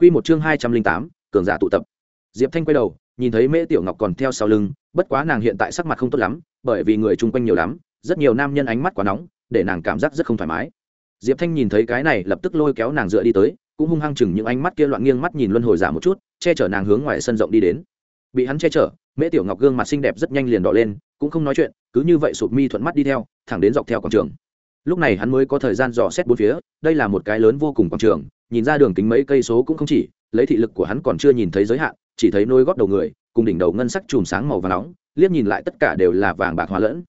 Quy một chương hai trăm linh tám, cường giả tụ tập. Diệp Thanh quay đầu, nhìn thấy Mễ Tiểu Ngọc còn theo sau lưng, bất quá nàng hiện tại sắc mặt không tốt lắm, bởi vì người chung quanh nhiều lắm, rất nhiều nam nhân ánh mắt quá nóng, để nàng cảm giác rất không thoải mái. Diệp Thanh nhìn thấy cái này, lập tức lôi kéo nàng dựa đi tới, cũng hung hăng chừng những ánh mắt kia loạn nghiêng mắt nhìn luân hồi giả một chút, che chở nàng hướng ngoài sân rộng đi đến. Bị hắn che chở, Mễ Tiểu Ngọc gương mặt xinh đẹp rất nhanh liền đỏ lên, cũng không nói chuyện, cứ như vậy sụp mi thuận mắt đi theo, thẳng đến dọc theo quảng trường. Lúc này hắn mới có thời gian dò xét bốn phía, đây là một cái lớn vô cùng quảng trường, nhìn ra đường kính mấy cây số cũng không chỉ, lấy thị lực của hắn còn chưa nhìn thấy giới hạn chỉ thấy nôi gót đầu người cùng đỉnh đầu ngân sắc chùm sáng màu và nóng liếc nhìn lại tất cả đều là vàng bạc hóa lẫn.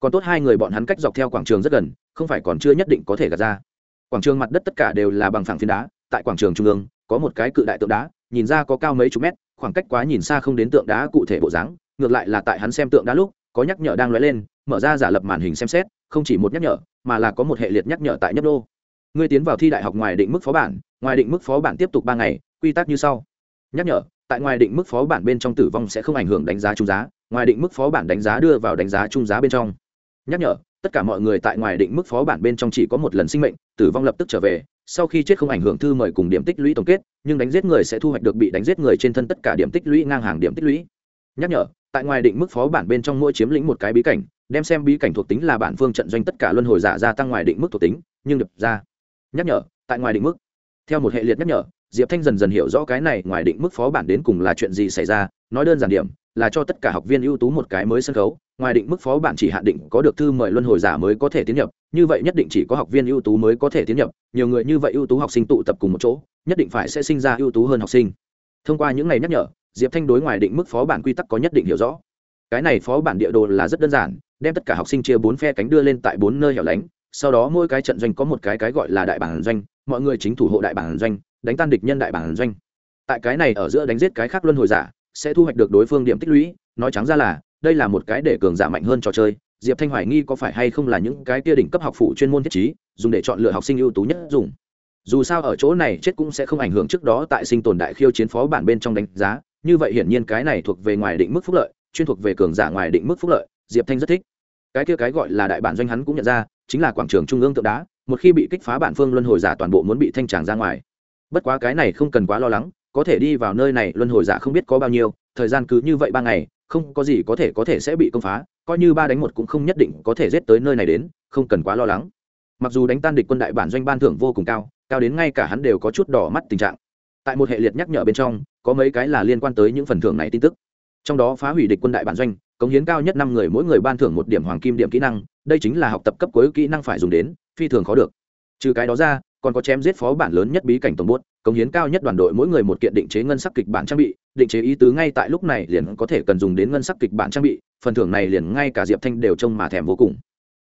Còn tốt hai người bọn hắn cách dọc theo quảng trường rất gần không phải còn chưa nhất định có thể gạt ra. Quảng trường mặt đất tất cả đều là bằng phẳng phiến đá tại quảng trường trung ương có một cái cự đại tượng đá nhìn ra có cao mấy chục mét khoảng cách quá nhìn xa không đến tượng đá cụ thể bộ dáng ngược lại là tại hắn xem tượng đá lúc có nhắc nhở đang lóe lên mở ra giả lập màn hình xem xét không chỉ một nhắc nhở mà là có một hệ liệt nhắc nhở tại nhấp đô ngươi tiến vào thi đại học ngoài định mức phó bản, ngoài định mức phó bản tiếp tục ba ngày, quy tắc như sau. Nhắc nhở, tại ngoài định mức phó bản bên trong tử vong sẽ không ảnh hưởng đánh giá trung giá, ngoài định mức phó bản đánh giá đưa vào đánh giá trung giá bên trong. Nhắc nhở, tất cả mọi người tại ngoài định mức phó bản bên trong chỉ có một lần sinh mệnh, tử vong lập tức trở về, sau khi chết không ảnh hưởng thư mời cùng điểm tích lũy tổng kết, nhưng đánh giết người sẽ thu hoạch được bị đánh giết người trên thân tất cả điểm tích lũy ngang hàng điểm tích lũy. Nhắc nhở, tại ngoài định mức phó bản bên trong mỗi chiếm lĩnh một cái bí cảnh, đem xem bí cảnh thuộc tính là bản phương trận doanh tất cả luân hồi giả gia tăng ngoài định mức thuộc tính, nhưng đập ra nhắc nhở, tại ngoài định mức. Theo một hệ liệt nhắc nhở, diệp thanh dần dần hiểu rõ cái này ngoài định mức phó bản đến cùng là chuyện gì xảy ra, nói đơn giản điểm, là cho tất cả học viên ưu tú một cái mới sân khấu, ngoài định mức phó bản chỉ hạn định có được thư mời luân hồi giả mới có thể tiến nhập, như vậy nhất định chỉ có học viên ưu tú mới có thể tiến nhập, nhiều người như vậy ưu tú học sinh tụ tập cùng một chỗ, nhất định phải sẽ sinh ra ưu tú hơn học sinh. Thông qua những ngày nhắc nhở, diệp thanh đối ngoài định mức phó bản quy tắc có nhất định hiểu rõ. Cái này phó bản địa đồ là rất đơn giản, đem tất cả học sinh chia bốn phe cánh đưa lên tại bốn nơi hẻo lánh sau đó mỗi cái trận doanh có một cái cái gọi là đại bản doanh, mọi người chính thủ hộ đại bản doanh, đánh tan địch nhân đại bản doanh. Tại cái này ở giữa đánh giết cái khác luân hồi giả, sẽ thu hoạch được đối phương điểm tích lũy, nói trắng ra là, đây là một cái để cường giả mạnh hơn trò chơi. Diệp thanh hoài nghi có phải hay không là những cái kia đỉnh cấp học phụ chuyên môn thiết trí, dùng để chọn lựa học sinh ưu tú nhất dùng. Dù sao ở chỗ này chết cũng sẽ không ảnh hưởng trước đó tại sinh tồn đại khiêu chiến phó bản bên trong đánh giá, như vậy hiển nhiên cái này thuộc về ngoài định mức phúc lợi, chuyên thuộc về cường giả ngoài định mức phúc lợi, diệp thanh rất thích. Cái kia cái gọi là đại bản doanh hắn cũng nhận ra chính là quảng trường trung ương tượng đá, một khi bị kích phá bản phương luân hồi giả toàn bộ muốn bị thanh tràng ra ngoài. Bất quá cái này không cần quá lo lắng, có thể đi vào nơi này luân hồi giả không biết có bao nhiêu, thời gian cứ như vậy ba ngày, không có gì có thể có thể sẽ bị công phá, coi như ba đánh một cũng không nhất định có thể giết tới nơi này đến, không cần quá lo lắng. Mặc dù đánh tan địch quân đại bản doanh ban thưởng vô cùng cao cao đến ngay cả hắn đều có chút đỏ mắt tình trạng. Tại một hệ liệt nhắc nhở bên trong, có mấy cái là liên quan tới những phần thưởng này tin tức. Trong đó phá hủy địch quân đại bản doanh cống hiến cao nhất năm người, mỗi người ban thưởng một điểm hoàng kim điểm kỹ năng, đây chính là học tập cấp cuối kỹ năng phải dùng đến, phi thường khó được. Trừ cái đó ra, còn có chém giết phó bản lớn nhất bí cảnh tổng bốt, cống hiến cao nhất đoàn đội mỗi người một kiện định chế ngân sắc kịch bản trang bị, định chế ý tứ ngay tại lúc này liền có thể cần dùng đến ngân sắc kịch bản trang bị, phần thưởng này liền ngay cả diệp thanh đều trông mà thèm vô cùng.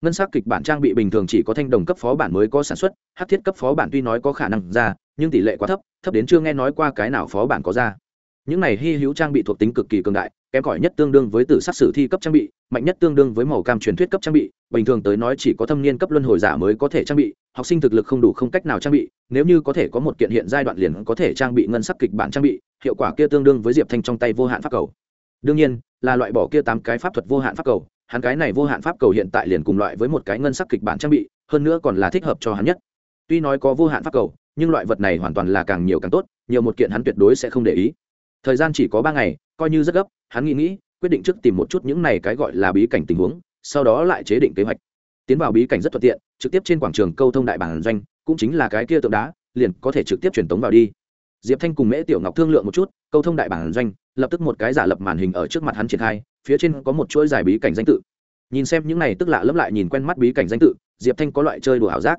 Ngân sắc kịch bản trang bị bình thường chỉ có thanh đồng cấp phó bản mới có sản xuất, hát thiết cấp phó bản tuy nói có khả năng ra, nhưng tỷ lệ quá thấp thấp đến chưa nghe nói qua cái nào phó bản có ra. Những này hy hữu trang bị thuộc tính cực kỳ cường đại kém cỏi nhất tương đương với tử sát sử thi cấp trang bị, mạnh nhất tương đương với màu cam truyền thuyết cấp trang bị, bình thường tới nói chỉ có thâm niên cấp luân hồi giả mới có thể trang bị, học sinh thực lực không đủ không cách nào trang bị, nếu như có thể có một kiện hiện giai đoạn liền có thể trang bị ngân sắc kịch bản trang bị, hiệu quả kia tương đương với diệp thanh trong tay vô hạn pháp cầu. Đương nhiên, là loại bỏ kia tám cái pháp thuật vô hạn pháp cầu, hắn cái này vô hạn pháp cầu hiện tại liền cùng loại với một cái ngân sắc kịch bản trang bị, hơn nữa còn là thích hợp cho hắn nhất. Tuy nói có vô hạn pháp cầu, nhưng loại vật này hoàn toàn là càng nhiều càng tốt, nhiều một kiện hắn tuyệt đối sẽ không để ý. Thời gian chỉ có ba ngày coi như rất gấp, hắn nghĩ nghĩ, quyết định trước tìm một chút những này cái gọi là bí cảnh tình huống, sau đó lại chế định kế hoạch. Tiến vào bí cảnh rất thuận tiện, trực tiếp trên quảng trường câu thông đại bản doanh, cũng chính là cái kia tượng đá, liền có thể trực tiếp truyền tống vào đi. Diệp thanh cùng mễ tiểu ngọc thương lượng một chút, câu thông đại bản doanh, lập tức một cái giả lập màn hình ở trước mặt hắn triển khai, phía trên có một chuỗi dài bí cảnh danh tự. Nhìn xem những này tức lạ lẫm lại nhìn quen mắt bí cảnh danh tự, diệp thanh có loại chơi đùa ảo giác.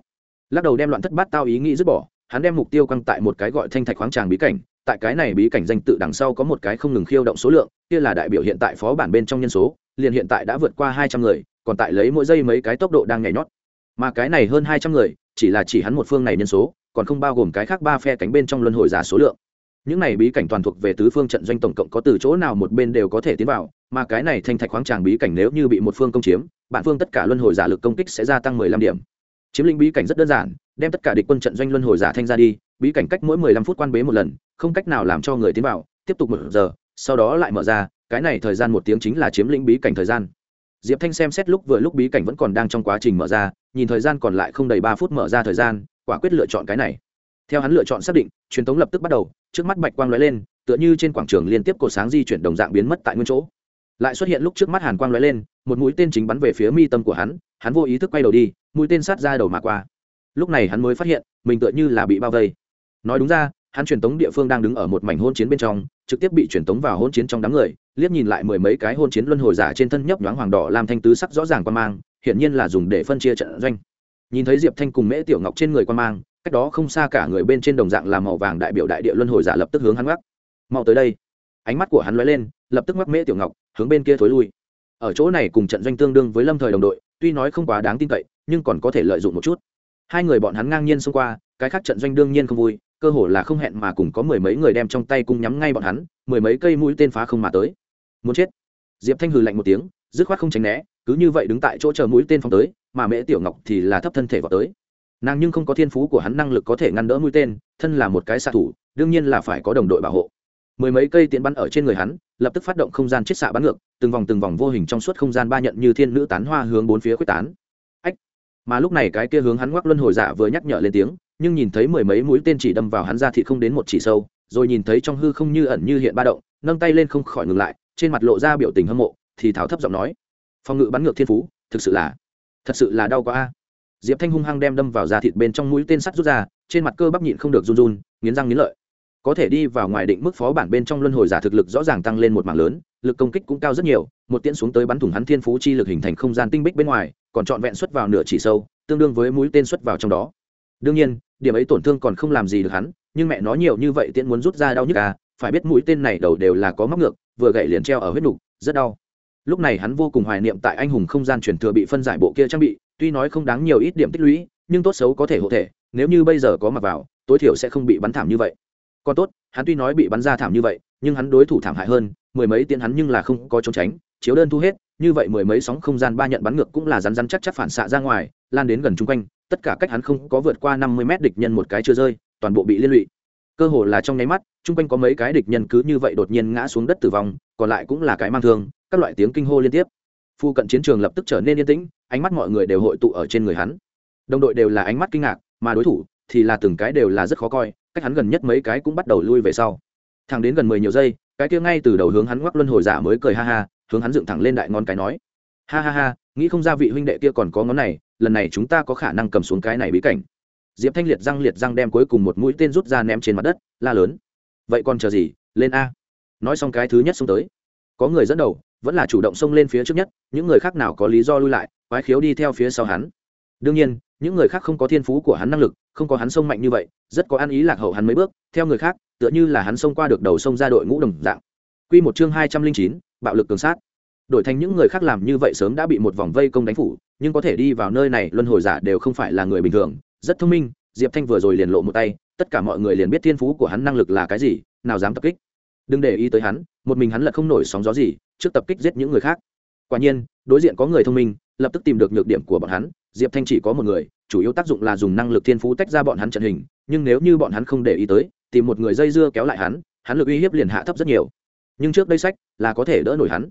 Lắc đầu đem loạn thất bát tao ý nghĩ dứt bỏ hắn đem mục tiêu căng tại một cái gọi thanh thạch khoáng tràng bí cảnh, tại cái này bí cảnh danh tự đằng sau có một cái không ngừng khiêu động số lượng, kia là đại biểu hiện tại phó bản bên trong nhân số, liền hiện tại đã vượt qua hai trăm người, còn tại lấy mỗi giây mấy cái tốc độ đang nhảy nhót. Mà cái này hơn hai trăm người, chỉ là chỉ hắn một phương này nhân số, còn không bao gồm cái khác ba phe cánh bên trong luân hồi giả số lượng. Những này bí cảnh toàn thuộc về tứ phương trận doanh tổng cộng có từ chỗ nào một bên đều có thể tiến vào, mà cái này thanh thạch khoáng tràng bí cảnh nếu như bị một phương công chiếm bạn phương tất cả luân hồi giả lực công kích sẽ gia tăng mười lăm điểm. Chiếm lĩnh bí cảnh rất đơn giản đem tất cả địch quân trận doanh luân hồi giả thanh ra đi, bí cảnh cách mỗi mười lăm phút quan bế một lần, không cách nào làm cho người tiến vào, tiếp tục một giờ, sau đó lại mở ra, cái này thời gian một tiếng chính là chiếm lĩnh bí cảnh thời gian. Diệp thanh xem xét lúc vừa lúc bí cảnh vẫn còn đang trong quá trình mở ra, nhìn thời gian còn lại không đầy ba phút mở ra thời gian, quả quyết lựa chọn cái này. Theo hắn lựa chọn xác định, truyền thống lập tức bắt đầu, trước mắt bạch quang lóe lên, tựa như trên quảng trường liên tiếp cột sáng di chuyển đồng dạng biến mất tại nguyên chỗ. Lại xuất hiện lúc trước mắt hàn quang lóe lên, một mũi tên chính bắn về phía mi tâm của hắn hắn vô ý thức quay đầu đi, mũi tên sát ra đầu mà qua lúc này hắn mới phát hiện, mình tựa như là bị bao vây. Nói đúng ra, hắn truyền tống địa phương đang đứng ở một mảnh hôn chiến bên trong, trực tiếp bị truyền tống vào hôn chiến trong đám người, liếc nhìn lại mười mấy cái hôn chiến luân hồi giả trên thân nhấp nhoáng hoàng đỏ làm thanh tứ sắc rõ ràng quan mang, hiển nhiên là dùng để phân chia trận doanh. Nhìn thấy diệp thanh cùng mễ tiểu ngọc trên người quan mang, cách đó không xa cả người bên trên đồng dạng là màu vàng đại biểu đại địa luân hồi giả lập tức hướng hắn gác mau tới đây. Ánh mắt của hắn lóe lên, lập tức mắc mễ tiểu ngọc, hướng bên kia thối lui. Ở chỗ này cùng trận doanh tương đương với lâm thời đồng đội, tuy nói không quá đáng tin cậy, nhưng còn có thể lợi dụng một chút hai người bọn hắn ngang nhiên xông qua, cái khác trận doanh đương nhiên không vui, cơ hồ là không hẹn mà cùng có mười mấy người đem trong tay cung nhắm ngay bọn hắn, mười mấy cây mũi tên phá không mà tới. Muốn chết. Diệp thanh hừ lạnh một tiếng, dứt khoát không tránh né, cứ như vậy đứng tại chỗ chờ mũi tên phóng tới, mà mễ tiểu ngọc thì là thấp thân thể vào tới. Nàng nhưng không có thiên phú của hắn năng lực có thể ngăn đỡ mũi tên, thân là một cái xạ thủ, đương nhiên là phải có đồng đội bảo hộ. Mười mấy cây tiễn bắn ở trên người hắn, lập tức phát động không gian chiết xạ bắn ngược, từng vòng từng vòng vô hình trong suốt không gian ba nhận như thiên nữ tán hoa hướng bốn phía quyết tán mà lúc này cái kia hướng hắn ngoắc luân hồi giả vừa nhắc nhở lên tiếng, nhưng nhìn thấy mười mấy mũi tên chỉ đâm vào hắn ra thì không đến một chỉ sâu, rồi nhìn thấy trong hư không như ẩn như hiện ba động, nâng tay lên không khỏi ngừng lại, trên mặt lộ ra biểu tình hâm mộ, thì tháo thấp giọng nói phòng ngự bắn ngược thiên phú, thực sự là, thật sự là đau quá a. Diệp thanh hung hăng đem đâm vào da thịt bên trong mũi tên sắt rút ra, trên mặt cơ bắp nhịn không được run run, nghiến răng nghiến lợi. Có thể đi vào ngoài định mức phó bản bên trong luân hồi giả thực lực rõ ràng tăng lên một mảng lớn, lực công kích cũng cao rất nhiều, một tiễn xuống tới bắn thủng hắn thiên phú chi lực hình thành không gian tinh bích bên ngoài còn trọn vẹn xuất vào nửa chỉ sâu, tương đương với mũi tên xuất vào trong đó. Đương nhiên, điểm ấy tổn thương còn không làm gì được hắn, nhưng mẹ nó nhiều như vậy tiễn muốn rút ra đau nhức à phải biết mũi tên này đầu đều là có móc ngược, vừa gậy liền treo ở huyết nục, rất đau. Lúc này hắn vô cùng hoài niệm tại anh hùng không gian truyền thừa bị phân giải bộ kia trang bị, tuy nói không đáng nhiều ít điểm tích lũy, nhưng tốt xấu có thể hộ thể, nếu như bây giờ có mặc vào, tối thiểu sẽ không bị bắn thảm như vậy. Còn tốt, hắn tuy nói bị bắn ra thảm như vậy, nhưng hắn đối thủ thảm hại hơn, mười mấy tiễn hắn nhưng là không có trốn tránh, chiếu đơn thu hết như vậy mười mấy sóng không gian ba nhận bắn ngược cũng là rắn rắn chắc chắc phản xạ ra ngoài, lan đến gần chung quanh, tất cả cách hắn không có vượt qua năm mươi mét địch nhân một cái chưa rơi, toàn bộ bị liên lụy. Cơ hồ là trong nháy mắt, chung quanh có mấy cái địch nhân cứ như vậy đột nhiên ngã xuống đất tử vong, còn lại cũng là cái mang thương, các loại tiếng kinh hô liên tiếp. Phu cận chiến trường lập tức trở nên yên tĩnh, ánh mắt mọi người đều hội tụ ở trên người hắn. Đồng đội đều là ánh mắt kinh ngạc, mà đối thủ thì là từng cái đều là rất khó coi, cách hắn gần nhất mấy cái cũng bắt đầu lui về sau. Thẳng đến gần mười nhiều giây, cái kia ngay từ đầu hướng hắn ngoắc luân hồi giả mới cười ha ha hướng hắn dựng thẳng lên đại ngón cái nói, ha ha ha, nghĩ không ra vị huynh đệ kia còn có ngón này, lần này chúng ta có khả năng cầm xuống cái này bí cảnh. Diệp thanh liệt răng liệt răng đem cuối cùng một mũi tên rút ra ném trên mặt đất, la lớn, vậy còn chờ gì, lên a. Nói xong cái thứ nhất xông tới. Có người dẫn đầu, vẫn là chủ động xông lên phía trước nhất, những người khác nào có lý do lui lại, quái khiếu đi theo phía sau hắn. Đương nhiên, những người khác không có thiên phú của hắn năng lực, không có hắn sông mạnh như vậy, rất có ăn ý lạc hậu hắn mấy bước, theo người khác, tựa như là hắn xông qua được đầu sông ra đội ngũ đồng dạng. Quy một chương hai trăm linh chín, bạo lực cường sát. Đổi thành những người khác làm như vậy sớm đã bị một vòng vây công đánh phủ, nhưng có thể đi vào nơi này, luân hồi giả đều không phải là người bình thường. Rất thông minh, diệp thanh vừa rồi liền lộ một tay, tất cả mọi người liền biết thiên phú của hắn năng lực là cái gì, nào dám tập kích. Đừng để ý tới hắn, một mình hắn là không nổi sóng gió gì, trước tập kích giết những người khác. Quả nhiên, đối diện có người thông minh, lập tức tìm được nhược điểm của bọn hắn, diệp thanh chỉ có một người, chủ yếu tác dụng là dùng năng lực thiên phú tách ra bọn hắn trận hình, nhưng nếu như bọn hắn không để ý tới, tìm một người dây dưa kéo lại hắn hắn lực uy hiếp liền hạ thấp rất nhiều nhưng trước đây sách là có thể đỡ nổi hắn.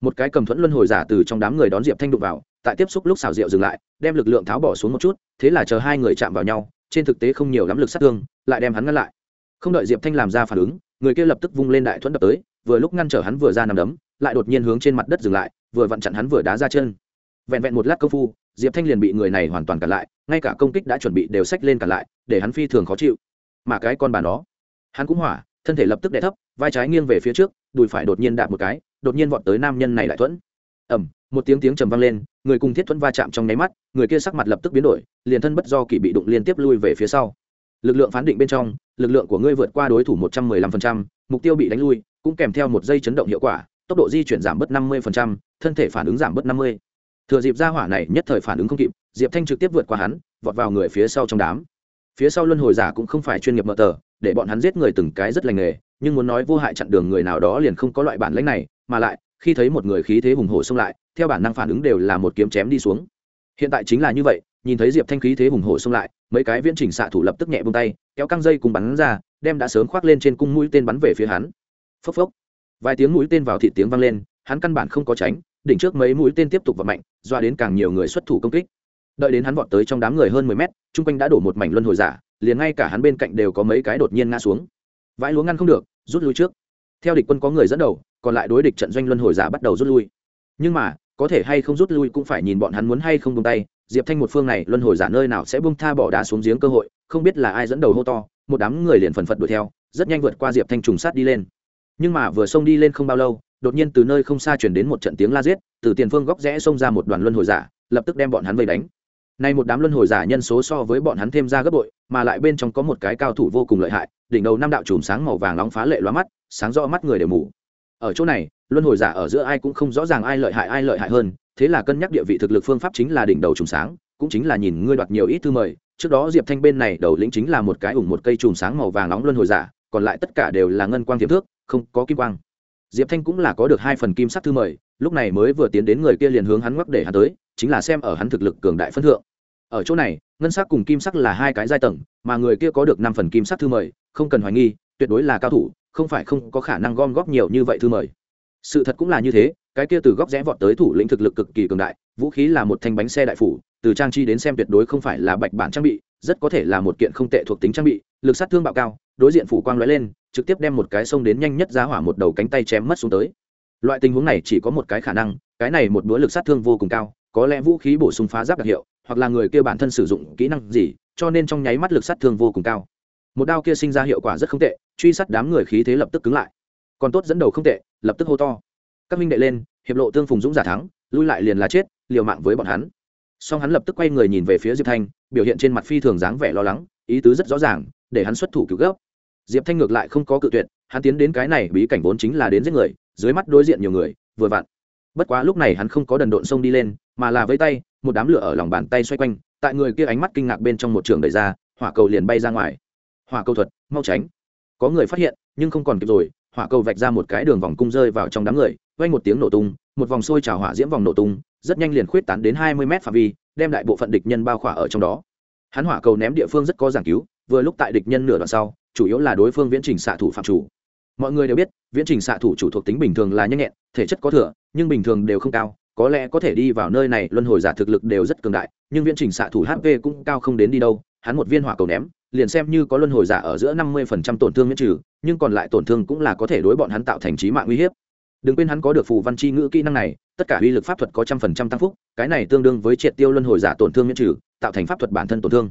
Một cái cầm thuẫn luân hồi giả từ trong đám người đón diệp thanh đụng vào, tại tiếp xúc lúc xào rượu dừng lại, đem lực lượng tháo bỏ xuống một chút, thế là chờ hai người chạm vào nhau, trên thực tế không nhiều lắm lực sát thương, lại đem hắn ngăn lại. Không đợi diệp thanh làm ra phản ứng, người kia lập tức vung lên đại thuẫn đập tới, vừa lúc ngăn trở hắn vừa ra nằm đấm, lại đột nhiên hướng trên mặt đất dừng lại, vừa vặn chặn hắn vừa đá ra chân. Vẹn vẹn một lát công phu, diệp thanh liền bị người này hoàn toàn cản lại, ngay cả công kích đã chuẩn bị đều sách lên cản lại, để hắn phi thường khó chịu. Mà cái con bà nó, hắn cũng hỏa, thân thể lập tức đè thấp, vai trái nghiêng về phía trước đùi phải đột nhiên đạp một cái, đột nhiên vọt tới nam nhân này lại thuẫn. Ẩm một tiếng tiếng trầm vang lên, người cùng thiết thuẫn va chạm trong nháy mắt, người kia sắc mặt lập tức biến đổi, liền thân bất do kỳ bị đụng liên tiếp lui về phía sau. Lực lượng phán định bên trong, lực lượng của ngươi vượt qua đối thủ một trăm mười lăm phần trăm, mục tiêu bị đánh lui, cũng kèm theo một dây chấn động hiệu quả, tốc độ di chuyển giảm bớt năm mươi phần trăm, thân thể phản ứng giảm bớt năm mươi. Thừa dịp ra hỏa này nhất thời phản ứng không kịp, diệp thanh trực tiếp vượt qua hắn, vọt vào người phía sau trong đám. Phía sau luân hồi giả cũng không phải chuyên nghiệp mở tờ, để bọn hắn giết người từng cái rất lành nghề nhưng muốn nói vô hại chặn đường người nào đó liền không có loại bản lãnh này, mà lại, khi thấy một người khí thế hùng hổ xông lại, theo bản năng phản ứng đều là một kiếm chém đi xuống. Hiện tại chính là như vậy, nhìn thấy diệp thanh khí thế hùng hổ xông lại, mấy cái viễn trình xạ thủ lập tức nhẹ bông tay, kéo căng dây cùng bắn ra, đem đã sớm khoác lên trên cung mũi tên bắn về phía hắn. Phốc phốc. Vài tiếng mũi tên vào thị tiếng vang lên, hắn căn bản không có tránh, đỉnh trước mấy mũi tên tiếp tục vào mạnh doa đến càng nhiều người xuất thủ công kích. Đợi đến hắn vọt tới trong đám người hơn mười mét, chung quanh đã đổ một mảnh luân hồi giả, liền ngay cả hắn bên cạnh đều có mấy cái đột nhiên ngã xuống vãi lúa ngăn không được, rút lui trước. Theo địch quân có người dẫn đầu, còn lại đối địch trận doanh luân hồi giả bắt đầu rút lui. Nhưng mà, có thể hay không rút lui cũng phải nhìn bọn hắn muốn hay không buông tay. Diệp thanh một phương này, luân hồi giả nơi nào sẽ buông tha bỏ đá xuống giếng cơ hội, không biết là ai dẫn đầu hô to, một đám người liền phần phật đuổi theo, rất nhanh vượt qua diệp thanh trùng sát đi lên. Nhưng mà vừa xông đi lên không bao lâu, đột nhiên từ nơi không xa chuyển đến một trận tiếng la giết, từ tiền phương góc rẽ xông ra một đoàn luân hồi giả, lập tức đem bọn hắn vây đánh. Nay một đám luân hồi giả nhân số so với bọn hắn thêm ra gấp bội, mà lại bên trong có một cái cao thủ vô cùng lợi hại đỉnh đầu năm đạo chùm sáng màu vàng nóng phá lệ loa mắt, sáng rõ mắt người đều mù. Ở chỗ này, luân hồi giả ở giữa ai cũng không rõ ràng ai lợi hại ai lợi hại hơn, thế là cân nhắc địa vị thực lực phương pháp chính là đỉnh đầu chùm sáng, cũng chính là nhìn ngươi đoạt nhiều ít thư mời. Trước đó diệp thanh bên này đầu lĩnh chính là một cái ủng một cây chùm sáng màu vàng nóng luân hồi giả, còn lại tất cả đều là ngân quang tiềm thước, không có kim quang. Diệp thanh cũng là có được hai phần kim sắc thư mời, lúc này mới vừa tiến đến người kia liền hướng hắn ngoắc để hắn tới, chính là xem ở hắn thực lực cường đại phân thượng ở chỗ này, ngân sắc cùng kim sắc là hai cái giai tầng, mà người kia có được năm phần kim sắc thư mời, không cần hoài nghi, tuyệt đối là cao thủ, không phải không có khả năng gom góp nhiều như vậy thư mời. Sự thật cũng là như thế, cái kia từ góc rẽ vọt tới thủ lĩnh thực lực cực kỳ cường đại, vũ khí là một thanh bánh xe đại phủ, từ trang chi đến xem tuyệt đối không phải là bạch bản trang bị, rất có thể là một kiện không tệ thuộc tính trang bị, lực sát thương bạo cao, đối diện phủ quang lóe lên, trực tiếp đem một cái sông đến nhanh nhất giá hỏa một đầu cánh tay chém mất xuống tới. Loại tình huống này chỉ có một cái khả năng, cái này một búa lực sát thương vô cùng cao, có lẽ vũ khí bổ sung phá giáp đặc hiệu hoặc là người kia bản thân sử dụng kỹ năng gì, cho nên trong nháy mắt lực sát thương vô cùng cao. Một đao kia sinh ra hiệu quả rất không tệ, truy sát đám người khí thế lập tức cứng lại. Còn tốt dẫn đầu không tệ, lập tức hô to. Các minh đệ lên, hiệp lộ tương phùng dũng giả thắng, lui lại liền là chết, liều mạng với bọn hắn. Song hắn lập tức quay người nhìn về phía diệp thanh, biểu hiện trên mặt phi thường dáng vẻ lo lắng, ý tứ rất rõ ràng, để hắn xuất thủ cứu gấp diệp thanh ngược lại không có cự tuyệt, hắn tiến đến cái này, bí cảnh vốn chính là đến giết người, dưới mắt đối diện nhiều người, vừa vặn. Bất quá lúc này hắn không có đần độn xông đi lên, mà là với tay một đám lửa ở lòng bàn tay xoay quanh, tại người kia ánh mắt kinh ngạc bên trong một trường đầy ra, hỏa cầu liền bay ra ngoài. Hỏa cầu thuật, mau tránh. Có người phát hiện, nhưng không còn kịp rồi, hỏa cầu vạch ra một cái đường vòng cung rơi vào trong đám người, vang một tiếng nổ tung, một vòng sôi trào hỏa diễm vòng nổ tung, rất nhanh liền khuyết tán đến hai mươi mét phạm vi, đem đại bộ phận địch nhân bao khỏa ở trong đó. Hắn hỏa cầu ném địa phương rất có giảng cứu, vừa lúc tại địch nhân nửa đoạn sau, chủ yếu là đối phương viễn trình xạ thủ phạm chủ. Mọi người đều biết, viễn trình xạ thủ chủ thuộc tính bình thường là nhanh nhẹn, thể chất có thừa, nhưng bình thường đều không cao có lẽ có thể đi vào nơi này, luân hồi giả thực lực đều rất cường đại, nhưng viễn trình xạ thủ hp cũng cao không đến đi đâu, hắn một viên hỏa cầu ném, liền xem như có luân hồi giả ở giữa năm mươi phần trăm tổn thương miễn trừ, nhưng còn lại tổn thương cũng là có thể đối bọn hắn tạo thành trí mạng uy hiếp. Đừng quên hắn có được phù văn chi ngữ kỹ năng này, tất cả uy lực pháp thuật có trăm phần trăm tăng phúc, cái này tương đương với triệt tiêu luân hồi giả tổn thương miễn trừ, tạo thành pháp thuật bản thân tổn thương.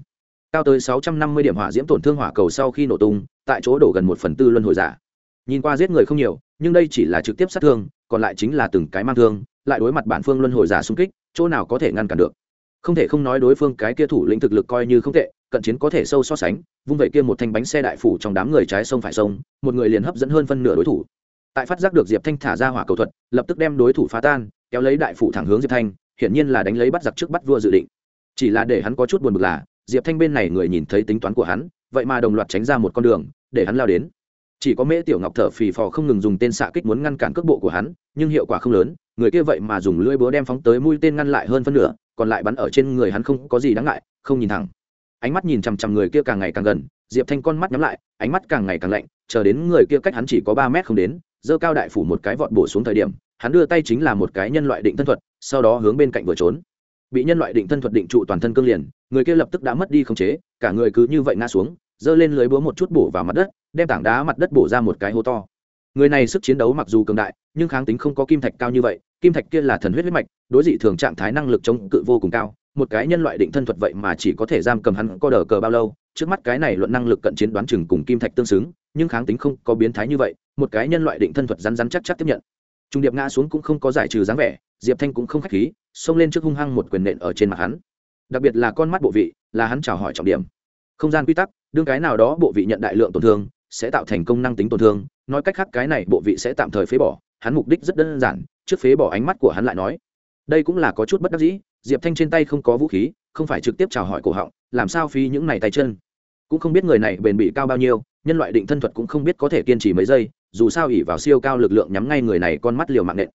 Cao tới sáu trăm năm mươi điểm hỏa diễm tổn thương hỏa cầu sau khi nổ tung, tại chỗ đổ gần một phần tư luân hồi giả. Nhìn qua giết người không nhiều, nhưng đây chỉ là trực tiếp sát thương, còn lại chính là từng cái mang thương lại đối mặt bản phương luân hồi giả xung kích, chỗ nào có thể ngăn cản được? Không thể không nói đối phương cái kia thủ lĩnh thực lực coi như không tệ, cận chiến có thể sâu so sánh, vung vậy kia một thanh bánh xe đại phủ trong đám người trái sông phải sông, một người liền hấp dẫn hơn phân nửa đối thủ. Tại phát giác được diệp thanh thả ra hỏa cầu thuật, lập tức đem đối thủ phá tan, kéo lấy đại phủ thẳng hướng diệp thanh, hiển nhiên là đánh lấy bắt giặc trước bắt vua dự định. Chỉ là để hắn có chút buồn bực là, diệp thanh bên này người nhìn thấy tính toán của hắn, vậy mà đồng loạt tránh ra một con đường, để hắn lao đến. Chỉ có mễ tiểu ngọc thở phì phò không ngừng dùng tên xạ kích muốn ngăn cản cước bộ của hắn, nhưng hiệu quả không lớn người kia vậy mà dùng lưỡi búa đem phóng tới mũi tên ngăn lại hơn phân nửa, còn lại bắn ở trên người hắn không có gì đáng ngại, không nhìn thẳng. Ánh mắt nhìn chằm chằm người kia càng ngày càng gần, diệp thanh con mắt nhắm lại, ánh mắt càng ngày càng lạnh, chờ đến người kia cách hắn chỉ có ba mét không đến, giơ cao đại phủ một cái vọt bổ xuống thời điểm, hắn đưa tay chính là một cái nhân loại định thân thuật, sau đó hướng bên cạnh vừa trốn. Bị nhân loại định thân thuật định trụ toàn thân cương liền, người kia lập tức đã mất đi khống chế, cả người cứ như vậy ngã xuống, giơ lên lưới búa một chút bổ vào mặt đất, đem tảng đá mặt đất bổ ra một cái hố to người này sức chiến đấu mặc dù cường đại, nhưng kháng tính không có kim thạch cao như vậy, kim thạch kia là thần huyết huyết mạch, đối dị thường trạng thái năng lực chống cự vô cùng cao, một cái nhân loại định thân thuật vậy mà chỉ có thể giam cầm hắn co đờ cờ bao lâu. Trước mắt cái này luận năng lực cận chiến đoán chừng cùng kim thạch tương xứng, nhưng kháng tính không có biến thái như vậy, một cái nhân loại định thân thuật rắn rắn chắc chắc tiếp nhận. Trung điệp ngã xuống cũng không có giải trừ dáng vẻ, diệp thanh cũng không khách khí, xông lên trước hung hăng một quyền nện ở trên mặt hắn. Đặc biệt là con mắt bộ vị, là hắn chào hỏi trọng điểm. Không gian quy tắc, đương cái nào đó bộ vị nhận đại lượng tổn thương sẽ tạo thành công năng tính tổn thương, nói cách khác cái này bộ vị sẽ tạm thời phế bỏ, hắn mục đích rất đơn giản, trước phế bỏ ánh mắt của hắn lại nói. Đây cũng là có chút bất đắc dĩ, diệp thanh trên tay không có vũ khí, không phải trực tiếp chào hỏi cổ họng, làm sao phi những này tay chân? Cũng không biết người này bền bị cao bao nhiêu, nhân loại định thân thuật cũng không biết có thể kiên trì mấy giây, dù sao ỉ vào siêu cao lực lượng nhắm ngay người này con mắt liều mạng nện.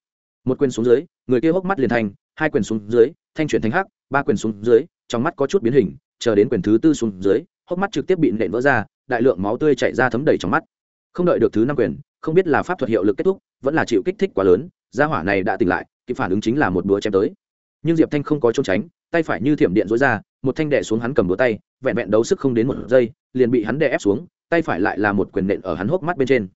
Một quyền xuống dưới, người kia hốc mắt liền thành, hai quyền xuống dưới, thanh chuyển thành hắc, ba quyền xuống dưới, trong mắt có chút biến hình, chờ đến quyền thứ tư xuống dưới hốc mắt trực tiếp bị nện vỡ ra, đại lượng máu tươi chảy ra thấm đầy trong mắt. Không đợi được thứ năm quyền, không biết là pháp thuật hiệu lực kết thúc, vẫn là chịu kích thích quá lớn, gia hỏa này đã tỉnh lại, kịp phản ứng chính là một đũa chém tới. Nhưng diệp thanh không có trốn tránh, tay phải như thiểm điện dối ra, một thanh đẻ xuống hắn cầm đũa tay, vẹn vẹn đấu sức không đến một giây, liền bị hắn đè ép xuống, tay phải lại là một quyền nện ở hắn hốc mắt bên trên.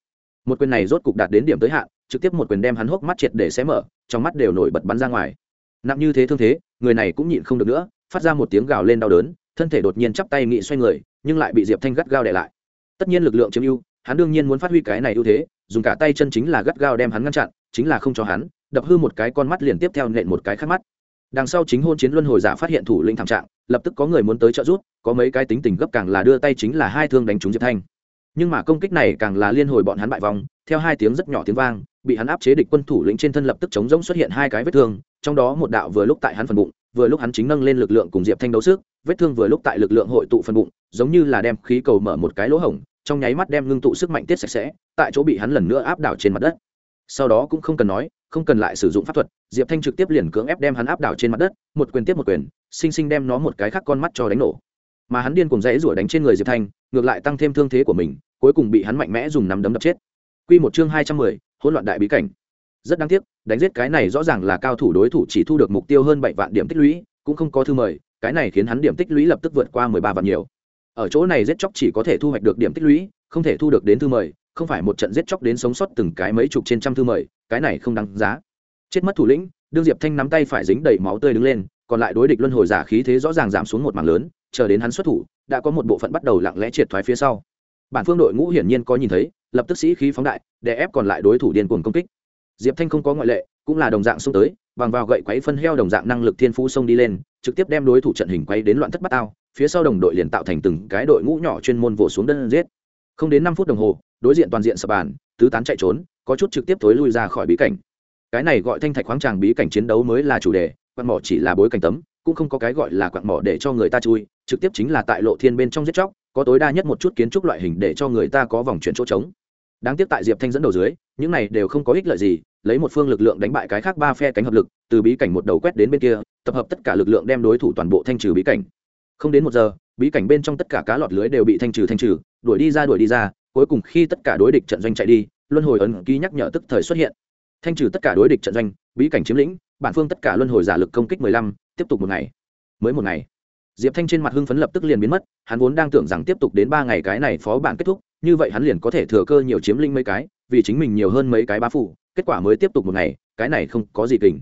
Một quyền này rốt cục đạt đến điểm tới hạn, trực tiếp một quyền đem hắn hốc mắt triệt để xé mở, trong mắt đều nổi bật bắn ra ngoài. Nặng như thế thương thế, người này cũng nhịn không được nữa, phát ra một tiếng gào lên đau đớn thân thể đột nhiên chắp tay nghị xoay người, nhưng lại bị diệp thanh gắt gao để lại. Tất nhiên lực lượng chiếm ưu, hắn đương nhiên muốn phát huy cái này ưu thế, dùng cả tay chân chính là gắt gao đem hắn ngăn chặn, chính là không cho hắn, đập hư một cái con mắt liền tiếp theo nện một cái khác mắt. Đằng sau chính hôn chiến luân hồi giả phát hiện thủ lĩnh thảm trạng, lập tức có người muốn tới trợ giúp, có mấy cái tính tình gấp càng là đưa tay chính là hai thương đánh trúng diệp thanh. Nhưng mà công kích này càng là liên hồi bọn hắn bại vòng theo hai tiếng rất nhỏ tiếng vang, bị hắn áp chế địch quân thủ lĩnh trên thân lập tức chống rỗng xuất hiện hai cái vết thương, trong đó một đạo vừa lúc tại hắn phần bụng vừa lúc hắn chính nâng lên lực lượng cùng diệp thanh đấu sức, vết thương vừa lúc tại lực lượng hội tụ phần bụng, giống như là đem khí cầu mở một cái lỗ hổng, trong nháy mắt đem ngưng tụ sức mạnh tiết sạch sẽ, tại chỗ bị hắn lần nữa áp đảo trên mặt đất. Sau đó cũng không cần nói, không cần lại sử dụng pháp thuật, diệp thanh trực tiếp liền cưỡng ép đem hắn áp đảo trên mặt đất, một quyền tiếp một quyền xinh xinh đem nó một cái khác con mắt cho đánh nổ. Mà hắn điên cùng dãy rủa đánh trên người diệp thanh, ngược lại tăng thêm thương thế của mình, cuối cùng bị hắn mạnh mẽ dùng nắm đấm đập chết. Quy một chương hai trăm mười, hỗn loạn đại bí cảnh rất đáng tiếc, đánh giết cái này rõ ràng là cao thủ đối thủ chỉ thu được mục tiêu hơn bảy vạn điểm tích lũy, cũng không có thư mời, cái này khiến hắn điểm tích lũy lập tức vượt qua mười ba vạn nhiều. Ở chỗ này giết chóc chỉ có thể thu hoạch được điểm tích lũy, không thể thu được đến thư mời, không phải một trận giết chóc đến sống sót từng cái mấy chục trên trăm thư mời, cái này không đáng giá. Chết mất thủ lĩnh, đương diệp thanh nắm tay phải dính đầy máu tươi đứng lên, còn lại đối địch luân hồi giả khí thế rõ ràng giảm xuống một mảng lớn, chờ đến hắn xuất thủ, đã có một bộ phận bắt đầu lặng lẽ triệt thoái phía sau. Bản phương đội ngũ hiển nhiên có nhìn thấy, lập tức sĩ khí phóng đại để ép còn lại đối thủ điên cuồng công kích diệp thanh không có ngoại lệ, cũng là đồng dạng xông tới, bằng vào gậy quấy phân heo đồng dạng năng lực thiên phú xông đi lên, trực tiếp đem đối thủ trận hình quay đến loạn thất bát ao phía sau đồng đội liền tạo thành từng cái đội ngũ nhỏ chuyên môn vồ xuống đơn giết. Không đến năm phút đồng hồ, đối diện toàn diện sập bàn, tứ tán chạy trốn, có chút trực tiếp thối lui ra khỏi bí cảnh. Cái này gọi thanh thạch khoáng tràng bí cảnh chiến đấu mới là chủ đề quặn mỏ chỉ là bối cảnh tấm, cũng không có cái gọi là quặn mỏ để cho người ta chui, trực tiếp chính là tại lộ thiên bên trong giết chóc, có tối đa nhất một chút kiến trúc loại hình để cho người ta có vòng chuyển chỗ trống đáng tiếc tại diệp thanh dẫn đầu dưới, những này đều không có ích lợi gì, lấy một phương lực lượng đánh bại cái khác ba phe cánh hợp lực, từ bí cảnh một đầu quét đến bên kia, tập hợp tất cả lực lượng đem đối thủ toàn bộ thanh trừ bí cảnh. Không đến một giờ, bí cảnh bên trong tất cả cá lọt lưới đều bị thanh trừ thanh trừ, đuổi đi ra, đuổi đi ra, cuối cùng khi tất cả đối địch trận doanh chạy đi, luân hồi ấn ký nhắc nhở tức thời xuất hiện. Thanh trừ tất cả đối địch trận doanh, bí cảnh chiếm lĩnh, bản phương tất cả luân hồi giả lực công kích mười lăm, tiếp tục một ngày. Mới một ngày diệp thanh trên mặt hưng phấn lập tức liền biến mất, hắn vốn đang tưởng rằng tiếp tục đến ba ngày cái này phó bản kết thúc, như vậy hắn liền có thể thừa cơ nhiều chiếm linh mấy cái, vì chính mình nhiều hơn mấy cái bá phủ kết quả mới tiếp tục một ngày, cái này không có gì kình.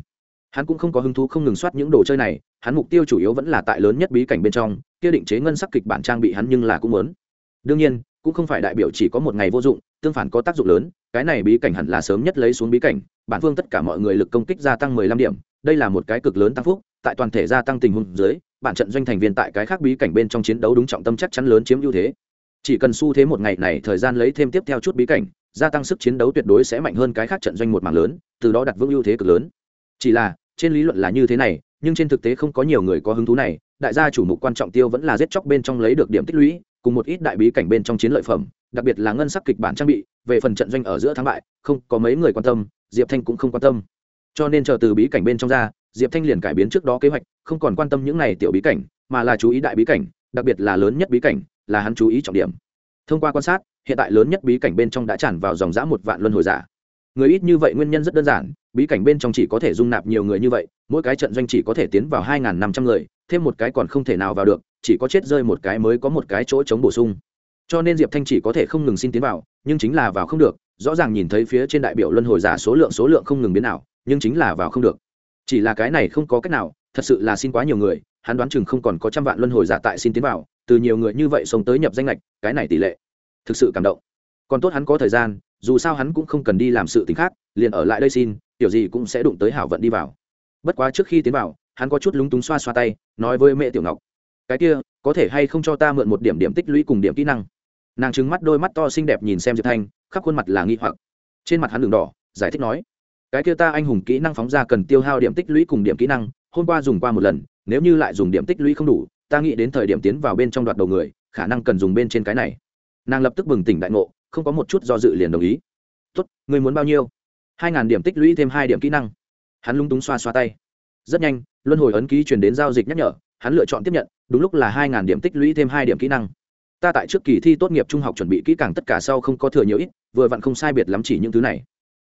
Hắn cũng không có hứng thú không ngừng soát những đồ chơi này, hắn mục tiêu chủ yếu vẫn là tại lớn nhất bí cảnh bên trong, kia định chế ngân sắc kịch bản trang bị hắn nhưng là cũng muốn. Đương nhiên, cũng không phải đại biểu chỉ có một ngày vô dụng, tương phản có tác dụng lớn, cái này bí cảnh hẳn là sớm nhất lấy xuống bí cảnh, bản phương tất cả mọi người lực công kích gia tăng mười lăm điểm, đây là một cái cực lớn tăng phúc, tại toàn thể gia tăng tình huống dưới bản trận doanh thành viên tại cái khác bí cảnh bên trong chiến đấu đúng trọng tâm chắc chắn lớn chiếm ưu thế. Chỉ cần xu thế một ngày này, thời gian lấy thêm tiếp theo chút bí cảnh, gia tăng sức chiến đấu tuyệt đối sẽ mạnh hơn cái khác trận doanh một mảng lớn, từ đó đặt vững ưu thế cực lớn. Chỉ là, trên lý luận là như thế này, nhưng trên thực tế không có nhiều người có hứng thú này, đại gia chủ mục quan trọng tiêu vẫn là giết chóc bên trong lấy được điểm tích lũy, cùng một ít đại bí cảnh bên trong chiến lợi phẩm, đặc biệt là ngân sắc kịch bản trang bị, về phần trận doanh ở giữa thắng bại, không có mấy người quan tâm, diệp thanh cũng không quan tâm. Cho nên chờ từ bí cảnh bên trong ra diệp thanh liền cải biến trước đó kế hoạch, không còn quan tâm những này tiểu bí cảnh, mà là chú ý đại bí cảnh, đặc biệt là lớn nhất bí cảnh, là hắn chú ý trọng điểm. Thông qua quan sát, hiện tại lớn nhất bí cảnh bên trong đã tràn vào dòng dã một vạn luân hồi giả. Người ít như vậy nguyên nhân rất đơn giản, bí cảnh bên trong chỉ có thể dung nạp nhiều người như vậy, mỗi cái trận doanh chỉ có thể tiến vào hai năm trăm người, thêm một cái còn không thể nào vào được, chỉ có chết rơi một cái mới có một cái chỗ chống bổ sung. Cho nên diệp thanh chỉ có thể không ngừng xin tiến vào, nhưng chính là vào không được, rõ ràng nhìn thấy phía trên đại biểu luân hồi giả số lượng số lượng không ngừng biến nào nhưng chính là vào không được chỉ là cái này không có cách nào, thật sự là xin quá nhiều người, hắn đoán chừng không còn có trăm vạn luân hồi giả tại xin tiến vào, từ nhiều người như vậy sống tới nhập danh lệch cái này tỷ lệ, thực sự cảm động. Còn tốt hắn có thời gian, dù sao hắn cũng không cần đi làm sự t khác, liền ở lại đây xin kiểu gì cũng sẽ đụng tới hảo vận đi vào. Bất quá trước khi tiến vào, hắn có chút lúng túng xoa xoa tay, nói với mẹ tiểu ngọc, cái kia, có thể hay không cho ta mượn một điểm điểm tích lũy cùng điểm kỹ năng? Nàng trứng mắt đôi mắt to xinh đẹp nhìn xem diệp thanh, khắp khuôn mặt là nghi hoặc. Trên mặt hắn đường đỏ, giải thích nói cái kia ta anh hùng kỹ năng phóng ra cần tiêu hao điểm tích lũy cùng điểm kỹ năng, hôm qua dùng qua một lần, nếu như lại dùng điểm tích lũy không đủ, ta nghĩ đến thời điểm tiến vào bên trong đoạt đầu người, khả năng cần dùng bên trên cái này. Nàng lập tức bừng tỉnh đại ngộ, không có một chút do dự liền đồng ý. Tốt người muốn bao nhiêu? Hai ngàn điểm tích lũy thêm hai điểm kỹ năng. Hắn lung túng xoa xoa tay. Rất nhanh, luân hồi ấn ký chuyển đến giao dịch nhắc nhở, hắn lựa chọn tiếp nhận, đúng lúc là hai ngàn điểm tích lũy thêm hai điểm kỹ năng. Ta tại trước kỳ thi tốt nghiệp trung học chuẩn bị kỹ càng tất cả sau không có thừa nhiều ít, vừa vặn không sai biệt lắm chỉ những thứ này.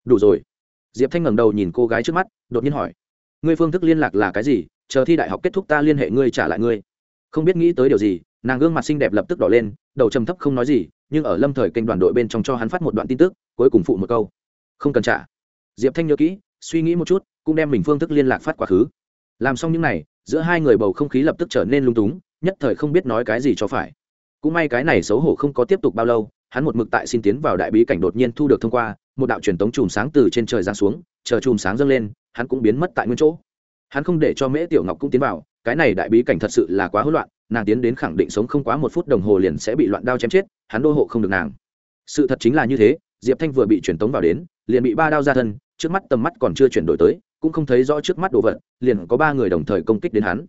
Đủ rồi diệp thanh ngẩng đầu nhìn cô gái trước mắt, đột nhiên hỏi, ngươi phương thức liên lạc là cái gì? Chờ thi đại học kết thúc ta liên hệ ngươi trả lại ngươi. Không biết nghĩ tới điều gì, nàng gương mặt xinh đẹp lập tức đỏ lên, đầu trầm thấp không nói gì, nhưng ở lâm thời kênh đoàn đội bên trong cho hắn phát một đoạn tin tức, cuối cùng phụ một câu, không cần trả. Diệp thanh nhớ kỹ, suy nghĩ một chút, cũng đem mình phương thức liên lạc phát quá khứ. Làm xong những n à y giữa hai người bầu không khí lập tức trở nên lung túng, nhất thời không biết nói cái gì cho phải. Cũng may cái này xấu hổ không có tiếp tục bao lâu hắn một mực tại xin tiến vào đại bí cảnh đột nhiên thu được thông qua, một đạo truyền tống chùm sáng từ trên trời giáng xuống, chờ chùm sáng dâng lên, hắn cũng biến mất tại nguyên chỗ. Hắn không để cho mễ tiểu ngọc cũng tiến vào, cái này đại bí cảnh thật sự là quá hỗn loạn, nàng tiến đến khẳng định sống không quá một phút đồng hồ liền sẽ bị loạn đao chém chết, hắn đô hộ không được nàng. Sự thật chính là như thế, diệp thanh vừa bị truyền tống vào đến, liền bị ba đao ra thân, trước mắt tầm mắt còn chưa chuyển đổi tới, cũng không thấy rõ trước mắt đồ vật, liền có ba người đồng thời công kích đến hắn.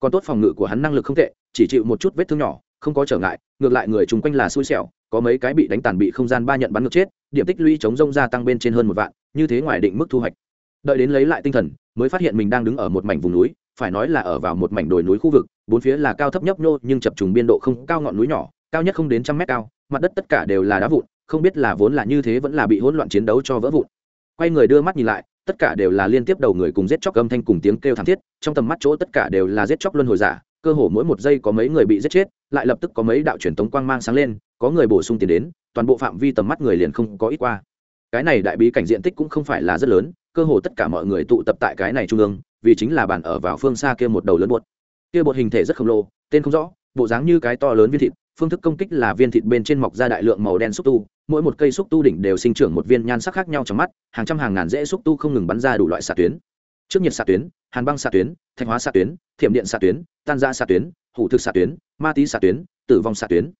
Còn tốt phòng ngự của hắn năng lực không tệ, chỉ chịu một chút vết thương nhỏ, không có trở ngại, ngược lại người chung quanh là xui xẻo có mấy cái bị đánh tàn bị không gian ba nhận bắn ngược chết, điểm tích lũy chống rông gia tăng bên trên hơn một vạn, như thế ngoài định mức thu hoạch. Đợi đến lấy lại tinh thần, mới phát hiện mình đang đứng ở một mảnh vùng núi, phải nói là ở vào một mảnh đồi núi khu vực, bốn phía là cao thấp nhấp nhô nhưng chập trùng biên độ không, cao ngọn núi nhỏ, cao nhất không đến trăm mét cao, mặt đất tất cả đều là đá vụn, không biết là vốn là như thế vẫn là bị hỗn loạn chiến đấu cho vỡ vụn. Quay người đưa mắt nhìn lại, tất cả đều là liên tiếp đầu người cùng giết chóc âm thanh cùng tiếng kêu thảm thiết, trong tầm mắt chỗ tất cả đều là giết chóc luân hồi giả, cơ hồ mỗi một giây có mấy người bị giết chết, lại lập tức có mấy đạo truyền tống quang mang sáng lên có người bổ sung tiền đến, toàn bộ phạm vi tầm mắt người liền không có ít qua. Cái này đại bí cảnh diện tích cũng không phải là rất lớn, cơ hồ tất cả mọi người tụ tập tại cái này trung ương, vì chính là bàn ở vào phương xa kia một đầu lớn bột. Kia bột hình thể rất khổng lồ, tên không rõ, bộ dáng như cái to lớn viên thịt, phương thức công kích là viên thịt bên trên mọc ra đại lượng màu đen xúc tu, mỗi một cây xúc tu đỉnh đều sinh trưởng một viên nhan sắc khác nhau trong mắt, hàng trăm hàng ngàn rễ xúc tu không ngừng bắn ra đủ loại xạ tuyến. Trước nhiệt xạ tuyến, hàn băng xạ tuyến thanh hóa xạ tuyến, thiểm điện xạ tuyến, tan ra xạ tuyến, hủ thực xạ tuyến, ma tí xạ tuyến, tử vong xạ tuyến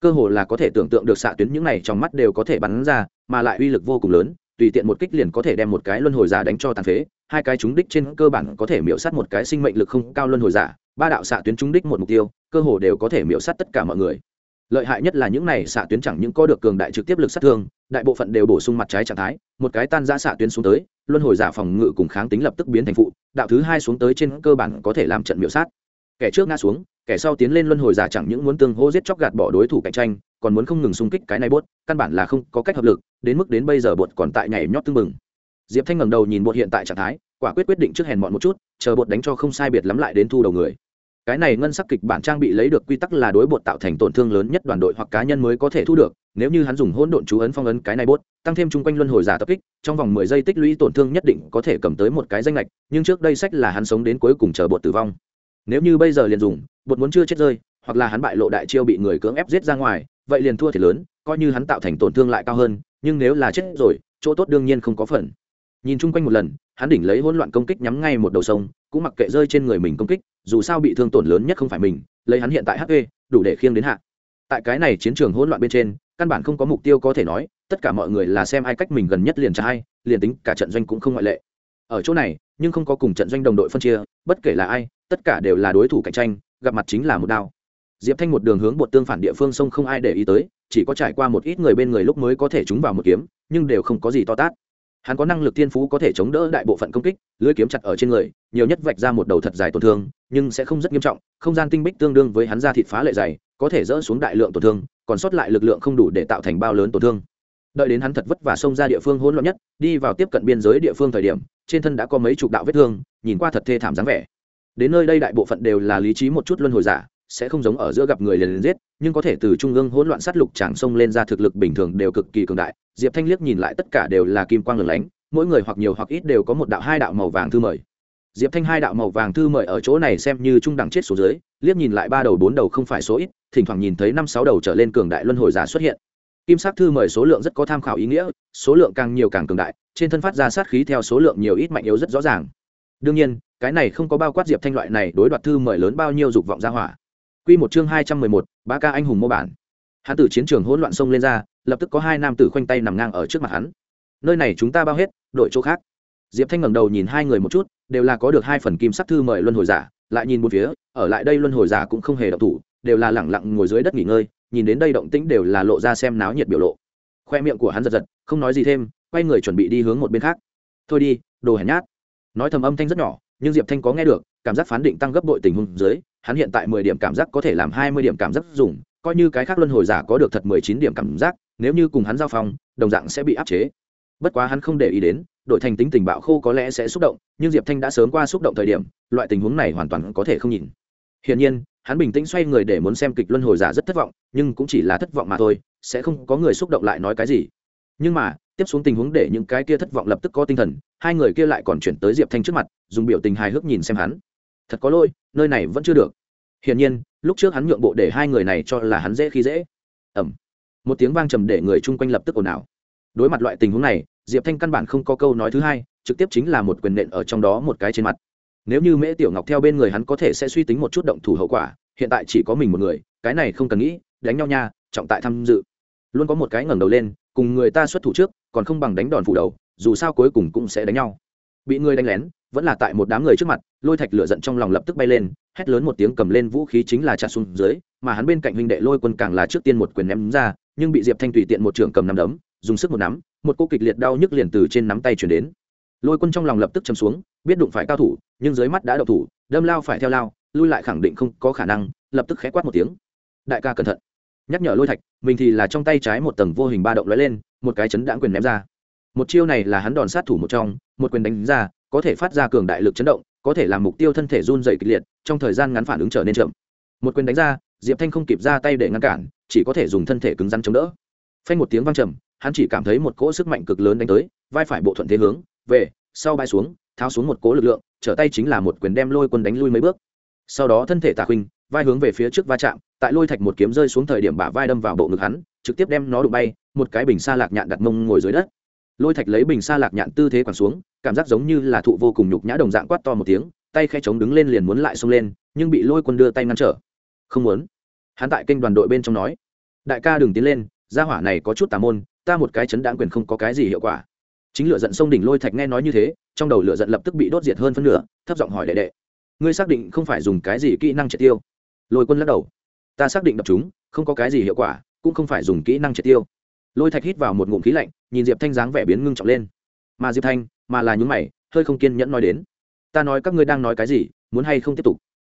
cơ hồ là có thể tưởng tượng được xạ tuyến những này trong mắt đều có thể bắn ra, mà lại uy lực vô cùng lớn, tùy tiện một kích liền có thể đem một cái luân hồi giả đánh cho tàn phế, hai cái trúng đích trên cơ bản có thể miễu sát một cái sinh mệnh lực không cao luân hồi giả, ba đạo xạ tuyến trúng đích một mục tiêu, cơ hồ đều có thể miễu sát tất cả mọi người. Lợi hại nhất là những này xạ tuyến chẳng những có được cường đại trực tiếp lực sát thương, đại bộ phận đều bổ sung mặt trái trạng thái, một cái tan ra xạ tuyến xuống tới, luân hồi giả phòng ngự cùng kháng tính lập tức biến thành phụ, đạo thứ hai xuống tới trên cơ bản có thể làm trận miễu sát kẻ trước ngã xuống, kẻ sau tiến lên luân hồi giả chẳng những muốn tương hô giết chóc gạt bỏ đối thủ cạnh tranh, còn muốn không ngừng xung kích cái này bốt căn bản là không có cách hợp lực, đến mức đến bây giờ bột còn tại nhảy nhót tưng bừng. Diệp thanh ngẩng đầu nhìn bột hiện tại trạng thái, quả quyết quyết định trước hèn mọn một chút, chờ bột đánh cho không sai biệt lắm lại đến thu đầu người. Cái này ngân sắc kịch bản trang bị lấy được quy tắc là đối bột tạo thành tổn thương lớn nhất đoàn đội hoặc cá nhân mới có thể thu được, nếu như hắn dùng hỗn độn chú ấn phong ấn cái này bốt tăng thêm chung quanh luân hồi giả tập kích, trong vòng mười giây tích lũy tổn thương nhất định có thể cầm tới một cái danh lệch, nhưng trước đây sách là hắn sống đến cuối cùng chờ bột tử vong nếu như bây giờ liền dùng, bột muốn chưa chết rơi, hoặc là hắn bại lộ đại chiêu bị người cưỡng ép giết ra ngoài, vậy liền thua thì lớn, coi như hắn tạo thành tổn thương lại cao hơn, nhưng nếu là chết rồi, chỗ tốt đương nhiên không có phần. Nhìn chung quanh một lần, hắn đỉnh lấy hỗn loạn công kích nhắm ngay một đầu sông, cũng mặc kệ rơi trên người mình công kích, dù sao bị thương tổn lớn nhất không phải mình, lấy hắn hiện tại hp đủ để khiêng đến hạ. Tại cái này chiến trường hỗn loạn bên trên, căn bản không có mục tiêu có thể nói, tất cả mọi người là xem ai cách mình gần nhất liền trả hay liền tính cả trận doanh cũng không ngoại lệ. Ở chỗ này nhưng không có cùng trận doanh đồng đội phân chia, bất kể là ai, tất cả đều là đối thủ cạnh tranh, gặp mặt chính là một đao. Diệp thanh một đường hướng bột tương phản địa phương sông không ai để ý tới, chỉ có trải qua một ít người bên người lúc mới có thể trúng vào một kiếm, nhưng đều không có gì to tát. Hắn có năng lực thiên phú có thể chống đỡ đại bộ phận công kích lưỡi kiếm chặt ở trên người, nhiều nhất vạch ra một đầu thật dài tổn thương, nhưng sẽ không rất nghiêm trọng, không gian tinh bích tương đương với hắn ra thịt phá lệ dày, có thể dỡ xuống đại lượng tổn thương, còn sót lại lực lượng không đủ để tạo thành bao lớn tổn thương. Đợi đến hắn thật vất vả xông ra địa phương hỗn loạn nhất, đi vào tiếp cận biên giới địa phương thời điểm trên thân đã có mấy chục đạo vết thương, nhìn qua thật thê thảm dáng vẻ. Đến nơi đây đại bộ phận đều là lý trí một chút luân hồi giả, sẽ không giống ở giữa gặp người liền liền giết, nhưng có thể từ trung ương hỗn loạn sát lục tràng sông lên ra thực lực bình thường đều cực kỳ cường đại. Diệp thanh liếc nhìn lại tất cả đều là kim quang lửng lánh, mỗi người hoặc nhiều hoặc ít đều có một đạo hai đạo màu vàng thư mời. Diệp thanh hai đạo màu vàng thư mời ở chỗ này xem như trung đẳng chết số dưới, liếc nhìn lại ba đầu bốn đầu không phải số ít, thỉnh thoảng nhìn thấy năm sáu đầu trở lên cường đại luân hồi giả xuất hiện. Kim sắc thư mời số lượng rất có tham khảo ý nghĩa, số lượng càng nhiều càng cường đại trên thân phát ra sát khí theo số lượng nhiều ít mạnh yếu rất rõ ràng đương nhiên cái này không có bao quát diệp thanh loại này đối đoạt thư mời lớn bao nhiêu dục vọng ra hỏa Quy một chương hai trăm mười một, ba ca anh hùng mô bản. Hắn từ chiến trường hỗn loạn sông lên ra, lập tức có hai nam tử khoanh tay nằm ngang ở trước mặt hắn. Nơi này chúng ta bao hết, đổi chỗ khác. Diệp Thanh ngẩng đầu nhìn hai người một chút, đều là có được hai phần kim sắc thư mời luân hồi giả, lại nhìn một phía, ở lại đây luân hồi giả cũng không hề động thủ, đều là lẳng lặng ngồi dưới đất nghỉ ngơi, nhìn đến đây động tĩnh đều là lộ ra xem náo nhiệt biểu lộ. Khoe miệng của hắn giật giật, không nói gì thêm, quay người chuẩn bị đi hướng một bên khác. Thôi đi, đồ hèn nhát. Nói thầm âm thanh rất nhỏ, nhưng Diệp Thanh có nghe được, cảm giác phán định tăng gấp bội tình huống dưới, hắn hiện tại mười điểm cảm giác có thể làm hai mươi điểm cảm giác dùng, coi như cái khác luân hồi giả có được thật mười chín điểm cảm giác, nếu như cùng hắn giao phong, đồng dạng sẽ bị áp chế. Bất quá hắn không để ý đến, đội thành tính tình bạo khô có lẽ sẽ xúc động, nhưng Diệp Thanh đã sớm qua xúc động thời điểm, loại tình huống này hoàn toàn có thể không nhìn. hiển nhiên hắn bình tĩnh xoay người để muốn xem kịch luân hồi giả rất thất vọng nhưng cũng chỉ là thất vọng mà thôi sẽ không có người xúc động lại nói cái gì nhưng mà tiếp xuống tình huống để những cái kia thất vọng lập tức có tinh thần, hai người kia lại còn chuyển tới diệp thanh trước mặt, dùng biểu tình hài hước nhìn xem hắn. Thật có lỗi, nơi này vẫn chưa được. Hiển nhiên, lúc trước hắn nhượng bộ để hai người này cho là hắn dễ khi dễ. Ẩm một tiếng vang trầm để người chung quanh lập tức ồn ào. Đối mặt loại tình huống này, diệp thanh căn bản không có câu nói thứ hai, trực tiếp chính là một quyền nện ở trong đó một cái trên mặt. Nếu như mễ tiểu ngọc theo bên người hắn có thể sẽ suy tính một chút động thủ hậu quả, hiện tại chỉ có mình một người, cái này không cần nghĩ, đánh nhau nha, trọng tại tham dự. Luôn có một cái ngẩng đầu lên cùng người ta xuất thủ trước, còn không bằng đánh đòn phủ đầu, dù sao cuối cùng cũng sẽ đánh nhau. Bị người đánh lén, vẫn là tại một đám người trước mặt, lôi thạch lửa giận trong lòng lập tức bay lên, hét lớn một tiếng cầm lên vũ khí chính là chặt xuống dưới, mà hắn bên cạnh huynh đệ lôi quân càng là trước tiên một quyền ném ra, nhưng bị diệp thanh tùy tiện một trưởng cầm nắm đấm, dùng sức một nắm, một cô kịch liệt đau nhức liền từ trên nắm tay chuyển đến. Lôi quân trong lòng lập tức chấm xuống, biết đụng phải cao thủ, nhưng dưới mắt đã đậu thủ, đâm lao phải theo lao, lui lại khẳng định không có khả năng, lập tức khẽ quát một tiếng. Đại ca cẩn thận nhắc nhở lôi thạch, mình thì là trong tay trái một tầng vô hình ba động lóe lên, một cái chấn đãng quyền ném ra. Một chiêu này là hắn đòn sát thủ một trong, một quyền đánh ra, có thể phát ra cường đại lực chấn động, có thể làm mục tiêu thân thể run dày kịch liệt, trong thời gian ngắn phản ứng trở nên chậm. Một quyền đánh ra, diệp thanh không kịp ra tay để ngăn cản, chỉ có thể dùng thân thể cứng rắn chống đỡ. Phanh một tiếng vang trầm, hắn chỉ cảm thấy một cỗ sức mạnh cực lớn đánh tới, vai phải bộ thuận thế hướng, về, sau bay xuống, tháo xuống một cỗ lực lượng, trở tay chính là một quyền đem lôi quân đánh lui mấy bước. Sau đó thân thể tà khuynh vai hướng về phía trước va chạm, tại lôi thạch một kiếm rơi xuống thời điểm bả vai đâm vào bộ ngực hắn, trực tiếp đem nó đụng bay, một cái bình xa lạc nhạn đặt mông ngồi dưới đất. Lôi thạch lấy bình xa lạc nhạn tư thế quẳng xuống, cảm giác giống như là thụ vô cùng nhục nhã đồng dạng quát to một tiếng, tay khe chống đứng lên liền muốn lại xông lên, nhưng bị lôi quân đưa tay ngăn trở. Không muốn. Hắn tại kênh đoàn đội bên trong nói, đại ca đừng tiến lên, gia hỏa này có chút tà môn, ta một cái chấn đáng quyền không có cái gì hiệu quả. Chính lựa giận sông đỉnh lôi thạch nghe nói như thế, trong đầu lựa giận lập tức bị đốt diệt hơn phân nửa, thấp giọng hỏi đệ đệ, ngươi xác định không phải dùng cái gì kỹ năng triệt tiêu? Lôi quân lắc đầu. Ta xác định đập chúng, không có cái gì hiệu quả, cũng không phải dùng kỹ năng triệt tiêu. Lôi thạch hít vào một ngụm khí lạnh, nhìn diệp thanh dáng vẻ biến ngưng trọng lên. Mà diệp thanh, mà là những mày, hơi không kiên nhẫn nói đến. Ta nói các ngươi đang nói cái gì, muốn hay không tiếp tục?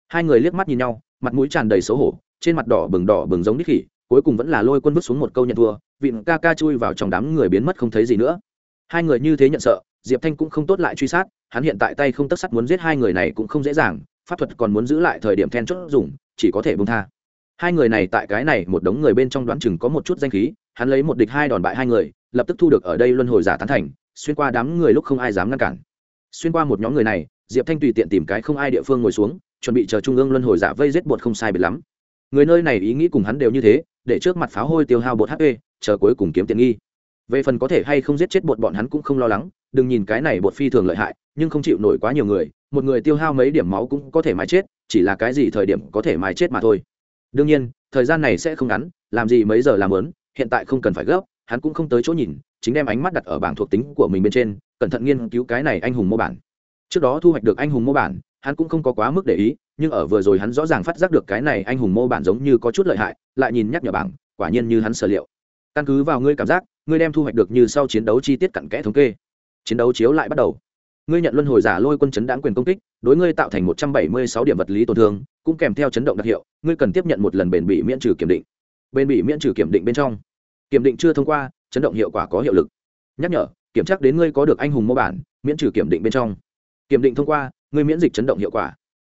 Hai người liếc mắt nhìn nhau, mặt mũi tràn đầy xấu hổ, trên mặt đỏ bừng đỏ bừng giống đít khỉ, cuối cùng vẫn là lôi quân vứt xuống một câu nhận thua, vịn ca ca chui vào trong đám người biến mất không thấy gì nữa. Hai người như thế nhận sợ, diệp thanh cũng không tốt lại truy sát, hắn hiện tại tay không tất sắt muốn giết hai người này cũng không dễ dàng, pháp thuật còn muốn giữ lại thời điểm then chốt dùng chỉ có thể bông tha. Hai người này tại cái này một đống người bên trong đoán chừng có một chút danh khí, hắn lấy một địch hai đòn bại hai người, lập tức thu được ở đây luân hồi giả tán thành, xuyên qua đám người lúc không ai dám ngăn cản. Xuyên qua một nhóm người này, diệp thanh tùy tiện tìm cái không ai địa phương ngồi xuống, chuẩn bị chờ trung ương luân hồi giả vây giết bột không sai biệt lắm. Người nơi này ý nghĩ cùng hắn đều như thế, để trước mặt pháo hôi tiêu hao bột hp chờ cuối cùng kiếm tiện nghi. Về phần có thể hay không giết chết bột bọn hắn cũng không lo lắng, đừng nhìn cái này bột phi thường lợi hại, nhưng không chịu nổi quá nhiều người, một người tiêu hao mấy điểm máu cũng có thể mái chết chỉ là cái gì thời điểm có thể mài chết mà thôi. Đương nhiên, thời gian này sẽ không ngắn, làm gì mấy giờ làm lớn, hiện tại không cần phải gấp, hắn cũng không tới chỗ nhìn, chính đem ánh mắt đặt ở bảng thuộc tính của mình bên trên, cẩn thận nghiên cứu cái này anh hùng mô bản. Trước đó thu hoạch được anh hùng mô bản, hắn cũng không có quá mức để ý, nhưng ở vừa rồi hắn rõ ràng phát giác được cái này anh hùng mô bản giống như có chút lợi hại, lại nhìn nhắc nhở bảng, quả nhiên như hắn sở liệu. Căn cứ vào ngươi cảm giác, ngươi đem thu hoạch được như sau chiến đấu chi tiết cặn kẽ thống kê. Chiến đấu chiếu lại bắt đầu ngươi nhận luân hồi giả lôi quân chấn đáng quyền công kích, đối ngươi tạo thành một trăm bảy mươi sáu điểm vật lý tổn thương, cũng kèm theo chấn động đặc hiệu, ngươi cần tiếp nhận một lần bền bị miễn trừ kiểm định. Bền bị miễn trừ kiểm định bên trong. Kiểm định chưa thông qua, chấn động hiệu quả có hiệu lực. Nhắc nhở, kiểm tra đến ngươi có được anh hùng mô bản, miễn trừ kiểm định bên trong. Kiểm định thông qua, ngươi miễn dịch chấn động hiệu quả.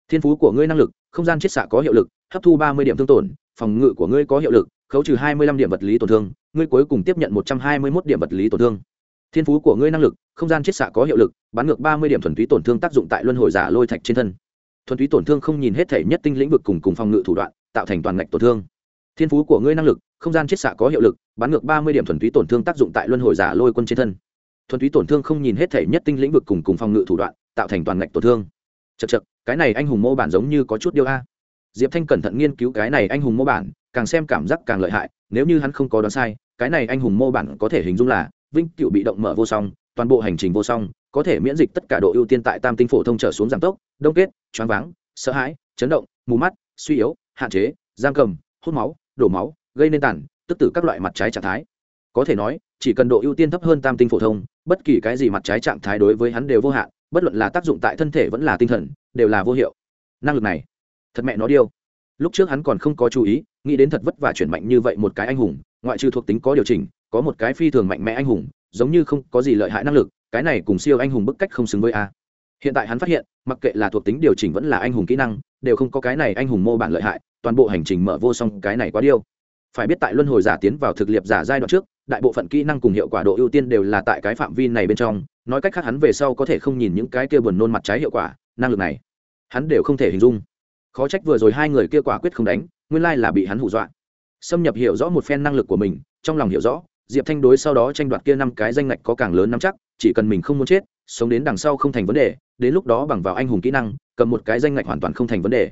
Thiên phú của ngươi năng lực, không gian chiết xạ có hiệu lực, hấp thu ba mươi điểm thương tổn, phòng ngự của ngươi có hiệu lực, khấu trừ hai mươi lăm điểm vật lý tổn thương, ngươi cuối cùng tiếp nhận một trăm hai mươi mốt điểm vật lý tổn thương thiên phú của ngươi năng lực, không gian chiết xạ có hiệu lực, bán ngược ba mươi điểm thuần túy tổn thương tác dụng tại luân hồi giả lôi thạch trên thân. Thuần túy tổn thương không nhìn hết thể nhất tinh lĩnh vực cùng cùng phòng ngự thủ đoạn, tạo thành toàn ngạch tổn thương. Thiên phú của ngươi năng lực, không gian chiết xạ có hiệu lực, bán ngược ba mươi điểm thuần túy tổn thương tác dụng tại luân hồi giả lôi quân trên thân. Thuần túy tổn thương không nhìn hết thể nhất tinh lĩnh vực cùng cùng phòng ngự thủ đoạn, tạo thành toàn ngạch tổn thương. Chật chật cái này anh hùng mô bản giống như có chút điêu a. Diệp thanh cẩn thận nghiên cứu cái này anh hùng mô bản, càng xem cảm giác càng lợi hại, nếu như hắn không có đoán sai, cái này anh hùng mô bản có thể hình dung là vinh cựu bị động mở vô song, toàn bộ hành trình vô song, có thể miễn dịch tất cả độ ưu tiên tại tam tinh phổ thông trở xuống giảm tốc, đông kết, choáng váng, sợ hãi, chấn động, mù mắt, suy yếu, hạn chế, giam cầm, hút máu, đổ máu, gây nên tàn tức tử các loại mặt trái trạng thái. Có thể nói, chỉ cần độ ưu tiên thấp hơn tam tinh phổ thông, bất kỳ cái gì mặt trái trạng thái đối với hắn đều vô hạn, bất luận là tác dụng tại thân thể vẫn là tinh thần, đều là vô hiệu. Năng lực này, thật mẹ nó điêu. Lúc trước hắn còn không có chú ý, nghĩ đến thật vất vả chuyển mạnh như vậy một cái anh hùng, ngoại trừ thuộc tính có điều chỉnh có một cái phi thường mạnh mẽ anh hùng, giống như không có gì lợi hại năng lực, cái này cùng siêu anh hùng bức cách không xứng với a. Hiện tại hắn phát hiện, mặc kệ là thuộc tính điều chỉnh vẫn là anh hùng kỹ năng, đều không có cái này anh hùng mô bản lợi hại, toàn bộ hành trình mở vô song cái này quá điêu. Phải biết tại luân hồi giả tiến vào thực liệp giả giai đoạn trước, đại bộ phận kỹ năng cùng hiệu quả độ ưu tiên đều là tại cái phạm vi này bên trong, nói cách khác hắn về sau có thể không nhìn những cái kia buồn nôn mặt trái hiệu quả, năng lực này, hắn đều không thể hình dung. Khó trách vừa rồi hai người kia quả quyết không đánh, nguyên lai là bị hắn hù dọa. Xâm nhập hiểu rõ một phen năng lực của mình, trong lòng hiểu rõ diệp thanh đối sau đó tranh đoạt kia năm cái danh ngạch có càng lớn năm chắc, chỉ cần mình không muốn chết, sống đến đằng sau không thành vấn đề, đến lúc đó bằng vào anh hùng kỹ năng, cầm một cái danh ngạch hoàn toàn không thành vấn đề.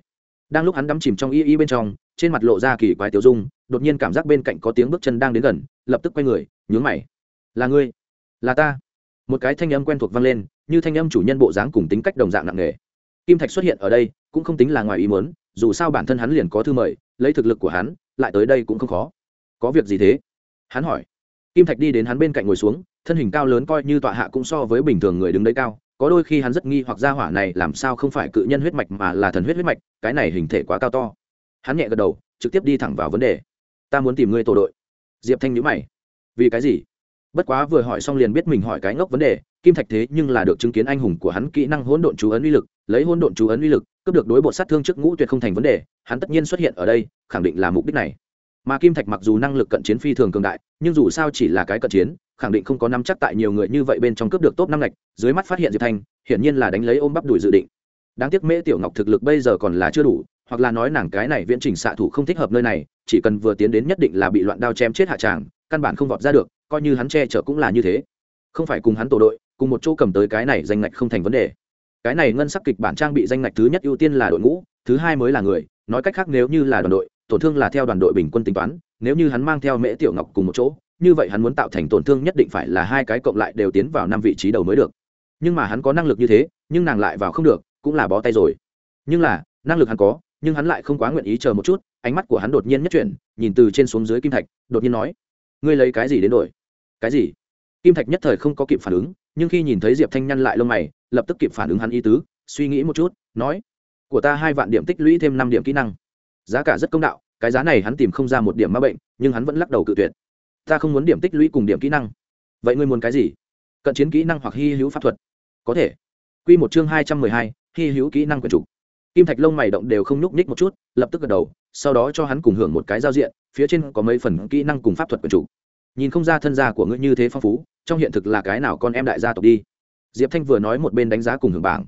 Đang lúc hắn đắm chìm trong y y bên trong, trên mặt lộ ra kỳ quái tiểu dung, đột nhiên cảm giác bên cạnh có tiếng bước chân đang đến gần, lập tức quay người, nhướng mày. Là ngươi? Là ta? Một cái thanh âm quen thuộc vang lên, như thanh âm chủ nhân bộ dáng cùng tính cách đồng dạng nặng nề. Kim thạch xuất hiện ở đây, cũng không tính là ngoài ý muốn, dù sao bản thân hắn liền có thư mời, lấy thực lực của hắn, lại tới đây cũng không khó. Có việc gì thế? hắn hỏi kim thạch đi đến hắn bên cạnh ngồi xuống, thân hình cao lớn coi như tọa hạ cũng so với bình thường người đứng đấy cao, có đôi khi hắn rất nghi hoặc ra hỏa này làm sao không phải cự nhân huyết mạch mà là thần huyết huyết mạch, cái này hình thể quá cao to. Hắn nhẹ gật đầu, trực tiếp đi thẳng vào vấn đề. Ta muốn tìm ngươi tổ đội. Diệp thanh nhữ mày. Vì cái gì? Bất quá vừa hỏi xong liền biết mình hỏi cái ngốc vấn đề, kim thạch thế nhưng là được chứng kiến anh hùng của hắn kỹ năng hỗn độn chú ấn uy lực, lấy hỗn độn chú ấn uy lực, cướp được đối bộ sát thương trước ngũ tuyệt không thành vấn đề, hắn tất nhiên xuất hiện ở đây, khẳng định là mục đích này mà kim thạch mặc dù năng lực cận chiến phi thường cường đại, nhưng dù sao chỉ là cái cận chiến, khẳng định không có nắm chắc tại nhiều người như vậy bên trong cướp được top năm ngạch, dưới mắt phát hiện diệp thanh, hiển nhiên là đánh lấy ôm bắp đùi dự định. Đáng tiếc mễ tiểu ngọc thực lực bây giờ còn là chưa đủ, hoặc là nói nàng cái này viễn trình xạ thủ không thích hợp nơi này, chỉ cần vừa tiến đến nhất định là bị loạn đao chém chết hạ tràng, căn bản không vọt ra được, coi như hắn che chở cũng là như thế. Không phải cùng hắn tổ đội, cùng một chỗ cầm tới cái này danh ngạch không thành vấn đề. Cái này ngân sắc kịch bản trang bị danh ngạch thứ nhất ưu tiên là đội ngũ, thứ hai mới là người, nói cách khác nếu như là đoàn đội tổn thương là theo đoàn đội bình quân tính toán, nếu như hắn mang theo mễ tiểu ngọc cùng một chỗ, như vậy hắn muốn tạo thành tổn thương nhất định phải là hai cái cộng lại đều tiến vào năm vị trí đầu mới được. Nhưng mà hắn có năng lực như thế, nhưng nàng lại vào không được, cũng là bó tay rồi. Nhưng là, năng lực hắn có, nhưng hắn lại không quá nguyện ý chờ một chút, ánh mắt của hắn đột nhiên nhất chuyển, nhìn từ trên xuống dưới kim thạch, đột nhiên nói, ngươi lấy cái gì đến đổi? Cái gì? Kim thạch nhất thời không có kịp phản ứng, nhưng khi nhìn thấy diệp thanh nhăn lại lông mày, lập tức kịp phản ứng hắn ý tứ, suy nghĩ một chút, nói, của ta hai vạn điểm tích lũy thêm năm điểm kỹ năng giá cả rất công đạo, cái giá này hắn tìm không ra một điểm ma bệnh, nhưng hắn vẫn lắc đầu cự tuyệt. Ta không muốn điểm tích lũy cùng điểm kỹ năng. Vậy ngươi muốn cái gì? Cận chiến kỹ năng hoặc hy hữu pháp thuật? Có thể. Q một chương hai trăm mười hai, hy hữu kỹ năng quyền trục kim thạch lông mày động đều không nhúc nhích một chút, lập tức gật đầu, sau đó cho hắn cùng hưởng một cái giao diện, phía trên có mấy phần kỹ năng cùng pháp thuật quyền trục nhìn không ra thân gia của ngươi như thế phong phú, trong hiện thực là cái nào con em đại gia tộc đi? Diệp thanh vừa nói một bên đánh giá cùng hưởng bảng.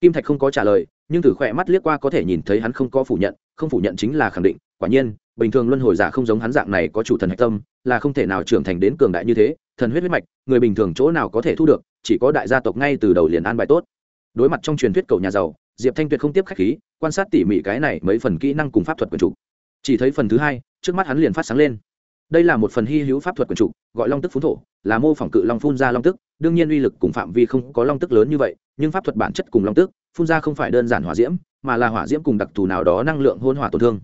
Kim thạch không có trả lời, nhưng từ khỏe mắt liếc qua có thể nhìn thấy hắn không có phủ nhận không phủ nhận chính là khẳng định, quả nhiên, bình thường luân hồi giả không giống hắn dạng này có chủ thần hạch tâm, là không thể nào trưởng thành đến cường đại như thế, thần huyết huyết mạch, người bình thường chỗ nào có thể thu được, chỉ có đại gia tộc ngay từ đầu liền an bài tốt. Đối mặt trong truyền thuyết cầu nhà giàu, diệp thanh tuyệt không tiếp khách khí, quan sát tỉ mỉ cái này mấy phần kỹ năng cùng pháp thuật quần chủ. Chỉ thấy phần thứ hai, trước mắt hắn liền phát sáng lên. Đây là một phần hy hữu pháp thuật quần chủ, gọi long tức phú thổ, là mô phỏng cự long phun ra long tức, đương nhiên uy lực cùng phạm vi không có long tức lớn như vậy, nhưng pháp thuật bản chất cùng long tức, phun ra không phải đơn giản hòa diễm mà là hỏa diễm cùng đặc thù nào đó năng lượng hôn hỏa tổn thương.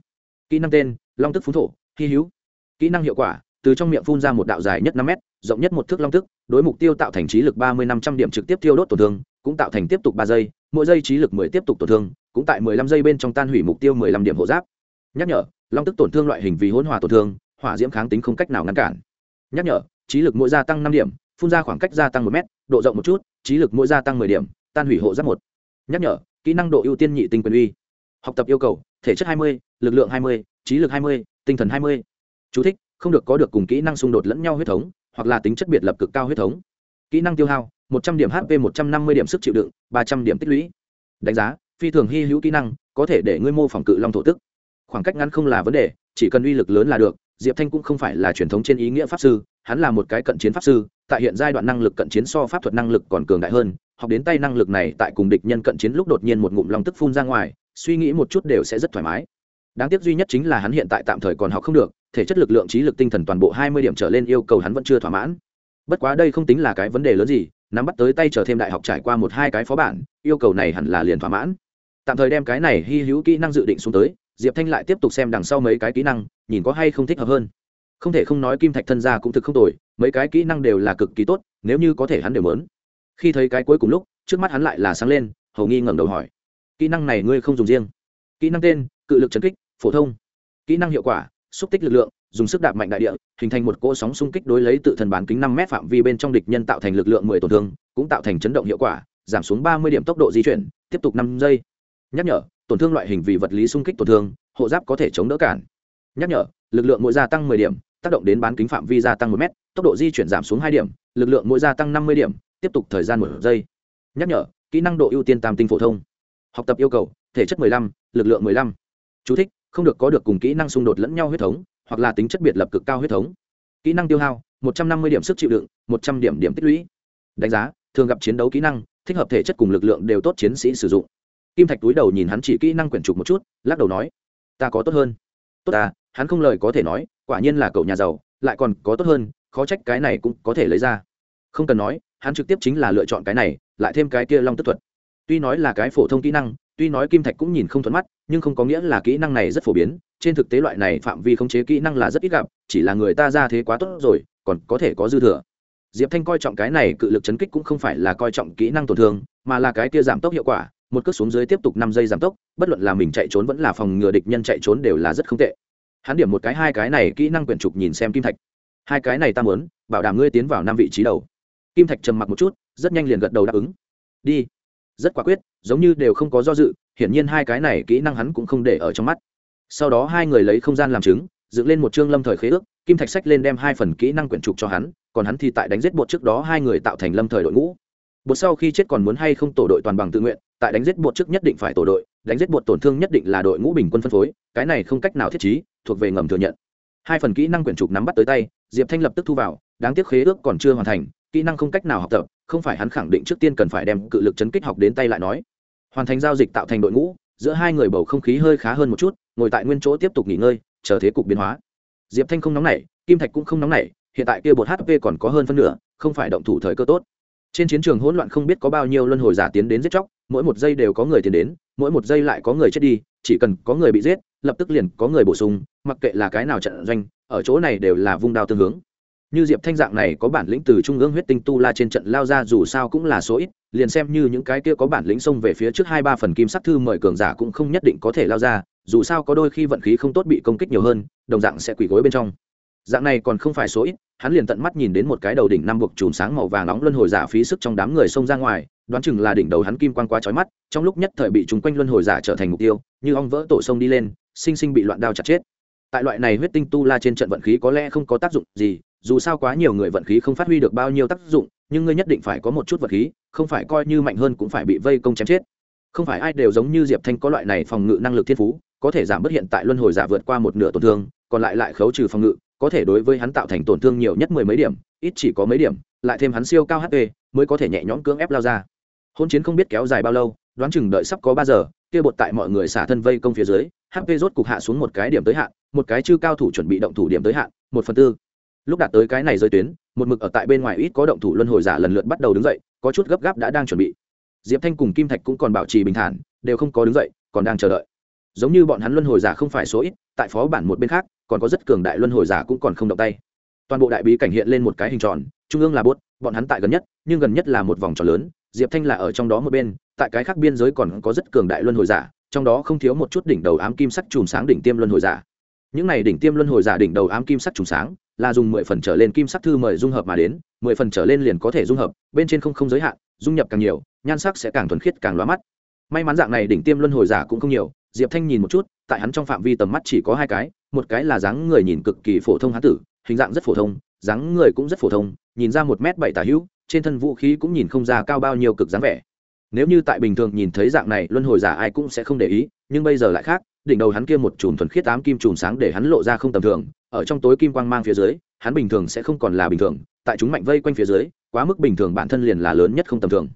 Kỹ năng tên, long tức phú thổ, hy hữu. Kỹ năng hiệu quả, từ trong miệng phun ra một đạo dài nhất năm m rộng nhất một thước long tức, đối mục tiêu tạo thành trí lực ba mươi năm trăm điểm trực tiếp tiêu đốt tổn thương, cũng tạo thành tiếp tục ba giây, mỗi giây trí lực mười tiếp tục tổn thương, cũng tại mười lăm giây bên trong tan hủy mục tiêu mười lăm điểm hộ giáp. Nhắc nhở, long tức tổn thương loại hình vì hỗn hòa tổn thương, hỏa diễm kháng tính không cách nào ngăn cản. Nhắc nhở, trí lực mỗi gia tăng năm điểm, phun ra khoảng cách gia tăng một m độ rộng một chút, trí lực mỗi gia tăng mười điểm, tan hủy hộ giáp một. Nhắc nhở kỹ năng độ ưu tiên nhị tinh quyền uy. Học tập yêu cầu thể chất hai mươi lực lượng hai mươi trí lực hai mươi tinh thần hai mươi. Chú thích, không được có được cùng kỹ năng xung đột lẫn nhau huyết thống hoặc là tính chất biệt lập cực cao huyết thống. Kỹ năng tiêu hao một trăm điểm hp một trăm năm mươi điểm sức chịu đựng ba trăm điểm tích lũy. Đánh giá phi thường hy hữu kỹ năng có thể để ngươi mô phỏng cự long thổ tức. Khoảng cách ngắn không là vấn đề chỉ cần uy lực lớn là được diệp thanh cũng không phải là truyền thống trên ý nghĩa pháp sư hắn là một cái cận chiến pháp sư tại hiện giai đoạn năng lực cận chiến so pháp thuật năng lực còn cường đại hơn học đến tay năng lực này tại cùng địch nhân cận chiến lúc đột nhiên một ngụm long tức phun ra ngoài, suy nghĩ một chút đều sẽ rất thoải mái. Đáng tiếc duy nhất chính là hắn hiện tại tạm thời còn học không được, thể chất lực lượng, trí lực, tinh thần toàn bộ hai mươi điểm trở lên yêu cầu hắn vẫn chưa thỏa mãn. Bất quá đây không tính là cái vấn đề lớn gì, nắm bắt tới tay chờ thêm đại học trải qua một hai cái phó bản, yêu cầu này hẳn là liền thỏa mãn. Tạm thời đem cái này hy hữu kỹ năng dự định xuống tới, diệp thanh lại tiếp tục xem đằng sau mấy cái kỹ năng, nhìn có hay không thích hợp hơn. Không thể không nói kim thạch thân gia cũng thực không tồi, mấy cái kỹ năng đều là cực kỳ tốt, nếu như có thể hắn đều mớn khi thấy cái cuối cùng lúc, trước mắt hắn lại là sáng lên, hầu nghi ngẩng đầu hỏi, kỹ năng này ngươi không dùng riêng? Kỹ năng tên, cự lực Trấn kích, phổ thông. Kỹ năng hiệu quả, xúc tích lực lượng, dùng sức đạp mạnh đại địa, hình thành một cỗ sóng xung kích đối lấy tự thân bán kính năm m phạm vi bên trong địch nhân tạo thành lực lượng mười tổn thương, cũng tạo thành chấn động hiệu quả, giảm xuống ba mươi điểm tốc độ di chuyển, tiếp tục năm giây. Nhắc nhở, tổn thương loại hình vì vật lý xung kích tổn thương, hộ giáp có thể chống đỡ cản. Nhắc nhở, lực lượng mỗi gia tăng 10 điểm, tác động đến bán kính phạm vi gia tăng một m tốc độ di chuyển giảm xuống hai điểm, lực lượng mỗi gia tăng 50 điểm tiếp tục thời gian một giây. Nhắc nhở kỹ năng độ ưu tiên tam tinh phổ thông. Học tập yêu cầu thể chất 15, lực lượng 15. Chú thích, không được có được cùng kỹ năng xung đột lẫn nhau huyết thống hoặc là tính chất biệt lập cực cao huyết thống. Kỹ năng tiêu hao 150 điểm sức chịu đựng 100 điểm điểm tích lũy. Đánh giá thường gặp chiến đấu kỹ năng thích hợp thể chất cùng lực lượng đều tốt chiến sĩ sử dụng. Kim thạch túi đầu nhìn hắn chỉ kỹ năng quyển trục một chút lắc đầu nói ta có tốt hơn. Tốt à hắn không lời có thể nói quả nhiên là cậu nhà giàu lại còn có tốt hơn khó trách cái này cũng có thể lấy ra. Không cần nói hắn trực tiếp chính là lựa chọn cái này, lại thêm cái kia long tức thuật. Tuy nói là cái phổ thông kỹ năng, tuy nói kim thạch cũng nhìn không thuận mắt, nhưng không có nghĩa là kỹ năng này rất phổ biến. Trên thực tế loại này phạm vi khống chế kỹ năng là rất ít gặp, chỉ là người ta ra thế quá tốt rồi, còn có thể có dư thừa. Diệp thanh coi trọng cái này cự lực chấn kích cũng không phải là coi trọng kỹ năng tổn thương, mà là cái kia giảm tốc hiệu quả, một cước xuống dưới tiếp tục năm giây giảm tốc, bất luận là mình chạy trốn vẫn là phòng ngừa địch nhân chạy trốn đều là rất không tệ. Hắn điểm một cái, hai cái này kỹ năng quyển trục nhìn xem kim thạch. Hai cái này ta muốn, bảo đảm ngươi tiến vào năm vị trí đầu kim thạch trầm mặc một chút, rất nhanh liền gật đầu đáp ứng. Đi. Rất quả quyết, giống như đều không có do dự, hiển nhiên hai cái này kỹ năng hắn cũng không để ở trong mắt. Sau đó hai người lấy không gian làm chứng, dựng lên một chương lâm thời khế ước, kim thạch sách lên đem hai phần kỹ năng quyển trục cho hắn, còn hắn thì tại đánh giết bột trước đó hai người tạo thành lâm thời đội ngũ. Bột sau khi chết còn muốn hay không tổ đội toàn bằng tự nguyện, tại đánh giết bột trước nhất định phải tổ đội, đánh giết bột tổn thương nhất định là đội ngũ bình quân phân phối, cái này không cách nào thiết trí, thuộc về ngầm thừa nhận. Hai phần kỹ năng quyển trục nắm bắt tới tay, diệp thanh lập tức thu vào, đáng tiếc khế ước còn chưa hoàn thành kỹ năng không cách nào học tập, không phải hắn khẳng định trước tiên cần phải đem cự lực chấn kích học đến tay lại nói. Hoàn thành giao dịch tạo thành đội ngũ, giữa hai người bầu không khí hơi khá hơn một chút, ngồi tại nguyên chỗ tiếp tục nghỉ ngơi, chờ thế cục biến hóa. Diệp thanh không nóng nảy, kim thạch cũng không nóng nảy, hiện tại kia bột hp còn có hơn phân nửa, không phải động thủ thời cơ tốt. Trên chiến trường hỗn loạn không biết có bao nhiêu luân hồi giả tiến đến giết chóc, mỗi một giây đều có người tiến đến, mỗi một giây lại có người chết đi, chỉ cần có người bị giết, lập tức liền có người bổ sung, mặc kệ là cái nào trận doanh, ở chỗ này đều là vung đao tương hướng như diệp thanh dạng này có bản lĩnh từ trung ương huyết tinh tu la trên trận lao ra dù sao cũng là số ít, liền xem như những cái kia có bản lĩnh xông về phía trước hai ba phần kim sắc thư mời cường giả cũng không nhất định có thể lao ra, dù sao có đôi khi vận khí không tốt bị công kích nhiều hơn, đồng dạng sẽ quỳ gối bên trong. Dạng này còn không phải số ít, hắn liền tận mắt nhìn đến một cái đầu đỉnh năm buộc chùm sáng màu vàng nóng luân hồi giả phí sức trong đám người xông ra ngoài, đoán chừng là đỉnh đầu hắn kim quang quá trói mắt, trong lúc nhất thời bị chúng quanh luân hồi giả trở thành mục tiêu, như ong vỡ tổ sông đi lên, sinh sinh bị loạn đao chặt chết. Tại loại này huyết tinh tu la trên trận vận khí có lẽ không có tác dụng gì dù sao quá nhiều người vận khí không phát huy được bao nhiêu tác dụng, nhưng ngươi nhất định phải có một chút vận khí, không phải coi như mạnh hơn cũng phải bị vây công chém chết. Không phải ai đều giống như diệp thanh có loại này phòng ngự năng lực thiên phú, có thể giảm bớt hiện tại luân hồi giả vượt qua một nửa tổn thương, còn lại lại khấu trừ phòng ngự, có thể đối với hắn tạo thành tổn thương nhiều nhất mười mấy điểm, ít chỉ có mấy điểm, lại thêm hắn siêu cao hp mới có thể nhẹ nhõm cưỡng ép lao ra. Hôn chiến không biết kéo dài bao lâu, đoán chừng đợi sắp có ba giờ, kia bột tại mọi người xả thân vây công phía dưới hp rốt cục hạ xuống một cái điểm tới hạn, một cái chư cao thủ chuẩn bị động thủ điểm tới hạn, một phần tư lúc đạt tới cái này rơi tuyến, một mực ở tại bên ngoài ít có động thủ luân hồi giả lần lượt bắt đầu đứng dậy, có chút gấp gáp đã đang chuẩn bị. Diệp thanh cùng kim thạch cũng còn bảo trì bình thản, đều không có đứng dậy, còn đang chờ đợi. Giống như bọn hắn luân hồi giả không phải số ít, tại phó bản một bên khác, còn có rất cường đại luân hồi giả cũng còn không động tay. Toàn bộ đại bí cảnh hiện lên một cái hình tròn, trung ương là bốt, bọn hắn tại gần nhất, nhưng gần nhất là một vòng tròn lớn, diệp thanh là ở trong đó một bên, tại cái khác biên giới còn có rất cường đại luân hồi giả, trong đó không thiếu một chút đỉnh đầu ám kim sắc chùm sáng đỉnh tiêm luân hồi giả. Những này đỉnh tiêm luân hồi giả đỉnh đầu ám kim sắc chùm sáng là dùng mười phần trở lên kim sắc thư mời dung hợp mà đến, mười phần trở lên liền có thể dung hợp, bên trên không không giới hạn, dung nhập càng nhiều, nhan sắc sẽ càng thuần khiết càng lóa mắt. May mắn dạng này đỉnh tiêm luân hồi giả cũng không nhiều, diệp thanh nhìn một chút, tại hắn trong phạm vi tầm mắt chỉ có hai cái, một cái là dáng người nhìn cực kỳ phổ thông hán tử, hình dạng rất phổ thông, dáng người cũng rất phổ thông, nhìn ra một m bảy tả hữu, trên thân vũ khí cũng nhìn không ra cao bao nhiêu cực dáng vẻ. Nếu như tại bình thường nhìn thấy dạng này luân hồi giả ai cũng sẽ không để ý, nhưng bây giờ lại khác đỉnh đầu hắn kia một chùm thuần khiết tám kim chùm sáng để hắn lộ ra không tầm thường, ở trong tối kim quang mang phía dưới, hắn bình thường sẽ không còn là bình thường, tại chúng mạnh vây quanh phía dưới, quá mức bình thường bản thân liền là lớn nhất không tầm thường.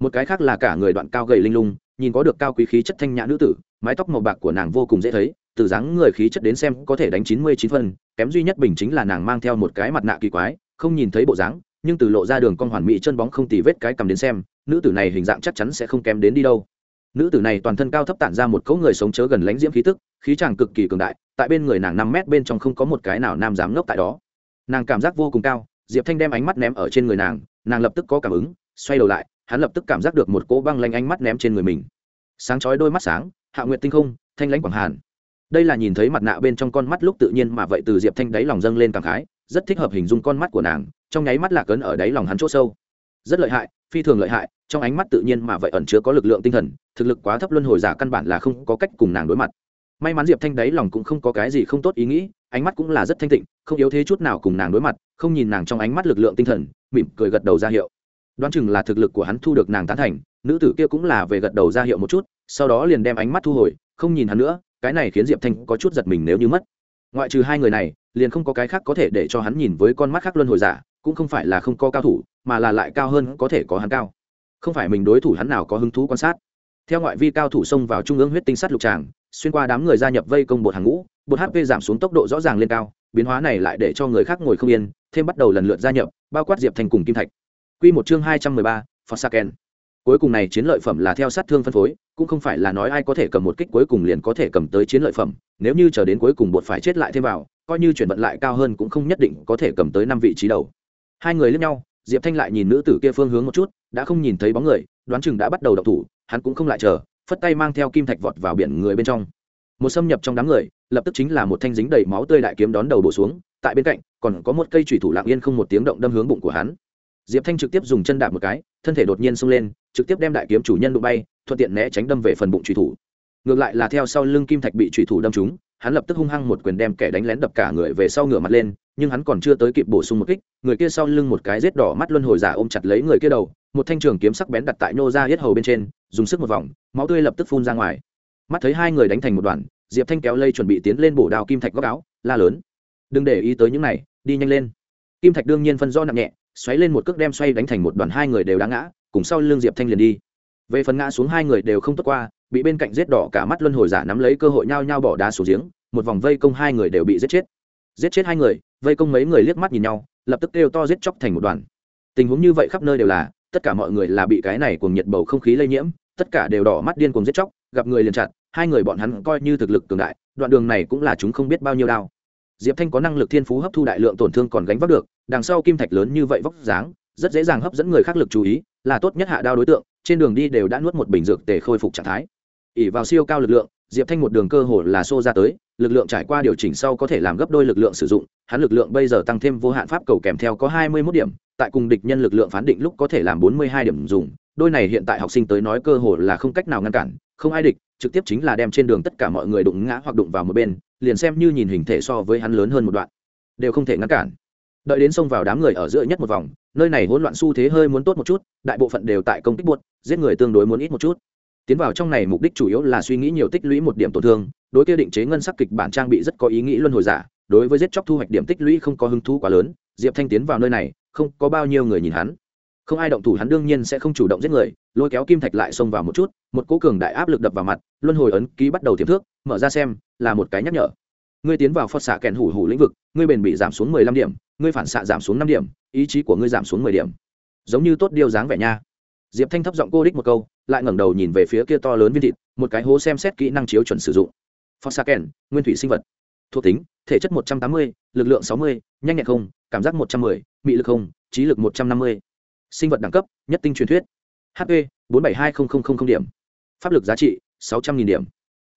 Một cái khác là cả người đoạn cao gầy linh lung, nhìn có được cao quý khí chất thanh nhã nữ tử, mái tóc màu bạc của nàng vô cùng dễ thấy, từ dáng người khí chất đến xem có thể đánh chín mươi chín phân, kém duy nhất bình chính là nàng mang theo một cái mặt nạ kỳ quái, không nhìn thấy bộ dáng, nhưng từ lộ ra đường con hoàn mỹ chân bóng không tì vết cái cầm đến xem, nữ tử này hình dạng chắc chắn sẽ không kém đến đi đâu nữ tử này toàn thân cao thấp tản ra một cỗ người sống chớ gần lánh diễm khí tức, khí chàng cực kỳ cường đại, tại bên người nàng năm mét bên trong không có một cái nào nam dám ngốc tại đó. Nàng cảm giác vô cùng cao, diệp thanh đem ánh mắt ném ở trên người nàng nàng lập tức có cảm ứng, xoay đầu lại, hắn lập tức cảm giác được một cỗ băng lanh ánh mắt ném trên người mình. Sáng chói đôi mắt sáng, hạ nguyện tinh không, thanh lãnh quảng hàn. Đây là nhìn thấy mặt nạ bên trong con mắt lúc tự nhiên mà vậy từ diệp thanh đáy lòng dâng lên cảm khái, rất thích hợp hình dung con mắt của nàng, trong nháy mắt lạc ấn ở đáy lòng hắn chỗ sâu. Rất lợi hại, phi thường lợi hại trong ánh mắt tự nhiên mà vậy ẩn chứa có lực lượng tinh thần, thực lực quá thấp luân hồi giả căn bản là không có cách cùng nàng đối mặt. May mắn diệp thanh đáy lòng cũng không có cái gì không tốt ý nghĩ, ánh mắt cũng là rất thanh tịnh, không yếu thế chút nào cùng nàng đối mặt, không nhìn nàng trong ánh mắt lực lượng tinh thần, mỉm cười gật đầu ra hiệu. Đoán chừng là thực lực của hắn thu được nàng tán thành, nữ tử kia cũng là về gật đầu ra hiệu một chút, sau đó liền đem ánh mắt thu hồi, không nhìn hắn nữa, cái này khiến diệp thanh có chút giật mình nếu như mất. Ngoại trừ hai người này, liền không có cái khác có thể để cho hắn nhìn với con mắt khác luân hồi giả, cũng không phải là không có cao thủ, mà là lại cao hơn có thể có hắn cao không phải mình đối thủ hắn nào có hứng thú quan sát. Theo ngoại vi cao thủ xông vào trung ương huyết tinh sắt lục tràng, xuyên qua đám người gia nhập vây công bột hàng ngũ, bột hp giảm xuống tốc độ rõ ràng lên cao, biến hóa này lại để cho người khác ngồi không yên, thêm bắt đầu lần lượt gia nhập, bao quát diệp thành cùng kim thạch. Q một chương hai trăm mười ba, Forsaken. cuối cùng này chiến lợi phẩm là theo sát thương phân phối, cũng không phải là nói ai có thể cầm một kích cuối cùng liền có thể cầm tới chiến lợi phẩm, nếu như chờ đến cuối cùng bột phải chết lại thêm vào, coi như chuyển vận lại cao hơn cũng không nhất định có thể cầm tới năm vị trí đầu. Hai người lẫn nhau diệp thanh lại nhìn nữ tử kia phương hướng một chút, đã không nhìn thấy bóng người, đoán chừng đã bắt đầu đậu thủ, hắn cũng không lại chờ, phất tay mang theo kim thạch vọt vào biển người bên trong. Một xâm nhập trong đám người, lập tức chính là một thanh dính đầy máu tươi đại kiếm đón đầu bổ xuống, tại bên cạnh, còn có một cây thủy thủ lạng yên không một tiếng động đâm hướng bụng của hắn. Diệp thanh trực tiếp dùng chân đạp một cái, thân thể đột nhiên xông lên, trực tiếp đem đại kiếm chủ nhân đụng bay, thuận tiện né tránh đâm về phần bụng thủy thủ. Ngược lại là theo sau lưng kim thạch bị thủy thủ đâm trúng hắn lập tức hung hăng một quyền đem kẻ đánh lén đập cả người về sau ngửa mặt lên, nhưng hắn còn chưa tới kịp bổ sung một kích, người kia sau lưng một cái rết đỏ mắt luân hồi giả ôm chặt lấy người kia đầu, một thanh trường kiếm sắc bén đặt tại nô ra hết hầu bên trên, dùng sức một vòng, máu tươi lập tức phun ra ngoài. Mắt thấy hai người đánh thành một đoàn, diệp thanh kéo lây chuẩn bị tiến lên bổ đào kim thạch góc áo, la lớn. Đừng để ý tới những này, đi nhanh lên. Kim thạch đương nhiên phân do nặng nhẹ, xoáy lên một cước đem xoay đánh thành một đoàn hai người đều đã ngã, cùng sau lưng diệp thanh liền đi. Về phần ngã xuống hai người đều không tốt qua bị bên cạnh giết đỏ cả mắt luân hồi giả nắm lấy cơ hội nhao nhao bỏ đá xuống giếng, một vòng vây công hai người đều bị giết chết. Giết chết hai người, vây công mấy người liếc mắt nhìn nhau, lập tức kêu to giết chóc thành một đoàn. Tình huống như vậy khắp nơi đều là, tất cả mọi người là bị cái này cùng nhiệt bầu không khí lây nhiễm, tất cả đều đỏ mắt điên cùng giết chóc, gặp người liền chặt hai người bọn hắn coi như thực lực cường đại, đoạn đường này cũng là chúng không biết bao nhiêu đao diệp thanh có năng lực thiên phú hấp thu đại lượng tổn thương còn gánh vác được, đằng sau kim thạch lớn như vậy vóc dáng, rất dễ dàng hấp dẫn người khác lực chú ý, là tốt nhất hạ đao đối tượng, trên đường đi đều đã nuốt một bình dược để khôi phục trạng thái ỉ vào siêu cao lực lượng, diệp thanh một đường cơ hồ là xô ra tới, lực lượng trải qua điều chỉnh sau có thể làm gấp đôi lực lượng sử dụng, hắn lực lượng bây giờ tăng thêm vô hạn pháp cầu kèm theo có hai mươi mốt điểm, tại cùng địch nhân lực lượng phán định lúc có thể làm bốn mươi hai điểm dùng, đôi này hiện tại học sinh tới nói cơ hồ là không cách nào ngăn cản, không ai địch, trực tiếp chính là đem trên đường tất cả mọi người đụng ngã hoặc đụng vào một bên, liền xem như nhìn hình thể so với hắn lớn hơn một đoạn, đều không thể ngăn cản. Đợi đến xông vào đám người ở giữa nhất một vòng, nơi này hỗn loạn xu thế hơi muốn tốt một chút, đại bộ phận đều tại công kích buốt, giết người tương đối muốn ít một chút tiến vào trong này mục đích chủ yếu là suy nghĩ nhiều tích lũy một điểm tổn thương, đối kia định chế ngân sắc kịch bản trang bị rất có ý nghĩ luân hồi giả, đối với giết chóc thu hoạch điểm tích lũy không có hứng thú quá lớn, diệp thanh tiến vào nơi này, không có bao nhiêu người nhìn hắn. Không ai động thủ hắn đương nhiên sẽ không chủ động giết người, lôi kéo kim thạch lại xông vào một chút, một cố cường đại áp lực đập vào mặt, luân hồi ấn ký bắt đầu tiềm thước mở ra xem, là một cái nhắc nhở. Ngươi tiến vào phật xạ kèn hủ hủ lĩnh vực, ngươi bền bị giảm xuống mười lăm điểm, ngươi phản xạ giảm xuống năm điểm, ý chí của ngươi giảm xuống mười điểm. Giống như tốt điều dáng vẻ nha diệp thanh thấp giọng cô đích một câu, lại ngẩng đầu nhìn về phía kia to lớn viên thịt, một cái hố xem xét kỹ năng chiếu chuẩn sử dụng. Phó xạ kèn nguyên thủy sinh vật. Thuộc tính, thể chất một trăm tám mươi, lực lượng sáu mươi, nhanh nhẹn không, cảm giác một trăm mười, mị lực không, trí lực một trăm năm mươi. Sinh vật đẳng cấp, nhất tinh truyền thuyết. Hp bốn bảy hai điểm. Pháp lực giá trị, sáu trăm nghìn điểm.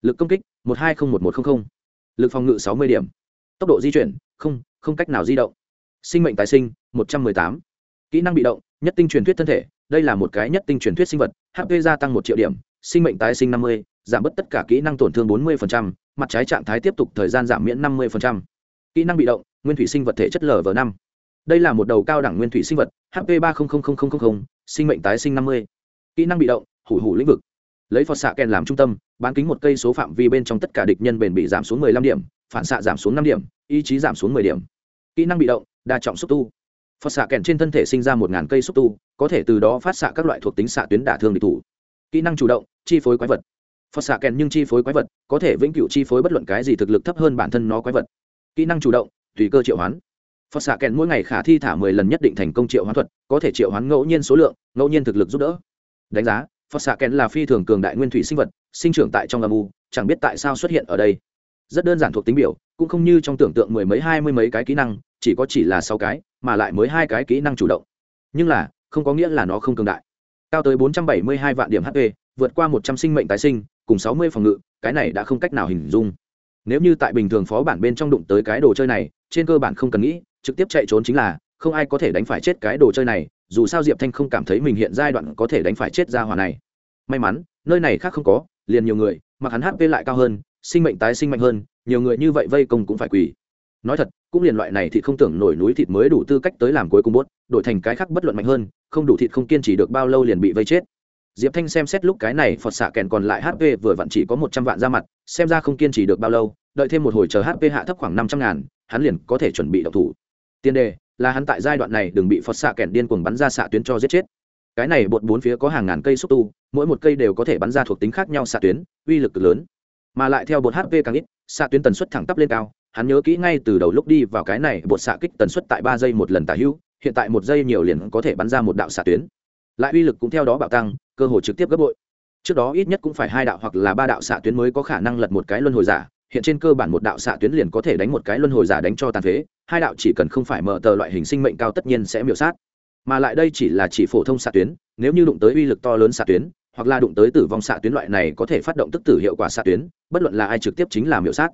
Lực công kích, một hai không một một trăm linh lực phòng ngự sáu mươi điểm. Tốc độ di chuyển, không không cách nào di động. Sinh mệnh tái sinh, một trăm m ư ơ i tám. Kỹ năng bị động, nhất tinh truyền thuyết thân thể đây là một cái nhất tinh truyền thuyết sinh vật hp gia tăng một triệu điểm, sinh mệnh tái sinh năm mươi, giảm bớt tất cả kỹ năng tổn thương bốn mươi mặt trái trạng thái tiếp tục thời gian giảm miễn năm mươi kỹ năng bị động, nguyên thủy sinh vật thể chất lv năm. Đây là một đầu cao đẳng nguyên thủy sinh vật hp ba sinh mệnh tái sinh năm mươi. Kỹ năng bị động, hủ hủ lĩnh vực. Lấy phật xạ kèn làm trung tâm, bán kính một cây số phạm vi bên trong tất cả địch nhân bền bị giảm xuống 15 điểm, phản xạ giảm xuống năm điểm, ý chí giảm xuống 10 điểm. Kỹ năng bị động, đa trọng xúc tu phật xạ kèn trên thân thể sinh ra một ngàn cây xúc tu, có thể từ đó phát xạ các loại thuộc tính xạ tuyến đả thương địch thủ. Kỹ năng chủ động, chi phối quái vật. Phật xạ kèn nhưng chi phối quái vật, có thể vĩnh cửu chi phối bất luận cái gì thực lực thấp hơn bản thân nó quái vật. Kỹ năng chủ động, tùy cơ triệu hoán. Phật xạ kèn mỗi ngày khả thi thả mười lần nhất định thành công triệu hoán thuật, có thể triệu hoán ngẫu nhiên số lượng, ngẫu nhiên thực lực giúp đỡ. Đánh giá, phật xạ kèn là phi thường cường đại nguyên thủy sinh vật, sinh trưởng tại trong âm u, chẳng biết tại sao xuất hiện ở đây. Rất đơn giản thuộc tính biểu, cũng không như trong tưởng tượng mười mấy hai mươi mấy cái kỹ năng chỉ có chỉ là sáu cái, mà lại mới hai cái kỹ năng chủ động. Nhưng là, không có nghĩa là nó không cường đại. Cao tới bốn trăm bảy mươi hai vạn điểm hp vượt qua một trăm sinh mệnh tái sinh, cùng sáu mươi phòng ngự, cái này đã không cách nào hình dung. Nếu như tại bình thường phó bản bên trong đụng tới cái đồ chơi này, trên cơ bản không cần nghĩ, trực tiếp chạy trốn chính là, không ai có thể đánh phải chết cái đồ chơi này, dù sao diệp thanh không cảm thấy mình hiện giai đoạn có thể đánh phải chết ra hỏa này. May mắn, nơi này khác không có, liền nhiều người, mặc hắn hp lại cao hơn, sinh mệnh tái sinh mạnh hơn, nhiều người như vậy vây công cũng phải quỳ nói thật, cũng liền loại này thì không tưởng nổi núi thịt mới đủ tư cách tới làm cuối cùng bốt, đổi thành cái khác bất luận mạnh hơn, không đủ thịt không kiên trì được bao lâu liền bị vây chết. Diệp thanh xem xét lúc cái này phật xạ kèn còn lại hp vừa vặn chỉ có một trăm vạn ra mặt, xem ra không kiên trì được bao lâu, đợi thêm một hồi chờ hp hạ thấp khoảng năm trăm ngàn, hắn liền có thể chuẩn bị độc thủ. Tiền đề, là hắn tại giai đoạn này đừng bị phật xạ kèn điên cuồng bắn ra xạ tuyến cho giết chết. Cái này bột bốn phía có hàng ngàn cây xúc tu, mỗi một cây đều có thể bắn ra thuộc tính khác nhau xạ tuyến, uy lực cực lớn. Mà lại theo bột hp càng ít, xạ tuyến tần suất thẳng tắp lên cao hắn nhớ kỹ ngay từ đầu lúc đi vào cái này, bột xạ kích tần suất tại ba giây một lần tả hữu, hiện tại một giây nhiều liền có thể bắn ra một đạo xạ tuyến. Lại uy lực cũng theo đó bạo tăng, cơ hội trực tiếp gấp bội. Trước đó ít nhất cũng phải hai đạo hoặc là ba đạo xạ tuyến mới có khả năng lật một cái luân hồi giả, hiện trên cơ bản một đạo xạ tuyến liền có thể đánh một cái luân hồi giả đánh cho tàn phế, hai đạo chỉ cần không phải mở tờ loại hình sinh mệnh cao tất nhiên sẽ miểu sát. Mà lại đây chỉ là chỉ phổ thông xạ tuyến, nếu như đụng tới uy lực to lớn xạ tuyến, hoặc là đụng tới tử vong xạ tuyến loại này có thể phát động tức tử hiệu quả xạ tuyến, bất luận là ai trực tiếp chính là miểu sát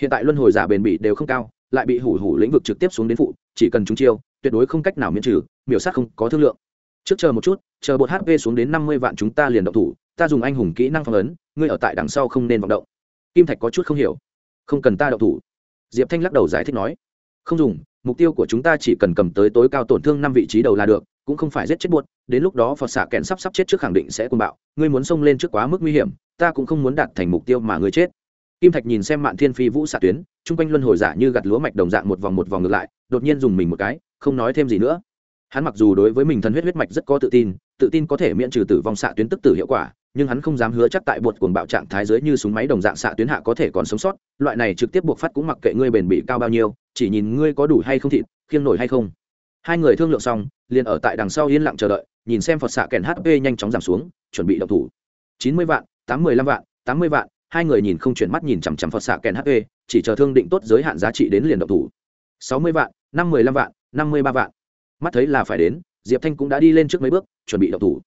hiện tại luân hồi giả bền bỉ đều không cao, lại bị hủ hủ lĩnh vực trực tiếp xuống đến phụ, chỉ cần chúng chiêu, tuyệt đối không cách nào miễn trừ, miểu sát không có thương lượng. Trước chờ một chút, chờ bột hp xuống đến năm mươi vạn chúng ta liền động thủ, ta dùng anh hùng kỹ năng phong ấn, ngươi ở tại đằng sau không nên vọng động. Kim thạch có chút không hiểu. Không cần ta động thủ. Diệp thanh lắc đầu giải thích nói. Không dùng, mục tiêu của chúng ta chỉ cần cầm tới tối cao tổn thương năm vị trí đầu là được, cũng không phải giết chết buốt đến lúc đó phật xạ kèn sắp sắp chết trước khẳng định sẽ côn bạo, ngươi muốn xông lên trước quá mức nguy hiểm, ta cũng không muốn đạt thành mục tiêu mà ngươi chết kim thạch nhìn xem mạn thiên phi vũ xạ tuyến, chung quanh luân hồi giả như gặt lúa mạch đồng dạng một vòng một vòng ngược lại, đột nhiên dùng mình một cái, không nói thêm gì nữa. Hắn mặc dù đối với mình thần huyết huyết mạch rất có tự tin tự tin có thể miễn trừ tử vong xạ tuyến tức tử hiệu quả, nhưng hắn không dám hứa chắc tại bột cuồng bạo trạng thái dưới như súng máy đồng dạng xạ tuyến hạ có thể còn sống sót, loại này trực tiếp buộc phát cũng mặc kệ ngươi bền bỉ cao bao nhiêu, chỉ nhìn ngươi có đủ hay không thịt, khiêng nổi hay không. Hai người thương lượng xong, liền ở tại đằng sau yên lặng chờ đợi, nhìn xem phật xạ kèn hp nhanh chóng giảm xuống, chuẩn bị động thủ. Chín mươi vạn, tám mươi lăm vạn, tám mươi vạn hai người nhìn không chuyển mắt nhìn chằm chằm phật xạ kèn hp chỉ chờ thương định tốt giới hạn giá trị đến liền động thủ. Sáu mươi vạn, năm mươi lăm vạn, năm mươi ba vạn. Mắt thấy là phải đến, diệp thanh cũng đã đi lên trước mấy bước, chuẩn bị động thủ.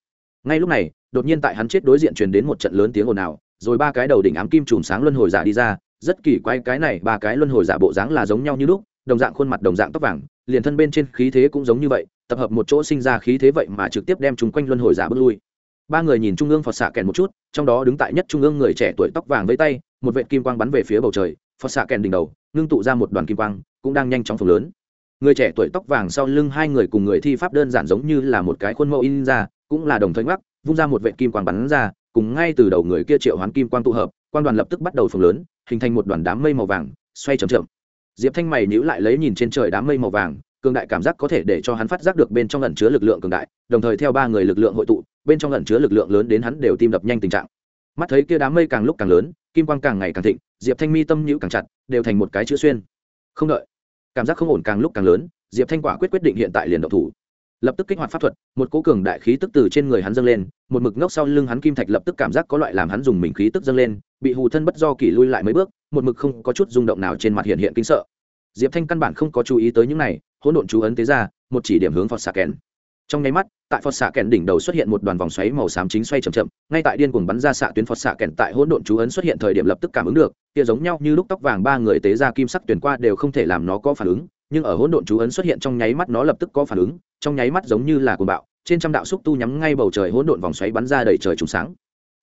Ngay lúc này, đột nhiên tại hắn chết đối diện truyền đến một trận lớn tiếng ồn ào, rồi ba cái đầu đỉnh ám kim chùm sáng luân hồi giả đi ra, rất kỳ quái cái này ba cái luân hồi giả bộ dáng là giống nhau như lúc, đồng dạng khuôn mặt đồng dạng tóc vàng, liền thân bên trên khí thế cũng giống như vậy, tập hợp một chỗ sinh ra khí thế vậy mà trực tiếp đem chúng quanh luân hồi giả bước lui ba người nhìn trung ương phật xạ kèn một chút, trong đó đứng tại nhất trung ương người trẻ tuổi tóc vàng với tay, một vệ kim quang bắn về phía bầu trời, phật xạ kèn đỉnh đầu, ngưng tụ ra một đoàn kim quang, cũng đang nhanh chóng phồng lớn. Người trẻ tuổi tóc vàng sau lưng hai người cùng người thi pháp đơn giản giống như là một cái khuôn mẫu in ra, cũng là đồng thời ngoắc, vung ra một vệ kim quang bắn ra, cùng ngay từ đầu người kia triệu hoán kim quang tụ hợp quan đoàn lập tức bắt đầu phồng lớn, hình thành một đoàn đám mây màu vàng, xoay chậm chậm. Diệp thanh mày nhữ lại lấy nhìn trên trời đám mây màu vàng, cường đại cảm giác có thể để cho hắn phát giác được bên trong ẩn chứa lực lượng cường đại, đồng thời theo ba người lực lượng hội tụ bên trong ẩn chứa lực lượng lớn đến hắn đều tim đập nhanh tình trạng. Mắt thấy kia đám mây càng lúc càng lớn, kim quang càng ngày càng thịnh, diệp thanh mi tâm nhữ càng chặt, đều thành một cái chữ xuyên. Không đợi, cảm giác không ổn càng lúc càng lớn, diệp thanh quả quyết quyết định hiện tại liền động thủ. Lập tức kích hoạt pháp thuật, một cố cường đại khí tức từ trên người hắn dâng lên, một mực ngốc sau lưng hắn kim thạch lập tức cảm giác có loại làm hắn dùng mình khí tức dâng lên, bị hù thân bất do kỳ lui lại mấy bước, một mực không có chút rung động nào trên mặt hiện hiện kinh sợ. Diệp thanh căn bản không có chú ý tới những này, hỗn độn chú ấn tế ra, một chỉ điểm hướng phật xạ kèn. Trong nháy mắt tại phật xạ kèn đỉnh đầu xuất hiện một đoàn vòng xoáy màu xám chính xoay chậm chậm, ngay tại điên cuồng bắn ra xạ tuyến phật xạ kèn tại hỗn độn chú ấn xuất hiện thời điểm lập tức cảm ứng được, kia giống nhau như lúc tóc vàng ba người tế ra kim sắc tuyển qua đều không thể làm nó có phản ứng, nhưng ở hỗn độn chú ấn xuất hiện trong nháy mắt nó lập tức có phản ứng, trong nháy mắt giống như là cuồng bạo, trên trăm đạo xúc tu nhắm ngay bầu trời hỗn độn vòng xoáy bắn ra đầy trời trùng sáng.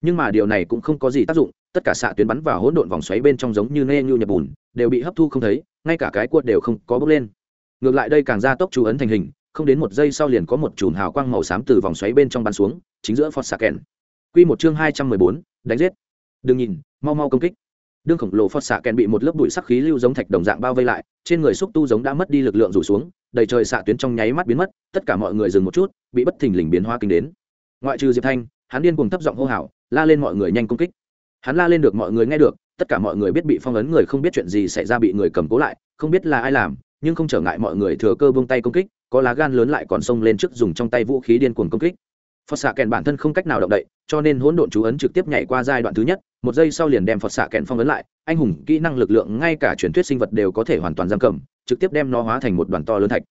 Nhưng mà điều này cũng không có gì tác dụng, tất cả xạ tuyến bắn vào hỗn độn vòng xoáy bên trong giống như nê nhu nhập bùn, đều bị hấp thu không thấy, ngay cả cái cuột đều không có bốc lên. Ngược lại đây càng ra tốc chú ấn thành hình không đến một giây sau liền có một chùm hào quang màu xám từ vòng xoáy bên trong bắn xuống, chính giữa phật xạ kèn q một chương hai trăm mười bốn, đánh giết. Đừng nhìn, mau mau công kích. Đương khổng lồ phật xạ kèn bị một lớp bụi sắc khí lưu giống thạch đồng dạng bao vây lại, trên người xúc tu giống đã mất đi lực lượng rủ xuống, đầy trời xạ tuyến trong nháy mắt biến mất, tất cả mọi người dừng một chút, bị bất thình lình biến hoa kinh đến. Ngoại trừ diệp thanh, hắn điên cùng thấp giọng hô hào, la lên mọi người nhanh công kích. Hắn la lên được mọi người nghe được, tất cả mọi người biết bị phong ấn người không biết chuyện gì xảy ra bị người cầm cố lại, không biết là ai làm nhưng không trở ngại mọi người thừa cơ buông tay công kích, có lá gan lớn lại còn xông lên trước dùng trong tay vũ khí điên cuồng công kích. Phật xạ kèn bản thân không cách nào động đậy, cho nên hỗn độn chú ấn trực tiếp nhảy qua giai đoạn thứ nhất, một giây sau liền đem phật xạ kèn phong ấn lại, anh hùng, kỹ năng lực lượng ngay cả truyền thuyết sinh vật đều có thể hoàn toàn giam cầm, trực tiếp đem nó hóa thành một đoàn to lớn thạch.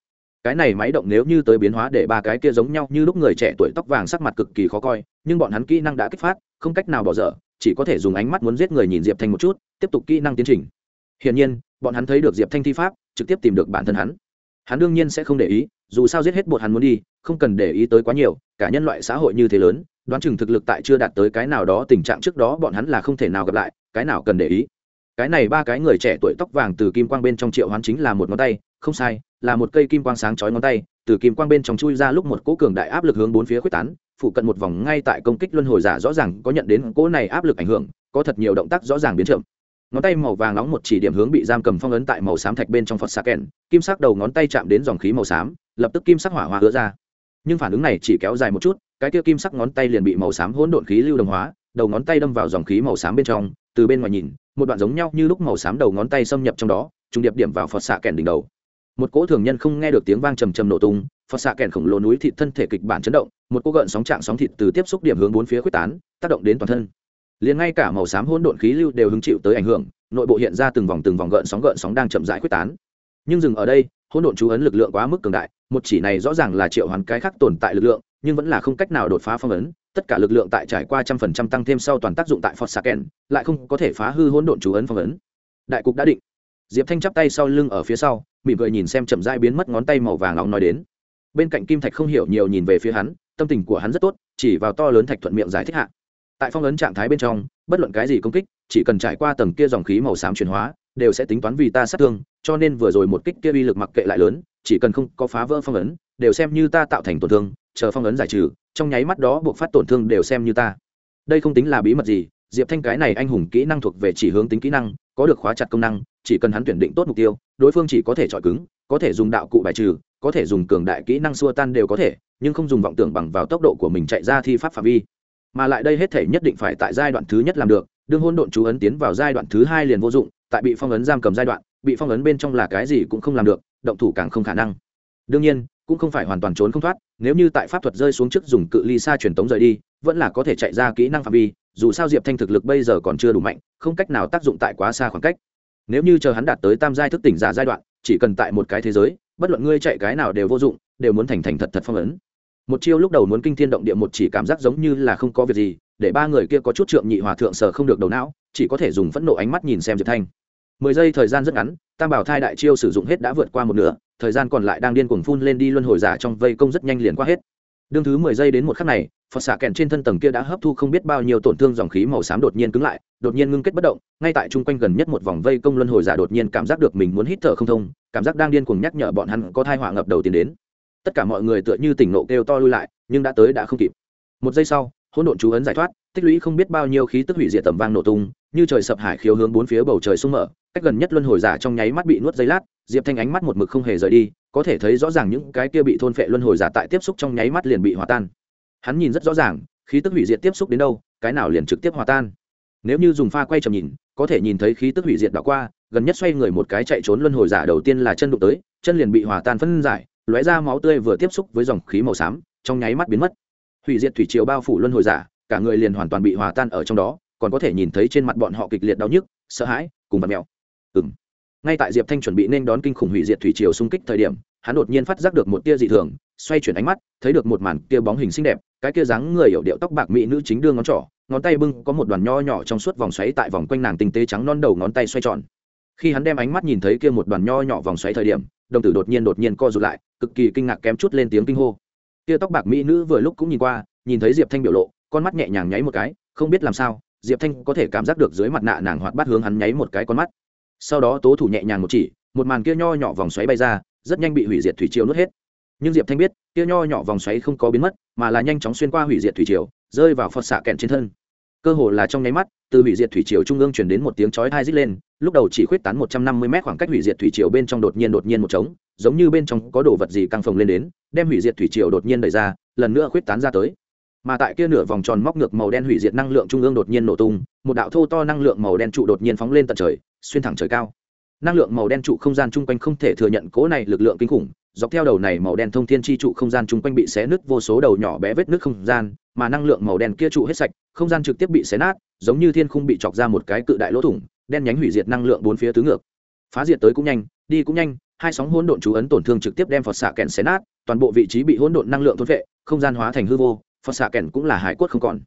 Cái này máy động nếu như tới biến hóa để ba cái kia giống nhau như lúc người trẻ tuổi tóc vàng sắc mặt cực kỳ khó coi, nhưng bọn hắn kỹ năng đã kích phát, không cách nào bỏ dở, chỉ có thể dùng ánh mắt muốn giết người nhìn diệp thành một chút, tiếp tục kỹ năng tiến trình. Hiển nhiên bọn hắn thấy được diệp thanh thi pháp trực tiếp tìm được bản thân hắn hắn đương nhiên sẽ không để ý dù sao giết hết bột hắn muốn đi không cần để ý tới quá nhiều cả nhân loại xã hội như thế lớn đoán chừng thực lực tại chưa đạt tới cái nào đó tình trạng trước đó bọn hắn là không thể nào gặp lại cái nào cần để ý cái này ba cái người trẻ tuổi tóc vàng từ kim quang bên trong triệu hoán chính là một ngón tay không sai là một cây kim quang sáng chói ngón tay từ kim quang bên trong chui ra lúc một cỗ cường đại áp lực hướng bốn phía quyết tán phụ cận một vòng ngay tại công kích luân hồi giả rõ ràng có nhận đến cỗ này áp lực ảnh hưởng có thật nhiều động tác rõ ràng biến chậm ngón tay màu vàng nóng một chỉ điểm hướng bị giam cầm phong ấn tại màu xám thạch bên trong phật xà kèn, kim sắc đầu ngón tay chạm đến dòng khí màu xám, lập tức kim sắc hỏa hoa hứa ra. Nhưng phản ứng này chỉ kéo dài một chút, cái kia kim sắc ngón tay liền bị màu xám hỗn độn khí lưu đồng hóa, đầu ngón tay đâm vào dòng khí màu xám bên trong, từ bên ngoài nhìn, một đoạn giống nhau như lúc màu xám đầu ngón tay xâm nhập trong đó, trùng điệp điểm vào phật xạ kèn đỉnh đầu. Một cỗ thường nhân không nghe được tiếng vang trầm trầm nổ tung, phật xạ kèn khổng lồ núi thịt thân thể kịch bản chấn động, một cỗ gợn sóng trạng sóng thịt từ tiếp xúc điểm hướng bốn phía quyết tán, tác động đến toàn thân liền ngay cả màu xám hỗn độn khí lưu đều hứng chịu tới ảnh hưởng, nội bộ hiện ra từng vòng từng vòng gợn sóng gợn sóng đang chậm rãi quyết tán. Nhưng dừng ở đây, hỗn độn chú ấn lực lượng quá mức cường đại, một chỉ này rõ ràng là triệu hoán cái khác tồn tại lực lượng, nhưng vẫn là không cách nào đột phá phong ấn, tất cả lực lượng tại trải qua trăm phần trăm tăng thêm sau toàn tác dụng tại phật lại không có thể phá hư hỗn độn chú ấn phong ấn. Đại cục đã định. Diệp thanh chắp tay sau lưng ở phía sau, mỉm cười nhìn xem chậm rãi biến mất ngón tay màu vàng nóng nói đến. Bên cạnh kim thạch không hiểu nhiều nhìn về phía hắn, tâm tình của hắn rất tốt, chỉ vào to lớn thạch thuận miệng giải thích hạ tại phong ấn trạng thái bên trong, bất luận cái gì công kích, chỉ cần trải qua tầng kia dòng khí màu xám chuyển hóa, đều sẽ tính toán vì ta sát thương, cho nên vừa rồi một kích kia uy lực mặc kệ lại lớn, chỉ cần không có phá vỡ phong ấn, đều xem như ta tạo thành tổn thương, chờ phong ấn giải trừ, trong nháy mắt đó buộc phát tổn thương đều xem như ta. Đây không tính là bí mật gì, diệp thanh cái này anh hùng kỹ năng thuộc về chỉ hướng tính kỹ năng, có được khóa chặt công năng, chỉ cần hắn tuyển định tốt mục tiêu, đối phương chỉ có thể chọi cứng, có thể dùng đạo cụ bài trừ, có thể dùng cường đại kỹ năng xua tan đều có thể, nhưng không dùng vọng tưởng bằng vào tốc độ của mình chạy ra thi pháp phạm vi mà lại đây hết thể nhất định phải tại giai đoạn thứ nhất làm được, đương hôn độn chú ấn tiến vào giai đoạn thứ hai liền vô dụng, tại bị phong ấn giam cầm giai đoạn, bị phong ấn bên trong là cái gì cũng không làm được, động thủ càng không khả năng. Đương nhiên, cũng không phải hoàn toàn trốn không thoát, nếu như tại pháp thuật rơi xuống trước dùng cự ly xa truyền tống rời đi, vẫn là có thể chạy ra kỹ năng phạm vi, dù sao diệp thanh thực lực bây giờ còn chưa đủ mạnh, không cách nào tác dụng tại quá xa khoảng cách. Nếu như chờ hắn đạt tới tam giai thức tỉnh giả giai đoạn, chỉ cần tại một cái thế giới, bất luận ngươi chạy cái nào đều vô dụng, đều muốn thành thành thật thật phong ấn một chiêu lúc đầu muốn kinh thiên động địa một chỉ cảm giác giống như là không có việc gì, để ba người kia có chút trượng nhị hòa thượng sở không được đầu não, chỉ có thể dùng phẫn nộ ánh mắt nhìn xem diệp thanh. Mười giây thời gian rất ngắn, tam bảo thai đại chiêu sử dụng hết đã vượt qua một nửa, thời gian còn lại đang điên cuồng phun lên đi luân hồi giả trong vây công rất nhanh liền qua hết. Đương thứ mười giây đến một khắc này, phật xạ kèn trên thân tầng kia đã hấp thu không biết bao nhiêu tổn thương dòng khí màu xám đột nhiên cứng lại, đột nhiên ngưng kết bất động, ngay tại chung quanh gần nhất một vòng vây công luân hồi giả đột nhiên cảm giác được mình muốn hít thở không thông, cảm giác đang điên cuồng nhắc nhở bọn hắn có thai họa ngập đầu tiến đến tất cả mọi người tựa như tỉnh nộ kêu to lui lại, nhưng đã tới đã không kịp. Một giây sau, hỗn độn chú ấn giải thoát, tích lũy không biết bao nhiêu khí tức hủy diệt tầm vang nổ tung, như trời sập hải khiếu hướng bốn phía bầu trời sung mở, cách gần nhất luân hồi giả trong nháy mắt bị nuốt giây lát, diệp thanh ánh mắt một mực không hề rời đi, có thể thấy rõ ràng những cái kia bị thôn phệ luân hồi giả tại tiếp xúc trong nháy mắt liền bị hòa tan. Hắn nhìn rất rõ ràng, khí tức hủy diệt tiếp xúc đến đâu, cái nào liền trực tiếp hòa tan. Nếu như dùng pha quay trầm nhìn, có thể nhìn thấy khí tức hủy diệt đảo qua, gần nhất xoay người một cái chạy trốn luân hồi giả đầu tiên là chân đụng tới, chân liền bị hòa tan phân giải lóe ra máu tươi vừa tiếp xúc với dòng khí màu xám, trong nháy mắt biến mất. Hủy diệt thủy triều bao phủ luân hồi giả, cả người liền hoàn toàn bị hòa tan ở trong đó, còn có thể nhìn thấy trên mặt bọn họ kịch liệt đau nhức, sợ hãi, cùng vật mèo. Ừng ngay tại diệp thanh chuẩn bị nên đón kinh khủng hủy diệt thủy triều xung kích thời điểm, hắn đột nhiên phát giác được một tia dị thường, xoay chuyển ánh mắt, thấy được một màn kia bóng hình xinh đẹp, cái kia dáng người hiểu điệu tóc bạc mỹ nữ chính đương ngón trỏ, ngón tay bưng có một đoàn nho nhỏ trong suốt vòng xoáy tại vòng quanh nàng tinh tế trắng non đầu ngón tay xoay tròn. Khi hắn đem ánh mắt nhìn thấy kia một đoàn nho nhỏ vòng xoáy thời điểm đồng tử đột nhiên đột nhiên co rụt lại, cực kỳ kinh ngạc kém chút lên tiếng kinh hô. Kia tóc bạc mỹ nữ vừa lúc cũng nhìn qua, nhìn thấy diệp thanh biểu lộ, con mắt nhẹ nhàng nháy một cái, không biết làm sao, diệp thanh có thể cảm giác được dưới mặt nạ nàng hoạt bát hướng hắn nháy một cái con mắt. Sau đó tố thủ nhẹ nhàng một chỉ, một màn kia nho nhỏ vòng xoáy bay ra, rất nhanh bị hủy diệt thủy triều nuốt hết. Nhưng diệp thanh biết, kia nho nhỏ vòng xoáy không có biến mất, mà là nhanh chóng xuyên qua hủy diệt thủy triều, rơi vào phật xạ kẹn trên thân cơ hồ là trong nháy mắt, từ hủy diệt thủy triều trung ương chuyển đến một tiếng chói hai rít lên, lúc đầu chỉ khuyết tán một trăm năm mươi mét khoảng cách hủy diệt thủy triều bên trong đột nhiên đột nhiên một trống, giống như bên trong có đồ vật gì căng phồng lên đến, đem hủy diệt thủy triều đột nhiên đẩy ra, lần nữa khuyết tán ra tới. Mà tại kia nửa vòng tròn móc ngược màu đen hủy diệt năng lượng trung ương đột nhiên nổ tung, một đạo thô to năng lượng màu đen trụ đột nhiên phóng lên tận trời, xuyên thẳng trời cao. Năng lượng màu đen trụ không gian chung quanh không thể thừa nhận cố này lực lượng kinh khủng dọc theo đầu này màu đen thông thiên chi trụ không gian chung quanh bị xé nứt, vô số đầu nhỏ bé vết nứt không gian, mà năng lượng màu đen kia trụ hết sạch, không gian trực tiếp bị xé nát, giống như thiên khung bị chọc ra một cái cự đại lỗ thủng, đen nhánh hủy diệt năng lượng bốn phía tứ ngược. Phá diệt tới cũng nhanh, đi cũng nhanh, hai sóng hỗn độn chú ấn tổn thương trực tiếp đem phật xạ kèn xé nát, toàn bộ vị trí bị hỗn độn năng lượng thôn phệ, không gian hóa thành hư vô, phật xạ kèn cũng là hải quất không còn.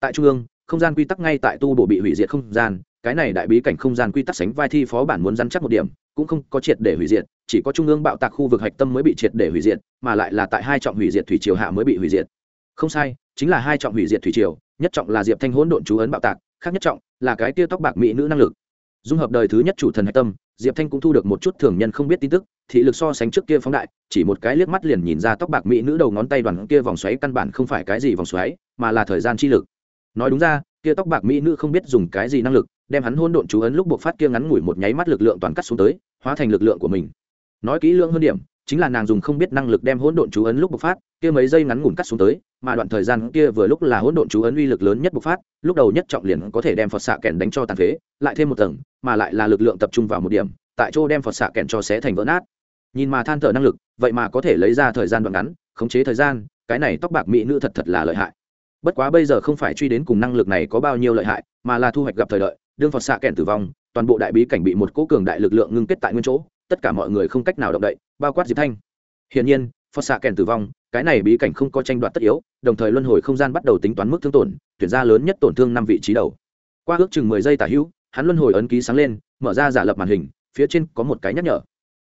Tại trung ương, không gian quy tắc ngay tại tu bổ bị hủy diệt không gian cái này đại bí cảnh không gian quy tắc sánh vai thi phó bản muốn dăn chắc một điểm, cũng không có triệt để hủy diệt, chỉ có trung ương bạo tạc khu vực hạch tâm mới bị triệt để hủy diệt, mà lại là tại hai trọng hủy diệt thủy triều hạ mới bị hủy diệt. Không sai, chính là hai trọng hủy diệt thủy triều, nhất trọng là diệp thanh hỗn độn chú ấn bạo tạc, khác nhất trọng là cái tia tóc bạc mỹ nữ năng lực. Dung hợp đời thứ nhất chủ thần hạch tâm, diệp thanh cũng thu được một chút thường nhân không biết tin tức, thị lực so sánh trước kia phóng đại, chỉ một cái liếc mắt liền nhìn ra tóc bạc mỹ nữ đầu ngón tay đoàn kia vòng xoáy căn bản không phải cái gì vòng xoáy, mà là thời gian chi lực. Nói đúng ra, kia tóc bạc mỹ nữ không biết dùng cái gì năng lực đem hắn hôn độn chú ấn lúc buộc phát kia ngắn ngủi một nháy mắt lực lượng toàn cắt xuống tới, hóa thành lực lượng của mình. Nói kỹ lưỡng hơn điểm, chính là nàng dùng không biết năng lực đem hỗn độn chú ấn lúc bộc phát, kia mấy giây ngắn ngủn cắt xuống tới, mà đoạn thời gian kia vừa lúc là hỗn độn chú ấn uy lực lớn nhất bộc phát, lúc đầu nhất trọng liền có thể đem phật xạ kèn đánh cho tàn phế, lại thêm một tầng, mà lại là lực lượng tập trung vào một điểm, tại chỗ đem phật xạ kèn cho xé thành vỡ nát. Nhìn mà than thở năng lực, vậy mà có thể lấy ra thời gian đoạn ngắn, khống chế thời gian, cái này tóc bạc mỹ nữ thật thật là lợi hại. Bất quá bây giờ không phải truy đến cùng năng lực này có bao nhiêu lợi hại, mà là thu hoạch gặp thời đợi đương phật xạ kèn tử vong, toàn bộ đại bí cảnh bị một cố cường đại lực lượng ngưng kết tại nguyên chỗ, tất cả mọi người không cách nào động đậy, bao quát diệp thanh. Hiển nhiên phật xạ kèn tử vong, cái này bí cảnh không có tranh đoạt tất yếu, đồng thời luân hồi không gian bắt đầu tính toán mức thương tổn, tuyển ra lớn nhất tổn thương năm vị trí đầu. Qua ước chừng mười giây tả hữu, hắn luân hồi ấn ký sáng lên, mở ra giả lập màn hình, phía trên có một cái nhắc nhở.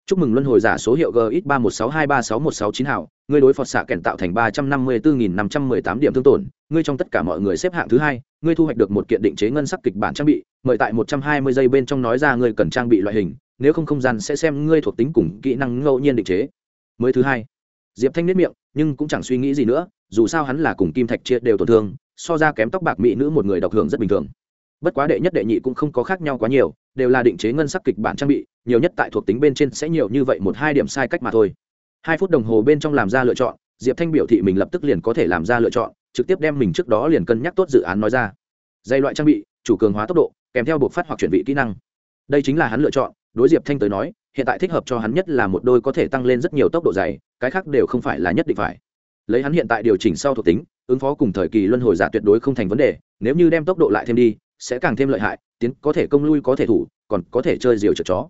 Chúc mừng luân hồi giả số hiệu gx ba một sáu hai ba sáu một sáu chín hảo, ngươi đối phật xạ kèn tạo thành ba trăm năm mươi bốn năm trăm mười tám điểm thương tổn, ngươi trong tất cả mọi người xếp hạng thứ hai, ngươi thu hoạch được một kiện định chế ngân sắc kịch bản trang bị mời tại một trăm hai mươi giây bên trong nói ra ngươi cần trang bị loại hình, nếu không không gian sẽ xem ngươi thuộc tính cùng kỹ năng ngẫu nhiên định chế. Mới thứ hai, diệp thanh nếp miệng, nhưng cũng chẳng suy nghĩ gì nữa, dù sao hắn là cùng kim thạch chia đều tổn thương, so ra kém tóc bạc mỹ nữ một người độc hưởng rất bình thường. Bất quá đệ nhất đệ nhị cũng không có khác nhau quá nhiều, đều là định chế ngân sắc kịch bản trang bị, nhiều nhất tại thuộc tính bên trên sẽ nhiều như vậy một hai điểm sai cách mà thôi. Hai phút đồng hồ bên trong làm ra lựa chọn, diệp thanh biểu thị mình lập tức liền có thể làm ra lựa chọn, trực tiếp đem mình trước đó liền cân nhắc tốt dự án nói ra. Dây loại trang bị, chủ cường hóa tốc độ kèm theo buộc phát hoặc chuyển vị kỹ năng. Đây chính là hắn lựa chọn, đối diệp thanh tới nói, hiện tại thích hợp cho hắn nhất là một đôi có thể tăng lên rất nhiều tốc độ dày, cái khác đều không phải là nhất định phải. Lấy hắn hiện tại điều chỉnh sau thuộc tính, ứng phó cùng thời kỳ luân hồi giả tuyệt đối không thành vấn đề, nếu như đem tốc độ lại thêm đi, sẽ càng thêm lợi hại, tiến có thể công lui có thể thủ, còn có thể chơi diều chở chó.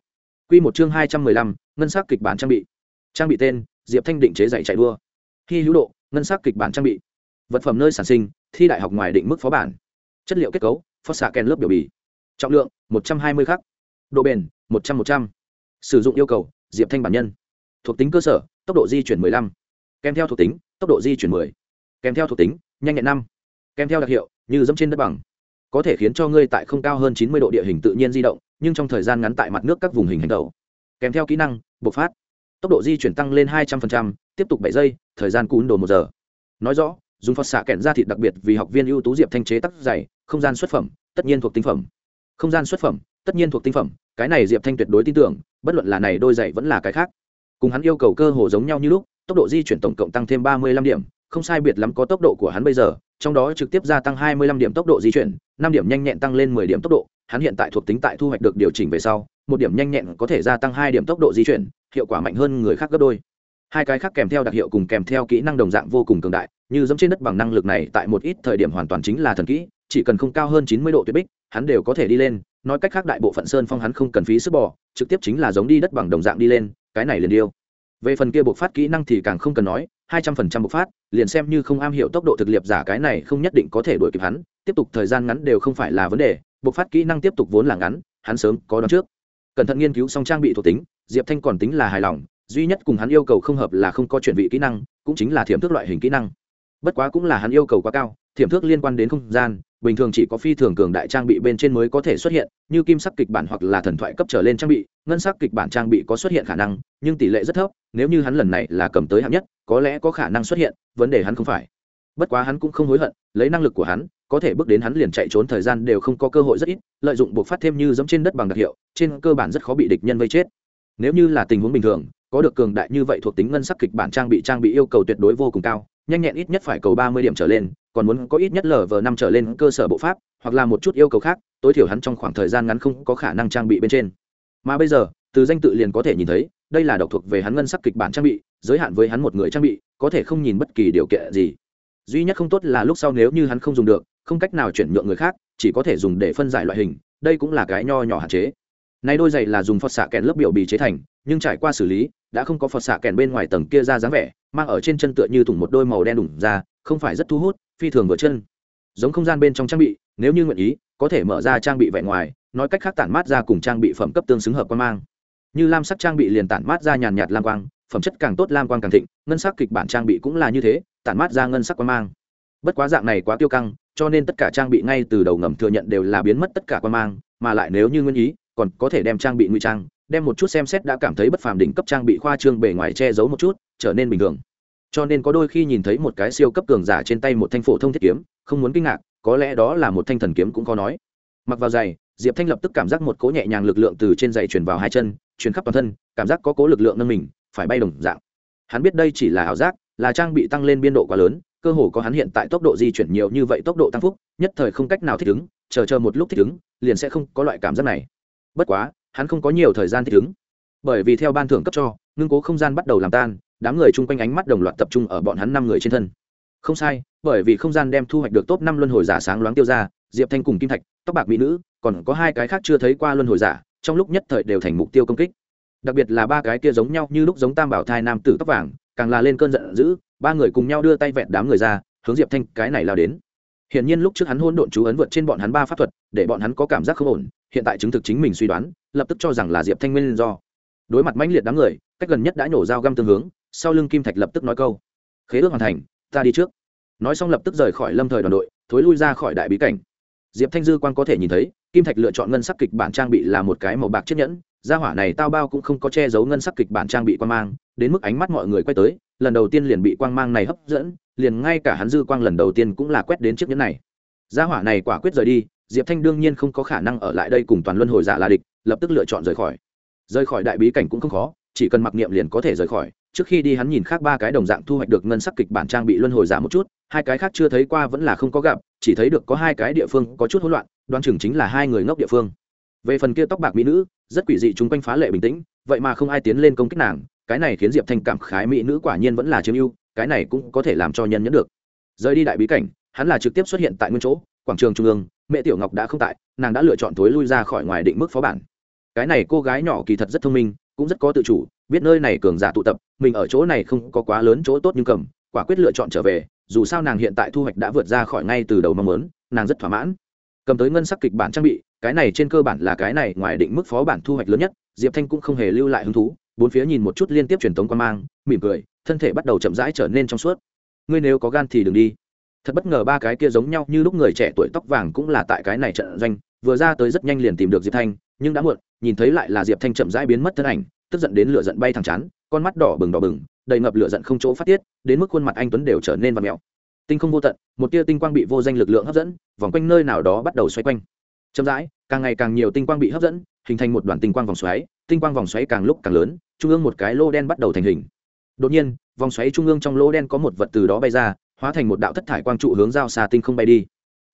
Quy một chương hai trăm mười lăm, ngân sắc kịch bản trang bị. Trang bị tên, diệp thanh định chế dạy chạy đua. Khi hữu độ, ngân sắc kịch bản trang bị. Vật phẩm nơi sản sinh, thi đại học ngoài định mức phó bản. Chất liệu kết cấu phó xạ ken lớp biểu bì trọng lượng một trăm hai mươi khắc độ bền một trăm một trăm sử dụng yêu cầu diệp thanh bản nhân thuộc tính cơ sở tốc độ di chuyển 15. kèm theo thuộc tính tốc độ di chuyển 10. kèm theo thuộc tính nhanh nhẹn năm kèm theo đặc hiệu như dẫm trên đất bằng có thể khiến cho ngươi tại không cao hơn 90 độ địa hình tự nhiên di động nhưng trong thời gian ngắn tại mặt nước các vùng hình hành tẩu kèm theo kỹ năng bộc phát tốc độ di chuyển tăng lên 200%, tiếp tục bảy giây thời gian cún đồ một giờ nói rõ dùng phật xạ kẹn ra thịt đặc biệt vì học viên ưu tú diệp thanh chế tắc dày không gian xuất phẩm tất nhiên thuộc tinh phẩm không gian xuất phẩm, tất nhiên thuộc tinh phẩm, cái này diệp thanh tuyệt đối tin tưởng, bất luận là này đôi giày vẫn là cái khác. Cùng hắn yêu cầu cơ hồ giống nhau như lúc, tốc độ di chuyển tổng cộng tăng thêm ba mươi lăm điểm, không sai biệt lắm có tốc độ của hắn bây giờ, trong đó trực tiếp gia tăng hai mươi lăm điểm tốc độ di chuyển, năm điểm nhanh nhẹn tăng lên mười điểm tốc độ, hắn hiện tại thuộc tính tại thu hoạch được điều chỉnh về sau, một điểm nhanh nhẹn có thể gia tăng hai điểm tốc độ di chuyển, hiệu quả mạnh hơn người khác gấp đôi. Hai cái khác kèm theo đặc hiệu cùng kèm theo kỹ năng đồng dạng vô cùng cường đại, như giống trên đất bằng năng lực này, tại một ít thời điểm hoàn toàn chính là thần kỹ chỉ cần không cao hơn chín mươi độ tuyệt bích, hắn đều có thể đi lên. Nói cách khác, đại bộ phận sơn phong hắn không cần phí sức bỏ trực tiếp chính là giống đi đất bằng đồng dạng đi lên, cái này liền điêu. Về phần kia buộc phát kỹ năng thì càng không cần nói, hai trăm phần trăm bộc phát, liền xem như không am hiểu tốc độ thực liệp giả cái này không nhất định có thể đuổi kịp hắn. Tiếp tục thời gian ngắn đều không phải là vấn đề, bộc phát kỹ năng tiếp tục vốn là ngắn, hắn sớm có đón trước. Cẩn thận nghiên cứu xong trang bị thuộc tính, diệp thanh còn tính là hài lòng, duy nhất cùng hắn yêu cầu không hợp là không có chuyển vị kỹ năng, cũng chính là thiểm thước loại hình kỹ năng. Bất quá cũng là hắn yêu cầu quá cao, thiểm thước liên quan đến không gian bình thường chỉ có phi thường cường đại trang bị bên trên mới có thể xuất hiện, như kim sắc kịch bản hoặc là thần thoại cấp trở lên trang bị, ngân sắc kịch bản trang bị có xuất hiện khả năng, nhưng tỷ lệ rất thấp, nếu như hắn lần này là cầm tới hạng nhất, có lẽ có khả năng xuất hiện, vấn đề hắn không phải. Bất quá hắn cũng không hối hận, lấy năng lực của hắn, có thể bước đến hắn liền chạy trốn thời gian đều không có cơ hội rất ít, lợi dụng buộc phát thêm như giống trên đất bằng đặc hiệu, trên cơ bản rất khó bị địch nhân vây chết. Nếu như là tình huống bình thường, có được cường đại như vậy thuộc tính ngân sắc kịch bản trang bị trang bị yêu cầu tuyệt đối vô cùng cao, nhanh nhẹn ít nhất phải cầu ba mươi điểm trở lên còn muốn có ít nhất lv năm trở lên cơ sở bộ pháp, hoặc là một chút yêu cầu khác, tối thiểu hắn trong khoảng thời gian ngắn không có khả năng trang bị bên trên. Mà bây giờ, từ danh tự liền có thể nhìn thấy, đây là độc thuộc về hắn ngân sắc kịch bản trang bị, giới hạn với hắn một người trang bị, có thể không nhìn bất kỳ điều kiện gì. Duy nhất không tốt là lúc sau nếu như hắn không dùng được, không cách nào chuyển nhượng người khác, chỉ có thể dùng để phân giải loại hình, đây cũng là cái nho nhỏ hạn chế. Nay đôi giày là dùng phật xạ kèn lớp biểu bì chế thành, nhưng trải qua xử lý, đã không có phật xạ kèn bên ngoài tầng kia ra dáng vẻ, mang ở trên chân tựa như thủng một đôi màu đen đủng ra không phải rất thu hút, phi thường vừa chân. Giống không gian bên trong trang bị, nếu như nguyện ý, có thể mở ra trang bị vẻ ngoài, nói cách khác tản mát ra cùng trang bị phẩm cấp tương xứng hợp quan mang. Như lam sắc trang bị liền tản mát ra nhàn nhạt lam quang, phẩm chất càng tốt lam quang càng thịnh, ngân sắc kịch bản trang bị cũng là như thế, tản mát ra ngân sắc quan mang. Bất quá dạng này quá tiêu căng, cho nên tất cả trang bị ngay từ đầu ngầm thừa nhận đều là biến mất tất cả quan mang, mà lại nếu như nguyên ý, còn có thể đem trang bị ngụy trang, đem một chút xem xét đã cảm thấy bất phàm đỉnh cấp trang bị khoa trương bề ngoài che giấu một chút, trở nên bình thường cho nên có đôi khi nhìn thấy một cái siêu cấp cường giả trên tay một thanh phổ thông thiết kiếm, không muốn kinh ngạc, có lẽ đó là một thanh thần kiếm cũng có nói. Mặc vào giày, diệp thanh lập tức cảm giác một cỗ nhẹ nhàng lực lượng từ trên giày truyền vào hai chân, truyền khắp toàn thân, cảm giác có cố lực lượng nâng mình, phải bay đồng dạng. Hắn biết đây chỉ là ảo giác, là trang bị tăng lên biên độ quá lớn, cơ hồ có hắn hiện tại tốc độ di chuyển nhiều như vậy tốc độ tăng phúc, nhất thời không cách nào thích ứng, chờ chờ một lúc thích ứng, liền sẽ không có loại cảm giác này. Bất quá, hắn không có nhiều thời gian thích ứng. Bởi vì theo ban thưởng cấp cho, ngưng cố không gian bắt đầu làm tan đám người chung quanh ánh mắt đồng loạt tập trung ở bọn hắn năm người trên thân. Không sai bởi vì không gian đem thu hoạch được top năm luân hồi giả sáng loáng tiêu ra diệp thanh cùng kim thạch tóc bạc mỹ nữ còn có hai cái khác chưa thấy qua luân hồi giả trong lúc nhất thời đều thành mục tiêu công kích. Đặc biệt là ba cái kia giống nhau như lúc giống tam bảo thai nam tử tóc vàng càng là lên cơn giận dữ ba người cùng nhau đưa tay vẹn đám người ra hướng diệp thanh cái này lao đến. Hiển nhiên lúc trước hắn hôn độn chú ấn vượt trên bọn hắn ba pháp thuật, để bọn hắn có cảm giác không ổn, hiện tại chứng thực chính mình suy đoán, lập tức cho rằng là Diệp Thanh nguyên do. Đối mặt mãnh liệt đám người, cách gần nhất đã nổ dao găm tương hướng, sau lưng Kim Thạch lập tức nói câu: "Khế ước hoàn thành, ta đi trước." Nói xong lập tức rời khỏi Lâm Thời đoàn đội, thối lui ra khỏi đại bí cảnh. Diệp Thanh dư quan có thể nhìn thấy, Kim Thạch lựa chọn ngân sắc kịch bản trang bị là một cái màu bạc chiếc nhẫn, gia hỏa này tao bao cũng không có che giấu ngân sắc kịch bản trang bị quan mang, đến mức ánh mắt mọi người quay tới, lần đầu tiên liền bị quang mang này hấp dẫn, liền ngay cả hắn dư quang lần đầu tiên cũng là quét đến chiếc nhẫn này gia hỏa này quả quyết rời đi diệp thanh đương nhiên không có khả năng ở lại đây cùng toàn luân hồi giả là địch lập tức lựa chọn rời khỏi rời khỏi đại bí cảnh cũng không khó chỉ cần mặc niệm liền có thể rời khỏi trước khi đi hắn nhìn khác ba cái đồng dạng thu hoạch được ngân sắc kịch bản trang bị luân hồi giả một chút, hai cái khác chưa thấy qua vẫn là không có gặp, chỉ thấy được có hai cái địa phương có chút hỗn loạn, đoán chừng chính là hai người ngốc địa phương. Về phần kia tóc bạc mỹ nữ, rất quỷ dị chúng quanh phá lệ bình tĩnh, vậy mà không ai tiến lên công kích nàng, cái này khiến diệp thanh cảm khái mỹ nữ quả nhiên vẫn là chiếm ưu, cái này cũng có thể làm cho nhân nhẫn được. Rời đi đại bí cảnh, hắn là trực tiếp xuất hiện tại nguyên chỗ, quảng trường trung ương, mẹ tiểu ngọc đã không tại, nàng đã lựa chọn thối lui ra khỏi ngoài định mức phó bản. Cái này cô gái nhỏ kỳ thật rất thông minh cũng rất có tự chủ, biết nơi này cường giả tụ tập, mình ở chỗ này không có quá lớn chỗ tốt nhưng cầm, quả quyết lựa chọn trở về, dù sao nàng hiện tại thu hoạch đã vượt ra khỏi ngay từ đầu mong muốn, nàng rất thỏa mãn. Cầm tới ngân sắc kịch bản trang bị, cái này trên cơ bản là cái này, ngoài định mức phó bản thu hoạch lớn nhất, diệp thanh cũng không hề lưu lại hứng thú, bốn phía nhìn một chút liên tiếp truyền tống quan mang, mỉm cười, thân thể bắt đầu chậm rãi trở nên trong suốt. Ngươi nếu có gan thì đừng đi. Thật bất ngờ ba cái kia giống nhau như lúc người trẻ tuổi tóc vàng cũng là tại cái này trận doanh, vừa ra tới rất nhanh liền tìm được diệp thanh nhưng đã muộn, nhìn thấy lại là diệp thanh chậm rãi biến mất thân ảnh, tức giận đến lửa giận bay thẳng chán, con mắt đỏ bừng đỏ bừng, đầy ngập lửa giận không chỗ phát tiết, đến mức khuôn mặt anh tuấn đều trở nên vằn mèo. Tinh không vô tận, một tia tinh quang bị vô danh lực lượng hấp dẫn, vòng quanh nơi nào đó bắt đầu xoay quanh. Chậm rãi, càng ngày càng nhiều tinh quang bị hấp dẫn, hình thành một đoàn tinh quang vòng xoáy, tinh quang vòng xoáy càng lúc càng lớn, trung ương một cái lô đen bắt đầu thành hình. Đột nhiên, vòng xoáy trung ương trong lô đen có một vật từ đó bay ra, hóa thành một đạo thất thải quang trụ hướng giao xa tinh không bay đi.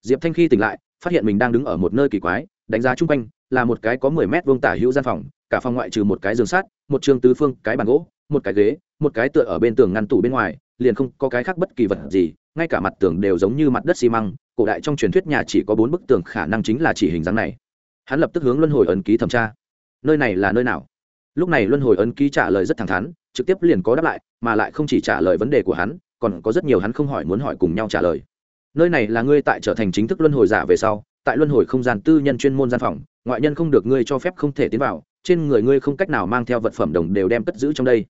Diệp thanh khi tỉnh lại, phát hiện mình đang đứng ở một nơi kỳ quái, đánh giá chung quanh là một cái có mười mét vuông tả hữu gian phòng, cả phòng ngoại trừ một cái giường sắt, một trường tứ phương, cái bàn gỗ, một cái ghế, một cái tựa ở bên tường ngăn tủ bên ngoài, liền không có cái khác bất kỳ vật gì, ngay cả mặt tường đều giống như mặt đất xi măng, cổ đại trong truyền thuyết nhà chỉ có bốn bức tường, khả năng chính là chỉ hình dáng này. Hắn lập tức hướng luân hồi ấn ký thẩm tra. Nơi này là nơi nào? Lúc này luân hồi ấn ký trả lời rất thẳng thắn, trực tiếp liền có đáp lại, mà lại không chỉ trả lời vấn đề của hắn, còn có rất nhiều hắn không hỏi muốn hỏi cùng nhau trả lời. Nơi này là ngươi tại trở thành chính thức luân hồi giả về sau tại luân hồi không gian tư nhân chuyên môn gian phòng, ngoại nhân không được ngươi cho phép không thể tiến vào, trên người ngươi không cách nào mang theo vật phẩm đồng đều đem cất giữ trong đây.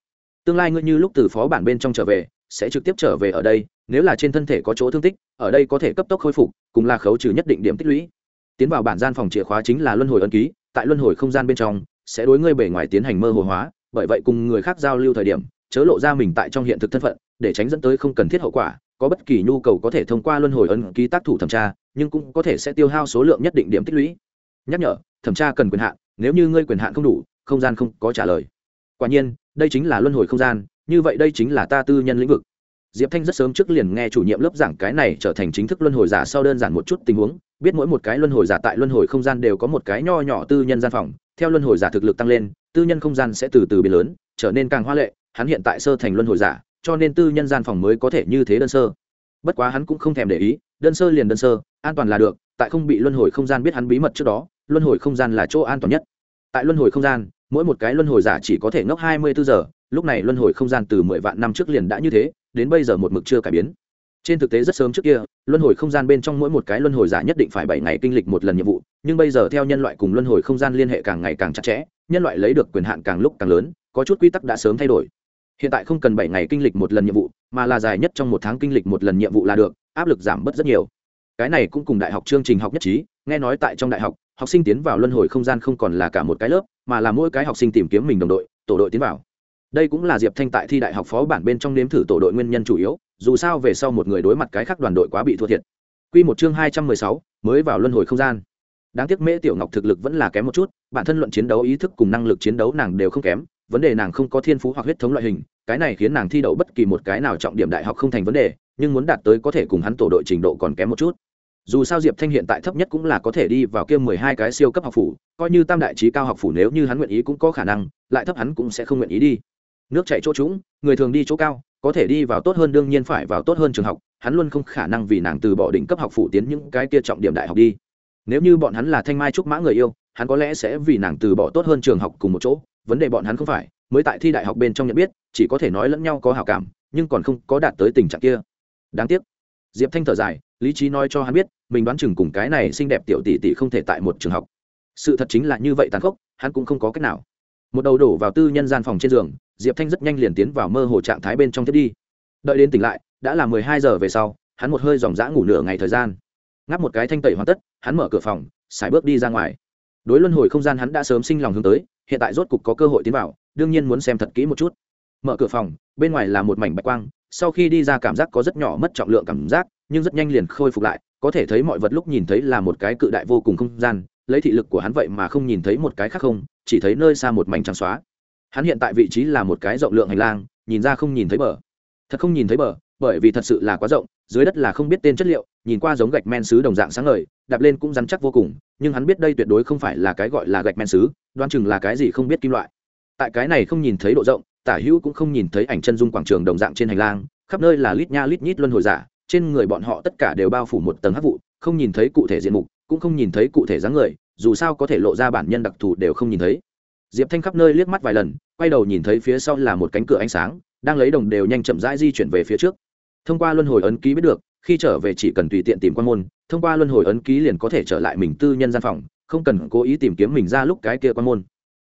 Tương lai ngươi như lúc từ phó bản bên trong trở về, sẽ trực tiếp trở về ở đây, nếu là trên thân thể có chỗ thương tích, ở đây có thể cấp tốc khôi phục, cùng là khấu trừ nhất định điểm tích lũy. Tiến vào bản gian phòng chìa khóa chính là luân hồi ấn ký, tại luân hồi không gian bên trong, sẽ đối ngươi bề ngoài tiến hành mơ hồ hóa, bởi vậy cùng người khác giao lưu thời điểm, chớ lộ ra mình tại trong hiện thực thân phận, để tránh dẫn tới không cần thiết hậu quả có bất kỳ nhu cầu có thể thông qua luân hồi ấn ký tác thủ thẩm tra, nhưng cũng có thể sẽ tiêu hao số lượng nhất định điểm tích lũy. Nhắc nhở, thẩm tra cần quyền hạn, nếu như ngươi quyền hạn không đủ, không gian không có trả lời. Quả nhiên, đây chính là luân hồi không gian, như vậy đây chính là ta tư nhân lĩnh vực. Diệp thanh rất sớm trước liền nghe chủ nhiệm lớp giảng cái này trở thành chính thức luân hồi giả sau đơn giản một chút tình huống, biết mỗi một cái luân hồi giả tại luân hồi không gian đều có một cái nho nhỏ tư nhân gian phòng, theo luân hồi giả thực lực tăng lên, tư nhân không gian sẽ từ từ biến lớn, trở nên càng hoa lệ, hắn hiện tại sơ thành luân hồi giả cho nên tư nhân gian phòng mới có thể như thế đơn sơ. Bất quá hắn cũng không thèm để ý, đơn sơ liền đơn sơ, an toàn là được, tại không bị luân hồi không gian biết hắn bí mật trước đó, luân hồi không gian là chỗ an toàn nhất. Tại luân hồi không gian, mỗi một cái luân hồi giả chỉ có thể ngốc hai mươi bốn giờ, lúc này luân hồi không gian từ mười vạn năm trước liền đã như thế, đến bây giờ một mực chưa cải biến. Trên thực tế rất sớm trước kia, luân hồi không gian bên trong mỗi một cái luân hồi giả nhất định phải bảy ngày kinh lịch một lần nhiệm vụ, nhưng bây giờ theo nhân loại cùng luân hồi không gian liên hệ càng ngày càng chặt chẽ, nhân loại lấy được quyền hạn càng lúc càng lớn, có chút quy tắc đã sớm thay đổi hiện tại không cần bảy ngày kinh lịch một lần nhiệm vụ, mà là dài nhất trong một tháng kinh lịch một lần nhiệm vụ là được, áp lực giảm bớt rất nhiều. Cái này cũng cùng đại học chương trình học nhất trí, nghe nói tại trong đại học học sinh tiến vào luân hồi không gian không còn là cả một cái lớp, mà là mỗi cái học sinh tìm kiếm mình đồng đội, tổ đội tiến vào. Đây cũng là diệp thanh tại thi đại học phó bản bên trong nếm thử tổ đội nguyên nhân chủ yếu, dù sao về sau một người đối mặt cái khác đoàn đội quá bị thua thiệt. Q một chương hai trăm mười sáu, mới vào luân hồi không gian. Đáng tiếc mễ tiểu ngọc thực lực vẫn là kém một chút, bản thân luận chiến đấu ý thức cùng năng lực chiến đấu nàng đều không kém vấn đề nàng không có thiên phú hoặc huyết thống loại hình, cái này khiến nàng thi đậu bất kỳ một cái nào trọng điểm đại học không thành vấn đề, nhưng muốn đạt tới có thể cùng hắn tổ đội trình độ còn kém một chút. Dù sao diệp thanh hiện tại thấp nhất cũng là có thể đi vào kia mười hai cái siêu cấp học phủ, coi như tam đại trí cao học phủ nếu như hắn nguyện ý cũng có khả năng, lại thấp hắn cũng sẽ không nguyện ý đi. Nước chạy chỗ trũng, người thường đi chỗ cao, có thể đi vào tốt hơn đương nhiên phải vào tốt hơn trường học, hắn luôn không khả năng vì nàng từ bỏ đỉnh cấp học phủ tiến những cái kia trọng điểm đại học đi. Nếu như bọn hắn là thanh mai trúc mã người yêu, hắn có lẽ sẽ vì nàng từ bỏ tốt hơn trường học cùng một chỗ vấn đề bọn hắn không phải, mới tại thi đại học bên trong nhận biết, chỉ có thể nói lẫn nhau có hào cảm, nhưng còn không có đạt tới tình trạng kia. Đáng tiếc. Diệp thanh thở dài, lý trí nói cho hắn biết, mình đoán chừng cùng cái này xinh đẹp tiểu tỷ tỷ không thể tại một trường học. Sự thật chính là như vậy tàn khốc, hắn cũng không có cách nào. Một đầu đổ vào tư nhân gian phòng trên giường, diệp thanh rất nhanh liền tiến vào mơ hồ trạng thái bên trong thiết đi. Đợi đến tỉnh lại, đã là mười hai giờ về sau, hắn một hơi dòng dã ngủ nửa ngày thời gian. Ngáp một cái thanh tẩy hoàn tất, hắn mở cửa phòng, xài bước đi ra ngoài. Đối luân hồi không gian hắn đã sớm sinh lòng hướng tới hiện tại rốt cục có cơ hội tiến vào, đương nhiên muốn xem thật kỹ một chút. Mở cửa phòng, bên ngoài là một mảnh bạch quang, sau khi đi ra cảm giác có rất nhỏ mất trọng lượng cảm giác, nhưng rất nhanh liền khôi phục lại, có thể thấy mọi vật lúc nhìn thấy là một cái cự đại vô cùng không gian, lấy thị lực của hắn vậy mà không nhìn thấy một cái khác không, chỉ thấy nơi xa một mảnh trắng xóa. Hắn hiện tại vị trí là một cái rộng lượng hành lang, nhìn ra không nhìn thấy bờ. Thật không nhìn thấy bờ, bởi vì thật sự là quá rộng, dưới đất là không biết tên chất liệu nhìn qua giống gạch men sứ đồng dạng sáng ngời đạp lên cũng rắn chắc vô cùng nhưng hắn biết đây tuyệt đối không phải là cái gọi là gạch men sứ, đoan chừng là cái gì không biết kim loại. Tại cái này không nhìn thấy độ rộng tả hữu cũng không nhìn thấy ảnh chân dung quảng trường đồng dạng trên hành lang khắp nơi là lít nha lít nhít luân hồi giả trên người bọn họ tất cả đều bao phủ một tầng hắc vụ không nhìn thấy cụ thể diện mục cũng không nhìn thấy cụ thể dáng người dù sao có thể lộ ra bản nhân đặc thù đều không nhìn thấy. Diệp thanh khắp nơi liếc mắt vài lần quay đầu nhìn thấy phía sau là một cánh cửa ánh sáng đang lấy đồng đều nhanh chậm rãi di chuyển về phía trước. Thông qua luân hồi ấn ký biết được khi trở về chỉ cần tùy tiện tìm quan môn, thông qua luân hồi ấn ký liền có thể trở lại mình tư nhân gian phòng, không cần cố ý tìm kiếm mình ra lúc cái kia quan môn.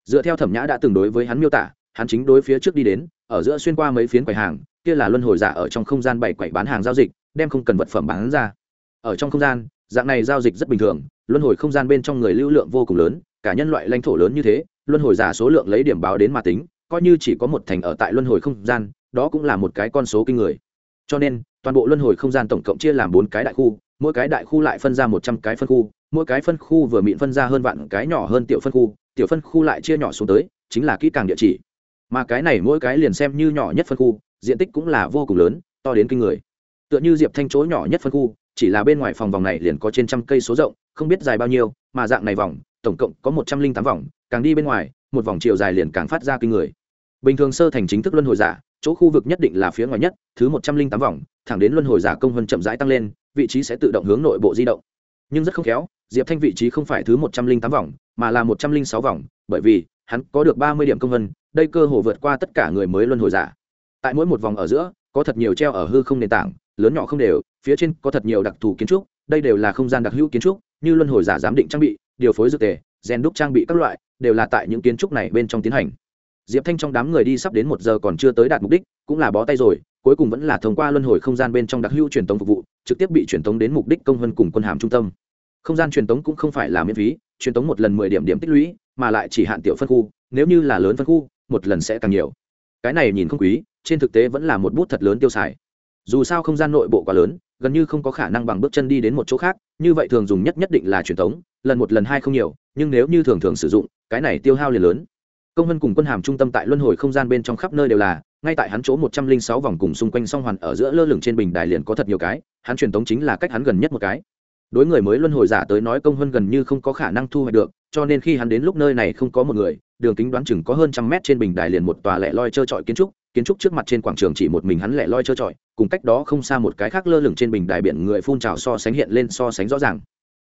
Dựa theo thẩm nhã đã từng đối với hắn miêu tả, hắn chính đối phía trước đi đến, ở giữa xuyên qua mấy phiến quầy hàng, kia là luân hồi giả ở trong không gian bảy quầy bán hàng giao dịch, đem không cần vật phẩm bán ra. Ở trong không gian, dạng này giao dịch rất bình thường, luân hồi không gian bên trong người lưu lượng vô cùng lớn, cả nhân loại lãnh thổ lớn như thế, luân hồi giả số lượng lấy điểm báo đến mà tính, coi như chỉ có một thành ở tại luân hồi không gian, đó cũng là một cái con số kinh người. Cho nên toàn bộ luân hồi không gian tổng cộng chia làm bốn cái đại khu, mỗi cái đại khu lại phân ra một trăm cái phân khu, mỗi cái phân khu vừa mịn phân ra hơn vạn cái nhỏ hơn tiểu phân khu, tiểu phân khu lại chia nhỏ xuống tới, chính là kỹ càng địa chỉ. Mà cái này mỗi cái liền xem như nhỏ nhất phân khu, diện tích cũng là vô cùng lớn, to đến kinh người. Tựa như diệp thanh chỗ nhỏ nhất phân khu, chỉ là bên ngoài phòng vòng này liền có trên trăm cây số rộng, không biết dài bao nhiêu, mà dạng này vòng, tổng cộng có một trăm linh tám vòng, càng đi bên ngoài, một vòng chiều dài liền càng phát ra kinh người. Bình thường sơ thành chính thức luân hồi giả chỗ khu vực nhất định là phía ngoài nhất, thứ một trăm linh tám vòng, thẳng đến luân hồi giả công hơn chậm rãi tăng lên, vị trí sẽ tự động hướng nội bộ di động. Nhưng rất không khéo, diệp thanh vị trí không phải thứ một trăm linh tám vòng, mà là một trăm linh sáu vòng, bởi vì, hắn có được ba mươi điểm công vân đây cơ hồ vượt qua tất cả người mới luân hồi giả. Tại mỗi một vòng ở giữa, có thật nhiều treo ở hư không nền tảng, lớn nhỏ không đều, phía trên có thật nhiều đặc thù kiến trúc, đây đều là không gian đặc hữu kiến trúc, như luân hồi giả giám định trang bị, điều phối dược tề, gen đúc trang bị các loại, đều là tại những kiến trúc này bên trong tiến hành diệp thanh trong đám người đi sắp đến một giờ còn chưa tới đạt mục đích, cũng là bó tay rồi, cuối cùng vẫn là thông qua luân hồi không gian bên trong đặc hữu truyền tống phục vụ, trực tiếp bị truyền tống đến mục đích công hơn cùng quân hàm trung tâm. Không gian truyền tống cũng không phải là miễn phí, truyền tống một lần mười điểm điểm tích lũy, mà lại chỉ hạn tiểu phân khu, nếu như là lớn phân khu, một lần sẽ càng nhiều. Cái này nhìn không quý, trên thực tế vẫn là một bút thật lớn tiêu xài. Dù sao không gian nội bộ quá lớn, gần như không có khả năng bằng bước chân đi đến một chỗ khác, như vậy thường dùng nhất nhất định là truyền thống lần một lần hai không nhiều, nhưng nếu như thường thường sử dụng, cái này tiêu hao liền lớn công Hân cùng quân hàm trung tâm tại luân hồi không gian bên trong khắp nơi đều là, ngay tại hắn chỗ một trăm linh sáu vòng cùng xung quanh song hoàn ở giữa lơ lửng trên bình đài liền có thật nhiều cái, hắn truyền thống chính là cách hắn gần nhất một cái. Đối người mới luân hồi giả tới nói công Hân gần như không có khả năng thu hoạch được, cho nên khi hắn đến lúc nơi này không có một người, đường kính đoán chừng có hơn trăm mét trên bình đài liền một tòa lẻ loi trơ trọi kiến trúc kiến trúc trước mặt trên quảng trường chỉ một mình hắn lẻ loi trơ trọi, cùng cách đó không xa một cái khác lơ lửng trên bình đài biển người phun trào so sánh hiện lên so sánh rõ ràng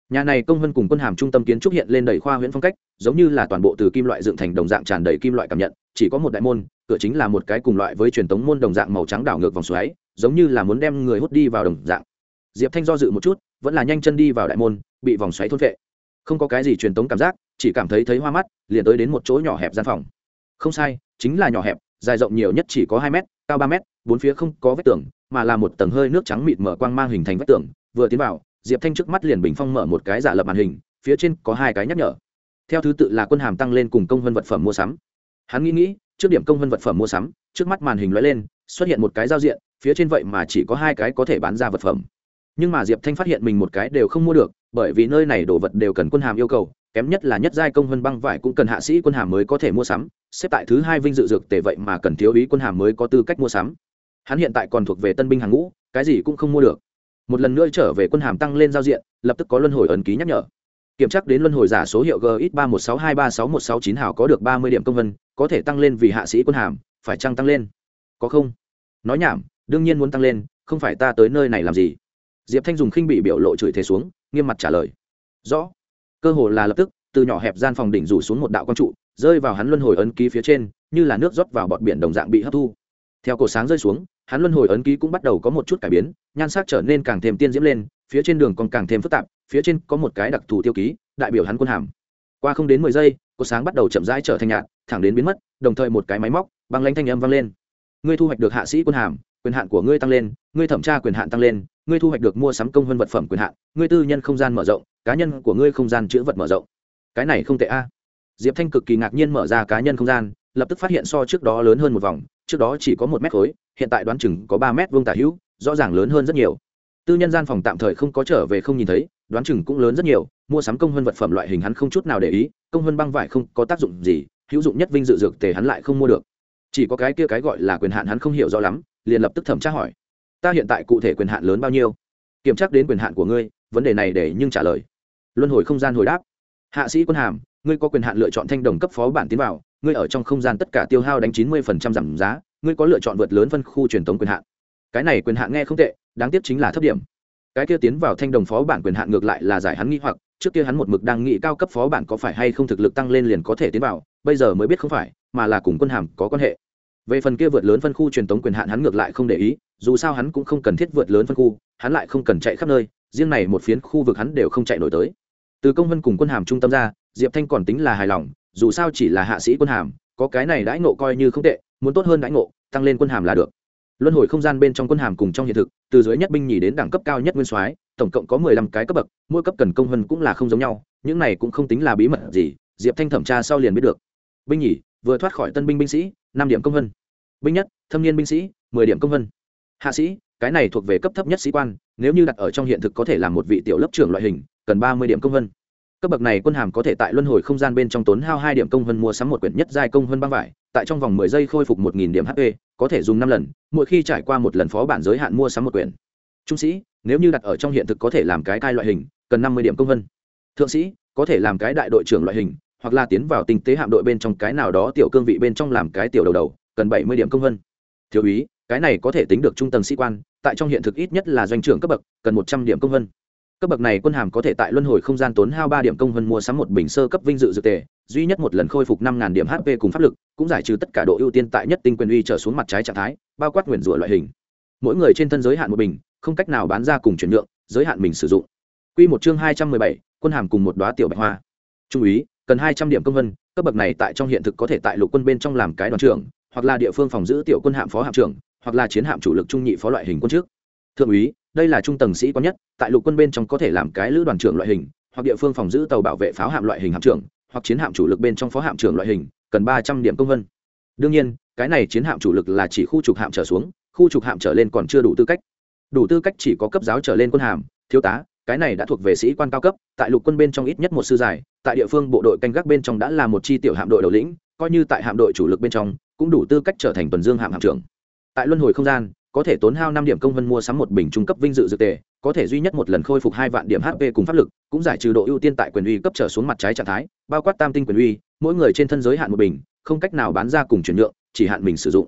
nhà này công vân cùng quân hàm trung tâm kiến trúc hiện lên đầy khoa huyễn phong cách, giống như là toàn bộ từ kim loại dựng thành đồng dạng tràn đầy kim loại cảm nhận, chỉ có một đại môn, cửa chính là một cái cùng loại với truyền thống môn đồng dạng màu trắng đảo ngược vòng xoáy, giống như là muốn đem người hút đi vào đồng dạng. Diệp thanh do dự một chút, vẫn là nhanh chân đi vào đại môn, bị vòng xoáy thôn vệ. Không có cái gì truyền thống cảm giác, chỉ cảm thấy thấy hoa mắt, liền tới đến một chỗ nhỏ hẹp gian phòng. Không sai, chính là nhỏ hẹp, dài rộng nhiều nhất chỉ có hai m cao ba m bốn phía không có vách tường, mà là một tầng hơi nước trắng mịt mở quang mang hình thành vách tường, vừa tiến vào diệp thanh trước mắt liền bình phong mở một cái giả lập màn hình, phía trên có hai cái nhắc nhở. Theo thứ tự là quân hàm tăng lên cùng công vân vật phẩm mua sắm. Hắn nghĩ nghĩ, trước điểm công vân vật phẩm mua sắm, trước mắt màn hình lóe lên, xuất hiện một cái giao diện, phía trên vậy mà chỉ có hai cái có thể bán ra vật phẩm. Nhưng mà diệp thanh phát hiện mình một cái đều không mua được, bởi vì nơi này đồ vật đều cần quân hàm yêu cầu, kém nhất là nhất giai công vân băng vải cũng cần hạ sĩ quân hàm mới có thể mua sắm, xếp tại thứ hai vinh dự dược tề vậy mà cần thiếu ý quân hàm mới có tư cách mua sắm. Hắn hiện tại còn thuộc về tân binh hàng ngũ, cái gì cũng không mua được một lần nữa trở về quân hàm tăng lên giao diện, lập tức có luân hồi ấn ký nhắc nhở. Kiểm tra đến luân hồi giả số hiệu gx ba một sáu hai ba sáu một sáu chín hào có được ba mươi điểm công vân, có thể tăng lên vì hạ sĩ quân hàm, phải chăng tăng lên? Có không? Nói nhảm, đương nhiên muốn tăng lên, không phải ta tới nơi này làm gì? Diệp thanh dùng khinh bị biểu lộ chửi thế xuống, nghiêm mặt trả lời. Rõ. Cơ hồ là lập tức, từ nhỏ hẹp gian phòng đỉnh rủ xuống một đạo quang trụ, rơi vào hắn luân hồi ấn ký phía trên, như là nước rót vào bọt biển đồng dạng bị hấp thu. Theo cổ sáng rơi xuống hắn luân hồi ấn ký cũng bắt đầu có một chút cải biến, nhan sắc trở nên càng thêm tiên diễm lên, phía trên đường còn càng thêm phức tạp, phía trên có một cái đặc thù tiêu ký, đại biểu hắn quân hàm. Qua không đến mười giây, cột sáng bắt đầu chậm rãi trở thành nhạt, thẳng đến biến mất, đồng thời một cái máy móc, băng lãnh thanh âm vang lên. Ngươi thu hoạch được hạ sĩ quân hàm, quyền hạn của ngươi tăng lên, ngươi thẩm tra quyền hạn tăng lên, ngươi thu hoạch được mua sắm công hơn vật phẩm quyền hạn, ngươi tư nhân không gian mở rộng, cá nhân của ngươi không gian chữ vật mở rộng. Cái này không tệ a. Diệp thanh cực kỳ ngạc nhiên mở ra cá nhân không gian, lập tức phát hiện so trước đó lớn hơn một vòng trước đó chỉ có một mét khối, hiện tại đoán chừng có ba mét vuông tả hữu, rõ ràng lớn hơn rất nhiều. Tư nhân gian phòng tạm thời không có trở về không nhìn thấy, đoán chừng cũng lớn rất nhiều, mua sắm công hơn vật phẩm loại hình hắn không chút nào để ý, công hơn băng vải không có tác dụng gì, hữu dụng nhất vinh dự dược tề hắn lại không mua được. Chỉ có cái kia cái gọi là quyền hạn hắn không hiểu rõ lắm, liền lập tức thẩm tra hỏi, ta hiện tại cụ thể quyền hạn lớn bao nhiêu? Kiểm tra đến quyền hạn của ngươi, vấn đề này để nhưng trả lời. Luân hồi không gian hồi đáp, hạ sĩ quân hàm ngươi có quyền hạn lựa chọn thanh đồng cấp phó bản tiến vào, ngươi ở trong không gian tất cả tiêu hao đánh chín mươi phần trăm giảm giá, ngươi có lựa chọn vượt lớn phân khu truyền thống quyền hạn. Cái này quyền hạn nghe không tệ, đáng tiếc chính là thấp điểm. Cái kia tiến vào thanh đồng phó bản quyền hạn ngược lại là giải hắn nghĩ hoặc, trước kia hắn một mực đang nghĩ cao cấp phó bản có phải hay không thực lực tăng lên liền có thể tiến vào, bây giờ mới biết không phải, mà là cùng quân hàm có quan hệ. Về phần kia vượt lớn phân khu truyền thống quyền hạn hắn ngược lại không để ý, dù sao hắn cũng không cần thiết vượt lớn phân khu, hắn lại không cần chạy khắp nơi, riêng này một phiến khu vực hắn đều không chạy nổi tới từ công vân cùng quân hàm trung tâm ra, diệp thanh còn tính là hài lòng, dù sao chỉ là hạ sĩ quân hàm, có cái này đãi ngộ coi như không tệ, muốn tốt hơn đãi ngộ, tăng lên quân hàm là được. Luân hồi không gian bên trong quân hàm cùng trong hiện thực, từ dưới nhất binh nhì đến đẳng cấp cao nhất nguyên soái, tổng cộng có mười lăm cái cấp bậc, mỗi cấp cần công vân cũng là không giống nhau, những này cũng không tính là bí mật gì, diệp thanh thẩm tra sau liền biết được. Binh nhì, vừa thoát khỏi tân binh binh sĩ, năm điểm công vân. Binh nhất, thâm niên binh sĩ, mười điểm công vân. Hạ sĩ cái này thuộc về cấp thấp nhất sĩ quan, nếu như đặt ở trong hiện thực có thể là một vị tiểu lớp trưởng loại hình, cần ba mươi điểm công vân. Cấp bậc này quân hàm có thể tại luân hồi không gian bên trong tốn hao hai điểm công vân mua sắm một quyển nhất giai công vân băng vải, tại trong vòng mười giây khôi phục một nghìn điểm hp có thể dùng năm lần, mỗi khi trải qua một lần phó bản giới hạn mua sắm một quyển. Trung sĩ, nếu như đặt ở trong hiện thực có thể làm cái cai loại hình, cần năm mươi điểm công vân. Thượng sĩ, có thể làm cái đại đội trưởng loại hình, hoặc là tiến vào tinh tế hạm đội bên trong cái nào đó tiểu cương vị bên trong làm cái tiểu đầu đầu, cần bảy mươi điểm công vân. Thiếu úy cái này có thể tính được trung tầng sĩ quan, tại trong hiện thực ít nhất là doanh trưởng cấp bậc, cần một trăm điểm công vân. Cấp bậc này quân hàm có thể tại luân hồi không gian tốn hao ba điểm công vân mua sắm một bình sơ cấp vinh dự dự tề, duy nhất một lần khôi phục năm điểm hp cùng pháp lực, cũng giải trừ tất cả độ ưu tiên tại nhất tinh quyền uy trở xuống mặt trái trạng thái, bao quát nguyền rủa loại hình. Mỗi người trên thân giới hạn một bình, không cách nào bán ra cùng chuyển nhượng, giới hạn mình sử dụng. Quy một chương hai trăm mười bảy, quân hàm cùng một đóa tiểu bạch hoa. Trung úy, cần hai trăm điểm công vân, cấp bậc này tại trong hiện thực có thể tại lục quân bên trong làm cái đoàn trưởng, hoặc là địa phương phòng giữ tiểu quân hạm phó hạm trưởng hoặc là chiến hạm chủ lực trung nhị phó loại hình quân trước thượng úy, đây là trung tầng sĩ quan nhất, tại lục quân bên trong có thể làm cái lữ đoàn trưởng loại hình, hoặc địa phương phòng giữ tàu bảo vệ pháo hạm loại hình hạm trưởng, hoặc chiến hạm chủ lực bên trong phó hạm trưởng loại hình, cần ba trăm điểm công vân. Đương nhiên, cái này chiến hạm chủ lực là chỉ khu trục hạm trở xuống, khu trục hạm trở lên còn chưa đủ tư cách. Đủ tư cách chỉ có cấp giáo trở lên quân hàm, thiếu tá, cái này đã thuộc về sĩ quan cao cấp, tại lục quân bên trong ít nhất một sư giải, tại địa phương bộ đội canh gác bên trong đã là một chi tiểu hạm đội đầu lĩnh, coi như tại hạm đội chủ lực bên trong, cũng đủ tư cách trở thành tuần dương hạm hạm trưởng tại luân hồi không gian, có thể tốn hao năm điểm công vân mua sắm một bình trung cấp vinh dự dược tề, có thể duy nhất một lần khôi phục hai vạn điểm hp cùng pháp lực, cũng giải trừ độ ưu tiên tại quyền uy cấp trở xuống mặt trái trạng thái, bao quát tam tinh quyền uy, mỗi người trên thân giới hạn một bình, không cách nào bán ra cùng chuyển nhượng, chỉ hạn mình sử dụng.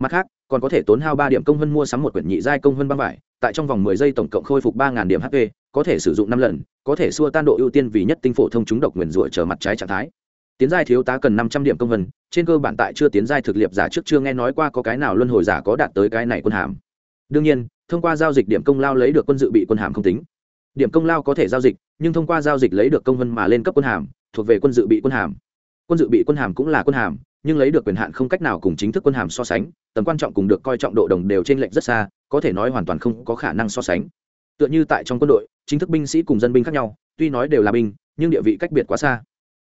Mặt khác, còn có thể tốn hao ba điểm công vân mua sắm một quyển nhị giai công vân băng vải, tại trong vòng mười giây tổng cộng khôi phục ba điểm hp có thể sử dụng năm lần, có thể xua tan độ ưu tiên vì nhất tinh phổ thông chúng độc nguyền rủa chờ mặt trái trạng thái tiến giai thiếu tá cần năm trăm điểm công vân, trên cơ bản tại chưa tiến giai thực liệp giả trước chưa nghe nói qua có cái nào luân hồi giả có đạt tới cái này quân hàm. Đương nhiên, thông qua giao dịch điểm công lao lấy được quân dự bị quân hàm không tính. Điểm công lao có thể giao dịch, nhưng thông qua giao dịch lấy được công vân mà lên cấp quân hàm, thuộc về quân dự bị quân hàm. Quân dự bị quân hàm cũng là quân hàm, nhưng lấy được quyền hạn không cách nào cùng chính thức quân hàm so sánh, tầm quan trọng cùng được coi trọng độ đồng đều trên lệnh rất xa, có thể nói hoàn toàn không có khả năng so sánh. Tựa như tại trong quân đội, chính thức binh sĩ cùng dân binh khác nhau, tuy nói đều là binh, nhưng địa vị cách biệt quá xa.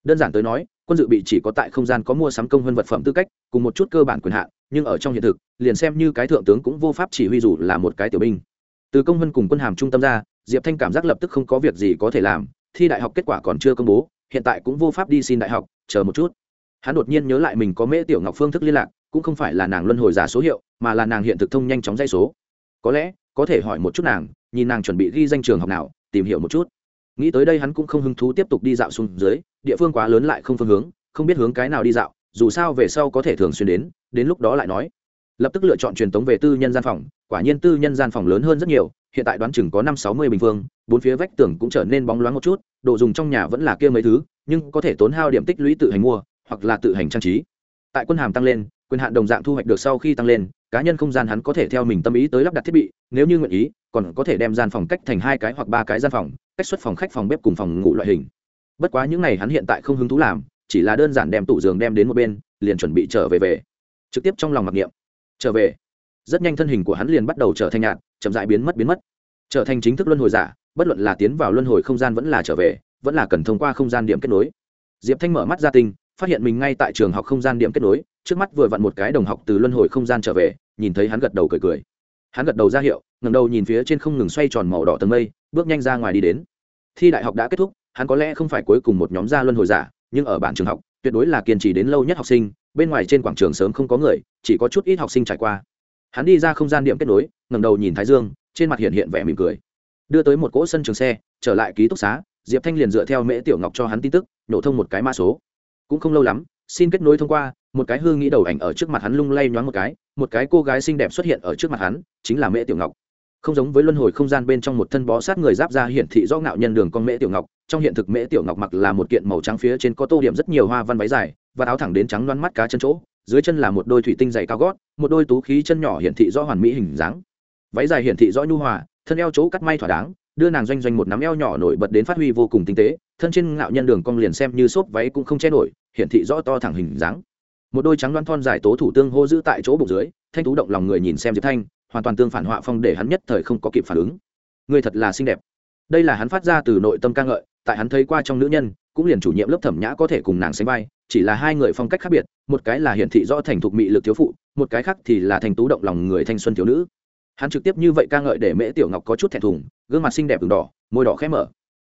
Đơn giản tới nói quân dự bị chỉ có tại không gian có mua sắm công hơn vật phẩm tư cách, cùng một chút cơ bản quyền hạn, nhưng ở trong hiện thực, liền xem như cái thượng tướng cũng vô pháp chỉ huy dù là một cái tiểu binh. Từ công hơn cùng quân hàm trung tâm ra, diệp thanh cảm giác lập tức không có việc gì có thể làm, thi đại học kết quả còn chưa công bố, hiện tại cũng vô pháp đi xin đại học, chờ một chút. Hắn đột nhiên nhớ lại mình có mễ tiểu ngọc phương thức liên lạc, cũng không phải là nàng luân hồi giả số hiệu, mà là nàng hiện thực thông nhanh chóng dây số. Có lẽ, có thể hỏi một chút nàng, nhìn nàng chuẩn bị ghi danh trường học nào, tìm hiểu một chút nghĩ tới đây hắn cũng không hứng thú tiếp tục đi dạo xuống dưới, địa phương quá lớn lại không phương hướng, không biết hướng cái nào đi dạo, dù sao về sau có thể thường xuyên đến đến lúc đó lại nói. Lập tức lựa chọn truyền tống về tư nhân gian phòng, quả nhiên tư nhân gian phòng lớn hơn rất nhiều, hiện tại đoán chừng có năm sáu mươi bình phương, bốn phía vách tường cũng trở nên bóng loáng một chút, đồ dùng trong nhà vẫn là kia mấy thứ, nhưng có thể tốn hao điểm tích lũy tự hành mua, hoặc là tự hành trang trí. Tại quân hàm tăng lên, quyền hạn đồng dạng thu hoạch được sau khi tăng lên, cá nhân không gian hắn có thể theo mình tâm ý tới lắp đặt thiết bị, nếu như nguyện ý, còn có thể đem gian phòng cách thành hai cái hoặc ba cái gian phòng cách xuất phòng khách phòng bếp cùng phòng ngủ loại hình. Bất quá những n à y hắn hiện tại không hứng thú làm, chỉ là đơn giản đem tủ giường đem đến một bên, liền chuẩn bị trở về về. Trực tiếp trong lòng mặc niệm. Trở về. Rất nhanh thân hình của hắn liền bắt đầu trở thành nhạt, chậm dại biến mất biến mất. Trở thành chính thức luân hồi giả, bất luận là tiến vào luân hồi không gian vẫn là trở về, vẫn là cần thông qua không gian điểm kết nối. Diệp thanh mở mắt ra tinh, phát hiện mình ngay tại trường học không gian điểm kết nối, trước mắt vừa vặn một cái đồng học từ luân hồi không gian trở về, nhìn thấy hắn gật đầu cười cười hắn gật đầu ra hiệu ngầm đầu nhìn phía trên không ngừng xoay tròn màu đỏ tầng mây, bước nhanh ra ngoài đi đến. Thi đại học đã kết thúc, hắn có lẽ không phải cuối cùng một nhóm gia luân hồi giả, nhưng ở bản trường học, tuyệt đối là kiên trì đến lâu nhất học sinh, bên ngoài trên quảng trường sớm không có người, chỉ có chút ít học sinh trải qua. Hắn đi ra không gian điểm kết nối ngầm đầu nhìn thái dương, trên mặt hiện hiện vẻ mỉm cười. Đưa tới một cỗ sân trường xe, trở lại ký túc xá, diệp thanh liền dựa theo mễ tiểu ngọc cho hắn tin tức, nổ thông một cái mã số. Cũng không lâu lắm xin kết nối thông qua, một cái hương nghĩ đầu ảnh ở trước mặt hắn lung lay nhoáng một cái một cái cô gái xinh đẹp xuất hiện ở trước mặt hắn, chính là mễ tiểu ngọc. Không giống với luân hồi không gian bên trong một thân bó sát người giáp ra hiển thị do ngạo nhân đường con mễ tiểu ngọc, trong hiện thực mễ tiểu ngọc mặc là một kiện màu trắng phía trên có tô điểm rất nhiều hoa văn váy dài, và áo thẳng đến trắng loăn mắt cá chân chỗ, dưới chân là một đôi thủy tinh dày cao gót, một đôi tú khí chân nhỏ hiển thị do hoàn mỹ hình dáng. Váy dài hiển thị rõ nhu hòa, thân eo chỗ cắt may thỏa đáng, đưa nàng doanh doanh một nắm eo nhỏ nổi bật đến phát huy vô cùng tinh tế, thân trên ngạo nhân đường cong liền xem như xốp váy cũng không che nổi hiển thị rõ to thẳng hình dáng. Một đôi trắng đoan thon dài tố thủ tương hô giữ tại chỗ bụng dưới, thanh tú động lòng người nhìn xem diệp thanh, hoàn toàn tương phản họa phong để hắn nhất thời không có kịp phản ứng. Người thật là xinh đẹp. Đây là hắn phát ra từ nội tâm ca ngợi, tại hắn thấy qua trong nữ nhân, cũng liền chủ nhiệm lớp thẩm nhã có thể cùng nàng sánh vai, chỉ là hai người phong cách khác biệt, một cái là hiển thị rõ thành thục mị lực thiếu phụ, một cái khác thì là thành tú động lòng người thanh xuân thiếu nữ. Hắn trực tiếp như vậy ca ngợi để mễ tiểu ngọc có chút thẹn thùng, gương mặt xinh đẹp v đỏ, môi đỏ khẽ mở.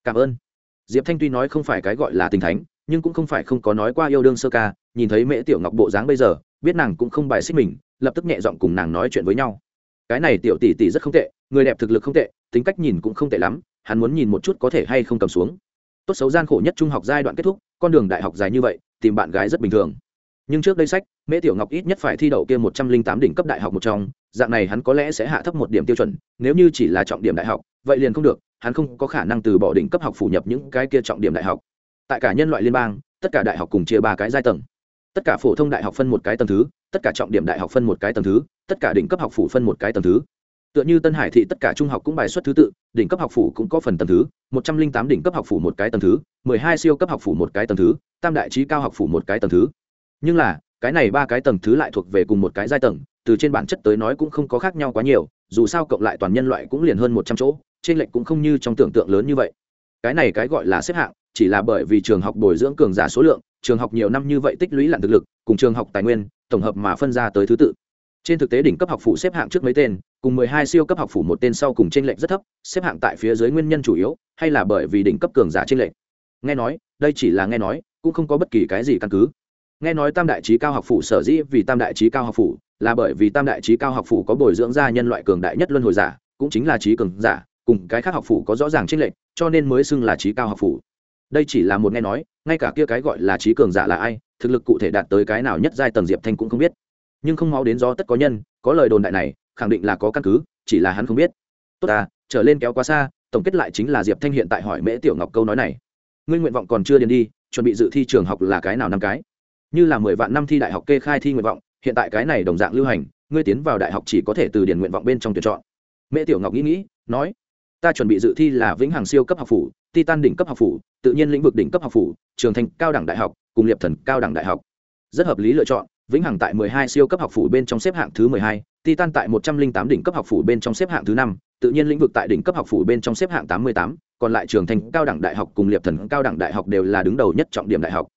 Cảm ơn. Diệp thanh tuy nói không phải cái gọi là tình thánh nhưng cũng không phải không có nói qua yêu đương sơ ca, nhìn thấy mễ tiểu ngọc bộ dáng bây giờ, biết nàng cũng không bài xích mình, lập tức nhẹ giọng cùng nàng nói chuyện với nhau. Cái này tiểu tỷ tỷ rất không tệ, người đẹp thực lực không tệ, tính cách nhìn cũng không tệ lắm, hắn muốn nhìn một chút có thể hay không cầm xuống. Tốt xấu gian khổ nhất trung học giai đoạn kết thúc, con đường đại học dài như vậy, tìm bạn gái rất bình thường. Nhưng trước đây sách, mễ tiểu ngọc ít nhất phải thi đậu kia một trăm linh tám đỉnh cấp đại học một trong, dạng này hắn có lẽ sẽ hạ thấp một điểm tiêu chuẩn, nếu như chỉ là trọng điểm đại học, vậy liền không được, hắn không có khả năng từ bỏ đỉnh cấp học phủ nhập những cái kia trọng điểm đại học tại cả nhân loại liên bang, tất cả đại học cùng chia ba cái giai tầng. Tất cả phổ thông đại học phân một cái tầng thứ, tất cả trọng điểm đại học phân một cái tầng thứ, tất cả đỉnh cấp học phủ phân một cái tầng thứ. Tựa như tân hải thị tất cả trung học cũng bài xuất thứ tự, đỉnh cấp học phủ cũng có phần tầng thứ, một trăm linh tám đỉnh cấp học phủ một cái tầng thứ, mười hai siêu cấp học phủ một cái tầng thứ, tam đại trí cao học phủ một cái tầng thứ. Nhưng là, cái này ba cái tầng thứ lại thuộc về cùng một cái giai tầng, từ trên bản chất tới nói cũng không có khác nhau quá nhiều, dù sao cộng lại toàn nhân loại cũng liền hơn một trăm chỗ, trên lệnh cũng không như trong tưởng tượng lớn như vậy. Cái này cái gọi là xếp hạng chỉ là bởi vì trường học bồi dưỡng cường giả số lượng, trường học nhiều năm như vậy tích lũy lặn thực lực, cùng trường học tài nguyên, tổng hợp mà phân ra tới thứ tự. Trên thực tế đỉnh cấp học phủ xếp hạng trước mấy tên, cùng mười hai siêu cấp học phủ một tên sau cùng t r ê n lệch rất thấp, xếp hạng tại phía dưới nguyên nhân chủ yếu hay là bởi vì đỉnh cấp cường giả t r ê n lệch. Nghe nói, đây chỉ là nghe nói, cũng không có bất kỳ cái gì căn cứ. Nghe nói tam đại trí cao học phủ sở dĩ vì tam đại trí cao học phủ, là bởi vì tam đại trí cao học phủ có bồi dưỡng ra nhân loại cường đại nhất luân hồi giả, cũng chính là trí cường giả, cùng cái khác học phủ có rõ ràng t r ê n lệch, cho nên mới xưng là trí cao học phủ đây chỉ là một nghe nói, ngay cả kia cái gọi là trí cường giả là ai, thực lực cụ thể đạt tới cái nào nhất giai tầng diệp thanh cũng không biết. Nhưng không máu đến do tất có nhân, có lời đồn đại này, khẳng định là có căn cứ, chỉ là hắn không biết. Tốt ta, trở lên kéo quá xa, tổng kết lại chính là diệp thanh hiện tại hỏi mễ tiểu ngọc câu nói này. Ngươi nguyện vọng còn chưa điền đi, chuẩn bị dự thi trường học là cái nào năm cái? Như là mười vạn năm thi đại học kê khai thi nguyện vọng, hiện tại cái này đồng dạng lưu hành, ngươi tiến vào đại học chỉ có thể từ điền nguyện vọng bên trong tuyển chọn. Mễ tiểu ngọc nghĩ nghĩ, nói, ta chuẩn bị dự thi là vĩnh hằng siêu cấp học phủ titan đỉnh cấp học phủ tự nhiên lĩnh vực đỉnh cấp học phủ trường thành cao đẳng đại học cùng liệp thần cao đẳng đại học. Rất hợp lý lựa chọn vĩnh hằng tại 12 siêu cấp học phủ bên trong xếp hạng thứ 12, titan tại 108 đỉnh cấp học phủ bên trong xếp hạng thứ 5, tự nhiên lĩnh vực tại đỉnh cấp học phủ bên trong xếp hạng 88, còn lại trường thành cao đẳng đại học cùng liệp thần cao đẳng đại học đều là đứng đầu nhất trọng điểm đại học.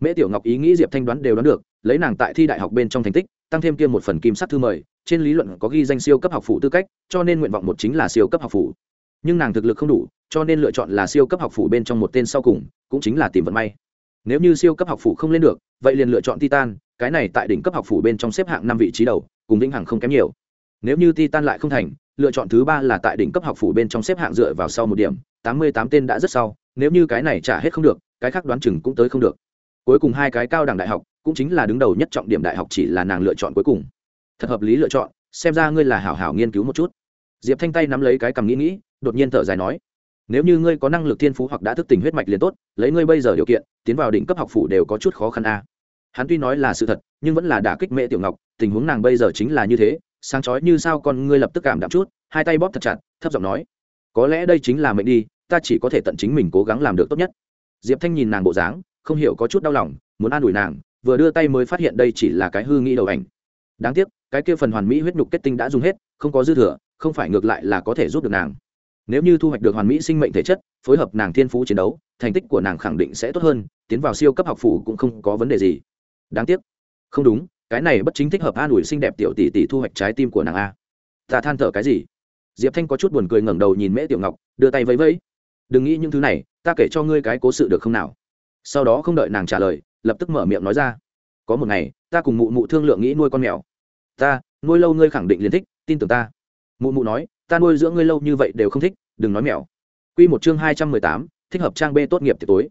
Mễ tiểu ngọc ý nghĩ diệp thanh đoán đều đoán được lấy nàng tại thi đại học bên trong thành tích tăng thêm kia một phần kim sắc thư mời trên lý luận có ghi danh siêu cấp học phủ tư cách cho nên nguyện vọng một chính là siêu cấp học phủ nhưng nàng thực lực không đủ, cho nên lựa chọn là siêu cấp học phủ bên trong một tên sau cùng, cũng chính là tìm vận may. Nếu như siêu cấp học phủ không lên được, vậy liền lựa chọn titan, cái này tại đỉnh cấp học phủ bên trong xếp hạng năm vị trí đầu, cùng vĩnh hằng không kém nhiều. Nếu như titan lại không thành, lựa chọn thứ ba là tại đỉnh cấp học phủ bên trong xếp hạng dựa vào sau một điểm, tám mươi tám tên đã rất sau, nếu như cái này trả hết không được, cái khác đoán chừng cũng tới không được. Cuối cùng hai cái cao đẳng đại học, cũng chính là đứng đầu nhất trọng điểm đại học chỉ là nàng lựa chọn cuối cùng. Thật hợp lý lựa chọn, xem ra ngươi là hảo hảo nghiên cứu một chút diệp thanh tay nắm lấy cái cầm nghĩ nghĩ, đột nhiên thở dài nói, nếu như ngươi có năng lực thiên phú hoặc đã thức tỉnh huyết mạch liền tốt, lấy ngươi bây giờ điều kiện, tiến vào đỉnh cấp học phủ đều có chút khó khăn a. Hắn tuy nói là sự thật, nhưng vẫn là đả kích mẹ tiểu ngọc, tình huống nàng bây giờ chính là như thế, sáng chói như sao con ngươi lập tức cảm đạm chút, hai tay bóp thật chặt, thấp giọng nói, có lẽ đây chính là mệnh đi, ta chỉ có thể tận chính mình cố gắng làm được tốt nhất. Diệp thanh nhìn nàng bộ dáng, không hiểu có chút đau lòng, muốn an ủi nàng, vừa đưa tay mới phát hiện đây chỉ là cái hư nghĩ đầu ảnh. Đáng tiếc, cái kia phần hoàn mỹ huyết nhục kết tinh đã dùng hết, không có dư thừa không phải ngược lại là có thể giúp được nàng. Nếu như thu hoạch được hoàn mỹ sinh mệnh thể chất, phối hợp nàng thiên phú chiến đấu, thành tích của nàng khẳng định sẽ tốt hơn, tiến vào siêu cấp học phủ cũng không có vấn đề gì. Đáng tiếc. Không đúng, cái này bất chính thích hợp an ủi xinh đẹp tiểu tỷ tỷ thu hoạch trái tim của nàng a. Ta than thở cái gì? Diệp thanh có chút buồn cười ngẩng đầu nhìn mễ tiểu ngọc, đưa tay vẫy vẫy. Đừng nghĩ những thứ này, ta kể cho ngươi cái cố sự được không nào? Sau đó không đợi nàng trả lời, lập tức mở miệng nói ra. Có một ngày, ta cùng mụ mụ thương lượng nghĩ nuôi con mèo. Ta, nuôi lâu ngươi khẳng định liền thích, tin tưởng ta mụ mụ nói, ta nuôi dưỡng ngươi lâu như vậy đều không thích, đừng nói mèo q một chương hai trăm mười tám, thích hợp trang b tốt nghiệp tiệc tối.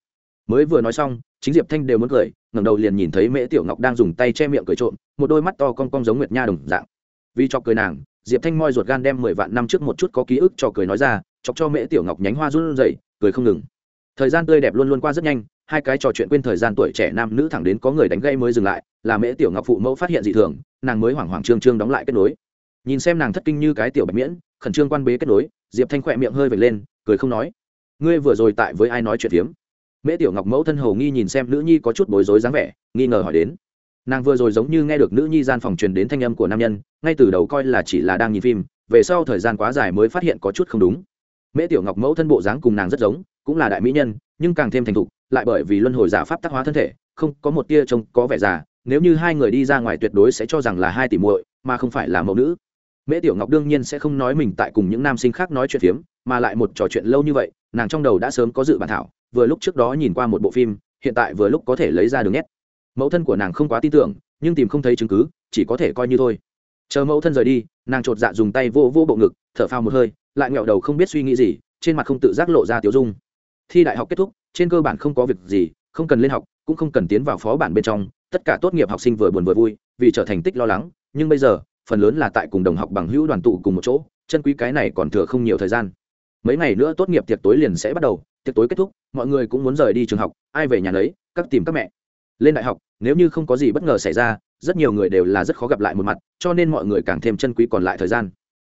Mới vừa nói xong, chính diệp thanh đều muốn cười, ngẩng đầu liền nhìn thấy mễ tiểu ngọc đang dùng tay che miệng cười trộm, một đôi mắt to con con giống nguyệt nha đồng dạng. Vì cho cười nàng, diệp thanh moi ruột gan đem mười vạn năm trước một chút có ký ức cho cười nói ra, chọc cho mễ tiểu ngọc nhánh hoa run rẩy, cười không ngừng. Thời gian tươi đẹp luôn luôn qua rất nhanh, hai cái trò chuyện quên thời gian tuổi trẻ nam nữ thẳng đến có người đánh gây mới dừng lại, là mễ tiểu ngọc phụ mẫu phát hiện dị thường, nàng mới hoảng hoảng trương trương đóng lại kết nối nhìn xem nàng thất kinh như cái tiểu bạch miễn, khẩn trương quan bế kết nối, diệp thanh khỏe miệng hơi vệt lên, cười không nói. Ngươi vừa rồi tại với ai nói chuyện phiếm mễ tiểu ngọc mẫu thân hầu nghi nhìn xem nữ nhi có chút bối rối dáng vẻ, nghi ngờ hỏi đến. Nàng vừa rồi giống như nghe được nữ nhi gian phòng truyền đến thanh âm của nam nhân, ngay từ đầu coi là chỉ là đang nhìn phim, về sau thời gian quá dài mới phát hiện có chút không đúng. Mễ tiểu ngọc mẫu thân bộ dáng cùng nàng rất giống, cũng là đại mỹ nhân, nhưng càng thêm thành thục, lại bởi vì luân hồi giả pháp tác hóa thân thể, không, có một tia trông có vẻ già, nếu như hai người đi ra ngoài tuyệt đối sẽ cho rằng là hai tỷ muội, mà không phải là mẫu nữ mễ tiểu ngọc đương nhiên sẽ không nói mình tại cùng những nam sinh khác nói chuyện phiếm, mà lại một trò chuyện lâu như vậy, nàng trong đầu đã sớm có dự bản thảo, vừa lúc trước đó nhìn qua một bộ phim, hiện tại vừa lúc có thể lấy ra đường nét mẫu thân của nàng không quá tin tưởng, nhưng tìm không thấy chứng cứ, chỉ có thể coi như thôi. Chờ mẫu thân rời đi, nàng chột dạ dùng tay vô vô bộ ngực, thở phao một hơi, lại nghẹo đầu không biết suy nghĩ gì, trên mặt không tự giác lộ ra tiểu dung. Thi đại học kết thúc, trên cơ bản không có việc gì, không cần lên học, cũng không cần tiến vào phó bản bên trong, tất cả tốt nghiệp học sinh vừa buồn vừa vui, vì trở thành tích lo lắng, nhưng bây giờ phần lớn là tại cùng đồng học bằng hữu đoàn tụ cùng một chỗ, chân quý cái này còn thừa không nhiều thời gian. Mấy ngày nữa tốt nghiệp tiệc tối liền sẽ bắt đầu, tiệc tối kết thúc, mọi người cũng muốn rời đi trường học, ai về nhà lấy các tìm các mẹ. Lên đại học, nếu như không có gì bất ngờ xảy ra, rất nhiều người đều là rất khó gặp lại một mặt, cho nên mọi người càng thêm chân quý còn lại thời gian.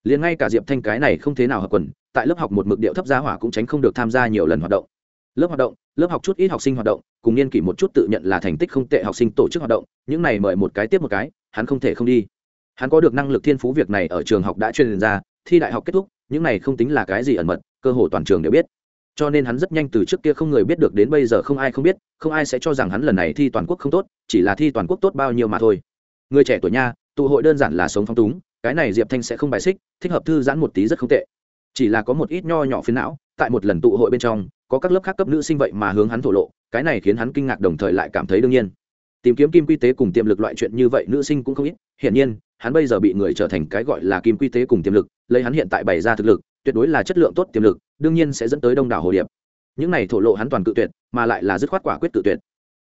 Liền ngay cả diệp thanh cái này không thế nào hợp quần, tại lớp học một mực điệu thấp gia hỏa cũng tránh không được tham gia nhiều lần hoạt động. Lớp hoạt động, lớp học chút ít học sinh hoạt động, cùng niên kỷ một chút tự nhận là thành tích không tệ học sinh tổ chức hoạt động, những này mời một cái tiếp một cái, hắn không thể không đi hắn có được năng lực thiên phú việc này ở trường học đã truyền ra, thi đại học kết thúc, những này không tính là cái gì ẩn mật, cơ hồ toàn trường đều biết. Cho nên hắn rất nhanh từ trước kia không người biết được đến bây giờ không ai không biết, không ai sẽ cho rằng hắn lần này thi toàn quốc không tốt, chỉ là thi toàn quốc tốt bao nhiêu mà thôi. Người trẻ tuổi nha, tụ hội đơn giản là sống phong túng, cái này diệp thanh sẽ không bài xích, thích hợp thư giãn một tí rất không tệ. Chỉ là có một ít nho nhỏ phiến não, tại một lần tụ hội bên trong, có các lớp khác cấp nữ sinh vậy mà hướng hắn thổ lộ, cái này khiến hắn kinh ngạc đồng thời lại cảm thấy đương nhiên. Tìm kiếm kim quy tế cùng tiềm lực loại chuyện như vậy nữ sinh cũng không ít, hiển nhiên hắn bây giờ bị người trở thành cái gọi là kim quy tế cùng tiềm lực, lấy hắn hiện tại bày ra thực lực, tuyệt đối là chất lượng tốt tiềm lực, đương nhiên sẽ dẫn tới đông đảo hồ điệp. Những này thổ lộ hắn toàn cự tuyệt, mà lại là dứt khoát quả quyết tự tuyệt.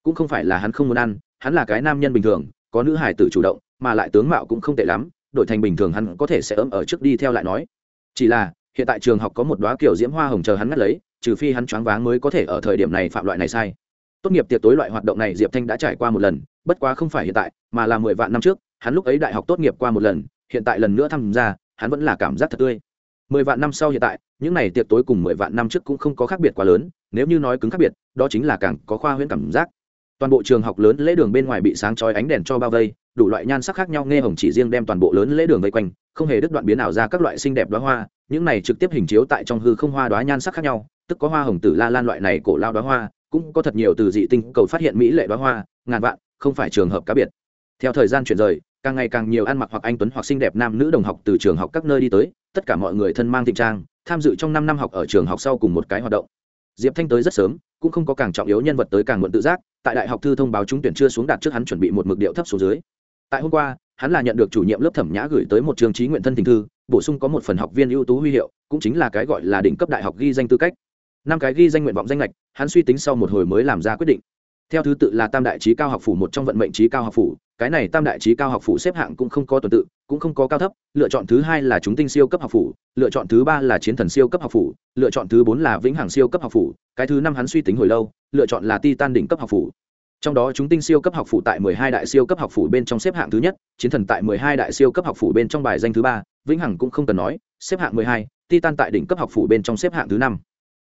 Cũng không phải là hắn không muốn ăn, hắn là cái nam nhân bình thường, có nữ hải tử chủ động, mà lại tướng mạo cũng không tệ lắm, đổi thành bình thường hắn có thể sẽ ấm ở trước đi theo lại nói. Chỉ là, hiện tại trường học có một đoá kiểu diễm hoa hồng chờ hắn ngắt lấy, trừ phi hắn choáng váng mới có thể ở thời điểm này phạm loại này sai. Tốt nghiệp tiệc tối loại hoạt động này diệp thanh đã trải qua một lần, bất quá không phải hiện tại, mà là mười vạn năm trước hắn lúc ấy đại học tốt nghiệp qua một lần, hiện tại lần nữa tham gia, hắn vẫn là cảm giác thật tươi. Mười vạn năm sau hiện tại, những này tiệc tối cùng mười vạn năm trước cũng không có khác biệt quá lớn, nếu như nói cứng khác biệt, đó chính là càng có khoa huyễn cảm giác. Toàn bộ trường học lớn lễ đường bên ngoài bị sáng chói ánh đèn cho bao vây, đủ loại nhan sắc khác nhau nghe hồng chỉ riêng đem toàn bộ lớn lễ đường vây quanh, không hề đứt đoạn biến ảo ra các loại xinh đẹp đoá hoa, những này trực tiếp hình chiếu tại trong hư không hoa đoá nhan sắc khác nhau, tức có hoa hồng tử la lan loại này cổ lao đoá hoa, cũng có thật nhiều từ dị tinh cầu phát hiện mỹ lệ đoá hoa, ngàn vạn, không phải trường hợp cá biệt. Theo thời gian chuyển rời càng ngày càng nhiều ăn mặc hoặc anh tuấn hoặc xinh đẹp nam nữ đồng học từ trường học các nơi đi tới, tất cả mọi người thân mang thịnh trang, tham dự trong năm năm học ở trường học sau cùng một cái hoạt động. Diệp thanh tới rất sớm, cũng không có càng trọng yếu nhân vật tới càng muộn tự giác, tại đại học thư thông báo trúng tuyển chưa xuống đạt trước hắn chuẩn bị một mực điệu thấp xuống dưới. Tại hôm qua, hắn là nhận được chủ nhiệm lớp thẩm nhã gửi tới một trường trí nguyện thân tình thư, bổ sung có một phần học viên ưu tú huy hiệu, cũng chính là cái gọi là đỉnh cấp đại học ghi danh tư cách. Năm cái ghi danh nguyện vọng danh lệch hắn suy tính sau một hồi mới làm ra quyết định theo thứ tự là tam đại trí cao học phủ một trong vận mệnh trí cao học phủ, cái này tam đại trí cao học phủ xếp hạng cũng không có tuần tự, cũng không có cao thấp, lựa chọn thứ hai là chúng tinh siêu cấp học phủ, lựa chọn thứ ba là chiến thần siêu cấp học phủ, lựa chọn thứ bốn là vĩnh hằng siêu cấp học phủ, cái thứ năm hắn suy tính hồi lâu, lựa chọn là ti tan đỉnh cấp học phủ. Trong đó chúng tinh siêu cấp học phủ tại mười hai đại siêu cấp học phủ bên trong xếp hạng thứ nhất, chiến thần tại mười hai đại siêu cấp học phủ bên trong bài danh thứ ba, vĩnh hằng cũng không cần nói, xếp hạng mười hai tại đỉnh cấp học phủ bên trong xếp hạng thứ năm.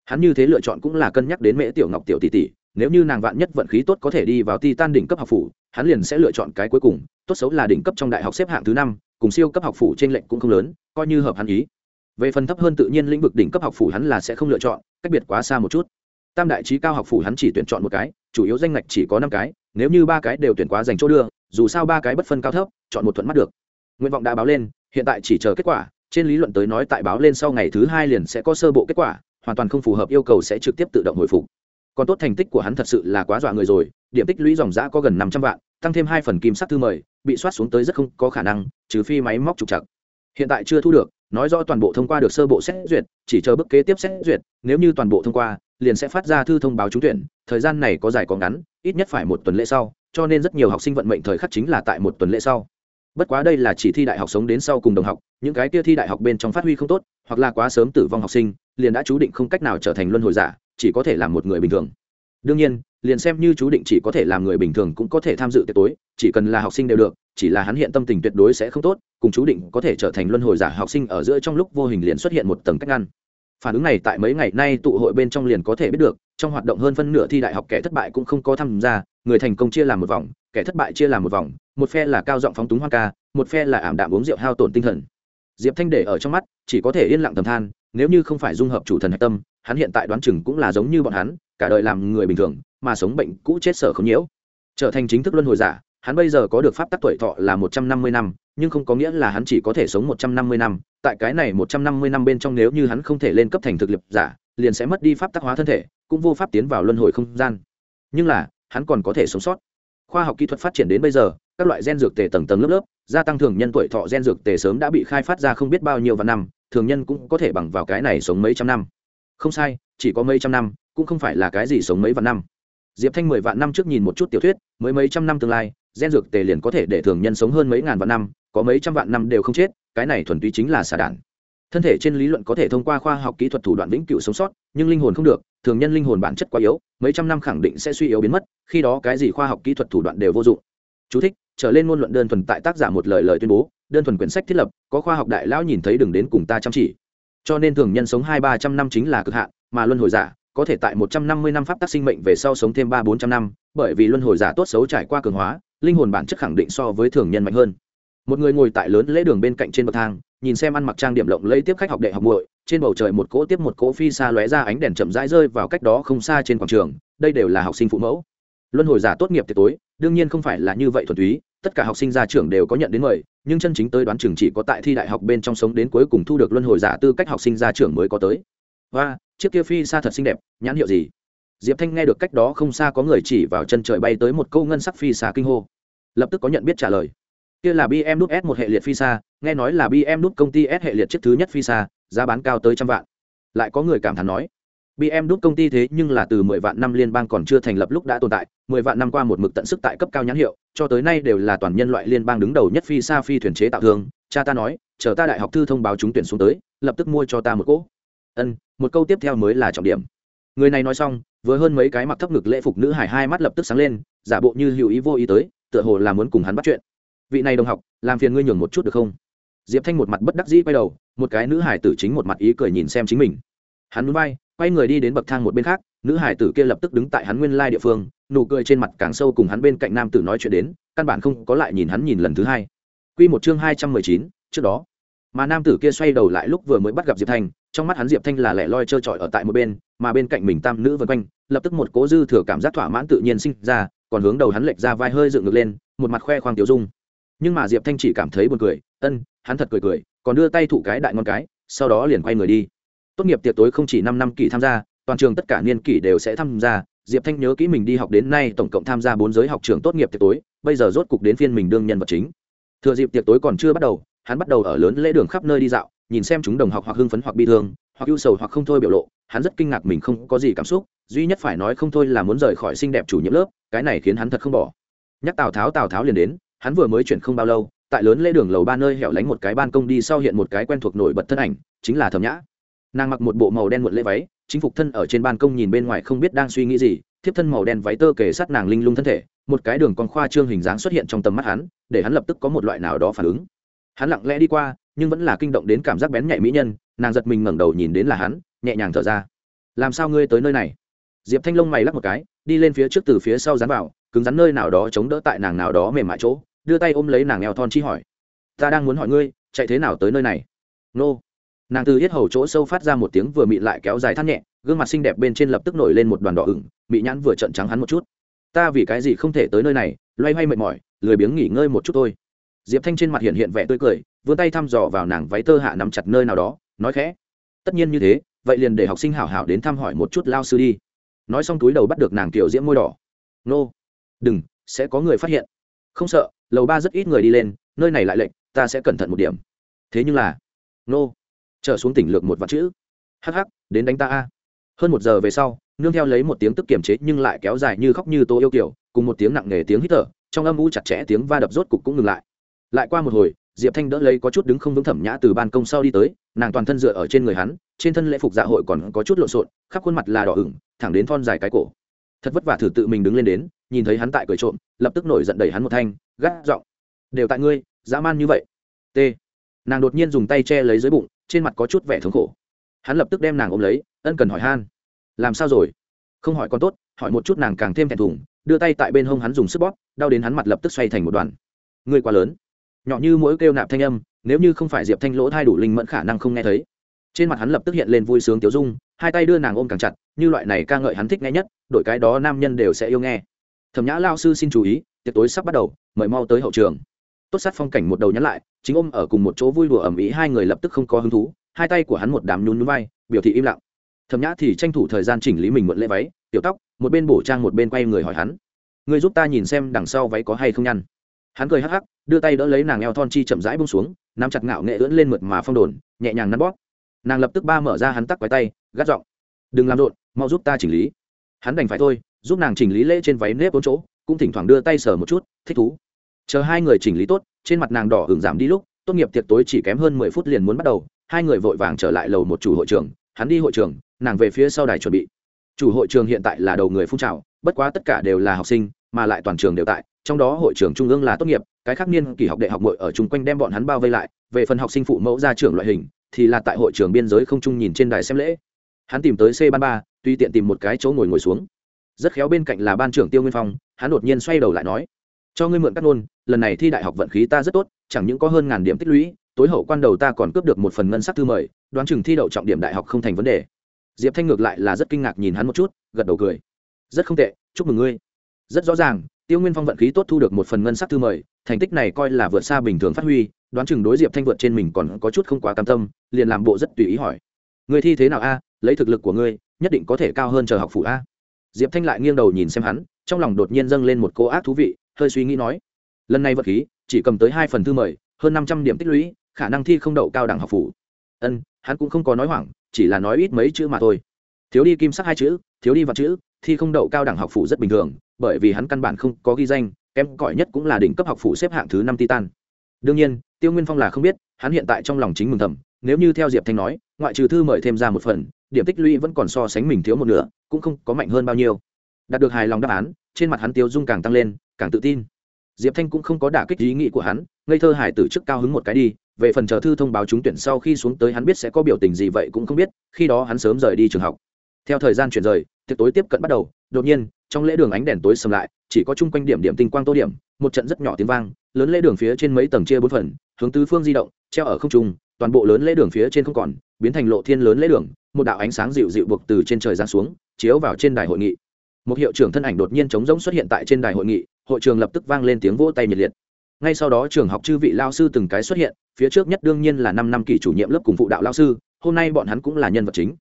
Hắn như thế lựa chọn cũng là cân nhắc đến mễ tiểu ngọc tiểu tỷ tỷ nếu như nàng vạn nhất vận khí tốt có thể đi vào Titan đỉnh cấp học phủ, hắn liền sẽ lựa chọn cái cuối cùng, tốt xấu là đỉnh cấp trong đại học xếp hạng thứ năm, cùng siêu cấp học phủ trên lệnh cũng không lớn, coi như hợp hắn ý. Về phần thấp hơn tự nhiên lĩnh vực đỉnh cấp học phủ hắn là sẽ không lựa chọn, cách biệt quá xa một chút. Tam đại trí cao học phủ hắn chỉ tuyển chọn một cái, chủ yếu danh ngạch chỉ có năm cái, nếu như ba cái đều tuyển quá dành chỗ đưa, dù sao ba cái bất phân cao thấp, chọn một thuận mắt được. Nguyện vọng đã báo lên, hiện tại chỉ chờ kết quả, trên lý luận tới nói tại báo lên sau ngày thứ hai liền sẽ có sơ bộ kết quả, hoàn toàn không phù hợp yêu cầu sẽ trực tiếp tự động hồi phục còn tốt thành tích của hắn thật sự là quá dọa người rồi, điểm tích lũy dòng giã có gần năm trăm vạn, tăng thêm hai phần kim sắc thư mời, bị soát xuống tới rất không có khả năng, trừ phi máy móc trục chặt hiện tại chưa thu được, nói rõ toàn bộ thông qua được sơ bộ xét duyệt, chỉ chờ bước kế tiếp xét duyệt, nếu như toàn bộ thông qua, liền sẽ phát ra thư thông báo trúng tuyển, thời gian này có dài có ngắn, ít nhất phải một tuần lễ sau, cho nên rất nhiều học sinh vận mệnh thời khắc chính là tại một tuần lễ sau. Bất quá đây là chỉ thi đại học sống đến sau cùng đồng học, những cái kia thi đại học bên trong phát huy không tốt, hoặc là quá sớm tử vong học sinh, liền đã chú định không cách nào trở thành luân hồi giả chỉ có thể làm một người bình thường. Đương nhiên, liền xem như chú định chỉ có thể làm người bình thường cũng có thể tham dự tiệc tối, chỉ cần là học sinh đều được, chỉ là hắn hiện tâm tình tuyệt đối sẽ không tốt, cùng chú định có thể trở thành luân hồi giả học sinh ở giữa trong lúc vô hình liền xuất hiện một tầng cách ngăn. Phản ứng này tại mấy ngày nay tụ hội bên trong liền có thể biết được, trong hoạt động hơn phân nửa thi đại học kẻ thất bại cũng không có tham gia, người thành công chia làm một vòng, kẻ thất bại chia làm một vòng, một phe là cao giọng phóng túng hoa ca, một phe là ảm đạm uống rượu hao tổn tinh thần diệp thanh để ở trong mắt, chỉ có thể yên lặng thầm than, nếu như không phải dung hợp chủ thần hạch tâm, hắn hiện tại đoán chừng cũng là giống như bọn hắn, cả đời làm người bình thường, mà sống bệnh cũ chết sở không nhiễu. Trở thành chính thức luân hồi giả, hắn bây giờ có được pháp tắc tuổi thọ là một trăm năm mươi năm, nhưng không có nghĩa là hắn chỉ có thể sống một trăm năm mươi năm. Tại cái này một trăm năm mươi năm bên trong nếu như hắn không thể lên cấp thành thực lực giả, liền sẽ mất đi pháp tắc hóa thân thể, cũng vô pháp tiến vào luân hồi không gian. Nhưng là, hắn còn có thể sống sót khoa học kỹ thuật phát triển đến bây giờ, các loại gen dược tề tầng tầng lớp lớp, gia tăng thường nhân tuổi thọ gen dược tề sớm đã bị khai phát ra không biết bao nhiêu vạn năm, thường nhân cũng có thể bằng vào cái này sống mấy trăm năm. Không sai, chỉ có mấy trăm năm, cũng không phải là cái gì sống mấy vạn năm. Diệp thanh mười vạn năm trước nhìn một chút tiểu thuyết, mới mấy trăm năm tương lai, gen dược tề liền có thể để thường nhân sống hơn mấy ngàn vạn năm, có mấy trăm vạn năm đều không chết, cái này thuần túy chính là xả đản. Thân thể trên lý luận có thể thông qua khoa học kỹ thuật thủ đoạn vĩnh cửu sống sót, nhưng linh hồn không được, thường nhân linh hồn bản chất quá yếu mấy trăm năm khẳng định sẽ suy yếu biến mất khi đó cái gì khoa học kỹ thuật thủ đoạn đều vô dụng. Chú thích, trở lên ngôn luận đơn thuần tại tác giả một lời lời tuyên bố đơn thuần quyển sách thiết lập có khoa học đại lão nhìn thấy đừng đến cùng ta chăm chỉ. Cho nên thường nhân sống hai ba trăm năm chính là cực hạn mà luân hồi giả có thể tại một trăm năm mươi năm pháp tác sinh mệnh về sau sống thêm ba bốn trăm năm bởi vì luân hồi giả tốt xấu trải qua cường hóa linh hồn bản chất khẳng định so với thường nhân mạnh hơn. Một người ngồi tại lớn lễ đường bên cạnh trên bậc thang nhìn xem ăn mặc trang điểm lộng lấy tiếp khách học đệ học muội trên bầu trời một cỗ tiếp một cỗ phi xa lóe ra ánh đèn chậm rãi rơi vào cách đó không xa trên quảng trường, đây đều là học sinh phụ mẫu. Luân hồi giả tốt nghiệp tiệc tối, đương nhiên không phải là như vậy thuần túy, tất cả học sinh ra trường đều có nhận đến mời, nhưng chân chính tới đoán trường chỉ có tại thi đại học bên trong sống đến cuối cùng thu được luân hồi giả tư cách học sinh ra trường mới có tới. Và chiếc kia phi xa thật xinh đẹp, nhãn hiệu gì? Diệp thanh nghe được cách đó không xa có người chỉ vào chân trời bay tới một câu ngân sắc phi xa kinh hô. Lập tức có nhận biết trả lời. Kia là bm nút s một hệ liệt phi xa, nghe nói là bm S công ty s hệ liệt chiếc thứ nhất phi xa giá bán cao tới trăm vạn. Lại có người cảm thán nói bm đúc công ty thế nhưng là từ mười vạn năm liên bang còn chưa thành lập lúc đã tồn tại, mười vạn năm qua một mực tận sức tại cấp cao nhãn hiệu, cho tới nay đều là toàn nhân loại liên bang đứng đầu nhất phi xa phi thuyền chế tạo thương. Cha ta nói, chờ ta đại học thư thông báo trúng tuyển xuống tới, lập tức mua cho ta một cỗ. Ân, một câu tiếp theo mới là trọng điểm. Người này nói xong với hơn mấy cái mặc thấp ngực lễ phục nữ hải hai mắt lập tức sáng lên, giả bộ như hữu ý vô ý tới, tựa hồ là muốn cùng hắn bắt chuyện. Vị này đồng học, làm phiền ngươi nhường một chút được không? Diệp thanh một mặt bất đắc dĩ quay đầu, một cái nữ hải tử chính một mặt ý cười nhìn xem chính mình. Hắn núi bay quay người đi đến bậc thang một bên khác, nữ hải tử kia lập tức đứng tại hắn nguyên lai địa phương, nụ cười trên mặt càng sâu cùng hắn bên cạnh nam tử nói chuyện đến, căn bản không có lại nhìn hắn nhìn lần thứ hai. Q một chương hai trăm mười chín, trước đó. Mà nam tử kia xoay đầu lại lúc vừa mới bắt gặp diệp thanh, trong mắt hắn diệp thanh là lẻ loi trơ trọi ở tại một bên, mà bên cạnh mình tam nữ vân quanh, lập tức một cố dư thừa cảm giác thỏa mãn tự nhiên sinh ra, còn hướng đầu hắn lệch ra vai hơi dựng ngược lên, một mặt khoe khoang tiểu dung. Nhưng mà diệp thanh chỉ cảm thấy buồn cười, ân hắn thật cười cười, còn đưa tay thụ cái đại ngon cái, sau đó liền quay người đi. Tốt nghiệp tiệc tối không chỉ năm năm kỳ tham gia, toàn trường tất cả niên kỷ đều sẽ tham gia. Diệp thanh nhớ kỹ mình đi học đến nay tổng cộng tham gia bốn giới học trường tốt nghiệp tiệc tối, bây giờ rốt cục đến phiên mình đương nhân vật chính. Thừa dịp tiệc tối còn chưa bắt đầu, hắn bắt đầu ở lớn lễ đường khắp nơi đi dạo, nhìn xem chúng đồng học hoặc hưng phấn hoặc bi thương, hoặc ưu sầu hoặc không thôi biểu lộ. Hắn rất kinh ngạc mình không có gì cảm xúc, duy nhất phải nói không thôi là muốn rời khỏi xinh đẹp chủ nhiệm lớp, cái này khiến hắn thật không bỏ. Nhắc tào tháo tào tháo liền đến, hắn vừa mới chuyển không bao lâu tại lớn lễ đường lầu ba nơi hẻo lánh một cái ban công đi sau hiện một cái quen thuộc nổi bật thân ảnh, chính là thẩm nhã. Nàng mặc một bộ màu đen muộn lễ váy, chính phục thân ở trên ban công nhìn bên ngoài không biết đang suy nghĩ gì, thiếp thân màu đen váy tơ kề sát nàng linh lung thân thể, một cái đường con khoa trương hình dáng xuất hiện trong tầm mắt hắn, để hắn lập tức có một loại nào đó phản ứng. Hắn lặng lẽ đi qua, nhưng vẫn là kinh động đến cảm giác bén nhạy mỹ nhân, nàng giật mình ngẩng đầu nhìn đến là hắn, nhẹ nhàng thở ra. Làm sao ngươi tới nơi này? Diệp thanh long mày lắc một cái, đi lên phía trước từ phía sau dán vào, cứng rắn nơi nào đó chống đỡ tại nàng nào đó mềm mại chỗ đưa tay ôm lấy nàng eo thon chi hỏi, ta đang muốn hỏi ngươi, chạy thế nào tới nơi này? Nô. Nàng từ yết hầu chỗ sâu phát ra một tiếng vừa mị lại kéo dài thắt nhẹ, gương mặt xinh đẹp bên trên lập tức nổi lên một đoàn đỏ ửng, mị nhãn vừa trận trắng hắn một chút. Ta vì cái gì không thể tới nơi này, loay hoay mệt mỏi, lười biếng nghỉ ngơi một chút thôi. Diệp thanh trên mặt hiện hiện vẻ tươi cười, vươn tay thăm dò vào nàng váy tơ hạ nắm chặt nơi nào đó, nói khẽ, tất nhiên như thế, vậy liền để học sinh hảo hảo đến thăm hỏi một chút lao sư đi. Nói xong túi đầu bắt được nàng tiểu diễm môi đỏ. Nô. Đừng, sẽ có người phát hiện không sợ, lầu ba rất ít người đi lên, nơi này lại lệnh ta sẽ cẩn thận một điểm. Thế nhưng là, nô, trở xuống tỉnh lược một vạn chữ. Hắc hắc, đến đánh ta a. Hơn một giờ về sau, nương theo lấy một tiếng tức kiềm chế nhưng lại kéo dài như khóc như tô yêu kiểu, cùng một tiếng nặng nề tiếng hít thở, trong âm u chặt chẽ tiếng va đập rốt cục cũng ngừng lại. Lại qua một hồi, diệp thanh đỡ lấy có chút đứng không vững thẩm nhã từ ban công sau đi tới, nàng toàn thân dựa ở trên người hắn, trên thân lễ phục dạ hội còn có chút lộn xộn, khắp khuôn mặt là đỏ ửng, thẳng đến thon dài cái cổ thật vất vả thử tự mình đứng lên đến, nhìn thấy hắn tại cười trộm, lập tức nổi giận đẩy hắn một thanh, gắt giọng, đều tại ngươi, dã man như vậy. T. Nàng đột nhiên dùng tay che lấy dưới bụng, trên mặt có chút vẻ thống khổ. Hắn lập tức đem nàng ôm lấy, ân cần hỏi han, làm sao rồi? Không hỏi con tốt, hỏi một chút nàng càng thêm thẹn thùng, đưa tay tại bên hông hắn dùng sức bóp, đau đến hắn mặt lập tức xoay thành một đoàn. Ngươi quá lớn. Nhỏ như mỗi kêu nạp thanh âm, nếu như không phải diệp thanh lỗ thai đủ linh mẫn khả năng không nghe thấy. Trên mặt hắn lập tức hiện lên vui sướng tiếu dung hai tay đưa nàng ôm càng chặt, như loại này ca ngợi hắn thích nghe nhất đội cái đó nam nhân đều sẽ yêu nghe. Thẩm nhã lao sư xin chú ý, tiệc tối sắp bắt đầu, mời mau tới hậu trường. Tốt sát phong cảnh một đầu nhắn lại, chính ôm ở cùng một chỗ vui đùa ẩm ý hai người lập tức không có hứng thú, hai tay của hắn một đám nhún núi vai, biểu thị im lặng. Thẩm nhã thì tranh thủ thời gian chỉnh lý mình mượn lễ váy, tiểu tóc, một bên bổ trang một bên quay người hỏi hắn. Người giúp ta nhìn xem đằng sau váy có hay không nhăn? Hắn cười hắc hắc, đưa tay đỡ lấy nàng eo thon chi chậm rãi bông xuống, nắm chặt ngạo nghệ ưỡn lên mượt mà phong đồn, nhẹ nhàng nắn bóp. Nàng lập tức ba mở ra hắn tắc quái tay gắt giọng, đừng làm rộn, mau giúp ta chỉnh lý. Hắn đành phải thôi, giúp nàng chỉnh lý lễ trên váy nếp bốn chỗ, cũng thỉnh thoảng đưa tay sờ một chút, thích thú. Chờ hai người chỉnh lý tốt, trên mặt nàng đỏ hưởng giảm đi lúc, tốt nghiệp tiệc tối chỉ kém hơn mười phút liền muốn bắt đầu, hai người vội vàng trở lại lầu một chủ hội trường, hắn đi hội trường, nàng về phía sau đài chuẩn bị. Chủ hội trường hiện tại là đầu người phun trào, bất quá tất cả đều là học sinh, mà lại toàn trường đều tại, trong đó hội trường trung ương là tốt nghiệp, cái khác niên kỳ học đại học mội ở chung quanh đem bọn hắn bao vây lại, về phần học sinh phụ mẫu ra trường loại hình, thì là tại hội trường biên giới không trung nhìn trên đài xem lễ hắn tìm tới c ban ba, tuy tiện tìm một cái chỗ ngồi ngồi xuống. Rất khéo bên cạnh là ban trưởng tiêu nguyên phong, hắn đột nhiên xoay đầu lại nói, cho ngươi mượn các nôn lần này thi đại học vận khí ta rất tốt, chẳng những có hơn ngàn điểm tích lũy, tối hậu quan đầu ta còn cướp được một phần ngân sắc thư mời, đoán chừng thi đậu trọng điểm đại học không thành vấn đề. Diệp thanh ngược lại là rất kinh ngạc nhìn hắn một chút, gật đầu cười. Rất không tệ, chúc mừng ngươi. Rất rõ ràng, tiêu nguyên phong vận khí tốt thu được một phần ngân sắc thư mời, thành tích này coi là vượt xa bình thường phát huy, đoán chừng đối diệp thanh vượt trên mình còn có chút không quá cam tâm, liền làm bộ rất tùy ý hỏi người thi thế nào a? Lấy thực lực của ngươi, nhất định có thể cao hơn chờ học phủ a. Diệp thanh lại nghiêng đầu nhìn xem hắn, trong lòng đột nhiên dâng lên một cô ác thú vị, hơi suy nghĩ nói, lần này vật khí, chỉ cầm tới hai phần thư mời, hơn năm trăm điểm tích lũy, khả năng thi không đậu cao đẳng học phủ. Ân, hắn cũng không có nói hoảng, chỉ là nói ít mấy chữ mà thôi. Thiếu đi kim sắc hai chữ, thiếu đi vật chữ, thi không đậu cao đẳng học phủ rất bình thường, bởi vì hắn căn bản không có ghi danh, kém cỏi nhất cũng là đỉnh cấp học phủ xếp hạng thứ năm titan. Đương nhiên, tiêu nguyên phong là không biết, hắn hiện tại trong lòng chính mừng thầm nếu như theo diệp thanh nói, ngoại trừ thư mời thêm ra một phần, điểm tích lũy vẫn còn so sánh mình thiếu một nửa, cũng không có mạnh hơn bao nhiêu. Đạt được hài lòng đáp án, trên mặt hắn tiêu dung càng tăng lên, càng tự tin. Diệp thanh cũng không có đả kích ý nghĩ của hắn, ngây thơ hải tử trước cao hứng một cái đi, về phần chờ thư thông báo trúng tuyển sau khi xuống tới hắn biết sẽ có biểu tình gì vậy cũng không biết, khi đó hắn sớm rời đi trường học. Theo thời gian chuyển rời, tiệc tối tiếp cận bắt đầu, đột nhiên, trong lễ đường ánh đèn tối sầm lại, chỉ có chung quanh điểm điểm tinh quang tô điểm, một trận rất nhỏ tiếng vang, lớn lễ đường phía trên mấy tầng chia bốn phần, hướng tứ phương di động, treo ở không trung toàn bộ lớn lễ đường phía trên không còn, biến thành lộ thiên lớn lễ đường, một đạo ánh sáng dịu dịu buộc từ trên trời giáng xuống, chiếu vào trên đài hội nghị. Một hiệu trưởng thân ảnh đột nhiên trống rỗng xuất hiện tại trên đài hội nghị, hội trường lập tức vang lên tiếng vỗ tay nhiệt liệt. Ngay sau đó trường học chư vị lao sư từng cái xuất hiện, phía trước nhất đương nhiên là năm năm kỳ chủ nhiệm lớp cùng phụ đạo lao sư, hôm nay bọn hắn cũng là nhân vật chính.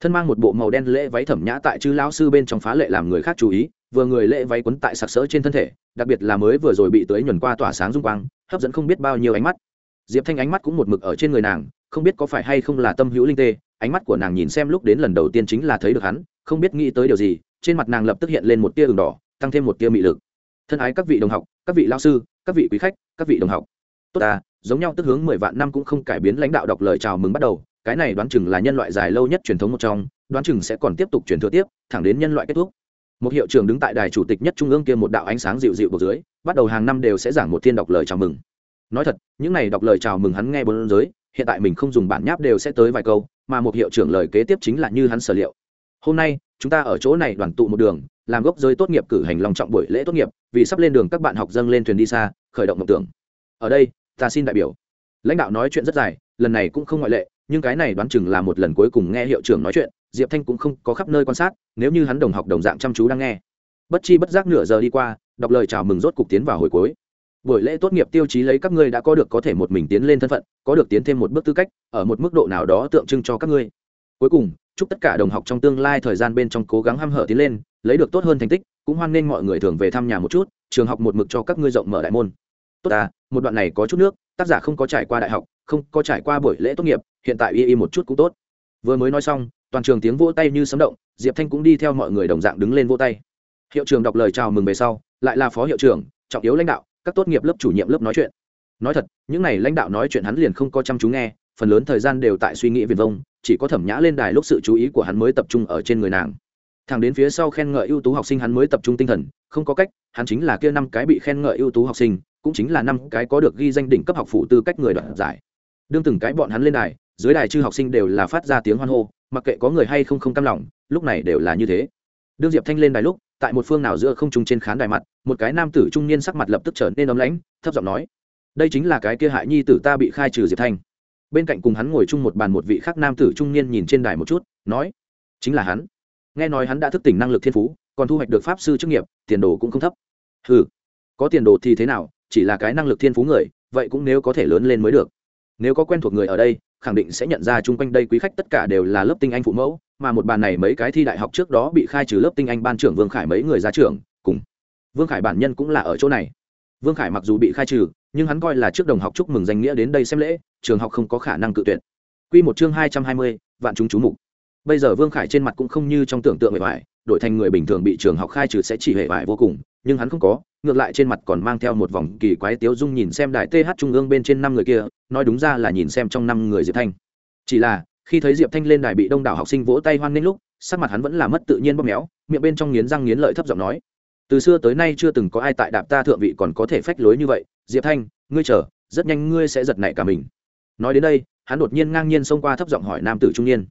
Thân mang một bộ màu đen lễ váy thẩm nhã tại chư lao sư bên trong phá lệ làm người khác chú ý, vừa người lễ váy quấn tại sặc sỡ trên thân thể, đặc biệt là mới vừa rồi bị tưới nhuần qua tỏa sáng dung quang, hấp dẫn không biết bao nhiêu ánh mắt diệp thanh ánh mắt cũng một mực ở trên người nàng, không biết có phải hay không là tâm hữu linh tê, ánh mắt của nàng nhìn xem lúc đến lần đầu tiên chính là thấy được hắn, không biết nghĩ tới điều gì, trên mặt nàng lập tức hiện lên một tia ửng đỏ, tăng thêm một tia mị lực. Thân ái các vị đồng học, các vị lao sư, các vị quý khách, các vị đồng học. Tốt ta, giống nhau tức hướng mười vạn năm cũng không cải biến lãnh đạo đọc lời chào mừng bắt đầu, cái này đoán chừng là nhân loại dài lâu nhất truyền thống một trong, đoán chừng sẽ còn tiếp tục truyền thừa tiếp, thẳng đến nhân loại kết thúc. Một hiệu trưởng đứng tại đài chủ tịch nhất trung ương kia một đạo ánh sáng dịu dịu bậc dưới, bắt đầu hàng năm đều sẽ giảng một thiên đọc lời chào mừng nói thật, những này đọc lời chào mừng hắn nghe bốn giới, hiện tại mình không dùng bản nháp đều sẽ tới vài câu, mà một hiệu trưởng lời kế tiếp chính là như hắn sở liệu. Hôm nay, chúng ta ở chỗ này đoàn tụ một đường, làm gốc giới tốt nghiệp cử hành lòng trọng buổi lễ tốt nghiệp, vì sắp lên đường các bạn học dâng lên thuyền đi xa, khởi động mộng tưởng. Ở đây, ta xin đại biểu. Lãnh đạo nói chuyện rất dài, lần này cũng không ngoại lệ, nhưng cái này đoán chừng là một lần cuối cùng nghe hiệu trưởng nói chuyện, diệp thanh cũng không có khắp nơi quan sát, nếu như hắn đồng học đồng dạng chăm chú đang nghe. Bất chi bất giác nửa giờ đi qua, đọc lời chào mừng rốt cục tiến vào hồi cuối buổi lễ tốt nghiệp tiêu chí lấy các ngươi đã có được có thể một mình tiến lên thân phận, có được tiến thêm một bước tư cách, ở một mức độ nào đó tượng trưng cho các ngươi. Cuối cùng, chúc tất cả đồng học trong tương lai thời gian bên trong cố gắng h hở tiến lên, lấy được tốt hơn thành tích, cũng hoan nghênh mọi người thường về thăm nhà một chút, trường học một mực cho các ngươi rộng mở đại môn. Tốt ta, một đoạn này có chút nước, tác giả không có trải qua đại học, không có trải qua buổi lễ tốt nghiệp, hiện tại y y một chút cũng tốt. Vừa mới nói xong, toàn trường tiếng vỗ tay như sấm động, diệp thanh cũng đi theo mọi người đồng dạng đứng lên vỗ tay. Hiệu trường đọc lời chào mừng về sau, lại là phó hiệu trưởng, trọng yếu lãnh đạo các tốt nghiệp lớp chủ nhiệm lớp nói chuyện. Nói thật, những n à y lãnh đạo nói chuyện hắn liền không có chăm chú nghe, phần lớn thời gian đều tại suy nghĩ viền vông, chỉ có thẩm nhã lên đài lúc sự chú ý của hắn mới tập trung ở trên người nàng. Thằng đến phía sau khen ngợi ưu tú học sinh hắn mới tập trung tinh thần, không có cách, hắn chính là kia năm cái bị khen ngợi ưu tú học sinh, cũng chính là năm cái có được ghi danh đỉnh cấp học phụ tư cách người đoạt giải. Đương từng cái bọn hắn lên đài, dưới đài chư học sinh đều là phát ra tiếng hoan hô, mặc kệ có người hay không không cam lòng, lúc này đều là như thế. Đương diệp thanh lên đài lúc tại một phương nào giữa không trung trên khán đài mặt, một cái nam tử trung niên sắc mặt lập tức trở nên ấm lãnh, thấp giọng nói, đây chính là cái kia hại nhi tử ta bị khai trừ diệp thanh. Bên cạnh cùng hắn ngồi chung một bàn một vị khác nam tử trung niên nhìn trên đài một chút, nói, chính là hắn. Nghe nói hắn đã thức tỉnh năng lực thiên phú, còn thu hoạch được pháp sư chức nghiệp, tiền đồ cũng không thấp. Ừ có tiền đồ thì thế nào, chỉ là cái năng lực thiên phú người, vậy cũng nếu có thể lớn lên mới được. Nếu có quen thuộc người ở đây khẳng định sẽ nhận ra chung quanh đây quý khách tất cả đều là lớp tinh anh phụ mẫu mà một bàn này mấy cái thi đại học trước đó bị khai trừ lớp tinh anh ban trưởng vương khải mấy người ra trường cùng vương khải bản nhân cũng là ở chỗ này. Vương khải mặc dù bị khai trừ nhưng hắn coi là trước đồng học chúc mừng danh nghĩa đến đây xem lễ trường học không có khả năng cự tuyệt. Quy một chương hai trăm hai mươi, vạn chúng chú mục bây giờ vương khải trên mặt cũng không như trong tưởng tượng hệ vải đổi thành người bình thường bị trường học khai trừ sẽ chỉ hệ vải vô cùng, nhưng hắn không có, ngược lại trên mặt còn mang theo một vòng kỳ quái tiếu dung nhìn xem đài th trung ương bên trên năm người kia, nói đúng ra là nhìn xem trong năm người diệp thanh. Chỉ là, khi thấy diệp thanh lên đài bị đông đảo học sinh vỗ tay hoan nghênh lúc, sắc mặt hắn vẫn là mất tự nhiên bóp méo, miệng bên trong nghiến răng nghiến lợi thấp giọng nói, từ xưa tới nay chưa từng có ai tại đạp ta thượng vị còn có thể phách lối như vậy, diệp thanh, ngươi chờ, rất nhanh ngươi sẽ giật nảy cả mình. Nói đến đây, hắn đột nhiên ngang nhiên xông qua thấp giọng hỏi nam tử trung niên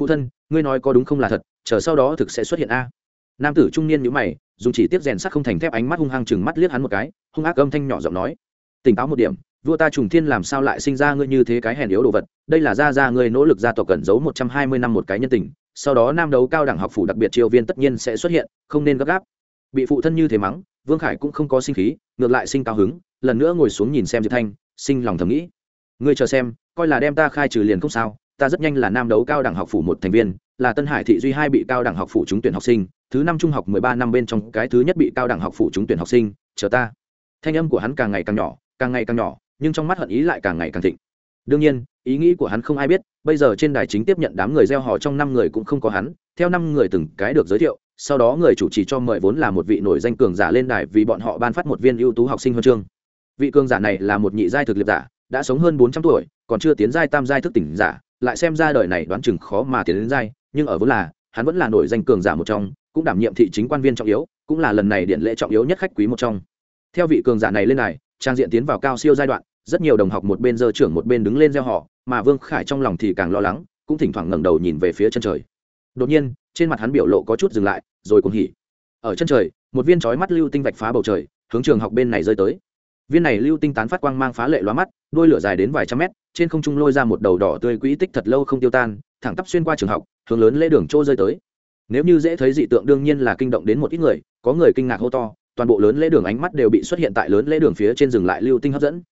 phụ thân, ngươi nói có đúng không là thật, chờ sau đó thực sẽ xuất hiện a. Nam tử trung niên nhữ mày, dùng chỉ tiếp rèn sắt không thành thép ánh mắt hung hăng chừng mắt liếc hắn một cái, hung ác âm thanh nhỏ giọng nói, tỉnh táo một điểm, vua ta trùng thiên làm sao lại sinh ra ngươi như thế cái hèn yếu đồ vật, đây là ra ra ngươi nỗ lực gia tộc cẩn giấu một trăm hai mươi năm một cái nhân tình, sau đó nam đấu cao đẳng học phủ đặc biệt triều viên tất nhiên sẽ xuất hiện, không nên gấp gáp. Bị phụ thân như thế mắng, vương khải cũng không có sinh khí, ngược lại sinh cao hứng, lần nữa ngồi xuống nhìn xem diệp thanh, sinh lòng thầm nghĩ, ngươi chờ xem, coi là đem ta khai trừ liền không sao ta rất nhanh là nam đấu cao đẳng học phủ một thành viên, là tân hải thị duy hai bị cao đẳng học phủ trúng tuyển học sinh, thứ năm trung học mười ba năm bên trong cái thứ nhất bị cao đẳng học phủ trúng tuyển học sinh, chờ ta. Thanh âm của hắn càng ngày càng nhỏ, càng ngày càng nhỏ, nhưng trong mắt hận ý lại càng ngày càng thịnh. Đương nhiên, ý nghĩ của hắn không ai biết, bây giờ trên đài chính tiếp nhận đám người gieo hò trong năm người cũng không có hắn, theo năm người từng cái được giới thiệu, sau đó người chủ trì cho mời vốn là một vị nổi danh cường giả lên đài vì bọn họ ban phát một viên ưu tú học sinh huân chương. Vị cường giả này là một nhị giai thực liệt giả, đã sống hơn bốn trăm tuổi, còn chưa tiến giai tam giai thức tỉnh giả lại xem ra đời này đoán chừng khó mà tiến đến giai nhưng ở vốn là, hắn vẫn là nổi danh cường giả một trong, cũng đảm nhiệm thị chính quan viên trọng yếu, cũng là lần này điện lễ trọng yếu nhất khách quý một trong. Theo vị cường giả này lên này trang diện tiến vào cao siêu giai đoạn, rất nhiều đồng học một bên giơ trưởng một bên đứng lên gieo họ, mà vương khải trong lòng thì càng lo lắng, cũng thỉnh thoảng ngẩng đầu nhìn về phía chân trời. Đột nhiên, trên mặt hắn biểu lộ có chút dừng lại, rồi cũng hỉ. Ở chân trời, một viên chói mắt lưu tinh vạch phá bầu trời, hướng trường học bên này rơi tới viên này lưu tinh tán phát quang mang phá lệ loa mắt, đôi lửa dài đến vài trăm mét, trên không trung lôi ra một đầu đỏ tươi quỹ tích thật lâu không tiêu tan, thẳng tắp xuyên qua trường học, hướng lớn lễ đường trô rơi tới. Nếu như dễ thấy dị tượng đương nhiên là kinh động đến một ít người, có người kinh ngạc hô to, toàn bộ lớn lễ đường ánh mắt đều bị xuất hiện tại lớn lễ đường phía trên dừng lại lưu tinh hấp dẫn.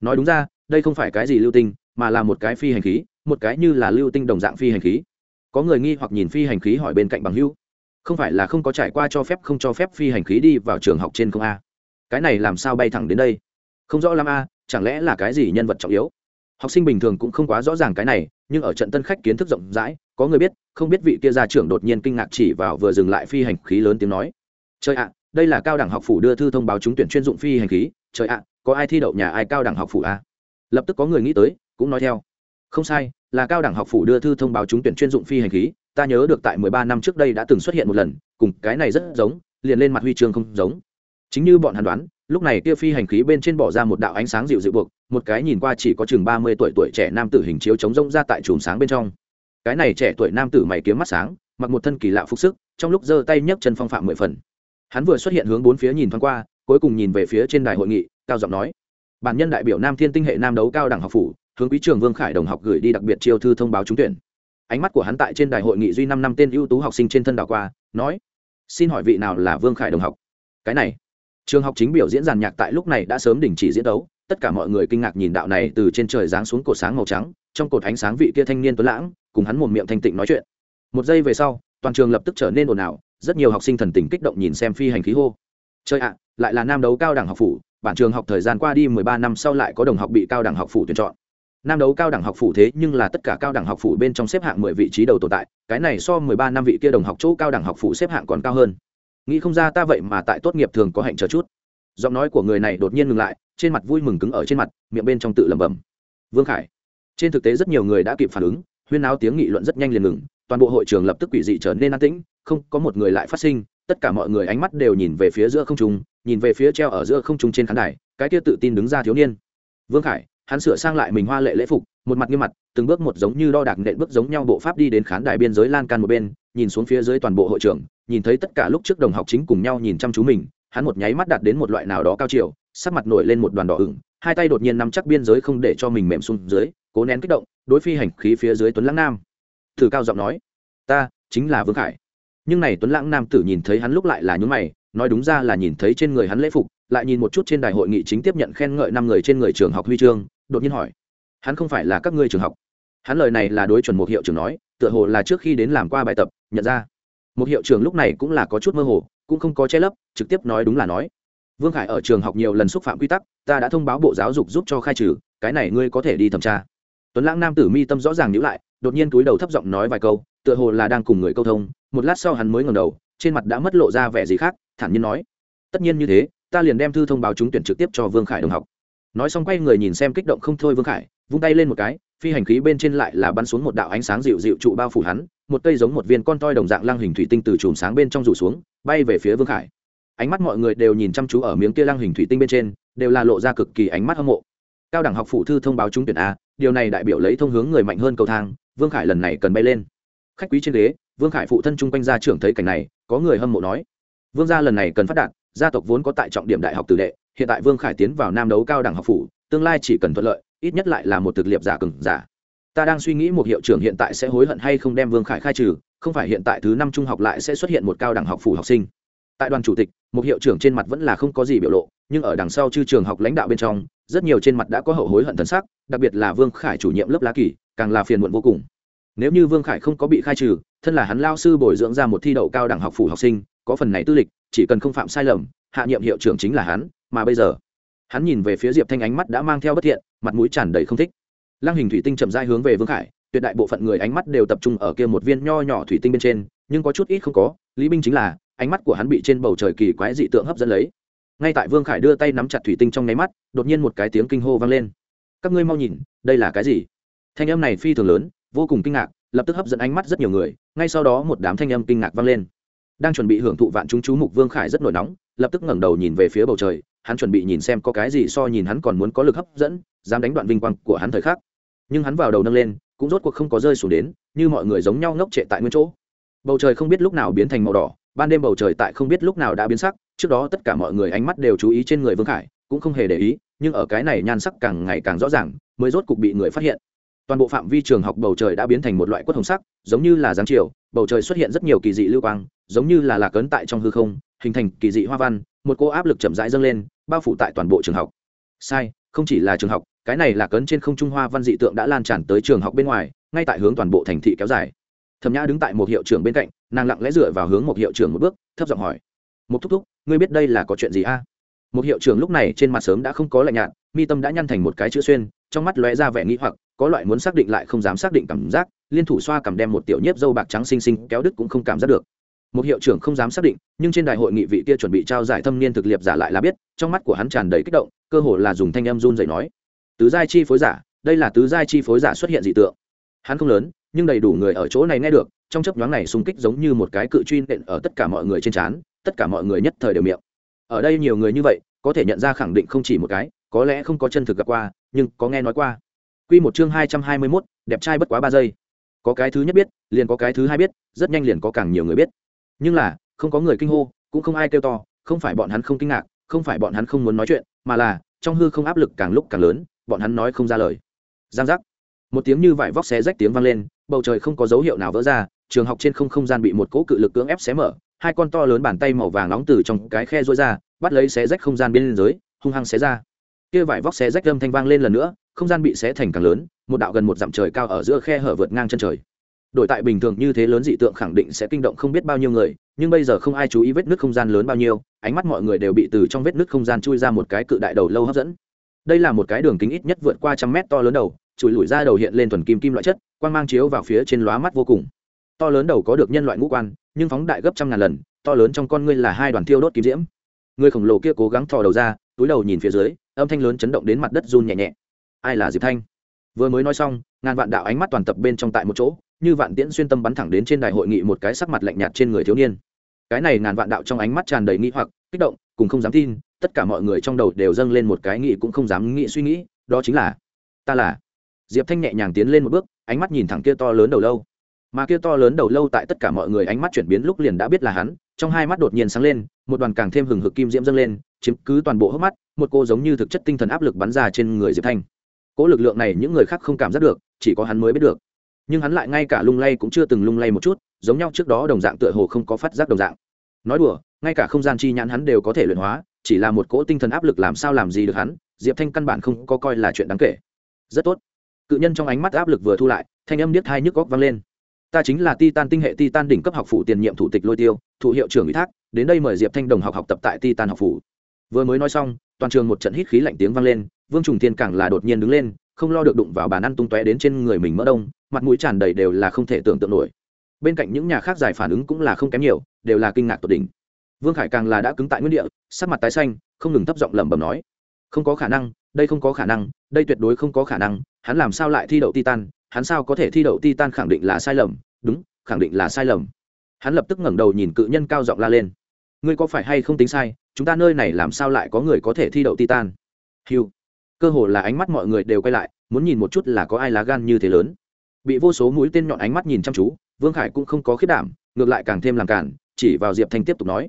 Nói đúng ra, đây không phải cái gì lưu tinh, mà là một cái phi hành khí, một cái như là lưu tinh đồng dạng phi hành khí. Có người nghi hoặc nhìn phi hành khí hỏi bên cạnh bằng hữu. Không phải là không có trải qua cho phép không cho phép phi hành khí đi vào trường học trên không a. Cái này làm sao bay thẳng đến đây? Không rõ lắm a, chẳng lẽ là cái gì nhân vật trọng yếu? Học sinh bình thường cũng không quá rõ ràng cái này, nhưng ở trận tân khách kiến thức rộng rãi, có người biết, không biết vị kia gia trưởng đột nhiên kinh ngạc chỉ vào vừa dừng lại phi hành khí lớn tiếng nói. Trời ạ, đây là cao đẳng học phủ đưa thư thông báo trúng tuyển chuyên dụng phi hành khí. Trời ạ, có ai thi đậu nhà ai cao đẳng học phủ a? Lập tức có người nghĩ tới, cũng nói theo. Không sai, là cao đẳng học phủ đưa thư thông báo trúng tuyển chuyên dụng phi hành khí. Ta nhớ được tại mười ba năm trước đây đã từng xuất hiện một lần, cùng cái này rất giống, liền lên mặt huy chương không giống chính như bọn hắn đoán, lúc này kia phi hành khí bên trên bỏ ra một đạo ánh sáng dịu dịu buộc, một cái nhìn qua chỉ có chừng ba mươi tuổi tuổi trẻ nam tử hình chiếu chống rông ra tại chùm sáng bên trong. Cái này trẻ tuổi nam tử mày kiếm mắt sáng, mặc một thân kỳ lạ phục sức, trong lúc giơ tay nhấc chân phong phạm mười phần. Hắn vừa xuất hiện hướng bốn phía nhìn thoáng qua, cuối cùng nhìn về phía trên đài hội nghị, cao giọng nói, bản nhân đại biểu nam thiên tinh hệ nam đấu cao đẳng học phủ, hướng quý trường vương khải đồng học gửi đi đặc biệt chiêu thư thông báo trúng tuyển. Ánh mắt của hắn tại trên đài hội nghị duy năm năm tên ưu tú học sinh trên thân đảo qua, nói, xin hỏi vị nào là vương khải đồng học? Cái này trường học chính biểu diễn giàn nhạc tại lúc này đã sớm đình chỉ diễn đấu, tất cả mọi người kinh ngạc nhìn đạo này từ trên trời giáng xuống cột sáng màu trắng, trong cột ánh sáng vị kia thanh niên tuấn lãng, cùng hắn một miệng thanh tịnh nói chuyện. Một giây về sau, toàn trường lập tức trở nên ồn ào, rất nhiều học sinh thần tình kích động nhìn xem phi hành khí hô. Chơi ạ, lại là nam đấu cao đẳng học phủ, bản trường học thời gian qua đi mười ba năm sau lại có đồng học bị cao đẳng học phủ tuyển chọn. Nam đấu cao đẳng học phủ thế nhưng là tất cả cao đẳng học phủ bên trong xếp hạng mười vị trí đầu tồn tại, cái này so mười ba năm vị kia đồng học chỗ cao đẳng học phủ xếp hạng còn cao hơn nghĩ không ra ta vậy mà tại tốt nghiệp thường có hạnh chờ chút. Giọng nói của người này đột nhiên ngừng lại, trên mặt vui mừng cứng ở trên mặt, miệng bên trong tự lẩm bẩm. Vương khải, trên thực tế rất nhiều người đã kịp phản ứng, huyên áo tiếng nghị luận rất nhanh liền ngừng, toàn bộ hội trường lập tức quỷ dị trở nên an tĩnh, không có một người lại phát sinh, tất cả mọi người ánh mắt đều nhìn về phía giữa không trung, nhìn về phía treo ở giữa không trung trên khán đài, cái kia tự tin đứng ra thiếu niên. Vương khải, hắn sửa sang lại mình hoa lệ lễ phục một mặt nghiêm mặt, từng bước một giống như đo đạc nện bước giống nhau bộ pháp đi đến khán đài biên giới lan can một bên, nhìn xuống phía dưới toàn bộ hội trường, nhìn thấy tất cả lúc trước đồng học chính cùng nhau nhìn chăm chú mình, hắn một nháy mắt đạt đến một loại nào đó cao chiều, sắc mặt nổi lên một đoàn đỏ ửng, hai tay đột nhiên nắm chắc biên giới không để cho mình mềm xuống dưới, cố nén kích động, đối phi hành khí phía dưới tuấn lãng nam. Thử cao giọng nói, ta chính là vương khải. Nhưng này tuấn lãng nam tử nhìn thấy hắn lúc lại là nhún mày, nói đúng ra là nhìn thấy trên người hắn lễ phục, lại nhìn một chút trên đài hội nghị chính tiếp nhận khen ngợi năm người trên người trường học huy chương, đột nhiên hỏi hắn không phải là các ngươi trường học. Hắn lời này là đối chuẩn một hiệu trưởng nói, tựa hồ là trước khi đến làm qua bài tập, nhận ra. Một hiệu trưởng lúc này cũng là có chút mơ hồ, cũng không có che lấp, trực tiếp nói đúng là nói. Vương khải ở trường học nhiều lần xúc phạm quy tắc, ta đã thông báo bộ giáo dục giúp cho khai trừ, cái này ngươi có thể đi thẩm tra. Tuấn lãng nam tử mi tâm rõ ràng nhữ lại, đột nhiên túi đầu thấp giọng nói vài câu, tựa hồ là đang cùng người câu thông, một lát sau hắn mới ngầm đầu, trên mặt đã mất lộ ra vẻ gì khác, thản nhiên nói. Tất nhiên như thế, ta liền đem thư thông báo trúng tuyển trực tiếp cho vương khải đồng học. Nói xong quay người nhìn xem kích động không thôi vương khải vung tay lên một cái, phi hành khí bên trên lại là bắn xuống một đạo ánh sáng dịu dịu trụ bao phủ hắn, một cây giống một viên con toi đồng dạng lăng hình thủy tinh từ chùm sáng bên trong rủ xuống, bay về phía vương khải. Ánh mắt mọi người đều nhìn chăm chú ở miếng kia lăng hình thủy tinh bên trên, đều là lộ ra cực kỳ ánh mắt hâm mộ. Cao đẳng học phủ thư thông báo trúng tuyển a, điều này đại biểu lấy thông hướng người mạnh hơn cầu thang, vương khải lần này cần bay lên. Khách quý trên ghế, vương khải phụ thân chung quanh gia trưởng thấy cảnh này, có người hâm mộ nói, vương gia lần này cần phát đạt gia tộc vốn có tại trọng điểm đại học tử đệ, hiện tại vương khải tiến vào nam đấu cao đẳng học phủ, tương lai chỉ cần thuận lợi ít nhất lại là một thực liệp giả cừng giả. Ta đang suy nghĩ một hiệu trưởng hiện tại sẽ hối hận hay không đem vương khải khai trừ, không phải hiện tại thứ năm trung học lại sẽ xuất hiện một cao đẳng học phủ học sinh. Tại đoàn chủ tịch, một hiệu trưởng trên mặt vẫn là không có gì biểu lộ, nhưng ở đằng sau chư trường học lãnh đạo bên trong, rất nhiều trên mặt đã có hậu hối hận thân sắc, đặc biệt là vương khải chủ nhiệm lớp lá kỳ, càng là phiền muộn vô cùng. Nếu như vương khải không có bị khai trừ, thân là hắn lao sư bồi dưỡng ra một thi đậu cao đẳng học phủ học sinh, có phần này tư lịch, chỉ cần không phạm sai lầm, hạ nhiệm hiệu trưởng chính là hắn, mà bây giờ hắn nhìn về phía diệp thanh ánh mắt đã mang theo bất thiện, mặt mũi tràn đầy không thích. Lăng hình thủy tinh chậm dai hướng về vương khải, tuyệt đại bộ phận người ánh mắt đều tập trung ở kia một viên nho nhỏ thủy tinh bên trên, nhưng có chút ít không có. Lý binh chính là, ánh mắt của hắn bị trên bầu trời kỳ quái dị tượng hấp dẫn lấy. Ngay tại vương khải đưa tay nắm chặt thủy tinh trong nháy mắt, đột nhiên một cái tiếng kinh hô vang lên. Các ngươi mau nhìn, đây là cái gì? Thanh âm này phi thường lớn, vô cùng kinh ngạc, lập tức hấp dẫn ánh mắt rất nhiều người, ngay sau đó một đám thanh âm kinh ngạc vang lên. Đang chuẩn bị hưởng thụ vạn chúng chú mục vương khải rất nổi nóng, lập tức ngẩng đầu nhìn về phía bầu trời hắn chuẩn bị nhìn xem có cái gì so nhìn hắn còn muốn có lực hấp dẫn, dám đánh đoạn vinh quang của hắn thời khắc. Nhưng hắn vào đầu nâng lên, cũng rốt cuộc không có rơi xuống đến, như mọi người giống nhau ngốc trệ tại nguyên chỗ. Bầu trời không biết lúc nào biến thành màu đỏ, ban đêm bầu trời tại không biết lúc nào đã biến sắc, trước đó tất cả mọi người ánh mắt đều chú ý trên người vương khải, cũng không hề để ý, nhưng ở cái này nhan sắc càng ngày càng rõ ràng, mới rốt cục bị người phát hiện. Toàn bộ phạm vi trường học bầu trời đã biến thành một loại quất hồng sắc, giống như là giáng chiều, bầu trời xuất hiện rất nhiều kỳ dị lưu quang, giống như là lạc ấn tại trong hư không, hình thành kỳ dị hoa văn một cô áp lực chậm rãi dâng lên, bao phủ tại toàn bộ trường học. Sai, không chỉ là trường học, cái này là cấn trên không trung hoa văn dị tượng đã lan tràn tới trường học bên ngoài, ngay tại hướng toàn bộ thành thị kéo dài. Thẩm nhã đứng tại một hiệu trưởng bên cạnh, nàng lặng lẽ dựa vào hướng một hiệu trưởng một bước, thấp giọng hỏi một thúc thúc, ngươi biết đây là có chuyện gì a? Một hiệu trưởng lúc này trên mặt sớm đã không có lạnh nhạt, mi tâm đã nhăn thành một cái chữ xuyên, trong mắt lóe ra vẻ nghĩ hoặc, có loại muốn xác định lại không dám xác định cảm giác, liên thủ xoa cầm đem một tiểu nhiếp dâu bạc trắng xinh xinh kéo đứt cũng không cảm giác được một hiệu trưởng không dám xác định nhưng trên đại hội nghị vị kia chuẩn bị trao giải thâm niên thực liệp giả lại là biết trong mắt của hắn tràn đầy kích động cơ hồ là dùng thanh em run dậy nói tứ giai chi phối giả đây là tứ giai chi phối giả xuất hiện dị tượng hắn không lớn nhưng đầy đủ người ở chỗ này nghe được trong chấp nhoáng này xung kích giống như một cái cự truy nện ở tất cả mọi người trên trán tất cả mọi người nhất thời đều miệng ở đây nhiều người như vậy có thể nhận ra khẳng định không chỉ một cái có lẽ không có chân thực gặp qua nhưng có nghe nói qua Quy một chương hai trăm hai mươi 221, đẹp trai bất quá ba giây. Có cái thứ nhất biết, liền có cái thứ hai biết, rất nhanh liền có càng nhiều người biết. Nhưng là, không có người kinh hô, cũng không ai kêu to, không phải bọn hắn không kinh ngạc, không phải bọn hắn không muốn nói chuyện, mà là trong hư không áp lực càng lúc càng lớn, bọn hắn nói không ra lời. Giang giác. Một tiếng như vải vóc xé rách tiếng vang lên, bầu trời không có dấu hiệu nào vỡ ra, trường học trên không không gian bị một cỗ cự lực cưỡng ép xé mở, hai con to lớn bàn tay màu vàng nóng từ trong cái khe rối ra, bắt lấy xé rách không gian bên dưới, hung hăng xé ra. Kia vải vóc xé rách âm thanh vang lên lần nữa, không gian bị xé thành càng lớn một đạo gần một dặm trời cao ở giữa khe hở vượt ngang chân trời đổi tại bình thường như thế lớn dị tượng khẳng định sẽ kinh động không biết bao nhiêu người, nhưng bây giờ không ai chú ý vết nứt không gian lớn bao nhiêu, ánh mắt mọi người đều bị từ trong vết nứt không gian chui ra một cái cự đại đầu lâu hấp dẫn. Đây là một cái đường kính ít nhất vượt qua trăm mét to lớn đầu, chùi lủi ra đầu hiện lên thuần kim kim loại chất, quang mang chiếu vào phía trên lóa mắt vô cùng. To lớn đầu có được nhân loại ngũ quan, nhưng phóng đại gấp trăm ngàn lần, to lớn trong con ngươi là hai đoàn thiêu đốt kim diễm. Người khổng lồ kia cố gắng thò đầu ra, túi đầu nhìn phía dưới, âm thanh lớn chấn động đến mặt đất run nhẹ nhẹ. Ai là diệp thanh? Vừa mới nói xong, ngàn vạn đạo ánh mắt toàn tập bên trong tại một chỗ như vạn tiễn xuyên tâm bắn thẳng đến trên đài hội nghị một cái sắc mặt lạnh nhạt trên người thiếu niên. Cái này ngàn vạn đạo trong ánh mắt tràn đầy nghi hoặc, kích động, cùng không dám tin, tất cả mọi người trong đầu đều dâng lên một cái nghĩ cũng không dám nghĩ suy nghĩ, đó chính là, ta là. Diệp thanh nhẹ nhàng tiến lên một bước, ánh mắt nhìn thẳng kia to lớn đầu lâu. Mà kia to lớn đầu lâu tại tất cả mọi người ánh mắt chuyển biến lúc liền đã biết là hắn, trong hai mắt đột nhiên sáng lên, một đoàn càng thêm hừng hực kim diễm dâng lên, chiếm cứ toàn bộ hốc mắt, một cô giống như thực chất tinh thần áp lực bắn ra trên người diệp thanh. Cỗ lực lượng này những người khác không cảm giác được, chỉ có hắn mới biết được nhưng hắn lại ngay cả lung lay cũng chưa từng lung lay một chút, giống nhau trước đó đồng dạng tựa hồ không có phát giác đồng dạng. Nói đùa, ngay cả không gian chi nhãn hắn đều có thể luyện hóa, chỉ là một cỗ tinh thần áp lực làm sao làm gì được hắn, diệp thanh căn bản không có coi là chuyện đáng kể. Rất tốt. Cự nhân trong ánh mắt áp lực vừa thu lại, thanh âm điếc hai nhức góc vang lên. Ta chính là titan tinh hệ titan đỉnh cấp học phủ tiền nhiệm thủ tịch lôi tiêu thủ hiệu trưởng ủy thác, đến đây mời diệp thanh đồng học học tập tại titan học phủ. Vừa mới nói xong, toàn trường một trận hít khí lạnh tiếng vang lên, vương trùng thiên càng là đột nhiên đứng lên không lo được đụng vào bàn ăn tung tóe đến trên người mình mỡ đông, mặt mũi tràn đầy đều là không thể tưởng tượng nổi. Bên cạnh những nhà khác giải phản ứng cũng là không kém nhiều, đều là kinh ngạc tột đỉnh. Vương khải càng là đã cứng tại nguyên địa, sắc mặt tái xanh, không ngừng thấp giọng lẩm bẩm nói, không có khả năng, đây không có khả năng, đây tuyệt đối không có khả năng, hắn làm sao lại thi đậu titan, hắn sao có thể thi đậu titan khẳng định là sai lầm, đúng, khẳng định là sai lầm. Hắn lập tức ngẩng đầu nhìn cự nhân cao giọng la lên, ngươi có phải hay không tính sai, chúng ta nơi này làm sao lại có người có thể thi đậu titan? Hiu cơ hồ là ánh mắt mọi người đều quay lại, muốn nhìn một chút là có ai lá gan như thế lớn. Bị vô số mũi tên nhọn ánh mắt nhìn chăm chú, vương khải cũng không có khiết đảm, ngược lại càng thêm làm cản, chỉ vào diệp thanh tiếp tục nói,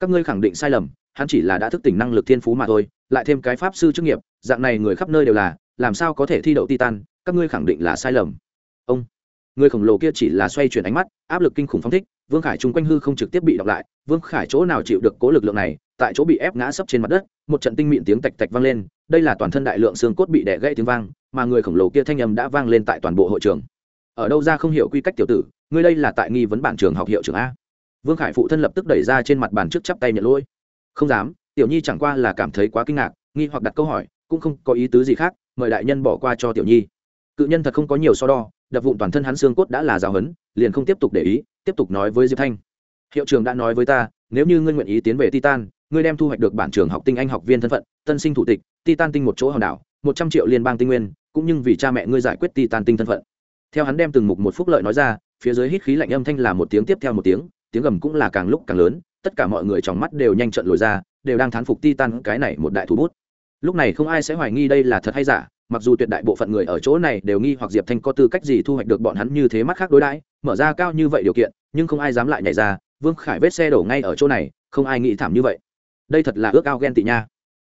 các ngươi khẳng định sai lầm, hắn chỉ là đã thức tỉnh năng lực thiên phú mà thôi, lại thêm cái pháp sư chức nghiệp, dạng này người khắp nơi đều là, làm sao có thể thi đậu titan, các ngươi khẳng định là sai lầm. Ông, người khổng lồ kia chỉ là xoay chuyển ánh mắt, áp lực kinh khủng phong thích, vương khải chung quanh hư không trực tiếp bị đọc lại, vương khải chỗ nào chịu được cố lực lượng này, tại chỗ bị ép ngã sấp trên mặt đất một trận tinh mịn tiếng tạch tạch vang lên, đây là toàn thân đại lượng xương cốt bị đẻ gãy tiếng vang, mà người khổng lồ kia thanh âm đã vang lên tại toàn bộ hội trường. Ở đâu ra không hiểu quy cách tiểu tử, ngươi đây là tại nghi vấn bản trường học hiệu trưởng a. Vương khải phụ thân lập tức đẩy ra trên mặt bàn trước chắp tay nhận lỗi. Không dám, tiểu nhi chẳng qua là cảm thấy quá kinh ngạc, nghi hoặc đặt câu hỏi, cũng không có ý tứ gì khác, mời đại nhân bỏ qua cho tiểu nhi. Cự nhân thật không có nhiều so đo, đập vụn toàn thân hắn xương cốt đã là giáo hấn liền không tiếp tục để ý, tiếp tục nói với diệp thanh. Hiệu trưởng đã nói với ta, nếu như ngươi nguyện ý tiến về titan ngươi đem thu hoạch được bản trường học tinh anh học viên thân phận, tân sinh thủ tịch, titan tinh một chỗ hòn đảo, một trăm triệu liên bang tinh nguyên, cũng nhưng vì cha mẹ ngươi giải quyết titan tinh thân phận. Theo hắn đem từng mục một phúc lợi nói ra, phía dưới hít khí lạnh âm thanh là một tiếng tiếp theo một tiếng tiếng gầm cũng là càng lúc càng lớn, tất cả mọi người trong mắt đều nhanh trận lồi ra, đều đang thán phục titan cái này một đại thủ bút. Lúc này không ai sẽ hoài nghi đây là thật hay giả, mặc dù tuyệt đại bộ phận người ở chỗ này đều nghi hoặc diệp thanh có tư cách gì thu hoạch được bọn hắn như thế mắt khác đối đãi, mở ra cao như vậy điều kiện, nhưng không ai dám lại nhảy ra, vương khải vết xe đổ ngay ở chỗ này, không ai nghĩ thảm như vậy đây thật là ước ao ghen tị nha.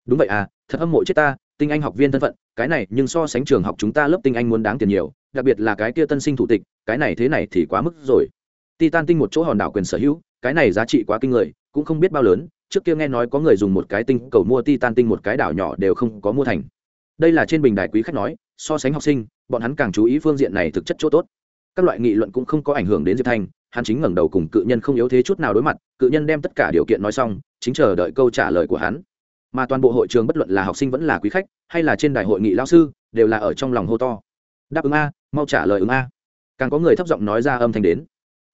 Đúng vậy à thật âm mộ chết ta, tinh anh học viên thân phận, cái này nhưng so sánh trường học chúng ta lớp tinh anh muốn đáng tiền nhiều, đặc biệt là cái kia tân sinh thủ tịch, cái này thế này thì quá mức rồi. Titan tinh một chỗ hòn đảo quyền sở hữu, cái này giá trị quá kinh người, cũng không biết bao lớn, trước kia nghe nói có người dùng một cái tinh cầu mua titan tinh một cái đảo nhỏ đều không có mua thành. Đây là trên bình đài quý khách nói, so sánh học sinh, bọn hắn càng chú ý phương diện này thực chất chỗ tốt. Các loại nghị luận cũng không có ảnh hưởng đến diệp thanh hắn chính ngẩng đầu cùng cự nhân không yếu thế chút nào đối mặt, cự nhân đem tất cả điều kiện nói xong, chính chờ đợi câu trả lời của hắn. Mà toàn bộ hội trường bất luận là học sinh vẫn là quý khách, hay là trên đài hội nghị lao sư, đều là ở trong lòng hô to. Đáp ứng a, mau trả lời ứng a. Càng có người thấp giọng nói ra âm thanh đến.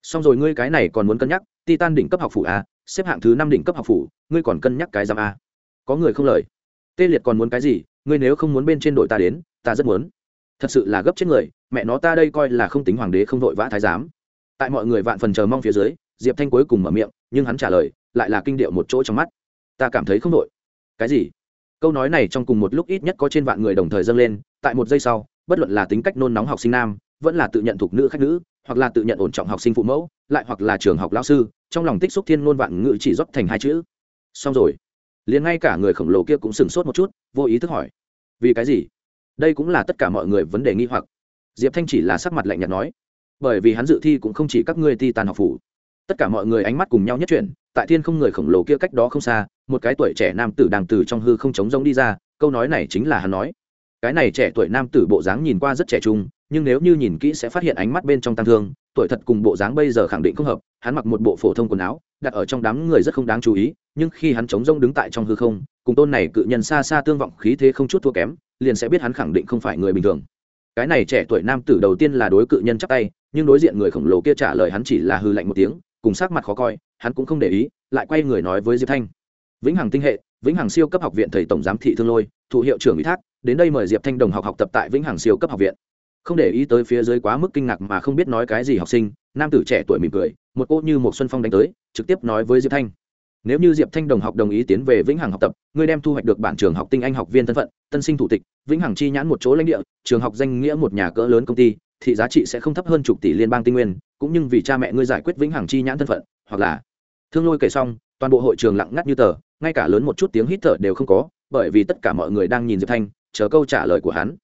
Xong rồi ngươi cái này còn muốn cân nhắc, titan đỉnh cấp học phủ a, xếp hạng thứ năm đỉnh cấp học phủ, ngươi còn cân nhắc cái giam a. Có người không lời. Tê liệt còn muốn cái gì, ngươi nếu không muốn bên trên đội ta đến, ta rất muốn. Thật sự là gấp chết người, mẹ nó ta đây coi là không tính hoàng đế không vội vã thái giám tại mọi người vạn phần chờ mong phía dưới, diệp thanh cuối cùng mở miệng, nhưng hắn trả lời, lại là kinh điệu một chỗ trong mắt. Ta cảm thấy không đội cái gì? Câu nói này trong cùng một lúc ít nhất có trên vạn người đồng thời dâng lên, tại một giây sau, bất luận là tính cách nôn nóng học sinh nam, vẫn là tự nhận thuộc nữ khách nữ, hoặc là tự nhận ổn trọng học sinh phụ mẫu, lại hoặc là trường học lao sư, trong lòng tích xúc thiên ngôn vạn ngữ chỉ rót thành hai chữ. Xong rồi. Liền ngay cả người khổng lồ kia cũng sửng sốt một chút, vô ý thức hỏi. Vì cái gì? Đây cũng là tất cả mọi người vấn đề nghi hoặc. Diệp thanh chỉ là sắc mặt lạnh nhạt nói bởi vì hắn dự thi cũng không chỉ các ngươi ti tàn học phủ. Tất cả mọi người ánh mắt cùng nhau nhất chuyển, tại thiên không người khổng lồ kia cách đó không xa, một cái tuổi trẻ nam tử đang từ trong hư không chống rỗng đi ra, câu nói này chính là hắn nói. Cái này trẻ tuổi nam tử bộ dáng nhìn qua rất trẻ trung, nhưng nếu như nhìn kỹ sẽ phát hiện ánh mắt bên trong tăng thương, tuổi thật cùng bộ dáng bây giờ khẳng định không hợp, hắn mặc một bộ phổ thông quần áo, đặt ở trong đám người rất không đáng chú ý, nhưng khi hắn chống rông đứng tại trong hư không, cùng tôn này cự nhân xa xa tương vọng khí thế không chút thua kém, liền sẽ biết hắn khẳng định không phải người bình thường. Cái này trẻ tuổi nam tử đầu tiên là đối cự nhân chắp tay nhưng đối diện người khổng lồ kia trả lời hắn chỉ là hư lạnh một tiếng, cùng sắc mặt khó coi, hắn cũng không để ý, lại quay người nói với diệp thanh. Vĩnh hằng tinh hệ, vĩnh hằng siêu cấp học viện thầy tổng giám thị thương lôi, thụ hiệu trưởng ủy thác, đến đây mời diệp thanh đồng học học tập tại vĩnh hằng siêu cấp học viện. Không để ý tới phía dưới quá mức kinh ngạc mà không biết nói cái gì học sinh, nam tử trẻ tuổi mỉm cười, một cô như một xuân phong đánh tới, trực tiếp nói với diệp thanh. Nếu như diệp thanh đồng học đồng ý tiến về vĩnh hằng học tập, ngươi đem thu hoạch được bản trường học tinh anh học viên thân phận, tân sinh thủ tịch, vĩnh hằng chi nhãn một chỗ lãnh địa, trường học danh nghĩa một nhà cỡ lớn công ty thì giá trị sẽ không thấp hơn chục tỷ liên bang tinh nguyên, cũng nhưng vì cha mẹ ngươi giải quyết vĩnh hằng chi nhãn thân phận, hoặc là thương lôi kể xong, toàn bộ hội trường lặng ngắt như tờ, ngay cả lớn một chút tiếng hít thở đều không có, bởi vì tất cả mọi người đang nhìn diệp thanh, chờ câu trả lời của hắn.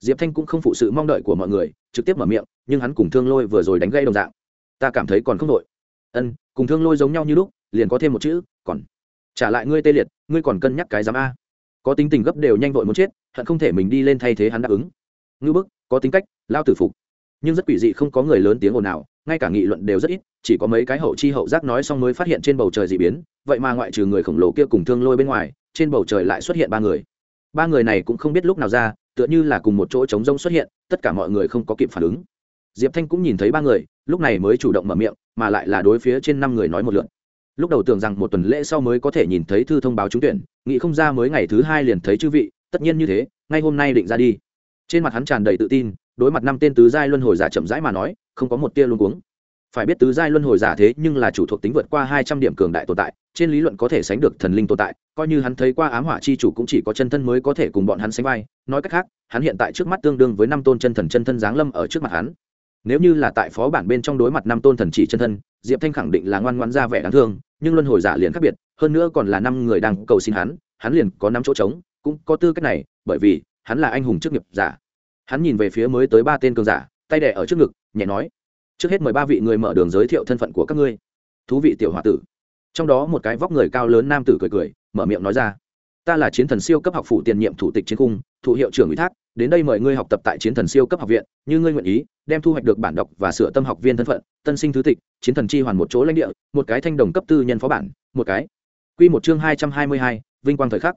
Diệp thanh cũng không phụ sự mong đợi của mọi người, trực tiếp mở miệng, nhưng hắn cùng thương lôi vừa rồi đánh gây đồng dạng. Ta cảm thấy còn không đội ân, cùng thương lôi giống nhau như lúc, liền có thêm một chữ, còn trả lại ngươi tê liệt, ngươi còn cân nhắc cái giám a. Có tính tình gấp đều nhanh vội muốn chết, hận không thể mình đi lên thay thế hắn đáp ứng. Ngư bức có tính cách, lao tử phục. Nhưng rất quỷ dị không có người lớn tiếng ồn nào ngay cả nghị luận đều rất ít, chỉ có mấy cái hậu chi hậu giác nói xong mới phát hiện trên bầu trời d ị biến, vậy mà ngoại trừ người khổng lồ kia cùng thương lôi bên ngoài, trên bầu trời lại xuất hiện ba người. Ba người này cũng không biết lúc nào ra, tựa như là cùng một chỗ trống rông xuất hiện, tất cả mọi người không có kịp phản ứng. Diệp thanh cũng nhìn thấy ba người, lúc này mới chủ động mở miệng, mà lại là đối phía trên năm người nói một lượn lúc đầu tưởng rằng một tuần lễ sau mới có thể nhìn thấy thư thông báo trúng tuyển nghị không ra mới ngày thứ hai liền thấy chư vị, tất nhiên như thế, ngay hôm nay định ra đi trên mặt hắn tràn đầy tự tin, đối mặt năm tên tứ giai luân hồi giả chậm rãi mà nói, không có một tia luôn cuống. Phải biết tứ giai luân hồi giả thế nhưng là chủ thuộc tính vượt qua hai trăm điểm cường đại tồn tại, trên lý luận có thể sánh được thần linh tồn tại, coi như hắn thấy qua ám hỏa chi chủ cũng chỉ có chân thân mới có thể cùng bọn hắn sánh vai. Nói cách khác, hắn hiện tại trước mắt tương đương với năm tôn chân thần chân thân giáng lâm ở trước mặt hắn. Nếu như là tại phó bản bên trong đối mặt năm tôn thần chỉ chân thân, diệp thanh khẳng định là ngoan ngoan ra vẻ đáng thương, nhưng luân hồi giả liền khác biệt, hơn nữa còn là năm người đang cầu xin hắn hắn liền có năm chỗ trống, cũng có tư cách này, bởi vì hắn là anh hùng chức nghiệp giả. Hắn nhìn về phía mới tới ba tên cường giả, tay đẻ ở trước ngực, nhẹ nói, trước hết mời ba vị người mở đường giới thiệu thân phận của các ngươi. Thú vị tiểu h o a tử. Trong đó một cái vóc người cao lớn nam tử cười cười, mở miệng nói ra, ta là chiến thần siêu cấp học phủ tiền nhiệm thủ tịch chiến cung, thủ hiệu trưởng ủy thác, đến đây mời ngươi học tập tại chiến thần siêu cấp học viện, như ngươi nguyện ý, đem thu hoạch được bản đọc và sửa tâm học viên thân phận, tân sinh thứ tịch, chiến thần chi hoàn một chỗ lãnh địa, một cái thanh đồng cấp tư nhân phó bản, một cái. Q một chương hai trăm hai mươi hai, vinh quang thời khắc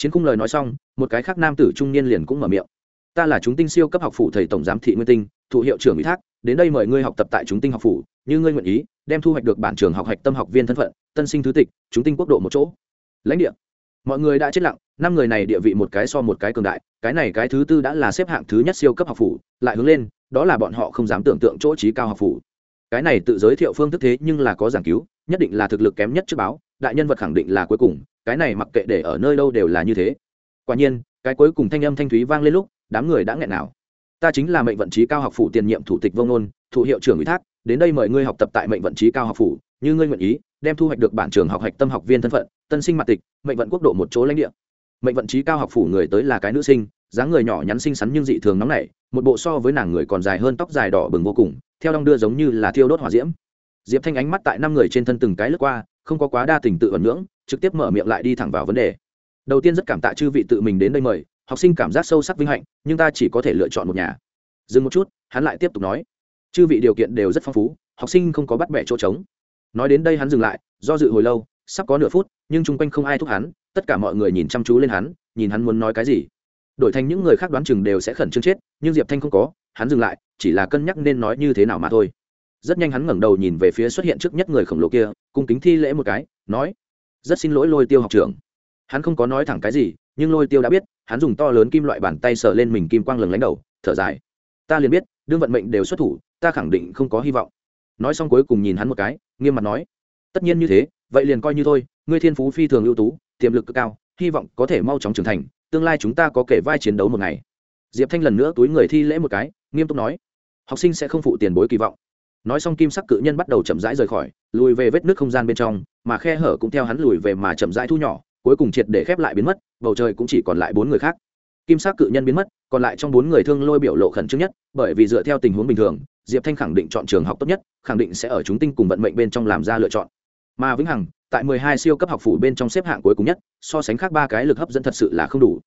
chiến cung lời nói xong, một cái khác nam tử trung niên liền cũng mở miệng. Ta là chúng tinh siêu cấp học phủ thầy tổng giám thị nguyên tinh thụ hiệu trưởng ủy thác, đến đây mời ngươi học tập tại chúng tinh học phủ, như ngươi nguyện ý, đem thu hoạch được bản trường học hạch tâm học viên thân phận, tân sinh thứ tịch, chúng tinh quốc độ một chỗ. Lãnh địa. Mọi người đã chết lặng, năm người này địa vị một cái so một cái cường đại, cái này cái thứ tư đã là xếp hạng thứ nhất siêu cấp học phủ, lại hướng lên, đó là bọn họ không dám tưởng tượng chỗ trí cao học phủ. Cái này tự giới thiệu phương thức thế nhưng là có giảng cứu, nhất định là thực lực kém nhất trước báo, đại nhân vật khẳng định là cuối cùng cái này mặc kệ để ở nơi đâu đều là như thế. Quả nhiên, cái cuối cùng thanh âm thanh thúy vang lên lúc, đám người đã nghẹn nào. Ta chính là mệnh vận trí cao học phủ tiền nhiệm thủ tịch vông nôn thủ hiệu trưởng ủy thác, đến đây mời ngươi học tập tại mệnh vận trí cao học phủ, như ngươi nguyện ý, đem thu hoạch được bản trường học hạch tâm học viên thân phận, tân sinh mặt tịch, mệnh vận quốc độ một chỗ lãnh địa. Mệnh vận trí cao học phủ người tới là cái nữ sinh, dáng người nhỏ nhắn xinh xắn nhưng dị thường nóng nảy, một bộ so với nàng người còn dài hơn tóc dài đỏ bừng vô cùng, theo đong đưa giống như là thiêu đốt hỏa diễm. Diệp thanh ánh mắt tại năm người trên thân từng cái lướt qua không có quá đa tình tự ẩn ngưỡng, trực tiếp mở miệng lại đi thẳng vào vấn đề. Đầu tiên rất cảm tạ chư vị tự mình đến đây mời học sinh cảm giác sâu sắc vinh hạnh nhưng ta chỉ có thể lựa chọn một nhà. Dừng một chút hắn lại tiếp tục nói. Chư vị điều kiện đều rất phong phú học sinh không có bắt bẻ chỗ trống. Nói đến đây hắn dừng lại do dự hồi lâu sắp có nửa phút nhưng chung quanh không ai thúc hắn tất cả mọi người nhìn chăm chú lên hắn nhìn hắn muốn nói cái gì. Đổi thành những người khác đoán chừng đều sẽ khẩn trương chết nhưng diệp thanh không có hắn dừng lại chỉ là cân nhắc nên nói như thế nào mà thôi rất nhanh hắn ngẩng đầu nhìn về phía xuất hiện trước nhất người khổng lồ kia, cung kính thi lễ một cái, nói, rất xin lỗi lôi tiêu học trưởng. Hắn không có nói thẳng cái gì, nhưng lôi tiêu đã biết, hắn dùng to lớn kim loại bàn tay sờ lên mình kim quang lừng lánh đầu, thở dài. Ta liền biết, đương vận mệnh đều xuất thủ, ta khẳng định không có hy vọng. Nói xong cuối cùng nhìn hắn một cái, nghiêm mặt nói, tất nhiên như thế, vậy liền coi như thôi, ngươi thiên phú phi thường ưu tú, tiềm lực cực cao, hy vọng có thể mau chóng trưởng thành, tương lai chúng ta có kể vai chiến đấu một ngày. Diệp thanh lần nữa túi người thi lễ một cái, nghiêm túc nói, học sinh sẽ không phụ tiền bối kỳ vọng nói xong kim sắc cự nhân bắt đầu chậm rãi rời khỏi, lùi về vết nước không gian bên trong, mà khe hở cũng theo hắn lùi về mà chậm rãi thu nhỏ, cuối cùng triệt để khép lại biến mất, bầu trời cũng chỉ còn lại bốn người khác. Kim sắc cự nhân biến mất, còn lại trong bốn người thương lôi biểu lộ khẩn trương nhất, bởi vì dựa theo tình huống bình thường, diệp thanh khẳng định chọn trường học tốt nhất, khẳng định sẽ ở chúng tinh cùng vận mệnh bên trong làm ra lựa chọn. Mà vĩnh hằng, tại mười hai siêu cấp học phủ bên trong xếp hạng cuối cùng nhất, so sánh khác ba cái lực hấp dẫn thật sự là không đủ.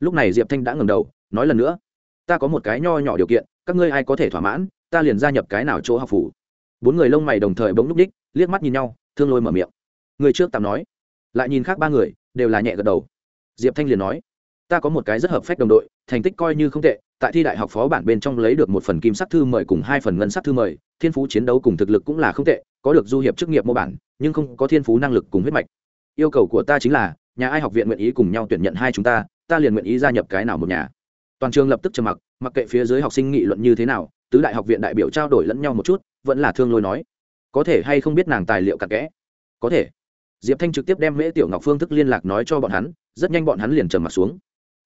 Lúc này diệp thanh đã ngầm đầu, nói lần nữa, ta có một cái nho nhỏ điều kiện, các ngươi ai có thể thỏa mãn? Ta liền gia nhập cái nào chỗ học phủ? Bốn người lông mày đồng thời bỗng núp đích, liếc mắt nhìn nhau, thương lôi mở miệng. Người trước tạm nói. Lại nhìn khác ba người, đều là nhẹ gật đầu. Diệp thanh liền nói, ta có một cái rất hợp phách đồng đội, thành tích coi như không tệ, tại thi đại học phó bản bên trong lấy được một phần kim sắc thư mời cùng hai phần ngân sắc thư mời, thiên phú chiến đấu cùng thực lực cũng là không tệ, có được du hiệp chức nghiệp mô bản, nhưng không có thiên phú năng lực cùng huyết mạch. Yêu cầu của ta chính là, nhà ai học viện nguyện ý cùng nhau tuyển nhận hai chúng ta ta liền nguyện ý gia nhập cái nào một nhà. Toàn trường lập tức trầm mặc mặc kệ phía dưới học sinh nghị luận như thế nào tứ đại học viện đại biểu trao đổi lẫn nhau một chút, vẫn là thương lôi nói. Có thể hay không biết nàng tài liệu cặn kẽ? Có thể. Diệp thanh trực tiếp đem mễ tiểu ngọc phương thức liên lạc nói cho bọn hắn, rất nhanh bọn hắn liền trầm m ặ t xuống.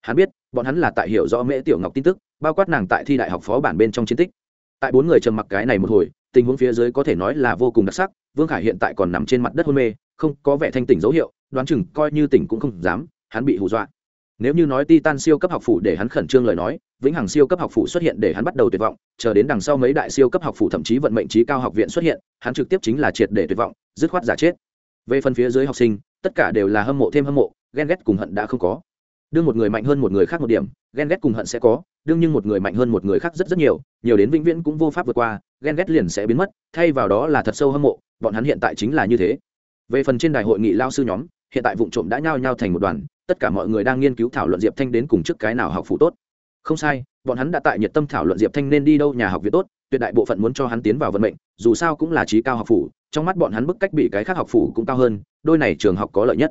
Hắn biết, bọn hắn là tại hiểu rõ mễ tiểu ngọc tin tức, bao quát nàng tại thi đại học phó bản bên trong chiến tích. Tại bốn người trầm mặc cái này một hồi, tình huống phía dưới có thể nói là vô cùng đặc sắc, vương khải hiện tại còn nằm trên mặt đất hôn mê, không có vẻ thanh tỉnh dấu hiệu, đoán chừng coi như tỉnh cũng không dám, hắn bị hù dọa. Nếu như nói titan siêu cấp học phủ để hắn khẩn trương lời nói vĩnh hằng siêu cấp học phủ xuất hiện để hắn bắt đầu tuyệt vọng, chờ đến đằng sau mấy đại siêu cấp học phủ thậm chí vận mệnh trí cao học viện xuất hiện, hắn trực tiếp chính là triệt để tuyệt vọng, dứt khoát giả chết. Về phần phía dưới học sinh, tất cả đều là hâm mộ thêm hâm mộ, ghen ghét cùng hận đã không có. Đương một người mạnh hơn một người khác một điểm, ghen ghét cùng hận sẽ có, đương nhưng một người mạnh hơn một người khác rất rất nhiều nhiều đến vĩnh viễn cũng vô pháp vượt qua, ghen ghét liền sẽ biến mất, thay vào đó là thật sâu hâm mộ, bọn hắn hiện tại chính là như thế. Về phần trên đài hội nghị lao sư nhóm, hiện tại vụ trộm đã nhao nhao thành một đoàn, tất cả mọi người đang nghiên cứu thảo luận diệp thanh đến cùng trước cái nào học phụ tốt không sai, bọn hắn đã tại nhiệt tâm thảo luận diệp thanh nên đi đâu nhà học viện tốt, tuyệt đại bộ phận muốn cho hắn tiến vào vận mệnh, dù sao cũng là trí cao học phủ, trong mắt bọn hắn bức cách bị cái khác học phủ cũng cao hơn, đôi này trường học có lợi nhất.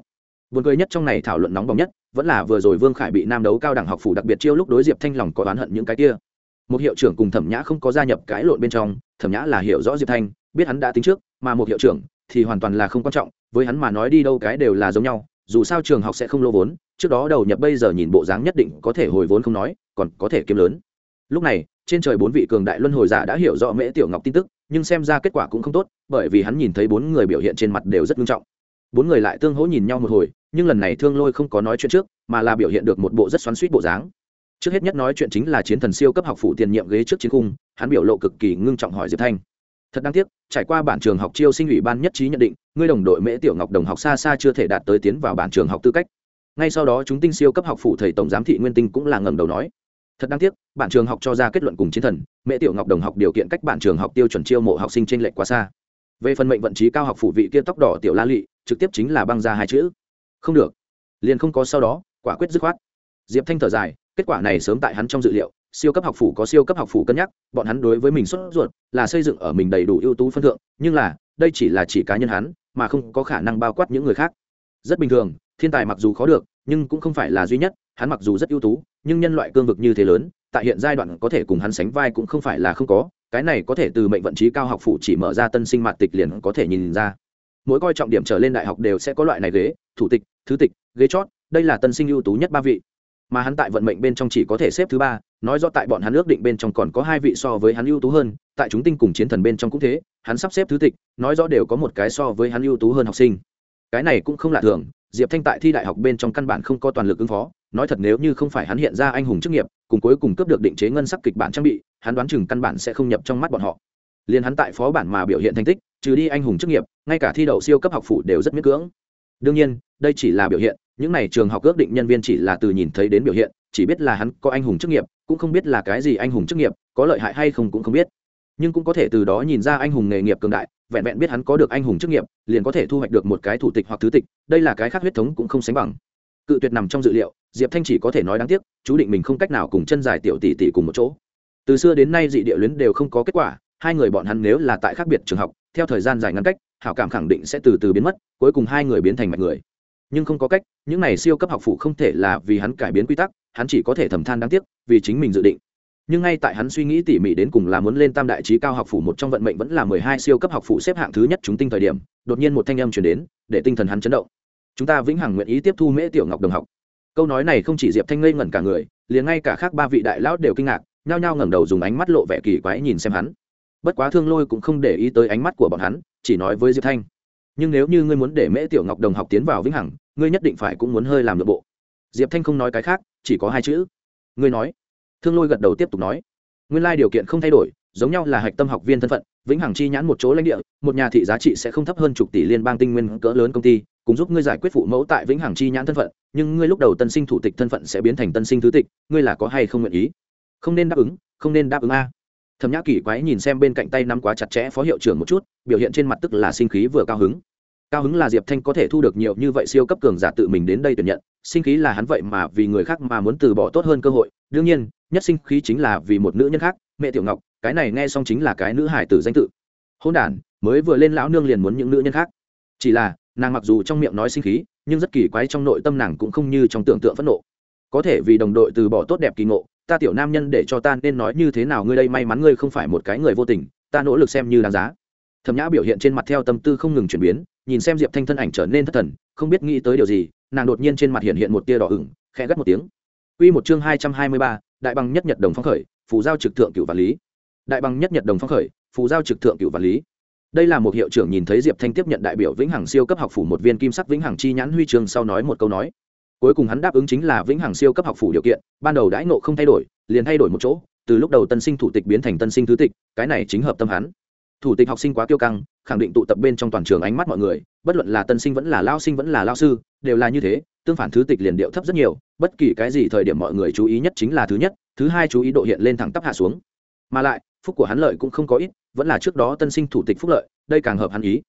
Buồn cười nhất trong này thảo luận nóng bỏng nhất, vẫn là vừa rồi vương khải bị nam đấu cao đẳng học phủ đặc biệt chiêu lúc đối diệp thanh lòng có oán hận những cái kia. Một hiệu trưởng cùng thẩm nhã không có gia nhập cái lộn bên trong, thẩm nhã là hiểu rõ diệp thanh, biết hắn đã tính trước, mà một hiệu trưởng thì hoàn toàn là không quan trọng, với hắn mà nói đi đâu cái đều là giống nhau dù sao trường học sẽ không lô vốn, trước đó đầu nhập bây giờ nhìn bộ dáng nhất định có thể hồi vốn không nói, còn có thể kiếm lớn. Lúc này, trên trời bốn vị cường đại luân hồi giả đã hiểu rõ mễ tiểu ngọc tin tức, nhưng xem ra kết quả cũng không tốt, bởi vì hắn nhìn thấy bốn người biểu hiện trên mặt đều rất nghiêm trọng. Bốn người lại tương hỗ nhìn nhau một hồi, nhưng lần này thương lôi không có nói chuyện trước, mà là biểu hiện được một bộ rất xoắn suýt bộ dáng. Trước hết nhất nói chuyện chính là chiến thần siêu cấp học phụ tiền nhiệm ghế trước chiến cung, hắn biểu lộ cực kỳ ngưng trọng hỏi diệp thanh thật đáng tiếc, trải qua bản trường học chiêu sinh ủy ban nhất trí nhận định, ngươi đồng đội mễ tiểu ngọc đồng học xa xa chưa thể đạt tới tiến vào bản trường học tư cách. Ngay sau đó chúng tinh siêu cấp học phụ thầy tổng giám thị nguyên tinh cũng là ngẩng đầu nói. Thật đáng tiếc, bản trường học cho ra kết luận cùng chiến thần, mễ tiểu ngọc đồng học điều kiện cách bản trường học tiêu chuẩn chiêu mộ học sinh trên lệch quá xa. Về phần mệnh vận trí cao học phủ vị kia tóc đỏ tiểu la lị, trực tiếp chính là băng ra hai chữ. Không được. Liền không có sau đó, quả quyết dứt khoát. Diệp thanh thở dài, kết quả này sớm tại hắn trong dự liệu siêu cấp học phủ có siêu cấp học phủ cân nhắc, bọn hắn đối với mình xuất ruột, là xây dựng ở mình đầy đủ ưu tú phân thượng, nhưng là, đây chỉ là chỉ cá nhân hắn, mà không có khả năng bao quát những người khác. Rất bình thường, thiên tài mặc dù khó được, nhưng cũng không phải là duy nhất, hắn mặc dù rất ưu tú, nhưng nhân loại cương vực như thế lớn, tại hiện giai đoạn có thể cùng hắn sánh vai cũng không phải là không có, cái này có thể từ mệnh vận trí cao học phủ chỉ mở ra tân sinh mạt tịch liền có thể nhìn ra. Mỗi coi trọng điểm trở lên đại học đều sẽ có loại này ghế, thủ tịch, thứ tịch, ghế chót, đây là tân sinh ưu tú nhất ba vị. Mà hắn tại vận mệnh bên trong chỉ có thể xếp thứ ba nói rõ tại bọn hắn ước định bên trong còn có hai vị so với hắn ưu tú hơn, tại chúng tinh cùng chiến thần bên trong cũng thế, hắn sắp xếp thứ tịch, nói rõ đều có một cái so với hắn ưu tú hơn học sinh. Cái này cũng không lạ thường, diệp thanh tại thi đại học bên trong căn bản không có toàn lực ứng phó, nói thật nếu như không phải hắn hiện ra anh hùng chức nghiệp, cùng cuối cùng cấp được định chế ngân sắc kịch bản trang bị, hắn đoán chừng căn bản sẽ không nhập trong mắt bọn họ. Liền hắn tại phó bản mà biểu hiện thành tích, trừ đi anh hùng chức nghiệp, ngay cả thi đậu siêu cấp học phủ đều rất miễn cưỡng. Đương nhiên, đây chỉ là biểu hiện, những n à y trường học ước định nhân viên chỉ là từ nhìn thấy đến biểu hiện chỉ biết là hắn có anh hùng chức nghiệp, cũng không biết là cái gì anh hùng chức nghiệp, có lợi hại hay không cũng không biết. Nhưng cũng có thể từ đó nhìn ra anh hùng nghề nghiệp cường đại, vẹn vẹn biết hắn có được anh hùng chức nghiệp, liền có thể thu hoạch được một cái thủ tịch hoặc thứ tịch, đây là cái khác huyết thống cũng không sánh bằng. Cự tuyệt nằm trong dự liệu, diệp thanh chỉ có thể nói đáng tiếc, chú định mình không cách nào cùng chân dài tiểu tỷ tỷ cùng một chỗ. Từ xưa đến nay dị địa luyến đều không có kết quả, hai người bọn hắn nếu là tại khác biệt trường học, theo thời gian dài ngắn cách, hảo cảm khẳng định sẽ từ từ biến mất, cuối cùng hai người biến thành mạch người nhưng không có cách, những này siêu cấp học phụ không thể là vì hắn cải biến quy tắc, hắn chỉ có thể thầm than đáng tiếc vì chính mình dự định. Nhưng ngay tại hắn suy nghĩ tỉ mỉ đến cùng là muốn lên tam đại trí cao học phủ một trong vận mệnh vẫn là mười hai siêu cấp học phủ xếp hạng thứ nhất chúng tinh thời điểm, đột nhiên một thanh âm chuyển đến, để tinh thần hắn chấn động. Chúng ta vĩnh hằng nguyện ý tiếp thu mễ tiểu ngọc đồng học. Câu nói này không chỉ diệp thanh ngây ngẩn cả người, liền ngay cả khác ba vị đại lão đều kinh ngạc, nhao nhao ngẩng đầu dùng ánh mắt lộ vẻ kỳ quái nhìn xem hắn. Bất quá thương lôi cũng không để ý tới ánh mắt của bọn hắn, chỉ nói với diệp thanh nhưng nếu như ngươi muốn để mễ tiểu ngọc đồng học tiến vào vĩnh hằng, ngươi nhất định phải cũng muốn hơi làm nội bộ. Diệp thanh không nói cái khác, chỉ có hai chữ. Ngươi nói. Thương lôi gật đầu tiếp tục nói. Nguyên lai điều kiện không thay đổi, giống nhau là hạch tâm học viên thân phận, vĩnh hằng chi nhãn một chỗ lãnh địa, một nhà thị giá trị sẽ không thấp hơn chục tỷ liên bang tinh nguyên cỡ lớn công ty, cùng giúp ngươi giải quyết phụ mẫu tại vĩnh hằng chi nhãn thân phận, nhưng ngươi lúc đầu tân sinh thủ tịch thân phận sẽ biến thành tân sinh thứ tịch, ngươi là có hay không nguyện ý? Không nên đáp ứng, không nên đáp ứng a thẩm nhã kỳ quái nhìn xem bên cạnh tay nắm quá chặt chẽ phó hiệu trưởng một chút, biểu hiện trên mặt tức là sinh khí vừa cao hứng. Cao hứng là diệp thanh có thể thu được nhiều như vậy siêu cấp cường giả tự mình đến đây tuyển nhận, sinh khí là hắn vậy mà vì người khác mà muốn từ bỏ tốt hơn cơ hội. Đương nhiên, nhất sinh khí chính là vì một nữ nhân khác, mẹ tiểu ngọc, cái này nghe xong chính là cái nữ hải tử danh tự. Hôn đản, mới vừa lên lão nương liền muốn những nữ nhân khác. Chỉ là, nàng mặc dù trong miệng nói sinh khí, nhưng rất kỳ quái trong nội tâm nàng cũng không như trong tưởng tượng phẫn nộ. Có thể vì đồng đội từ bỏ tốt đẹp kỳ ngộ ta tiểu nam nhân để cho ta nên nói như thế nào ngươi đây may mắn ngươi không phải một cái người vô tình ta nỗ lực xem như đáng giá thẩm nhã biểu hiện trên mặt theo tâm tư không ngừng chuyển biến nhìn xem diệp thanh thân ảnh trở nên thất thần không biết nghĩ tới điều gì nàng đột nhiên trên mặt hiện hiện một tia đỏ ửng khẽ gắt một tiếng Quy một chương hai trăm hai mươi ba, đại bằng nhất nhật đồng phong khởi, phù giao trực thượng cửu vạn lý. Đại bằng nhất nhật đồng phong khởi, phù giao trực thượng cửu vạn lý. Đây là một hiệu trưởng nhìn thấy Diệp Thanh tiếp nhận đại biểu Vĩnh Hằng siêu cấp học phủ một viên kim sắc Vĩnh Hằng chi nhãn huy chương sau nói một câu nói. Cuối cùng hắn đáp ứng chính là Vĩnh Hằng siêu cấp học phủ điều kiện, ban đầu đãi nộ không thay đổi, liền thay đổi một chỗ, từ lúc đầu tân sinh thủ tịch biến thành tân sinh thứ tịch, cái này chính hợp tâm hắn. Thủ tịch học sinh quá kiêu căng, khẳng định tụ tập bên trong toàn trường ánh mắt mọi người, bất luận là tân sinh vẫn là lao sinh vẫn là lao sư, đều là như thế, tương phản thứ tịch liền điệu thấp rất nhiều bất kỳ cái gì thời điểm mọi người chú ý nhất chính là thứ nhất thứ hai chú ý độ hiện lên thẳng tắp hạ xuống mà lại phúc của hắn lợi cũng không có ít vẫn là trước đó tân sinh thủ tịch phúc lợi đây càng hợp hắn ý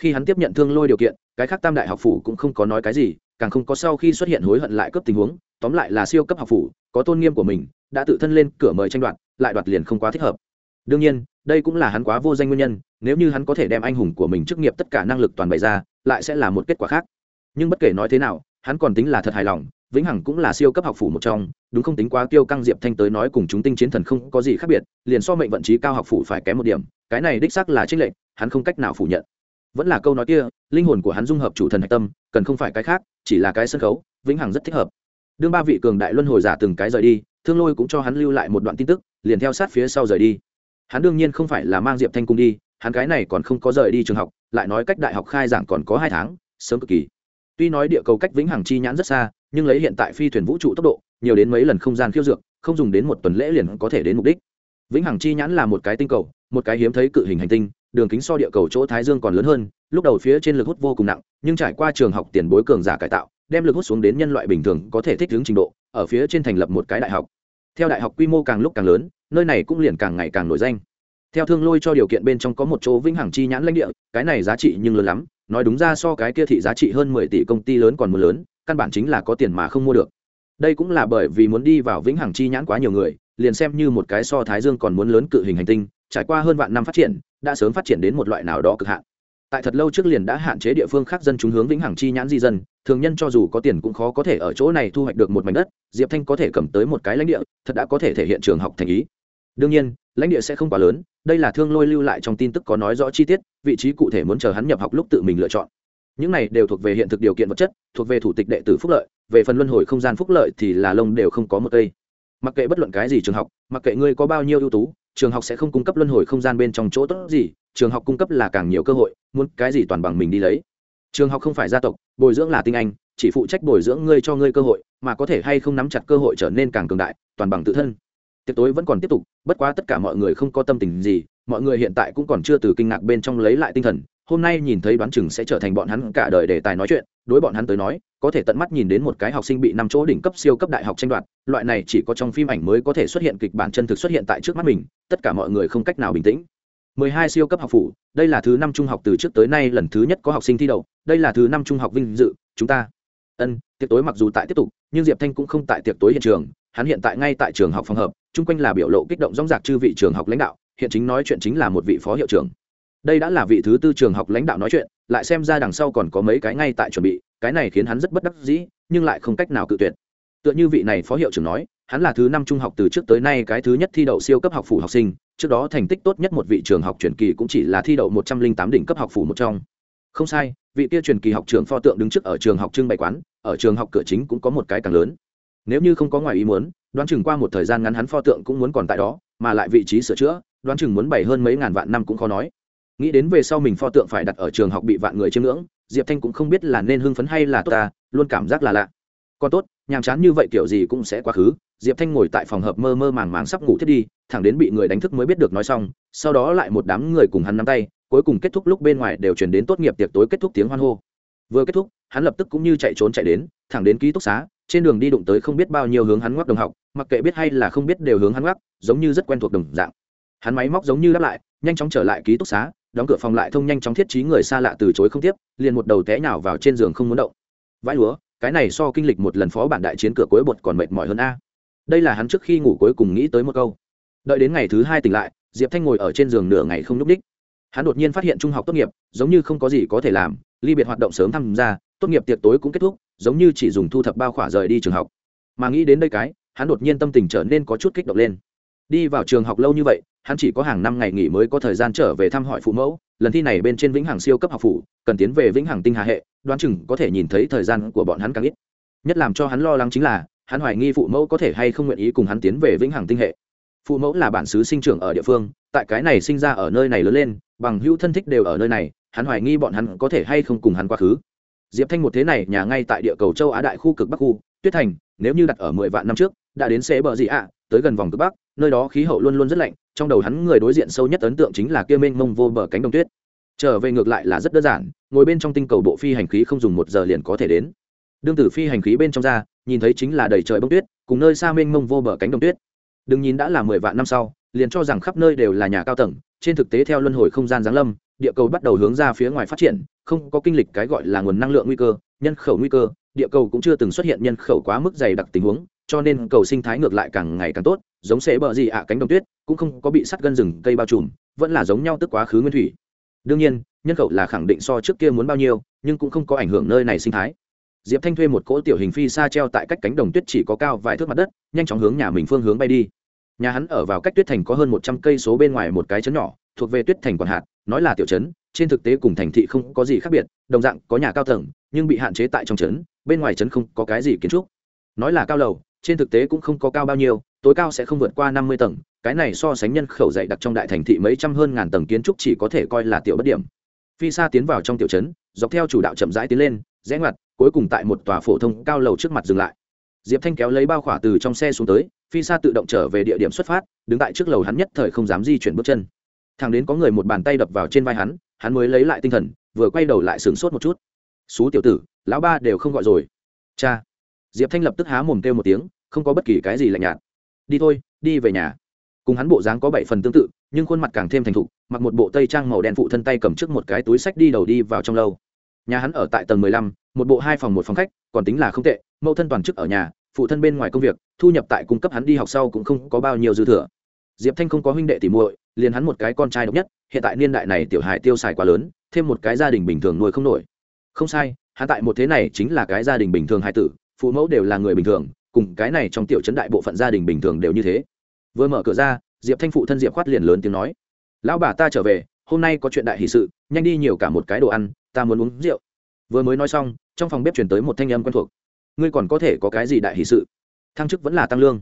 khi hắn tiếp nhận thương lôi điều kiện cái khác tam đại học phủ cũng không có nói cái gì càng không có sau khi xuất hiện hối hận lại cấp tình huống, tóm lại là siêu cấp học phủ, có tôn nghiêm của mình, đã tự thân lên cửa mời tranh đoạt, lại đoạt liền không quá thích hợp. Đương nhiên, đây cũng là hắn quá vô danh nguyên nhân, nếu như hắn có thể đem anh hùng của mình chức nghiệp tất cả năng lực toàn bày ra, lại sẽ là một kết quả khác. Nhưng bất kể nói thế nào, hắn còn tính là thật hài lòng, vĩnh hằng cũng là siêu cấp học phủ một trong, đúng không tính quá tiêu căng diệp thanh tới nói cùng chúng tinh chiến thần không có gì khác biệt, liền so mệnh vận trí cao học phủ phải kém một điểm, cái này đích xác là trích lệnh hắn không cách nào phủ nhận vẫn là câu nói kia, linh hồn của hắn dung hợp chủ thần hạch tâm, cần không phải cái khác, chỉ là cái sân khấu, vĩnh hằng rất thích hợp. Đương ba vị cường đại luân hồi giả từng cái rời đi, thương lôi cũng cho hắn lưu lại một đoạn tin tức, liền theo sát phía sau rời đi. Hắn đương nhiên không phải là mang diệp thanh cung đi, hắn cái này còn không có rời đi trường học, lại nói cách đại học khai giảng còn có hai tháng, sớm cực kỳ. Tuy nói địa cầu cách vĩnh hằng chi nhãn rất xa, nhưng lấy hiện tại phi thuyền vũ trụ tốc độ, nhiều đến mấy lần không gian khiêu dược, không dùng đến một tuần lễ liền có thể đến mục đích. Vĩnh hằng chi nhãn là một cái tinh cầu, một cái hiếm thấy cự hình hành tinh đường kính so địa cầu chỗ thái dương còn lớn hơn, lúc đầu phía trên lực hút vô cùng nặng, nhưng trải qua trường học tiền bối cường giả cải tạo, đem lực hút xuống đến nhân loại bình thường có thể thích ứng trình độ, ở phía trên thành lập một cái đại học. Theo đại học quy mô càng lúc càng lớn, nơi này cũng liền càng ngày càng nổi danh. Theo thương lôi cho điều kiện bên trong có một chỗ vĩnh hằng chi nhãn lãnh địa, cái này giá trị nhưng lớn lắm, nói đúng ra so cái kia thị giá trị hơn mười tỷ công ty lớn còn muốn lớn, căn bản chính là có tiền mà không mua được. Đây cũng là bởi vì muốn đi vào vĩnh hằng chi nhãn quá nhiều người, liền xem như một cái so thái dương còn muốn lớn cự hình hành tinh, trải qua hơn vạn năm phát triển đã sớm phát triển đến một loại nào đó cực hạn. Tại thật lâu trước liền đã hạn chế địa phương khác dân chúng hướng vĩnh hằng chi nhãn di dân, thường nhân cho dù có tiền cũng khó có thể ở chỗ này thu hoạch được một mảnh đất, diệp thanh có thể cầm tới một cái lãnh địa, thật đã có thể thể hiện trường học thành ý. Đương nhiên, lãnh địa sẽ không quá lớn, đây là thương lôi lưu lại trong tin tức có nói rõ chi tiết, vị trí cụ thể muốn chờ hắn nhập học lúc tự mình lựa chọn. Những này đều thuộc về hiện thực điều kiện vật chất, thuộc về thủ tịch đệ tử phúc lợi, về phần luân hồi không gian phúc lợi thì là lông đều không có một cây. Mặc kệ bất luận cái gì trường học, mặc kệ ngươi có bao nhiêu ưu tú trường học sẽ không cung cấp luân hồi không gian bên trong chỗ tốt gì, trường học cung cấp là càng nhiều cơ hội, muốn cái gì toàn bằng mình đi lấy. Trường học không phải gia tộc, bồi dưỡng là tinh anh, chỉ phụ trách bồi dưỡng ngươi cho ngươi cơ hội, mà có thể hay không nắm chặt cơ hội trở nên càng cường đại, toàn bằng tự thân. Tiệc tối vẫn còn tiếp tục, bất quá tất cả mọi người không có tâm tình gì, mọi người hiện tại cũng còn chưa từ kinh ngạc bên trong lấy lại tinh thần hôm nay nhìn thấy đoán chừng sẽ trở thành bọn hắn cả đời đề tài nói chuyện, đối bọn hắn tới nói, có thể tận mắt nhìn đến một cái học sinh bị năm chỗ đỉnh cấp siêu cấp đại học tranh đoạt, loại này chỉ có trong phim ảnh mới có thể xuất hiện kịch bản chân thực xuất hiện tại trước mắt mình, tất cả mọi người không cách nào bình tĩnh. 12 siêu cấp học phủ, đây là thứ năm trung học từ trước tới nay lần thứ nhất có học sinh thi đậu, đây là thứ năm trung học vinh dự, chúng ta. Ân, tiệc tối mặc dù tại tiếp tục, nhưng diệp thanh cũng không tại tiệc tối hiện trường, hắn hiện tại ngay tại trường học phòng hợp chung quanh là biểu lộ kích động rong rạc chư vị trường học lãnh đạo, hiện chính nói chuyện chính là một vị phó hiệu trưởng đây đã là vị thứ tư trường học lãnh đạo nói chuyện, lại xem ra đằng sau còn có mấy cái ngay tại chuẩn bị, cái này khiến hắn rất bất đắc dĩ, nhưng lại không cách nào cự tuyệt. Tựa như vị này phó hiệu trưởng nói, hắn là thứ năm trung học từ trước tới nay cái thứ nhất thi đậu siêu cấp học phủ học sinh, trước đó thành tích tốt nhất một vị trường học truyền kỳ cũng chỉ là thi đậu một trăm linh tám đỉnh cấp học phủ một trong. Không sai, vị kia truyền kỳ học trường pho tượng đứng trước ở trường học trưng bày quán, ở trường học cửa chính cũng có một cái càng lớn. Nếu như không có ngoài ý muốn, đoán chừng qua một thời gian ngắn hắn pho tượng cũng muốn còn tại đó, mà lại vị trí sửa chữa, đoán chừng muốn bày hơn mấy ngàn vạn năm cũng khó nói nghĩ đến về sau mình pho tượng phải đặt ở trường học bị vạn người chiêm ngưỡng, diệp thanh cũng không biết là nên hưng phấn hay là tốt ta, luôn cảm giác là lạ. Còn tốt, nhàm chán như vậy kiểu gì cũng sẽ quá khứ. Diệp thanh ngồi tại phòng hợp mơ mơ màng màng sắp ngủ thiết đi, thẳng đến bị người đánh thức mới biết được nói xong, sau đó lại một đám người cùng hắn nắm tay, cuối cùng kết thúc lúc bên ngoài đều chuyển đến tốt nghiệp tiệc tối kết thúc tiếng hoan hô. Vừa kết thúc, hắn lập tức cũng như chạy trốn chạy đến, thẳng đến ký túc xá, trên đường đi đụng tới không biết bao nhiêu hướng hắn ngoắc đồng học, mặc kệ biết hay là không biết đều hướng hắn ngoắc, giống như rất quen thuộc đồng dạng. Hắn máy móc giống như đáp lại, nhanh chóng trở lại ký túc xá đóng cửa phòng lại thông nhanh chóng thiết trí người xa lạ từ chối không tiếp, liền một đầu té nhào vào trên giường không muốn động. Vãi lúa, cái này so kinh lịch một lần phó bản đại chiến cửa cuối bột còn mệt mỏi hơn a. Đây là hắn trước khi ngủ cuối cùng nghĩ tới một câu. Đợi đến ngày thứ hai tỉnh lại, diệp thanh ngồi ở trên giường nửa ngày không n ú c ních. Hắn đột nhiên phát hiện trung học tốt nghiệp, giống như không có gì có thể làm, ly biệt hoạt động sớm tham gia, tốt nghiệp tiệc tối cũng kết thúc, giống như chỉ dùng thu thập bao khỏa rời đi trường học. Mà nghĩ đến đây cái, hắn đột nhiên tâm tình trở nên có chút kích động lên đi vào trường học lâu như vậy, hắn chỉ có hàng năm ngày nghỉ mới có thời gian trở về thăm hỏi phụ mẫu. Lần thi này bên trên vĩnh hằng siêu cấp học phủ, cần tiến về vĩnh hằng tinh hà hệ, đoán chừng có thể nhìn thấy thời gian của bọn hắn càng ít. Nhất làm cho hắn lo lắng chính là, hắn hoài nghi phụ mẫu có thể hay không nguyện ý cùng hắn tiến về vĩnh hằng tinh hệ. Phụ mẫu là bản xứ sinh trưởng ở địa phương, tại cái này sinh ra ở nơi này lớn lên, bằng hữu thân thích đều ở nơi này, hắn hoài nghi bọn hắn có thể hay không cùng hắn quá khứ. Diệp thanh một thế này, nhà ngay tại địa cầu châu á đại khu cực bắc khu, tuyết thành nếu như đặt ở mười vạn năm trước, đã đến xế bờ gì ạ, tới gần vòng cực bắc, nơi đó khí hậu luôn luôn rất lạnh, trong đầu hắn người đối diện sâu nhất ấn tượng chính là kia mênh mông vô bờ cánh đồng tuyết. Trở về ngược lại là rất đơn giản, ngồi bên trong tinh cầu bộ phi hành khí không dùng một giờ liền có thể đến. Đương tử phi hành khí bên trong ra, nhìn thấy chính là đầy trời bông tuyết, cùng nơi xa mênh mông vô bờ cánh đồng tuyết. Đừng nhìn đã là mười vạn năm sau, liền cho rằng khắp nơi đều là nhà cao tầng, trên thực tế theo luân hồi không gian giáng lâm, địa cầu bắt đầu hướng ra phía ngoài phát triển, không có kinh lịch cái gọi là nguồn năng lượng nguy cơ, nhân khẩu nguy cơ địa cầu cũng chưa từng xuất hiện nhân khẩu quá mức dày đặc tình huống, cho nên cầu sinh thái ngược lại càng ngày càng tốt, giống sẽ bờ gì ạ, cánh đồng tuyết, cũng không có bị sắt gân rừng, cây bao trùm, vẫn là giống nhau tức quá khứ nguyên thủy. Đương nhiên, nhân khẩu là khẳng định so trước kia muốn bao nhiêu, nhưng cũng không có ảnh hưởng nơi này sinh thái. Diệp thanh thuê một cỗ tiểu hình phi xa treo tại cách cánh đồng tuyết chỉ có cao vài thước mặt đất, nhanh chóng hướng nhà mình phương hướng bay đi. Nhà hắn ở vào cách tuyết thành có hơn một trăm cây số bên ngoài một cái chấn nhỏ, thuộc về tuyết thành quản hạt, nói là tiểu trấn trên thực tế cùng thành thị không có gì khác biệt, đồng dạng có nhà cao tầng, nhưng bị hạn chế tại trong trấn, bên ngoài trấn không có cái gì kiến trúc. Nói là cao lầu, trên thực tế cũng không có cao bao nhiêu, tối cao sẽ không vượt qua năm mươi tầng, cái này so sánh nhân khẩu dày đặc trong đại thành thị mấy trăm hơn ngàn tầng kiến trúc chỉ có thể coi là tiểu bất điểm. Phi xa tiến vào trong tiểu trấn, dọc theo chủ đạo chậm rãi tiến lên, rẽ ngoặt, cuối cùng tại một tòa phổ thông cao lầu trước mặt dừng lại. Diệp thanh kéo lấy bao khỏa từ trong xe xuống tới, phi xa tự động trở về địa điểm xuất phát, đứng tại trước lầu hắn nhất thời không dám di chuyển bước chân. Thằng đến có người một bàn tay đập vào trên vai hắn hắn mới lấy lại tinh thần, vừa quay đầu lại sửng sốt một chút. Xú tiểu tử, lão ba đều không gọi rồi. Cha. Diệp thanh lập tức há mồm kêu một tiếng, không có bất kỳ cái gì lạnh nhạt. Đi thôi, đi về nhà. Cùng hắn bộ dáng có bảy phần tương tự, nhưng khuôn mặt càng thêm thành thục, mặc một bộ tây trang màu đen phụ thân tay cầm trước một cái túi sách đi đầu đi vào trong lâu. Nhà hắn ở tại tầng mười lăm, một bộ hai phòng một phòng khách, còn tính là không tệ, mẫu thân toàn chức ở nhà, phụ thân bên ngoài công việc, thu nhập tại cung cấp hắn đi học sau cũng không có bao nhiêu dư thừa. Diệp thanh không có huynh đệ tỉ muội liền hắn một cái con trai độc nhất, hiện tại niên đại này tiểu hài tiêu xài quá lớn, thêm một cái gia đình bình thường nuôi không nổi. Không sai, hắn tại một thế này chính là cái gia đình bình thường hài tử, phụ mẫu đều là người bình thường, cùng cái này trong tiểu trấn đại bộ phận gia đình bình thường đều như thế. Vừa mở cửa ra, diệp thanh phụ thân diệp khoát liền lớn tiếng nói, lão bà ta trở về, hôm nay có chuyện đại hỷ sự, nhanh đi nhiều cả một cái đồ ăn, ta muốn uống rượu. Vừa mới nói xong, trong phòng bếp chuyển tới một thanh âm quen thuộc, ngươi còn có thể có cái gì đại hỷ sự? Thăng chức vẫn là tăng lương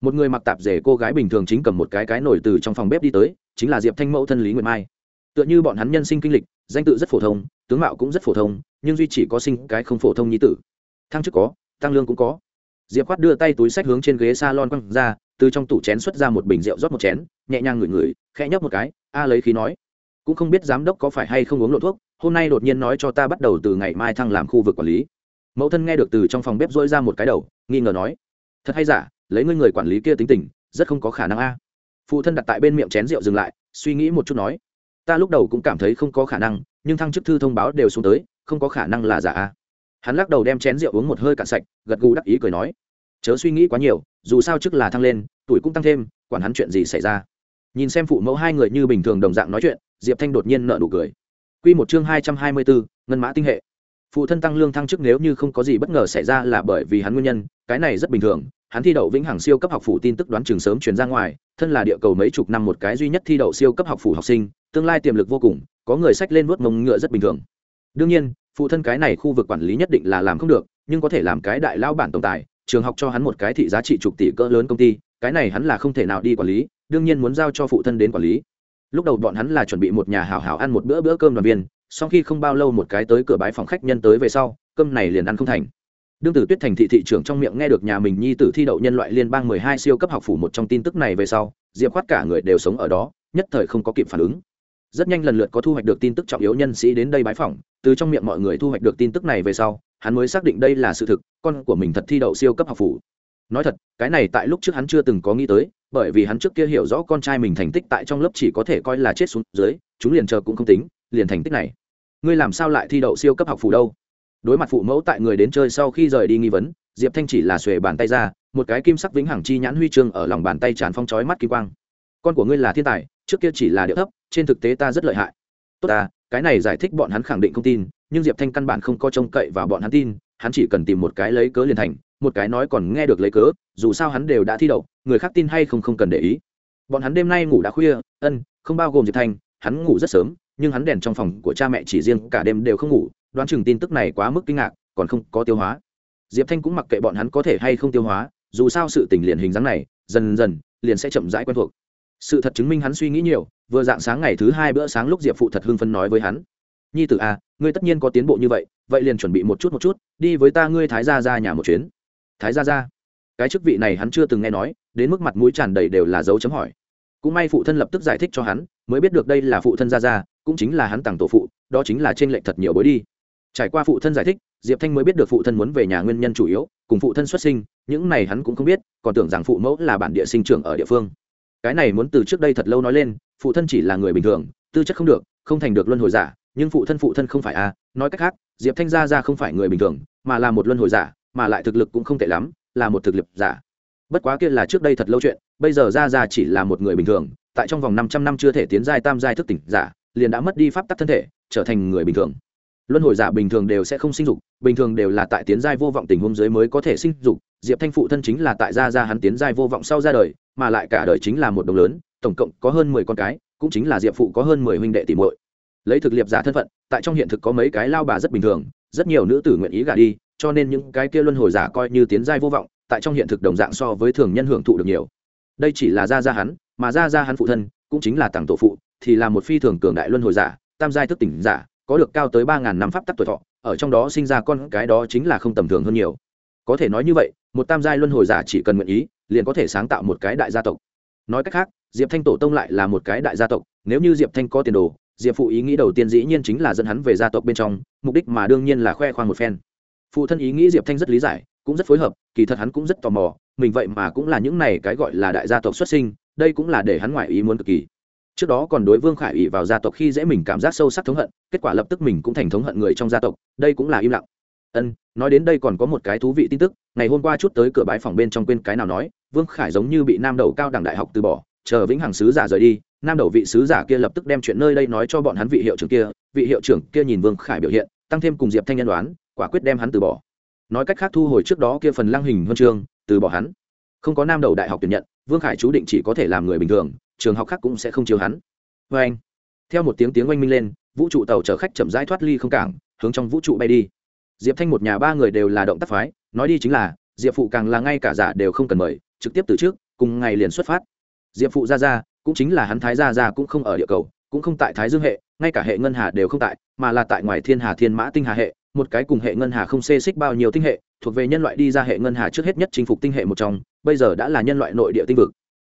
một người mặc tạp rể cô gái bình thường chính cầm một cái cái nổi từ trong phòng bếp đi tới, chính là diệp thanh mẫu thân lý nguyệt mai. Tựa như bọn hắn nhân sinh kinh lịch, danh tự rất phổ thông, tướng mạo cũng rất phổ thông, nhưng duy chỉ có sinh cái không phổ thông như tử. Thăng chức có, tăng lương cũng có. Diệp khoát đưa tay túi sách hướng trên ghế s a lon quăng ra, từ trong tủ chén xuất ra một bình rượu rót một chén, nhẹ nhàng ngửi ngửi, khẽ nhấp một cái, a lấy khí nói. Cũng không biết giám đốc có phải hay không uống lộ thuốc, hôm nay đột nhiên nói cho ta bắt đầu từ ngày mai thăng làm khu vực quản lý. Mẫu thân nghe được từ trong phòng bếp dỗi ra một cái đầu, nghi ngờ nói. Thật hay giả lấy ngươi người quản lý kia tính tình, rất không có khả năng a. Phụ thân đặt tại bên miệng chén rượu dừng lại, suy nghĩ một chút nói, ta lúc đầu cũng cảm thấy không có khả năng, nhưng thăng chức thư thông báo đều xuống tới, không có khả năng là giả a. Hắn lắc đầu đem chén rượu uống một hơi cạn sạch, gật gù đắc ý cười nói, chớ suy nghĩ quá nhiều, dù sao chức là thăng lên, tuổi cũng tăng thêm, quản hắn chuyện gì xảy ra. Nhìn xem phụ mẫu hai người như bình thường đồng dạng nói chuyện, diệp thanh đột nhiên nợ nụ cười. Q một chương hai trăm hai mươi bốn, ngân mã tinh hệ. Phụ thân tăng lương thăng chức nếu như không có gì bất ngờ xảy ra là bởi vì hắn nguyên nhân, cái này rất bình thường hắn thi đậu vĩnh hằng siêu cấp học phủ tin tức đoán trường sớm chuyển ra ngoài, thân là địa cầu mấy chục năm một cái duy nhất thi đậu siêu cấp học phủ học sinh, tương lai tiềm lực vô cùng, có người sách lên vuốt mông ngựa rất bình thường. Đương nhiên, phụ thân cái này khu vực quản lý nhất định là làm không được, nhưng có thể làm cái đại lao bản tổng tài, trường học cho hắn một cái thị giá trị chục tỷ cỡ lớn công ty, cái này hắn là không thể nào đi quản lý, đương nhiên muốn giao cho phụ thân đến quản lý. Lúc đầu bọn hắn là chuẩn bị một nhà hảo hảo ăn một bữa bữa cơm đoàn viên sau khi không bao lâu một cái tới cửa bái phòng khách nhân tới về sau, cơm này liền ăn không thành đương tử tuyết thành thị thị trưởng trong miệng nghe được nhà mình nhi tử thi đậu nhân loại liên bang mười hai siêu cấp học phủ một trong tin tức này về sau, diệp khoát cả người đều sống ở đó, nhất thời không có kịp phản ứng. Rất nhanh lần lượt có thu hoạch được tin tức trọng yếu nhân sĩ đến đây bái phỏng, từ trong miệng mọi người thu hoạch được tin tức này về sau, hắn mới xác định đây là sự thực, con của mình thật thi đậu siêu cấp học phủ. Nói thật, cái này tại lúc trước hắn chưa từng có nghĩ tới, bởi vì hắn trước kia hiểu rõ con trai mình thành tích tại trong lớp chỉ có thể coi là chết xuống dưới, chúng liền chờ cũng không tính, liền thành tích này. Ngươi làm sao lại thi đậu siêu cấp học phủ đâu? Đối mặt phụ mẫu tại người đến chơi sau khi rời đi nghi vấn, diệp thanh chỉ là xuề bàn tay ra, một cái kim sắc vĩnh hằng chi nhãn huy chương ở lòng bàn tay tràn phong chói mắt kim quang. Con của ngươi là thiên tài, trước kia chỉ là điệu thấp, trên thực tế ta rất lợi hại. Tốt ta, cái này giải thích bọn hắn khẳng định không tin, nhưng diệp thanh căn bản không có trông cậy vào bọn hắn tin, hắn chỉ cần tìm một cái lấy cớ liền thành, một cái nói còn nghe được lấy cớ, dù sao hắn đều đã thi đậu, người khác tin hay không không cần để ý. Bọn hắn đêm nay ngủ đã khuya, ân, không bao gồm diệp thanh, hắn ngủ rất sớm, nhưng hắn đèn trong phòng của cha mẹ chỉ riêng cả đêm đều không ngủ đoán chừng tin tức này quá mức kinh ngạc còn không có tiêu hóa. Diệp thanh cũng mặc kệ bọn hắn có thể hay không tiêu hóa dù sao sự tình liền hình dáng này dần dần liền sẽ chậm rãi quen thuộc. Sự thật chứng minh hắn suy nghĩ nhiều vừa dạng sáng ngày thứ hai bữa sáng lúc diệp phụ thật hưng phân nói với hắn. Nhi tử a à, ngươi tất nhiên có tiến bộ như vậy vậy liền chuẩn bị một chút một chút đi với ta ngươi thái gia ra nhà một chuyến. Thái gia ra cái chức vị này hắn chưa từng nghe nói đến mức mặt mũi tràn đầy đều là dấu chấm hỏi. Cũng may phụ thân lập tức giải thích cho hắn mới biết được đây là phụ thân gia gia cũng chính là hắn tặng tổ phụ đó chính là trên lệnh thật nhiều bối đi trải qua phụ thân giải thích, diệp thanh mới biết được phụ thân muốn về nhà nguyên nhân chủ yếu, cùng phụ thân xuất sinh, những này hắn cũng không biết, còn tưởng rằng phụ mẫu là bản địa sinh trưởng ở địa phương. Cái này muốn từ trước đây thật lâu nói lên, phụ thân chỉ là người bình thường, tư chất không được, không thành được luân hồi giả, nhưng phụ thân phụ thân không phải a nói cách khác, diệp thanh gia ra không phải người bình thường, mà là một luân hồi giả, mà lại thực lực cũng không tệ lắm, là một thực lực giả. Bất quá kia là trước đây thật lâu chuyện, bây giờ ra ra chỉ là một người bình thường, tại trong vòng năm trăm năm chưa thể tiến giai tam giai thức tỉnh giả, liền đã mất đi pháp tắc thân thể, trở thành người bình thường luân hồi giả bình thường đều sẽ không sinh dục, bình thường đều là tại tiến giai vô vọng tình huống giới mới có thể sinh dục. Diệp thanh phụ thân chính là tại gia gia hắn tiến giai vô vọng sau ra đời, mà lại cả đời chính là một đồng lớn, tổng cộng có hơn mười con cái, cũng chính là diệp phụ có hơn mười huynh đệ tỷ muội. Lấy thực liệp giả thân phận, tại trong hiện thực có mấy cái lao bà rất bình thường, rất nhiều nữ tử nguyện ý gả đi, cho nên những cái kia luân hồi giả coi như tiến giai vô vọng, tại trong hiện thực đồng dạng so với thường nhân hưởng thụ được nhiều. Đây chỉ là gia gia hắn, mà gia gia hắn phụ thân, cũng chính là tàng tổ phụ, thì là một phi thường cường đại luân hồi giả, tam giai thức tỉnh giả có được cao tới ba ngàn năm pháp tắc tuổi thọ, ở trong đó sinh ra con cái đó chính là không tầm thường hơn nhiều. Có thể nói như vậy, một tam giai luân hồi giả chỉ cần nguyện ý, liền có thể sáng tạo một cái đại gia tộc. Nói cách khác, diệp thanh tổ tông lại là một cái đại gia tộc, nếu như diệp thanh có tiền đồ, diệp phụ ý nghĩ đầu tiên dĩ nhiên chính là dẫn hắn về gia tộc bên trong, mục đích mà đương nhiên là khoe khoang một phen. Phụ thân ý nghĩ diệp thanh rất lý giải, cũng rất phối hợp, kỳ thật hắn cũng rất tò mò, mình vậy mà cũng là những này cái gọi là đại gia tộc xuất sinh, đây cũng là để hắn ngoại ý muốn cực kỳ trước đó còn đối vương khải ủy vào gia tộc khi dễ mình cảm giác sâu sắc thống hận, kết quả lập tức mình cũng thành thống hận người trong gia tộc, đây cũng là im lặng. Ân, nói đến đây còn có một cái thú vị tin tức, ngày hôm qua chút tới cửa bãi phòng bên trong quên cái nào nói, vương khải giống như bị nam đầu cao đẳng đại học từ bỏ, chờ vĩnh hằng sứ giả rời đi, nam đầu vị sứ giả kia lập tức đem chuyện nơi đây nói cho bọn hắn vị hiệu trưởng kia, vị hiệu trưởng kia nhìn vương khải biểu hiện, tăng thêm cùng diệp thanh nhân đoán, quả quyết đem hắn từ bỏ. Nói cách khác thu hồi trước đó kia phần lăng hình huân chương, từ bỏ hắn. Không có nam đầu đại học tuyển nhận, vương khải chú định chỉ có thể làm người bình thường trường học khác cũng sẽ không chiếu hắn. Vê anh theo một tiếng tiếng oanh minh lên vũ trụ tàu chở khách chậm rãi thoát ly không cảng hướng trong vũ trụ bay đi. Diệp thanh một nhà ba người đều là động tác phái nói đi chính là diệp phụ càng là ngay cả giả đều không cần mời trực tiếp từ trước cùng ngày liền xuất phát. Diệp phụ ra ra, cũng chính là hắn thái gia ra cũng không ở địa cầu cũng không tại thái dương hệ ngay cả hệ ngân hà đều không tại mà là tại ngoài thiên hà thiên mã tinh hà hệ một cái cùng hệ ngân hà không xê xích bao nhiêu tinh hệ thuộc về nhân loại đi ra hệ ngân hà trước hết nhất chinh phục tinh hệ một trong bây giờ đã là nhân loại nội địa tinh vực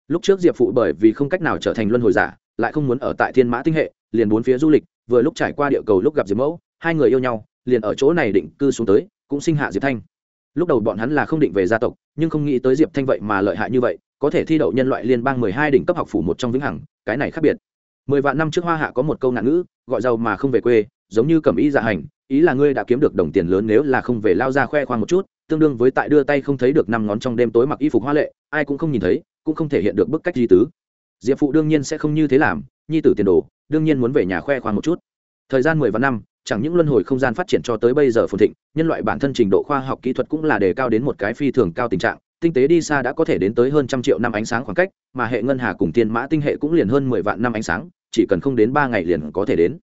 lúc trước diệp phụ bởi vì không cách nào trở thành luân hồi giả, lại không muốn ở tại thiên mã tinh hệ, liền bốn phía du lịch, vừa lúc trải qua địa cầu lúc gặp diệp mẫu, hai người yêu nhau, liền ở chỗ này định cư xuống tới, cũng sinh hạ diệp thanh. Lúc đầu bọn hắn là không định về gia tộc, nhưng không nghĩ tới diệp thanh vậy mà lợi hại như vậy, có thể thi đậu nhân loại liên bang mười hai đỉnh cấp học phủ một trong vĩnh hằng, cái này khác biệt. Mười vạn năm trước hoa hạ có một câu ngạn ngữ, gọi giàu mà không về quê, giống như cầm ý dạ hành, ý là ngươi đã kiếm được đồng tiền lớn nếu là không về lao ra khoe khoang một chút, tương đương với tại đưa tay không thấy được năm ngón trong đêm tối mặc y phục hoa lệ, ai cũng không nhìn thấy cũng không thể hiện được bức cách di tứ. Diệp phụ đương nhiên sẽ không như thế làm, nhi tử tiền đồ, đương nhiên muốn về nhà khoe khoang một chút. Thời gian mười vạn năm, chẳng những luân hồi không gian phát triển cho tới bây giờ phồn thịnh, nhân loại bản thân trình độ khoa học kỹ thuật cũng là đề cao đến một cái phi thường cao tình trạng, tinh tế đi xa đã có thể đến tới hơn trăm triệu năm ánh sáng khoảng cách, mà hệ ngân hà cùng tiên mã tinh hệ cũng liền hơn mười vạn năm ánh sáng, chỉ cần không đến ba ngày liền có thể đến.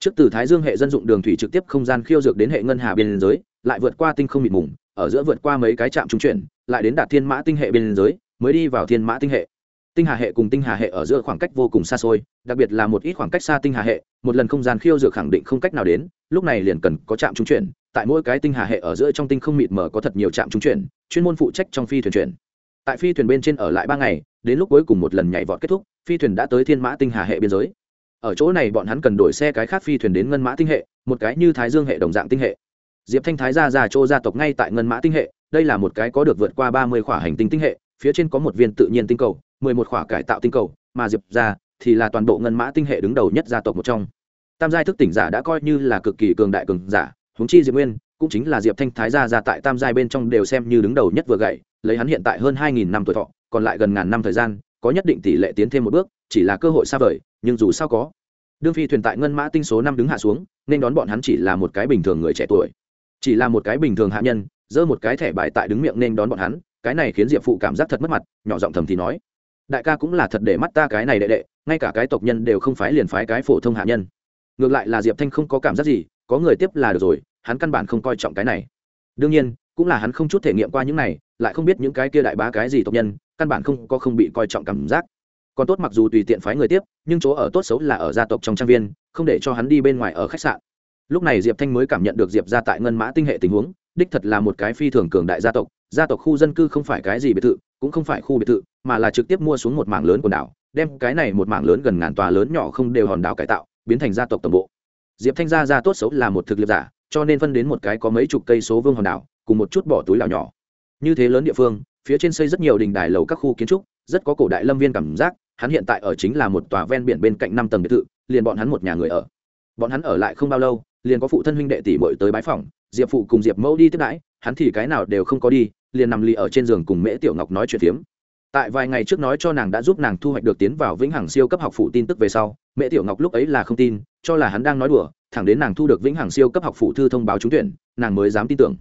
Trước từ thái dương hệ dân dụng đường thủy trực tiếp không gian khiêu dược đến hệ ngân hà biên giới, lại vượt qua tinh không mịt mùng, ở giữa vượt qua mấy cái trạm trung chuyển, lại đến đạt thiên mã tinh hệ biên giới mới đi vào thiên mã tinh hệ. Tinh hà hệ cùng tinh hà hệ ở giữa khoảng cách vô cùng xa xôi, đặc biệt là một ít khoảng cách xa tinh hà hệ, một lần không gian khiêu dược khẳng định không cách nào đến, lúc này liền cần có trạm trung chuyển, tại mỗi cái tinh hà hệ ở giữa trong tinh không mịt mờ có thật nhiều trạm trung chuyển, chuyên môn phụ trách trong phi thuyền chuyển. Tại phi thuyền bên trên ở lại ba ngày, đến lúc cuối cùng một lần nhảy vọt kết thúc, phi thuyền đã tới thiên mã tinh hà hệ biên giới. Ở chỗ này bọn hắn cần đổi xe cái khác phi thuyền đến ngân mã tinh hệ, một cái như thái dương hệ đồng dạng tinh hệ. Diệp thanh thái gia già châu gia tộc ngay tại ngân mã tinh hệ, đây là một cái có được vượt qua ba mươi khỏa hành tinh tinh hệ phía trên có một viên tự nhiên tinh cầu, mười một khỏa cải tạo tinh cầu, mà diệp ra thì là toàn bộ ngân mã tinh hệ đứng đầu nhất gia tộc một trong. Tam giai thức tỉnh giả đã coi như là cực kỳ cường đại cường giả, huống chi diệp nguyên cũng chính là diệp thanh thái gia ra tại tam giai bên trong đều xem như đứng đầu nhất vừa gậy, lấy hắn hiện tại hơn hai nghìn năm tuổi thọ, còn lại gần ngàn năm thời gian, có nhất định tỷ lệ tiến thêm một bước, chỉ là cơ hội xa vời, nhưng dù sao có, đương phi thuyền tại ngân mã tinh số năm đứng hạ xuống, nên đón bọn hắn chỉ là một cái bình thường người trẻ tuổi, chỉ là một cái bình thường hạ nhân giơ một cái thẻ bài tại đứng miệng nên đón bọn hắn, cái này khiến diệp phụ cảm giác thật mất mặt, nhỏ giọng thầm thì nói, đại ca cũng là thật để mắt ta cái này đệ đệ, ngay cả cái tộc nhân đều không phái liền phái cái phổ thông hạ nhân. Ngược lại là diệp thanh không có cảm giác gì, có người tiếp là được rồi, hắn căn bản không coi trọng cái này. Đương nhiên, cũng là hắn không chút thể nghiệm qua những này, lại không biết những cái kia đại bá cái gì tộc nhân, căn bản không có không bị coi trọng cảm giác. Còn tốt mặc dù tùy tiện phái người tiếp, nhưng chỗ ở tốt xấu là ở gia tộc trong trang viên, không để cho hắn đi bên ngoài ở khách sạn. Lúc này diệp thanh mới cảm nhận được diệp ra tại ngân mã tinh hệ tình huống đích thật là một cái phi thường cường đại gia tộc gia tộc khu dân cư không phải cái gì biệt thự, cũng không phải khu biệt thự, mà là trực tiếp mua xuống một mảng lớn quần đảo, đem cái này một mảng lớn gần ngàn tòa lớn nhỏ không đều hòn đảo cải tạo, biến thành gia tộc tổng bộ. Diệp thanh gia gia tốt xấu là một thực lực giả, cho nên phân đến một cái có mấy chục cây số vương hòn đảo, cùng một chút bỏ túi lào nhỏ. Như thế lớn địa phương, phía trên xây rất nhiều đình đài lầu các khu kiến trúc, rất có cổ đại lâm viên cảm giác, hắn hiện tại ở chính là một tòa ven biển bên cạnh năm tầng biệt thự, liền bọn hắn một nhà người ở. Bọn hắn ở lại không bao lâu liền có phụ thân huynh đệ tỷ bội tới bái phòng diệp phụ cùng diệp mẫu đi tiếp đãi, hắn thì cái nào đều không có đi, liền nằm lì ở trên giường cùng mễ tiểu ngọc nói chuyện phiếm. Tại vài ngày trước nói cho nàng đã giúp nàng thu hoạch được tiến vào vĩnh hằng siêu cấp học phụ tin tức về sau, mễ tiểu ngọc lúc ấy là không tin, cho là hắn đang nói đùa, thẳng đến nàng thu được vĩnh hằng siêu cấp học phụ thư thông báo trúng tuyển, nàng mới dám tin tưởng.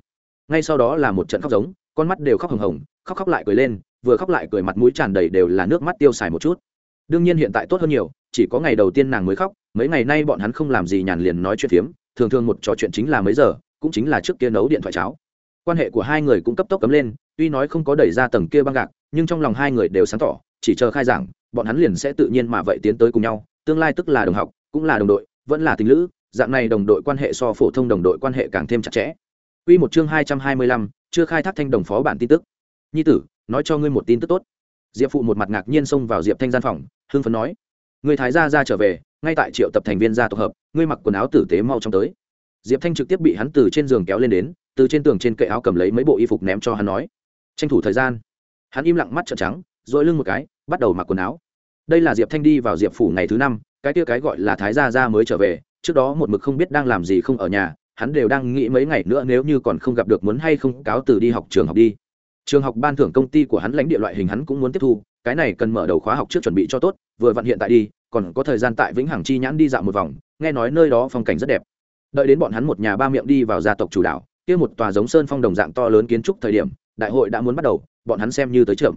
Ngay sau đó là một trận khóc giống, con mắt đều khóc hồng hồng, khóc khóc lại cười lên, vừa khóc lại cười mặt mũi tràn đầy đều là nước mắt tiêu xài một chút. Đương nhiên hiện tại tốt hơn nhiều, chỉ có ngày đầu tiên nàng mới khóc, mấy ngày nay bọn hắn không làm gì nhàn liền nói chuyện phiếm thường thường một trò chuyện chính là mấy giờ cũng chính là trước kia nấu điện thoại cháo quan hệ của hai người cũng cấp tốc cấm lên tuy nói không có đẩy ra tầng kia băng gạc nhưng trong lòng hai người đều sáng tỏ chỉ chờ khai giảng bọn hắn liền sẽ tự nhiên mà vậy tiến tới cùng nhau tương lai tức là đồng học cũng là đồng đội vẫn là tình lữ dạng này đồng đội quan hệ so phổ thông đồng đội quan hệ càng thêm chặt chẽ Quy một chương hai trăm hai mươi lăm, chưa khai thác thanh đồng phó bản tin tức. Nhi tử, nói cho ngươi một tin tức tốt. Diệp phụ một mặt ngạc nhiên xông vào Diệp Thanh gian phòng, hưng phấn nói: Người thái gia gia trở về, ngay tại triệu tập thành viên gia tộc hợp, ngươi mặc quần áo tử tế mau trong tới." Diệp Thanh trực tiếp bị hắn từ trên giường kéo lên đến, từ trên tường trên kệ áo cầm lấy mấy bộ y phục ném cho hắn nói: "Tranh thủ thời gian." Hắn im lặng mắt trợn trắng, dội lưng một cái, bắt đầu mặc quần áo. Đây là Diệp Thanh đi vào Diệp phủ ngày thứ năm, cái kia cái gọi là thái gia gia mới trở về, trước đó một mực không biết đang làm gì không ở nhà, hắn đều đang nghĩ mấy ngày nữa nếu như còn không gặp được muốn hay không cáo từ đi học trường học đi trường học ban thưởng công ty của hắn lãnh địa loại hình hắn cũng muốn tiếp thu cái này cần mở đầu khóa học trước chuẩn bị cho tốt, vừa vặn hiện tại đi, còn có thời gian tại vĩnh hằng chi nhãn đi dạo một vòng, nghe nói nơi đó phong cảnh rất đẹp. Đợi đến bọn hắn một nhà ba miệng đi vào gia tộc chủ đạo, kia một tòa giống sơn phong đồng dạng to lớn kiến trúc thời điểm, đại hội đã muốn bắt đầu, bọn hắn xem như tới trưởng.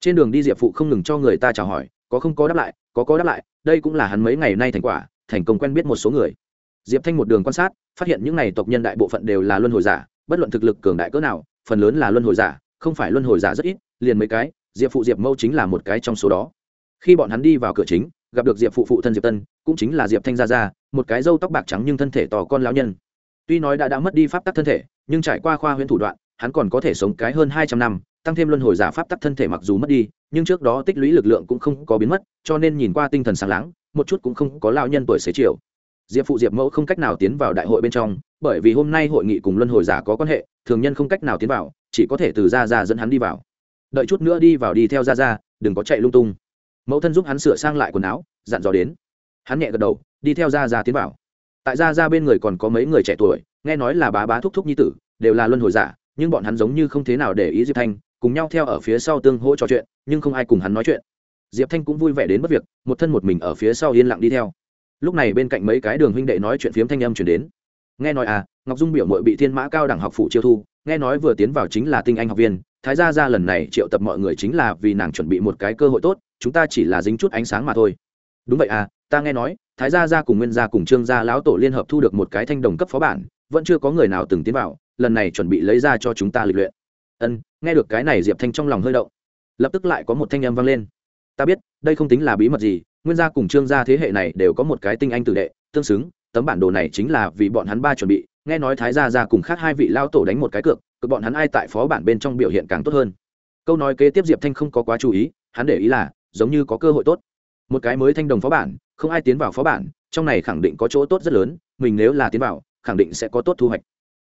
Trên đường đi diệp phụ không ngừng cho người ta chào hỏi, có không có đáp lại, có có đáp lại, đây cũng là hắn mấy ngày nay thành quả, thành công quen biết một số người. Diệp thanh một đường quan sát, phát hiện những n à y tộc nhân đại bộ phận đều là luân hồi giả, bất luận thực lực cường đại cỡ nào, phần lớn là luân hồi giả, không phải luân hồi giả rất ít, liền mấy cái diệp phụ diệp mẫu chính là một cái trong số đó. Khi bọn hắn đi vào cửa chính, gặp được diệp phụ phụ thân diệp tân, cũng chính là diệp thanh gia gia, một cái râu tóc bạc trắng nhưng thân thể to con lão nhân. Tuy nói đã đã mất đi pháp tắc thân thể, nhưng trải qua khoa huyễn thủ đoạn, hắn còn có thể sống cái hơn hai trăm năm, tăng thêm luân hồi giả pháp tắc thân thể mặc dù mất đi, nhưng trước đó tích lũy lực lượng cũng không có biến mất, cho nên nhìn qua tinh thần sáng láng, một chút cũng không có lao nhân tuổi xế chiều. Diệp phụ diệp mẫu không cách nào tiến vào đại hội bên trong, bởi vì hôm nay hội nghị cùng luân hồi giả có quan hệ, thường nhân không cách nào tiến vào, chỉ có thể từ ra ra dẫn hắn đi vào đợi chút nữa đi vào đi theo ra ra, đừng có chạy lung tung. Mẫu thân giúp hắn sửa sang lại quần áo, dặn dò đến. Hắn nhẹ gật đầu, đi theo ra ra tiến vào. Tại ra ra bên người còn có mấy người trẻ tuổi, nghe nói là bá bá thúc thúc nhi tử, đều là luân hồi giả, nhưng bọn hắn giống như không thế nào để ý diệp thanh, cùng nhau theo ở phía sau tương hỗ trò chuyện, nhưng không ai cùng hắn nói chuyện. Diệp thanh cũng vui vẻ đến mất việc, một thân một mình ở phía sau yên lặng đi theo. Lúc này bên cạnh mấy cái đường huynh đệ nói chuyện phiếm thanh âm chuyển đến. Nghe nói à ngọc dung biểu mội bị thiên mã cao đẳng học phụ chiêu thu nghe nói vừa tiến vào chính là tinh anh học viên, thái gia ra lần này triệu tập mọi người chính là vì nàng chuẩn bị một cái cơ hội tốt, chúng ta chỉ là dính chút ánh sáng mà thôi. Đúng vậy à ta nghe nói, thái gia ra cùng nguyên gia cùng trương gia lão tổ liên hợp thu được một cái thanh đồng cấp phó bản, vẫn chưa có người nào từng tiến vào, lần này chuẩn bị lấy ra cho chúng ta lịch luyện. Ân, nghe được cái này diệp thanh trong lòng hơi động. Lập tức lại có một thanh âm vang lên. Ta biết, đây không tính là bí mật gì, nguyên gia cùng trương gia thế hệ này đều có một cái tinh anh tử đệ, tương xứng, tấm bản đồ này chính là vì bọn hắn ba chuẩn bị nghe nói thái gia ra cùng khác hai vị lao tổ đánh một cái cược cực bọn hắn ai tại phó bản bên trong biểu hiện càng tốt hơn. Câu nói kế tiếp diệp thanh không có quá chú ý, hắn để ý là, giống như có cơ hội tốt. Một cái mới thanh đồng phó bản, không ai tiến vào phó bản, trong này khẳng định có chỗ tốt rất lớn, mình nếu là tiến vào, khẳng định sẽ có tốt thu hoạch.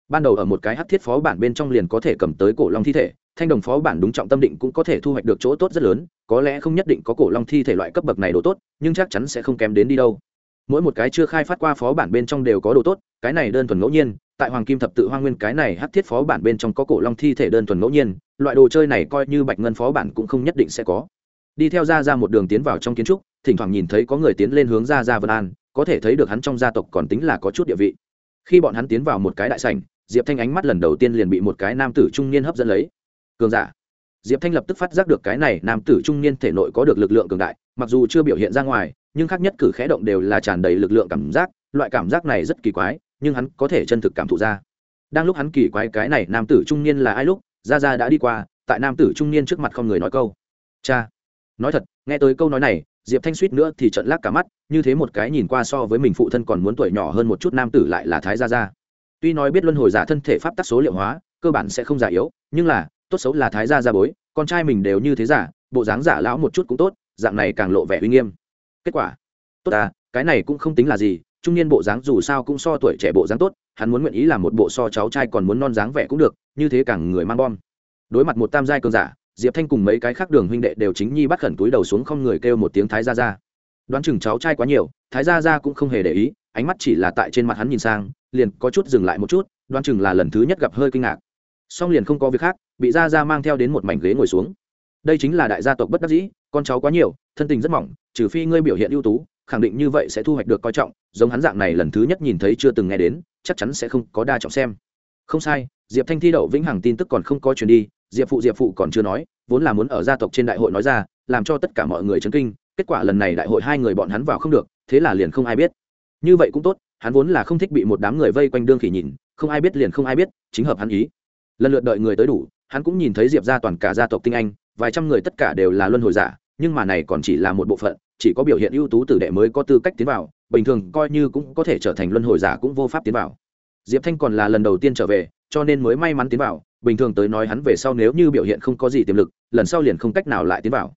Ban đầu ở một cái hắc thiết phó bản bên trong liền có thể cầm tới cổ long thi thể, thanh đồng phó bản đúng trọng tâm định cũng có thể thu hoạch được chỗ tốt rất lớn, có lẽ không nhất định có cổ long thi thể loại cấp bậc này đồ tốt, nhưng chắc chắn sẽ không kém đến đi đâu mỗi một cái chưa khai phát qua phó bản bên trong đều có đồ tốt, cái này đơn thuần ngẫu nhiên, tại hoàng kim thập tự hoa nguyên cái này hắc thiết phó bản bên trong có cổ long thi thể đơn thuần ngẫu nhiên, loại đồ chơi này coi như bạch ngân phó bản cũng không nhất định sẽ có. Đi theo ra ra một đường tiến vào trong kiến trúc, thỉnh thoảng nhìn thấy có người tiến lên hướng ra ra vân an, có thể thấy được hắn trong gia tộc còn tính là có chút địa vị. Khi bọn hắn tiến vào một cái đại sảnh, diệp thanh ánh mắt lần đầu tiên liền bị một cái nam tử trung niên hấp dẫn lấy. Cường giả diệp thanh lập tức phát giác được cái này nam tử trung niên thể nội có được lực lượng cường đại, mặc dù chưa biểu hiện ra ngoài, nhưng khác nhất cử khẽ động đều là tràn đầy lực lượng cảm giác, loại cảm giác này rất kỳ quái, nhưng hắn có thể chân thực cảm thụ ra. Đang lúc hắn kỳ quái cái này nam tử trung niên là ai lúc ra ra đã đi qua, tại nam tử trung niên trước mặt không người nói câu. Cha, nói thật, nghe tới câu nói này, diệp thanh suýt nữa thì trận lác cả mắt, như thế một cái nhìn qua so với mình phụ thân còn muốn tuổi nhỏ hơn một chút nam tử lại là thái gia gia. Tuy nói biết luân hồi giả thân thể pháp tắc số liệu hóa, cơ bản sẽ không giả yếu, nhưng là tốt xấu là thái gia gia bối, con trai mình đều như thế giả, bộ dáng giả lão một chút cũng tốt, dạng này càng lộ vẻ uy nghiêm. Kết quả, tốt à cái này cũng không tính là gì, trung niên bộ dáng dù sao cũng so tuổi trẻ bộ dáng tốt, hắn muốn nguyện ý làm một bộ so cháu trai còn muốn non dáng vẻ cũng được, như thế càng người mang bom. Đối mặt một tam giai cường giả, diệp thanh cùng mấy cái khác đường huynh đệ đều chính nhi bắt khẩn túi đầu xuống không người kêu một tiếng thái gia gia. Đoán chừng cháu trai quá nhiều, thái gia gia cũng không hề để ý, ánh mắt chỉ là tại trên mặt hắn nhìn sang, liền có chút dừng lại một chút, đoán chừng là lần thứ nhất gặp hơi kinh ngạc. Song liền không có việc khác bị gia gia mang theo đến một mảnh ghế ngồi xuống. Đây chính là đại gia tộc bất đắc dĩ, con cháu quá nhiều, thân tình rất mỏng, trừ phi ngươi biểu hiện ưu tú, khẳng định như vậy sẽ thu hoạch được coi trọng, giống hắn dạng này lần thứ nhất nhìn thấy chưa từng nghe đến, chắc chắn sẽ không có đa trọng xem. Không sai, diệp thanh thi đậu vĩnh hằng tin tức còn không có chuyển đi, diệp phụ diệp phụ còn chưa nói, vốn là muốn ở gia tộc trên đại hội nói ra, làm cho tất cả mọi người chấn kinh, kết quả lần này đại hội hai người bọn hắn vào không được, thế là liền không ai biết. Như vậy cũng tốt, hắn vốn là không thích bị một đám người vây quanh đương khỉ nhìn, không ai biết liền không ai biết, chính hợp hắn ý. Lần lượt đợi người tới đủ hắn cũng nhìn thấy diệp ra toàn cả gia tộc tinh anh, vài trăm người tất cả đều là luân hồi giả, nhưng mà này còn chỉ là một bộ phận, chỉ có biểu hiện ưu tú tử đệ mới có tư cách tiến vào, bình thường coi như cũng có thể trở thành luân hồi giả cũng vô pháp tiến vào. Diệp thanh còn là lần đầu tiên trở về, cho nên mới may mắn tiến vào, bình thường tới nói hắn về sau nếu như biểu hiện không có gì tiềm lực, lần sau liền không cách nào lại tiến vào.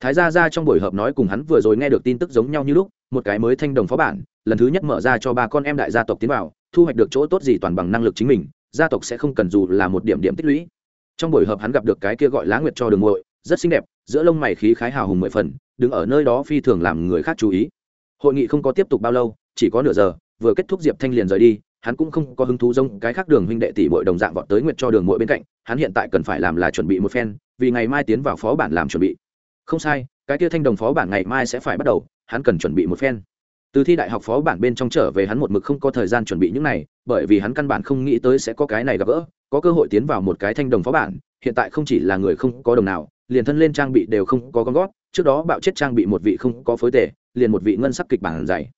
Thái gia ra trong buổi họp nói cùng hắn vừa rồi nghe được tin tức giống nhau như lúc, một cái mới thanh đồng phó bản, lần thứ nhất mở ra cho ba con em đại gia tộc tiến vào, thu hoạch được chỗ tốt gì toàn bằng năng lực chính mình, gia tộc sẽ không cần dù là một điểm điểm tích lũy trong buổi họp hắn gặp được cái kia gọi lá nguyệt cho đường muội, rất xinh đẹp, giữa lông mày khí khái hào hùng mười phần, đứng ở nơi đó phi thường làm người khác chú ý. Hội nghị không có tiếp tục bao lâu, chỉ có nửa giờ, vừa kết thúc diệp thanh liền rời đi, hắn cũng không có hứng thú giống cái khác đường huynh đệ tỷ bội đồng dạng vọt tới nguyệt cho đường muội bên cạnh, hắn hiện tại cần phải làm là chuẩn bị một phen, vì ngày mai tiến vào phó bản làm chuẩn bị. Không sai, cái kia thanh đồng phó bản ngày mai sẽ phải bắt đầu, hắn cần chuẩn bị một phen. Từ thi đại học phó bản bên trong trở về hắn một mực không có thời gian chuẩn bị những này, bởi vì hắn căn bản không nghĩ tới sẽ có cái này gặp gỡ có cơ hội tiến vào một cái thanh đồng phó bản, hiện tại không chỉ là người không có đồng nào, liền thân lên trang bị đều không có con gót, trước đó bạo chết trang bị một vị không có phối tể, liền một vị ngân sắc kịch bản dày.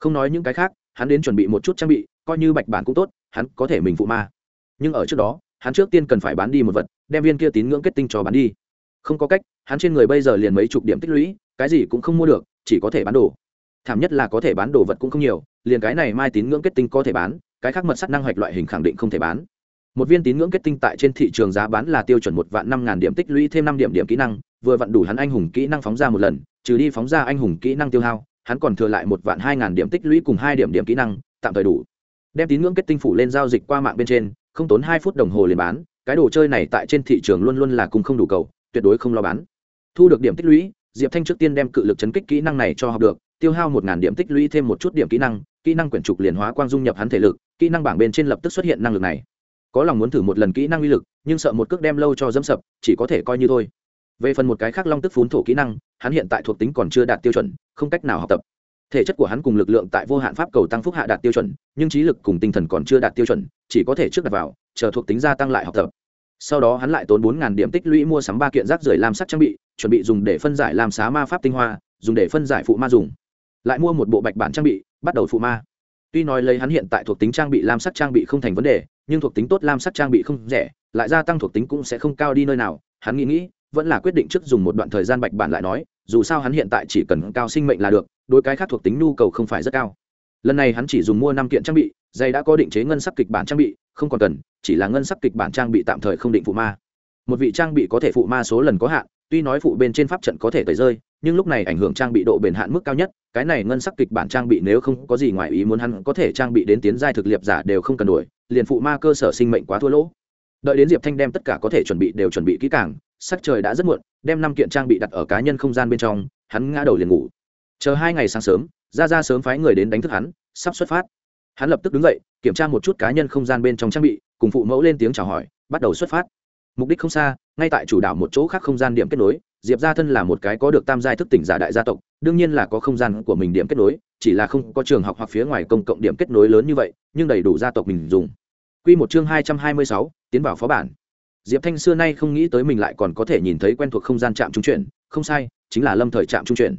Không nói những cái khác, hắn đến chuẩn bị một chút trang bị, coi như bạch bản cũng tốt, hắn có thể mình phụ ma. Nhưng ở trước đó, hắn trước tiên cần phải bán đi một vật, đem viên kia tín ngưỡng kết tinh cho bán đi. Không có cách, hắn trên người bây giờ liền mấy chục điểm tích lũy, cái gì cũng không mua được, chỉ có thể bán đồ. Thảm nhất là có thể bán đồ vật cũng không nhiều, liền cái này mai tín ngưỡng kết tinh có thể bán, cái khác mật sắt năng hoạch loại hình khẳng định không thể bán một viên tín ngưỡng kết tinh tại trên thị trường giá bán là tiêu chuẩn một vạn năm ngàn điểm tích lũy thêm năm điểm điểm kỹ năng, vừa vặn đủ hắn anh hùng kỹ năng phóng ra một lần, trừ đi phóng ra anh hùng kỹ năng tiêu hao, hắn còn thừa lại một vạn hai ngàn điểm tích lũy cùng hai điểm điểm kỹ năng, tạm thời đủ. Đem tín ngưỡng kết tinh phủ lên giao dịch qua mạng bên trên, không tốn hai phút đồng hồ liền bán, cái đồ chơi này tại trên thị trường luôn luôn là cùng không đủ cầu, tuyệt đối không lo bán. Thu được điểm tích lũy, diệp thanh trước tiên đem cự lực chấn kích kỹ năng này cho học được, tiêu hao một ngàn điểm tích lũy thêm một chút điểm kỹ năng kỹ năng quyển trục liền hóa quang dung nhập hắn thể lực, kỹ năng bảng bên trên lập tức xuất hiện năng lực này có lòng muốn thử một lần kỹ năng uy lực, nhưng sợ một cước đem lâu cho dẫm sập, chỉ có thể coi như thôi. Về phần một cái khác long tức phún thổ kỹ năng, hắn hiện tại thuộc tính còn chưa đạt tiêu chuẩn, không cách nào học tập. Thể chất của hắn cùng lực lượng tại vô hạn pháp cầu tăng phúc hạ đạt tiêu chuẩn, nhưng trí lực cùng tinh thần còn chưa đạt tiêu chuẩn, chỉ có thể trước đặt vào, chờ thuộc tính gia tăng lại học tập. Sau đó hắn lại tốn bốn điểm tích lũy mua sắm ba kiện rác rưởi lam sắc trang bị, chuẩn bị dùng để phân giải làm xá ma pháp tinh hoa, dùng để phân giải phụ ma dùng. Lại mua một bộ bạch bản trang bị, bắt đầu phụ ma tuy nói lấy hắn hiện tại thuộc tính trang bị lam sắc trang bị không thành vấn đề, nhưng thuộc tính tốt lam sắc trang bị không rẻ, lại gia tăng thuộc tính cũng sẽ không cao đi nơi nào. Hắn nghĩ nghĩ, vẫn là quyết định trước dùng một đoạn thời gian bạch bản lại nói, dù sao hắn hiện tại chỉ cần cao sinh mệnh là được, đối cái khác thuộc tính nhu cầu không phải rất cao. Lần này hắn chỉ dùng mua năm kiện trang bị dây đã có định chế ngân sắc kịch bản trang bị, không còn cần, chỉ là ngân sắc kịch bản trang bị tạm thời không định phụ ma. Một vị trang bị có thể phụ ma số lần có hạn tuy nói phụ bên trên pháp trận có thể tẩy rơi, nhưng lúc này ảnh hưởng trang bị độ bền hạn mức cao nhất, cái này ngân sắc kịch bản trang bị nếu không có gì ngoài ý muốn hắn có thể trang bị đến tiến giai thực liệp giả đều không cần đổi, liền phụ ma cơ sở sinh mệnh quá thua lỗ. Đợi đến diệp thanh đem tất cả có thể chuẩn bị đều chuẩn bị kỹ càng, sắc trời đã rất muộn, đem năm kiện trang bị đặt ở cá nhân không gian bên trong, hắn ngã đầu liền ngủ. Chờ hai ngày sáng sớm, ra ra sớm phái người đến đánh thức hắn, sắp xuất phát. Hắn lập tức đứng dậy, kiểm tra một chút cá nhân không gian bên trong trang bị, cùng phụ mẫu lên tiếng chào hỏi, bắt đầu xuất phát mục đích không xa, ngay tại chủ đảo một chỗ khác không gian điểm kết nối, diệp gia thân là một cái có được tam giai thức tỉnh giả đại gia tộc, đương nhiên là có không gian của mình điểm kết nối, chỉ là không có trường học hoặc phía ngoài công cộng điểm kết nối lớn như vậy, nhưng đầy đủ gia tộc mình dùng. Quy một chương hai trăm hai mươi sáu, tiến vào phó bản. Diệp thanh xưa nay không nghĩ tới mình lại còn có thể nhìn thấy quen thuộc không gian trạm trung chuyển, không sai, chính là lâm thời trạm trung chuyển.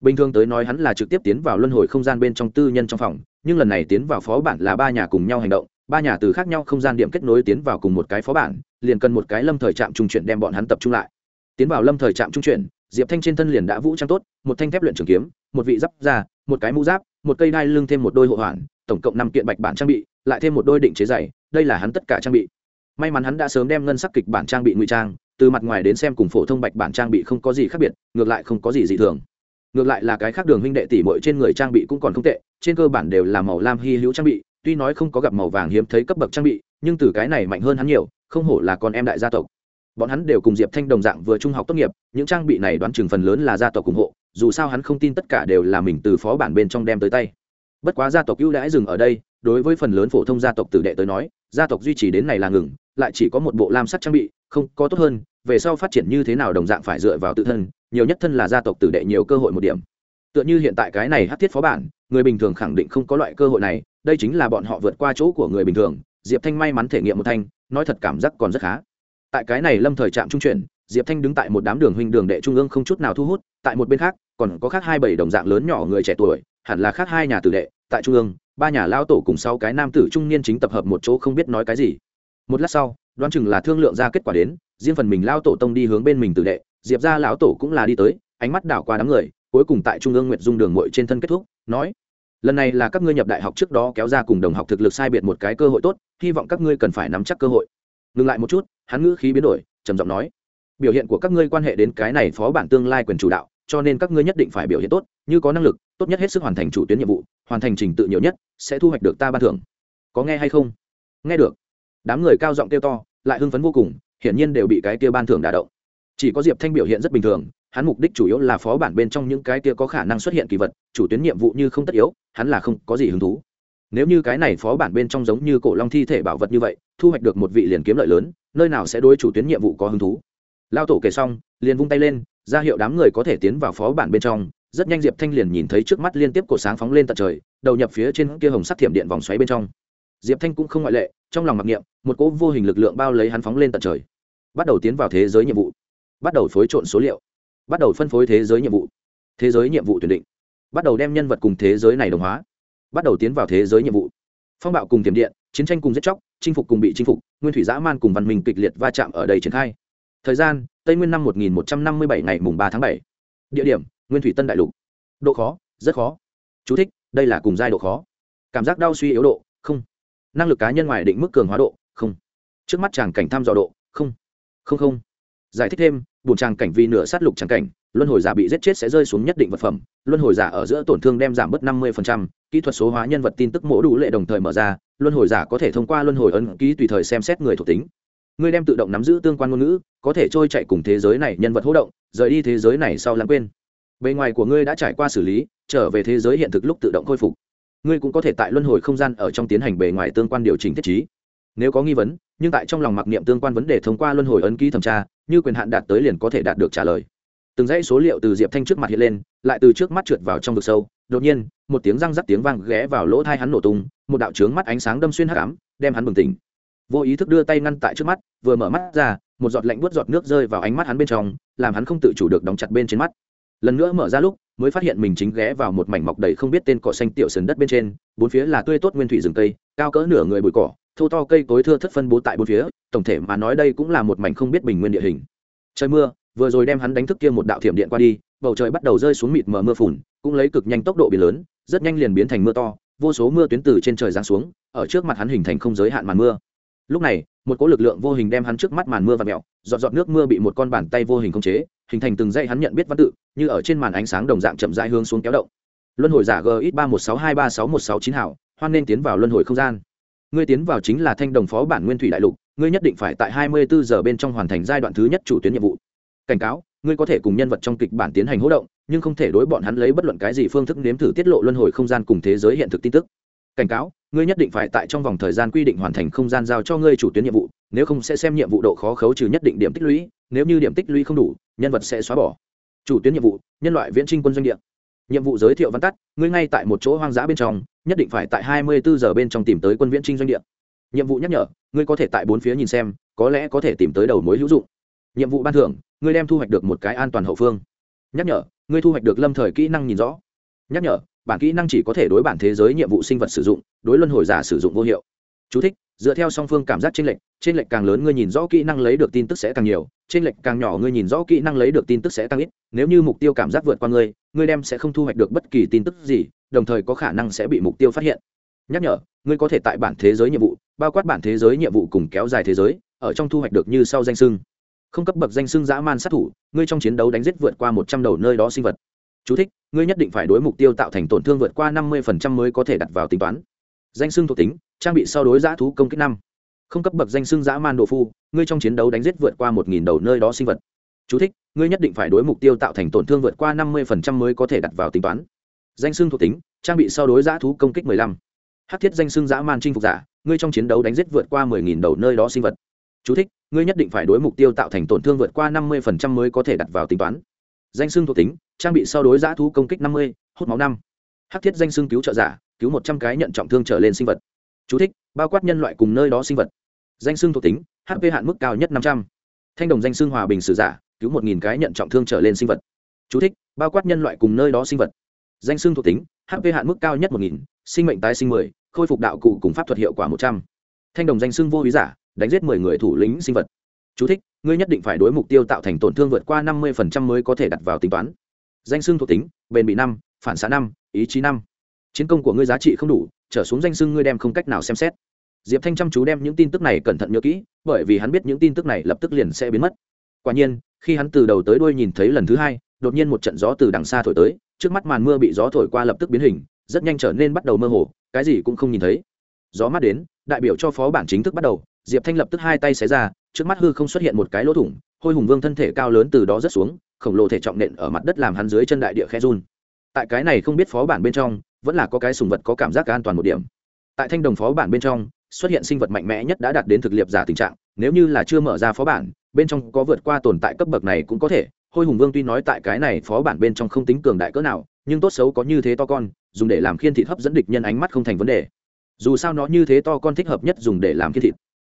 Bình thường tới nói hắn là trực tiếp tiến vào luân hồi không gian bên trong tư nhân trong phòng, nhưng lần này tiến vào phó bản là ba nhà cùng nhau hành động ba nhà từ khác nhau không gian điểm kết nối tiến vào cùng một cái phó bản liền cần một cái lâm thời trạm trung chuyển đem bọn hắn tập trung lại. Tiến vào lâm thời trạm trung chuyển diệp thanh trên thân liền đã vũ trang tốt một thanh thép luyện trường kiếm một vị giáp da một cái mũ giáp một cây đai lưng thêm một đôi hộ hoàn tổng cộng năm kiện bạch bản trang bị lại thêm một đôi định chế giày, đây là hắn tất cả trang bị. May mắn hắn đã sớm đem ngân sắc kịch bản trang bị ngụy trang từ mặt ngoài đến xem cùng phổ thông bạch bản trang bị không có gì khác biệt ngược lại không có gì dị thường. Ngược lại là cái khác đường huynh đệ tỷ muội trên người trang bị cũng còn không tệ trên cơ bản đều là màu lam hy hữu trang bị tuy nói không có gặp màu vàng hiếm thấy cấp bậc trang bị, nhưng từ cái này mạnh hơn hắn nhiều, không hổ là con em đại gia tộc. Bọn hắn đều cùng diệp thanh đồng dạng vừa trung học tốt nghiệp, những trang bị này đoán chừng phần lớn là gia tộc ủng hộ, dù sao hắn không tin tất cả đều là mình từ phó bản bên trong đem tới tay. Bất quá gia tộc ưu đãi dừng ở đây, đối với phần lớn phổ thông gia tộc tử đệ tới nói, gia tộc duy trì đến này là ngừng, lại chỉ có một bộ lam sắc trang bị, không có tốt hơn, về sau phát triển như thế nào đồng dạng phải dựa vào tự thân, nhiều nhất thân là gia tộc tử đệ nhiều cơ hội một điểm. Tựa như hiện tại cái này hát thiết phó bản, người bình thường khẳng định không có loại cơ hội này đây chính là bọn họ vượt qua chỗ của người bình thường, diệp thanh may mắn thể nghiệm một thanh, nói thật cảm giác còn rất khá. Tại cái này lâm thời trạm trung chuyển, diệp thanh đứng tại một đám đường huynh đường đệ trung ương không chút nào thu hút, tại một bên khác, còn có khác hai bảy đồng dạng lớn nhỏ người trẻ tuổi, hẳn là khác hai nhà tử đệ, tại trung ương, ba nhà lao tổ cùng sau cái nam tử trung niên chính tập hợp một chỗ không biết nói cái gì. Một lát sau, đoán chừng là thương lượng ra kết quả đến, riêng phần mình lao tổ tông đi hướng bên mình tử đệ, diệp ra lão tổ cũng là đi tới, ánh mắt đảo qua đám người, cuối cùng tại trung ương nguyệt dung đường mội trên thân kết thúc, nói lần này là các ngươi nhập đại học trước đó kéo ra cùng đồng học thực lực sai biệt một cái cơ hội tốt, hy vọng các ngươi cần phải nắm chắc cơ hội. Ngừng lại một chút, hắn ngữ khí biến đổi, trầm giọng nói, biểu hiện của các ngươi quan hệ đến cái này phó bản tương lai quyền chủ đạo, cho nên các ngươi nhất định phải biểu hiện tốt, như có năng lực, tốt nhất hết sức hoàn thành chủ tuyến nhiệm vụ, hoàn thành trình tự nhiều nhất, sẽ thu hoạch được ta ban thưởng. Có nghe hay không? Nghe được. Đám người cao giọng kêu to, lại hưng phấn vô cùng, hiển nhiên đều bị cái kia ban thưởng đả động. Chỉ có diệp thanh biểu hiện rất bình thường hắn mục đích chủ yếu là phó bản bên trong những cái kia có khả năng xuất hiện kỳ vật, chủ tuyến nhiệm vụ như không tất yếu, hắn là không có gì hứng thú. Nếu như cái này phó bản bên trong giống như cổ long thi thể bảo vật như vậy, thu hoạch được một vị liền kiếm lợi lớn, nơi nào sẽ đối chủ tuyến nhiệm vụ có hứng thú? Lao tổ kể xong, liền vung tay lên, ra hiệu đám người có thể tiến vào phó bản bên trong. Rất nhanh diệp thanh liền nhìn thấy trước mắt liên tiếp cổ sáng phóng lên tận trời, đầu nhập phía trên kia hồng sắt thiểm điện vòng xoáy bên trong. Diệp thanh cũng không ngoại lệ, trong lòng mặc niệm, một cỗ vô hình lực lượng bao lấy hắn phóng lên tận trời. Bắt đầu tiến vào thế giới nhiệm vụ. Bắt đầu phối trộn số liệu bắt đầu phân phối thế giới nhiệm vụ. Thế giới nhiệm vụ tuyển định. Bắt đầu đem nhân vật cùng thế giới này đồng hóa. Bắt đầu tiến vào thế giới nhiệm vụ. Phong bạo cùng tiềm điện chiến tranh cùng giết chóc chinh phục cùng bị chinh phục nguyên thủy dã man cùng văn minh kịch liệt va chạm ở đây triển khai. Thời gian tây nguyên năm một nghìn một trăm năm mươi bảy ngày mùng ba tháng bảy. Địa điểm nguyên thủy tân đại lục. Độ khó rất khó. Chú thích, đây là cùng giai độ khó. Cảm giác đau suy yếu độ không. Năng lực cá nhân ngoài định mức cường hóa độ không. Trước mắt chàng cảnh thăm dò độ không. Không không giải thích thêm bùn tràng cảnh vì nửa sát lục tràng cảnh, luân hồi giả bị giết chết sẽ rơi xuống nhất định vật phẩm, luân hồi giả ở giữa tổn thương đem giảm bớt năm mươi kỹ thuật số hóa nhân vật tin tức mổ đủ lệ đồng thời mở ra, luân hồi giả có thể thông qua luân hồi ấn ký tùy thời xem xét người thuộc tính. Ngươi đem tự động nắm giữ tương quan ngôn ngữ, có thể trôi chạy cùng thế giới này nhân vật hỗ động, rời đi thế giới này sau lãng quên. Bề ngoài của ngươi đã trải qua xử lý, trở về thế giới hiện thực lúc tự động khôi phục. Ngươi cũng có thể tại luân hồi không gian ở trong tiến hành bề ngoài tương quan điều chỉnh thiết trí nếu có nghi vấn, nhưng tại trong lòng mặc niệm tương quan vấn đề thông qua luân hồi ấn ký thẩm tra, như quyền hạn đạt tới liền có thể đạt được trả lời. Từng dãy số liệu từ diệp thanh trước mặt hiện lên, lại từ trước mắt trượt vào trong vực sâu. Đột nhiên, một tiếng răng rắc tiếng vang ghé vào lỗ thai hắn nổ tung, một đạo trướng mắt ánh sáng đâm xuyên hắc ám, đem hắn bừng tỉnh. Vô ý thức đưa tay ngăn tại trước mắt, vừa mở mắt ra, một giọt lạnh buốt giọt nước rơi vào ánh mắt hắn bên trong, làm hắn không tự chủ được đóng chặt bên trên mắt. Lần nữa mở ra lúc, mới phát hiện mình chính ghé vào một mảnh mọc đầy không biết tên cỏ xanh tiểu sườn đất bên trên, bốn phía là tươi tốt nguyên thủy rừng cây, cao cỡ nửa người bụi cỏ thô to cây cối thưa thất phân bố tại bốn phía, tổng thể mà nói đây cũng là một mảnh không biết bình nguyên địa hình. Trời mưa, vừa rồi đem hắn đánh thức kia một đạo thiểm điện qua đi, bầu trời bắt đầu rơi xuống mịt mờ mưa phùn, cũng lấy cực nhanh tốc độ biển lớn, rất nhanh liền biến thành mưa to, vô số mưa tuyến từ trên trời giáng xuống, ở trước mặt hắn hình thành không giới hạn màn mưa. Lúc này, một cỗ lực lượng vô hình đem hắn trước mắt màn mưa và mẹo giọt giọt nước mưa bị một con bàn tay vô hình khống chế, hình thành từng dây hắn nhận biết văn tự, như ở trên màn ánh sáng đồng dạng chậm rãi hướng xuống kéo động. Luân hồi giả gx ba một sáu hai ba sáu một sáu chín hảo, hoan nên tiến vào luân hồi không gian ngươi tiến vào chính là thanh đồng phó bản nguyên thủy đại lục, ngươi nhất định phải tại hai mươi bốn giờ bên trong hoàn thành giai đoạn thứ nhất chủ tuyến nhiệm vụ. Cảnh cáo, ngươi có thể cùng nhân vật trong kịch bản tiến hành hỗ động, nhưng không thể đối bọn hắn lấy bất luận cái gì phương thức nếm thử tiết lộ luân hồi không gian cùng thế giới hiện thực tin tức. Cảnh cáo, ngươi nhất định phải tại trong vòng thời gian quy định hoàn thành không gian giao cho ngươi chủ tuyến nhiệm vụ, nếu không sẽ xem nhiệm vụ độ khó khấu trừ nhất định điểm tích lũy, nếu như điểm tích lũy không đủ, nhân vật sẽ xóa bỏ. Chủ tuyến nhiệm vụ, nhân loại viễn trinh quân doanh địa nhiệm vụ giới thiệu văn tắt ngươi ngay tại một chỗ hoang dã bên trong nhất định phải tại hai mươi bốn giờ bên trong tìm tới quân viễn trinh doanh địa. Nhiệm vụ nhắc nhở ngươi có thể tại bốn phía nhìn xem có lẽ có thể tìm tới đầu mối hữu dụng. Nhiệm vụ ban thưởng ngươi đem thu hoạch được một cái an toàn hậu phương. Nhắc nhở ngươi thu hoạch được lâm thời kỹ năng nhìn rõ. Nhắc nhở bản kỹ năng chỉ có thể đối bản thế giới nhiệm vụ sinh vật sử dụng đối luân hồi giả sử dụng vô hiệu. Chú thích, dựa theo song phương cảm giác trên lệnh trên lệnh càng lớn ngươi nhìn rõ kỹ năng lấy được tin tức sẽ càng nhiều trên lệnh càng nhỏ ngươi nhìn rõ kỹ năng lấy được tin tức sẽ càng ít. Nếu như mục tiêu cảm giác vượt qua ngươi ngươi đem sẽ không thu hoạch được bất kỳ tin tức gì đồng thời có khả năng sẽ bị mục tiêu phát hiện. Nhắc nhở ngươi có thể tại bản thế giới nhiệm vụ bao quát bản thế giới nhiệm vụ cùng kéo dài thế giới ở trong thu hoạch được như sau danh sưng không cấp bậc danh sưng dã man sát thủ ngươi trong chiến đấu đánh giết vượt qua một trăm đầu nơi đó sinh vật. Chú thích, ngươi nhất định phải đối mục tiêu tạo thành tổn thương vượt qua năm mươi mới có thể đặt vào tính toán danh xưng thuộc tính trang bị sau đối giã thú công kích năm. Không cấp bậc danh xưng dã man đồ phu ngươi trong chiến đấu đánh giết vượt qua một nghìn đầu nơi đó sinh vật. Chú thích, ngươi nhất định phải đối mục tiêu tạo thành tổn thương vượt qua năm mươi mới có thể đặt vào tính toán. Danh xưng thuộc tính trang bị sau đối giã thú công kích mười lăm. Hát thiết danh xưng dã man chinh phục giả ngươi trong chiến đấu đánh giết vượt qua mười nghìn đầu nơi đó sinh vật. Chú thích, ngươi nhất định phải đối mục tiêu tạo thành tổn thương vượt qua năm mươi mới có thể đặt vào tính toán. Danh xưng thuộc tính trang bị sau đối giã thú công kích năm mươi hút máu năm. Hắc thiết danh xưng cứu trợ giả cứu một trăm cái nhận trọng thương trở lên sinh vật. Chú thích, bao quát nhân loại cùng nơi đó sinh vật. Danh xưng thuộc tính hp hạn mức cao nhất năm trăm. Thanh đồng danh xưng hòa bình sử giả cứu một nghìn cái nhận trọng thương trở lên sinh vật. Chú thích, bao quát nhân loại cùng nơi đó sinh vật. Danh xưng thuộc tính hp hạn mức cao nhất một nghìn sinh mệnh tái sinh mười khôi phục đạo cụ cùng pháp thuật hiệu quả một trăm. Thanh đồng danh xưng vô ý giả đánh giết mười người thủ lĩnh sinh vật. Chú thích, ngươi nhất định phải đối mục tiêu tạo thành tổn thương vượt qua năm mươi mới có thể đặt vào tính toán. Danh xưng thuộc tính bền bị năm phản xạ năm ý chí năm chiến công của ngươi giá trị không đủ, trở xuống danh sưng ngươi đem không cách nào xem xét. Diệp thanh chăm chú đem những tin tức này cẩn thận nhớ kỹ, bởi vì hắn biết những tin tức này lập tức liền sẽ biến mất. Quả nhiên, khi hắn từ đầu tới đuôi nhìn thấy lần thứ hai, đột nhiên một trận gió từ đằng xa thổi tới, trước mắt màn mưa bị gió thổi qua lập tức biến hình, rất nhanh trở nên bắt đầu mơ hồ, cái gì cũng không nhìn thấy. Gió mắt đến, đại biểu cho phó bản chính thức bắt đầu, diệp thanh lập tức hai tay xé ra, trước mắt hư không xuất hiện một cái lỗ thủng, hôi hùng vương thân thể cao lớn từ đó rớt xuống, khổng lồ thể trọng nện ở mặt đất làm hắn dưới chân đại địa khe run. Tại cái này không biết phó bản bên trong vẫn là có cái sùng vật có cảm giác an toàn một điểm. Tại thanh đồng phó bản bên trong, xuất hiện sinh vật mạnh mẽ nhất đã đạt đến thực liệp giả tình trạng, nếu như là chưa mở ra phó bản, bên trong có vượt qua tồn tại cấp bậc này cũng có thể. Hôi hùng vương tuy nói tại cái này phó bản bên trong không tính cường đại cỡ nào, nhưng tốt xấu có như thế to con, dùng để làm khiên thịt hấp dẫn địch nhân ánh mắt không thành vấn đề. Dù sao nó như thế to con thích hợp nhất dùng để làm khiên thịt.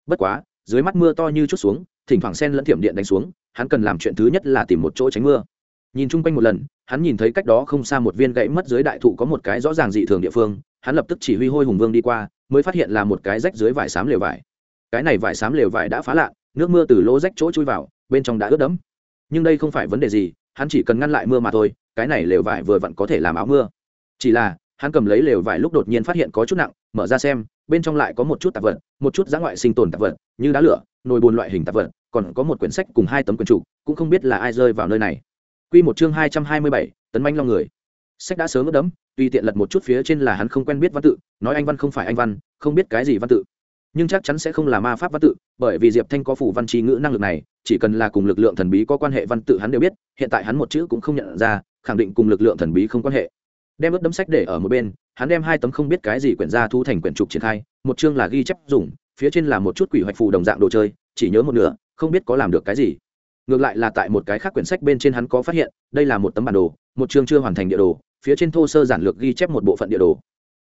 Bất quá, dưới mắt mưa to như chút xuống, thỉnh thoảng sen lẫn thiểm điện đánh xuống, hắn cần làm chuyện thứ nhất là tìm một chỗ tránh mưa nhìn chung quanh một lần, hắn nhìn thấy cách đó không xa một viên gãy mất dưới đại thụ có một cái rõ ràng dị thường địa phương, hắn lập tức chỉ huy hôi hùng vương đi qua, mới phát hiện là một cái rách dưới vải xám lều vải. Cái này vải xám lều vải đã phá lạ, nước mưa từ lỗ rách chỗ chui vào, bên trong đã ướt đẫm. Nhưng đây không phải vấn đề gì, hắn chỉ cần ngăn lại mưa mà thôi, cái này lều vải vừa vặn có thể làm áo mưa. Chỉ là, hắn cầm lấy lều vải lúc đột nhiên phát hiện có chút nặng, mở ra xem, bên trong lại có một chút tạp vật, một chút giã ngoại sinh tồn tạp vật, như đá lửa, nồi bùn loại hình tạp vật, còn có một quyển sách cùng hai tấm quyển trục, cũng không biết là ai rơi vào nơi này. Quy một chương hai trăm hai mươi bảy, tấn manh long người. Sách đã sớm ướt đẫm, tùy tiện lật một chút phía trên là hắn không quen biết văn tự, nói anh văn không phải anh văn, không biết cái gì văn tự. Nhưng chắc chắn sẽ không là ma pháp văn tự, bởi vì Diệp Thanh có phủ văn chi ngữ năng lực này, chỉ cần là cùng lực lượng thần bí có quan hệ văn tự hắn đều biết, hiện tại hắn một chữ cũng không nhận ra, khẳng định cùng lực lượng thần bí không quan hệ. Đem ướt đẫm sách để ở một bên, hắn đem hai tấm không biết cái gì quyển ra thu thành quyển trục triển khai, một chương là ghi chép dùng, phía trên là một chút quỷ hoạch phù đồng dạng đồ chơi, chỉ nhớ một nửa, không biết có làm được cái gì ngược lại là tại một cái khác quyển sách bên trên hắn có phát hiện, đây là một tấm bản đồ, một chương chưa hoàn thành địa đồ, phía trên thô sơ giản lược ghi chép một bộ phận địa đồ.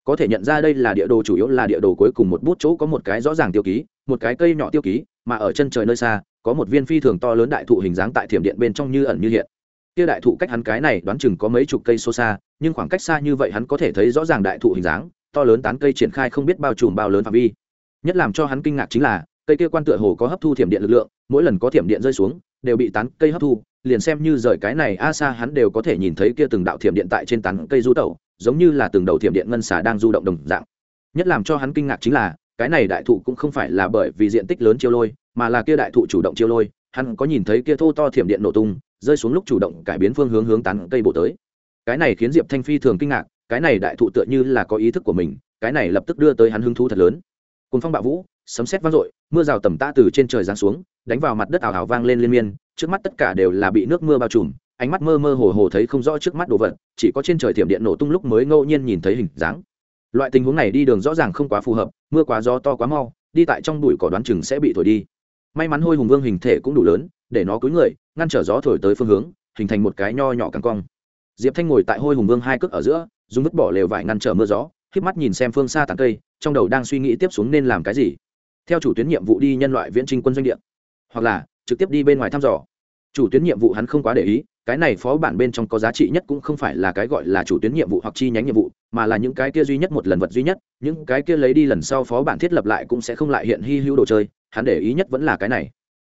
Có thể nhận ra đây là địa đồ chủ yếu là địa đồ cuối cùng một bút chỗ có một cái rõ ràng tiêu ký, một cái cây nhỏ tiêu ký, mà ở chân trời nơi xa, có một viên phi thường to lớn đại thụ hình dáng tại thiểm điện bên trong như ẩn như hiện. Kia đại thụ cách hắn cái này đoán chừng có mấy chục cây xô xa, nhưng khoảng cách xa như vậy hắn có thể thấy rõ ràng đại thụ hình dáng, to lớn tán cây triển khai không biết bao trùm bao lớn phạm vi. Nhất làm cho hắn kinh ngạc chính là, cây kia quan tựa hồ có hấp thu thiểm điện lực lượng, mỗi lần có thiểm điện rơi xuống đều bị tán cây hấp thu, liền xem như rời cái này a xa hắn đều có thể nhìn thấy kia từng đạo thiểm điện tại trên tán cây du tẩu, giống như là từng đầu thiểm điện ngân xà đang du động đồng dạng. Nhất làm cho hắn kinh ngạc chính là, cái này đại thụ cũng không phải là bởi vì diện tích lớn chiêu lôi, mà là kia đại thụ chủ động chiêu lôi, hắn có nhìn thấy kia thô to thiểm điện nổ tung, rơi xuống lúc chủ động cải biến phương hướng hướng tán cây bổ tới. Cái này khiến diệp thanh phi thường kinh ngạc, cái này đại thụ tựa như là có ý thức của mình, cái này lập tức đưa tới hắn hứng thú thật lớn. Cùng phong bạo vũ sấm sét vang dội, mưa rào tầm tã từ trên trời giáng xuống, đánh vào mặt đất ảo ảo vang lên liên miên, trước mắt tất cả đều là bị nước mưa bao trùm, ánh mắt mơ mơ hồ hồ thấy không rõ trước mắt đồ vật, chỉ có trên trời thiểm điện nổ tung lúc mới ngẫu nhiên nhìn thấy hình dáng. Loại tình huống này đi đường rõ ràng không quá phù hợp, mưa quá gió to quá mau, đi tại trong bụi cỏ đoán chừng sẽ bị thổi đi. May mắn hôi hùng vương hình thể cũng đủ lớn, để nó cúi người, ngăn trở gió thổi tới phương hướng, hình thành một cái nho nhỏ căng cong. Diệp thanh ngồi tại hôi hùng vương hai cước ở giữa, dùng vứt bỏ lều vải ngăn trở mưa gió k mắt nhìn xem phương xa tàn cây, trong đầu đang suy nghĩ tiếp xuống nên làm cái gì theo chủ tuyến nhiệm vụ đi nhân loại viễn trinh quân doanh địa, hoặc là trực tiếp đi bên ngoài thăm dò. Chủ tuyến nhiệm vụ hắn không quá để ý, cái này phó bản bên trong có giá trị nhất cũng không phải là cái gọi là chủ tuyến nhiệm vụ hoặc chi nhánh nhiệm vụ, mà là những cái kia duy nhất một lần vật duy nhất, những cái kia lấy đi lần sau phó bản thiết lập lại cũng sẽ không lại hiện hy hữu đồ chơi, hắn để ý nhất vẫn là cái này.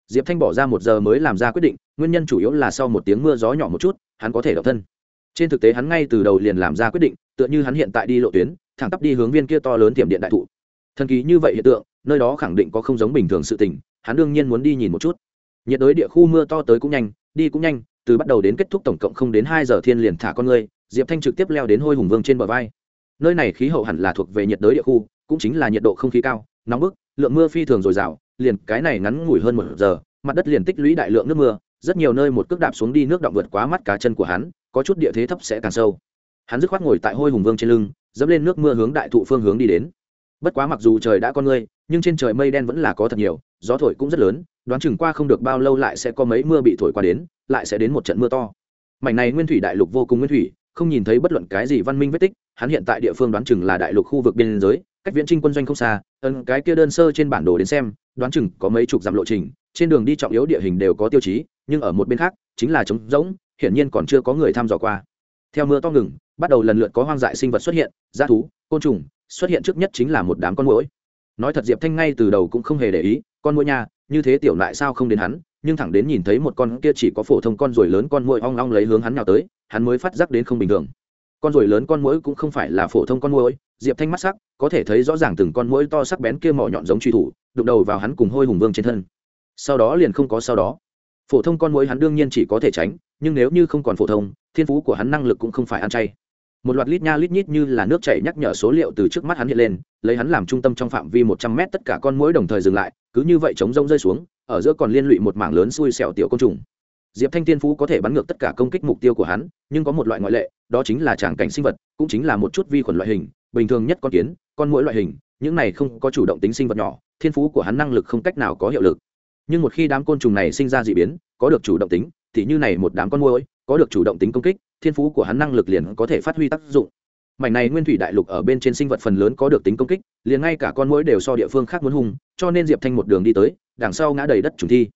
Diệp thanh bỏ ra một giờ mới làm ra quyết định, nguyên nhân chủ yếu là sau một tiếng mưa gió nhỏ một chút, hắn có thể độc thân. Trên thực tế hắn ngay từ đầu liền làm ra quyết định, tựa như hắn hiện tại đi lộ tuyến, thẳng tắp đi hướng viên kia to lớn tiềm điện đại thụ. Thần kỳ như vậy hiện tượng nơi đó khẳng định có không giống bình thường sự tình, hắn đương nhiên muốn đi nhìn một chút. Nhiệt đới địa khu mưa to tới cũng nhanh, đi cũng nhanh, từ bắt đầu đến kết thúc tổng cộng không đến hai giờ thiên liền thả con người diệp thanh trực tiếp leo đến hôi hùng vương trên bờ vai. Nơi này khí hậu hẳn là thuộc về nhiệt đới địa khu, cũng chính là nhiệt độ không khí cao, nóng bức, lượng mưa phi thường dồi dào, liền cái này ngắn ngủi hơn một giờ, mặt đất liền tích lũy đại lượng nước mưa, rất nhiều nơi một cước đạp xuống đi nước động vượt quá mắt cá chân của hắn, có chút địa thế thấp sẽ càng sâu. Hắn dứt khoát ngồi tại hôi hùng vương trên lưng, dẫm lên nước mưa hướng đại thụ phương hướng đi đến bất quá mặc dù trời đã con ngươi, nhưng trên trời mây đen vẫn là có thật nhiều, gió thổi cũng rất lớn, đoán chừng qua không được bao lâu lại sẽ có mấy mưa bị thổi qua đến, lại sẽ đến một trận mưa to. Mảnh này nguyên thủy đại lục vô cùng nguyên thủy, không nhìn thấy bất luận cái gì văn minh vết tích, hắn hiện tại địa phương đoán chừng là đại lục khu vực biên giới, cách viễn trinh quân doanh không xa ân cái kia đơn sơ trên bản đồ đến xem, đoán chừng có mấy chục dặm lộ trình, trên đường đi trọng yếu địa hình đều có tiêu chí, nhưng ở một bên khác, chính là trống rỗng, hiển nhiên còn chưa có người thăm dò qua. Theo mưa to ngừng, bắt đầu lần lượt có hoang dại sinh vật xuất hiện g thú, côn trùng xuất hiện trước nhất chính là một đám con mũi nói thật diệp thanh ngay từ đầu cũng không hề để ý, con mũi nha, như thế tiểu lại sao không đến hắn? Nhưng thẳng đến nhìn thấy một con kia chỉ có phổ thông con ruồi lớn con mũi ong ong lấy hướng hắn nào tới, hắn mới phát giác đến không bình thường. Con ruồi lớn con mũi cũng không phải là phổ thông con mũi diệp thanh mắt sắc, có thể thấy rõ ràng từng con mũi to sắc bén kia mỏ nhọn giống truy thủ, đụng đầu vào hắn cùng hôi hùng vương trên thân. Sau đó liền không có sau đó. Phổ thông con mũi hắn đương nhiên chỉ có thể tránh, nhưng nếu như không còn phổ thông, thiên phú của hắn năng lực cũng không phải ăn chay một loạt lít nha lít nhít như là nước chảy nhắc nhở số liệu từ trước mắt hắn hiện lên, lấy hắn làm trung tâm trong phạm vi một trăm mét tất cả con mũi đồng thời dừng lại, cứ như vậy chống rông rơi xuống, ở giữa còn liên lụy một mảng lớn xui xẹo tiểu côn trùng. Diệp thanh thiên phú có thể bắn ngược tất cả công kích mục tiêu của hắn, nhưng có một loại ngoại lệ, đó chính là tràng cảnh sinh vật, cũng chính là một chút vi khuẩn loại hình, bình thường nhất con kiến, con mũi loại hình, những này không có chủ động tính sinh vật nhỏ, thiên phú của hắn năng lực không cách nào có hiệu lực. Nhưng một khi đám côn trùng này sinh ra d ị biến, có được chủ động tính, thì như này một đám con mũi có được chủ động tính công kích thiên phú của hắn năng lực liền có thể phát huy tác dụng. Mảnh này nguyên thủy đại lục ở bên trên sinh vật phần lớn có được tính công kích, liền ngay cả con mũi đều so địa phương khác muốn hung, cho nên diệp thanh một đường đi tới, đằng sau ngã đầy đất trùng thi.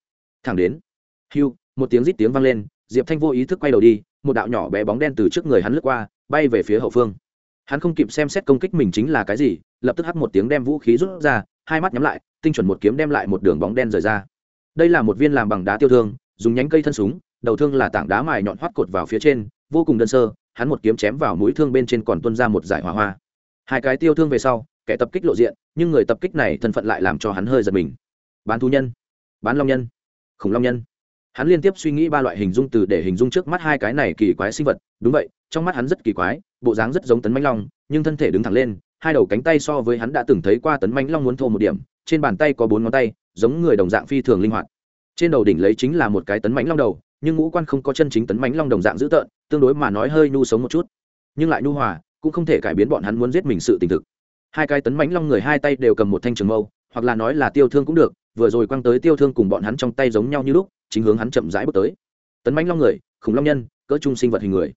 Thẳng đến, hiu, một tiếng rít tiếng vang lên, diệp thanh vô ý thức quay đầu đi, một đạo nhỏ bé bóng đen từ trước người hắn lướt qua, bay về phía hậu phương. Hắn không kịp xem xét công kích mình chính là cái gì, lập tức hắt một tiếng đem vũ khí rút ra, hai mắt nhắm lại, tinh chuẩn một kiếm đem lại một đường bóng đen rời ra. Đây là một viên làm bằng đá tiêu thương, dùng nhánh cây thân súng, đầu thương là tảng đá mài nhọn hoắt cột vào phía trên vô cùng đơn sơ, hắn một kiếm chém vào mũi thương bên trên còn tuôn ra một giải hỏa hoa. Hai cái tiêu thương về sau, kẻ tập kích lộ diện, nhưng người tập kích này thân phận lại làm cho hắn hơi giật mình. Bán thú nhân, bán long nhân, khủng long nhân. Hắn liên tiếp suy nghĩ ba loại hình dung từ để hình dung trước mắt hai cái này kỳ quái sinh vật. Đúng vậy, trong mắt hắn rất kỳ quái, bộ dáng rất giống tấn mãnh long, nhưng thân thể đứng thẳng lên, hai đầu cánh tay so với hắn đã từng thấy qua tấn mãnh long muốn thô một điểm, trên bàn tay có bốn ngón tay, giống người đồng dạng phi thường linh hoạt. Trên đầu đỉnh lấy chính là một cái tấn mãnh long đầu nhưng ngũ quan không có chân chính tấn mãnh long đồng dạng dữ tợn tương đối mà nói hơi nhu sống một chút. Nhưng lại nhu hòa cũng không thể cải biến bọn hắn muốn giết mình sự tình thực. Hai cái tấn mãnh long người hai tay đều cầm một thanh trường mâu hoặc là nói là tiêu thương cũng được vừa rồi quăng tới tiêu thương cùng bọn hắn trong tay giống nhau như lúc chính hướng hắn chậm rãi bước tới. Tấn mãnh long người khủng long nhân cỡ trung sinh vật hình người.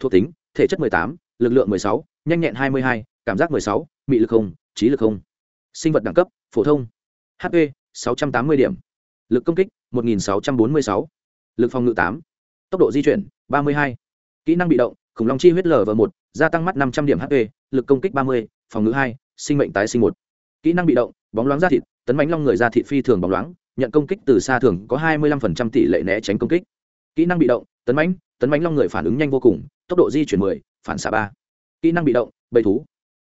Thuộc tính thể chất 18, lực lượng 16, nhanh nhẹn 22, cảm giác 16, mị lực không trí lực không. Sinh vật đẳng cấp phổ thông. Hp 680 điểm. Lực công kích 1646, lực phòng ngự tám, tốc độ di chuyển 32, kỹ năng bị động khủng long chi huyết lv một gia tăng mắt 500 điểm hp lực công kích 30, phòng ngự hai, sinh mệnh tái sinh một. Kỹ năng bị động bóng loáng da thịt tấn bánh long người da thịt phi thường bóng loáng nhận công kích từ xa thường có 25% tỷ lệ né tránh công kích. Kỹ năng bị động tấn bánh tấn bánh long người phản ứng nhanh vô cùng tốc độ di chuyển 10, phản xạ ba, kỹ năng bị động bầy thú.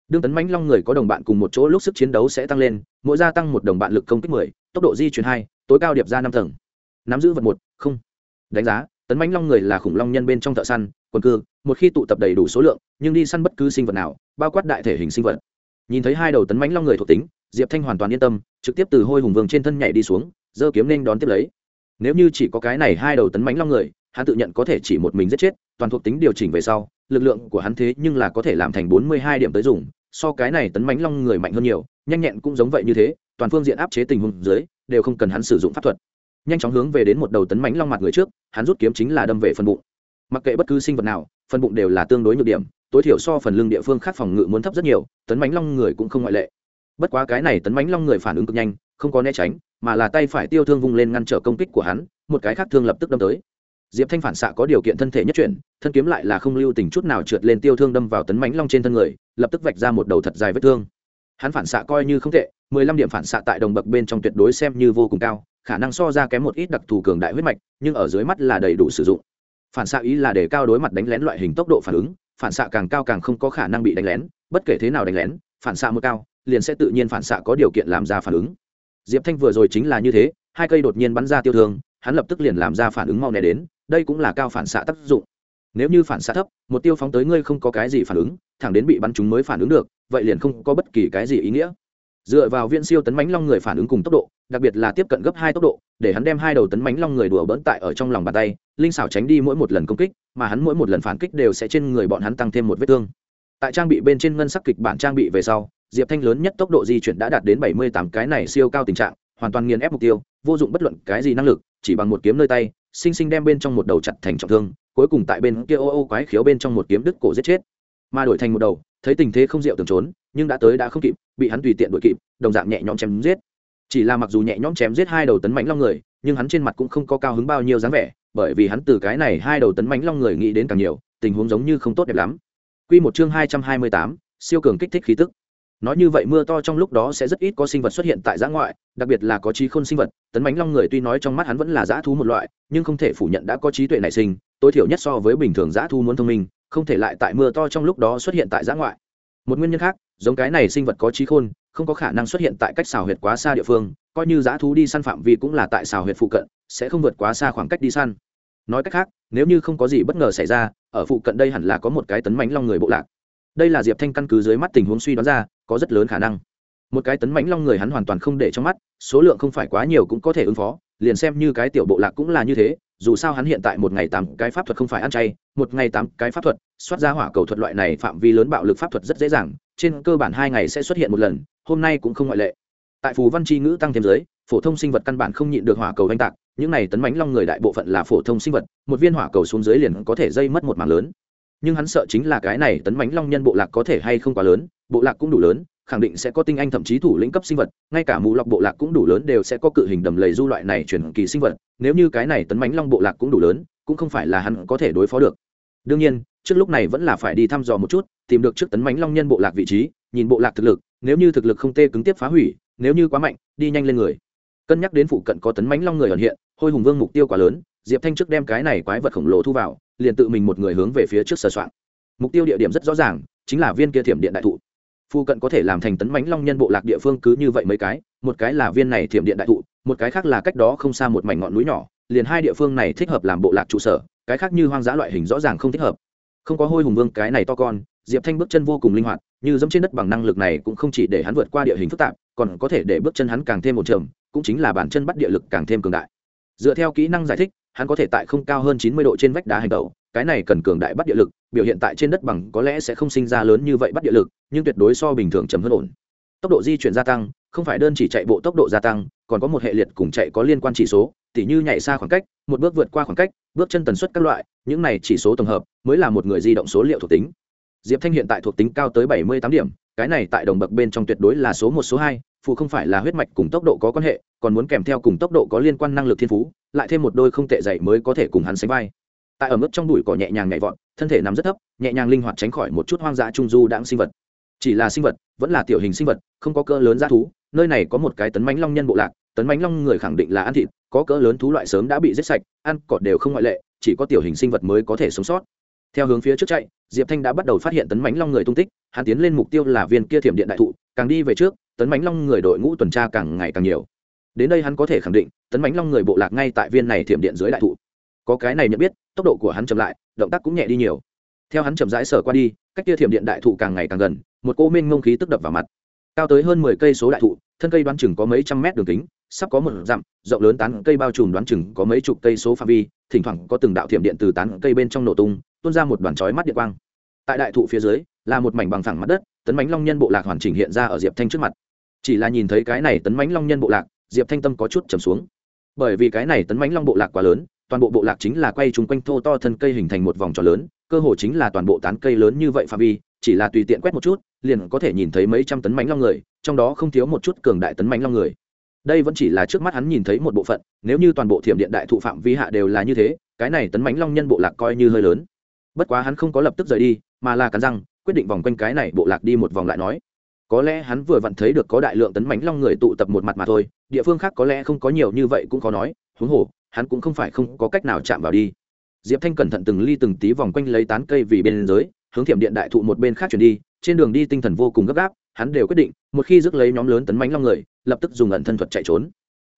Đương tấn bánh long người có đồng bạn cùng một chỗ lúc sức chiến đấu sẽ tăng lên mỗi gia tăng một đồng bạn lực công kích 10, tốc độ di chuyển hai, tối cao điệp ra năm tầng. Nắm giữ vật một không đánh giá, tấn mãnh long người là khủng long nhân bên trong thợ săn quần cư, một khi tụ tập đầy đủ số lượng, nhưng đi săn bất cứ sinh vật nào, bao quát đại thể hình sinh vật. Nhìn thấy hai đầu tấn mãnh long người thuộc tính, diệp thanh hoàn toàn yên tâm, trực tiếp từ hôi hùng vương trên thân nhảy đi xuống, giơ kiếm nên đón tiếp lấy. Nếu như chỉ có cái này hai đầu tấn mãnh long người, hắn tự nhận có thể chỉ một mình giết chết, toàn thuộc tính điều chỉnh về sau, lực lượng của hắn thế nhưng là có thể làm thành bốn mươi hai điểm tới dùng, so cái này tấn mãnh long người mạnh hơn nhiều, nhanh nhẹn cũng giống vậy như thế, toàn phương diện áp chế tình huống dưới, đều không cần hắn sử dụng pháp thuật nhanh chóng hướng về đến một đầu tấn mãnh long mặt người trước, hắn rút kiếm chính là đâm về phần bụng. Mặc kệ bất cứ sinh vật nào, phần bụng đều là tương đối nhược điểm, tối thiểu so phần lưng địa phương khác phòng ngự muốn thấp rất nhiều, tấn mánh long người cũng không ngoại lệ. Bất quá cái này tấn mánh long người phản ứng cực nhanh, không có né tránh, mà là tay phải tiêu thương vung lên ngăn trở công kích của hắn, một cái khác thương lập tức đâm tới. Diệp thanh phản xạ có điều kiện thân thể nhất chuyển, thân kiếm lại là không lưu tình chút nào trượt lên tiêu thương đâm vào tấn mánh long trên thân người, lập tức vạch ra một đầu thật dài vết thương. Hắn phản xạ coi như không tệ, mười lăm điểm phản xạ tại đồng bậc bên trong tuyệt đối xem như vô cùng cao khả năng so ra kém một ít đặc thù cường đại huyết mạch, nhưng ở dưới mắt là đầy đủ sử dụng. Phản xạ ý là để cao đối mặt đánh lén loại hình tốc độ phản ứng, phản xạ càng cao càng không có khả năng bị đánh lén, bất kể thế nào đánh lén, phản xạ mức cao, liền sẽ tự nhiên phản xạ có điều kiện làm ra phản ứng. Diệp thanh vừa rồi chính là như thế, hai cây đột nhiên bắn ra tiêu thương, hắn lập tức liền làm ra phản ứng mau né đến, đây cũng là cao phản xạ tác dụng. Nếu như phản xạ thấp, một tiêu phóng tới ngươi không có cái gì phản ứng, thẳng đến bị bắn chúng mới phản ứng được, vậy liền không có bất kỳ cái gì ý nghĩa. Dựa vào viên siêu tấn mánh long người phản ứng cùng tốc độ đặc biệt là tiếp cận gấp hai tốc độ, để hắn đem hai đầu tấn mánh long người đùa bỡn tại ở trong lòng bàn tay, linh xảo tránh đi mỗi một lần công kích, mà hắn mỗi một lần phản kích đều sẽ trên người bọn hắn tăng thêm một vết thương. Tại trang bị bên trên ngân sắc kịch bản trang bị về sau, diệp thanh lớn nhất tốc độ di chuyển đã đạt đến bảy mươi tám cái này siêu cao tình trạng, hoàn toàn nghiền ép mục tiêu, vô dụng bất luận cái gì năng lực, chỉ bằng một kiếm nơi tay sinh sinh đem bên trong một đầu chặt thành trọng thương, cuối cùng tại bên kia ô ô quái khiếu bên trong một kiếm đứt cổ giết chết. Mà đổi thành một đầu, thấy tình thế không diệu tưởng trốn, nhưng đã tới đã không kịp, bị hắn tùy tiện đuổi kịp, đồng dạng nhẹ nhõm chém giết chỉ là mặc dù nhẹ nhõm chém giết hai đầu tấn mãnh long người nhưng hắn trên mặt cũng không có cao hứng bao nhiêu dáng vẻ bởi vì hắn từ cái này hai đầu tấn mãnh long người nghĩ đến càng nhiều tình huống giống như không tốt đẹp lắm. Quy một chương hai trăm hai mươi tám, siêu cường kích thích khí tức. Nói như vậy mưa to trong lúc đó sẽ rất ít có sinh vật xuất hiện tại giã ngoại đặc biệt là có trí khôn sinh vật. Tấn bánh long người tuy nói trong mắt hắn vẫn là giã thú một loại nhưng không thể phủ nhận đã có trí tuệ nảy sinh tối thiểu nhất so với bình thường giã thú muốn thông minh không thể lại tại mưa to trong lúc đó xuất hiện tại giã ngoại. Một nguyên nhân khác giống cái này sinh vật có trí khôn không có khả năng xuất hiện tại cách xào huyệt quá xa địa phương, coi như Giá thú đi săn phạm vi cũng là tại xào huyệt phụ cận, sẽ không vượt quá xa khoảng cách đi săn. Nói cách khác, nếu như không có gì bất ngờ xảy ra, ở phụ cận đây hẳn là có một cái tấn mánh long người bộ lạc. Đây là diệp thanh căn cứ dưới mắt tình huống suy đoán ra, có rất lớn khả năng. Một cái tấn mãnh long người hắn hoàn toàn không để trong mắt, số lượng không phải quá nhiều cũng có thể ứng phó, liền xem như cái tiểu bộ lạc cũng là như thế, dù sao hắn hiện tại một ngày tám cái pháp thuật không phải ăn chay, một ngày tám cái pháp thuật xoát ra hỏa cầu thuật loại này phạm vi lớn bạo lực pháp thuật rất dễ dàng, trên cơ bản hai ngày sẽ xuất hiện một lần hôm nay cũng không ngoại lệ. Tại phù văn c h i ngữ tăng thêm giới, phổ thông sinh vật căn bản không nhịn được hỏa cầu oanh tạc, những này tấn bánh long người đại bộ phận là phổ thông sinh vật, một viên hỏa cầu xuống dưới liền có thể dây mất một mảng lớn. Nhưng hắn sợ chính là cái này tấn bánh long nhân bộ lạc có thể hay không quá lớn, bộ lạc cũng đủ lớn, khẳng định sẽ có tinh anh thậm chí thủ lĩnh cấp sinh vật, ngay cả mù lọc bộ lạc cũng đủ lớn đều sẽ có cự hình đầm lầy du loại này chuyển kỳ sinh vật, nếu như cái này tấn bánh long bộ lạc cũng đủ lớn, cũng không phải là hắn có thể đối phó được. Đương nhiên, trước lúc này vẫn là phải đi thăm dò một chút, tìm được trước tấn bánh long nhân bộ lạc vị trí nhìn bộ lạc thực lực, nếu như thực lực không tê cứng tiếp phá hủy, nếu như quá mạnh, đi nhanh lên người. Cân nhắc đến phụ cận có tấn mánh long người ẩn hiện, hôi hùng vương mục tiêu quá lớn, diệp thanh trước đem cái này quái vật khổng lồ thu vào, liền tự mình một người hướng về phía trước sờ soạn. Mục tiêu địa điểm rất rõ ràng, chính là viên kia thiểm điện đại thụ. Phụ cận có thể làm thành tấn mãnh long nhân bộ lạc địa phương cứ như vậy mấy cái, một cái là viên này thiểm điện đại thụ, một cái khác là cách đó không xa một mảnh ngọn núi nhỏ, liền hai địa phương này thích hợp làm bộ lạc trụ sở, cái khác như hoang dã loại hình rõ ràng không thích hợp. Không có hôi hùng vương cái này to con diệp thanh bước chân vô cùng linh hoạt, như dẫm trên đất bằng năng lực này cũng không chỉ để hắn vượt qua địa hình phức tạp, còn có thể để bước chân hắn càng thêm một trầm cũng chính là bản chân bắt địa lực càng thêm cường đại. Dựa theo kỹ năng giải thích, hắn có thể tại không cao hơn chín mươi độ trên vách đá hành tẩu, cái này cần cường đại bắt địa lực, biểu hiện tại trên đất bằng có lẽ sẽ không sinh ra lớn như vậy bắt địa lực, nhưng tuyệt đối so bình thường chấm hơn ổn. Tốc độ di chuyển gia tăng, không phải đơn chỉ chạy bộ tốc độ gia tăng, còn có một hệ liệt cùng chạy có liên quan chỉ số, tỉ như nhảy xa khoảng cách, một bước vượt qua khoảng cách, bước chân tần suất các loại, những này chỉ số tổng hợp mới là một người di động số liệu thuộc tính diệp thanh hiện tại thuộc tính cao tới bảy mươi tám điểm, cái này tại đồng bậc bên trong tuyệt đối là số một, số hai, phụ không phải là huyết mạch cùng tốc độ có quan hệ, còn muốn kèm theo cùng tốc độ có liên quan năng lực thiên phú, lại thêm một đôi không tệ dạy mới có thể cùng hắn sánh vai. Tại ở mức trong đùi cỏ nhẹ nhàng nhảy vọt, thân thể nằm rất thấp, nhẹ nhàng linh hoạt tránh khỏi một chút hoang dã trung du đãng sinh vật. Chỉ là sinh vật, vẫn là tiểu hình sinh vật, không có cỡ lớn dã thú, nơi này có một cái tấn mánh long nhân bộ lạc, tấn mánh long người khẳng định là ăn thịt, có cỡ lớn thú loại sớm đã bị giết sạch, ăn cọt đều không ngoại lệ, chỉ có tiểu hình sinh vật mới có thể sống sót. Theo hướng phía trước chạy diệp thanh đã bắt đầu phát hiện tấn mánh long người tung tích, hắn tiến lên mục tiêu là viên kia thiểm điện đại thụ, càng đi về trước, tấn mánh long người đội ngũ tuần tra càng ngày càng nhiều. Đến đây hắn có thể khẳng định, tấn mánh long người bộ lạc ngay tại viên này thiểm điện dưới đại thụ. Có cái này nhận biết, tốc độ của hắn chậm lại, động tác cũng nhẹ đi nhiều. Theo hắn chậm rãi sở qua đi, cách kia thiểm điện đại thụ càng ngày càng gần, một cô minh ngông khí tức đập vào mặt. Cao tới hơn mười cây số đại thụ, thân cây đoán chừng có mấy trăm mét đường kính, sắp có một dặm, rộng lớn tán cây bao trùm đoán chừng có mấy chục cây số phạm vi, thỉnh thoảng có từng đạo thiểm điện từ tán cây bên trong nổ tung tuôn ra một đoàn chói mắt điện quang. Tại đại thụ phía dưới, là một mảnh bằng phẳng mặt đất, tấn bánh long nhân bộ lạc hoàn chỉnh hiện ra ở diệp thanh trước mặt. Chỉ là nhìn thấy cái này tấn bánh long nhân bộ lạc, diệp thanh tâm có chút trầm xuống. Bởi vì cái này tấn bánh long bộ lạc quá lớn, toàn bộ bộ lạc chính là quay chung quanh thô to thân cây hình thành một vòng tròn lớn, cơ hồ chính là toàn bộ tán cây lớn như vậy phạm vi, chỉ là tùy tiện quét một chút, liền có thể nhìn thấy mấy trăm tấn bánh long người, trong đó không thiếu một chút cường đại tấn bánh long người. Đây vẫn chỉ là trước mắt hắn nhìn thấy một bộ phận, nếu như toàn bộ thiểm điện đại thụ phạm vi hạ đều là như thế, cái này tấn bánh long nhân bộ lạc coi như hơi lớn bất quá hắn không có lập tức rời đi, mà là cắn răng, quyết định vòng quanh cái này bộ lạc đi một vòng lại nói. Có lẽ hắn vừa vặn thấy được có đại lượng tấn bánh long người tụ tập một mặt mà thôi, địa phương khác có lẽ không có nhiều như vậy cũng khó nói, huống hồ, hắn cũng không phải không có cách nào chạm vào đi. Diệp thanh cẩn thận từng ly từng tí vòng quanh lấy tán cây vì bên dưới, hướng thiểm điện đại thụ một bên khác chuyển đi, trên đường đi tinh thần vô cùng gấp gáp, hắn đều quyết định, một khi rước lấy nhóm lớn tấn bánh long người, lập tức dùng ẩn thân thuật chạy trốn.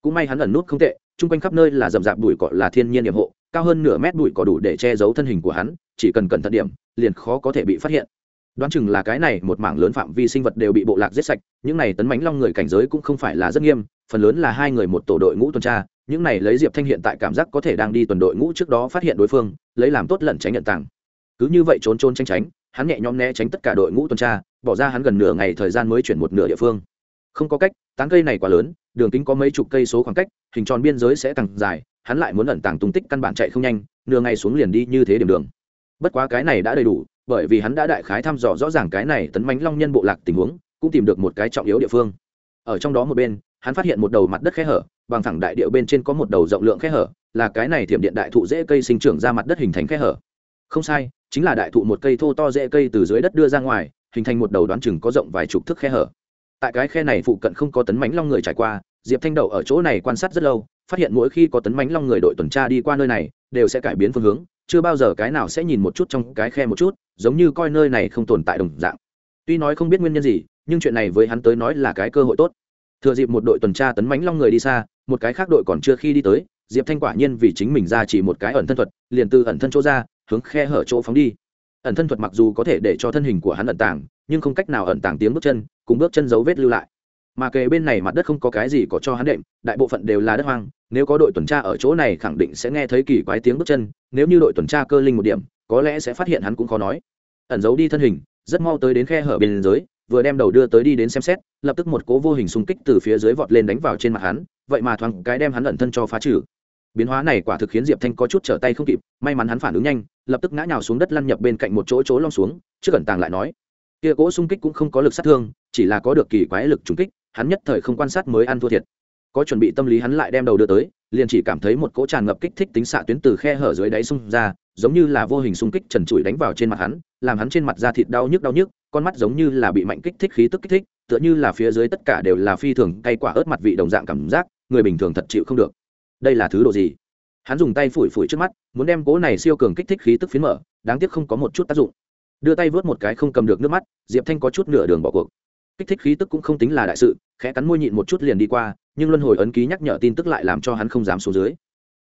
Cũng may hắn ẩn nút không tệ, chung quanh khắp nơi là rậm rạp bụi cỏ là thiên nhiên điểm hộ cao hơn nửa mét bụi cỏ đủ để che giấu thân hình của hắn, chỉ cần cẩn thận điểm, liền khó có thể bị phát hiện. Đoán chừng là cái này, một mảng lớn phạm vi sinh vật đều bị bộ lạc giết sạch, những này tấn mánh long người cảnh giới cũng không phải là rất nghiêm, phần lớn là hai người một tổ đội ngũ tuần tra, những này lấy diệp thanh hiện tại cảm giác có thể đang đi tuần đội ngũ trước đó phát hiện đối phương, lấy làm tốt lẩn tránh nhận tàng. Cứ như vậy trốn trốn tranh tránh, hắn nhẹ nhõm né tránh tất cả đội ngũ tuần tra, bỏ ra hắn gần nửa ngày thời gian mới chuyển một nửa địa phương. Không có cách, tán cây này quá lớn, đường kính có mấy chục cây số khoảng cách, hình tròn biên giới sẽ càng dài hắn lại muốn ẩn tàng tung tích căn bản chạy không nhanh, nửa ngày xuống liền đi như thế điểm đường. Bất quá cái này đã đầy đủ, bởi vì hắn đã đại khái thăm dò rõ ràng cái này tấn mánh long nhân bộ lạc tình huống, cũng tìm được một cái trọng yếu địa phương. Ở trong đó một bên, hắn phát hiện một đầu mặt đất khe hở, bằng thẳng đại điệu bên trên có một đầu rộng lượng khe hở, là cái này thiểm điện đại thụ dễ cây sinh trưởng ra mặt đất hình thành khe hở. Không sai, chính là đại thụ một cây thô to dễ cây từ dưới đất đưa ra ngoài, hình thành một đầu đoán chừng có rộng vài chục thước khe hở. Tại cái khe này phụ cận không có tấn mánh long người trải qua, diệp thanh đậu ở chỗ này quan sát rất lâu phát hiện mỗi khi có tấn mánh long người đội tuần tra đi qua nơi này, đều sẽ cải biến phương hướng, chưa bao giờ cái nào sẽ nhìn một chút trong cái khe một chút, giống như coi nơi này không tồn tại đồng dạng. Tuy nói không biết nguyên nhân gì, nhưng chuyện này với hắn tới nói là cái cơ hội tốt. Thừa dịp một đội tuần tra tấn mánh long người đi xa, một cái khác đội còn chưa khi đi tới, diệp thanh quả nhiên vì chính mình ra chỉ một cái ẩn thân thuật, liền từ ẩn thân chỗ ra, hướng khe hở chỗ phóng đi. Ẩn thân thuật mặc dù có thể để cho thân hình của hắn ẩn tàng, nhưng không cách nào ẩn tàng tiếng bước chân, cùng bước chân dấu vết lưu lại mà kề bên này mặt đất không có cái gì có cho hắn đệm, đại bộ phận đều là đất hoang, nếu có đội tuần tra ở chỗ này khẳng định sẽ nghe thấy kỳ quái tiếng bước chân, nếu như đội tuần tra cơ linh một điểm, có lẽ sẽ phát hiện hắn cũng khó nói. Ẩn giấu đi thân hình, rất mau tới đến khe hở bên dưới, vừa đem đầu đưa tới đi đến xem xét, lập tức một cố vô hình xung kích từ phía dưới vọt lên đánh vào trên mặt hắn, vậy mà thoáng cái đem hắn ẩn thân cho phá trừ. Biến hóa này quả thực khiến diệp thanh có chút trở tay không kịp, may mắn hắn phản ứng nhanh, lập tức ngã nhào xuống đất lăn nhập bên cạnh một chỗ chỗ lom xuống, trước ẩn tàng lại nói, kia cỗ xung kích cũng không có lực sát thương, chỉ là có được kỳ quái lực trùng kích hắn nhất thời không quan sát mới ăn thua thiệt. Có chuẩn bị tâm lý hắn lại đem đầu đưa tới, liền chỉ cảm thấy một cỗ tràn ngập kích thích tính xạ tuyến từ khe hở dưới đáy xung ra, giống như là vô hình xung kích trần trụi đánh vào trên mặt hắn, làm hắn trên mặt da thịt đau nhức đau nhức, con mắt giống như là bị mạnh kích thích khí tức kích thích, tựa như là phía dưới tất cả đều là phi thường cay quả ớt mặt vị đồng dạng cảm giác, người bình thường thật chịu không được. Đây là thứ đồ gì? Hắn dùng tay phủi phủi trước mắt, muốn đem cỗ này siêu cường kích thích khí tức phiến mở, đáng tiếc không có một chút tác dụng. Đưa tay vớt một cái không cầm được nước mắt, diệp thanh có chút nửa đường bỏ cuộc kích thích khí tức cũng không tính là đại sự, khẽ cắn môi nhịn một chút liền đi qua, nhưng luân hồi ấn ký nhắc nhở tin tức lại làm cho hắn không dám xuống dưới.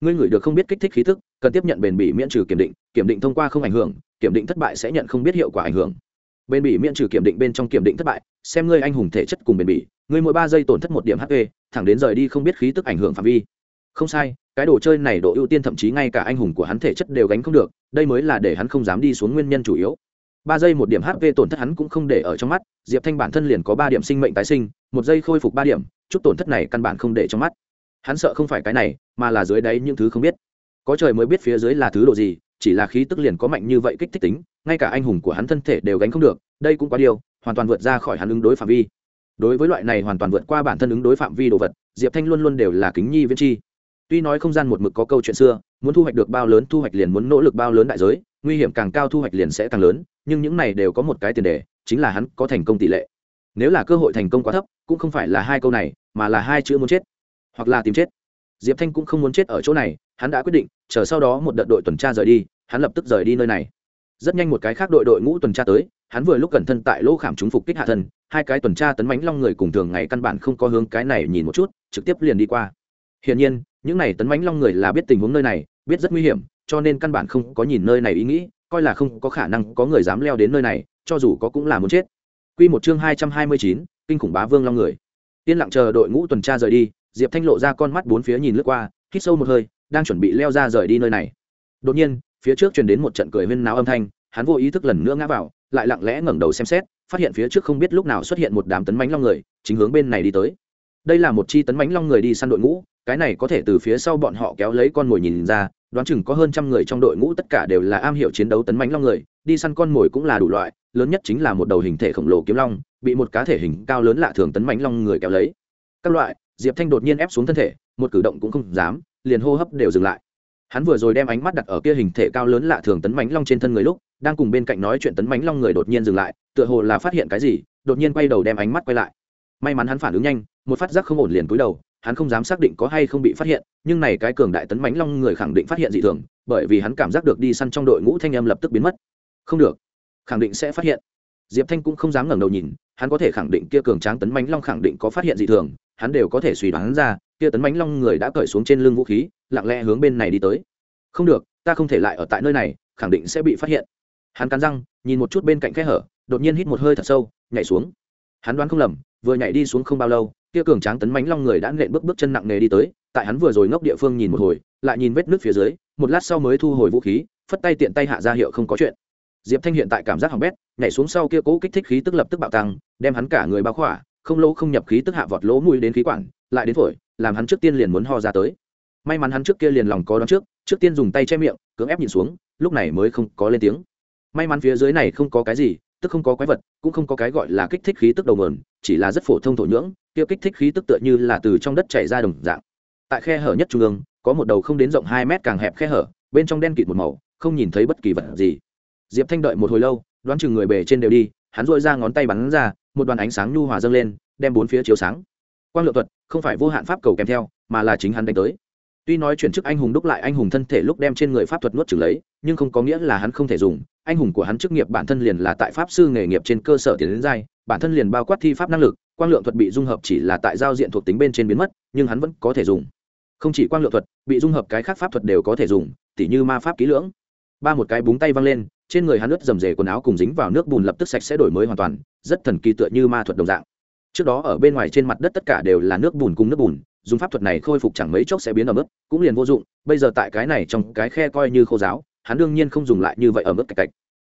Ngươi ngửi được không biết kích thích khí tức, cần tiếp nhận bền bỉ miễn trừ kiểm định kiểm định thông qua không ảnh hưởng, kiểm định thất bại sẽ nhận không biết hiệu quả ảnh hưởng. Bền bỉ miễn trừ kiểm định bên trong kiểm định thất bại, xem ngươi anh hùng thể chất cùng bền bỉ, ngươi mỗi ba giây tổn thất một điểm hp thẳng đến rời đi không biết khí tức ảnh hưởng phạm vi. Không sai, cái đồ chơi này độ ưu tiên thậm chí ngay cả anh hùng của hắn thể chất đều gánh không được, đây mới là để hắn không dám đi xuống nguyên nhân chủ yếu ba giây một điểm hp tổn thất hắn cũng không để ở trong mắt, diệp thanh bản thân liền có ba điểm sinh mệnh tái sinh, một giây khôi phục ba điểm, chút tổn thất này căn bản không để trong mắt. Hắn sợ không phải cái này, mà là dưới đáy những thứ không biết. Có trời mới biết phía dưới là thứ độ gì, chỉ là khí tức liền có mạnh như vậy kích thích tính, ngay cả anh hùng của hắn thân thể đều gánh không được, đây cũng quá điều, hoàn toàn vượt ra khỏi hắn ứng đối phạm vi. Đối với loại này hoàn toàn vượt qua bản thân ứng đối phạm vi đồ vật, diệp thanh luôn luôn đều là kính nhi viễn chi. Tuy nói không gian một mực có câu chuyện xưa, muốn thu hoạch được bao lớn thu hoạch liền muốn nỗ lực bao lớn đại giới, nguy hiểm càng cao thu hoạch liền sẽ càng lớn nhưng những này đều có một cái tiền đề, chính là hắn có thành công tỷ lệ. Nếu là cơ hội thành công quá thấp, cũng không phải là hai câu này, mà là hai chữ muốn chết, hoặc là tìm chết. Diệp thanh cũng không muốn chết ở chỗ này, hắn đã quyết định, chờ sau đó một đợt đội tuần tra rời đi, hắn lập tức rời đi nơi này. Rất nhanh một cái khác đội đội ngũ tuần tra tới, hắn vừa lúc cẩn thân tại lỗ khảm chúng phục kích hạ thân, hai cái tuần tra tấn mánh long người cùng thường ngày căn bản không có hướng cái này nhìn một chút, trực tiếp liền đi qua. Hiển nhiên, những này tấn mánh long người là biết tình huống nơi này, biết rất nguy hiểm, cho nên căn bản không có nhìn nơi này ý nghĩ coi là không có khả năng có người dám leo đến nơi này, cho dù có cũng là muốn chết. Quy một chương hai trăm hai mươi chín, kinh khủng bá vương long người. Yên lặng chờ đội ngũ tuần tra rời đi, diệp thanh lộ ra con mắt bốn phía nhìn lướt qua, hít sâu một hơi, đang chuẩn bị leo ra rời đi nơi này. Đột nhiên, phía trước truyền đến một trận cười huyên náo âm thanh, hắn vô ý thức lần nữa ngã vào, lại lặng lẽ ngẩng đầu xem xét, phát hiện phía trước không biết lúc nào xuất hiện một đám tấn mánh long người, chính hướng bên này đi tới. Đây là một chi tấn mánh long người đi săn đội ngũ, cái này có thể từ phía sau bọn họ kéo lấy con mồi nhìn ra đoán chừng có hơn trăm người trong đội ngũ tất cả đều là am hiểu chiến đấu tấn mãnh long người, đi săn con mồi cũng là đủ loại, lớn nhất chính là một đầu hình thể khổng lồ kiếm long, bị một cá thể hình cao lớn lạ thường tấn mãnh long người kéo lấy. Các loại, diệp thanh đột nhiên ép xuống thân thể, một cử động cũng không dám, liền hô hấp đều dừng lại. Hắn vừa rồi đem ánh mắt đặt ở kia hình thể cao lớn lạ thường tấn mãnh long trên thân người lúc, đang cùng bên cạnh nói chuyện tấn mãnh long người đột nhiên dừng lại, tựa hồ là phát hiện cái gì, đột nhiên quay đầu đem ánh mắt quay lại. May mắn hắn phản ứng nhanh, một phát giác không ổn liền cúi đầu hắn không dám xác định có hay không bị phát hiện, nhưng này cái cường đại tấn mánh long người khẳng định phát hiện dị thường, bởi vì hắn cảm giác được đi săn trong đội ngũ thanh âm lập tức biến mất. Không được, khẳng định sẽ phát hiện. Diệp thanh cũng không dám ngẩng đầu nhìn, hắn có thể khẳng định kia cường tráng tấn mánh long khẳng định có phát hiện dị thường, hắn đều có thể suy đoán ra, kia tấn mánh long người đã cởi xuống trên lưng vũ khí, lặng lẽ hướng bên này đi tới. Không được, ta không thể lại ở tại nơi này, khẳng định sẽ bị phát hiện. Hắn cắn răng, nhìn một chút bên cạnh kẽ hở, đột nhiên hít một hơi thật sâu, nhảy xuống. Hắn đoán không lầm, vừa nhảy đi xuống không bao lâu kia cường tráng tấn mánh long người đã nện bước bước chân nặng nề đi tới, tại hắn vừa rồi ngốc địa phương nhìn một hồi, lại nhìn vết nước phía dưới, một lát sau mới thu hồi vũ khí, phất tay tiện tay hạ ra hiệu không có chuyện. Diệp thanh hiện tại cảm giác hỏng bét, nhảy xuống sau kia cố kích thích khí tức lập tức bạo tăng, đem hắn cả người bao khỏa, không lỗ không nhập khí tức hạ vọt lỗ mũi đến khí quản, lại đến phổi, làm hắn trước tiên liền muốn ho ra tới. May mắn hắn trước kia liền lòng có đón trước trước tiên dùng tay che miệng, cưỡng ép nhìn xuống, lúc này mới không có lên tiếng. May mắn phía dưới này không có cái gì tức không có quái vật, cũng không có cái gọi là kích thích khí tức đầu mườn chỉ là rất phổ thông thổ nhưỡng, kia kích thích khí tức tựa như là từ trong đất chảy ra đồng dạng. Tại khe hở nhất trung ương, có một đầu không đến rộng hai mét càng hẹp khe hở, bên trong đen kịt một màu, không nhìn thấy bất kỳ vật gì. Diệp thanh đợi một hồi lâu, đoán chừng người bề trên đều đi, hắn dội ra ngón tay bắn ra, một đoàn ánh sáng nhu hòa dâng lên, đem bốn phía chiếu sáng. Quang lượng thuật không phải vô hạn pháp cầu kèm theo, mà là chính hắn đánh tới tuy nói chuyển chức anh hùng đúc lại anh hùng thân thể lúc đem trên người pháp thuật nuốt trừng lấy, nhưng không có nghĩa là hắn không thể dùng. Anh hùng của hắn chức nghiệp bản thân liền là tại pháp sư nghề nghiệp trên cơ sở tiến đến giai, bản thân liền bao quát thi pháp năng lực, quang lượng thuật bị dung hợp chỉ là tại giao diện thuộc tính bên trên biến mất, nhưng hắn vẫn có thể dùng. Không chỉ quang lượng thuật, bị dung hợp cái khác pháp thuật đều có thể dùng, tỉ như ma pháp kỹ lưỡng. Ba một cái búng tay văng lên, trên người hắn ướt dầm dề quần áo cùng dính vào nước bùn lập tức sạch sẽ đổi mới hoàn toàn, rất thần kỳ tựa như ma thuật đồng dạng. Trước đó ở bên ngoài trên mặt đất tất cả đều là nước bùn cùng nước bùn dùng pháp thuật này khôi phục chẳng mấy chốc sẽ biến ở mức cũng liền vô dụng, bây giờ tại cái này trong cái khe coi như khô giáo, hắn đương nhiên không dùng lại như vậy ở mức cạch cạch.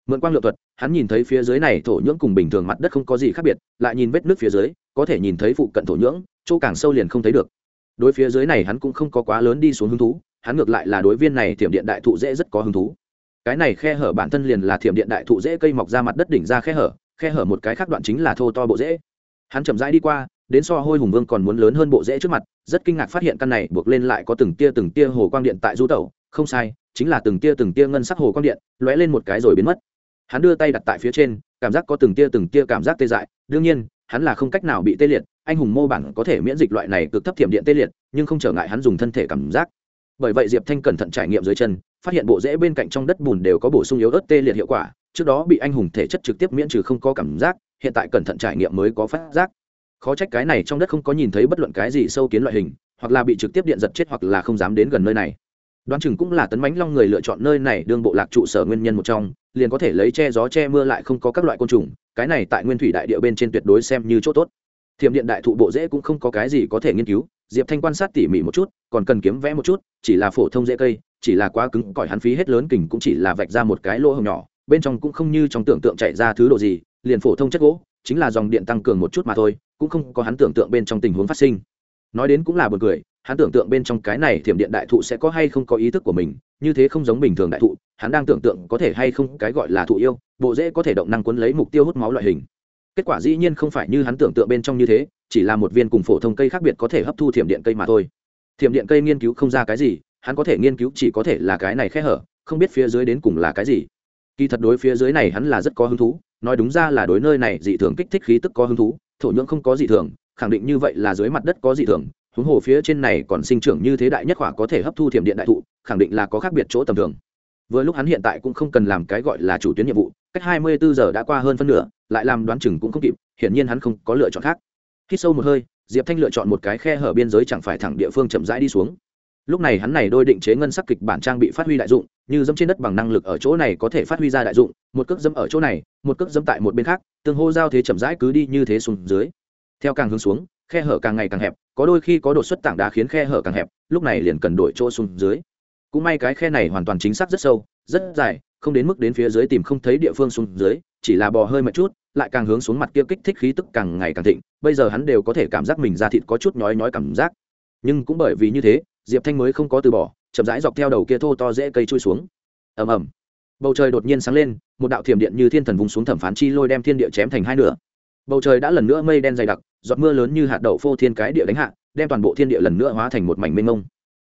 Mượn quang lượng thuật, hắn nhìn thấy phía dưới này thổ nhưỡng cùng bình thường mặt đất không có gì khác biệt, lại nhìn vết nước phía dưới, có thể nhìn thấy phụ cận thổ nhưỡng, chỗ càng sâu liền không thấy được. Đối phía dưới này hắn cũng không có quá lớn đi xuống hứng thú, hắn ngược lại là đối viên này thiểm điện đại thụ dễ rất có hứng thú. Cái này khe hở bản thân liền là thiểm điện đại thụ dễ cây mọc ra mặt đất đỉnh ra khe hở khe hở một cái khác đoạn chính là thô to bộ dễ. Hắn chậm rãi đi qua đến so hôi hùng vương còn muốn lớn hơn bộ rễ trước mặt, rất kinh ngạc phát hiện căn này buộc lên lại có từng tia từng tia hồ quang điện tại du tẩu. Không sai, chính là từng tia từng tia ngân sắc hồ quang điện, lóe lên một cái rồi biến mất. Hắn đưa tay đặt tại phía trên, cảm giác có từng tia từng tia cảm giác tê dại. Đương nhiên, hắn là không cách nào bị tê liệt, anh hùng mô bản có thể miễn dịch loại này cực thấp thiểm điện tê liệt, nhưng không trở ngại hắn dùng thân thể cảm giác. Bởi vậy diệp thanh cẩn thận trải nghiệm dưới chân, phát hiện bộ rễ bên cạnh trong đất bùn đều có bổ sung yếu ớt tê liệt hiệu quả, trước đó bị anh hùng thể chất trực tiếp miễn trừ không có cảm giác, hiện tại cẩn thận trải nghiệm mới có phát giác khó trách cái này trong đất không có nhìn thấy bất luận cái gì sâu kiến loại hình, hoặc là bị trực tiếp điện giật chết hoặc là không dám đến gần nơi này. Đoán chừng cũng là tấn bánh long người lựa chọn nơi này đương bộ lạc trụ sở nguyên nhân một trong, liền có thể lấy che gió che mưa lại không có các loại côn trùng, cái này tại nguyên thủy đại địa bên trên tuyệt đối xem như chỗ tốt. Thiểm điện đại thụ bộ dễ cũng không có cái gì có thể nghiên cứu, diệp thanh quan sát tỉ mỉ một chút, còn cần kiếm vẽ một chút, chỉ là phổ thông dễ cây, chỉ là quá cứng, cỏi hắn phí hết lớn kình cũng chỉ là vạch ra một cái lỗ hồng nhỏ, bên trong cũng không như trong tưởng tượng chạy ra thứ độ gì, liền phổ thông chất gỗ chính là dòng điện tăng cường một chút mà thôi, cũng không có hắn tưởng tượng bên trong tình huống phát sinh. Nói đến cũng là buồn cười, hắn tưởng tượng bên trong cái này thiểm điện đại thụ sẽ có hay không có ý thức của mình, như thế không giống bình thường đại thụ, hắn đang tưởng tượng có thể hay không cái gọi là thụ yêu, bộ dễ có thể động năng quấn lấy mục tiêu hút máu loại hình. Kết quả dĩ nhiên không phải như hắn tưởng tượng bên trong như thế, chỉ là một viên cùng phổ thông cây khác biệt có thể hấp thu thiểm điện cây mà thôi. Thiểm điện cây nghiên cứu không ra cái gì, hắn có thể nghiên cứu chỉ có thể là cái này khe hở, không biết phía dưới đến cùng là cái gì. Kỳ thật đối phía dưới này hắn là rất có hứng thú nói đúng ra là đối nơi này dị thường kích thích khí tức có hứng thú, thổ nhưỡng không có dị thường, khẳng định như vậy là dưới mặt đất có dị thường, huống hồ phía trên này còn sinh trưởng như thế đại nhất khỏa có thể hấp thu thiểm điện đại thụ, khẳng định là có khác biệt chỗ tầm thường. Vừa lúc hắn hiện tại cũng không cần làm cái gọi là chủ tuyến nhiệm vụ, cách hai mươi bốn giờ đã qua hơn phân nửa, lại làm đoán chừng cũng không kịp, hiển nhiên hắn không có lựa chọn khác. Khi sâu một hơi, diệp thanh lựa chọn một cái khe hở biên giới chẳng phải thẳng địa phương chậm rãi đi xuống lúc này hắn này đôi định chế ngân sắc kịch bản trang bị phát huy đại dụng, như dẫm trên đất bằng năng lực ở chỗ này có thể phát huy ra đại dụng, một cước dẫm ở chỗ này, một cước dẫm tại một bên khác, tương hô giao thế chậm rãi cứ đi như thế xuống dưới. Theo càng hướng xuống, khe hở càng ngày càng hẹp, có đôi khi có đột xuất tảng đá khiến khe hở càng hẹp, lúc này liền cần đổi chỗ xuống dưới. Cũng may cái khe này hoàn toàn chính xác rất sâu, rất dài, không đến mức đến phía dưới tìm không thấy địa phương xuống dưới, chỉ là bò hơi một chút, lại càng hướng xuống mặt kia kích thích khí tức càng ngày càng thịnh, bây giờ hắn đều có thể cảm giác mình ra thịt có chút nhói nhói cảm giác. Nhưng cũng bởi vì như thế diệp thanh mới không có từ bỏ, chậm rãi dọc theo đầu kia thô to dễ cây chui xuống. Ầm ầm. Bầu trời đột nhiên sáng lên, một đạo thiểm điện như thiên thần vùng xuống thẩm phán chi lôi đem thiên địa chém thành hai nửa. Bầu trời đã lần nữa mây đen dày đặc, giọt mưa lớn như hạt đậu phô thiên cái địa đánh hạ, đem toàn bộ thiên địa lần nữa hóa thành một mảnh mênh mông.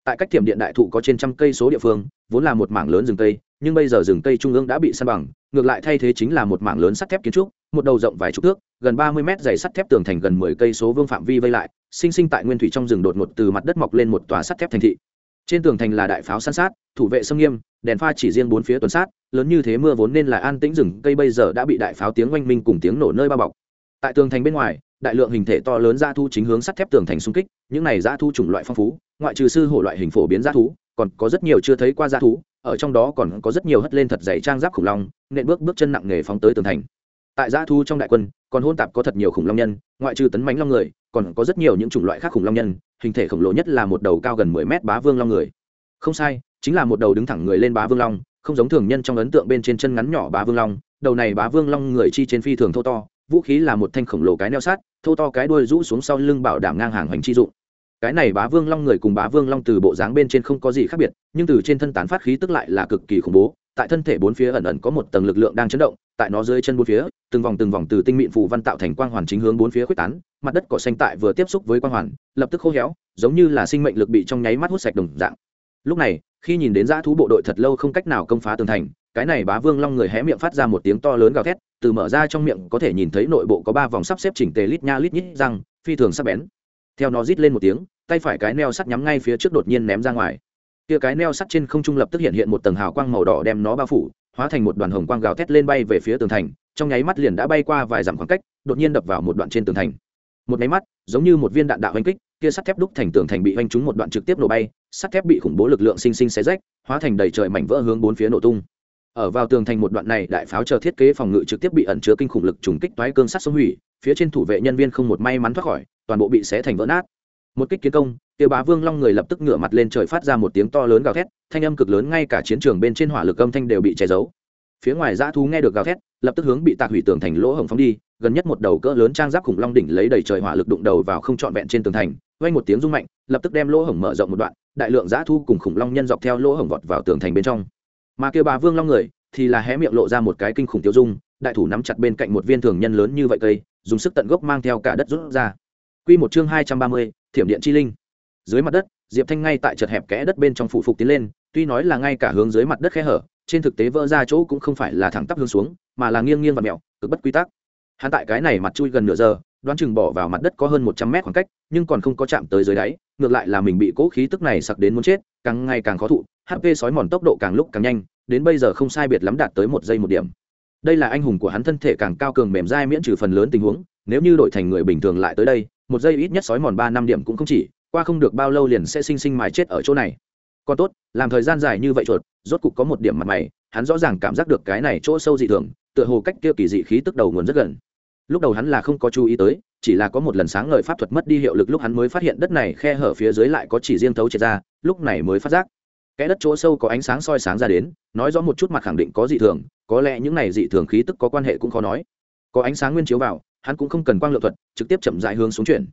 Tại cách thiểm điện đại thụ có trên trăm cây số địa phương, vốn là một mảng lớn rừng cây, nhưng bây giờ rừng cây trung ương đã bị săn bằng, ngược lại thay thế chính là một mảng lớn sắt thép kiến trúc một đầu rộng vài chục thước, gần ba mươi mét dày sắt thép tường thành gần mười cây số vương phạm vi vây lại, sinh sinh tại nguyên thủy trong rừng đột ngột từ mặt đất mọc lên một tòa sắt thép thành thị. Trên tường thành là đại pháo săn sát, thủ vệ sông nghiêm, đèn pha chỉ riêng bốn phía tuần sát, lớn như thế mưa vốn nên là an tĩnh rừng, cây bây giờ đã bị đại pháo tiếng oanh minh cùng tiếng nổ nơi bao bọc. Tại tường thành bên ngoài, đại lượng hình thể to lớn dã thu chính hướng sắt thép tường thành xung kích, những này dã thu chủng loại phong phú, ngoại trừ sư hổ loại hình phổ biến dã thú, còn có rất nhiều chưa thấy qua dã thú, ở trong đó còn có rất nhiều hất lên thật dày trang giáp khủng long, nện bước bước chân nặng nghề phóng tới tường thành tại giã thu trong đại quân, còn hôn tạp có thật nhiều khủng long nhân, ngoại trừ tấn mánh long người, còn có rất nhiều những chủng loại khác khủng long nhân, hình thể khổng lồ nhất là một đầu cao gần mười mét bá vương long người. Không sai, chính là một đầu đứng thẳng người lên bá vương long, không giống thường nhân trong ấn tượng bên trên chân ngắn nhỏ bá vương long, đầu này bá vương long người chi trên phi thường thô to, vũ khí là một thanh khổng lồ cái neo sát thô to cái đuôi rũ xuống sau lưng bảo đảm ngang hàng hoành chi dụng. Cái này bá vương long người cùng bá vương long từ bộ dáng bên trên không có gì khác biệt, nhưng từ trên thân tán phát khí tức lại là cực kỳ khủng bố, tại thân thể bốn phía ẩn ẩn có một tầng lực lượng đang chấn động tại nó dưới chân bốn phía, từng vòng từng vòng từ tinh mịn phù văn tạo thành quang hoàn chính hướng bốn phía quyết tán, mặt đất cỏ xanh tại vừa tiếp xúc với quang hoàn, lập tức khô héo, giống như là sinh mệnh lực bị trong nháy mắt hút sạch đồng dạng. Lúc này, khi nhìn đến dã thú bộ đội thật lâu không cách nào công phá tường thành, cái này bá vương long người hé miệng phát ra một tiếng to lớn gào thét, từ mở ra trong miệng có thể nhìn thấy nội bộ có ba vòng sắp xếp chỉnh tề lít nha lít nhít răng, phi thường sắc bén. Theo nó rít lên một tiếng, tay phải cái neo sắt nhắm ngay phía trước đột nhiên ném ra ngoài. Kia cái neo sắt trên không trung lập tức hiện hiện một tầng hào quang màu đỏ đem nó bao phủ hóa thành một đoàn hồng quang gào thét lên bay về phía tường thành, trong nháy mắt liền đã bay qua vài dặm khoảng cách, đột nhiên đập vào một đoạn trên tường thành. Một nháy mắt, giống như một viên đạn đạo oanh kích, kia sắt thép đúc thành tường thành bị oanh trúng một đoạn trực tiếp nổ bay, sắt thép bị khủng bố lực lượng sinh sinh xé rách, hóa thành đầy trời mảnh vỡ hướng bốn phía nổ tung. Ở vào tường thành một đoạn này, đại pháo chờ thiết kế phòng ngự trực tiếp bị ẩn chứa kinh khủng lực trùng kích toái cương sắt xông hủy, phía trên thủ vệ nhân viên không một may mắn thoát khỏi, toàn bộ bị xé thành vỡ nát một kích kiến công tiêu bá vương long người lập tức ngửa mặt lên trời phát ra một tiếng to lớn gào thét thanh âm cực lớn ngay cả chiến trường bên trên hỏa lực âm thanh đều bị che giấu. Phía ngoài dã thú nghe được gào thét lập tức hướng bị tạc hủy tường thành lỗ hổng phóng đi gần nhất một đầu cỡ lớn trang giáp khủng long đỉnh lấy đầy trời hỏa lực đụng đầu vào không trọn vẹn trên tường thành vang một tiếng rung mạnh lập tức đem lỗ hổng mở rộng một đoạn đại lượng dã thu cùng khủng long nhân dọc theo lỗ hổng vọt vào tường thành bên trong. Mà kêu bà vương long người thì là hé miệng lộ ra một cái kinh khủng tiêu dung đại thủ nắm chặt bên cạnh một viên thường nhân lớn như vậy cây dùng sức tận gốc mang theo cả đất rút ra. Quy một chương hai trăm ba mươi, Thiểm điện chi linh. Dưới mặt đất, Diệp Thanh ngay tại chật hẹp kẽ đất bên trong phủ phục tiến lên, tuy nói là ngay cả hướng dưới mặt đất khe hở, trên thực tế vỡ ra chỗ cũng không phải là thẳng tắp hướng xuống, mà là nghiêng nghiêng và mèo, cực bất quy tắc. Hắn tại cái này mặt chui gần nửa giờ, đoán chừng bỏ vào mặt đất có hơn một trăm mét khoảng cách nhưng còn không có chạm tới dưới đáy ngược lại là mình bị cỗ khí tức này sặc đến muốn chết càng ngày càng khó thụ hp sói mòn tốc độ càng lúc càng nhanh đến bây giờ không sai biệt lắm đạt tới một giây một điểm đây là anh hùng của hắn thân thể càng cao cường mềm dai miễn trừ phần lớn tình huống nếu như đổi thành người bình thường lại tới đây một giây ít nhất sói mòn ba năm điểm cũng không chỉ, qua không được bao lâu liền sẽ sinh sinh mài chết ở chỗ này. Còn tốt, làm thời gian dài như vậy chuột, rốt cục có một điểm mặt mày, hắn rõ ràng cảm giác được cái này chỗ sâu dị thường, tựa hồ cách kia kỳ dị khí tức đầu nguồn rất gần. Lúc đầu hắn là không có chú ý tới, chỉ là có một lần sáng ngời pháp thuật mất đi hiệu lực lúc hắn mới phát hiện đất này khe hở phía dưới lại có chỉ riêng thấu triệt ra, lúc này mới phát giác. Cái đất chỗ sâu có ánh sáng soi sáng ra đến, nói rõ một chút mặt khẳng định có dị thường, có lẽ những này dị thường khí tức có quan hệ cũng khó nói. Có ánh sáng nguyên chiếu vào hắn cũng không cần quang lượng thuật, trực tiếp chậm dại hướng xuống chuyển.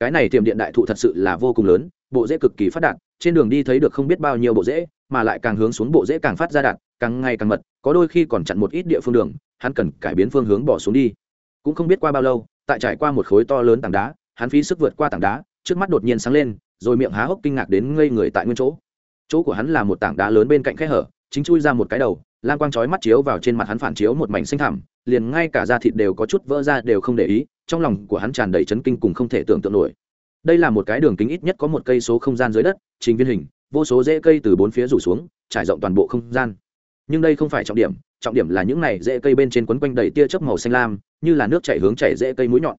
Cái này tiềm điện đại thụ thật sự là vô cùng lớn, bộ rễ cực kỳ phát đạt, trên đường đi thấy được không biết bao nhiêu bộ rễ, mà lại càng hướng xuống bộ rễ càng phát ra đạt, càng ngày càng mật, có đôi khi còn chặn một ít địa phương đường, hắn cần cải biến phương hướng bỏ xuống đi. Cũng không biết qua bao lâu, tại trải qua một khối to lớn tảng đá, hắn phí sức vượt qua tảng đá, trước mắt đột nhiên sáng lên, rồi miệng há hốc kinh ngạc đến ngây người tại nguyên chỗ. Chỗ của hắn là một tảng đá lớn bên cạnh khe hở, chính chui ra một cái đầu lan quang chói mắt chiếu vào trên mặt hắn phản chiếu một mảnh xanh thẳm, liền ngay cả da thịt đều có chút vỡ ra đều không để ý, trong lòng của hắn tràn đầy chấn kinh cùng không thể tưởng tượng nổi. Đây là một cái đường kính ít nhất có một cây số không gian dưới đất, trình viên hình, vô số rễ cây từ bốn phía rủ xuống, trải rộng toàn bộ không gian. Nhưng đây không phải trọng điểm trọng điểm là những này rễ cây bên trên quấn quanh đầy tia chớp màu xanh lam, như là nước chảy hướng chảy rễ cây mũi nhọn.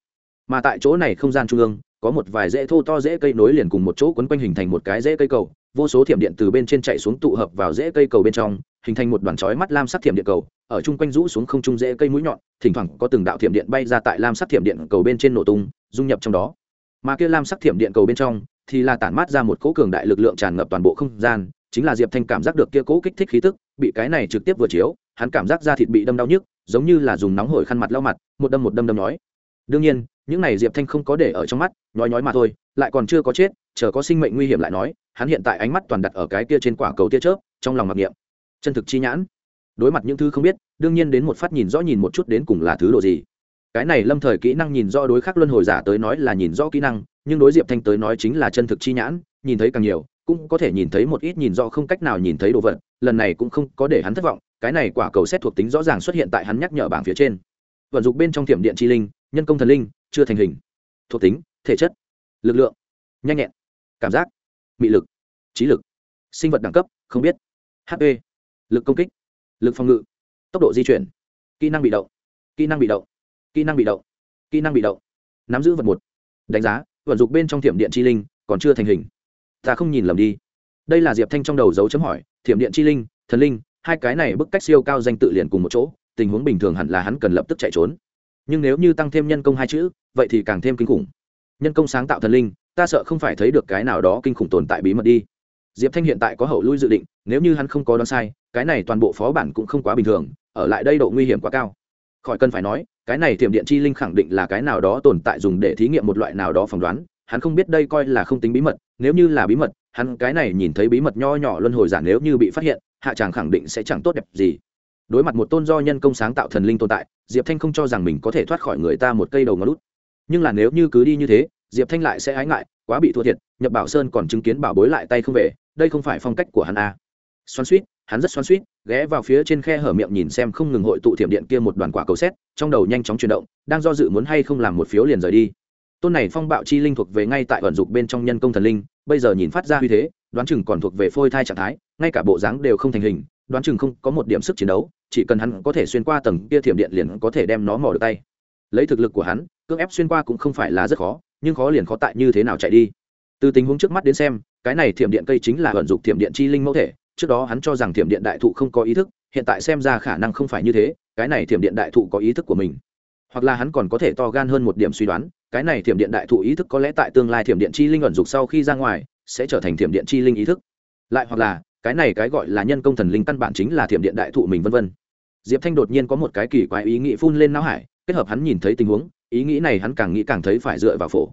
Mà tại chỗ này không gian trung ương, có một vài rễ thô to rễ cây nối liền cùng một chỗ quấn quanh hình thành một cái rễ cây cầu vô số thiểm điện từ bên trên chạy xuống tụ hợp vào rễ cây cầu bên trong, hình thành một đoàn chói mắt lam sắc thiểm điện cầu, ở chung quanh rũ xuống không trung rễ cây mũi nhọn, thỉnh thoảng có từng đạo thiểm điện bay ra tại lam sắc thiểm điện cầu bên trên nổ tung, dung nhập trong đó. Mà kia lam sắc thiểm điện cầu bên trong, thì là tản mát ra một cỗ cường đại lực lượng tràn ngập toàn bộ không gian, chính là diệp thanh cảm giác được kia cỗ kích thích khí tức, bị cái này trực tiếp vừa chiếu, hắn cảm giác da thịt bị đâm đau nhức, giống như là dùng nóng hổi khăn mặt lau mặt, một đâm một đâm đâm nói. Đương nhiên những này diệp thanh không có để ở trong mắt nói nói mà thôi, lại còn chưa có chết, chờ có sinh mệnh nguy hiểm lại nói, hắn hiện tại ánh mắt toàn đặt ở cái kia trên quả cầu tia chớp, trong lòng mặc niệm. Chân thực chi nhãn. Đối mặt những thứ không biết, đương nhiên đến một phát nhìn rõ nhìn một chút đến cùng là thứ độ gì. Cái này lâm thời kỹ năng nhìn rõ đối khắc luân hồi giả tới nói là nhìn rõ kỹ năng, nhưng đối diệp thanh tới nói chính là chân thực chi nhãn, nhìn thấy càng nhiều, cũng có thể nhìn thấy một ít nhìn rõ không cách nào nhìn thấy đồ vật, lần này cũng không có để hắn thất vọng, cái này quả cầu xét thuộc tính rõ ràng xuất hiện tại hắn nhắc nhở bảng phía trên. Vận dụng bên trong tiệm điện chi linh, nhân công thần linh chưa thành hình. Thuộc tính, thể chất, lực lượng, nhanh nhẹn, cảm giác, mị lực, trí lực, sinh vật đẳng cấp, không biết hp lực công kích, lực phòng ngự, tốc độ di chuyển, kỹ năng bị động, kỹ năng bị động, kỹ năng bị động, kỹ năng bị động. Nắm giữ vật một, đánh giá, vận dụng bên trong thiểm điện chi linh, còn chưa thành hình. Ta không nhìn lầm đi. Đây là diệp thanh trong đầu dấu chấm hỏi, thiểm điện chi linh, thần linh, hai cái này bức cách siêu cao danh tự liền cùng một chỗ, tình huống bình thường hẳn là hắn cần lập tức chạy trốn. Nhưng nếu như tăng thêm nhân công hai chữ vậy thì càng thêm kinh khủng. Nhân công sáng tạo thần linh, ta sợ không phải thấy được cái nào đó kinh khủng tồn tại bí mật đi. Diệp thanh hiện tại có hậu lui dự định, nếu như hắn không có đoán sai, cái này toàn bộ phó bản cũng không quá bình thường, ở lại đây độ nguy hiểm quá cao. Khỏi cần phải nói, cái này tiềm điện chi linh khẳng định là cái nào đó tồn tại dùng để thí nghiệm một loại nào đó phỏng đoán, hắn không biết đây coi là không tính bí mật, nếu như là bí mật, hắn cái này nhìn thấy bí mật nho nhỏ luân hồi giả nếu như bị phát hiện, hạ tràng khẳng định sẽ chẳng tốt đẹp gì. Đối mặt một tôn do nhân công sáng tạo thần linh tồn tại, diệp thanh không cho rằng mình có thể thoát khỏi người ta một cây đầu ngón lút nhưng là nếu như cứ đi như thế, diệp thanh lại sẽ ái ngại, quá bị thua thiệt nhập bảo sơn còn chứng kiến bảo bối lại tay không về, đây không phải phong cách của hắn a à. xoắn suýt hắn rất xoắn suýt ghé vào phía trên khe hở miệng nhìn xem không ngừng hội tụ thiểm điện kia một đoàn quả cầu xét, trong đầu nhanh chóng chuyển động, đang do dự muốn hay không làm một phiếu liền rời đi tôn này phong bạo chi linh thuộc về ngay tại vận dục bên trong nhân công thần linh, bây giờ nhìn phát ra uy thế, đoán chừng còn thuộc về phôi thai trạng thái, ngay cả bộ dáng đều không thành hình, đoán chừng không có một điểm sức chiến đấu, chỉ cần hắn có thể xuyên qua tầng kia thiểm điện liền có thể đem nó mỏ được tay lấy thực lực của hắn, cưỡng ép xuyên qua cũng không phải là rất khó, nhưng khó liền khó tại như thế nào chạy đi. Từ tình huống trước mắt đến xem, cái này thiểm điện cây chính là vận dụng thiểm điện chi linh mẫu thể, trước đó hắn cho rằng thiểm điện đại thụ không có ý thức, hiện tại xem ra khả năng không phải như thế, cái này thiểm điện đại thụ có ý thức của mình. Hoặc là hắn còn có thể to gan hơn một điểm suy đoán, cái này thiểm điện đại thụ ý thức có lẽ tại tương lai thiểm điện chi linh ẩn dục sau khi ra ngoài, sẽ trở thành thiểm điện chi linh ý thức. Lại hoặc là, cái này cái gọi là nhân công thần linh căn bản chính là thiểm điện đại thụ mình vân vân. Diệp thanh đột nhiên có một cái kỳ quái ý nghĩ phun lên não hải kết hợp hắn nhìn thấy tình huống, ý nghĩ này hắn càng nghĩ càng thấy phải dựa vào phổ.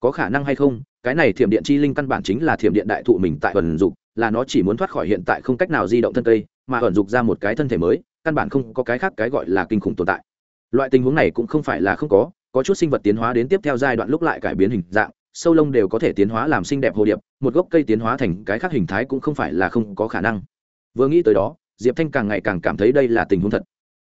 Có khả năng hay không, cái này thiểm điện chi linh căn bản chính là thiểm điện đại thụ mình tại ẩn dục, là nó chỉ muốn thoát khỏi hiện tại không cách nào di động thân cây, mà ẩn dục ra một cái thân thể mới, căn bản không có cái khác cái gọi là kinh khủng tồn tại. Loại tình huống này cũng không phải là không có có chút sinh vật tiến hóa đến tiếp theo giai đoạn lúc lại cải biến hình dạng, sâu lông đều có thể tiến hóa làm xinh đẹp hồ điệp, một gốc cây tiến hóa thành cái khác hình thái cũng không phải là không có khả năng. Vừa nghĩ tới đó, diệp thanh càng ngày càng cảm thấy đây là tình huống thật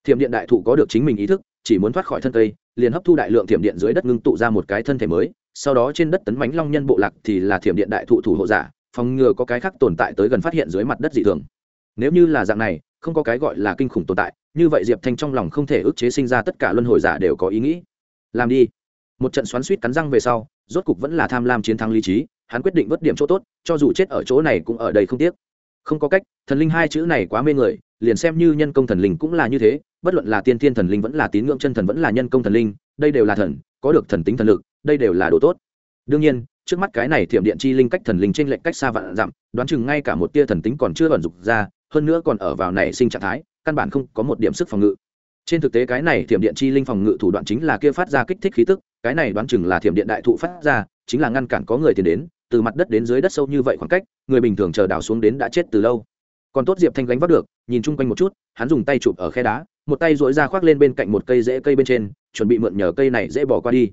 thiểm điện đại thụ có được chính mình ý thức, chỉ muốn thoát khỏi thân cây, liền hấp thu đại lượng thiểm điện dưới đất ngưng tụ ra một cái thân thể mới. Sau đó trên đất tấn mánh long nhân bộ lạc thì là thiểm điện đại thụ thủ hộ giả, phòng ngừa có cái khác tồn tại tới gần phát hiện dưới mặt đất dị thường. Nếu như là dạng này, không có cái gọi là kinh khủng tồn tại, như vậy diệp thanh trong lòng không thể ức chế sinh ra tất cả luân hồi giả đều có ý nghĩ. Làm đi. Một trận xoắn suýt cắn răng về sau, rốt cục vẫn là tham lam chiến thắng lý trí, hắn quyết định vớt điểm chỗ tốt, cho dù chết ở chỗ này cũng ở đây không tiếc. Không có cách, thần linh hai chữ này quá mê người, liền xem như nhân công thần linh cũng là như thế bất luận là tiên thiên thần linh vẫn là tín ngưỡng chân thần vẫn là nhân công thần linh, đây đều là thần, có được thần tính thần lực, đây đều là đồ tốt. Đương nhiên, trước mắt cái này thiểm điện chi linh cách thần linh trên lệnh cách xa vạn dặm, đoán chừng ngay cả một tia thần tính còn chưa vận dụng ra, hơn nữa còn ở vào nảy sinh trạng thái, căn bản không có một điểm sức phòng ngự. Trên thực tế cái này thiểm điện chi linh phòng ngự thủ đoạn chính là kia phát ra kích thích khí tức, cái này đoán chừng là thiểm điện đại thụ phát ra, chính là ngăn cản có người tiến đến, từ mặt đất đến dưới đất sâu như vậy khoảng cách, người bình thường chờ đào xuống đến đã chết từ lâu. Còn tốt diệp thanh gánh vác được nhìn chung quanh một chút, hắn dùng tay chụp ở khe đá, một tay dỗi ra khoác lên bên cạnh một cây rễ cây bên trên, chuẩn bị mượn nhờ cây này dễ bỏ qua đi.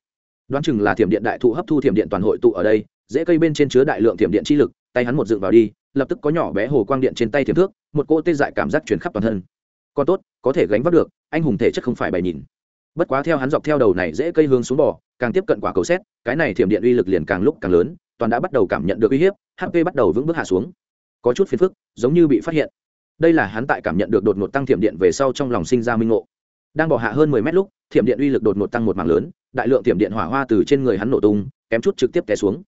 Đoán chừng là thiểm điện đại thụ hấp thu thiểm điện toàn hội tụ ở đây, rễ cây bên trên chứa đại lượng thiểm điện chi lực, tay hắn một dựng vào đi, lập tức có nhỏ bé hồ quang điện trên tay thiểm thước, một cỗ tê dại cảm giác chuyển khắp toàn thân. Còn tốt, có thể gánh vác được, anh hùng thể chất không phải bày nhìn bất quá theo hắn dọc theo đầu này dễ cây hướng xuống bò, càng tiếp cận quả cầu xét, cái này thiểm điện uy lực liền càng lúc càng lớn, toàn đã bắt đầu cảm nhận được uy hiếp hp bắt đầu vững bước hạ xuống. Có chút phiền phức, giống như bị phát hiện đây là hắn tại cảm nhận được đột ngột tăng thiểm điện về sau trong lòng sinh ra minh ngộ. Đang bỏ hạ hơn mười mét lúc, thiểm điện uy lực đột ngột tăng một mảng lớn, đại lượng thiểm điện hỏa hoa từ trên người hắn nổ tung, kém chút trực tiếp té xuống.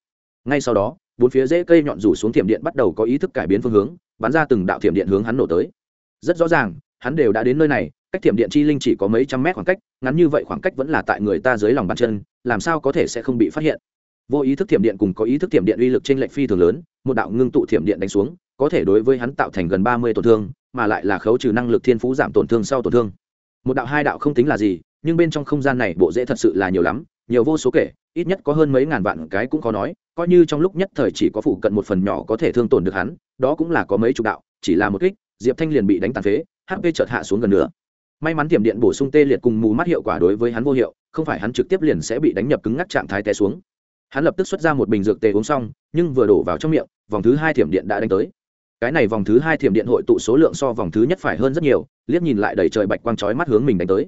Ngay sau đó, bốn phía rễ cây nhọn rủ xuống thiểm điện bắt đầu có ý thức cải biến phương hướng, bắn ra từng đạo thiểm điện hướng hắn nổ tới. Rất rõ ràng, hắn đều đã đến nơi này, cách thiểm điện chi linh chỉ có mấy trăm mét khoảng cách, ngắn như vậy khoảng cách vẫn là tại người ta dưới lòng bàn chân, làm sao có thể sẽ không bị phát hiện? Vô ý thức thiểm điện cùng có ý thức thiểm điện uy lực trên lệnh phi thường lớn, một đạo ngưng tụ thiểm điện đánh xuống, có thể đối với hắn tạo thành gần ba mươi tổn thương, mà lại là khấu trừ năng lực thiên phú giảm tổn thương sau tổn thương. Một đạo hai đạo không tính là gì, nhưng bên trong không gian này bộ dễ thật sự là nhiều lắm, nhiều vô số kể, ít nhất có hơn mấy ngàn vạn cái cũng khó nói, coi như trong lúc nhất thời chỉ có phụ cận một phần nhỏ có thể thương tổn được hắn, đó cũng là có mấy chục đạo, chỉ là một kích, diệp thanh liền bị đánh tàn phế hp chợt hạ xuống gần nữa may mắn tiềm điện bổ sung tê liệt cùng mù mắt hiệu quả đối với hắn vô hiệu, không phải hắn trực tiếp liền sẽ bị đánh nhập cứng ngắc trạng thái té xuống hắn lập tức xuất ra một bình dược tê uống xong, nhưng vừa đổ vào trong miệng, vòng thứ hai thiểm điện đã đánh tới. Cái này vòng thứ hai thiểm điện hội tụ số lượng so vòng thứ nhất phải hơn rất nhiều, liếc nhìn lại đầy trời bạch quang chói mắt hướng mình đánh tới.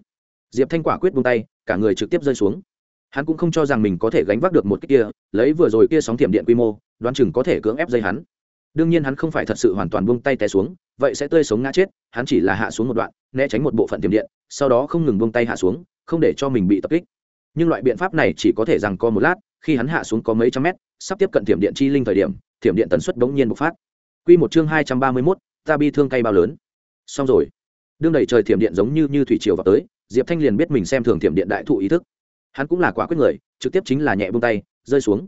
Diệp thanh quả quyết buông tay, cả người trực tiếp rơi xuống. Hắn cũng không cho rằng mình có thể gánh vác được một cái kia, lấy vừa rồi kia sóng thiểm điện quy mô, đoán chừng có thể cưỡng ép dây hắn. Đương nhiên hắn không phải thật sự hoàn toàn buông tay té xuống, vậy sẽ tươi sống ngã chết, hắn chỉ là hạ xuống một đoạn, né tránh một bộ phận tiềm điện, sau đó không ngừng buông tay hạ xuống, không để cho mình bị tập kích. Nhưng loại biện pháp này chỉ có thể rằng co một lát khi hắn hạ xuống có mấy trăm mét sắp tiếp cận tiềm điện chi linh thời điểm tiềm điện tần suất bỗng nhiên bộc phát Quy một chương hai trăm ba mươi 231, ta bi thương cay bao lớn. Xong rồi. Đương đầy trời thiểm điện giống như như thủy triều vào tới, Diệp Thanh liền biết mình xem thường thiểm điện đại thụ ý thức. Hắn cũng là quả quyết người, trực tiếp chính là nhẹ buông tay, rơi xuống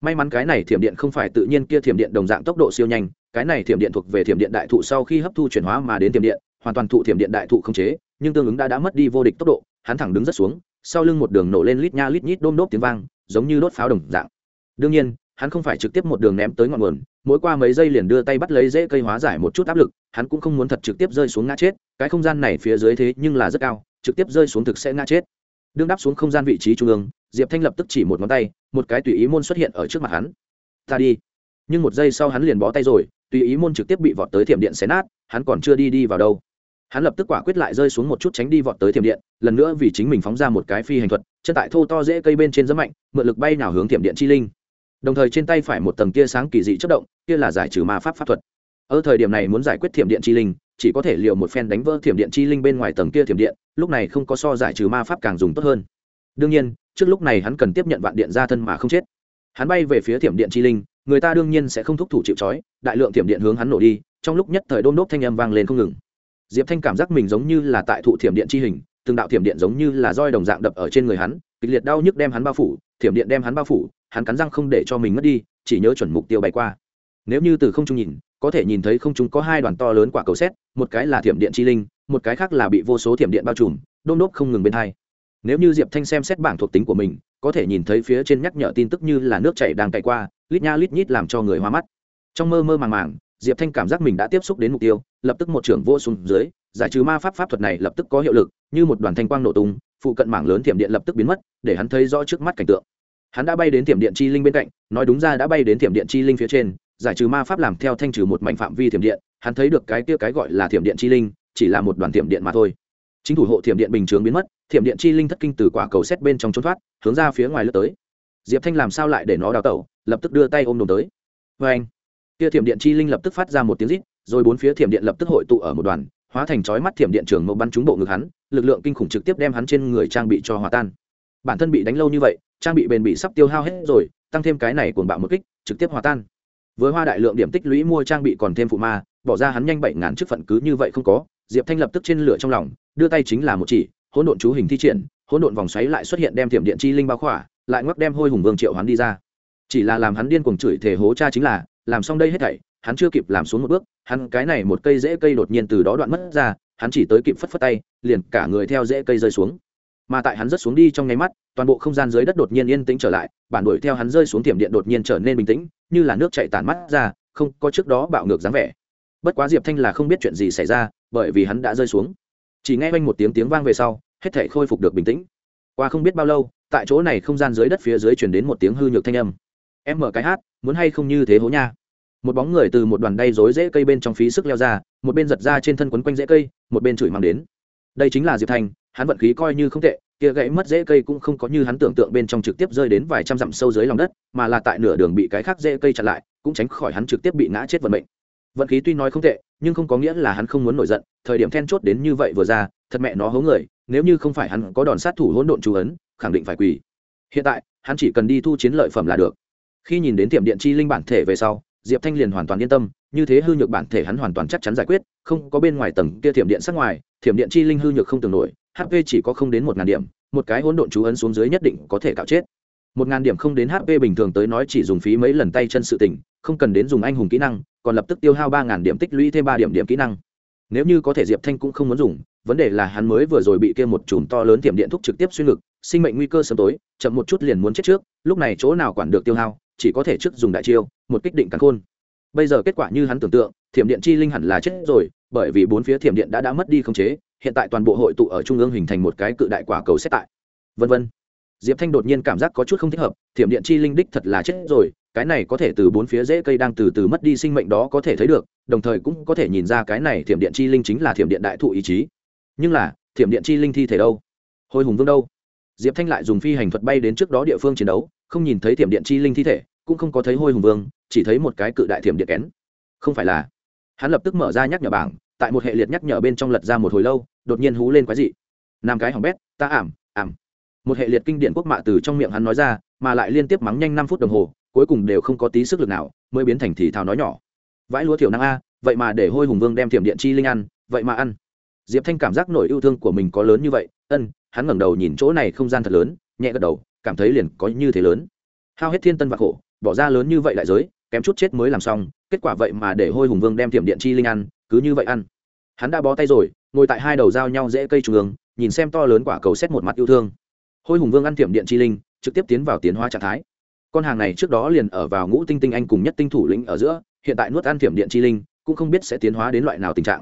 may mắn cái này thiểm điện không phải tự nhiên kia thiểm điện đồng dạng tốc độ siêu nhanh cái này thiểm điện thuộc về thiểm điện đại thụ sau khi hấp thu chuyển hóa mà đến thiểm điện hoàn toàn thụ thiểm điện đại thụ không chế nhưng tương ứng đã đã mất đi vô địch tốc độ hắn thẳng đứng rất xuống sau lưng một đường nổ lên lít nha lít nhít đôm đốp tiếng vang, giống như đốt pháo đồng dạng. Đương nhiên, hắn không phải trực tiếp một đường ném tới ngọn nguồn, mỗi qua mấy giây liền đưa tay bắt lấy dễ cây hóa giải một chút áp lực, hắn cũng không muốn thật trực tiếp rơi xuống ngã chết, cái không gian này phía dưới thế nhưng là rất cao, trực tiếp rơi xuống thực sẽ ngã chết. Đương đáp xuống không gian vị trí trung ương, diệp thanh lập tức chỉ một ngón tay, một cái tùy ý môn xuất hiện ở trước mặt hắn. Ta đi. Nhưng một giây sau hắn liền bó tay rồi, tùy ý môn trực tiếp bị vọt tới thiểm điện xé nát, hắn còn chưa đi đi vào đâu hắn lập tức quả quyết lại rơi xuống một chút tránh đi vọt tới thiểm điện, lần nữa vì chính mình phóng ra một cái phi hành thuật, chân tại thô to dễ cây bên trên rất mạnh, mượn lực bay nào hướng thiểm điện chi linh. Đồng thời trên tay phải một tầng tia sáng kỳ dị chất động, kia là giải trừ ma pháp pháp thuật. Ở thời điểm này muốn giải quyết thiểm điện chi linh, chỉ có thể liều một phen đánh vỡ thiểm điện chi linh bên ngoài tầng kia thiểm điện, lúc này không có so giải trừ ma pháp càng dùng tốt hơn. Đương nhiên, trước lúc này hắn cần tiếp nhận vạn điện ra thân mà không chết. Hắn bay về phía thiểm điện chi linh, người ta đương nhiên sẽ không thúc thủ chịu trói, đại lượng thiểm điện hướng hắn nổ đi, trong lúc nhất thời đôm đốt thanh âm vang lên không ngừng diệp thanh cảm giác mình giống như là tại thụ thiểm điện chi hình, từng đạo thiểm điện giống như là roi đồng dạng đập ở trên người hắn, kịch liệt đau nhức đem hắn bao phủ, thiểm điện đem hắn bao phủ, hắn cắn răng không để cho mình mất đi, chỉ nhớ chuẩn mục tiêu bay qua. Nếu như từ không trung nhìn, có thể nhìn thấy không trung có hai đoàn to lớn quả cầu xét một cái là thiểm điện chi linh, một cái khác là bị vô số thiểm điện bao trùm đôn đốt không ngừng bên hai. Nếu như diệp thanh xem xét bảng thuộc tính của mình, có thể nhìn thấy phía trên nhắc nhở tin tức như là nước chảy đang cày qua, lít nha lít nhít làm cho người hoa mắt. Trong mơ mơ màng màng diệp thanh cảm giác mình đã tiếp xúc đến mục tiêu, lập tức một trưởng vô xuống dưới, giải trừ ma pháp pháp thuật này lập tức có hiệu lực, như một đoàn thanh quang nổ tung, phụ cận mảng lớn thiểm điện lập tức biến mất, để hắn thấy rõ trước mắt cảnh tượng. Hắn đã bay đến thiểm điện chi linh bên cạnh, nói đúng ra đã bay đến thiểm điện chi linh phía trên, giải trừ ma pháp làm theo thanh trừ một mảnh phạm vi thiểm điện, hắn thấy được cái kia cái gọi là thiểm điện chi linh, chỉ là một đoàn thiểm điện mà thôi. Chính thủ hộ thiểm điện bình chướng biến mất, thiểm điện chi linh thất kinh từ quả cầu xét bên trong trốn thoát, hướng ra phía ngoài lướt tới. Diệp thanh làm sao lại để nó đào tẩu, lập tức đưa tay ôm đồn tới. Vê anh kia thiểm điện chi linh lập tức phát ra một tiếng rít, rồi bốn phía thiểm điện lập tức hội tụ ở một đoàn, hóa thành chói mắt thiểm điện trường mẫu bắn trúng bộ ngực hắn, lực lượng kinh khủng trực tiếp đem hắn trên người trang bị cho hòa tan. Bản thân bị đánh lâu như vậy, trang bị bền bị sắp tiêu hao hết rồi, tăng thêm cái này cuồng bạo một kích, trực tiếp hòa tan. Với hoa đại lượng điểm tích lũy mua trang bị còn thêm phụ ma, bỏ ra hắn nhanh bảy ngàn chức phận cứ như vậy không có, diệp thanh lập tức trên lửa trong lòng, đưa tay chính là một chỉ, hỗn độn chú hình thi triển, hỗn độn vòng xoáy lại xuất hiện đem thiểm điện chi linh bao khỏa, lại ngoắc đem hôi hùng vương triệu hắn đi ra. Chỉ là làm hắn điên cuồng chửi thể hố cha chính là làm xong đây hết thảy, hắn chưa kịp làm xuống một bước, hắn cái này một cây rễ cây đột nhiên từ đó đoạn mất ra, hắn chỉ tới kịp phất phất tay, liền cả người theo rễ cây rơi xuống. Mà tại hắn rớt xuống đi trong nháy mắt, toàn bộ không gian dưới đất đột nhiên yên tĩnh trở lại, bản đuổi theo hắn rơi xuống tiềm điện đột nhiên trở nên bình tĩnh, như là nước chạy tản mắt ra, không có trước đó bạo ngược dáng vẻ. Bất quá diệp thanh là không biết chuyện gì xảy ra, bởi vì hắn đã rơi xuống. Chỉ nghe quanh một tiếng tiếng vang về sau, hết thể khôi phục được bình tĩnh. Qua không biết bao lâu, tại chỗ này không gian dưới đất phía dưới chuyển đến một tiếng hư nhược thanh âm. Em mở cái hát, muốn hay không như thế hố nha? Một bóng người từ một đoàn đay rối rễ cây bên trong phí sức leo ra một bên giật ra trên thân quấn quanh rễ cây một bên chửi mang đến. Đây chính là diệp Thành, hắn vận khí coi như không tệ kia gãy mất rễ cây cũng không có như hắn tưởng tượng bên trong trực tiếp rơi đến vài trăm dặm sâu dưới lòng đất mà là tại nửa đường bị cái khác rễ cây chặn lại cũng tránh khỏi hắn trực tiếp bị ngã chết vận mệnh. Vận khí tuy nói không tệ nhưng không có nghĩa là hắn không muốn nổi giận thời điểm then chốt đến như vậy vừa ra thật mẹ nó hố người nếu như không phải hắn có đòn sát thủ hỗn độn chú ấn khẳng định phải quỳ. Hiện tại hắn chỉ cần đi thu chiến lợi phẩm là được. Khi nhìn đến tiệm điện chi linh bản thể về sau diệp thanh liền hoàn toàn yên tâm, như thế hư nhược bản thể hắn hoàn toàn chắc chắn giải quyết, không có bên ngoài tầng kia thiểm điện sát ngoài, thiểm điện chi linh hư nhược không tưởng nổi hp chỉ có không đến một ngàn điểm, một cái hỗn độn chú ấn xuống dưới nhất định có thể cạo chết. Một ngàn điểm không đến hp bình thường tới nói chỉ dùng phí mấy lần tay chân sự tỉnh không cần đến dùng anh hùng kỹ năng, còn lập tức tiêu hao ba ngàn điểm tích lũy thêm ba điểm điểm kỹ năng. Nếu như có thể diệp thanh cũng không muốn dùng, vấn đề là hắn mới vừa rồi bị kia một chùm to lớn tiệm điện thúc trực tiếp xuyên ngực, sinh mệnh nguy cơ sớm tối, chậm một chút liền muốn chết trước, lúc này chỗ nào quản được tiêu hao chỉ có thể trước dùng đại chiêu, một kích định cắn khôn. Bây giờ kết quả như hắn tưởng tượng, thiểm điện chi linh hẳn là chết rồi, bởi vì bốn phía thiểm điện đã đã mất đi không chế, hiện tại toàn bộ hội tụ ở trung ương hình thành một cái cự đại quả cầu xét tại. Vân vân. Diệp thanh đột nhiên cảm giác có chút không thích hợp, thiểm điện chi linh đích thật là chết rồi, cái này có thể từ bốn phía rễ cây đang từ từ mất đi sinh mệnh đó có thể thấy được, đồng thời cũng có thể nhìn ra cái này thiểm điện chi linh chính là thiểm điện đại thụ ý chí. Nhưng là, thiểm điện chi linh thi thể đâu? Hồi hùng vương đâu? Diệp thanh lại dùng phi hành thuật bay đến trước đó địa phương chiến đấu không nhìn thấy thiểm điện chi linh thi thể, cũng không có thấy hôi hùng vương, chỉ thấy một cái cự đại thiểm điện kén. Không phải là. Hắn lập tức mở ra nhắc nhở bảng, tại một hệ liệt nhắc nhở bên trong lật ra một hồi lâu, đột nhiên hú lên quái dị. Năm cái hỏng bét, ta ảm ảm. Một hệ liệt kinh điển quốc mạ từ trong miệng hắn nói ra, mà lại liên tiếp mắng nhanh năm phút đồng hồ, cuối cùng đều không có tí sức lực nào, mới biến thành thì thào nói nhỏ. Vãi lúa thiểu năng a, vậy mà để hôi hùng vương đem thiểm điện chi linh ăn, vậy mà ăn. Diệp thanh cảm giác nỗi yêu thương của mình có lớn như vậy, ân, hắn ngẩng đầu nhìn chỗ này không gian thật lớn, nhẹ gật đầu cảm thấy liền có như thế lớn. Hao hết thiên tân và khổ, bỏ ra lớn như vậy đại giới, kém chút chết mới làm xong, kết quả vậy mà để hôi hùng vương đem tiệm điện chi linh ăn, cứ như vậy ăn. Hắn đã bó tay rồi, ngồi tại hai đầu dao nhau dễ cây trung ương, nhìn xem to lớn quả cầu xét một mặt yêu thương. Hôi hùng vương ăn tiệm điện chi linh, trực tiếp tiến vào tiến hóa trạng thái. Con hàng này trước đó liền ở vào ngũ tinh tinh anh cùng nhất tinh thủ lĩnh ở giữa, hiện tại nuốt ăn tiệm điện chi linh, cũng không biết sẽ tiến hóa đến loại nào tình trạng.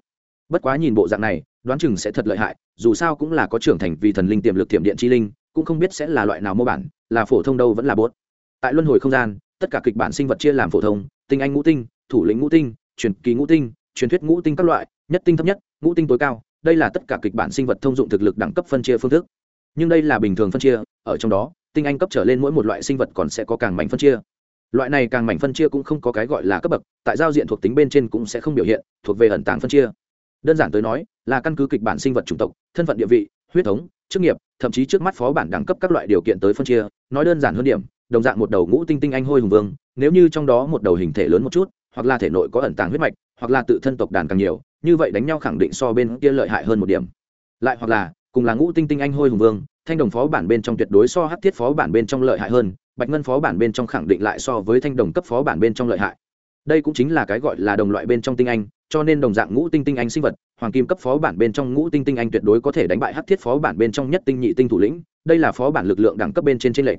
Bất quá nhìn bộ dạng này, đoán chừng sẽ thật lợi hại, dù sao cũng là có trưởng thành vì thần linh tiềm lực tiệm điện chi linh cũng không biết sẽ là loại nào mô bản, là phổ thông đâu vẫn là bốt. Tại luân hồi không gian, tất cả kịch bản sinh vật chia làm phổ thông, tinh anh ngũ tinh, thủ lĩnh ngũ tinh, truyền kỳ ngũ tinh, truyền thuyết ngũ tinh các loại, nhất tinh thấp nhất, ngũ tinh tối cao, đây là tất cả kịch bản sinh vật thông dụng thực lực đẳng cấp phân chia phương thức. Nhưng đây là bình thường phân chia, ở trong đó, tinh anh cấp trở lên mỗi một loại sinh vật còn sẽ có càng mảnh phân chia. Loại này càng mảnh phân chia cũng không có cái gọi là cấp bậc, tại giao diện thuộc tính bên trên cũng sẽ không biểu hiện, thuộc về ẩn tàng phân chia. Đơn giản tới nói, là căn cứ kịch bản sinh vật chủng tộc, thân phận địa vị, huyết thống chức nghiệp, thậm chí trước mắt phó bản đẳng cấp các loại điều kiện tới phân chia, nói đơn giản hơn điểm, đồng dạng một đầu ngũ tinh tinh anh hôi hùng vương, nếu như trong đó một đầu hình thể lớn một chút, hoặc là thể nội có ẩn tàng huyết mạch, hoặc là tự thân tộc đàn càng nhiều, như vậy đánh nhau khẳng định so bên kia lợi hại hơn một điểm. Lại hoặc là, cùng là ngũ tinh tinh anh hôi hùng vương, thanh đồng phó bản bên trong tuyệt đối so hát thiết phó bản bên trong lợi hại hơn, bạch ngân phó bản bên trong khẳng định lại so với thanh đồng cấp phó bản bên trong lợi hại. Đây cũng chính là cái gọi là đồng loại bên trong tinh anh, cho nên đồng dạng ngũ tinh tinh anh sinh vật hoàng kim cấp phó bản bên trong ngũ tinh tinh anh tuyệt đối có thể đánh bại Hắc thiết phó bản bên trong nhất tinh nhị tinh thủ lĩnh, đây là phó bản lực lượng đẳng cấp bên trên trên lệnh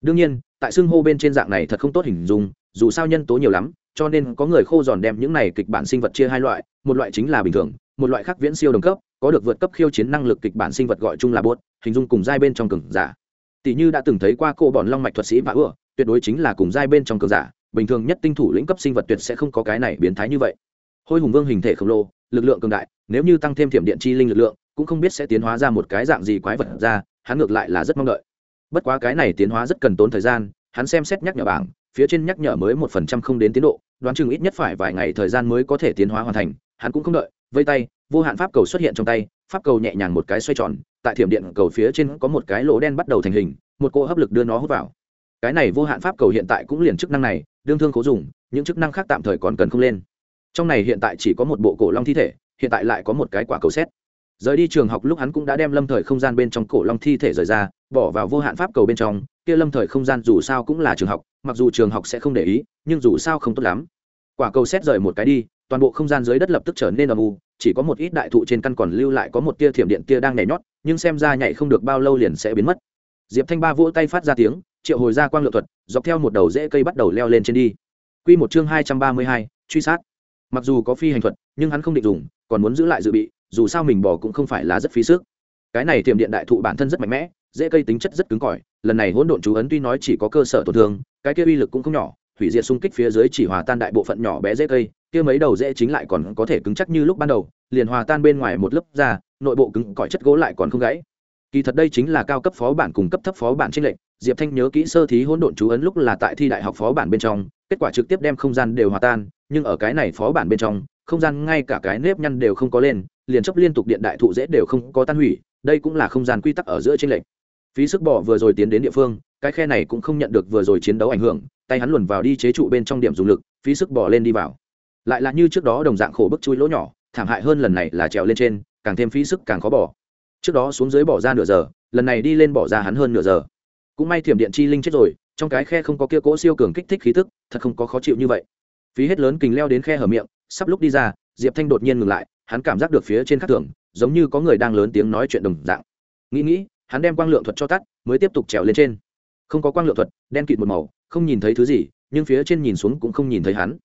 đương nhiên, tại xưng hô bên trên dạng này thật không tốt hình dung, dù sao nhân tố nhiều lắm, cho nên có người khô giòn đem những này kịch bản sinh vật chia hai loại, một loại chính là bình thường, một loại khác viễn siêu đồng cấp, có được vượt cấp khiêu chiến năng lực kịch bản sinh vật gọi chung là bốt hình dung cùng giai bên trong cường giả. Tỷ như đã từng thấy qua cô bọn long mạch thuật sĩ và ưa, tuyệt đối chính là cùng giai bên trong cường giả, bình thường nhất tinh thủ lĩnh cấp sinh vật tuyệt sẽ không có cái này biến thái như vậy. Hôi hùng vương hình thể khổng lồ lực lượng cường đại, nếu như tăng thêm thiểm điện chi linh lực lượng, cũng không biết sẽ tiến hóa ra một cái dạng gì quái vật ra, hắn ngược lại là rất mong đợi. Bất quá cái này tiến hóa rất cần tốn thời gian, hắn xem xét nhắc nhở bảng, phía trên nhắc nhở mới một phần trăm không đến tiến độ, đoán chừng ít nhất phải vài ngày thời gian mới có thể tiến hóa hoàn thành, hắn cũng không đợi, vây tay, vô hạn pháp cầu xuất hiện trong tay, pháp cầu nhẹ nhàng một cái xoay tròn, tại thiểm điện cầu phía trên có một cái lỗ đen bắt đầu thành hình, một cỗ hấp lực đưa nó hút vào. Cái này vô hạn pháp cầu hiện tại cũng liền chức năng này, đương thương cố dùng, những chức năng khác tạm thời còn cần không lên trong này hiện tại chỉ có một bộ cổ long thi thể, hiện tại lại có một cái quả cầu xét. Rời đi trường học lúc hắn cũng đã đem lâm thời không gian bên trong cổ long thi thể rời ra, bỏ vào vô hạn pháp cầu bên trong, kia lâm thời không gian dù sao cũng là trường học, mặc dù trường học sẽ không để ý, nhưng dù sao không tốt lắm. Quả cầu xét rời một cái đi, toàn bộ không gian dưới đất lập tức trở nên âm u, chỉ có một ít đại thụ trên căn còn lưu lại có một tia thiểm điện tia đang nhảy nhót, nhưng xem ra nhảy không được bao lâu liền sẽ biến mất. Diệp thanh ba vỗ tay phát ra tiếng, triệu hồi ra quang lượng thuật, dọc theo một đầu rễ cây bắt đầu leo lên trên đi. Quy một chương hai trăm ba mươi hai, truy sát mặc dù có phi hành thuật, nhưng hắn không định dùng, còn muốn giữ lại dự bị, dù sao mình bỏ cũng không phải là rất phí sức. Cái này tiềm điện đại thụ bản thân rất mạnh mẽ, dễ cây tính chất rất cứng cỏi, lần này hỗn độn chú ấn tuy nói chỉ có cơ sở tổn thương, cái kia uy lực cũng không nhỏ, hủy diệt xung kích phía dưới chỉ hòa tan đại bộ phận nhỏ bé dễ cây, kia mấy đầu dễ chính lại còn có thể cứng chắc như lúc ban đầu, liền hòa tan bên ngoài một lớp da nội bộ cứng cỏi chất gỗ lại còn không gãy. Kỳ thật đây chính là cao cấp phó bản cùng cấp thấp phó bản trên lệnh diệp thanh nhớ kỹ sơ thí hỗn độn chú ấn lúc là tại thi đại học phó bản bên trong, kết quả trực tiếp đem không gian đều hòa tan, nhưng ở cái này phó bản bên trong, không gian ngay cả cái nếp nhăn đều không có lên, liền chấp liên tục điện đại thụ dễ đều không có tan hủy, đây cũng là không gian quy tắc ở giữa trên lệnh phí sức bỏ vừa rồi tiến đến địa phương, cái khe này cũng không nhận được vừa rồi chiến đấu ảnh hưởng, tay hắn luồn vào đi chế trụ bên trong điểm dùng lực, phí sức bỏ lên đi vào. Lại là như trước đó đồng dạng khổ bức chui lỗ nhỏ, thảm hại hơn lần này là trèo lên trên, càng thêm phí sức càng khó bỏ. Trước đó xuống dưới bỏ ra nửa giờ, lần này đi lên bỏ ra hắn hơn nửa giờ cũng may thiểm điện chi linh chết rồi, trong cái khe không có kia cỗ siêu cường kích thích khí tức, thật không có khó chịu như vậy. Phí hết lớn kình leo đến khe hở miệng, sắp lúc đi ra, diệp thanh đột nhiên ngừng lại, hắn cảm giác được phía trên khắc tường giống như có người đang lớn tiếng nói chuyện đồng dạng. Nghĩ nghĩ, hắn đem quang lượng thuật cho tắt, mới tiếp tục trèo lên trên. Không có quang lượng thuật, đen kịt một màu, không nhìn thấy thứ gì, nhưng phía trên nhìn xuống cũng không nhìn thấy hắn.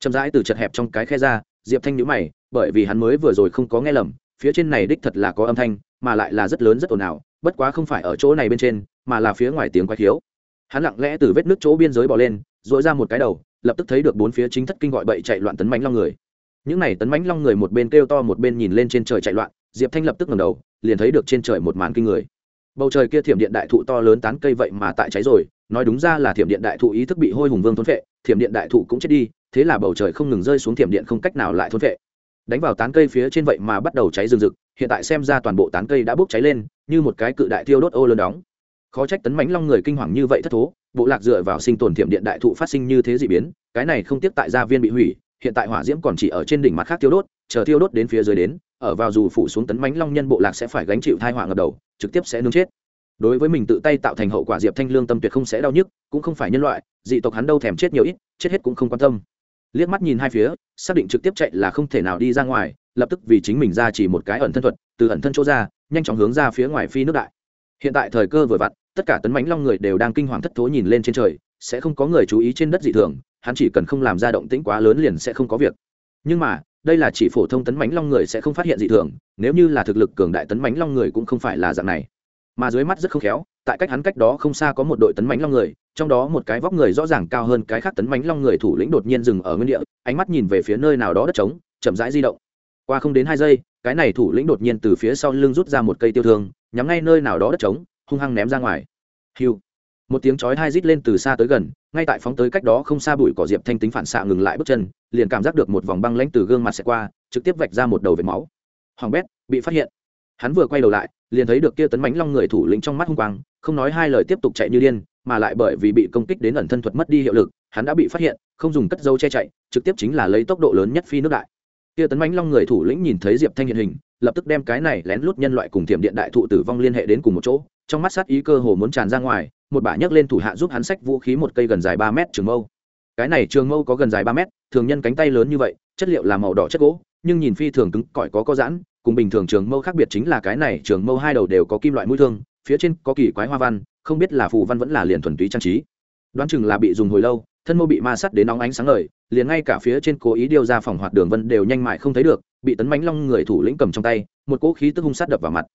Chậm rãi từ chật hẹp trong cái khe ra, diệp thanh nhữ mày, bởi vì hắn mới vừa rồi không có nghe lầm, phía trên này đích thật là có âm thanh, mà lại là rất lớn rất ồn ào bất quá không phải ở chỗ này bên trên, mà là phía ngoài tiếng quái thiếu hắn lặng lẽ từ vết nước chỗ biên giới bỏ lên dội ra một cái đầu, lập tức thấy được bốn phía chính thất kinh gọi bậy chạy loạn tấn mánh long người. Những n à y tấn mánh long người một bên kêu to một bên nhìn lên trên trời chạy loạn, diệp thanh lập tức ngầm đầu, liền thấy được trên trời một màn kinh người. Bầu trời kia thiểm điện đại thụ to lớn tán cây vậy mà tại cháy rồi, nói đúng ra là thiểm điện đại thụ ý thức bị hôi hùng vương thốn vệ thiểm điện đại thụ cũng chết đi, thế là bầu trời không ngừng rơi xuống thiểm điện không cách nào lại thốn vệ đánh vào tán cây phía trên vậy mà bắt đầu cháy rừng rực hiện tại xem ra toàn bộ tán cây đã bốc cháy lên, như một cái cự đại thiêu đốt ô lớn đóng. Khó trách tấn mãnh long người kinh hoàng như vậy thất thố, bộ lạc dựa vào sinh tồn thiểm điện đại thụ phát sinh như thế dị biến, cái này không tiếp tại gia viên bị hủy, hiện tại hỏa diễm còn chỉ ở trên đỉnh mặt khác thiêu đốt, chờ thiêu đốt đến phía dưới đến, ở vào dù phủ xuống tấn mãnh long nhân bộ lạc sẽ phải gánh chịu thai hỏa ngập đầu, trực tiếp sẽ nướng chết. Đối với mình tự tay tạo thành hậu quả diệp thanh lương tâm tuyệt không sẽ đau nhức, cũng không phải nhân loại, dị tộc hắn đâu thèm chết nhiều ít, chết hết cũng không quan tâm liếc mắt nhìn hai phía, xác định trực tiếp chạy là không thể nào đi ra ngoài, lập tức vì chính mình ra chỉ một cái ẩn thân thuật, từ ẩn thân chỗ ra, nhanh chóng hướng ra phía ngoài phi nước đại. Hiện tại thời cơ vừa vặn, tất cả tấn mánh long người đều đang kinh hoàng thất thố nhìn lên trên trời, sẽ không có người chú ý trên đất dị thường, hắn chỉ cần không làm ra động tĩnh quá lớn liền sẽ không có việc. Nhưng mà, đây là chỉ phổ thông tấn mánh long người sẽ không phát hiện dị thường, nếu như là thực lực cường đại tấn mánh long người cũng không phải là dạng này mà dưới mắt rất không khéo, tại cách hắn cách đó không xa có một đội tấn mãnh long người, trong đó một cái vóc người rõ ràng cao hơn cái khác tấn mãnh long người thủ lĩnh đột nhiên dừng ở nguyên địa, ánh mắt nhìn về phía nơi nào đó đất trống, chậm rãi di động. Qua không đến hai giây, cái này thủ lĩnh đột nhiên từ phía sau lưng rút ra một cây tiêu thương, nhắm ngay nơi nào đó đất trống, hung hăng ném ra ngoài. Hiu. Một tiếng chói hai rít lên từ xa tới gần, ngay tại phóng tới cách đó không xa bụi cỏ diệp thanh tính phản xạ ngừng lại bước chân, liền cảm giác được một vòng băng lãnh từ gương mặt xẹt qua, trực tiếp vạch ra một đầu vệt máu. Hoàng bét, bị phát hiện hắn vừa quay đầu lại, liền thấy được kia tấn mánh long người thủ lĩnh trong mắt hung quang, không nói hai lời tiếp tục chạy như điên, mà lại bởi vì bị công kích đến ẩn thân thuật mất đi hiệu lực, hắn đã bị phát hiện, không dùng cất dấu che chạy, trực tiếp chính là lấy tốc độ lớn nhất phi nước đại. Kia tấn mánh long người thủ lĩnh nhìn thấy diệp thanh hiện hình, lập tức đem cái này lén lút nhân loại cùng tiềm điện đại thụ tử vong liên hệ đến cùng một chỗ, trong mắt sát ý cơ hồ muốn tràn ra ngoài, một bả nhấc lên thủ hạ giúp hắn xách vũ khí một cây gần dài ba mét trường mâu. Cái này trường mâu có gần dài ba mét, thường nhân cánh tay lớn như vậy, chất liệu là màu đỏ chất gỗ, nhưng nhìn phi thường cứng, cỏi có có giãn cùng bình thường trường mâu khác biệt chính là cái này, trường mâu hai đầu đều có kim loại mũi thương, phía trên có kỳ quái hoa văn, không biết là phù văn vẫn là liền thuần túy trang trí. Đoán chừng là bị dùng hồi lâu, thân mâu bị ma sắt đến nóng ánh sáng ngời, liền ngay cả phía trên cố ý điêu ra phòng hoạt đường vân đều nhanh mại không thấy được, bị tấn mánh long người thủ lĩnh cầm trong tay, một cỗ khí tức hung sát đập vào mặt.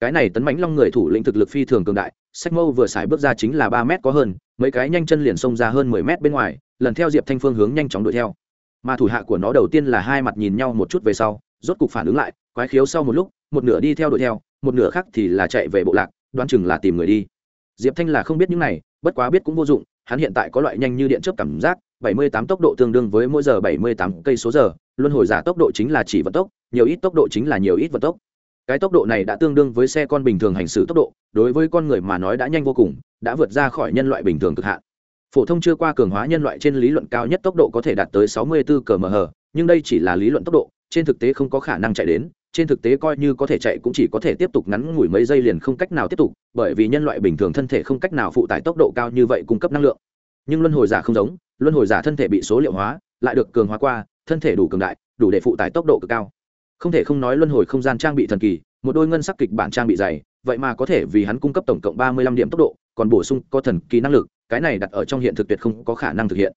Cái này tấn mánh long người thủ lĩnh thực lực phi thường cường đại, sách mâu vừa xài bước ra chính là ba mét có hơn, mấy cái nhanh chân liền xông ra hơn mười mét bên ngoài, lần theo diệp thanh phương hướng nhanh chóng đuổi theo. Mà thủ hạ của nó đầu tiên là hai mặt nhìn nhau một chút về sau rốt cục phản ứng lại, quái khiếu sau một lúc, một nửa đi theo đuổi theo, một nửa khác thì là chạy về bộ lạc, đoán chừng là tìm người đi. Diệp thanh là không biết những này, bất quá biết cũng vô dụng, hắn hiện tại có loại nhanh như điện chớp cảm giác 78 tốc độ tương đương với mỗi giờ 78 cây số giờ, luân hồi giả tốc độ chính là chỉ vận tốc, nhiều ít tốc độ chính là nhiều ít vận tốc. Cái tốc độ này đã tương đương với xe con bình thường hành xử tốc độ, đối với con người mà nói đã nhanh vô cùng, đã vượt ra khỏi nhân loại bình thường cực hạn. Phổ thông chưa qua cường hóa nhân loại trên lý luận cao nhất tốc độ có thể đạt tới 64 km/h nhưng đây chỉ là lý luận tốc độ trên thực tế không có khả năng chạy đến, trên thực tế coi như có thể chạy cũng chỉ có thể tiếp tục ngắn ngủi mấy giây liền không cách nào tiếp tục, bởi vì nhân loại bình thường thân thể không cách nào phụ tải tốc độ cao như vậy cung cấp năng lượng. Nhưng luân hồi giả không giống, luân hồi giả thân thể bị số liệu hóa, lại được cường hóa qua, thân thể đủ cường đại, đủ để phụ tải tốc độ cực cao. Không thể không nói luân hồi không gian trang bị thần kỳ, một đôi ngân sắc kịch bản trang bị dày, vậy mà có thể vì hắn cung cấp tổng cộng ba mươi lăm điểm tốc độ, còn bổ sung có thần kỳ năng lực, cái này đặt ở trong hiện thực tuyệt không có khả năng thực hiện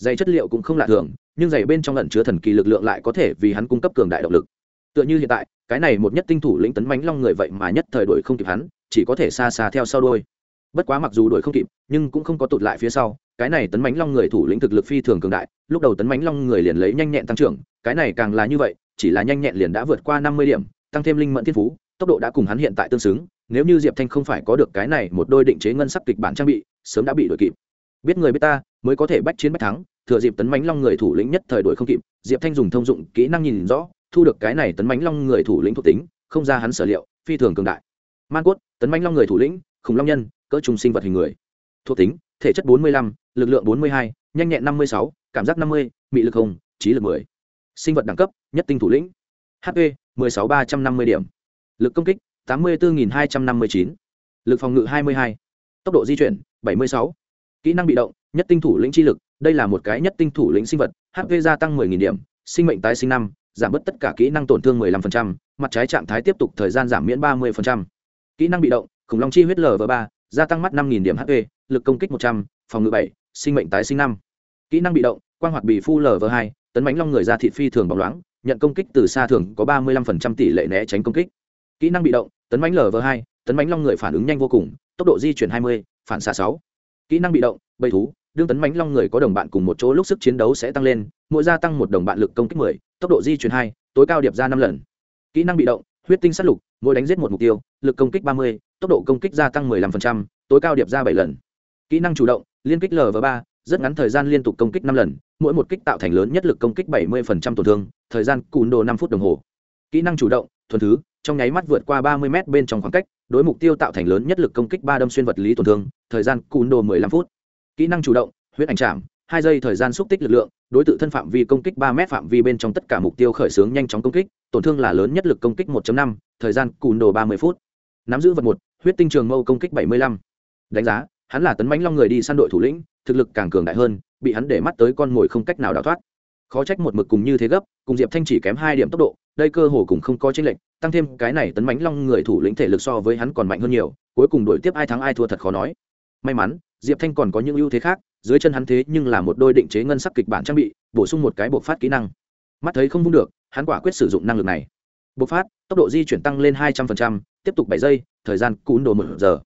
giày chất liệu cũng không lạ thường, nhưng giày bên trong lẩn chứa thần kỳ lực lượng lại có thể vì hắn cung cấp cường đại động lực. Tựa như hiện tại, cái này một nhất tinh thủ lĩnh tấn mánh long người vậy mà nhất thời đuổi không kịp hắn, chỉ có thể xa xa theo sau đôi bất quá mặc dù đuổi không kịp, nhưng cũng không có tụt lại phía sau, cái này tấn mánh long người thủ lĩnh thực lực phi thường cường đại, lúc đầu tấn mánh long người liền lấy nhanh nhẹn tăng trưởng, cái này càng là như vậy, chỉ là nhanh nhẹn liền đã vượt qua năm mươi điểm, tăng thêm linh mẫn thiên phú, tốc độ đã cùng hắn hiện tại tương xứng, nếu như diệp thanh không phải có được cái này một đôi định chế ngân sắc kịch bản trang bị, sớm đã bị đuổi kịp. Biết người biết ta mới có thể bách chiến bách thắng thừa dịp tấn mánh long người thủ lĩnh nhất thời đuổi không kịp diệp thanh dùng thông dụng kỹ năng nhìn rõ thu được cái này tấn mánh long người thủ lĩnh thuộc tính không ra hắn sở liệu phi thường cường đại. Man cốt tấn mánh long người thủ lĩnh khủng long nhân cỡ trùng sinh vật hình người. Thuộc tính thể chất 45, lực lượng 42, nhanh nhẹn 56, cảm giác 50, mị lực hùng, trí lực 10. sinh vật đẳng cấp nhất tinh thủ lĩnh. Hp 16350 điểm. Lực công kích 84259, lực phòng ngự 22, tốc độ di chuyển 76, kỹ năng bị động nhất tinh thủ lĩnh chi lực đây là một cái nhất tinh thủ lĩnh sinh vật hp gia tăng 10.000 điểm sinh mệnh tái sinh năm giảm bớt tất cả kỹ năng tổn thương 15%, mặt trái trạng thái tiếp tục thời gian giảm miễn 30%. kỹ năng bị động khủng long chi huyết lv ba gia tăng mắt 5.000 điểm hp lực công kích 100, phòng ngự 7, sinh mệnh tái sinh năm kỹ năng bị động quang hoạt bị phu lv hai tấn bánh long người ra thịt phi thường bóng loáng nhận công kích từ xa thường có 35% tỷ lệ né tránh công kích kỹ năng bị động tấn bánh lv hai tấn bánh long người phản ứng nhanh vô cùng tốc độ di chuyển 20, phản xạ 6. kỹ năng bị động bầy thú đương tấn bánh long người có đồng bạn cùng một chỗ lúc sức chiến đấu sẽ tăng lên mỗi gia tăng một đồng bạn lực công kích 10, tốc độ di chuyển hai, tối cao điệp ra năm lần. Kỹ năng bị động huyết tinh sát lục mỗi đánh giết một mục tiêu lực công kích 30, tốc độ công kích gia tăng 15%, tối cao điệp ra bảy lần. Kỹ năng chủ động liên kích l và ba rất ngắn thời gian liên tục công kích năm lần mỗi một kích tạo thành lớn nhất lực công kích 70% tổn thương thời gian cùn đồ năm phút đồng hồ. Kỹ năng chủ động thuần thứ trong nháy mắt vượt qua 30 m bên trong khoảng cách đối mục tiêu tạo thành lớn nhất lực công kích ba đâm xuyên vật lý tổn thương thời gian cùn đồ 15 phút kỹ năng chủ động huyết ảnh chạm hai giây thời gian xúc tích lực lượng đối tượng thân phạm vi công kích ba m phạm vi bên trong tất cả mục tiêu khởi xướng nhanh chóng công kích tổn thương là lớn nhất lực công kích 1.5, thời gian cùn đồ 30 phút. Nắm giữ vật một huyết tinh trường mâu công kích 75. đánh giá hắn là tấn mãnh long người đi săn đội thủ lĩnh thực lực càng cường đại hơn bị hắn để mắt tới con mồi không cách nào đào thoát. Khó trách một mực cùng như thế gấp cùng diệp thanh chỉ kém hai điểm tốc độ đây cơ hồ cùng không có chênh lệch tăng thêm cái này tấn mãnh long người thủ lĩnh thể lực so với hắn còn mạnh hơn nhiều cuối cùng đổi tiếp ai thắng ai thua thật khó nói. May mắn diệp thanh còn có những ưu thế khác, dưới chân hắn thế nhưng là một đôi định chế ngân sắc kịch bản trang bị, bổ sung một cái bộc phát kỹ năng. Mắt thấy không vung được, hắn quả quyết sử dụng năng lực này. Bộc phát, tốc độ di chuyển tăng lên hai trăm linh tiếp tục bảy giây, thời gian cún đồ một giờ.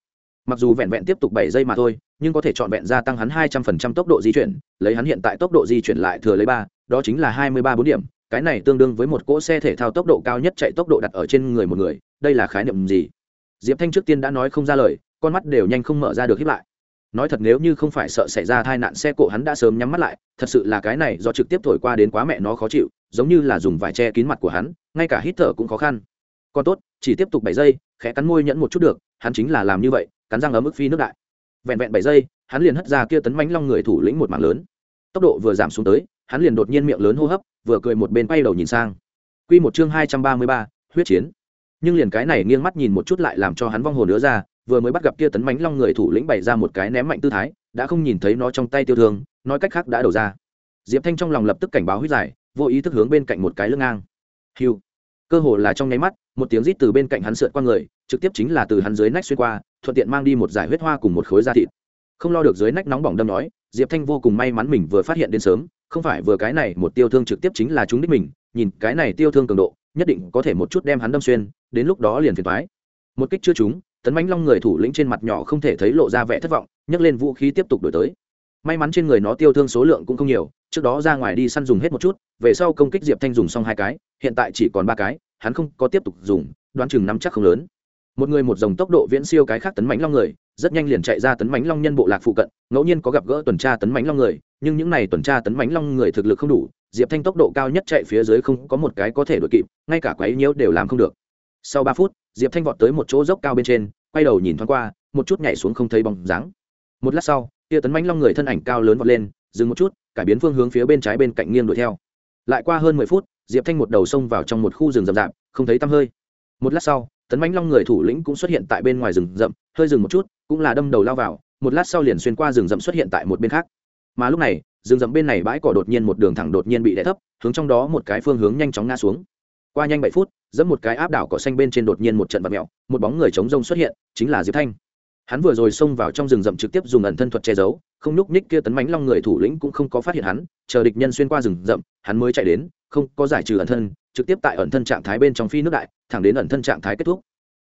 Mặc dù vẹn vẹn tiếp tục bảy giây mà thôi, nhưng có thể chọn vẹn gia tăng hắn hai trăm phần trăm tốc độ di chuyển, lấy hắn hiện tại tốc độ di chuyển lại thừa lấy ba, đó chính là hai mươi ba bốn điểm. Cái này tương đương với một cỗ xe thể thao tốc độ cao nhất chạy tốc độ đặt ở trên người một người, đây là khái niệm gì? Diệp thanh trước tiên đã nói không ra lời, con mắt đều nhanh không mở ra được hiếp lại nói thật nếu như không phải sợ xảy ra tai nạn xe cộ hắn đã sớm nhắm mắt lại, thật sự là cái này do trực tiếp thổi qua đến quá mẹ nó khó chịu, giống như là dùng vải che kín mặt của hắn, ngay cả hít thở cũng khó khăn. Còn tốt, chỉ tiếp tục bảy giây, khẽ cắn môi nhẫn một chút được, hắn chính là làm như vậy, cắn răng ở mức phi nước đại. Vẹn vẹn bảy giây, hắn liền hất ra kia tấn mánh long người thủ lĩnh một mảng lớn. Tốc độ vừa giảm xuống tới, hắn liền đột nhiên miệng lớn hô hấp, vừa cười một bên quay đầu nhìn sang. Q một chương hai trăm ba mươi ba, huyết chiến. Nhưng liền cái này nghiêng mắt nhìn một chút lại làm cho hắn vong hồn nữa ra vừa mới bắt gặp kia tấn mánh long người thủ lĩnh bày ra một cái ném mạnh tư thái, đã không nhìn thấy nó trong tay tiêu thương, nói cách khác đã đổ ra. Diệp thanh trong lòng lập tức cảnh báo huyết giải, vô ý thức hướng bên cạnh một cái lưng ngang. Hiu cơ hồ là trong nháy mắt, một tiếng rít từ bên cạnh hắn sượt qua người, trực tiếp chính là từ hắn dưới nách xuyên qua, thuận tiện mang đi một giải huyết hoa cùng một khối da thịt. Không lo được dưới nách nóng bỏng đâm nói, diệp thanh vô cùng may mắn mình vừa phát hiện đến sớm, không phải vừa cái này một tiêu thương trực tiếp chính là chúng đích mình, nhìn cái này tiêu thương cường độ, nhất định có thể một chút đem hắn đâm xuyên, đến lúc đó liền phiền thoái một kích chưa trúng tấn bánh long người thủ lĩnh trên mặt nhỏ không thể thấy lộ ra vẻ thất vọng, nhấc lên vũ khí tiếp tục đổi tới. May mắn trên người nó tiêu thương số lượng cũng không nhiều, trước đó ra ngoài đi săn dùng hết một chút, về sau công kích diệp thanh dùng xong hai cái, hiện tại chỉ còn ba cái, hắn không có tiếp tục dùng, đoán chừng nắm chắc không lớn. Một người một dòng tốc độ viễn siêu cái khác tấn mãnh long người, rất nhanh liền chạy ra tấn mãnh long nhân bộ lạc phụ cận, ngẫu nhiên có gặp gỡ tuần tra tấn mãnh long người, nhưng những này tuần tra tấn mãnh long người thực lực không đủ, diệp thanh tốc độ cao nhất chạy phía dưới không có một cái có thể đ ổ i kịp, ngay cả quấy nhiễu đều làm không được. Sau ba phút diệp thanh vọt tới một chỗ dốc cao bên trên, quay đầu nhìn thoáng qua, một chút nhảy xuống không thấy bóng dáng. Một lát sau tia tấn mãnh long người thân ảnh cao lớn vọt lên, dừng một chút, cải biến phương hướng phía bên trái bên cạnh nghiêng đuổi theo. Lại qua hơn mười phút, diệp thanh một đầu xông vào trong một khu rừng rậm rạp, không thấy tăm hơi. Một lát sau, tấn mãnh long người thủ lĩnh cũng xuất hiện tại bên ngoài rừng rậm, hơi dừng một chút, cũng là đâm đầu lao vào, một lát sau liền xuyên qua rừng rậm xuất hiện tại một bên khác. Mà lúc này, rừng rậm bên này bãi cỏ đột nhiên một đường thẳng đột nhiên bị đè thấp, hướng trong đó một cái phương hướng nhanh chóng ngã xuống. Qua nhanh bảy phút dẫn một cái áp đảo cỏ xanh bên trên đột nhiên một trận vật mẹo, một bóng người chống rông xuất hiện, chính là diệp thanh. Hắn vừa rồi xông vào trong rừng rậm trực tiếp dùng ẩn thân thuật che giấu, không nhúc ních kia tấn mánh long người thủ lĩnh cũng không có phát hiện hắn, chờ địch nhân xuyên qua rừng rậm, hắn mới chạy đến, không có giải trừ ẩn thân, trực tiếp tại ẩn thân trạng thái bên trong phi nước đại, thẳng đến ẩn thân trạng thái kết thúc.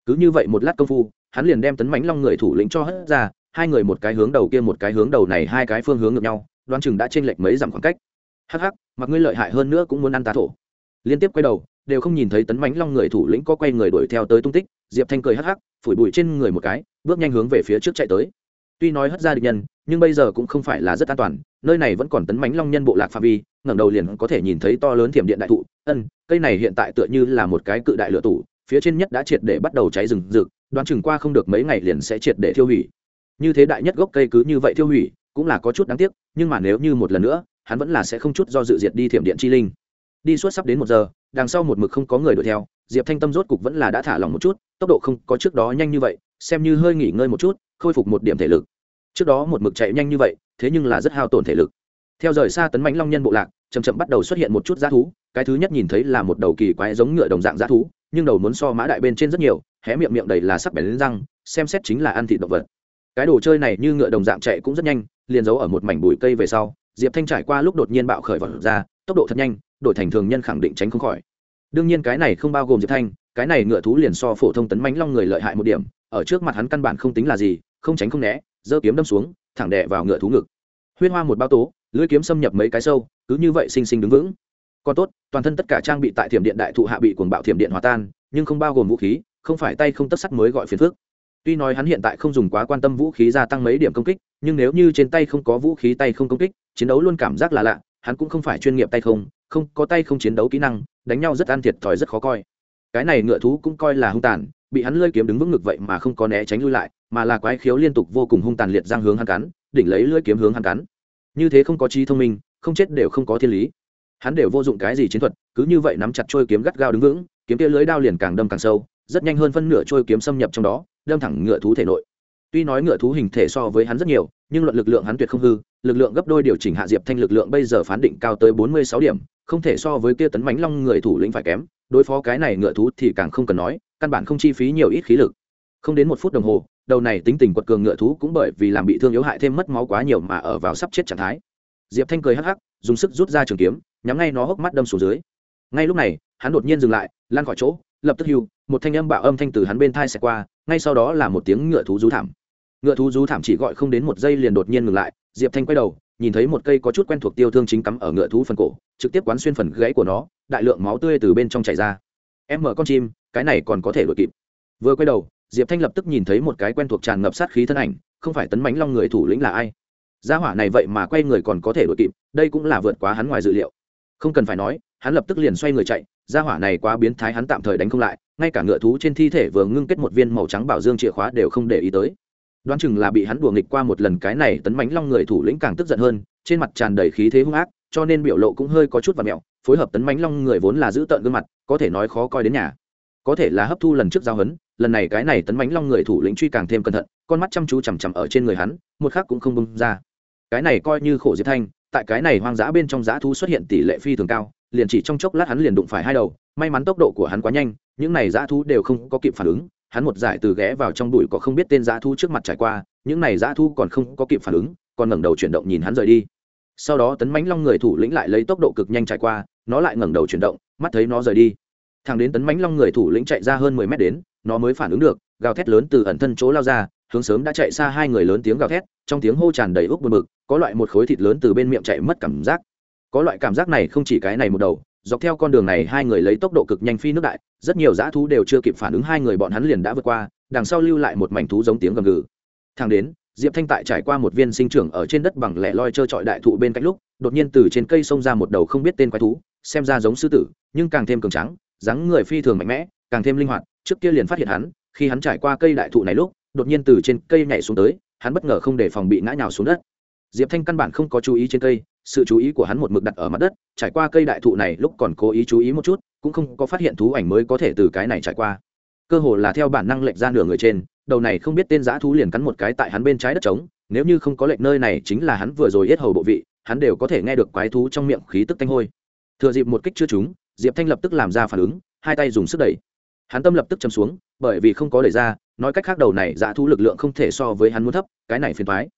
Cứ như vậy một lát công phu, hắn liền đem tấn mánh long người thủ lĩnh cho hất ra, hai người một cái hướng đầu kia một cái hướng đầu này hai cái phương hướng ngược nhau, đoán chừng đã t r ê n lệch mấy dặm khoảng cách. Hắc hắc, mặc ngươi lợi hại hơn nữa cũng muốn ăn tá thổ. Liên tiếp quay đầu đều không nhìn thấy tấn mánh long người thủ lĩnh có quay người đuổi theo tới tung tích, diệp thanh cười hắc hắc, phủi bụi trên người một cái, bước nhanh hướng về phía trước chạy tới. Tuy nói hất ra địch nhân, nhưng bây giờ cũng không phải là rất an toàn, nơi này vẫn còn tấn mánh long nhân bộ lạc phạm vi, ngẩng đầu liền có thể nhìn thấy to lớn thiểm điện đại thụ, ân, cây này hiện tại tựa như là một cái cự đại lửa tủ, phía trên nhất đã triệt để bắt đầu cháy rừng rực, đoán chừng qua không được mấy ngày liền sẽ triệt để thiêu hủy. Như thế đại nhất gốc cây cứ như vậy thiêu hủy, cũng là có chút đáng tiếc, nhưng mà nếu như một lần nữa, hắn vẫn là sẽ không chút do dự diệt đi thiểm điện chi linh. Đi suốt sắp đến một giờ đằng sau một mực không có người đuổi theo, diệp thanh tâm rốt cục vẫn là đã thả lỏng một chút, tốc độ không có trước đó nhanh như vậy, xem như hơi nghỉ ngơi một chút, khôi phục một điểm thể lực. Trước đó một mực chạy nhanh như vậy, thế nhưng là rất hao tổn thể lực. Theo rời xa tấn mãnh long nhân bộ lạc chầm chậm bắt đầu xuất hiện một chút g thú, cái thứ nhất nhìn thấy là một đầu kỳ quái giống ngựa đồng dạng g thú, nhưng đầu muốn so mã đại bên trên rất nhiều, hé miệng miệng đầy là sắc bén lên răng, xem xét chính là ăn thịt động vật. Cái đồ chơi này như ngựa đồng dạng chạy cũng rất nhanh, liền giấu ở một mảnh bụi cây về sau, diệp thanh trải qua lúc đột nhiên bạo khởi vật ra, tốc độ thật nhanh đổi thành thường nhân khẳng định tránh không khỏi. Đương nhiên cái này không bao gồm diệp thanh, cái này ngựa thú liền so phổ thông tấn mánh long người lợi hại một điểm, ở trước mặt hắn căn bản không tính là gì, không tránh không né, giơ kiếm đâm xuống, thẳng đè vào ngựa thú ngực. Huyên hoa một bao tố, lưỡi kiếm xâm nhập mấy cái sâu, cứ như vậy xinh xinh đứng vững. Còn tốt, toàn thân tất cả trang bị tại thiểm điện đại thụ hạ bị cuồng bạo thiểm điện hòa tan, nhưng không bao gồm vũ khí, không phải tay không tất sắt mới gọi phiền phước tuy nói hắn hiện tại không dùng quá quan tâm vũ khí gia tăng mấy điểm công kích, nhưng nếu như trên tay không có vũ khí tay không công kích, chiến đấu luôn cảm giác là lạ, hắn cũng không phải chuyên nghiệp tay không không có tay không chiến đấu kỹ năng, đánh nhau rất ăn thiệt thòi rất khó coi. Cái này ngựa thú cũng coi là hung tàn, bị hắn lơi kiếm đứng vững ngực vậy mà không có né tránh lui lại, mà là quái khiếu liên tục vô cùng hung tàn liệt giang hướng hắn cắn, đỉnh lấy lưỡi kiếm hướng hắn cắn. Như thế không có trí thông minh, không chết đều không có thiên lý. Hắn đều vô dụng cái gì chiến thuật, cứ như vậy nắm chặt trôi kiếm gắt gao đứng vững, kiếm kia lưới đao liền càng đâm càng sâu, rất nhanh hơn phân nửa trôi kiếm xâm nhập trong đó, đâm thẳng ngựa thú thể nội. Tuy nói ngựa thú hình thể so với hắn rất nhiều nhưng luận lực lượng hắn tuyệt không hư, lực lượng gấp đôi điều chỉnh hạ diệp thanh lực lượng bây giờ phán định cao tới bốn mươi sáu điểm, không thể so với kia tấn mánh long người thủ lĩnh phải kém, đối phó cái này ngựa thú thì càng không cần nói, căn bản không chi phí nhiều ít khí lực. Không đến một phút đồng hồ, đầu này tính tình quật cường ngựa thú cũng bởi vì làm bị thương yếu hại thêm mất máu quá nhiều mà ở vào sắp chết trạng thái. Diệp thanh cười hắc hắc, dùng sức rút ra trường kiếm, nhắm ngay nó hốc mắt đâm xuống dưới. Ngay lúc này, hắn đột nhiên dừng lại, lan khỏi chỗ, lập tức hưu, một thanh âm bạo âm thanh từ hắn bên thai xẹt qua, ngay sau đó là một tiếng ngựa thú rú thảm ngựa thú rú thảm chỉ gọi không đến một giây liền đột nhiên ngừng lại, diệp thanh quay đầu, nhìn thấy một cây có chút quen thuộc tiêu thương chính cắm ở ngựa thú phần cổ, trực tiếp quán xuyên phần gãy của nó, đại lượng máu tươi từ bên trong chảy ra. Em mở con chim, cái này còn có thể đuổi kịp. Vừa quay đầu, diệp thanh lập tức nhìn thấy một cái quen thuộc tràn ngập sát khí thân ảnh, không phải tấn mánh long người thủ lĩnh là ai? Gia hỏa này vậy mà quay người còn có thể đuổi kịp, đây cũng là vượt quá hắn ngoài dự liệu. Không cần phải nói, hắn lập tức liền xoay người chạy, gia hỏa này quá biến thái hắn tạm thời đánh không lại, ngay cả ngựa thú trên thi thể vừa ngưng kết một viên màu trắng bảo dương chìa khóa đều không để ý tới đoán chừng là bị hắn đùa nghịch qua một lần cái này tấn mãnh long người thủ lĩnh càng tức giận hơn, trên mặt tràn đầy khí thế hung ác, cho nên biểu lộ cũng hơi có chút và mẹo, phối hợp tấn mãnh long người vốn là giữ tợn gương mặt, có thể nói khó coi đến nhà. Có thể là hấp thu lần trước giao hấn, lần này cái này tấn mãnh long người thủ lĩnh truy càng thêm cẩn thận, con mắt chăm chú chằm chằm ở trên người hắn, một khắc cũng không bông ra. Cái này coi như khổ diệt thanh, tại cái này hoang dã bên trong dã thú xuất hiện tỷ lệ phi thường cao, liền chỉ trong chốc lát hắn liền đụng phải hai đầu, may mắn tốc độ của hắn quá nhanh, những này dã thú đều không có kịp phản ứng hắn một giải từ ghé vào trong bụi có không biết tên dã Thu trước mặt trải qua, những này dã Thu còn không có kịp phản ứng, còn ngẩng đầu chuyển động nhìn hắn rời đi. Sau đó tấn mãnh long người thủ lĩnh lại lấy tốc độ cực nhanh trải qua, nó lại ngẩng đầu chuyển động, mắt thấy nó rời đi. Thằng đến tấn mãnh long người thủ lĩnh chạy ra hơn mười mét đến, nó mới phản ứng được, gào thét lớn từ ẩn thân chỗ lao ra, hướng sớm đã chạy xa hai người lớn tiếng gào thét, trong tiếng hô tràn đầy úc bờ bực, có loại một khối thịt lớn từ bên miệng chạy mất cảm giác. Có loại cảm giác này không chỉ cái này một đầu dọc theo con đường này hai người lấy tốc độ cực nhanh phi nước đại, rất nhiều dã thú đều chưa kịp phản ứng hai người bọn hắn liền đã vượt qua, đằng sau lưu lại một mảnh thú giống tiếng gầm gừ. Thang đến, diệp thanh tại trải qua một viên sinh trưởng ở trên đất bằng lẻ loi trơ trọi đại thụ bên cạnh lúc, đột nhiên từ trên cây xông ra một đầu không biết tên quái thú, xem ra giống sư tử, nhưng càng thêm cường trắng dáng người phi thường mạnh mẽ, càng thêm linh hoạt, trước kia liền phát hiện hắn, khi hắn trải qua cây đại thụ này lúc, đột nhiên từ trên cây nhảy xuống tới, hắn bất ngờ không để phòng bị ngã nhào xuống đất diệp thanh căn bản không có chú ý trên cây, sự chú ý của hắn một mực đặt ở mặt đất, trải qua cây đại thụ này lúc còn cố ý chú ý một chút, cũng không có phát hiện thú ảnh mới có thể từ cái này trải qua. Cơ hồ là theo bản năng lệch ra nửa người trên, đầu này không biết tên giã thú liền cắn một cái tại hắn bên trái đất trống, nếu như không có lệch nơi này chính là hắn vừa rồi yết hầu bộ vị, hắn đều có thể nghe được quái thú trong miệng khí tức tanh hôi. Thừa dịp một kích chưa trúng, diệp thanh lập tức làm ra phản ứng, hai tay dùng sức đẩy. Hắn tâm lập tức châm xuống, bởi vì không có đẩy ra, nói cách khác đầu này dã thú lực lượng không thể so với hắn muốn thấp, cái này phiền thoái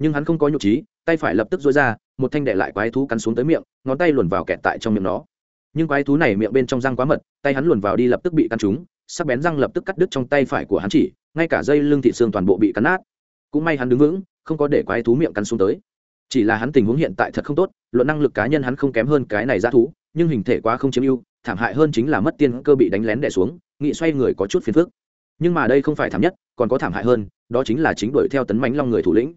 nhưng hắn không có nhục trí, tay phải lập tức dối ra, một thanh đệ lại quái thú cắn xuống tới miệng, ngón tay luồn vào kẹt tại trong miệng nó. Nhưng quái thú này miệng bên trong răng quá mật, tay hắn luồn vào đi lập tức bị cắn trúng, sắc bén răng lập tức cắt đứt trong tay phải của hắn chỉ, ngay cả dây lưng thị xương toàn bộ bị cắn nát. Cũng may hắn đứng vững, không có để quái thú miệng cắn xuống tới. Chỉ là hắn tình huống hiện tại thật không tốt, luận năng lực cá nhân hắn không kém hơn cái này ra thú, nhưng hình thể quá không chiếm ưu, thảm hại hơn chính là mất tiên cơ bị đánh lén đẻ xuống, nghị xoay người có chút phiền phức. Nhưng mà đây không phải thảm nhất, còn có thảm hại hơn, đó chính là chính đuổi theo tấn mánh long người thủ lĩnh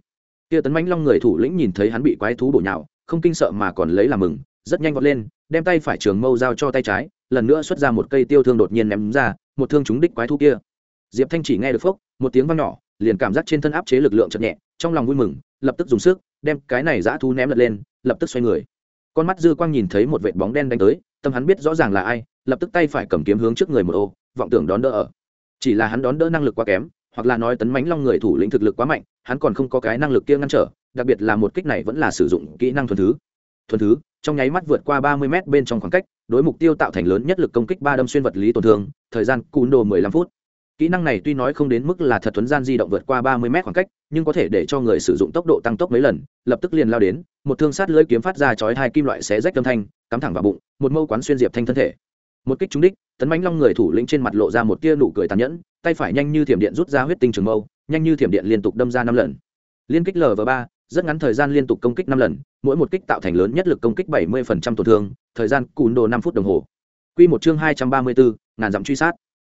kia tấn mãnh long người thủ lĩnh nhìn thấy hắn bị quái thú bổ nhào, không kinh sợ mà còn lấy làm mừng, rất nhanh vọt lên, đem tay phải trường mâu giao cho tay trái, lần nữa xuất ra một cây tiêu thương đột nhiên ném ra, một thương trúng đích quái thú kia. Diệp thanh chỉ nghe được phốc, một tiếng vang nhỏ, liền cảm giác trên thân áp chế lực lượng chậm nhẹ, trong lòng vui mừng, lập tức dùng sức, đem cái này dã thú ném lật lên, lập tức xoay người. Con mắt dư quang nhìn thấy một vệt bóng đen đánh tới, tâm hắn biết rõ ràng là ai, lập tức tay phải cầm kiếm hướng trước người một ô, vọng tưởng đón đỡ ở. Chỉ là hắn đón đỡ năng lực quá kém, hoặc là nói tấn mánh long người thủ lĩnh thực lực quá mạnh hắn còn không có cái năng lực kia ngăn trở, đặc biệt là một kích này vẫn là sử dụng kỹ năng thuần thứ. Thuần thứ, trong nháy mắt vượt qua ba mươi m bên trong khoảng cách, đối mục tiêu tạo thành lớn nhất lực công kích ba đâm xuyên vật lý tổn thương, thời gian cún đồ mười lăm phút. Kỹ năng này tuy nói không đến mức là thật thuấn gian di động vượt qua ba mươi m khoảng cách, nhưng có thể để cho người sử dụng tốc độ tăng tốc mấy lần, lập tức liền lao đến, một thương sát lưỡi kiếm phát ra chói hai kim loại xé rách âm thanh, cắm thẳng vào bụng, một mâu quán xuyên diệp thanh thân thể. Một kích trúng đích, tấn bánh long người thủ lĩnh trên mặt lộ ra một tia nụ cười tàn nhẫn, tay phải nhanh như thiểm điện rút ra huyết tinh trường mâu nhanh như thiểm điện liên tục đâm ra năm lần. Liên kích lv ba, rất ngắn thời gian liên tục công kích năm lần, mỗi một kích tạo thành lớn nhất lực công kích bảy mươi tổn thương, thời gian cùn đồ năm phút đồng hồ. Q một chương hai trăm ba mươi bốn ngàn dặm truy sát.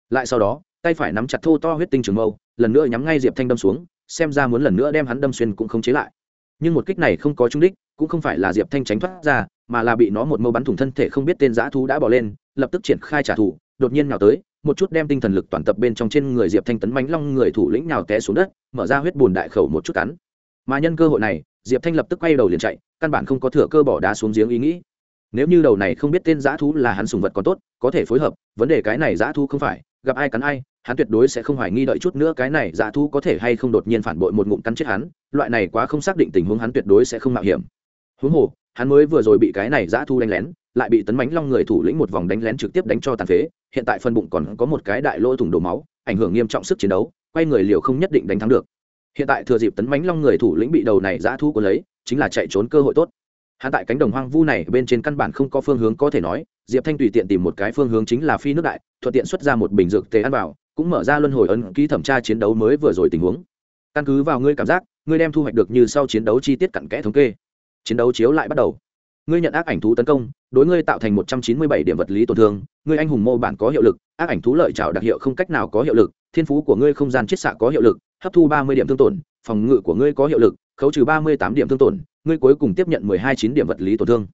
Lại sau đó, tay phải nắm chặt thô to huyết tinh trường mâu, lần nữa nhắm ngay diệp thanh đâm xuống, xem ra muốn lần nữa đem hắn đâm xuyên cũng không chế lại. Nhưng một kích này không có trung đích, cũng không phải là diệp thanh tránh thoát ra, mà là bị nó một mâu bắn thủng thân thể không biết tên giã thú đã bỏ lên, lập tức triển khai trả thù, đột nhiên nào tới một chút đem tinh thần lực toàn tập bên trong trên người diệp thanh tấn mánh long người thủ lĩnh nhào té xuống đất, mở ra huyết bùn đại khẩu một chút cắn. Mà nhân cơ hội này, diệp thanh lập tức quay đầu liền chạy, căn bản không có thừa cơ bỏ đá xuống giếng ý nghĩ. Nếu như đầu này không biết tên giã thú là hắn sùng vật còn tốt, có thể phối hợp, vấn đề cái này giã thú không phải, gặp ai cắn ai, hắn tuyệt đối sẽ không hoài nghi đợi chút nữa cái này giã thú có thể hay không đột nhiên phản bội một ngụm cắn chết hắn, loại này quá không xác định tình huống hắn tuyệt đối sẽ không mạo hiểm. Huống hồ, hắn mới vừa rồi bị cái này giã thu đánh lén lại bị tấn mánh long người thủ lĩnh một vòng đánh lén trực tiếp đánh cho tàn phế. Hiện tại phần bụng còn có một cái đại lỗ thủng đổ máu, ảnh hưởng nghiêm trọng sức chiến đấu, quay người liều không nhất định đánh thắng được. Hiện tại thừa dịp tấn mánh long người thủ lĩnh bị đầu này giã thu của lấy, chính là chạy trốn cơ hội tốt. Hắn tại cánh đồng hoang vu này bên trên căn bản không có phương hướng có thể nói, diệp thanh tùy tiện tìm một cái phương hướng chính là phi nước đại, thuận tiện xuất ra một bình dược tề ăn vào, cũng mở ra luân hồi ấn ký thẩm tra chiến đấu mới vừa rồi tình huống. Căn cứ vào ngươi cảm giác, ngươi đem thu hoạch được như sau chiến đấu chi tiết cặn kẽ thống kê. Chiến đấu chiếu lại bắt đầu ngươi nhận ác ảnh thú tấn công, đối ngươi tạo thành một trăm chín mươi bảy điểm vật lý tổn thương, ngươi anh hùng mô bản có hiệu lực, ác ảnh thú lợi trào đặc hiệu không cách nào có hiệu lực, thiên phú của ngươi không gian chiết xạ có hiệu lực, hấp thu ba mươi điểm thương tổn, phòng ngự của ngươi có hiệu lực, khấu trừ ba mươi tám điểm thương tổn, ngươi cuối cùng tiếp nhận mười hai chín điểm vật lý tổn thương.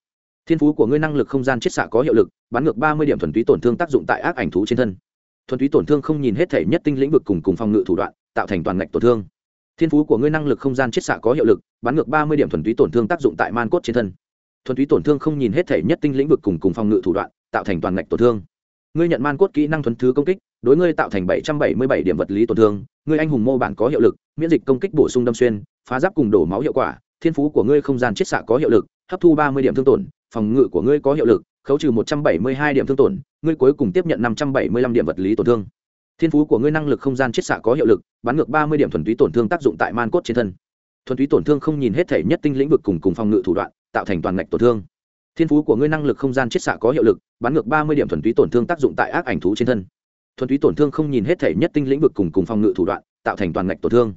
Thiên phú của ngươi năng lực không gian chiết xạ có hiệu lực, bắn ngược ba mươi điểm thuần túy tổn thương tác dụng tại ác ảnh thú trên thân. Thuần túy tổn thương không nhìn hết thể nhất tinh lĩnh vực cùng cùng phòng ngự thủ đoạn, tạo thành toàn ngạch tổn thương. Thiên phú của ngươi năng lực không gian chiết xạ có hiệu lực, bắn ngược ba mươi điểm thuần túy tổn thương tác dụng tại man cốt trên thân thuần túy tổn thương không nhìn hết thể nhất tinh lĩnh vực cùng cùng phòng ngự thủ đoạn, tạo thành toàn ngạch tổn thương. Ngươi nhận man cốt kỹ năng thuần thứ công kích, đối ngươi tạo thành bảy trăm bảy mươi bảy điểm vật lý tổn thương, ngươi anh hùng mô bản có hiệu lực, miễn dịch công kích bổ sung đâm xuyên, phá giáp cùng đổ máu hiệu quả, thiên phú của ngươi không gian chiết xạ có hiệu lực, hấp thu ba mươi điểm thương tổn, phòng ngự của ngươi có hiệu lực, khấu trừ một trăm bảy mươi hai điểm thương tổn, ngươi cuối cùng tiếp nhận năm trăm bảy mươi lăm điểm vật lý tổn thương. Thiên phú của ngươi năng lực không gian chiết xạ có hiệu lực, bắn ngược ba mươi điểm thuần túy tổn thương tác dụng tại man cốt trên thân. Thuần túy tổn thương không nhìn hết thể nhất tinh lĩnh vực cùng cùng phòng ngự thủ đoạn tạo thành toàn ngạch tổn thương. Thiên phú của ngươi năng lực không gian chiết xạ có hiệu lực, bắn ngược ba mươi điểm thuần túy tổn thương tác dụng tại ác ảnh thú trên thân. Thuần túy tổn thương không nhìn hết thể nhất tinh lĩnh vực cùng cùng phòng ngự thủ đoạn, tạo thành toàn ngạch tổn thương.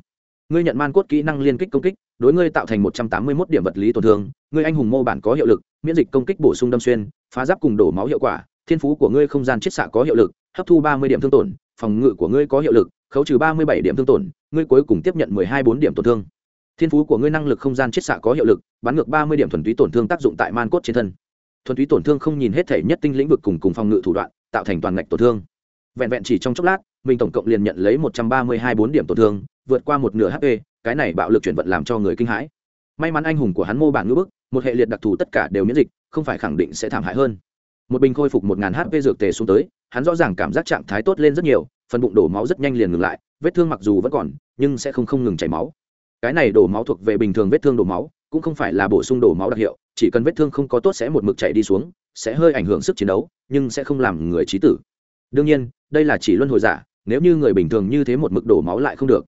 Ngươi nhận man cốt kỹ năng liên kích công kích, đối ngươi tạo thành một trăm tám mươi mốt điểm vật lý tổn thương, ngươi anh hùng mô bản có hiệu lực, miễn dịch công kích bổ sung đâm xuyên, phá giáp cùng đổ máu hiệu quả, thiên phú của ngươi không gian chiết xạ có hiệu lực, hấp thu ba mươi điểm thương tổn, phòng ngự của ngươi có hiệu lực, khấu trừ ba mươi bảy điểm thương tổn, ngươi cuối cùng tiếp nhận mười hai bốn điểm tổn thương thiên phú của ngươi năng lực không gian chiết xạ có hiệu lực, bắn ngược ba mươi điểm thuần túy tổn thương tác dụng tại man cốt trên thân. Thuần túy tổn thương không nhìn hết thể nhất tinh lĩnh vực cùng cùng phòng ngự thủ đoạn, tạo thành toàn ngạch tổn thương. Vẹn vẹn chỉ trong chốc lát, mình tổng cộng liền nhận lấy một trăm ba mươi hai bốn điểm tổn thương, vượt qua một nửa hp cái này bạo lực chuyển vận làm cho người kinh hãi. May mắn anh hùng của hắn mô bản ngữ bức, một hệ liệt đặc thù tất cả đều miễn dịch, không phải khẳng định sẽ thảm hại hơn. Một bình khôi phục một ngàn hp dược tề xuống tới, hắn rõ ràng cảm giác trạng thái tốt lên rất nhiều, phần bụng đổ máu rất nhanh liền ngừng lại, vết thương mặc dù vẫn còn, nhưng sẽ không không ngừng chảy máu cái này đổ máu thuộc về bình thường vết thương đổ máu, cũng không phải là bổ sung đổ máu đặc hiệu, chỉ cần vết thương không có tốt sẽ một mực chạy đi xuống, sẽ hơi ảnh hưởng sức chiến đấu, nhưng sẽ không làm người trí tử. Đương nhiên, đây là chỉ luân hồi giả, nếu như người bình thường như thế một mực đổ máu lại không được.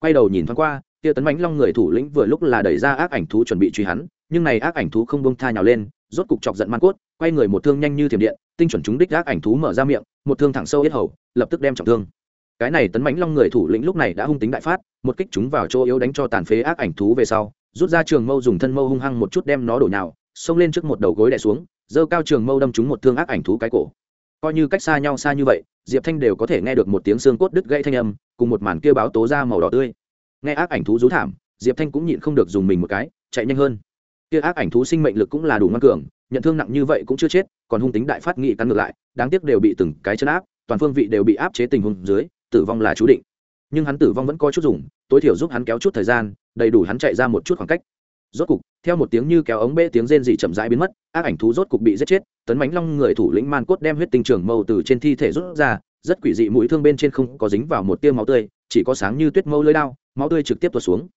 Quay đầu nhìn thoáng qua tia tấn bánh long người thủ lĩnh vừa lúc là đẩy ra ác ảnh thú chuẩn bị truy hắn, nhưng này ác ảnh thú không bông tha nhào lên, rốt cục chọc giận man cốt, quay người một thương nhanh như thiểm điện, tinh chuẩn chúng đích ác ảnh thú mở ra miệng, một thương thẳng sâu yết hầu, lập tức đem trọng thương cái này tấn mãnh long người thủ lĩnh lúc này đã hung tính đại phát, một kích chúng vào chỗ yếu đánh cho tàn phế ác ảnh thú về sau, rút ra trường mâu dùng thân mâu hung hăng một chút đem nó đổ nhào, xông lên trước một đầu gối đè xuống, giơ cao trường mâu đâm trúng một thương ác ảnh thú cái cổ. Coi như cách xa nhau xa như vậy, diệp thanh đều có thể nghe được một tiếng xương cốt đứt gãy thanh âm, cùng một màn kia báo tố ra màu đỏ tươi. Nghe ác ảnh thú rú thảm, diệp thanh cũng nhịn không được dùng mình một cái, chạy nhanh hơn. Kia ác ảnh thú sinh mệnh lực cũng là đủ ngoan cường, nhận thương nặng như vậy cũng chưa chết, còn hung tính đại phát nghị cắn ngược lại, đáng tiếc đều bị từng cái chân áp, toàn phương vị đều bị áp chế tình huống dưới tử vong là chú định. Nhưng hắn tử vong vẫn có chút dùng, tối thiểu giúp hắn kéo chút thời gian, đầy đủ hắn chạy ra một chút khoảng cách. Rốt cục, theo một tiếng như kéo ống bê tiếng rên dị chậm rãi biến mất, ác ảnh thú rốt cục bị giết chết, tấn mánh long người thủ lĩnh man cốt đem huyết tinh trường mâu từ trên thi thể rút ra, rất quỷ dị mũi thương bên trên không có dính vào một tia máu tươi, chỉ có sáng như tuyết mâu lưới đao, máu tươi trực tiếp tuột xuống.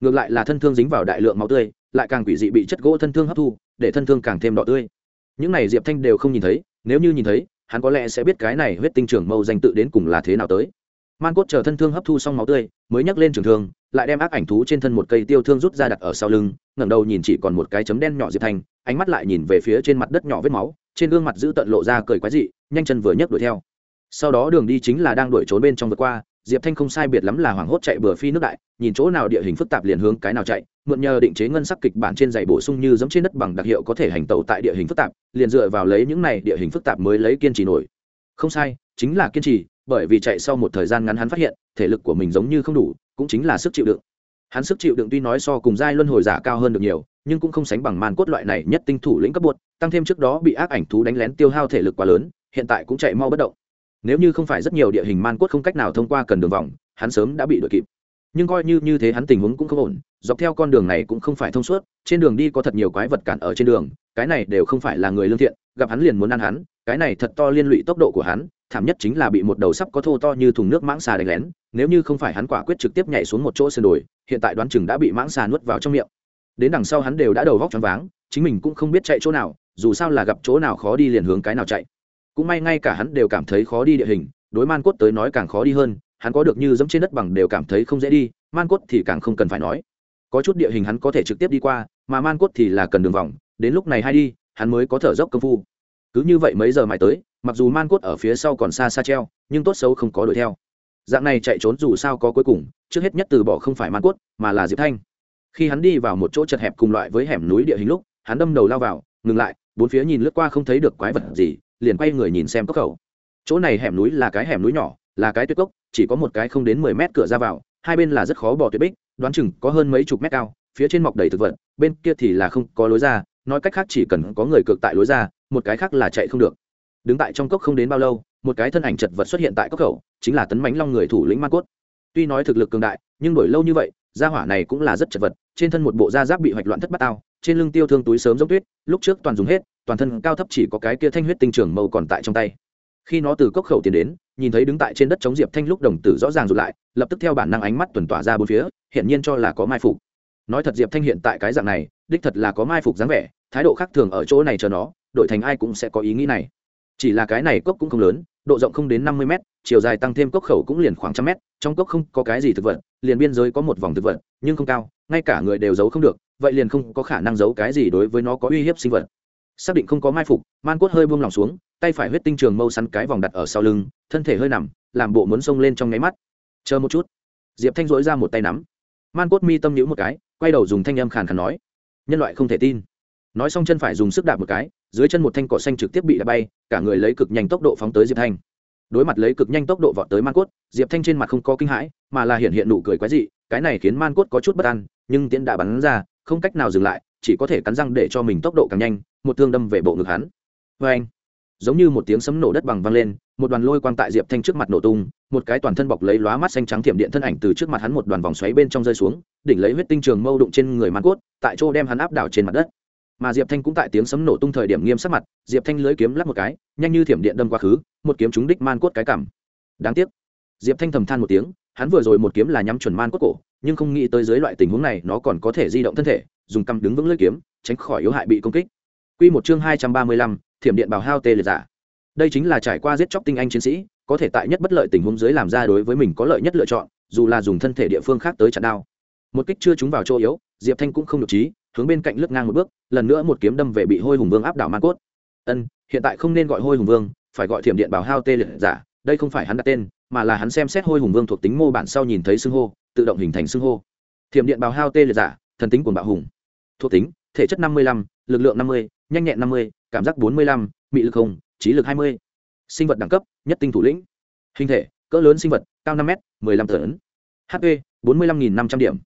Ngược lại là thân thương dính vào đại lượng máu tươi, lại càng quỷ dị bị chất gỗ thân thương hấp thu, để thân thương càng thêm đỏ tươi. Những này diệp thanh đều không nhìn thấy, nếu như nhìn thấy, hắn có lẽ sẽ biết cái này huyết tinh trường mâu danh tự đến cùng là thế nào tới man cốt chờ thân thương hấp thu xong máu tươi, mới nhắc lên trường thương, lại đem ác ảnh thú trên thân một cây tiêu thương rút ra đặt ở sau lưng, ngẩng đầu nhìn chỉ còn một cái chấm đen nhỏ diệp thanh ánh mắt lại nhìn về phía trên mặt đất nhỏ vết máu, trên gương mặt giữ tận lộ ra cười quái dị, nhanh chân vừa nhấc đuổi theo. Sau đó đường đi chính là đang đuổi trốn bên trong vượt qua, diệp thanh không sai biệt lắm là hoảng hốt chạy bừa phi nước đại, nhìn chỗ nào địa hình phức tạp liền hướng cái nào chạy, mượn nhờ định chế ngân sắc kịch bản trên giày bổ sung như giống trên đất bằng đặc hiệu có thể hành tẩu tại địa hình phức tạp, liền dựa vào lấy những này địa hình phức tạp mới lấy kiên trì nổi. Không sai, chính là kiên trì bởi vì chạy sau một thời gian ngắn hắn phát hiện, thể lực của mình giống như không đủ, cũng chính là sức chịu đựng. Hắn sức chịu đựng tuy nói so cùng giai luân hồi giả cao hơn được nhiều, nhưng cũng không sánh bằng màn cốt loại này nhất tinh thủ lĩnh cấp bột, tăng thêm trước đó bị ác ảnh thú đánh lén tiêu hao thể lực quá lớn, hiện tại cũng chạy mau bất động. Nếu như không phải rất nhiều địa hình man cốt không cách nào thông qua cần đường vòng, hắn sớm đã bị đuổi kịp. Nhưng coi như như thế hắn tình huống cũng không ổn, dọc theo con đường này cũng không phải thông suốt, trên đường đi có thật nhiều quái vật cản ở trên đường, cái này đều không phải là người lương thiện, gặp hắn liền muốn ăn hắn, cái này thật to liên lụy tốc độ của hắn thảm nhất chính là bị một đầu sắp có thô to như thùng nước mãng xà đánh lén, nếu như không phải hắn quả quyết trực tiếp nhảy xuống một chỗ sườn đồi, hiện tại đoán chừng đã bị mãng xà nuốt vào trong miệng. Đến đằng sau hắn đều đã đầu vóc choáng váng, chính mình cũng không biết chạy chỗ nào, dù sao là gặp chỗ nào khó đi liền hướng cái nào chạy. Cũng may ngay cả hắn đều cảm thấy khó đi địa hình, đối man cốt tới nói càng khó đi hơn, hắn có được như dẫm trên đất bằng đều cảm thấy không dễ đi, man cốt thì càng không cần phải nói. Có chút địa hình hắn có thể trực tiếp đi qua, mà man cốt thì là cần đường vòng, đến lúc này hay đi, hắn mới có thở dốc công phu. Cứ như vậy mấy giờ mãi tới mặc dù man cốt ở phía sau còn xa xa treo, nhưng tốt xấu không có đuổi theo. Dạng này chạy trốn dù sao có cuối cùng, trước hết nhất từ bỏ không phải man cốt, mà là diệp thanh. Khi hắn đi vào một chỗ chật hẹp cùng loại với hẻm núi địa hình lúc, hắn đâm đầu lao vào, ngừng lại, bốn phía nhìn lướt qua không thấy được quái vật gì, liền quay người nhìn xem cốc khẩu. Chỗ này hẻm núi là cái hẻm núi nhỏ, là cái tuyết cốc, chỉ có một cái không đến mười mét cửa ra vào, hai bên là rất khó bỏ tuyết bích, đoán chừng có hơn mấy chục mét cao, phía trên mọc đầy thực vật, bên kia thì là không có lối ra, nói cách khác chỉ cần có người cược tại lối ra, một cái khác là chạy không được đứng tại trong cốc không đến bao lâu, một cái thân ảnh chật vật xuất hiện tại cốc khẩu, chính là tấn mánh long người thủ lĩnh ma cốt. Tuy nói thực lực cường đại, nhưng đổi lâu như vậy, gia hỏa này cũng là rất chật vật, trên thân một bộ da giáp bị hoạch loạn thất bát ao trên lưng tiêu thương túi sớm giống tuyết, lúc trước toàn dùng hết, toàn thân cao thấp chỉ có cái kia thanh huyết tinh trường mâu còn tại trong tay. Khi nó từ cốc khẩu tiến đến, nhìn thấy đứng tại trên đất chống diệp thanh lúc đồng tử rõ ràng rụt lại, lập tức theo bản năng ánh mắt tuần tỏa ra bốn phía hiện nhiên cho là có mai phục. Nói thật diệp thanh hiện tại cái dạng này, đích thật là có mai phục dáng vẻ, thái độ khác thường ở chỗ này chờ nó, đổi thành ai cũng sẽ có ý nghĩ này chỉ là cái này cốc cũng không lớn, độ rộng không đến năm mươi m chiều dài tăng thêm cốc khẩu cũng liền khoảng trăm mét, trong cốc không có cái gì thực vật, liền biên giới có một vòng thực vật, nhưng không cao, ngay cả người đều giấu không được, vậy liền không có khả năng giấu cái gì đối với nó có uy hiếp sinh vật. Xác định không có mai phục, man cốt hơi buông lòng xuống, tay phải huyết tinh trường mâu sắn cái vòng đặt ở sau lưng, thân thể hơi nằm, làm bộ muốn xông lên trong nháy mắt. Chờ một chút. Diệp thanh dỗi ra một tay nắm. Man cốt mi tâm nhữ một cái, quay đầu dùng thanh âm khàn khàn nói, nhân loại không thể tin nói xong chân phải dùng sức đạp một cái, dưới chân một thanh cỏ xanh trực tiếp bị đạp bay, cả người lấy cực nhanh tốc độ phóng tới diệp thanh. Đối mặt lấy cực nhanh tốc độ vọt tới man cốt, diệp thanh trên mặt không có kinh hãi, mà là hiện hiện nụ cười quái dị, cái này khiến man cốt có chút bất an, nhưng tiễn đã bắn ra, không cách nào dừng lại, chỉ có thể cắn răng để cho mình tốc độ càng nhanh, một thương đâm về bộ ngực hắn. Vê anh giống như một tiếng sấm nổ đất bằng vang lên, một đoàn lôi quang tại diệp thanh trước mặt nổ tung, một cái toàn thân bọc lấy lóa mắt xanh trắng thiểm điện thân ảnh từ trước mặt hắn một đoàn vòng xoáy bên trong rơi xuống, đỉnh lấy huyết tinh trường mâu đụng trên người man cốt, tại chỗ đem hắn áp đảo trên mặt đất mà diệp thanh cũng tại tiếng sấm nổ tung thời điểm nghiêm sắc mặt diệp thanh lưới kiếm lắp một cái nhanh như thiểm điện đâm quá khứ một kiếm trúng đích man cốt cái cảm đáng tiếc diệp thanh thầm than một tiếng hắn vừa rồi một kiếm là nhắm chuẩn man cốt cổ nhưng không nghĩ tới dưới loại tình huống này nó còn có thể di động thân thể dùng cằm đứng vững lưỡi kiếm tránh khỏi yếu hại bị công kích Quy một chương hai trăm ba mươi lăm, thiểm điện bào hao tê liệt giả. Đây chính là trải qua giết chóc tinh anh chiến sĩ có thể tại nhất bất lợi tình huống dưới làm ra đối với mình có lợi nhất lựa chọn dù là dùng thân thể địa phương khác tới chặn đao. Một kích chưa trúng vào chỗ yếu diệp thanh cũng không được trí hướng bên cạnh lướt ngang một bước, lần nữa một kiếm đâm về bị hôi hùng vương áp đảo man cốt. Ân, hiện tại không nên gọi hôi hùng vương, phải gọi thiểm điện bảo hao tê liệt giả, đây không phải hắn đặt tên, mà là hắn xem xét hôi hùng vương thuộc tính mô bản sau nhìn thấy xưng hô, tự động hình thành xưng hô. Thiểm điện bảo hao tê liệt giả, thần tính của bạo hùng. Thuộc tính, thể chất năm mươi lăm, lực lượng năm mươi, nhanh nhẹn năm mươi, cảm giác bốn mươi lăm, mị lực không, trí lực hai mươi. Sinh vật đẳng cấp, nhất tinh thủ lĩnh. Hình thể, cỡ lớn sinh vật, cao năm m mười lăm tấn. Hp bốn mươi lăm nghìn năm trăm điểm.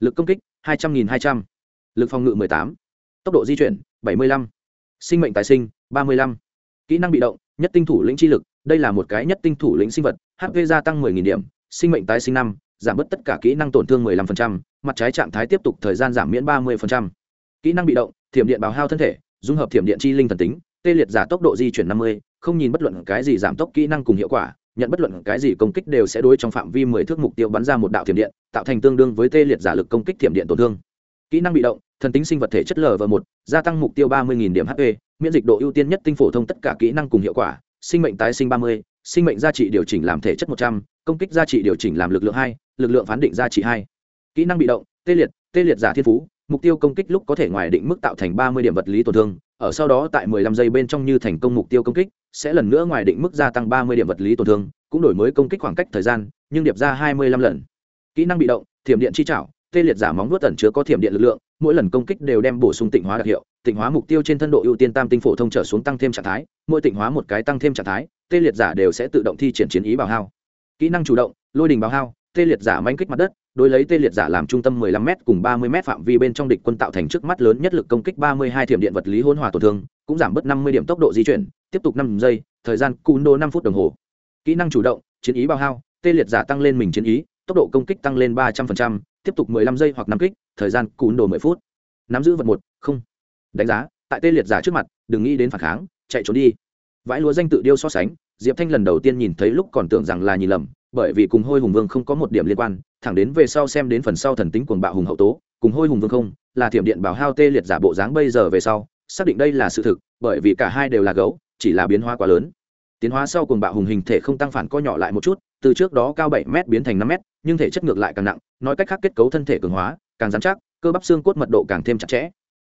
Lực công kích, hai trăm nghìn hai trăm lực phòng ngự 18, tốc độ di chuyển 75, sinh mệnh tái sinh 35, kỹ năng bị động nhất tinh thủ lĩnh chi lực đây là một cái nhất tinh thủ lĩnh sinh vật hp gia tăng 10.000 điểm sinh mệnh tái sinh năm giảm bớt tất cả kỹ năng tổn thương 15%, mặt trái trạng thái tiếp tục thời gian giảm miễn 30%. kỹ năng bị động thiểm điện bào hao thân thể dung hợp thiểm điện chi linh thần tính tê liệt giả tốc độ di chuyển 50, không nhìn bất luận cái gì giảm tốc kỹ năng cùng hiệu quả nhận bất luận cái gì công kích đều sẽ đối trong phạm vi 10 thước mục tiêu bắn ra một đạo thiểm điện tạo thành tương đương với tê liệt giả lực công kích thiểm điện tổn thương kỹ năng bị động, thần tính sinh vật thể chất l và một, gia tăng mục tiêu ba mươi điểm hp miễn dịch độ ưu tiên nhất tinh phổ thông tất cả kỹ năng cùng hiệu quả, sinh mệnh tái sinh ba mươi, sinh mệnh giá trị điều chỉnh làm thể chất một trăm, công kích giá trị điều chỉnh làm lực lượng hai, lực lượng phán định giá trị hai. Kỹ năng bị động, tê liệt tê liệt giả thiên phú, mục tiêu công kích lúc có thể ngoài định mức tạo thành ba mươi điểm vật lý tổn thương, ở sau đó tại 15 giây bên trong như thành công mục tiêu công kích, sẽ lần nữa ngoài định mức gia tăng 30 điểm vật lý tổn thương, cũng đổi mới công kích khoảng cách thời gian, nhưng điệp ra 25 lần. Kỹ năng bị động, thiểm điện chi trảo tê liệt giả móng vuốt tẩn chứa có thiểm điện lực lượng mỗi lần công kích đều đem bổ sung tịnh hóa đặc hiệu tịnh hóa mục tiêu trên thân độ ưu tiên tam tinh phổ thông trở xuống tăng thêm trạng thái mỗi tịnh hóa một cái tăng thêm trạng thái tê liệt giả đều sẽ tự động thi triển chiến ý bào hao. Kỹ năng chủ động lôi đình bào hao tê liệt giả manh kích mặt đất đối lấy tê liệt giả làm trung tâm 15 m cùng 30 m phạm vi bên trong địch quân tạo thành trước mắt lớn nhất lực công kích 32 thiểm điện vật lý hỗn hòa tổn thương cũng giảm bớt 50 điểm tốc độ di chuyển tiếp tục 5 giây thời gian cún đô 5 phút đồng hồ. Kỹ năng chủ động chiến ý bào hao tê liệt giả tăng lên mình chiến ý tốc độ công kích tăng lên 300%, tiếp tục 15 giây hoặc năm kích, thời gian cún đồ 10 phút. Nắm giữ vật một, không. Đánh giá, tại tê liệt giả trước mặt, đừng nghĩ đến phản kháng, chạy trốn đi. Vãi lúa danh tự điêu so sánh, diệp thanh lần đầu tiên nhìn thấy lúc còn tưởng rằng là nhìn lầm, bởi vì cùng hôi hùng vương không có một điểm liên quan, thẳng đến về sau xem đến phần sau thần tính cuồng bạo hùng hậu tố, cùng hôi hùng vương không, là thiểm điện bảo hao tê liệt giả bộ dáng bây giờ về sau, xác định đây là sự thực, bởi vì cả hai đều là gấu, chỉ là biến hóa quá lớn. Tiến hóa sau cuồng bạo hùng hình thể không tăng phản co nhỏ lại một chút từ trước đó cao bảy m biến thành năm m nhưng thể chất ngược lại càng nặng, nói cách khác kết cấu thân thể cường hóa, càng dán chắc, cơ bắp xương cốt mật độ càng thêm chặt chẽ.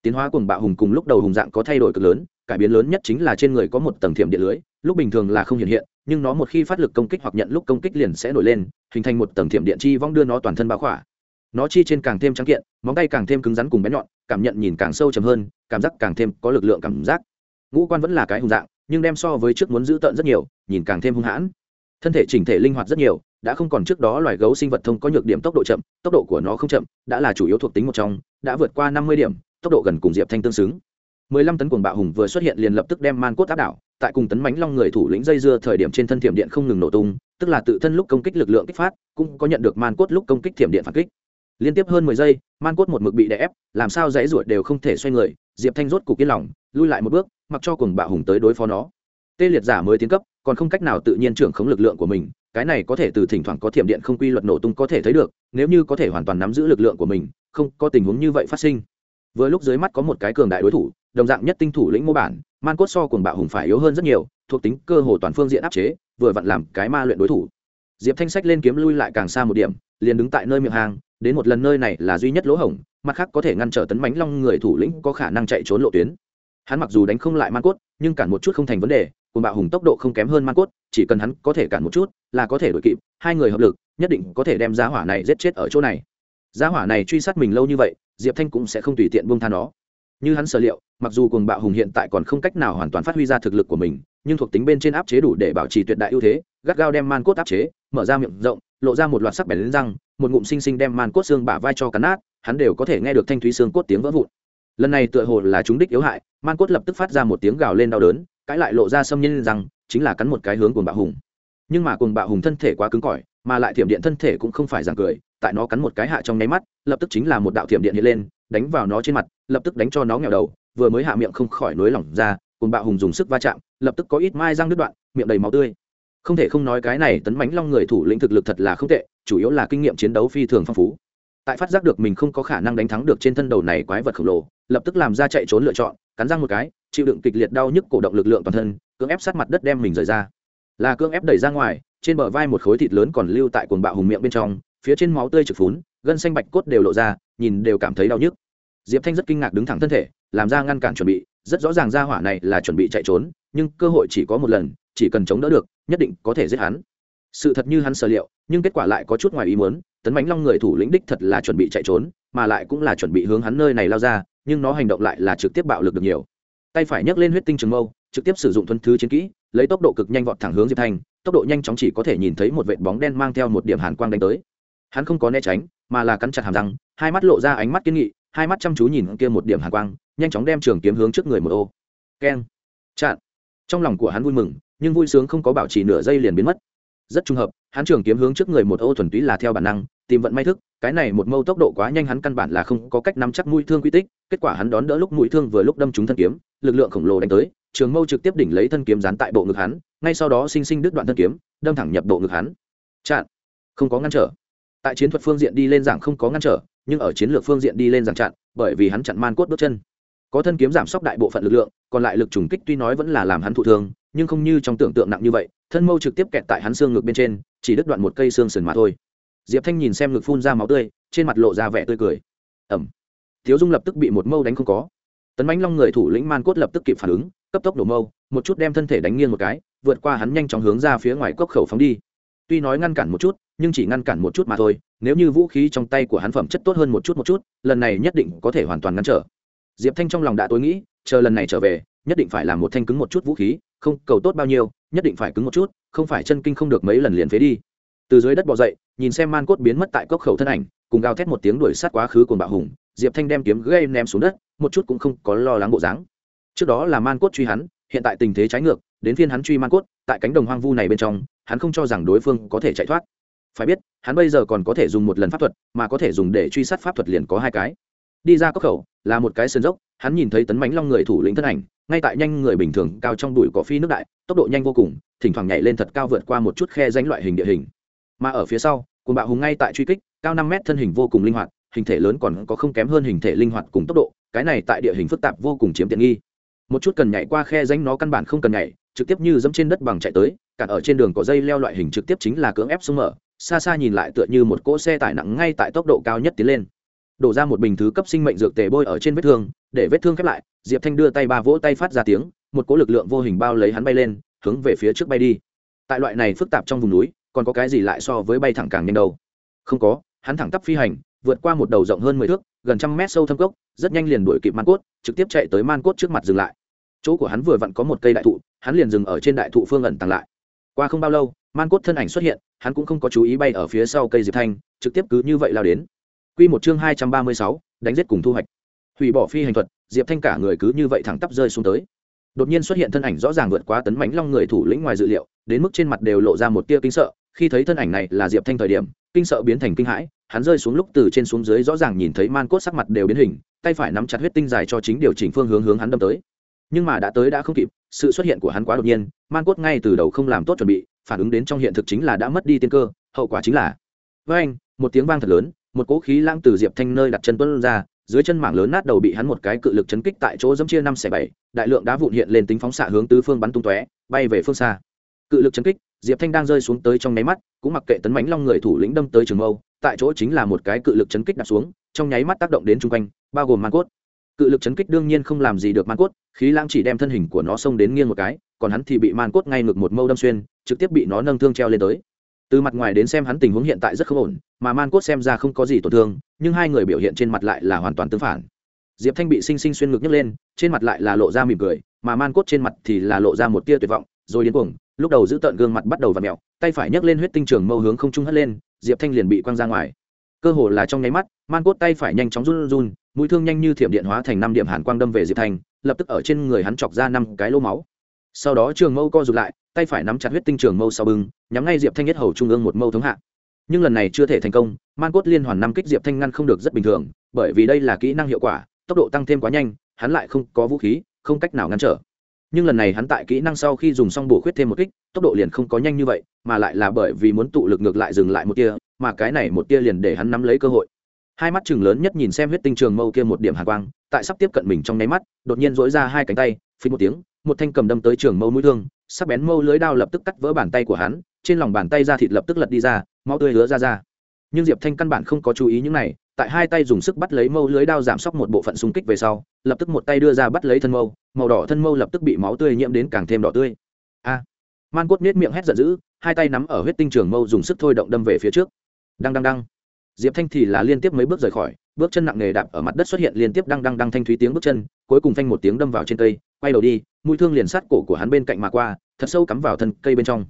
Tiến hóa cùng bạo hùng cùng lúc đầu hùng dạng có thay đổi cực lớn, cải biến lớn nhất chính là trên người có một tầng thiểm điện lưới, lúc bình thường là không hiện hiện, nhưng nó một khi phát lực công kích hoặc nhận lúc công kích liền sẽ nổi lên, hình thành một tầng thiểm điện chi vong đưa nó toàn thân bao khỏa. Nó chi trên càng thêm trắng kiện, móng tay càng thêm cứng rắn cùng bén nhọn, cảm nhận nhìn càng sâu chầm hơn, cảm giác càng thêm có lực lượng cảm giác. Ngũ quan vẫn là cái hùng dạng, nhưng đem so với trước muốn giữ tợn rất nhiều, nhìn càng thêm hung hãn thân thể chỉnh thể linh hoạt rất nhiều, đã không còn trước đó loài gấu sinh vật thông có nhược điểm tốc độ chậm, tốc độ của nó không chậm, đã là chủ yếu thuộc tính một trong, đã vượt qua năm mươi điểm, tốc độ gần cùng diệp thanh tương xứng. mười lăm tấn cuồng bạo hùng vừa xuất hiện liền lập tức đem man cốt áp đảo, tại cùng tấn mánh long người thủ lĩnh dây dưa thời điểm trên thân thiểm điện không ngừng nổ tung, tức là tự thân lúc công kích lực lượng kích phát, cũng có nhận được man cốt lúc công kích thiểm điện phản kích. Liên tiếp hơn mười giây, man cốt một mực bị đè ép, làm sao dãy ruột đều không thể xoay người, diệp thanh rốt cục yên lòng, lui lại một bước, mặc cho cuồng bạo hùng tới đối phó nó. Tê liệt giả mới tiến cấp còn không cách nào tự nhiên trưởng khống lực lượng của mình, cái này có thể từ thỉnh thoảng có thiểm điện không quy luật nổ tung có thể thấy được, nếu như có thể hoàn toàn nắm giữ lực lượng của mình, không, có tình huống như vậy phát sinh. Vừa lúc dưới mắt có một cái cường đại đối thủ, đồng dạng nhất tinh thủ lĩnh mô bản, man cốt so cùng bạo hùng phải yếu hơn rất nhiều, thuộc tính cơ hồ toàn phương diện áp chế, vừa vặn làm cái ma luyện đối thủ. Diệp thanh sách lên kiếm lui lại càng xa một điểm, liền đứng tại nơi miệng hang, đến một lần nơi này là duy nhất lỗ hổng, mặt khác có thể ngăn trở tấn bánh long người thủ lĩnh có khả năng chạy trốn lộ tuyến. Hắn mặc dù đánh không lại man cốt, nhưng cản một chút không thành vấn đề cùng bạo hùng tốc độ không kém hơn man cốt, chỉ cần hắn có thể cản một chút, là có thể đuổi kịp, hai người hợp lực, nhất định có thể đem giá hỏa này giết chết ở chỗ này. Gia hỏa này truy sát mình lâu như vậy, diệp thanh cũng sẽ không tùy tiện buông tha nó. Như hắn sở liệu, mặc dù cùng bạo hùng hiện tại còn không cách nào hoàn toàn phát huy ra thực lực của mình, nhưng thuộc tính bên trên áp chế đủ để bảo trì tuyệt đại ưu thế, gắt gao đem man cốt áp chế, mở ra miệng rộng, lộ ra một loạt sắc bẻ lên răng, một ngụm xinh xinh đem man cốt xương bả vai cho cắn nát, hắn đều có thể nghe được thanh thúy xương cốt tiếng vỡ vụn. Lần này tựa hồ là chúng đích yếu hại, man cốt lập tức phát ra một tiếng gào lên đau đớn cãi lại lộ ra xâm nhân rằng, chính là cắn một cái hướng cuồng bạo hùng. Nhưng mà cuồng bạo hùng thân thể quá cứng cỏi, mà lại thiểm điện thân thể cũng không phải giảng cười, tại nó cắn một cái hạ trong nháy mắt, lập tức chính là một đạo thiểm điện hiện lên, đánh vào nó trên mặt, lập tức đánh cho nó nghèo đầu, vừa mới hạ miệng không khỏi nối lỏng ra, cuồng bạo hùng dùng sức va chạm, lập tức có ít mai răng đứt đoạn, miệng đầy máu tươi. Không thể không nói cái này tấn mãnh long người thủ lĩnh thực lực thật là không tệ, chủ yếu là kinh nghiệm chiến đấu phi thường phong phú. Tại phát giác được mình không có khả năng đánh thắng được trên thân đầu này quái vật khổng lồ, lập tức làm ra chạy trốn lựa chọn, cắn răng một cái chịu đựng kịch liệt đau nhức cổ động lực lượng toàn thân, cưỡng ép sát mặt đất đem mình rời ra. Là cưỡng ép đẩy ra ngoài, trên bờ vai một khối thịt lớn còn lưu tại cuồng bạo hùng miệng bên trong, phía trên máu tươi trực phún, gân xanh bạch cốt đều lộ ra, nhìn đều cảm thấy đau nhức. Diệp thanh rất kinh ngạc đứng thẳng thân thể, làm ra ngăn cản chuẩn bị, rất rõ ràng ra hỏa này là chuẩn bị chạy trốn, nhưng cơ hội chỉ có một lần, chỉ cần chống đỡ được, nhất định có thể giết hắn. Sự thật như hắn sở liệu, nhưng kết quả lại có chút ngoài ý muốn, tấn bánh long người thủ lĩnh đích thật là chuẩn bị chạy trốn, mà lại cũng là chuẩn bị hướng hắn nơi này lao ra, nhưng nó hành động lại là trực tiếp bạo lực được nhiều tay phải nhấc lên huyết tinh trường mâu, trực tiếp sử dụng thuần thứ chiến kỹ, lấy tốc độ cực nhanh vọt thẳng hướng diệp thanh tốc độ nhanh chóng chỉ có thể nhìn thấy một vệt bóng đen mang theo một điểm hàn quang đánh tới. Hắn không có né tránh, mà là cắn chặt hàm răng, hai mắt lộ ra ánh mắt kiên nghị, hai mắt chăm chú nhìn kia một điểm hàn quang, nhanh chóng đem trường kiếm hướng trước người một ô. Keng. Chặn. Trong lòng của hắn vui mừng, nhưng vui sướng không có bảo trì nửa giây liền biến mất. Rất trùng hợp hắn trường kiếm hướng trước người một ô thuần túy là theo bản năng, tìm vận may thức, cái này một mâu tốc độ quá nhanh hắn căn bản là không có cách nắm chắc mũi thương quy tích, kết quả hắn đón đỡ lúc mũi thương vừa lúc đâm trúng thân kiếm, lực lượng khổng lồ đánh tới, trường mâu trực tiếp đỉnh lấy thân kiếm dán tại bộ ngực hắn, ngay sau đó sinh sinh đứt đoạn thân kiếm, đâm thẳng nhập bộ ngực hắn. Chặn. Không có ngăn trở. Tại chiến thuật phương diện đi lên giảng không có ngăn trở, nhưng ở chiến lược phương diện đi lên giảng chặn, bởi vì hắn chặn man cốt bước chân. Có thân kiếm giảm sốc đại bộ phận lực lượng, còn lại lực trùng kích tuy nói vẫn là làm hắn thụ thương, nhưng không như trong tưởng tượng nặng như vậy thân mâu trực tiếp kẹt tại hắn xương ngực bên trên, chỉ đứt đoạn một cây xương sườn mà thôi. Diệp thanh nhìn xem ngực phun ra máu tươi, trên mặt lộ ra vẻ tươi cười. Ẩm. Thiếu dung lập tức bị một mâu đánh không có. Tấn bánh long người thủ lĩnh man cốt lập tức kịp phản ứng, cấp tốc đổ mâu, một chút đem thân thể đánh nghiêng một cái, vượt qua hắn nhanh chóng hướng ra phía ngoài cốc khẩu phóng đi. Tuy nói ngăn cản một chút, nhưng chỉ ngăn cản một chút mà thôi, nếu như vũ khí trong tay của hắn phẩm chất tốt hơn một chút một chút, lần này nhất định có thể hoàn toàn ngăn trở. Diệp thanh trong lòng đã tối nghĩ, chờ lần này trở về, nhất định phải làm một thanh cứng một chút vũ khí, không, cầu tốt bao nhiêu nhất định phải cứng một chút, không phải chân kinh không được mấy lần liền phế đi. Từ dưới đất bỏ dậy, nhìn xem man cốt biến mất tại cốc khẩu thân ảnh, cùng gào thét một tiếng đuổi sát quá khứ của bạo hùng, diệp thanh đem kiếm gây ném xuống đất, một chút cũng không có lo lắng bộ dáng. Trước đó là man cốt truy hắn, hiện tại tình thế trái ngược, đến phiên hắn truy man cốt, tại cánh đồng hoang vu này bên trong, hắn không cho rằng đối phương có thể chạy thoát. Phải biết, hắn bây giờ còn có thể dùng một lần pháp thuật, mà có thể dùng để truy sát pháp thuật liền có hai cái. Đi ra cốc khẩu, là một cái sườn dốc, hắn nhìn thấy tấn mánh long người thủ lĩnh thân ảnh ngay tại nhanh người bình thường cao trong đùi cỏ phi nước đại, tốc độ nhanh vô cùng, thỉnh thoảng nhảy lên thật cao vượt qua một chút khe danh loại hình địa hình. Mà ở phía sau cùng bạo hùng ngay tại truy kích, cao năm mét thân hình vô cùng linh hoạt, hình thể lớn còn có không kém hơn hình thể linh hoạt cùng tốc độ, cái này tại địa hình phức tạp vô cùng chiếm tiện nghi. Một chút cần nhảy qua khe danh nó căn bản không cần nhảy, trực tiếp như dẫm trên đất bằng chạy tới, cản ở trên đường có dây leo loại hình trực tiếp chính là cưỡng ép xuống mở, xa xa nhìn lại tựa như một cỗ xe tải nặng ngay tại tốc độ cao nhất tiến lên. Đổ ra một bình thứ cấp sinh mệnh dược tề bôi ở trên vết thương để vết thương khép lại, diệp thanh đưa tay ba vỗ tay phát ra tiếng, một cỗ lực lượng vô hình bao lấy hắn bay lên, hướng về phía trước bay đi. Tại loại này phức tạp trong vùng núi, còn có cái gì lại so với bay thẳng càng nhanh đâu? Không có, hắn thẳng tắp phi hành, vượt qua một đầu rộng hơn mười thước, gần trăm mét sâu thâm cốc, rất nhanh liền đuổi kịp man cốt, trực tiếp chạy tới man cốt trước mặt dừng lại. Chỗ của hắn vừa vặn có một cây đại thụ, hắn liền dừng ở trên đại thụ phương ẩn tàng lại. Qua không bao lâu, man cốt thân ảnh xuất hiện, hắn cũng không có chú ý bay ở phía sau cây diệp thanh, trực tiếp cứ như vậy lao đến. Q một chương hai trăm ba mươi sáu, đánh giết cùng thu hoạch hủy bỏ phi hành thuật, diệp thanh cả người cứ như vậy thẳng tắp rơi xuống tới. Đột nhiên xuất hiện thân ảnh rõ ràng vượt qua tấn mãnh long người thủ lĩnh ngoài dự liệu, đến mức trên mặt đều lộ ra một tia kinh sợ. Khi thấy thân ảnh này là diệp thanh thời điểm, kinh sợ biến thành kinh hãi, hắn rơi xuống lúc từ trên xuống dưới rõ ràng nhìn thấy man cốt sắc mặt đều biến hình, tay phải nắm chặt huyết tinh dài cho chính điều chỉnh phương hướng hướng hắn đâm tới. Nhưng mà đã tới đã không kịp, sự xuất hiện của hắn quá đột nhiên, man cốt ngay từ đầu không làm tốt chuẩn bị, phản ứng đến trong hiện thực chính là đã mất đi tiên cơ, hậu quả chính là với anh một tiếng vang thật lớn, một cỗ khí lãng từ diệp thanh nơi đặt chân tuân ra dưới chân mảng lớn nát đầu bị hắn một cái cự lực chấn kích tại chỗ dẫm chia năm xẻ bảy, đại lượng đá vụn hiện lên tính phóng xạ hướng tứ phương bắn tung tóe, bay về phương xa. Cự lực chấn kích, diệp thanh đang rơi xuống tới trong nháy mắt, cũng mặc kệ tấn mánh long người thủ lĩnh đâm tới trường mâu, tại chỗ chính là một cái cự lực chấn kích đặt xuống, trong nháy mắt tác động đến chung quanh, bao gồm man cốt. Cự lực chấn kích đương nhiên không làm gì được man cốt, khí lãng chỉ đem thân hình của nó xông đến nghiêng một cái, còn hắn thì bị man cốt ngay ngực một mâu đâm xuyên, trực tiếp bị nó nâng thương treo lên tới từ mặt ngoài đến xem hắn tình huống hiện tại rất không ổn, mà man cốt xem ra không có gì tổn thương, nhưng hai người biểu hiện trên mặt lại là hoàn toàn tương phản. Diệp thanh bị sinh sinh xuyên ngực nhấc lên, trên mặt lại là lộ ra mỉm cười, mà man cốt trên mặt thì là lộ ra một tia tuyệt vọng, rồi đến cuồng, lúc đầu giữ tợn gương mặt bắt đầu v ặ mẹo tay phải nhấc lên huyết tinh trường mâu hướng không trung hất lên, diệp thanh liền bị quăng ra ngoài. Cơ hồ là trong nháy mắt, man cốt tay phải nhanh chóng run run mũi thương nhanh như thiểm điện hóa thành năm điểm hàn quang đâm về diệp thanh, lập tức ở trên người hắn chọc ra năm cái lô máu. Sau đó trường mâu co rụt lại tay phải nắm chặt huyết tinh trường mâu sau bưng, nhắm ngay diệp thanh nhất hầu trung ương một mâu thống hạ. Nhưng lần này chưa thể thành công, man cốt liên hoàn năm kích diệp thanh ngăn không được rất bình thường, bởi vì đây là kỹ năng hiệu quả, tốc độ tăng thêm quá nhanh, hắn lại không có vũ khí, không cách nào ngăn trở. Nhưng lần này hắn tại kỹ năng sau khi dùng xong bổ khuyết thêm một kích, tốc độ liền không có nhanh như vậy, mà lại là bởi vì muốn tụ lực ngược lại dừng lại một tia, mà cái này một tia liền để hắn nắm lấy cơ hội. Hai mắt chừng lớn nhất nhìn xem huyết tinh trường mâu kia một điểm hạ quang, tại sắp tiếp cận mình trong nháy mắt, đột nhiên dỗi ra hai cánh tay phí một tiếng, một thanh cầm đâm tới trường mâu mũi thương sắc bén mâu lưới đao lập tức cắt vỡ bàn tay của hắn, trên lòng bàn tay da thịt lập tức lật đi ra, máu tươi hứa ra ra. Nhưng diệp thanh căn bản không có chú ý những này, tại hai tay dùng sức bắt lấy mâu lưới đao giảm sốc một bộ phận xung kích về sau, lập tức một tay đưa ra bắt lấy thân mâu, màu đỏ thân mâu lập tức bị máu tươi nhiễm đến càng thêm đỏ tươi. A! Man cốt nết miệng hét giận dữ, hai tay nắm ở huyết tinh trường mâu dùng sức thôi động đâm về phía trước. Đăng đăng đăng. Diệp thanh thì là liên tiếp mấy bước rời khỏi bước chân nặng nề đạp ở mặt đất xuất hiện liên tiếp đang đang đang thanh thúy tiếng bước chân, cuối cùng phanh một tiếng đâm vào trên cây, quay đầu đi, mũi thương liền sát cổ của hắn bên cạnh mà qua, thật sâu cắm vào thân cây bên trong.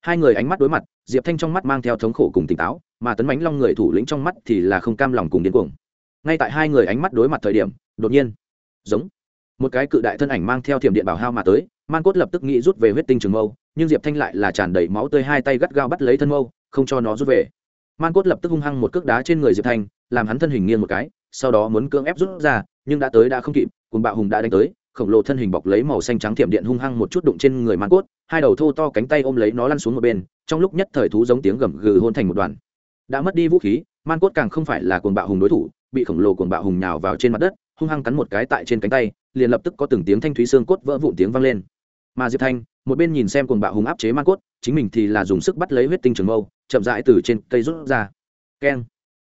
Hai người ánh mắt đối mặt, diệp thanh trong mắt mang theo thống khổ cùng tỉnh táo, mà tấn mánh long người thủ lĩnh trong mắt thì là không cam lòng cùng điên cuồng. Ngay tại hai người ánh mắt đối mặt thời điểm, đột nhiên, giống, một cái cự đại thân ảnh mang theo thiểm điện bảo hao mà tới man cốt lập tức nghĩ rút về huyết tinh trường mâu, nhưng diệp thanh lại là tràn đầy máu tươi hai tay gắt gao bắt lấy thân mâu, không cho nó rút về. Man cốt lập tức hung hăng một cước đá trên người diệp thanh làm hắn thân hình nghiêng một cái, sau đó muốn cưỡng ép rút ra, nhưng đã tới đã không kịp cùng bạo hùng đã đánh tới, khổng lồ thân hình bọc lấy màu xanh trắng thiểm điện hung hăng một chút đụng trên người man cốt, hai đầu thô to cánh tay ôm lấy nó lăn xuống một bên, trong lúc nhất thời thú giống tiếng gầm gừ hôn thành một đoàn. Đã mất đi vũ khí, man cốt càng không phải là cuồng bạo hùng đối thủ, bị khổng lồ cuồng bạo hùng nhào vào trên mặt đất, hung hăng cắn một cái tại trên cánh tay, liền lập tức có từng tiếng thanh thúy xương cốt vỡ vụn tiếng vang lên. Mà diệp thanh, một bên nhìn xem cuồng bạo hùng áp chế man cốt, chính mình thì là dùng sức bắt lấy huyết tinh trường mâu, chậm rãi từ trên cây rút ra. Keng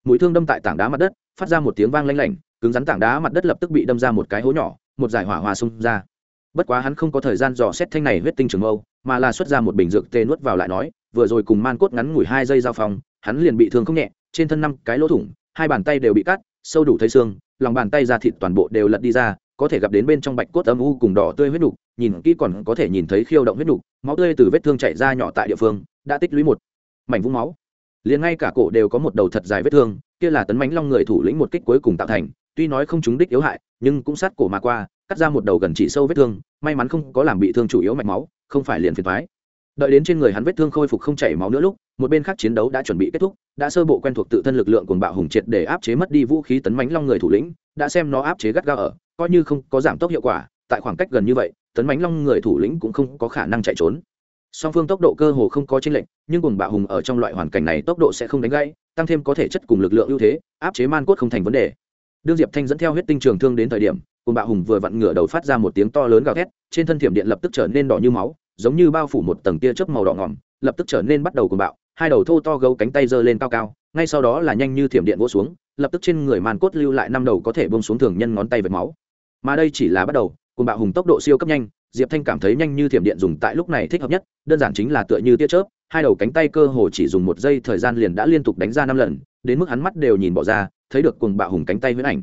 mũi thương đâm tại tảng đá mặt đất phát ra một tiếng vang lanh lảnh cứng rắn tảng đá mặt đất lập tức bị đâm ra một cái hố nhỏ một giải hỏa hòa xung ra bất quá hắn không có thời gian dò xét thanh này huyết tinh trường mâu mà là xuất ra một bình dược tê nuốt vào lại nói vừa rồi cùng man cốt ngắn ngủi hai giây giao phòng hắn liền bị thương không nhẹ trên thân năm cái lỗ thủng hai bàn tay đều bị cắt sâu đủ thấy xương lòng bàn tay ra thịt toàn bộ đều lật đi ra có thể gặp đến bên trong bạch cốt âm u cùng đỏ tươi huyết đủ. nhìn kỹ còn có thể nhìn thấy khiêu động huyết đủ, máu tươi từ vết thương chảy ra nhỏ tại địa phương đã tích lũy một mảnh vũng máu liền ngay cả cổ đều có một đầu thật dài vết thương, kia là tấn mánh long người thủ lĩnh một kích cuối cùng tạo thành, tuy nói không trúng đích yếu hại, nhưng cũng sát cổ mà qua, cắt ra một đầu gần chỉ sâu vết thương, may mắn không có làm bị thương chủ yếu mạch máu, không phải liền phiền thoái đợi đến trên người hắn vết thương khôi phục không chảy máu nữa lúc, một bên khác chiến đấu đã chuẩn bị kết thúc, đã sơ bộ quen thuộc tự thân lực lượng của bạo hùng triệt để áp chế mất đi vũ khí tấn mánh long người thủ lĩnh, đã xem nó áp chế gắt gao ở, coi như không có giảm tốc hiệu quả, tại khoảng cách gần như vậy, tấn mánh long người thủ lĩnh cũng không có khả năng chạy trốn song phương tốc độ cơ hồ không có chênh lệnh nhưng cùng bạo hùng ở trong loại hoàn cảnh này tốc độ sẽ không đánh gãy, tăng thêm có thể chất cùng lực lượng ưu thế, áp chế man cốt không thành vấn đề. Đương diệp thanh dẫn theo huyết tinh trường thương đến thời điểm, cùng bạo hùng vừa vặn ngửa đầu phát ra một tiếng to lớn gào thét, trên thân thiểm điện lập tức trở nên đỏ như máu, giống như bao phủ một tầng tia chớp màu đỏ ngỏm, lập tức trở nên bắt đầu cùng bạo, hai đầu thô to gấu cánh tay giơ lên cao cao, ngay sau đó là nhanh như thiểm điện vỗ xuống, lập tức trên người Man cốt lưu lại năm đầu có thể bông xuống thường nhân ngón tay vệt máu. Mà đây chỉ là bắt đầu cùng bạo hùng tốc độ siêu cấp nhanh diệp thanh cảm thấy nhanh như thiểm điện dùng tại lúc này thích hợp nhất, đơn giản chính là tựa như tia chớp, hai đầu cánh tay cơ hồ chỉ dùng một giây thời gian liền đã liên tục đánh ra năm lần, đến mức hắn mắt đều nhìn bỏ ra, thấy được cùng bạo hùng cánh tay huyễn ảnh.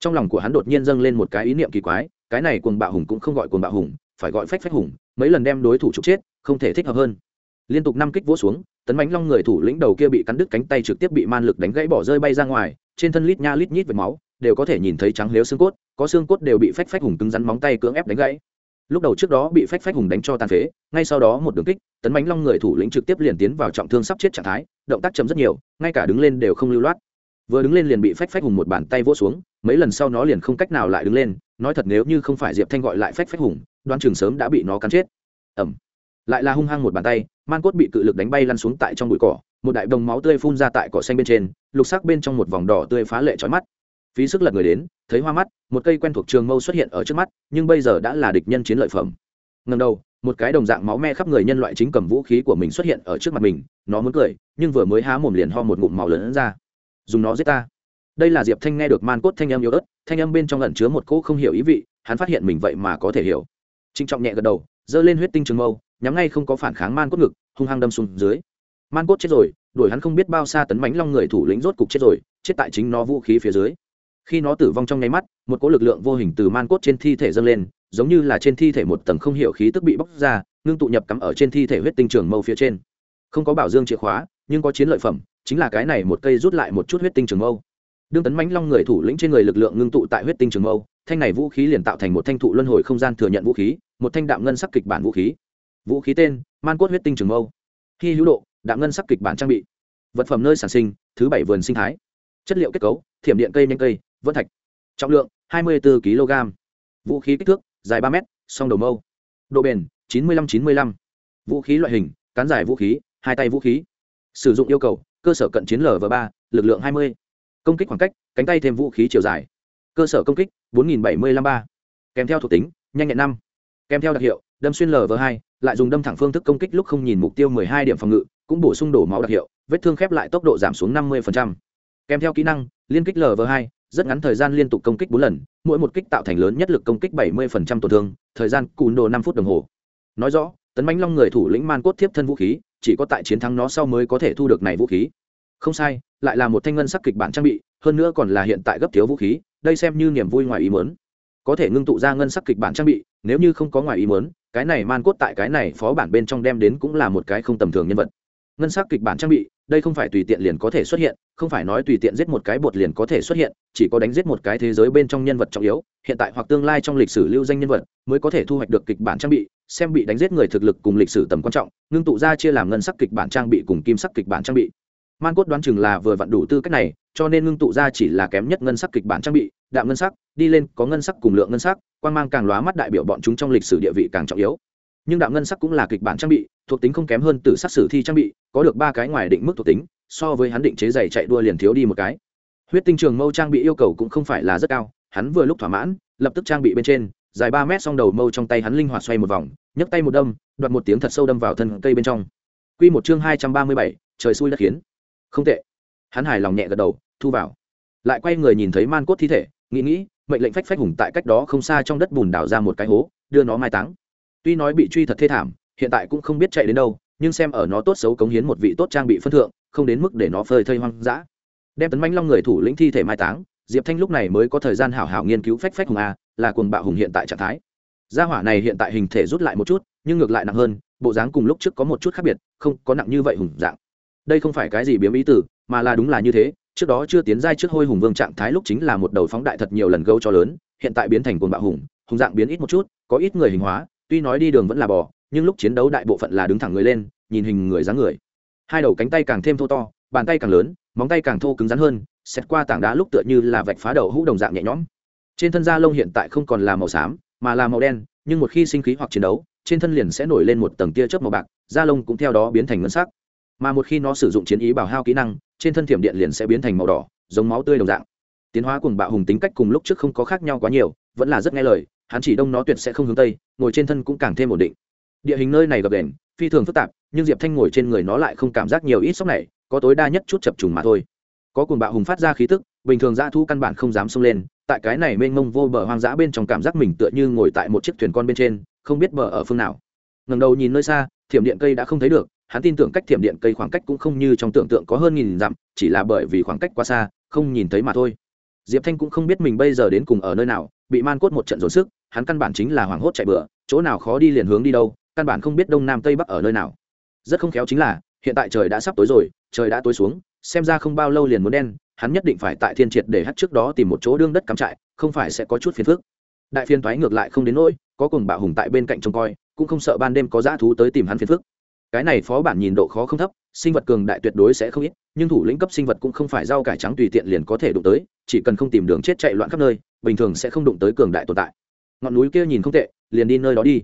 Trong lòng của hắn đột nhiên dâng lên một cái ý niệm kỳ quái, cái này cuồng bạo hùng cũng không gọi cuồng bạo hùng, phải gọi phách phách hùng, mấy lần đem đối thủ trục chết, không thể thích hợp hơn. Liên tục năm kích vỗ xuống, tấn bánh long người thủ lĩnh đầu kia bị cắn đứt cánh tay trực tiếp bị man lực đánh gãy bỏ rơi bay ra ngoài, trên thân lít nha lít nhít vệt máu, đều có thể nhìn thấy trắng lếu xương cốt, có xương cốt đều bị phách phách hùng cứng rắn móng tay cưỡng ép đánh gãy lúc đầu trước đó bị phách phách hùng đánh cho tàn phế, ngay sau đó một đường kích, tấn bánh long người thủ lĩnh trực tiếp liền tiến vào trọng thương sắp chết trạng thái, động tác chấm rất nhiều, ngay cả đứng lên đều không lưu loát. Vừa đứng lên liền bị phách phách hùng một bàn tay vỗ xuống, mấy lần sau nó liền không cách nào lại đứng lên, nói thật nếu như không phải diệp thanh gọi lại phách phách hùng đoan trường sớm đã bị nó cắn chết. Ẩm lại là hung hăng một bàn tay, man cốt bị cự lực đánh bay lăn xuống tại trong bụi cỏ, một đại đồng máu tươi phun ra tại cỏ xanh bên trên, lục sắc bên trong một vòng đỏ tươi phá lệ trói mắt. Phí sức lật người đến thấy hoa mắt, một cây quen thuộc trường mâu xuất hiện ở trước mắt, nhưng bây giờ đã là địch nhân chiến lợi phẩm. Ngần đầu, một cái đồng dạng máu me khắp người nhân loại chính cầm vũ khí của mình xuất hiện ở trước mặt mình, nó muốn cười, nhưng vừa mới há mồm liền ho một ngụm màu lớn ra. Dùng nó giết ta. Đây là diệp thanh nghe được man cốt thanh âm yếu ớt, thanh âm bên trong lẩn chứa một cỗ không hiểu ý vị, hắn phát hiện mình vậy mà có thể hiểu. Trinh trọng nhẹ gật đầu, giơ lên huyết tinh trường mâu, nhắm ngay không có phản kháng man cốt ngực, hung hăng đâm xuống dưới. Man cốt chết rồi, đuổi hắn không biết bao xa tấn mánh long người thủ lĩnh rốt cục chết rồi, chết tại chính nó vũ khí phía dưới khi nó tử vong trong nháy mắt, một cỗ lực lượng vô hình từ man cốt trên thi thể dâng lên, giống như là trên thi thể một tầng không hiểu khí tức bị bóc ra, ngưng tụ nhập cắm ở trên thi thể huyết tinh trường mâu phía trên. Không có bảo dương chìa khóa, nhưng có chiến lợi phẩm, chính là cái này một cây rút lại một chút huyết tinh trường mâu. Đương tấn mãnh long người thủ lĩnh trên người lực lượng ngưng tụ tại huyết tinh trường mâu, thanh này vũ khí liền tạo thành một thanh thụ luân hồi không gian thừa nhận vũ khí, một thanh đạm ngân sắc kịch bản vũ khí. Vũ khí tên, man cốt huyết tinh trường mâu. Khi hữu độ, đạm ngân sắc kịch bản trang bị. Vật phẩm nơi sản sinh, thứ bảy vườn sinh thái. Chất liệu kết cấu, thiểm điện cây nhanh cây vân thạch trọng lượng 24 kg vũ khí kích thước dài 3 m song đầu mâu độ bền 95-95. vũ khí loại hình cán dài vũ khí hai tay vũ khí sử dụng yêu cầu cơ sở cận chiến lv 3 lực lượng 20. công kích khoảng cách cánh tay thêm vũ khí chiều dài cơ sở công kích 4075 3. kèm theo thuộc tính nhanh nhẹn 5, kèm theo đặc hiệu đâm xuyên lv 2 lại dùng đâm thẳng phương thức công kích lúc không nhìn mục tiêu 12 điểm phòng ngự cũng bổ sung đổ máu đặc hiệu vết thương khép lại tốc độ giảm xuống 50%. kèm theo kỹ năng liên kích lv 2 rất ngắn thời gian liên tục công kích bốn lần mỗi một kích tạo thành lớn nhất lực công kích bảy mươi tổn thương thời gian cùn đồ năm phút đồng hồ. Nói rõ tấn bánh long người thủ lĩnh man cốt tiếp thân vũ khí chỉ có tại chiến thắng nó sau mới có thể thu được này vũ khí. Không sai lại là một thanh ngân sắc kịch bản trang bị hơn nữa còn là hiện tại gấp thiếu vũ khí đây xem như niềm vui ngoài ý muốn. có thể ngưng tụ ra ngân sắc kịch bản trang bị nếu như không có ngoài ý muốn, cái này man cốt tại cái này phó bản bên trong đem đến cũng là một cái không tầm thường nhân vật. Ngân sắc kịch bản trang bị đây không phải tùy tiện liền có thể xuất hiện, không phải nói tùy tiện giết một cái bột liền có thể xuất hiện, chỉ có đánh giết một cái thế giới bên trong nhân vật trọng yếu, hiện tại hoặc tương lai trong lịch sử lưu danh nhân vật, mới có thể thu hoạch được kịch bản trang bị, xem bị đánh giết người thực lực cùng lịch sử tầm quan trọng, ngưng tụ ra chia làm ngân sắc kịch bản trang bị cùng kim sắc kịch bản trang bị. Man cốt đoán chừng là vừa vặn đủ tư cách này, cho nên ngưng tụ ra chỉ là kém nhất ngân sắc kịch bản trang bị, đạm ngân sắc, đi lên có ngân sắc cùng lượng ngân sắc quan mang càng lóa mắt đại biểu bọn chúng trong lịch sử địa vị càng trọng yếu nhưng đạm ngân sắc cũng là kịch bản trang bị thuộc tính không kém hơn từ sắc sử thi trang bị có được ba cái ngoài định mức thuộc tính so với hắn định chế giày chạy đua liền thiếu đi một cái huyết tinh trường mâu trang bị yêu cầu cũng không phải là rất cao hắn vừa lúc thỏa mãn lập tức trang bị bên trên dài ba mét song đầu mâu trong tay hắn linh hoạt xoay một vòng nhấc tay một đâm đoạt một tiếng thật sâu đâm vào thân cây bên trong Quy một chương hai trăm ba mươi bảy, trời xui đất khiến. Không tệ. Hắn hài lòng nhẹ gật đầu, thu vào. Lại quay người nhìn thấy man cốt thi thể, nghĩ nghĩ, mệnh lệnh phách phách hùng tại cách đó không xa trong đất bùn đào ra một cái hố, đưa nó mai táng. Tuy nói bị truy thật thê thảm, hiện tại cũng không biết chạy đến đâu, nhưng xem ở nó tốt xấu cống hiến một vị tốt trang bị phân thượng, không đến mức để nó phơi thây hoang dã. Đem tấn manh long người thủ lĩnh thi thể mai táng, Diệp Thanh lúc này mới có thời gian hảo hảo nghiên cứu phách phách hùng a, là cuồng bạo hùng hiện tại trạng thái. Gia hỏa này hiện tại hình thể rút lại một chút, nhưng ngược lại nặng hơn, bộ dáng cùng lúc trước có một chút khác biệt không có nặng như vậy hùng dạng đây không phải cái gì biếm ý tử mà là đúng là như thế trước đó chưa tiến giai trước hôi hùng vương trạng thái lúc chính là một đầu phóng đại thật nhiều lần gấu cho lớn hiện tại biến thành cuồng bạo hùng hùng dạng biến ít một chút có ít người hình hóa tuy nói đi đường vẫn là bò, nhưng lúc chiến đấu đại bộ phận là đứng thẳng người lên, nhìn hình người dáng người. Hai đầu cánh tay càng thêm thô to, bàn tay càng lớn, móng tay càng thô cứng rắn hơn, xét qua tảng đá lúc tựa như là vạch phá đầu hũ đồng dạng nhẹ nhõm. Trên thân da lông hiện tại không còn là màu xám, mà là màu đen, nhưng một khi sinh khí hoặc chiến đấu, trên thân liền sẽ nổi lên một tầng tia chớp màu bạc, da lông cũng theo đó biến thành ngân sắc. Mà một khi nó sử dụng chiến ý bảo hao kỹ năng, trên thân thiểm điện liền sẽ biến thành màu đỏ, giống máu tươi đồng dạng. Tiến hóa cùng bạo hùng tính cách cùng lúc trước không có khác nhau quá nhiều, vẫn là rất nghe lời hắn chỉ đông nó tuyệt sẽ không hướng tây, ngồi trên thân cũng càng thêm ổn định. Địa hình nơi này gập đền phi thường phức tạp, nhưng diệp thanh ngồi trên người nó lại không cảm giác nhiều ít sốc này, có tối đa nhất chút chập trùng mà thôi. Có cùng bạo hùng phát ra khí tức, bình thường dã thu căn bản không dám xông lên, tại cái này mênh mông vô bờ hoang dã bên trong cảm giác mình tựa như ngồi tại một chiếc thuyền con bên trên, không biết bờ ở phương nào. Ngẩng đầu nhìn nơi xa, thiểm điện cây đã không thấy được, hắn tin tưởng cách thiểm điện cây khoảng cách cũng không như trong tưởng tượng có hơn nghìn dặm, chỉ là bởi vì khoảng cách quá xa, không nhìn thấy mà thôi. Diệp thanh cũng không biết mình bây giờ đến cùng ở nơi nào, bị man cốt một trận dồn sức hắn căn bản chính là hoảng hốt chạy bựa chỗ nào khó đi liền hướng đi đâu, căn bản không biết đông nam tây bắc ở nơi nào. Rất không khéo chính là, hiện tại trời đã sắp tối rồi, trời đã tối xuống, xem ra không bao lâu liền muốn đen, hắn nhất định phải tại thiên triệt để hắt trước đó tìm một chỗ đương đất cắm trại, không phải sẽ có chút phiền phức. Đại phiên thoái ngược lại không đến nỗi, có cùng bạo hùng tại bên cạnh trông coi, cũng không sợ ban đêm có dã thú tới tìm hắn phiền phức. Cái này phó bản nhìn độ khó không thấp, sinh vật cường đại tuyệt đối sẽ không ít, nhưng thủ lĩnh cấp sinh vật cũng không phải rau cải trắng tùy tiện liền có thể đụng tới, chỉ cần không tìm đường chết chạy loạn khắp nơi, bình thường sẽ không đụng tới cường đại tồn tại ngọn núi kia nhìn không tệ, liền đi nơi đó đi.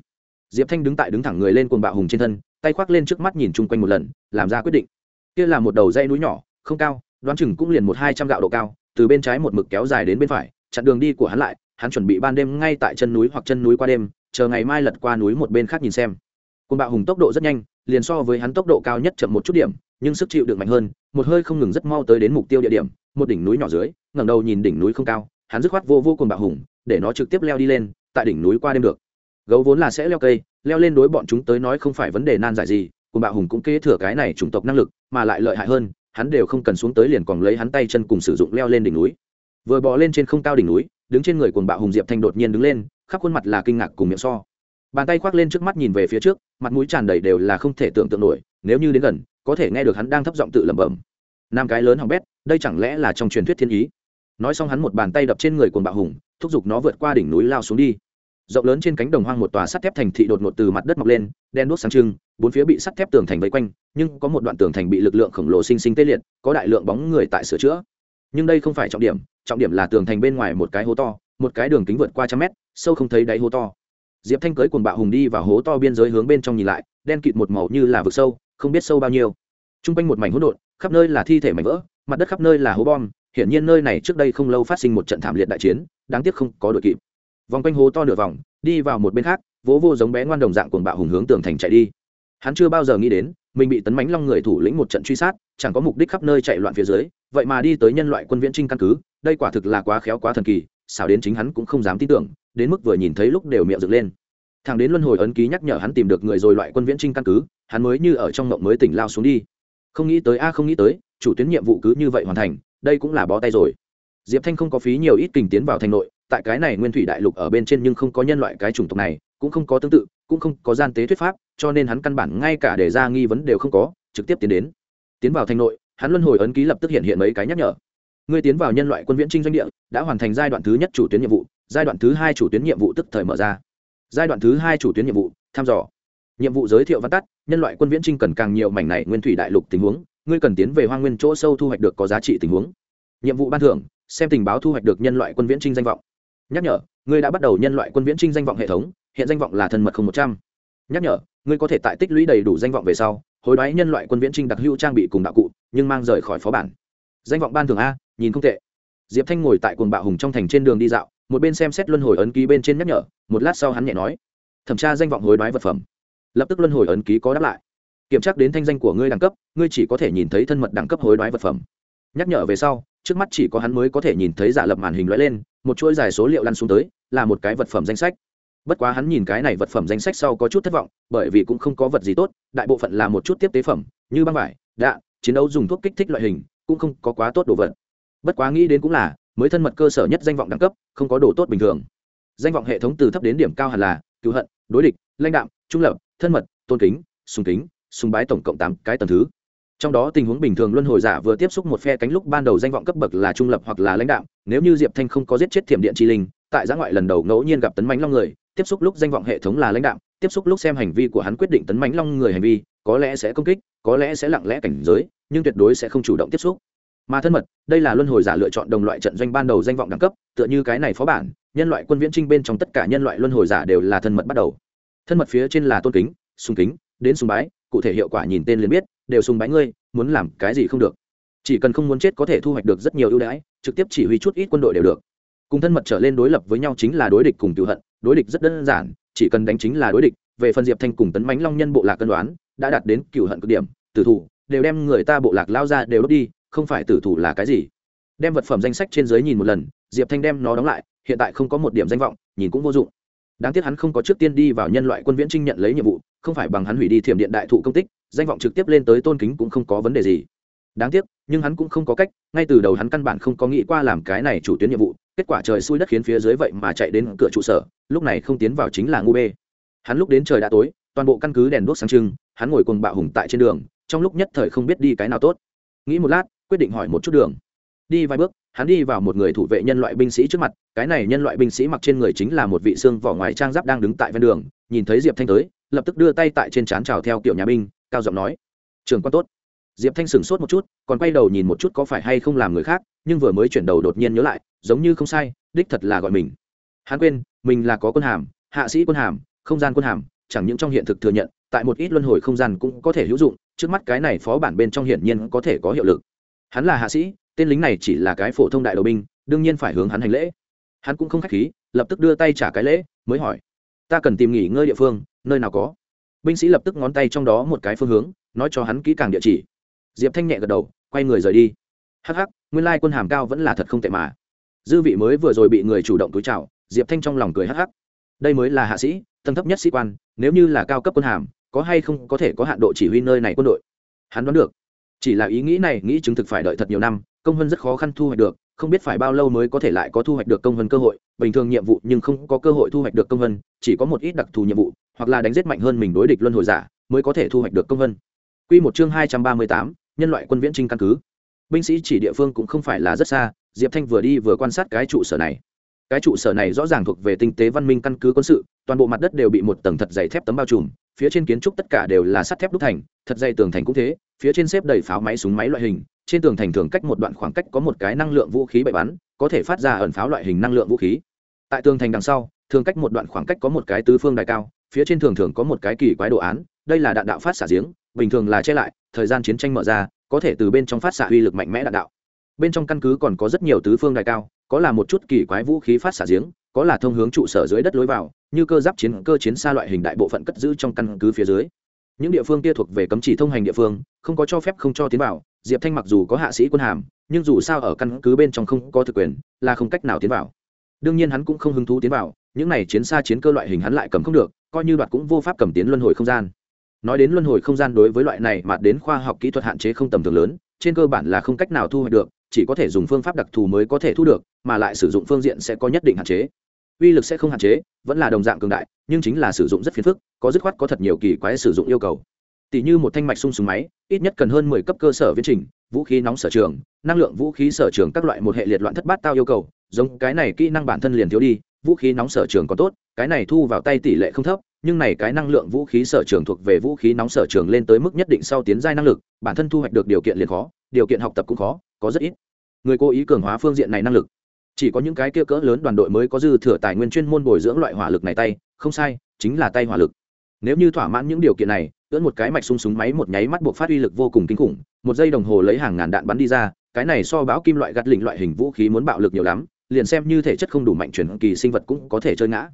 Diệp thanh đứng tại đứng thẳng người lên cuồng bạo hùng trên thân, tay khoác lên trước mắt nhìn chung quanh một lần, làm ra quyết định. Kia là một đầu dây núi nhỏ, không cao, đoán chừng cũng liền một hai trăm gạo độ cao, từ bên trái một mực kéo dài đến bên phải, chặn đường đi của hắn lại, hắn chuẩn bị ban đêm ngay tại chân núi hoặc chân núi qua đêm, chờ ngày mai lật qua núi một bên khác nhìn xem. Côn bạo hùng tốc độ rất nhanh, liền so với hắn tốc độ cao nhất chậm một chút điểm, nhưng sức chịu được mạnh hơn, một hơi không ngừng rất mau tới đến mục tiêu địa điểm, một đỉnh núi nhỏ dưới, ngẩng đầu nhìn đỉnh núi không cao, hắn dứt khoát vô vô cùng bạo hùng, để nó trực tiếp leo đi lên tại đỉnh núi qua đêm được. Gấu vốn là sẽ leo cây, leo lên đối bọn chúng tới nói không phải vấn đề nan giải gì, cùng bạo hùng cũng kế thừa cái này chủng tộc năng lực, mà lại lợi hại hơn, hắn đều không cần xuống tới liền còn lấy hắn tay chân cùng sử dụng leo lên đỉnh núi. Vừa bò lên trên không cao đỉnh núi, đứng trên người cuồng bạo hùng diệp thanh đột nhiên đứng lên, khắp khuôn mặt là kinh ngạc cùng miệng so. Bàn tay khoác lên trước mắt nhìn về phía trước, mặt mũi tràn đầy đều là không thể tưởng tượng nổi, nếu như đến gần, có thể nghe được hắn đang thấp giọng tự lẩm bẩm. Nam cái lớn hỏng bét, đây chẳng lẽ là trong truyền thuyết thiên ý? Nói xong hắn một bàn tay đập trên người cuồng bạo hùng, thúc giục nó vượt qua đỉnh núi lao xuống đi rộng lớn trên cánh đồng hoang một tòa sắt thép thành thị đột ngột từ mặt đất mọc lên, đen đuốc sáng trưng, bốn phía bị sắt thép tường thành vây quanh, nhưng có một đoạn tường thành bị lực lượng khổng lồ sinh sinh tê liệt, có đại lượng bóng người tại sửa chữa. Nhưng đây không phải trọng điểm trọng điểm là tường thành bên ngoài một cái hố to, một cái đường kính vượt qua trăm mét, sâu không thấy đáy hố to. Diệp thanh cưới quần bạo hùng đi vào hố to biên giới hướng bên trong nhìn lại, đen kịt một màu như là vực sâu, không biết sâu bao nhiêu. T r u n g quanh một mảnh hỗn độn, khắp nơi là thi thể mảnh vỡ, mặt đất khắp nơi là hố bom, hiển nhiên nơi này trước đây không lâu phát sinh một trận thảm liệt đại chiến, đáng tiếc không có đội kịp vòng quanh hố to nửa vòng, đi vào một bên khác, vỗ vô giống bé ngoan đồng dạng cuồng bạo hùng hướng tường thành chạy đi. Hắn chưa bao giờ nghĩ đến, mình bị tấn mánh long người thủ lĩnh một trận truy sát, chẳng có mục đích khắp nơi chạy loạn phía dưới, vậy mà đi tới nhân loại quân viễn trinh căn cứ, đây quả thực là quá khéo quá thần kỳ, xảo đến chính hắn cũng không dám tin tưởng, đến mức vừa nhìn thấy lúc đều miệng dựng lên. Thằng đến luân hồi ấn ký nhắc nhở hắn tìm được người rồi loại quân viễn trinh căn cứ, hắn mới như ở trong mộng mới tỉnh lao xuống đi. Không nghĩ tới a, không nghĩ tới, chủ tuyến nhiệm vụ cứ như vậy hoàn thành, đây cũng là bó tay rồi. Diệp thanh không có phí nhiều ít kình tiến vào thành nội tại cái này nguyên thủy đại lục ở bên trên nhưng không có nhân loại cái chủng tộc này, cũng không có tương tự, cũng không có gian tế thuyết pháp, cho nên hắn căn bản ngay cả để ra nghi vấn đều không có, trực tiếp tiến đến. Tiến vào thành nội, hắn luân hồi ấn ký lập tức hiện hiện mấy cái nhắc nhở. Ngươi tiến vào nhân loại quân viễn trinh doanh địa, đã hoàn thành giai đoạn thứ nhất chủ tuyến nhiệm vụ, giai đoạn thứ hai chủ tuyến nhiệm vụ tức thời mở ra. Giai đoạn thứ hai chủ tuyến nhiệm vụ, thăm dò. Nhiệm vụ giới thiệu văn tắt, nhân loại quân viễn trinh cần càng nhiều mảnh này nguyên thủy đại lục tình huống, ngươi cần tiến về hoa nguyên chỗ sâu thu hoạch được có giá trị tình huống. Nhiệm vụ ban thưởng, xem tình báo thu hoạch được nhân loại quân viễn trinh danh vọng nhắc nhở, ngươi đã bắt đầu nhân loại quân viễn trinh danh vọng hệ thống, hiện danh vọng là thân mật không một trăm. Nhắc nhở, ngươi có thể tại tích lũy đầy đủ danh vọng về sau, hối đoái nhân loại quân viễn trinh đặc hữu trang bị cùng đạo cụ, nhưng mang rời khỏi phó bản. Danh vọng ban thường a, nhìn không tệ. Diệp thanh ngồi tại cuồng bạo hùng trong thành trên đường đi dạo, một bên xem xét luân hồi ấn ký bên trên nhắc nhở, một lát sau hắn nhẹ nói, thẩm tra danh vọng hối đoái vật phẩm. Lập tức luân hồi ấn ký có đáp lại. Kiểm tra đến thanh danh của ngươi đẳng cấp, ngươi chỉ có thể nhìn thấy thân mật đẳng cấp hối đoái vật phẩm. Nhắc nhở về sau, trước mắt chỉ có hắn mới có thể nhìn thấy giả lập màn hình lóe lên một chuỗi dài số liệu lăn xuống tới, là một cái vật phẩm danh sách. Bất quá hắn nhìn cái này vật phẩm danh sách sau có chút thất vọng, bởi vì cũng không có vật gì tốt, đại bộ phận là một chút tiếp tế phẩm, như băng vải, đạn, chiến đấu dùng thuốc kích thích loại hình, cũng không có quá tốt đồ vật. Bất quá nghĩ đến cũng là, mới thân mật cơ sở nhất danh vọng đẳng cấp, không có đồ tốt bình thường. Danh vọng hệ thống từ thấp đến điểm cao hẳn là cứu hận, đối địch, lãnh đạm, trung lập, thân mật, tôn kính, sùng kính, sùng bái tổng cộng tám cái tầng thứ trong đó tình huống bình thường luân hồi giả vừa tiếp xúc một phe cánh lúc ban đầu danh vọng cấp bậc là trung lập hoặc là lãnh đạo, nếu như diệp thanh không có giết chết thiểm điện chi linh, tại giã ngoại lần đầu ngẫu nhiên gặp tấn mánh long người, tiếp xúc lúc danh vọng hệ thống là lãnh đạo, tiếp xúc lúc xem hành vi của hắn quyết định tấn mánh long người hành vi, có lẽ sẽ công kích, có lẽ sẽ lặng lẽ cảnh giới, nhưng tuyệt đối sẽ không chủ động tiếp xúc. Mà thân mật, đây là luân hồi giả lựa chọn đồng loại trận doanh ban đầu danh vọng đẳng cấp, tựa như cái này phó bản, nhân loại quân viễn trinh bên trong tất cả nhân loại luân hồi giả đều là thân mật bắt đầu. Thân mật phía trên là tôn kính, sùng kính, đến sùng bái, cụ thể hiệu quả nhìn tên liền biết đều sùng bái ngươi, muốn làm cái gì không được. Chỉ cần không muốn chết có thể thu hoạch được rất nhiều ưu đãi, trực tiếp chỉ huy chút ít quân đội đều được. Cùng thân mật trở lên đối lập với nhau chính là đối địch cùng cựu hận, đối địch rất đơn giản, chỉ cần đánh chính là đối địch, về phần diệp thanh cùng tấn mánh long nhân bộ lạc cân đoán, đã đạt đến cựu hận cực điểm, tử thủ, đều đem người ta bộ lạc lao ra đều đốt đi, không phải tử thủ là cái gì. Đem vật phẩm danh sách trên giới nhìn một lần, diệp thanh đem nó đóng lại, hiện tại không có một điểm danh vọng, nhìn cũng vô dụng đáng tiếc hắn không có trước tiên đi vào nhân loại quân viễn trinh nhận lấy nhiệm vụ, không phải bằng hắn hủy đi thiểm điện đại thụ công tích, danh vọng trực tiếp lên tới tôn kính cũng không có vấn đề gì. Đáng tiếc, nhưng hắn cũng không có cách, ngay từ đầu hắn căn bản không có nghĩ qua làm cái này chủ tuyến nhiệm vụ, kết quả trời xui đất khiến phía dưới vậy mà chạy đến cửa trụ sở, lúc này không tiến vào chính là ngu bê. Hắn lúc đến trời đã tối, toàn bộ căn cứ đèn đuốc sáng trưng, hắn ngồi cùng bạo hùng tại trên đường, trong lúc nhất thời không biết đi cái nào tốt. Nghĩ một lát, quyết định hỏi một chút đường. Đi vài bước hắn đi vào một người thủ vệ nhân loại binh sĩ trước mặt, cái này nhân loại binh sĩ mặc trên người chính là một vị xương vỏ ngoài trang giáp đang đứng tại ven đường, nhìn thấy diệp thanh tới, lập tức đưa tay tại trên trán trào theo kiểu nhà binh, cao giọng nói trường quan tốt. Diệp thanh sửng sốt một chút, còn quay đầu nhìn một chút có phải hay không làm người khác, nhưng vừa mới chuyển đầu đột nhiên nhớ lại, giống như không sai, đích thật là gọi mình. Hắn quên, mình là có quân hàm, hạ sĩ quân hàm, không gian quân hàm, chẳng những trong hiện thực thừa nhận, tại một ít luân hồi không gian cũng có thể hữu dụng, trước mắt cái này phó bản bên trong hiển nhiên có thể có hiệu lực. Hắn là hạ sĩ tên lính này chỉ là cái phổ thông đại đầu binh, đương nhiên phải hướng hắn hành lễ. Hắn cũng không k h á c h khí, lập tức đưa tay trả cái lễ, mới hỏi, ta cần tìm nghỉ ngơi địa phương, nơi nào có? Binh sĩ lập tức ngón tay trong đó một cái phương hướng, nói cho hắn kỹ càng địa chỉ. Diệp thanh nhẹ gật đầu, quay người rời đi. Hh nguyên lai quân hàm cao vẫn là thật không tệ mà. Dư vị mới vừa rồi bị người chủ động túi chào, diệp thanh trong lòng cười hh đây mới là hạ sĩ, tầng thấp nhất sĩ quan, nếu như là cao cấp quân hàm, có hay không có thể có hạn độ chỉ huy nơi này quân đội? Hắn đoán được. Chỉ là ý nghĩ này, nghĩ chứng thực phải đợi thật nhiều năm công hơn rất khó khăn thu hoạch được không biết phải bao lâu mới có thể lại có thu hoạch được công hơn cơ hội bình thường nhiệm vụ nhưng không có cơ hội thu hoạch được công hơn, chỉ có một ít đặc thù nhiệm vụ hoặc là đánh giết mạnh hơn mình đối địch luân hồi giả mới có thể thu hoạch được công hơn. Quy một chương hai trăm ba mươi tám, nhân loại quân viễn trinh căn cứ. Binh sĩ chỉ địa phương cũng không phải là rất xa, Diệp Thanh vừa đi vừa quan sát cái trụ sở này. Cái trụ sở này rõ ràng thuộc về tinh tế văn minh căn cứ quân sự, toàn bộ mặt đất đều bị một tầng thật dày thép tấm bao trùm, phía trên kiến trúc tất cả đều là sắt thép đúc thành, thật dày tường thành cũng thế, phía trên xếp đầy pháo máy súng máy loại hình, trên tường thành thường cách một đoạn khoảng cách có một cái năng lượng vũ khí bậy bắn, có thể phát ra ẩn pháo loại hình năng lượng vũ khí. Tại tường thành đằng sau, thường cách một đoạn khoảng cách có một cái tứ phương đài cao, phía trên thường thường có một cái kỳ quái đồ án, đây là đạn đạo phát xạ giếng, bình thường là che lại thời gian chiến tranh mở ra có thể từ bên trong phát xạ uy lực mạnh mẽ đạn đạo bên trong căn cứ còn có rất nhiều tứ phương đài cao có là một chút kỳ quái vũ khí phát xạ giếng có là thông hướng trụ sở dưới đất lối vào như cơ giáp chiến cơ chiến xa loại hình đại bộ phận cất giữ trong căn cứ phía dưới những địa phương kia thuộc về cấm chỉ thông hành địa phương không có cho phép không cho tiến vào diệp thanh mặc dù có hạ sĩ quân hàm, nhưng dù sao ở căn cứ bên trong không có thực quyền, là không cách nào tiến vào. Đương nhiên hắn cũng không hứng thú tiến vào, những này chiến xa chiến cơ loại hình hắn lại cầm không được, coi như đoạt cũng vô pháp cầm tiến luân hồi không gian. Nói đến luân hồi không gian đối với loại này mà đến khoa học kỹ thuật hạn chế không tầm thường lớn, trên cơ bản là không cách nào thu hoạch được, chỉ có thể dùng phương pháp đặc thù mới có thể thu được, mà lại sử dụng phương diện sẽ có nhất định hạn chế. Uy lực sẽ không hạn chế, vẫn là đồng dạng cường đại, nhưng chính là sử dụng rất phiền phức, có dứt khoát có thật nhiều kỳ quái sử dụng yêu cầu tỷ như một thanh mạch sung súng máy, ít nhất cần hơn mười cấp cơ sở viễn trình, vũ khí nóng sở trường, năng lượng vũ khí sở trường các loại một hệ liệt loạn thất bát tao yêu cầu, giống cái này kỹ năng bản thân liền thiếu đi, vũ khí nóng sở trường có tốt, cái này thu vào tay tỷ lệ không thấp, nhưng này cái năng lượng vũ khí sở trường thuộc về vũ khí nóng sở trường lên tới mức nhất định sau tiến giai năng lực, bản thân thu hoạch được điều kiện liền khó, điều kiện học tập cũng khó, có rất ít. Người cố ý cường hóa phương diện này năng lực. Chỉ có những cái kia cỡ lớn đoàn đội mới có dư thừa tài nguyên chuyên môn bồi dưỡng loại hỏa lực này tay, không sai, chính là tay hỏa lực. Nếu như thỏa mãn những điều kiện này ưỡn một cái mạch sung súng máy một nháy mắt buộc phát uy lực vô cùng kinh khủng, một giây đồng hồ lấy hàng ngàn đạn bắn đi ra, cái này so bão kim loại gạt lỉnh loại hình vũ khí muốn bạo lực nhiều lắm, liền xem như thể chất không đủ mạnh chuyển kỳ sinh vật cũng có thể chơi ngã.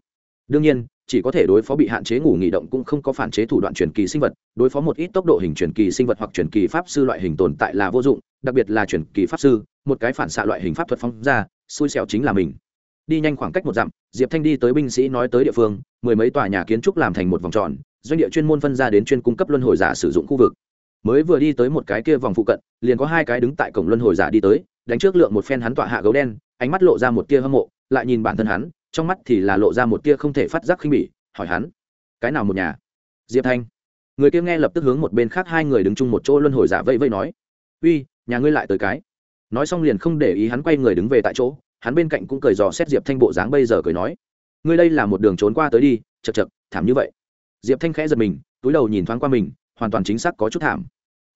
Đương nhiên, chỉ có thể đối phó bị hạn chế ngủ nghỉ động cũng không có phản chế thủ đoạn chuyển kỳ sinh vật, đối phó một ít tốc độ hình chuyển kỳ sinh vật hoặc chuyển kỳ pháp sư loại hình tồn tại là vô dụng, đặc biệt là chuyển kỳ pháp sư, một cái phản xạ loại hình pháp thuật phóng ra, xui xẻo chính là mình. Đi nhanh khoảng cách một dặm, diệp thanh đi tới binh sĩ nói tới địa phương, mười mấy tòa nhà kiến trúc làm thành một vòng tròn doanh địa chuyên môn phân ra đến chuyên cung cấp luân hồi giả sử dụng khu vực. Mới vừa đi tới một cái kia vòng phụ cận, liền có hai cái đứng tại cổng luân hồi giả đi tới, đánh trước lượng một phen hắn tọa hạ gấu đen, ánh mắt lộ ra một tia hâm mộ, lại nhìn bản thân hắn, trong mắt thì là lộ ra một tia không thể phát giác khinh bỉ, hỏi hắn, cái nào một nhà? Diệp thanh. Người kia nghe lập tức hướng một bên khác hai người đứng chung một chỗ luân hồi giả vây vây nói, uy, nhà ngươi lại tới cái. Nói xong liền không để ý hắn quay người đứng về tại chỗ, hắn bên cạnh cũng cười dò xét diệp thanh bộ dáng bây giờ cười nói, ngươi đây là một đường trốn qua tới đi chật chật thảm như vậy diệp thanh khẽ giật mình, túi đầu nhìn thoáng qua mình, hoàn toàn chính xác có chút thảm.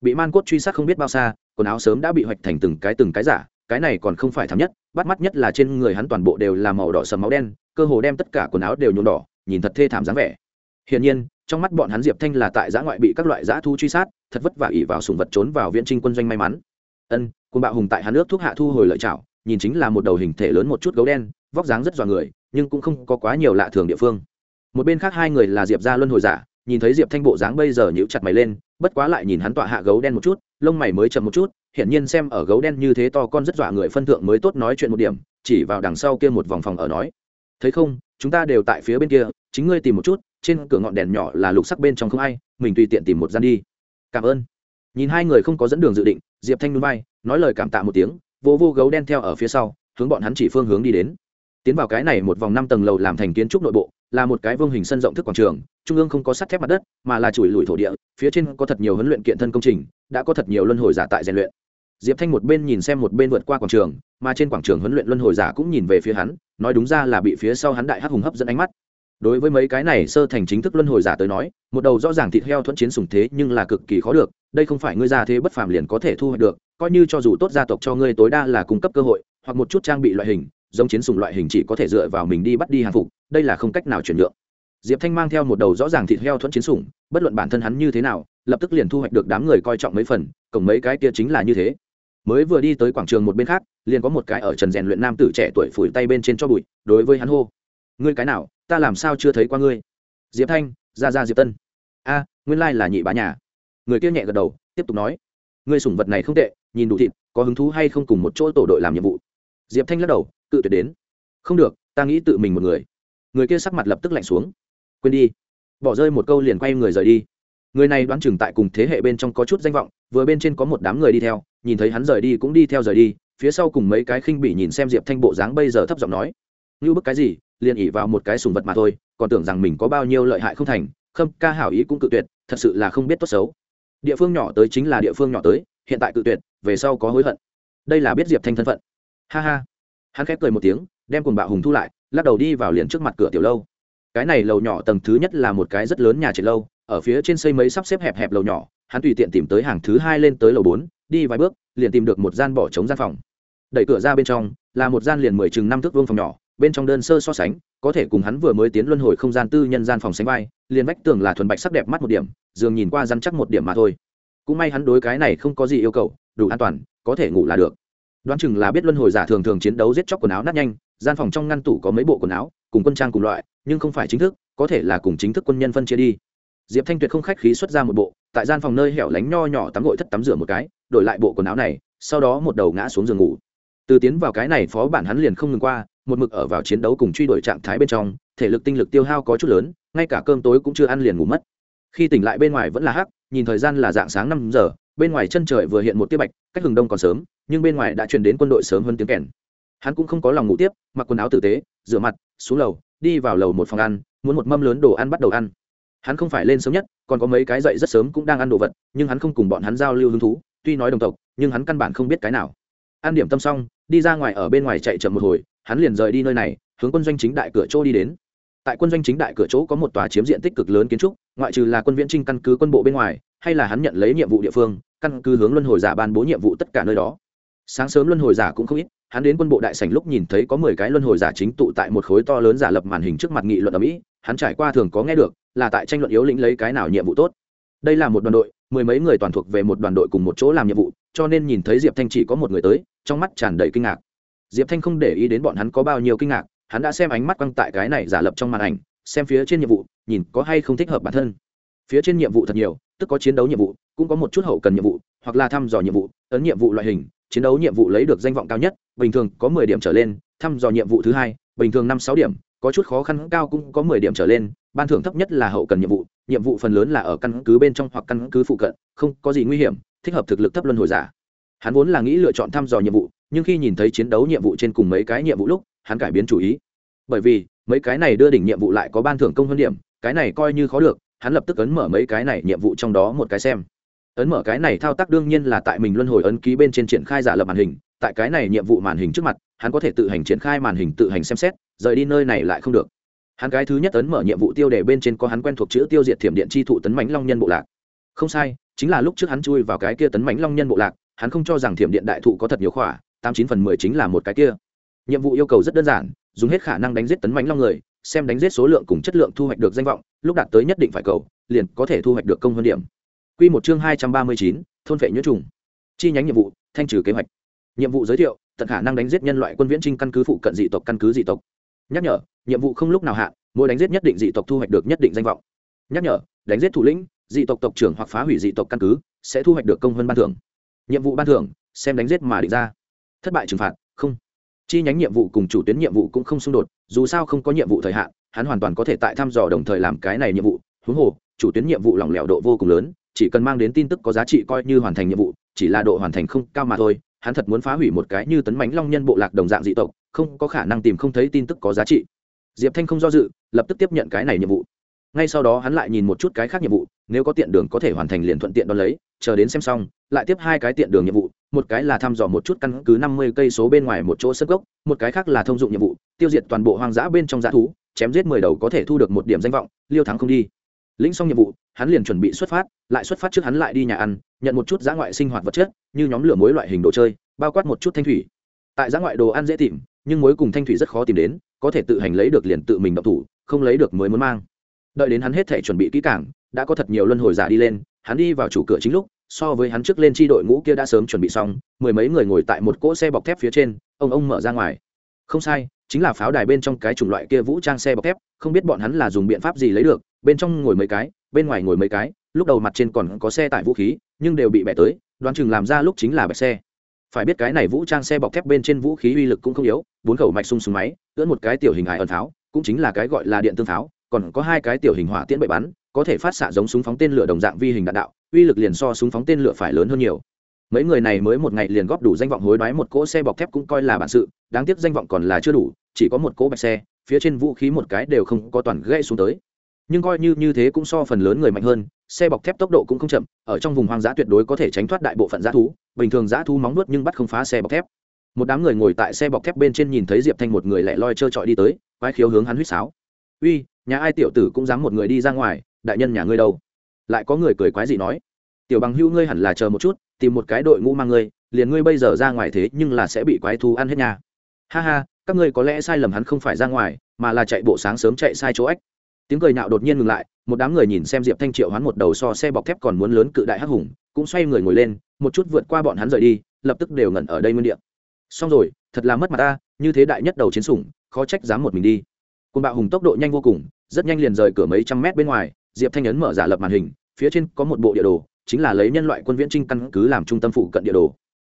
Bị man cốt truy sát không biết bao xa, quần áo sớm đã bị hoạch thành từng cái từng cái giả, cái này còn không phải thảm nhất, bắt mắt nhất là trên người hắn toàn bộ đều là màu đỏ sầm máu đen, cơ hồ đem tất cả quần áo đều nhuộm đỏ, nhìn thật thê thảm dáng vẻ. Hiển nhiên, trong mắt bọn hắn diệp thanh là tại giã ngoại bị các loại giã thu truy sát, thật vất vả ỉ vào sùng vật trốn vào viễn trinh quân doanh may mắn. Ân quân bạo hùng tại hắn nước thuốc hạ thu hồi lợi chảo nhìn chính là một đầu hình thể lớn một chút gấu đen, vóc dáng rất dọa người, nhưng cũng không có quá nhiều lạ thường địa phương một bên khác hai người là diệp gia luân hồi giả, nhìn thấy diệp thanh bộ dáng bây giờ nhíu chặt mày lên, bất quá lại nhìn hắn tọa hạ gấu đen một chút, lông mày mới chậm một chút, hiển nhiên xem ở gấu đen như thế to con rất dọa người phân thượng mới tốt nói chuyện một điểm, chỉ vào đằng sau kia một vòng phòng ở nói. Thấy không, chúng ta đều tại phía bên kia, chính ngươi tìm một chút, trên cửa ngọn đèn nhỏ là lục sắc bên trong không ai, mình tùy tiện tìm một gian đi. Cảm ơn. Nhìn hai người không có dẫn đường dự định, diệp thanh núi bay nói lời cảm tạ một tiếng, vô vô gấu đen theo ở phía sau, hướng bọn hắn chỉ phương hướng đi đến. Tiến vào cái này một vòng năm tầng lầu làm thành kiến trúc nội bộ là một cái vương hình sân rộng thức quảng trường, trung ương không có sắt thép mặt đất, mà là chùi lùi thổ địa, phía trên có thật nhiều huấn luyện kiện thân công trình, đã có thật nhiều luân hồi giả tại rèn luyện. Diệp thanh một bên nhìn xem một bên vượt qua quảng trường, mà trên quảng trường huấn luyện luân hồi giả cũng nhìn về phía hắn, nói đúng ra là bị phía sau hắn đại hắc hùng hấp dẫn ánh mắt. Đối với mấy cái này sơ thành chính thức luân hồi giả tới nói, một đầu rõ ràng thịt heo thuẫn chiến sùng thế nhưng là cực kỳ khó được, đây không phải ngươi ra thế bất phàm liền có thể thu hoạch được, coi như cho dù tốt gia tộc cho ngươi tối đa là cung cấp cơ hội, hoặc một chút trang bị loại hình, giống chiến sùng loại hình chỉ có thể dựa vào mình đi bắt đi hàng phục đây là không cách nào chuyển nhượng. Diệp thanh mang theo một đầu rõ ràng thịt heo thuẫn chiến sủng, bất luận bản thân hắn như thế nào, lập tức liền thu hoạch được đám người coi trọng mấy phần cổng mấy cái kia chính là như thế. Mới vừa đi tới quảng trường một bên khác, liền có một cái ở trần rèn luyện nam tử trẻ tuổi phủi tay bên trên cho bụi, đối với hắn hô, ngươi cái nào, ta làm sao chưa thấy qua ngươi? Diệp thanh, ra ra diệp tân. A, nguyên lai là nhị bá nhà. Người kia nhẹ gật đầu, tiếp tục nói, ngươi sủng vật này không tệ, nhìn đủ thịt, có hứng thú hay không cùng một chỗ tổ đội làm nhiệm vụ? Diệp thanh lắc đầu, cự tuyệt đến, không được, ta nghĩ tự mình một người người kia sắc mặt lập tức lạnh xuống. Quên đi. Bỏ rơi một câu liền quay người rời đi. Người này đoán chừng tại cùng thế hệ bên trong có chút danh vọng, vừa bên trên có một đám người đi theo, nhìn thấy hắn rời đi cũng đi theo rời đi, phía sau cùng mấy cái khinh bỉ nhìn xem diệp thanh bộ dáng bây giờ thấp giọng nói, như bức cái gì, liền ỉ vào một cái sùng vật mà thôi, còn tưởng rằng mình có bao nhiêu lợi hại không thành, khâm ca hảo ý cũng cự tuyệt, thật sự là không biết tốt xấu. Địa phương nhỏ tới chính là địa phương nhỏ tới, hiện tại cự tuyệt, về sau có hối hận. Đây là biết diệp thanh thân phận. Ha ha. Hắn khép cười một tiếng, đem cùng bạo hùng thu lại lắc đầu đi vào liền trước mặt cửa tiểu lâu. Cái này lầu nhỏ tầng thứ nhất là một cái rất lớn nhà trệt lâu, ở phía trên xây mấy sắp xếp hẹp hẹp lầu nhỏ, hắn tùy tiện tìm tới hàng thứ hai lên tới lầu bốn, đi vài bước, liền tìm được một gian bỏ trống gian phòng. Đẩy cửa ra bên trong, là một gian liền mười chừng năm thước vuông phòng nhỏ, bên trong đơn sơ so sánh, có thể cùng hắn vừa mới tiến luân hồi không gian tư nhân gian phòng sánh vai, liền vách tường là thuần bạch sắc đẹp mắt một điểm, dường nhìn qua rắn chắc một điểm mà thôi. Cũng may hắn đối cái này không có gì yêu cầu, đủ an toàn, có thể ngủ là được. Đoán chừng là biết luân hồi giả thường thường chiến đấu giết chóc quần áo nát nhanh gian phòng trong ngăn tủ có mấy bộ quần áo, cùng quân trang cùng loại, nhưng không phải chính thức, có thể là cùng chính thức quân nhân phân chia đi. Diệp thanh tuyệt không khách khí xuất ra một bộ, tại gian phòng nơi hẻo lánh nho nhỏ tắm gội thất tắm rửa một cái, đổi lại bộ quần áo này, sau đó một đầu ngã xuống giường ngủ. Từ tiến vào cái này phó bản hắn liền không ngừng qua, một mực ở vào chiến đấu cùng truy đuổi trạng thái bên trong, thể lực tinh lực tiêu hao có chút lớn, ngay cả cơm tối cũng chưa ăn liền ngủ mất. Khi tỉnh lại bên ngoài vẫn là hắc, nhìn thời gian là dạng sáng năm giờ, bên ngoài chân trời vừa hiện một tia bạch, cách hừng đông còn sớm, nhưng bên ngoài đã truyền đến quân đội sớm hơn tiếng kèn hắn cũng không có lòng ngủ tiếp, mặc quần áo tử tế, rửa mặt, xuống lầu, đi vào lầu một phòng ăn, muốn một mâm lớn đồ ăn bắt đầu ăn. Hắn không phải lên sớm nhất, còn có mấy cái dậy rất sớm cũng đang ăn đồ vật, nhưng hắn không cùng bọn hắn giao lưu hứng thú, tuy nói đồng tộc, nhưng hắn căn bản không biết cái nào. Ăn điểm tâm xong, đi ra ngoài ở bên ngoài chạy chậm một hồi, hắn liền rời đi nơi này, hướng quân doanh chính đại cửa chỗ đi đến. Tại quân doanh chính đại cửa chỗ có một tòa chiếm diện tích cực lớn kiến trúc, ngoại trừ là quân viễn trinh căn cứ quân bộ bên ngoài, hay là hắn nhận lấy nhiệm vụ địa phương, căn cứ hướng luân hồi giả ban bố nhiệm vụ tất cả nơi đó. Sáng sớm luân hồi giả cũng không ít hắn đến quân bộ đại sảnh lúc nhìn thấy có mười cái luân hồi giả chính tụ tại một khối to lớn giả lập màn hình trước mặt nghị luận ở mỹ, hắn trải qua thường có nghe được, là tại tranh luận yếu lĩnh lấy cái nào nhiệm vụ tốt. Đây là một đoàn đội, mười mấy người toàn thuộc về một đoàn đội cùng một chỗ làm nhiệm vụ, cho nên nhìn thấy diệp thanh chỉ có một người tới, trong mắt tràn đầy kinh ngạc. Diệp thanh không để ý đến bọn hắn có bao nhiêu kinh ngạc, hắn đã xem ánh mắt quăng tại cái này giả lập trong màn ảnh, xem phía trên nhiệm vụ, nhìn có hay không thích hợp bản thân. Phía trên nhiệm vụ thật nhiều, tức có chiến đấu nhiệm vụ, cũng có một chút hậu cần nhiệm vụ, hoặc là thăm dò nhiệm vụ, ấn nhiệm vụ loại hình chiến đấu nhiệm vụ lấy được danh vọng cao nhất, bình thường có mười điểm trở lên, thăm dò nhiệm vụ thứ hai, bình thường năm sáu điểm, có chút khó khăn cao cũng có mười điểm trở lên, ban thưởng thấp nhất là hậu cần nhiệm vụ nhiệm vụ phần lớn là ở căn cứ bên trong hoặc căn cứ phụ cận, không có gì nguy hiểm, thích hợp thực lực thấp luân hồi giả. Hắn vốn là nghĩ lựa chọn thăm dò nhiệm vụ, nhưng khi nhìn thấy chiến đấu nhiệm vụ trên cùng mấy cái nhiệm vụ lúc, hắn cải biến chủ ý. Bởi vì, mấy cái này đưa đỉnh nhiệm vụ lại có ban thưởng công hơn điểm, cái này coi như khó được, hắn lập tức ấn mở mấy cái này nhiệm vụ trong đó một cái xem ấn mở cái này thao tác đương nhiên là tại mình luân hồi ấn ký bên trên triển khai giả lập màn hình, tại cái này nhiệm vụ màn hình trước mặt, hắn có thể tự hành triển khai màn hình tự hành xem xét, rời đi nơi này lại không được. Hắn cái thứ nhất ấn mở nhiệm vụ tiêu đề bên trên có hắn quen thuộc chữ tiêu diệt thiểm điện chi thụ tấn mánh long nhân bộ lạc. Không sai, chính là lúc trước hắn chui vào cái kia tấn mánh long nhân bộ lạc, hắn không cho rằng thiểm điện đại thụ có thật nhiều khỏa, tám chín phần mười chính là một cái kia. Nhiệm vụ yêu cầu rất đơn giản, dùng hết khả năng đánh giết tấn mánh long người, xem đánh giết số lượng cùng chất lượng thu hoạch được danh vọng, lúc đạt tới nhất định phải cầu, liền có thể thu hoạch được công hơn điểm. Quy một chương hai trăm ba mươi chín, thôn vệ nhuyễn trùng. Chi nhánh nhiệm vụ, thanh trừ kế hoạch. Nhiệm vụ giới thiệu, tận khả năng đánh giết nhân loại quân viễn trinh căn cứ phụ cận dị tộc, căn cứ dị tộc. Nhắc nhở, nhiệm vụ không lúc nào hạn, mỗi đánh giết nhất định dị tộc thu hoạch được nhất định danh vọng. Nhắc nhở, đánh giết thủ lĩnh, dị tộc tộc trưởng hoặc phá hủy dị tộc căn cứ, sẽ thu hoạch được công hơn ban thưởng. Nhiệm vụ ban thưởng, xem đánh giết mà định ra. Thất bại trừng phạt, không. Chi nhánh nhiệm vụ cùng chủ tuyến nhiệm vụ cũng không xung đột, dù sao không có nhiệm vụ thời hạn, hắn hoàn toàn có thể tại thăm dò đồng thời làm cái này nhiệm vụ. Huống hồ, chủ tuyến nhiệm vụ lỏng lẻo độ vô cùng lớn chỉ cần mang đến tin tức có giá trị coi như hoàn thành nhiệm vụ, chỉ là độ hoàn thành không cao mà thôi, hắn thật muốn phá hủy một cái như tấn mánh long nhân bộ lạc đồng dạng dị tộc, không có khả năng tìm không thấy tin tức có giá trị. Diệp thanh không do dự, lập tức tiếp nhận cái này nhiệm vụ. Ngay sau đó hắn lại nhìn một chút cái khác nhiệm vụ, nếu có tiện đường có thể hoàn thành liền thuận tiện đón lấy, chờ đến xem xong, lại tiếp hai cái tiện đường nhiệm vụ, một cái là thăm dò một chút căn cứ năm mươi cây số bên ngoài một chỗ sân gốc, một cái khác là thông dụng nhiệm vụ, tiêu diệt toàn bộ hoang dã bên trong dã thú, chém giết mười đầu có thể thu được một điểm danh vọng, liêu thắng không đi lĩnh xong nhiệm vụ, hắn liền chuẩn bị xuất phát, lại xuất phát trước hắn lại đi nhà ăn, nhận một chút giã ngoại sinh hoạt vật chất, như nhóm lửa mối loại hình đồ chơi, bao quát một chút thanh thủy. Tại giã ngoại đồ ăn dễ tìm, nhưng mối cùng thanh thủy rất khó tìm đến, có thể tự hành lấy được liền tự mình đậu thủ, không lấy được mới muốn mang. Đợi đến hắn hết thể chuẩn bị kỹ cảng đã có thật nhiều luân hồi giả đi lên, hắn đi vào chủ cửa chính lúc, so với hắn trước lên tri đội ngũ kia đã sớm chuẩn bị xong, mười mấy người ngồi tại một cỗ xe bọc thép phía trên, ông ông mở ra ngoài. Không sai, chính là pháo đài bên trong cái chủng loại kia vũ trang xe bọc thép, không biết bọn hắn là dùng biện pháp gì lấy được bên trong ngồi mấy cái, bên ngoài ngồi mấy cái, lúc đầu mặt trên còn có xe tải vũ khí, nhưng đều bị bẻ tới, đoán chừng làm ra lúc chính là bẻ xe. Phải biết cái này vũ trang xe bọc thép bên trên vũ khí uy lực cũng không yếu, bốn khẩu mạch sung súng máy, ưỡn một cái tiểu hình hải ẩn pháo cũng chính là cái gọi là điện tương pháo còn có hai cái tiểu hình hỏa tiễn bậy bắn, có thể phát xạ giống súng phóng tên lửa đồng dạng vi hình đạn đạo, uy lực liền so súng phóng tên lửa phải lớn hơn nhiều. Mấy người này mới một ngày liền góp đủ danh vọng hối đoái một cỗ xe bọc thép cũng coi là bản sự, đáng tiếc danh vọng còn là chưa đủ, chỉ có một cỗ bạch xe, phía trên vũ khí một cái đều không có toàn gãy xuống tới nhưng coi như như thế cũng so phần lớn người mạnh hơn, xe bọc thép tốc độ cũng không chậm, ở trong vùng hoang dã tuyệt đối có thể tránh thoát đại bộ phận dã thú, bình thường dã thú móng nuốt nhưng bắt không phá xe bọc thép. Một đám người ngồi tại xe bọc thép bên trên nhìn thấy diệp thanh một người lẻ loi trơ trọi đi tới, quái khiếu hướng hắn huýt sáo. Uy, nhà ai tiểu tử cũng dám một người đi ra ngoài, đại nhân nhà ngươi đâu? Lại có người cười quái gì nói. Tiểu bằng hưu ngươi hẳn là chờ một chút, tìm một cái đội ngũ mang ngươi, liền ngươi bây giờ ra ngoài thế nhưng là sẽ bị quái thú ăn hết nhà ha ha, các ngươi có lẽ sai lầm hắn không phải ra ngoài, mà là chạy bộ sáng sớm chạy sai chỗ ếch tiếng cười nạo đột nhiên ngừng lại, một đám người nhìn xem diệp thanh triệu hoán một đầu so xe bọc thép còn muốn lớn cự đại hắc hùng, cũng xoay người ngồi lên, một chút vượt qua bọn hắn rời đi, lập tức đều ngẩn ở đây nguyên địa. Xong rồi, thật là mất mặt ta, như thế đại nhất đầu chiến sủng, khó trách dám một mình đi. Côn bạo hùng tốc độ nhanh vô cùng, rất nhanh liền rời cửa mấy trăm mét bên ngoài, diệp thanh ấn mở giả lập màn hình, phía trên có một bộ địa đồ, chính là lấy nhân loại quân viễn trinh căn cứ làm trung tâm phụ cận địa đồ.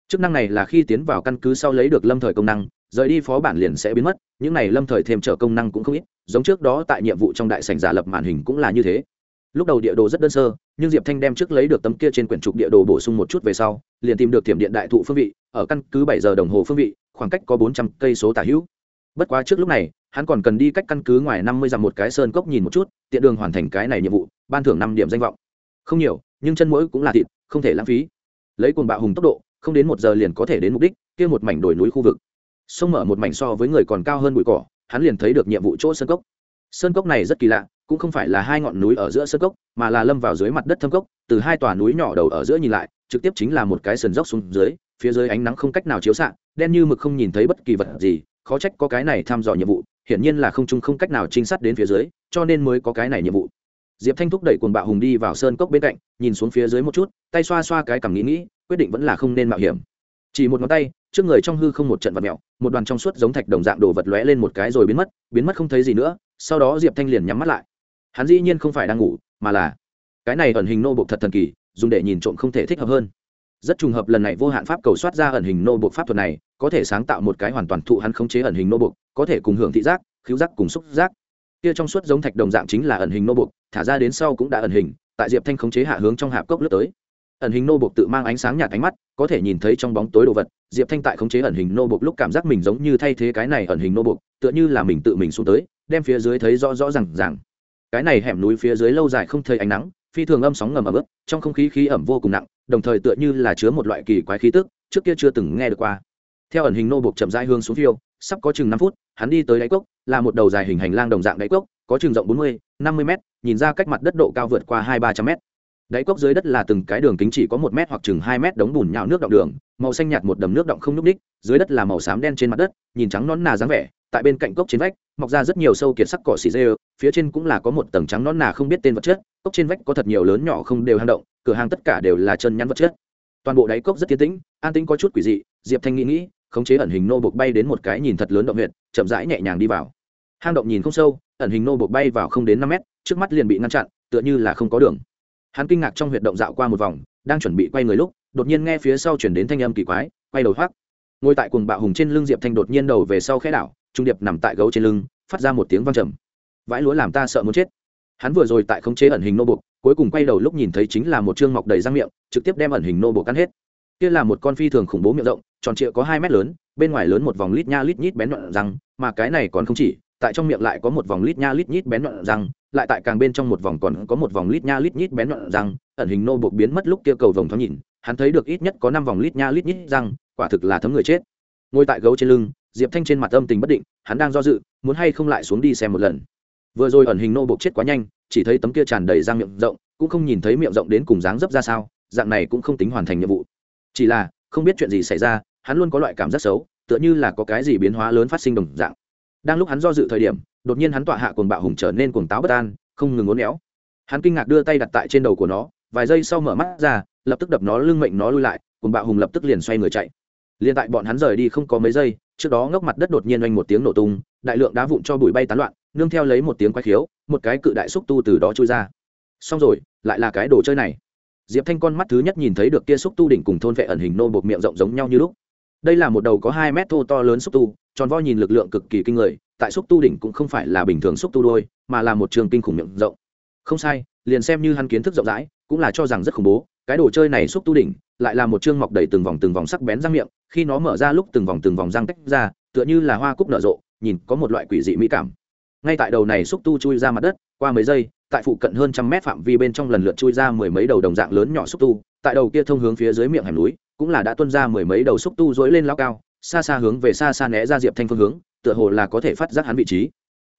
Chức năng này là khi tiến vào căn cứ sau lấy được lâm thời công năng rời đi phó bản liền sẽ biến mất, những này lâm thời thêm trở công năng cũng không ít, giống trước đó tại nhiệm vụ trong đại sảnh giả lập màn hình cũng là như thế. Lúc đầu địa đồ rất đơn sơ, nhưng diệp thanh đem trước lấy được tấm kia trên quyển trục địa đồ bổ sung một chút về sau, liền tìm được tiềm điện đại thụ phương vị, ở căn cứ bảy giờ đồng hồ phương vị, khoảng cách có bốn trăm cây số tả hữu. Bất quá trước lúc này, hắn còn cần đi cách căn cứ ngoài năm mươi dặm một cái sơn cốc nhìn một chút, tiện đường hoàn thành cái này nhiệm vụ, ban thưởng năm điểm danh vọng. Không nhiều, nhưng chân mũi cũng là thịt, không thể lãng phí. Lấy cuồng bạo hùng tốc độ, không đến một giờ liền có thể đến mục đích, kia một mảnh đồi núi khu vực sông mở một mảnh so với người còn cao hơn bụi cỏ, hắn liền thấy được nhiệm vụ chỗ sơn cốc. Sơn cốc này rất kỳ lạ, cũng không phải là hai ngọn núi ở giữa sơn cốc, mà là lâm vào dưới mặt đất thâm cốc, từ hai tòa núi nhỏ đầu ở giữa nhìn lại, trực tiếp chính là một cái sườn dốc xuống dưới, phía dưới ánh nắng không cách nào chiếu xạ, đen như mực không nhìn thấy bất kỳ vật gì, khó trách có cái này tham dò nhiệm vụ, hiển nhiên là không trung không cách nào trinh sát đến phía dưới, cho nên mới có cái này nhiệm vụ. Diệp thanh thúc đẩy quần bạo hùng đi vào sơn cốc bên cạnh, nhìn xuống phía dưới một chút, tay xoa xoa cái cằm nghĩ nghĩ, quyết định vẫn là không nên mạo hiểm. Chỉ một ngón tay, trước người trong hư không một trận vật mèo một đoàn trong suốt giống thạch đồng dạng đồ vật lóe lên một cái rồi biến mất biến mất không thấy gì nữa, sau đó diệp thanh liền nhắm mắt lại. Hắn dĩ nhiên không phải đang ngủ, mà là cái này ẩn hình nô bộ thật thần kỳ, dùng để nhìn trộm không thể thích hợp hơn. Rất trùng hợp lần này vô hạn pháp cầu soát ra ẩn hình nô bộ pháp thuật này, có thể sáng tạo một cái hoàn toàn thụ hắn khống chế ẩn hình nô bộ có thể cùng hưởng thị giác khiếu giác cùng xúc giác. Kia trong suốt giống thạch đồng dạng chính là ẩn hình nô bộ thả ra đến sau cũng đã ẩn hình, tại diệp thanh khống chế hạ hướng trong hạp cốc lướt tới ẩn hình nô bộc tự mang ánh sáng nhạt ánh mắt, có thể nhìn thấy trong bóng tối đồ vật, diệp thanh tại khống chế ẩn hình nô bộc lúc cảm giác mình giống như thay thế cái này ẩn hình nô bộc tựa như là mình tự mình xuống tới, đem phía dưới thấy rõ rõ r à n g r à n g cái này hẻm núi phía dưới lâu dài không thấy ánh nắng, phi thường âm sóng ngầm ẩm ướt, trong không khí khí ẩm vô cùng nặng, đồng thời tựa như là chứa một loại kỳ quái khí tức, trước kia chưa từng nghe được qua. Theo ẩn hình nô bộc chậm rãi hương xuống phiêu, sắp có chừng năm phút, hắn đi tới đáy cốc, là một đầu dài hình hành lang đồng dạng đáy cốc, có chừng rộng bốn mươi, năm mươi m nhìn ra cách mặt đất độ cao vượt qua hai ba trăm m đáy cốc dưới đất là từng cái đường kính chỉ có một mét hoặc chừng hai mét đống bùn nhạo nước động đường, màu xanh nhạt một đầm nước động không núp ních dưới đất là màu xám đen trên mặt đất, nhìn trắng nón nà dáng vẻ, tại bên cạnh cốc trên vách, mọc ra rất nhiều sâu kiệt sắc cỏ xì dê phía trên cũng là có một tầng trắng nón nà không biết tên vật chất, cốc trên vách có thật nhiều lớn nhỏ không đều hang động, cửa hàng tất cả đều là chân nhắn vật chất. Toàn bộ đáy cốc rất tiến tĩnh, an tĩnh có chút quỷ dị, diệp thanh nghĩ nghĩ, khống chế ẩn hình nô buộc bay đến một cái nhìn thật lớn động huyện chậm rãi nhẹ nhàng đi vào. Hang động nhìn không sâu, ẩn hình nô buộc bay vào không đến năm mét, trước mắt liền bị ngăn chặn, tựa như là không có đường hắn kinh ngạc trong huyệt động dạo qua một vòng, đang chuẩn bị quay người lúc, đột nhiên nghe phía sau chuyển đến thanh âm kỳ quái, quay đầu hoác ngồi tại cuồng bạo hùng trên lưng diệp thanh đột nhiên đầu về sau khẽ đảo, trung điệp nằm tại gấu trên lưng, phát ra một tiếng văng trầm. Vãi lúa làm ta sợ muốn chết. Hắn vừa rồi tại khống chế ẩn hình nô buộc, cuối cùng quay đầu lúc nhìn thấy chính là một chương mọc đầy răng miệng, trực tiếp đem ẩn hình nô buộc cắn hết. Kia là một con phi thường khủng bố miệng rộng, tròn trịa có hai mét lớn, bên ngoài lớn một vòng lít nha lít nhít bén đoạn răng, mà cái này còn không chỉ tại trong miệng lại có một vòng lít nha lít nhít bén đoạn răng, lại tại càng bên trong một vòng còn có một vòng lít nha lít nhít bén đoạn răng, ẩn hình nô buộc biến mất lúc kia cầu vòng thoáng nhìn, hắn thấy được ít nhất có năm vòng lít nha lít nhít răng, quả thực là thấm người chết. Ngồi tại gấu trên lưng, diệp thanh trên mặt âm tình bất định, hắn đang do dự, muốn hay không lại xuống đi xem một lần. Vừa rồi ẩn hình nô buộc chết quá nhanh, chỉ thấy tấm kia tràn đầy răng miệng rộng, cũng không nhìn thấy miệng rộng đến cùng dáng dấp ra sao, dạng này cũng không tính hoàn thành nhiệm vụ. Chỉ là, không biết chuyện gì xảy ra, hắn luôn có loại cảm giác xấu, tựa như là có cái gì biến hóa lớn phát sinh đồng dạng đang lúc hắn do dự thời điểm, đột nhiên hắn tọa hạ cuồng bạo hùng trở nên cuồng táo bất an, không ngừng uốn éo. Hắn kinh ngạc đưa tay đặt tại trên đầu của nó, vài giây sau mở mắt ra, lập tức đập nó lưng mệnh nó lui lại, cuồng bạo hùng lập tức liền xoay người chạy. Liền tại bọn hắn rời đi không có mấy giây, trước đó ngốc mặt đất đột nhiên oanh một tiếng nổ tung, đại lượng đá vụn cho bụi bay tán loạn, nương theo lấy một tiếng quay khiếu, một cái cự đại xúc tu từ đó trôi ra. Xong rồi, lại là cái đồ chơi này. Diệp thanh con mắt thứ nhất nhìn thấy được kia xúc tu đỉnh cùng thôn vệ ẩn hình nô bột miệng rộng giống nhau như lúc. Đây là một đầu có hai mét thô to lớn xúc tu tròn vo nhìn lực lượng cực kỳ kinh người, tại xúc tu đỉnh cũng không phải là bình thường xúc tu đôi, mà là một trường kinh khủng miệng rộng. Không sai, liền xem như hắn kiến thức rộng rãi, cũng là cho rằng rất khủng bố, cái đồ chơi này xúc tu đỉnh, lại là một chương mọc đầy từng vòng từng vòng sắc bén răng miệng, khi nó mở ra lúc từng vòng từng vòng răng tách ra, tựa như là hoa cúc nở rộ, nhìn có một loại quỷ dị mỹ cảm. Ngay tại đầu này xúc tu chui ra mặt đất, qua mấy giây, tại phụ cận hơn trăm mét phạm vi bên trong lần lượt chui ra mười mấy đầu đồng dạng lớn nhỏ xúc tu, tại đầu kia thông hướng phía dưới miệng hẻm núi, cũng là đã tuân ra mười mấy đầu xúc tu dối lên lao cao xa xa hướng về xa xa né ra diệp thanh phương hướng, tựa hồ là có thể phát giác hắn vị trí.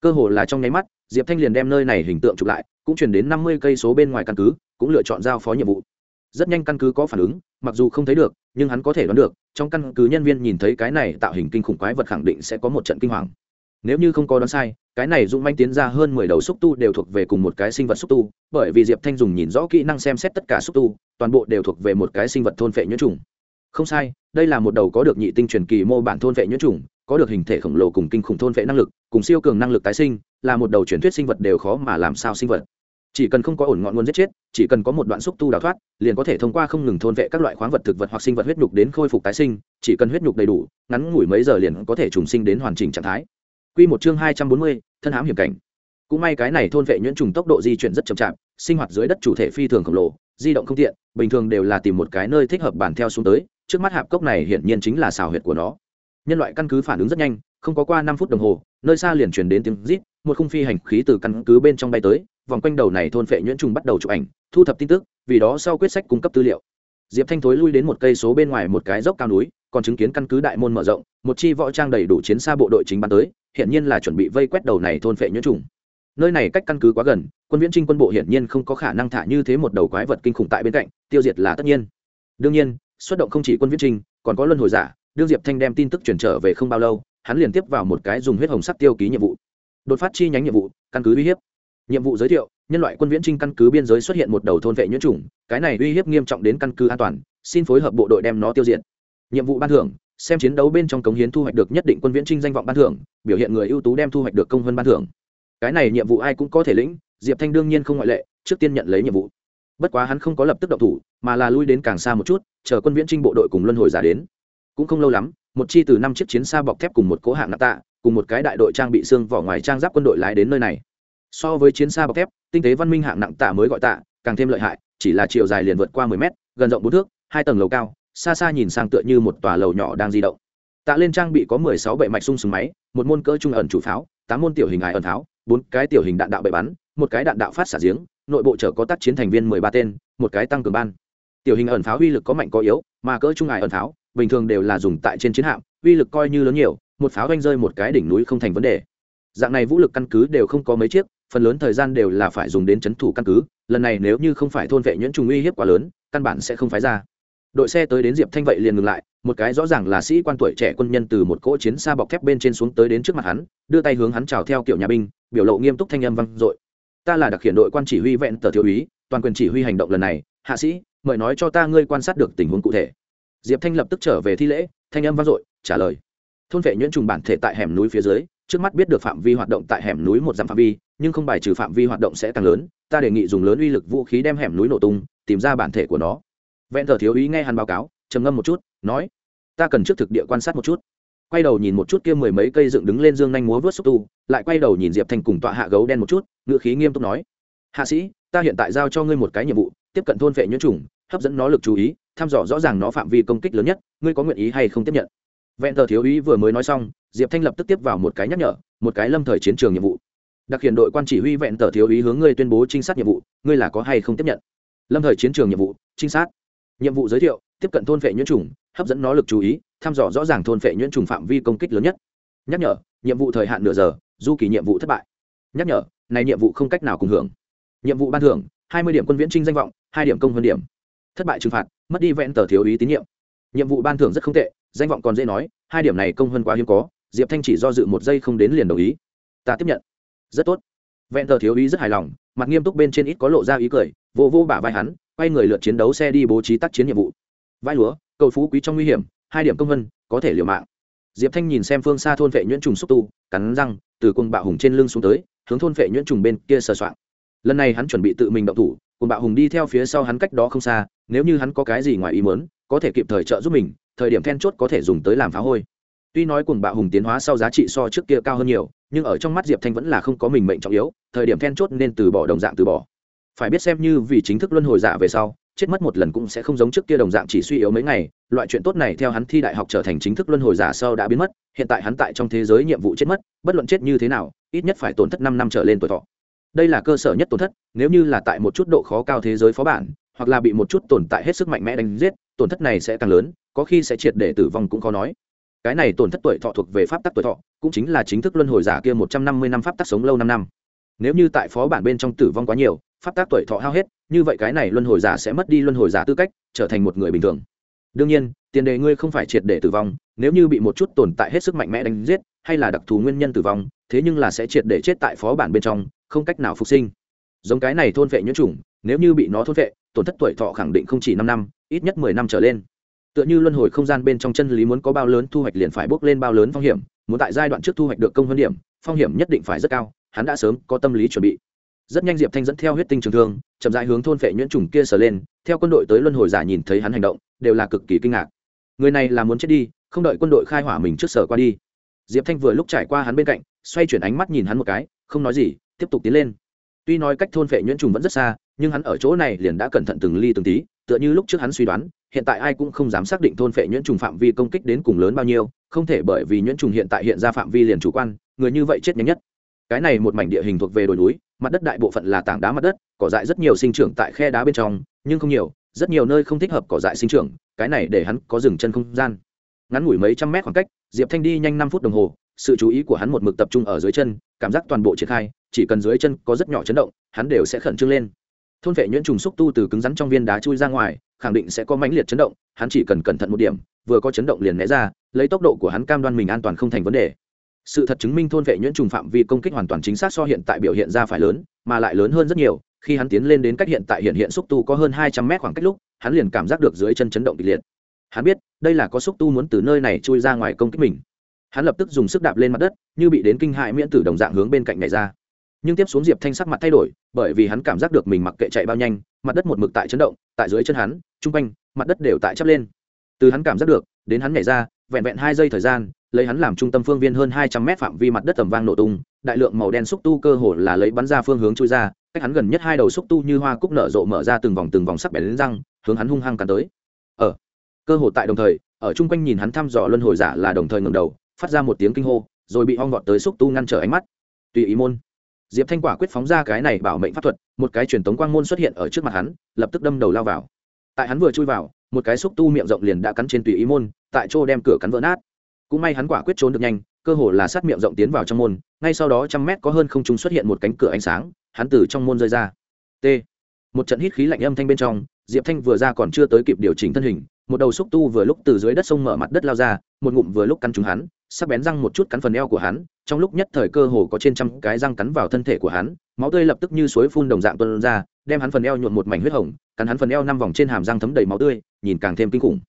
Cơ hồ là trong nháy mắt, diệp thanh liền đem nơi này hình tượng chụp lại, cũng chuyển đến năm mươi cây số bên ngoài căn cứ, cũng lựa chọn giao phó nhiệm vụ. Rất nhanh căn cứ có phản ứng, mặc dù không thấy được, nhưng hắn có thể đoán được, trong căn cứ nhân viên nhìn thấy cái này tạo hình kinh khủng quái vật khẳng định sẽ có một trận kinh hoàng. Nếu như không có đoán sai, cái này dũng manh tiến ra hơn mười đầu xúc tu đều thuộc về cùng một cái sinh vật xúc tu, bởi vì diệp thanh dùng nhìn rõ kỹ năng xem xét tất cả xúc tu, toàn bộ đều thuộc về một cái sinh vật thôn phệ nhiễm trùng không sai đây là một đầu có được nhị tinh truyền kỳ mô bản thôn vệ nhuyễn trùng có được hình thể khổng lồ cùng kinh khủng thôn vệ năng lực cùng siêu cường năng lực tái sinh là một đầu truyền thuyết sinh vật đều khó mà làm sao sinh vật chỉ cần không có ổn ngọn nguồn giết chết chỉ cần có một đoạn xúc tu đào thoát liền có thể thông qua không ngừng thôn vệ các loại khoáng vật thực vật hoặc sinh vật huyết nhục đến khôi phục tái sinh chỉ cần huyết nhục đầy đủ ngắn ngủi mấy giờ liền có thể trùng sinh đến hoàn chỉnh trạng thái Quy một chương hai trăm bốn mươi, thân hám hiểm cảnh. Cũng may cái này thôn vệ nhuyễn trùng tốc độ di chuyển rất chậm chạp, sinh hoạt dưới đất chủ thể phi thường khổng lồ, di động không tiện, bình thường đều là tìm một cái nơi thích hợp bàn theo xuống tới, trước mắt hạp cốc này hiển nhiên chính là xào huyệt của nó. Nhân loại căn cứ phản ứng rất nhanh, không có qua năm phút đồng hồ, nơi xa liền truyền đến tiếng rít, một khung phi hành khí từ căn cứ bên trong bay tới, vòng quanh đầu này thôn vệ nhuyễn trùng bắt đầu chụp ảnh, thu thập tin tức, vì đó sau quyết sách cung cấp tư liệu. Diệp Thanh thối lui đến một cây số bên ngoài một cái dốc cao núi, còn chứng kiến căn cứ đại môn mở rộng, một chi võ trang đầy đủ chiến xa bộ đội chính bắn tới, hiện nhiên là chuẩn bị vây quét đầu này thôn phệ nhuyễn trùng nơi này cách căn cứ quá gần quân viễn trinh quân bộ hiển nhiên không có khả năng thả như thế một đầu quái vật kinh khủng tại bên cạnh tiêu diệt là tất nhiên đương nhiên xuất động không chỉ quân viễn trinh, còn có luân hồi giả, đương diệp thanh đem tin tức chuyển trở về không bao lâu, hắn liền tiếp vào một cái dùng huyết hồng sắc tiêu ký nhiệm vụ. Đột phát chi nhánh nhiệm vụ, căn cứ uy hiếp. Nhiệm vụ giới thiệu, nhân loại quân viễn trinh căn cứ biên giới xuất hiện một đầu thôn vệ nhuyễn trùng cái này uy hiếp nghiêm trọng đến căn cứ an toàn, xin phối hợp bộ đội đem nó tiêu diệt. Nhiệm vụ ban thưởng, xem chiến đấu bên trong cống hiến thu hoạch được nhất định quân viễn trinh danh vọng ban thưởng, biểu hiện người ưu tú đem thu hoạch được công vân ban thưởng. Cái này nhiệm vụ ai cũng có thể lĩnh, diệp thanh đương nhiên không ngoại lệ, trước tiên nhận lấy nhiệm vụ bất quá hắn không có lập tức động thủ, mà là lui đến càng xa một chút, chờ quân viễn trinh bộ đội cùng luân hồi giả đến. Cũng không lâu lắm, một chi từ năm chiếc chiến xa bọc thép cùng một cố hạng nạp tạ, cùng một cái đại đội trang bị xương vỏ ngoài trang giáp quân đội lái đến nơi này. So với chiến xa bọc thép, tinh tế văn minh hạng nặng tạ mới gọi tạ, càng thêm lợi hại, chỉ là chiều dài liền vượt qua mười mét, gần rộng bốn thước, hai tầng lầu cao, xa xa nhìn sang tựa như một tòa lầu nhỏ đang di động. Tạ lên trang bị có mười sáu bệ mạch sung súng máy, một môn cỡ trung ẩn chủ pháo, tám môn tiểu hình ải ẩn pháo bốn cái tiểu hình đạn đạo bệ bắn, một cái đạn đạo phát xả giếng nội bộ chở có tác chiến thành viên mười ba tên, một cái tăng cường ban. Tiểu hình ẩn pháo uy lực có mạnh có yếu, mà cỡ trung ải ẩn pháo, bình thường đều là dùng tại trên chiến hạm, uy lực coi như lớn nhiều, một pháo doanh rơi một cái đỉnh núi không thành vấn đề. Dạng này vũ lực căn cứ đều không có mấy chiếc, phần lớn thời gian đều là phải dùng đến c h ấ n thủ căn cứ, lần này nếu như không phải thôn vệ nhuyễn trùng uy hiếp quá lớn, căn bản sẽ không phái ra. Đội xe tới đến diệp thanh vậy liền ngừng lại, một cái rõ ràng là sĩ quan tuổi trẻ quân nhân từ một cỗ chiến xa bọc thép bên trên xuống tới đến trước mặt hắn, đưa tay hướng hắn chào theo kiểu nhà binh, biểu lộ nghiêm túc thanh âm vang dội ta là đặc hiện đội quan chỉ huy vẹn tờ thiếu úy, toàn quyền chỉ huy hành động lần này. Hạ sĩ, mời nói cho ta ngươi quan sát được tình huống cụ thể. Diệp thanh lập tức trở về thi lễ, thanh âm vang dội, trả lời. Thôn vệ nhuyễn trùng bản thể tại hẻm núi phía dưới, trước mắt biết được phạm vi hoạt động tại hẻm núi một dặm phạm vi, nhưng không bài trừ phạm vi hoạt động sẽ tăng lớn. Ta đề nghị dùng lớn uy lực vũ khí đem hẻm núi nổ tung, tìm ra bản thể của nó. Vẹn thờ thiếu úy nghe hắn báo cáo, trầm ngâm một chút, nói, ta cần trước thực địa quan sát một chút quay đầu nhìn một chút kia mười mấy cây dựng đứng lên dương nhanh múa vớt xúc tu, lại quay đầu nhìn diệp thanh cùng tọa hạ gấu đen một chút ngựa khí nghiêm túc nói, hạ sĩ, ta hiện tại giao cho ngươi một cái nhiệm vụ, tiếp cận thôn vệ nhiễm trùng, hấp dẫn nó lực chú ý, thăm dò rõ ràng nó phạm vi công kích lớn nhất, ngươi có nguyện ý hay không tiếp nhận? Vẹn tờ thiếu ý vừa mới nói xong, diệp thanh lập tức tiếp vào một cái nhắc nhở, một cái lâm thời chiến trường nhiệm vụ. Đặc hiện đội quan chỉ huy vẹn tờ thiếu ý hướng ngươi tuyên bố trinh sát nhiệm vụ, ngươi là có hay không tiếp nhận? Lâm thời chiến trường nhiệm vụ, trinh sát. Nhiệm vụ giới thiệu, tiếp cận thôn vệ nhuyễn trùng, hấp dẫn nó lực chú ý thăm dò rõ ràng thôn phệ nhuyễn trùng phạm vi công kích lớn nhất. Nhắc nhở, nhiệm vụ thời hạn nửa giờ, du kỳ nhiệm vụ thất bại. Nhắc nhở, này nhiệm vụ không cách nào cùng hưởng. Nhiệm vụ ban thưởng, hai mươi điểm quân viễn trinh danh vọng, hai điểm công hơn điểm. Thất bại trừng phạt, mất đi vẹn tờ thiếu ý tín nhiệm. Nhiệm vụ ban thưởng rất không tệ, danh vọng còn dễ nói, hai điểm này công hơn quá hiếm có, diệp thanh chỉ do dự một giây không đến liền đồng ý. Ta tiếp nhận. Rất tốt. Vẹn tờ thiếu ý rất hài lòng, mặt nghiêm túc bên trên ít có lộ ra ý cười, vô vô bả vai hắn, quay người lượt chiến đấu xe đi bố trí tác chiến nhiệm vụ. Vai lúa, cầu phú quý trong nguy hiểm hai điểm công vân, có thể liều mạng. Diệp thanh nhìn xem phương xa thôn vệ nhuyễn trùng xúc tu, cắn răng, từ quân bạo hùng trên lưng xuống tới, hướng thôn vệ nhuyễn trùng bên kia sờ soạn. lần này hắn chuẩn bị tự mình động thủ quân bạo hùng đi theo phía sau hắn cách đó không xa, nếu như hắn có cái gì ngoài ý muốn, có thể kịp thời trợ giúp mình, thời điểm then chốt có thể dùng tới làm phá hôi. Tuy nói cùng bạo hùng tiến hóa sau giá trị so trước kia cao hơn nhiều, nhưng ở trong mắt diệp thanh vẫn là không có mình mệnh trọng yếu, thời điểm then chốt nên từ bỏ đồng dạng từ bỏ. Phải biết xem như vì chính thức luân hồi giả về sau, chết mất một lần cũng sẽ không giống trước kia đồng dạng chỉ suy yếu mấy ngày loại chuyện tốt này theo hắn thi đại học trở thành chính thức luân hồi giả sau đã biến mất, hiện tại hắn tại trong thế giới nhiệm vụ chết mất, bất luận chết như thế nào, ít nhất phải tổn thất năm năm trở lên tuổi thọ. Đây là cơ sở nhất tổn thất, nếu như là tại một chút độ khó cao thế giới phó bản, hoặc là bị một chút tồn tại hết sức mạnh mẽ đánh giết, tổn thất này sẽ càng lớn, có khi sẽ triệt để tử vong cũng khó nói. Cái này tổn thất tuổi thọ thuộc về pháp tắc tuổi thọ, cũng chính là chính thức luân hồi giả kia một trăm năm mươi năm pháp tắc sống lâu năm năm. Nếu như tại phó bản bên trong tử vong quá nhiều, pháp tắc tuổi thọ hao hết, như vậy cái này luân hồi giả sẽ mất đi luân hồi giả tư cách, trở thành một người bình thường đương nhiên, tiền đề ngươi không phải triệt để tử vong, nếu như bị một chút tồn tại hết sức mạnh mẽ đánh giết, hay là đặc thù nguyên nhân tử vong, thế nhưng là sẽ triệt để chết tại phó bản bên trong, không cách nào phục sinh. Giống cái này thôn vệ nhiễm trùng nếu như bị nó thôn vệ, tổn thất tuổi thọ khẳng định không chỉ năm năm, ít nhất mười năm trở lên. Tựa như luân hồi không gian bên trong chân lý muốn có bao lớn thu hoạch liền phải bước lên bao lớn phong hiểm, muốn tại giai đoạn trước thu hoạch được công hơn điểm, phong hiểm nhất định phải rất cao, hắn đã sớm có tâm lý chuẩn bị rất nhanh diệp thanh dẫn theo huyết tinh trường thương, chậm dãi hướng thôn phệ nhuyễn trùng kia sờ lên, theo quân đội tới luân hồi giả nhìn thấy hắn hành động, đều là cực kỳ kinh ngạc. Người này là muốn chết đi, không đợi quân đội khai hỏa mình trước sở qua đi. Diệp thanh vừa lúc trải qua hắn bên cạnh, xoay chuyển ánh mắt nhìn hắn một cái, không nói gì, tiếp tục tiến lên. Tuy nói cách thôn phệ nhuyễn trùng vẫn rất xa, nhưng hắn ở chỗ này liền đã cẩn thận từng ly từng tí, tựa như lúc trước hắn suy đoán, hiện tại ai cũng không dám xác định thôn phệ nhuyễn trùng phạm vi công kích đến cùng lớn bao nhiêu, không thể bởi vì nhuyễn trùng hiện tại hiện ra phạm vi liền chủ quan, người như vậy chết nhanh nhất cái này một mảnh địa hình thuộc về đồi núi, mặt đất đại bộ phận là tảng đá mặt đất, cỏ dại rất nhiều sinh trưởng tại khe đá bên trong, nhưng không nhiều, rất nhiều nơi không thích hợp cỏ dại sinh trưởng, cái này để hắn có dừng chân không gian. Ngắn ngủi mấy trăm mét khoảng cách, diệp thanh đi nhanh năm phút đồng hồ, sự chú ý của hắn một mực tập trung ở dưới chân, cảm giác toàn bộ triển khai, chỉ cần dưới chân có rất nhỏ chấn động, hắn đều sẽ khẩn trương lên. Thôn vệ nhuyễn trùng xúc tu từ cứng rắn trong viên đá chui ra ngoài, khẳng định sẽ có mãnh liệt chấn động, hắn chỉ cần cẩn thận một điểm, vừa có chấn động liền né ra, lấy tốc độ của hắn cam đoan mình an toàn không thành vấn đề sự thật chứng minh thôn vệ nhuyễn trùng phạm vi công kích hoàn toàn chính xác so hiện tại biểu hiện ra phải lớn, mà lại lớn hơn rất nhiều, khi hắn tiến lên đến cách hiện tại hiện hiện xúc tu có hơn hai trăm mét khoảng cách lúc, hắn liền cảm giác được dưới chân chấn động kịch liệt. Hắn biết, đây là có xúc tu muốn từ nơi này chui ra ngoài công kích mình. Hắn lập tức dùng sức đạp lên mặt đất, như bị đến kinh hại miễn tử đồng dạng hướng bên cạnh này ra. Nhưng tiếp xuống diệp thanh sắc mặt thay đổi, bởi vì hắn cảm giác được mình mặc kệ chạy bao nhanh, mặt đất một mực tại chấn động, tại dưới chân hắn, chung quanh, mặt đất đều tại chắp lên. Từ hắn cảm giác được, đến hắn nhảy ra, vẹn vẹn hai giây thời gian lấy hắn làm trung tâm phương viên hơn hai trăm mét phạm vi mặt đất tầm vang nổ tung, đại lượng màu đen xúc tu cơ hồ là lấy bắn ra phương hướng chui ra, cách hắn gần nhất hai đầu xúc tu như hoa cúc nở rộ mở ra từng vòng từng vòng sắc bén lên răng, hướng hắn hung hăng cắn tới. Ở cơ hồ tại đồng thời, ở chung quanh nhìn hắn thăm dò luân hồi giả là đồng thời ngẩng đầu, phát ra một tiếng kinh hô, rồi bị ong vọt tới xúc tu ngăn trở ánh mắt. Tùy ý môn. Diệp thanh quả quyết phóng ra cái này bảo mệnh pháp thuật, một cái truyền tống quang môn xuất hiện ở trước mặt hắn, lập tức đâm đầu lao vào. Tại hắn vừa chui vào, một cái xúc tu miệng rộng liền đã cắn trên tùy ý môn, tại chỗ đem cửa cắn vỡ nát cũng may hắn quả quyết trốn được nhanh, cơ hồ là sát miệng rộng tiến vào trong môn, ngay sau đó trăm mét có hơn không trung xuất hiện một cánh cửa ánh sáng, hắn từ trong môn rơi ra. T. Một trận hít khí lạnh âm thanh bên trong, diệp thanh vừa ra còn chưa tới kịp điều chỉnh thân hình, một đầu xúc tu vừa lúc từ dưới đất sông mở mặt đất lao ra, một ngụm vừa lúc cắn trúng hắn, sắc bén răng một chút cắn phần eo của hắn, trong lúc nhất thời cơ hồ có trên trăm cái răng cắn vào thân thể của hắn, máu tươi lập tức như suối phun đồng dạng tuân ra, đem hắn phần eo nhuộn một mảnh huyết hồng, cắn hắn phần eo năm vòng trên hàm răng thấm đầy máu tươi, nhìn càng thêm kinh khủng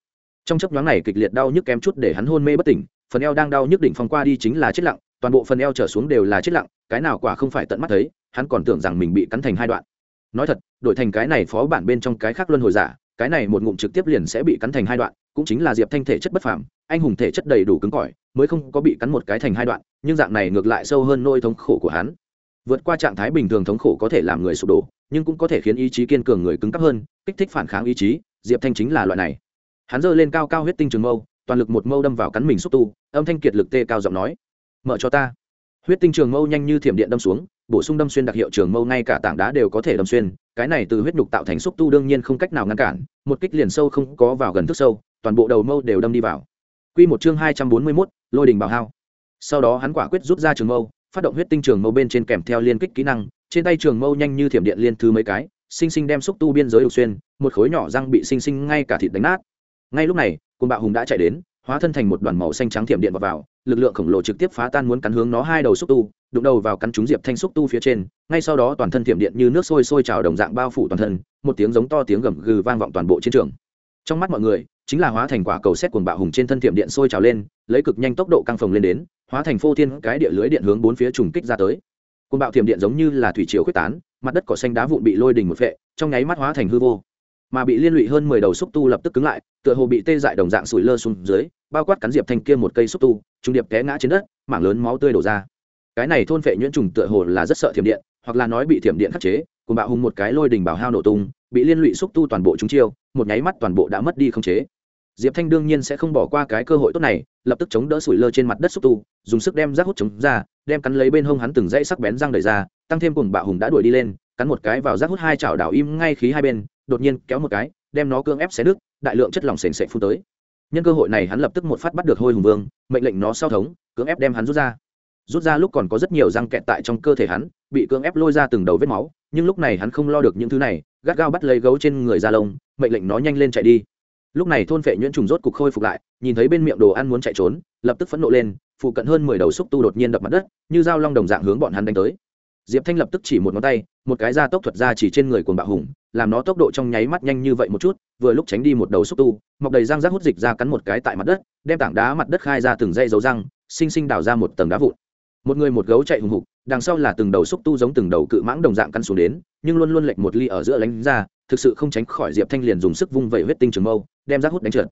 trong chấp nhoáng này kịch liệt đau nhức kém chút để hắn hôn mê bất tỉnh, phần eo đang đau nhức đỉnh phong qua đi chính là chết lặng, toàn bộ phần eo trở xuống đều là chết lặng, cái nào quả không phải tận mắt thấy, hắn còn tưởng rằng mình bị cắn thành hai đoạn. Nói thật, đổi thành cái này phó bản bên trong cái khác luân hồi giả, cái này một ngụm trực tiếp liền sẽ bị cắn thành hai đoạn, cũng chính là diệp thanh thể chất bất phàm, anh hùng thể chất đầy đủ cứng cỏi, mới không có bị cắn một cái thành hai đoạn, nhưng dạng này ngược lại sâu hơn nỗi thống khổ của hắn. Vượt qua trạng thái bình thường thống khổ có thể làm người sụp đổ, nhưng cũng có thể khiến ý chí kiên cường người cứng cắp hơn, kích thích phản kháng ý chí, diệp thanh chính là loại này hắn giơ lên cao cao huyết tinh trường mâu, toàn lực một mâu đâm vào cắn mình xúc tu, âm thanh kiệt lực tê cao giọng nói, mở cho ta. Huyết tinh trường mâu nhanh như thiểm điện đâm xuống, bổ sung đâm xuyên đặc hiệu trường mâu ngay cả tảng đá đều có thể đâm xuyên, cái này từ huyết nhục tạo thành xúc tu đương nhiên không cách nào ngăn cản, một kích liền sâu không có vào gần thức sâu, toàn bộ đầu mâu đều đâm đi vào. Quy một chương hai trăm bốn mươi mốt, lôi đình bảo hao. Sau đó hắn quả quyết rút ra trường mâu, phát động huyết tinh trường mâu bên trên kèm theo liên kích kỹ năng, trên tay trường mâu nhanh như thiểm điện liên thứ mấy cái sinh sinh đem xúc tu biên giới đục xuyên, một khối nhỏ răng bị sinh sinh ngay cả thịt đánh nát ngay lúc này côn bạo hùng đã chạy đến hóa thân thành một đoàn màu xanh trắng thiểm điện vào, vào lực lượng khổng lồ trực tiếp phá tan muốn cắn hướng nó hai đầu xúc tu đụng đầu vào cắn trúng diệp thanh xúc tu phía trên ngay sau đó toàn thân thiểm điện như nước sôi sôi trào đồng dạng bao phủ toàn thân một tiếng giống to tiếng gầm gừ vang vọng toàn bộ chiến trường. Trong mắt mọi người chính là hóa thành quả cầu xét cuồng bạo hùng trên thân thiểm điện sôi trào lên lấy cực nhanh tốc độ căng phồng lên đến hóa thành phô thiên cái địa lưới điện hướng bốn phía trùng kích ra tới. Cuồng bạo thiểm điện giống như là thủy chiều quyết tán mặt đất cỏ xanh đá vụn bị lôi đình một phệ trong nháy mắt hóa thành hư vô mà bị liên lụy hơn mười đầu xúc tu lập tức cứng lại, tựa hồ bị tê dại đồng dạng sủi lơ xuống dưới, bao quát cắn diệp thanh kia một cây xúc tu, trung điệp té ngã trên đất, mảng lớn máu tươi đổ ra. Cái này thôn phệ nhuyễn trùng tựa hồ là rất sợ thiểm điện, hoặc là nói bị thiểm điện khắc chế, cùng bạo hùng một cái lôi đình bảo hao nổ tung, bị liên lụy xúc tu toàn bộ chúng chiêu, một nháy mắt toàn bộ đã mất đi không chế. Diệp thanh đương nhiên sẽ không bỏ qua cái cơ hội tốt này, lập tức chống đỡ sủi lơ trên mặt đất xúc tu, dùng sức đem rác hút chống ra, đem cắn lấy bên hông hắn từng dãy sắc bén răng đẩy ra, tăng thêm cùng bạo hùng đã đuổi đi lên cắn một cái vào rác hút hai chảo đảo im ngay khí hai bên, đột nhiên kéo một cái, đem nó cưỡng ép xé nước đại lượng chất lỏng sền sệt phun tới. Nhân cơ hội này hắn lập tức một phát bắt được hôi hùng vương, mệnh lệnh nó sau thống, cưỡng ép đem hắn rút ra. Rút ra lúc còn có rất nhiều răng kẹt tại trong cơ thể hắn, bị cưỡng ép lôi ra từng đầu vết máu, nhưng lúc này hắn không lo được những thứ này, gắt gao bắt lấy gấu trên người da lông, mệnh lệnh nó nhanh lên chạy đi. Lúc này thôn phệ nhuyễn trùng rốt cục khôi phục lại, nhìn thấy bên miệng đồ ăn muốn chạy trốn, lập tức phẫn nộ lên, phụ cận hơn mười đầu xúc tu đột nhiên đập mặt đất, như dao long đồng dạng hướng bọn hắn đánh tới diệp thanh lập tức chỉ một ngón tay, một cái da tốc thuật ra chỉ trên người cuồng bạo hùng, làm nó tốc độ trong nháy mắt nhanh như vậy một chút, vừa lúc tránh đi một đầu xúc tu, mọc đầy răng rác hút dịch ra cắn một cái tại mặt đất, đem tảng đá mặt đất khai ra từng dây dấu răng xinh xinh đào ra một tầng đá vụn. Một người một gấu chạy hùng hục, đằng sau là từng đầu xúc tu giống từng đầu cự mãng đồng dạng căn xuống đến, nhưng luôn luôn lệch một ly ở giữa lánh ra, thực sự không tránh khỏi diệp thanh liền dùng sức vung vẩy huyết tinh trường mâu, đem rác hút đánh trượt.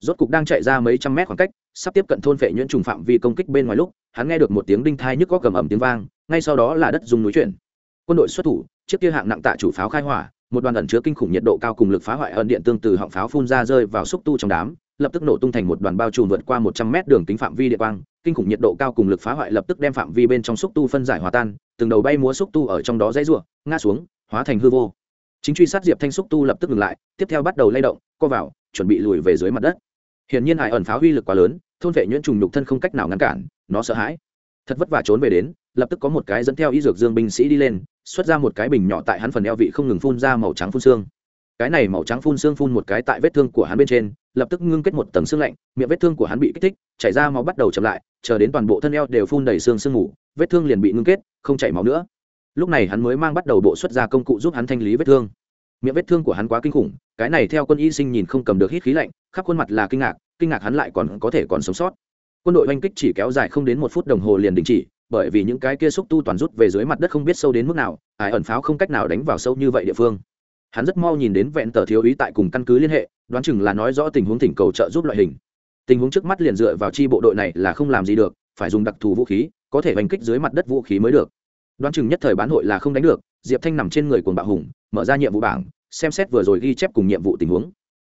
Rốt cục đang chạy ra mấy trăm mét khoảng cách, sắp tiếp cận thôn vệ nhuyễn trùng phạm vi công kích bên ngoài lúc, hắn nghe được một tiếng đinh thai nhức có cầm ẩm tiếng vang ngay sau đó là đất dùng núi chuyển. Quân đội xuất thủ, chiếc kia hạng nặng tạ chủ pháo khai hỏa, một đoàn ẩn chứa kinh khủng nhiệt độ cao cùng lực phá hoại ẩn điện tương từ họng pháo phun ra rơi vào xúc tu trong đám, lập tức nổ tung thành một đoàn bao trùm vượt qua một trăm mét đường kính phạm vi địa quang, kinh khủng nhiệt độ cao cùng lực phá hoại lập tức đem phạm vi bên trong xúc tu phân giải hòa tan, từng đầu bay múa xúc tu ở trong đó dãy rủa, ngã xuống, hóa thành hư vô. Chính truy sát diệp thanh xúc tu lập tức ngừng lại, tiếp theo bắt đầu lay động, co vào, chuẩn bị lùi về dưới mặt đất. Hiển nhiên hải ẩn pháo uy lực quá lớn, thôn vệ nhuyễn trùng nhục thân không cách nào ngăn cản, nó sợ hãi. Thật vất vả trốn về đến lập tức có một cái dẫn theo y dược dương binh sĩ đi lên xuất ra một cái bình nhỏ tại hắn phần eo vị không ngừng phun ra màu trắng phun xương. Cái này màu trắng phun xương phun một cái tại vết thương của hắn bên trên lập tức ngưng kết một tầng xương lạnh miệng vết thương của hắn bị kích thích chảy ra máu bắt đầu chậm lại chờ đến toàn bộ thân eo đều phun đầy xương sương ngủ, vết thương liền bị ngưng kết không chảy máu nữa. Lúc này hắn mới mang bắt đầu bộ xuất ra công cụ giúp hắn thanh lý vết thương. Miệng vết thương của hắn quá kinh khủng cái này theo quân y sinh nhìn không cầm được hít khí lạnh khắp khuôn mặt là kinh ngạc kinh ngạc hắn lại còn có thể còn sống sót. Quân đội oanh kích chỉ kéo dài không đến một phút đồng hồ liền đình chỉ bởi vì những cái kia xúc tu toàn rút về dưới mặt đất không biết sâu đến mức nào, ải ẩn pháo không cách nào đánh vào sâu như vậy địa phương. Hắn rất mau nhìn đến vẹn tờ thiếu ý tại cùng căn cứ liên hệ, đoán chừng là nói rõ tình huống thỉnh cầu trợ giúp loại hình. Tình huống trước mắt liền dựa vào chi bộ đội này là không làm gì được, phải dùng đặc thù vũ khí, có thể hành kích dưới mặt đất vũ khí mới được. Đoán chừng nhất thời bán hội là không đánh được, diệp thanh nằm trên người quần bạo hùng, mở ra nhiệm vụ bảng, xem xét vừa rồi ghi chép cùng nhiệm vụ tình huống.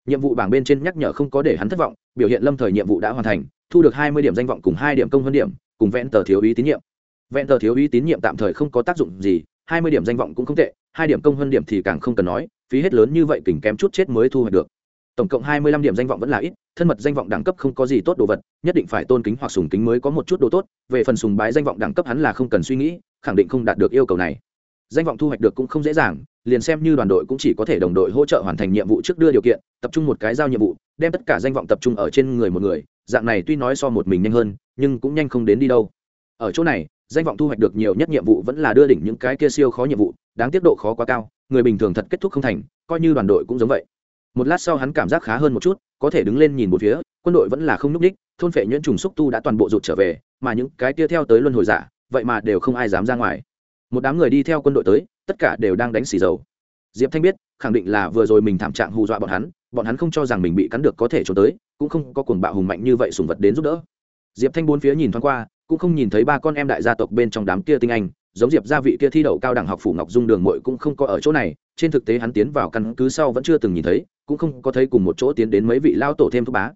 Nhiệm vụ bảng bên trên nhắc nhở không có để hắn thất vọng, biểu hiện lâm thời nhiệm vụ đã hoàn thành, thu được hai mươi điểm danh vọng cùng hai điểm công hơn điểm cùng vẹn tờ thiếu ý tín nhiệm. Vẹn tờ thiếu ý tín nhiệm tạm thời không có tác dụng gì, hai mươi điểm danh vọng cũng không tệ, hai điểm công hơn điểm thì càng không cần nói, phí hết lớn như vậy kỉnh kém chút chết mới thu hoạch được. Tổng cộng hai mươi lăm điểm danh vọng vẫn là ít, thân mật danh vọng đẳng cấp không có gì tốt đồ vật, nhất định phải tôn kính hoặc sùng kính mới có một chút đồ tốt, về phần sùng bái danh vọng đẳng cấp hắn là không cần suy nghĩ, khẳng định không đạt được yêu cầu này. Danh vọng thu hoạch được cũng không dễ dàng, liền xem như đoàn đội cũng chỉ có thể đồng đội hỗ trợ hoàn thành nhiệm vụ trước đưa điều kiện, tập trung một cái giao nhiệm vụ, đem tất cả danh vọng tập trung ở trên người một người dạng này tuy nói so một mình nhanh hơn, nhưng cũng nhanh không đến đi đâu. Ở chỗ này, danh vọng thu hoạch được nhiều nhất nhiệm vụ vẫn là đưa đỉnh những cái kia siêu khó nhiệm vụ, đáng tiết độ khó quá cao, người bình thường thật kết thúc không thành, coi như đoàn đội cũng giống vậy. Một lát sau hắn cảm giác khá hơn một chút, có thể đứng lên nhìn một phía, quân đội vẫn là không nhúc ních thôn phệ nhuyễn trùng xúc tu đã toàn bộ rụt trở về, mà những cái kia theo tới luân hồi giả, vậy mà đều không ai dám ra ngoài. Một đám người đi theo quân đội tới, tất cả đều đang đánh xì dầu. Diệp thanh biết, khẳng định là vừa rồi mình thảm trạng hù dọa bọn hắn bọn hắn không cho rằng mình bị cắn được có thể trốn tới, cũng không có cuồng bạo hùng mạnh như vậy sùng vật đến giúp đỡ. Diệp thanh bốn phía nhìn thoáng qua, cũng không nhìn thấy ba con em đại gia tộc bên trong đám kia tinh anh, giống diệp gia vị kia thi đậu cao đẳng học phủ ngọc dung đường mội cũng không có ở chỗ này, trên thực tế hắn tiến vào căn cứ sau vẫn chưa từng nhìn thấy, cũng không có thấy cùng một chỗ tiến đến mấy vị lao tổ thêm thúc bá.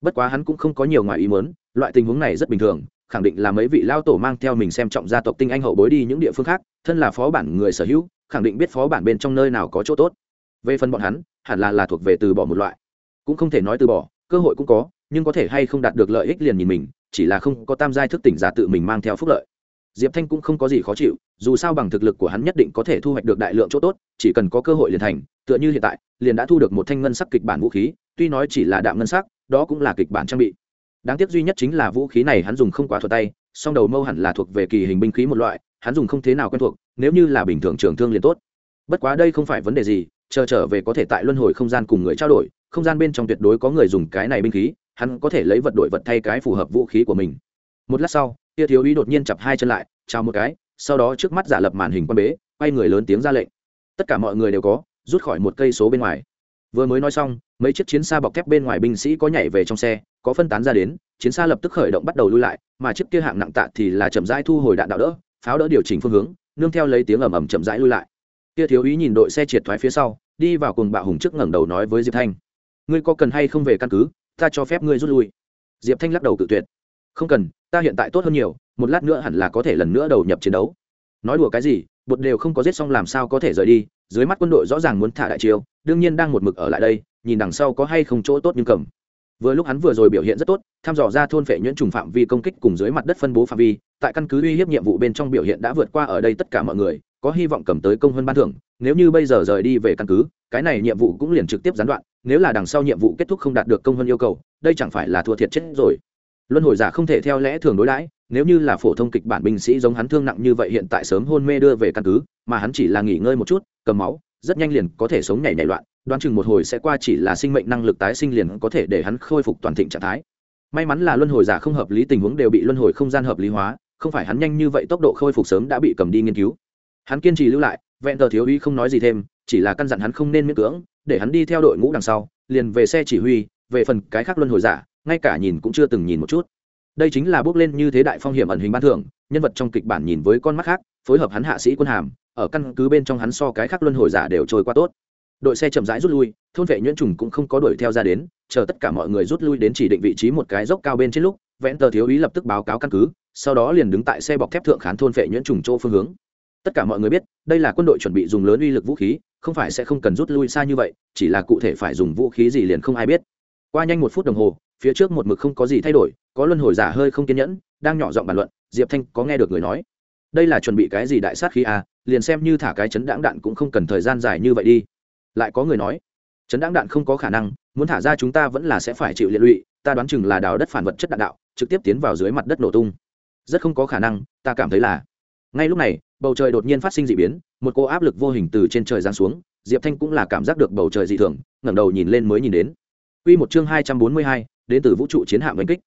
Bất quá hắn cũng không có nhiều ngoài ý muốn, loại tình huống này rất bình thường, khẳng định là mấy vị lao tổ mang theo mình xem trọng gia tộc tinh anh hậu bối đi những địa phương khác, thân là phó bản người sở hữu, khẳng định biết phó bản bên trong nơi nào có chỗ tốt về phần bọn hắn, hẳn là là thuộc về từ bỏ một loại. Cũng không thể nói từ bỏ, cơ hội cũng có, nhưng có thể hay không đạt được lợi ích liền nhìn mình, chỉ là không có tam giai thức tỉnh giả tự mình mang theo phúc lợi. Diệp thanh cũng không có gì khó chịu, dù sao bằng thực lực của hắn nhất định có thể thu hoạch được đại lượng chỗ tốt, chỉ cần có cơ hội liền thành, tựa như hiện tại, liền đã thu được một thanh ngân sắc kịch bản vũ khí, tuy nói chỉ là đạm ngân sắc, đó cũng là kịch bản trang bị. Đáng tiếc duy nhất chính là vũ khí này hắn dùng không quá thuật tay, song đầu mâu hẳn là thuộc về kỳ hình binh khí một loại, hắn dùng không thế nào quen thuộc, nếu như là bình thường trường thương liền tốt. Bất quá đây không phải vấn đề gì chờ trở về có thể tại luân hồi không gian cùng người trao đổi, không gian bên trong tuyệt đối có người dùng cái này binh khí, hắn có thể lấy vật đổi vật thay cái phù hợp vũ khí của mình. Một lát sau, tia thiếu úy đột nhiên chập hai chân lại, chào một cái, sau đó trước mắt giả lập màn hình quan bế, quay người lớn tiếng ra lệnh. Tất cả mọi người đều có, rút khỏi một cây số bên ngoài. Vừa mới nói xong, mấy chiếc chiến xa bọc thép bên ngoài binh sĩ có nhảy về trong xe, có phân tán ra đến, chiến xa lập tức khởi động bắt đầu lui lại, mà chiếc kia hạng nặng tạ thì là chậm rãi thu hồi đạn đạo đỡ, pháo đỡ điều chỉnh phương hướng, nương theo lấy tiếng ầm ầm chậm rãi lui lại kia thiếu úy nhìn đội xe triệt thoái phía sau, đi vào cùng bạo hùng trước ngẩng đầu nói với diệp thanh. Ngươi có cần hay không về căn cứ, ta cho phép ngươi rút lui. Diệp thanh lắc đầu tự tuyệt. Không cần, ta hiện tại tốt hơn nhiều, một lát nữa hẳn là có thể lần nữa đầu nhập chiến đấu. Nói đùa cái gì, bột đều không có giết xong làm sao có thể rời đi, dưới mắt quân đội rõ ràng muốn thả đại chiêu, đương nhiên đang một mực ở lại đây, nhìn đằng sau có hay không chỗ tốt nhưng cầm. Vừa lúc hắn vừa rồi biểu hiện rất tốt thăm dò ra thôn phệ nhuyễn trùng phạm vi công kích cùng dưới mặt đất phân bố phạm vi, tại căn cứ uy hiếp nhiệm vụ bên trong biểu hiện đã vượt qua ở đây tất cả mọi người có hy vọng cầm tới công hơn ban thưởng, nếu như bây giờ rời đi về căn cứ, cái này nhiệm vụ cũng liền trực tiếp gián đoạn, nếu là đằng sau nhiệm vụ kết thúc không đạt được công hơn yêu cầu, đây chẳng phải là thua thiệt chết rồi. Luân hồi giả không thể theo lẽ thường đối đãi, nếu như là phổ thông kịch bản binh sĩ giống hắn thương nặng như vậy hiện tại sớm hôn mê đưa về căn cứ, mà hắn chỉ là nghỉ ngơi một chút, cầm máu, rất nhanh liền có thể sống nhảy nhảy loạn, đoán chừng một hồi sẽ qua chỉ là sinh mệnh năng lực tái sinh liền có thể để hắn khôi phục toàn thịnh trạng thái. May mắn là luân hồi giả không hợp lý tình huống đều bị luân hồi không gian hợp lý hóa, không phải hắn nhanh như vậy tốc độ khôi phục sớm đã bị cầm đi nghiên cứu hắn kiên trì lưu lại, vẹn tờ thiếu uy không nói gì thêm, chỉ là căn dặn hắn không nên miễn cưỡng, để hắn đi theo đội ngũ đằng sau, liền về xe chỉ huy, về phần cái khác luân hồi giả, ngay cả nhìn cũng chưa từng nhìn một chút. Đây chính là bước lên như thế đại phong hiểm ẩn hình ban thưởng, nhân vật trong kịch bản nhìn với con mắt khác, phối hợp hắn hạ sĩ quân hàm, ở căn cứ bên trong hắn so cái khác luân hồi giả đều trôi qua tốt. Đội xe chậm rãi rút lui, thôn vệ nhuyễn trùng cũng không có đuổi theo ra đến, chờ tất cả mọi người rút lui đến chỉ định vị trí một cái dốc cao bên trên lúc vẽn tờ thiếu ý lập tức báo cáo căn cứ, sau đó liền đứng tại xe bọc thép thượng khán thôn vệ nhuyễn trùng chỗ phương hướng tất cả mọi người biết, đây là quân đội chuẩn bị dùng lớn uy lực vũ khí, không phải sẽ không cần rút lui xa như vậy, chỉ là cụ thể phải dùng vũ khí gì liền không ai biết. Qua nhanh một phút đồng hồ, phía trước một mực không có gì thay đổi, có luân hồi giả hơi không kiên nhẫn, đang nhỏ giọng bàn luận, diệp thanh có nghe được người nói. Đây là chuẩn bị cái gì đại sát khí à liền xem như thả cái chấn đãng đạn cũng không cần thời gian dài như vậy đi. Lại có người nói, chấn đãng đạn không có khả năng, muốn thả ra chúng ta vẫn là sẽ phải chịu liệt lụy, ta đoán chừng là đào đất phản vật chất đạn đạo, trực tiếp tiến vào dưới mặt đất nổ tung. Rất không có khả năng, ta cảm thấy là. Ngay lúc này bầu trời đột nhiên phát sinh d ị biến một cô áp lực vô hình từ trên trời giáng xuống diệp thanh cũng là cảm giác được bầu trời dị thường ngẩng đầu nhìn lên mới nhìn đến. Quy một chương hai trăm bốn mươi hai, đến từ vũ trụ chiến hạm đánh kích.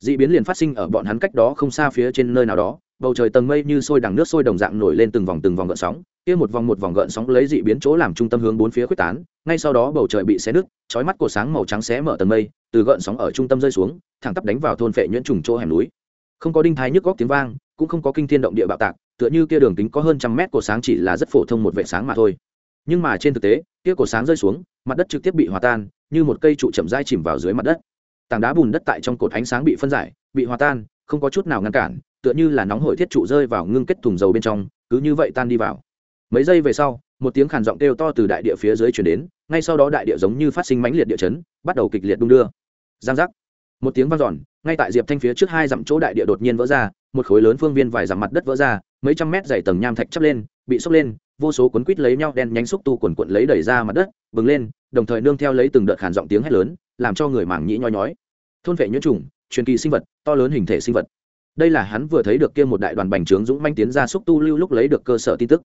Dị biến liền phát sinh ở bọn hắn cách đó không xa phía trên nơi nào đó bầu trời tầng mây như sôi đằng nước sôi đồng dạng nổi lên từng vòng từng vòng gợn sóng kia một vòng một vòng gợn sóng lấy dị biến chỗ làm trung tâm hướng bốn phía quyết tán ngay sau đó bầu trời bị xé nứt chói mắt của sáng màu trắng xé mở tầng mây từ gợn sóng ở trung tâm rơi xuống thẳng tắp đánh vào thôn phệ nhuyễn trùng chỗ hẻm núi. Không có đinh thái nhức góc tiếng vang cũng không có kinh thiên động địa bạo tạc tựa như kia đường kính có hơn trăm mét của sáng chỉ là rất phổ thông một vệ sáng mà thôi. Nhưng mà trên thực tế, kia cổ sáng rơi xuống, mặt đất trực tiếp bị hòa tan, như một cây trụ chậm rãi chìm vào dưới mặt đất. Tảng đá bùn đất tại trong cột ánh sáng bị phân giải, bị hòa tan, không có chút nào ngăn cản, tựa như là nóng hổi thiết trụ rơi vào ngưng kết thùng dầu bên trong, cứ như vậy tan đi vào. Mấy giây về sau, một tiếng khàn giọng kêu to từ đại địa phía dưới chuyển đến, ngay sau đó đại địa giống như phát sinh mãnh liệt địa chấn, bắt đầu kịch liệt đung đưa. Giang giác. Một tiếng vang dọn, ngay tại diệp thanh phía trước hai dặm chỗ đại địa đột nhiên vỡ ra, một khối lớn phương viên vài dặm mặt đất vỡ ra mấy trăm mét dày tầng nham thạch chắp lên, bị sốc lên, vô số cuốn quít lấy nhau đen nhánh xúc tu quần quận lấy đẩy ra mặt đất, bừng lên, đồng thời nương theo lấy từng đợt khàn giọng tiếng hét lớn, làm cho người mảng nhĩ nhoi nhói. Thôn vệ nhuyễn trùng, truyền kỳ sinh vật, to lớn hình thể sinh vật. Đây là hắn vừa thấy được kia một đại đoàn bành trướng dũng manh tiến ra xúc tu lưu lúc lấy được cơ sở tin tức.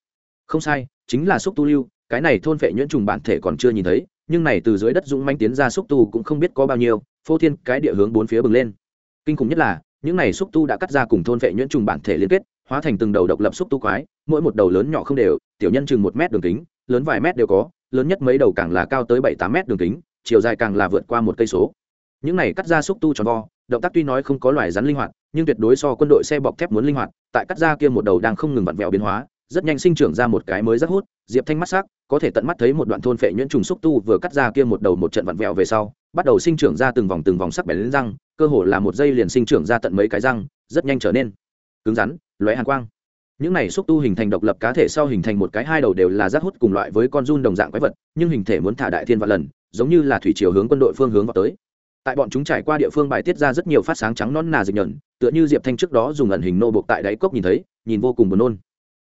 Không sai, chính là xúc tu lưu, cái này thôn vệ nhuyễn trùng bản thể còn chưa nhìn thấy, nhưng này từ dưới đất dũng manh tiến ra xúc tu cũng không biết có bao nhiêu, phô thiên cái địa hướng bốn phía bừng lên. Kinh khủng nhất là, những này xúc tu đã cắt ra cùng thôn vệ nhuyễn trùng bản thể liên kết hóa thành từng đầu độc lập xúc tu quái, mỗi một đầu lớn nhỏ không đều, tiểu nhân chừng một mét đường kính, lớn vài mét đều có, lớn nhất mấy đầu càng là cao tới bảy tám mét đường kính, chiều dài càng là vượt qua một cây số. Những này cắt ra xúc tu tròn vo, động tác tuy nói không có loài rắn linh hoạt, nhưng tuyệt đối so quân đội xe bọc thép muốn linh hoạt, tại cắt ra kia một đầu đang không ngừng vặn vẹo biến hóa, rất nhanh sinh trưởng ra một cái mới rất hút, diệp thanh mắt sắc, có thể tận mắt thấy một đoạn thôn phệ nhuyễn trùng xúc tu vừa cắt ra kia một đầu một trận vặn vẹo về sau, bắt đầu sinh trưởng ra từng vòng từng vòng sắc bén lên răng, cơ hồ là một giây liền sinh trưởng ra tận mấy cái răng, rất nhanh trở nên cứng rắn lóe hàn quang. Những này xúc tu hình thành độc lập cá thể sau hình thành một cái hai đầu đều là rác hút cùng loại với con run đồng dạng quái vật, nhưng hình thể muốn thả đại thiên vạn lần, giống như là thủy chiều hướng quân đội phương hướng vào tới. Tại bọn chúng trải qua địa phương bài tiết ra rất nhiều phát sáng trắng non nà dịch nhẩn tựa như diệp thanh trước đó dùng ẩn hình nô buộc tại đáy cốc nhìn thấy, nhìn vô cùng buồn nôn.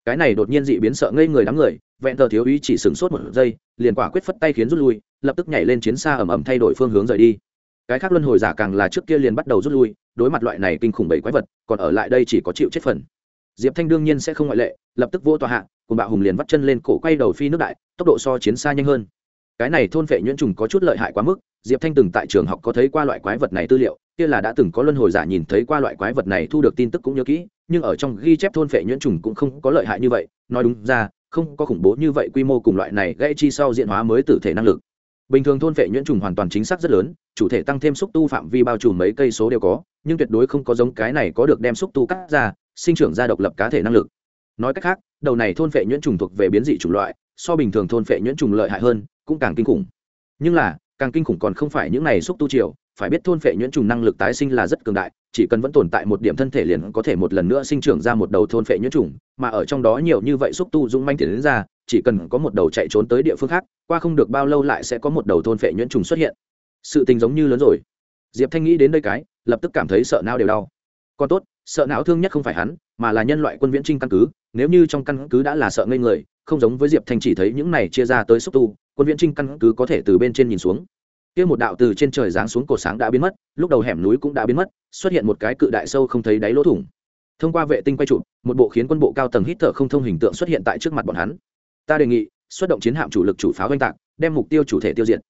Cái này đột nhiên dị biến sợ ngây người đám người, vẹn tờ thiếu ý chỉ sửng sốt một giây, liền quả quyết phất tay khiến rút lui, lập tức nhảy lên chiến xa ẩm ẩm thay đổi phương hướng rời đi. Cái khác luân hồi giả càng là trước kia liền bắt đầu rút lui, đối mặt loại này kinh khủng bảy quái vật, còn ở lại đây chỉ có chịu chết phần diệp thanh đương nhiên sẽ không ngoại lệ, lập tức vô tòa hạ, cùng bạo hùng liền vắt chân lên cổ quay đầu phi nước đại, tốc độ so chiến xa nhanh hơn. Cái này thôn vệ nhuyễn trùng có chút lợi hại quá mức, diệp thanh từng tại trường học có thấy qua loại quái vật này tư liệu, kia là đã từng có luân hồi giả nhìn thấy qua loại quái vật này thu được tin tức cũng nhớ kỹ, nhưng ở trong ghi chép thôn vệ nhuyễn trùng cũng không có lợi hại như vậy, nói đúng ra, không có khủng bố như vậy quy mô cùng loại này gây chi sau diện hóa mới tử thể năng lực. Bình thường thôn vệ nhuyễn trùng hoàn toàn chính xác rất lớn, chủ thể tăng thêm xúc tu phạm vi bao trùm mấy cây số đều có, nhưng tuyệt đối không có giống cái này có được đem xúc tu cắt ra sinh trưởng ra độc lập cá thể năng lực. Nói cách khác, đầu này thôn phệ nhuyễn trùng thuộc về biến dị chủng loại, so bình thường thôn phệ nhuyễn trùng lợi hại hơn, cũng càng kinh khủng. Nhưng là, càng kinh khủng còn không phải những này xúc tu triều, phải biết thôn phệ nhuyễn trùng năng lực tái sinh là rất cường đại, chỉ cần vẫn tồn tại một điểm thân thể liền có thể một lần nữa sinh trưởng ra một đầu thôn phệ nhuyễn trùng, mà ở trong đó nhiều như vậy xúc tu dũng manh tiền đến ra, chỉ cần có một đầu chạy trốn tới địa phương khác, qua không được bao lâu lại sẽ có một đầu thôn phệ nhuyễn trùng xuất hiện. Sự tình giống như lớn rồi. Diệp thanh nghĩ đến đây cái, lập tức cảm thấy sợ não đều đau. Còn tốt sợ não thương nhất không phải hắn, mà là nhân loại quân viễn trinh căn cứ, nếu như trong căn cứ đã là sợ ngây người, không giống với diệp thanh chỉ thấy những này chia ra tới xúc tu, quân viễn trinh căn cứ có thể từ bên trên nhìn xuống. Kia một đạo từ trên trời giáng xuống cổ sáng đã biến mất, lúc đầu hẻm núi cũng đã biến mất, xuất hiện một cái cự đại sâu không thấy đáy lỗ thủng. Thông qua vệ tinh quay chụp một bộ khiến quân bộ cao tầng hít thở không thông hình tượng xuất hiện tại trước mặt bọn hắn. Ta đề nghị, xuất động chiến hạm chủ lực chủ pháo oanh tạc, đem mục tiêu chủ thể tiêu diệt.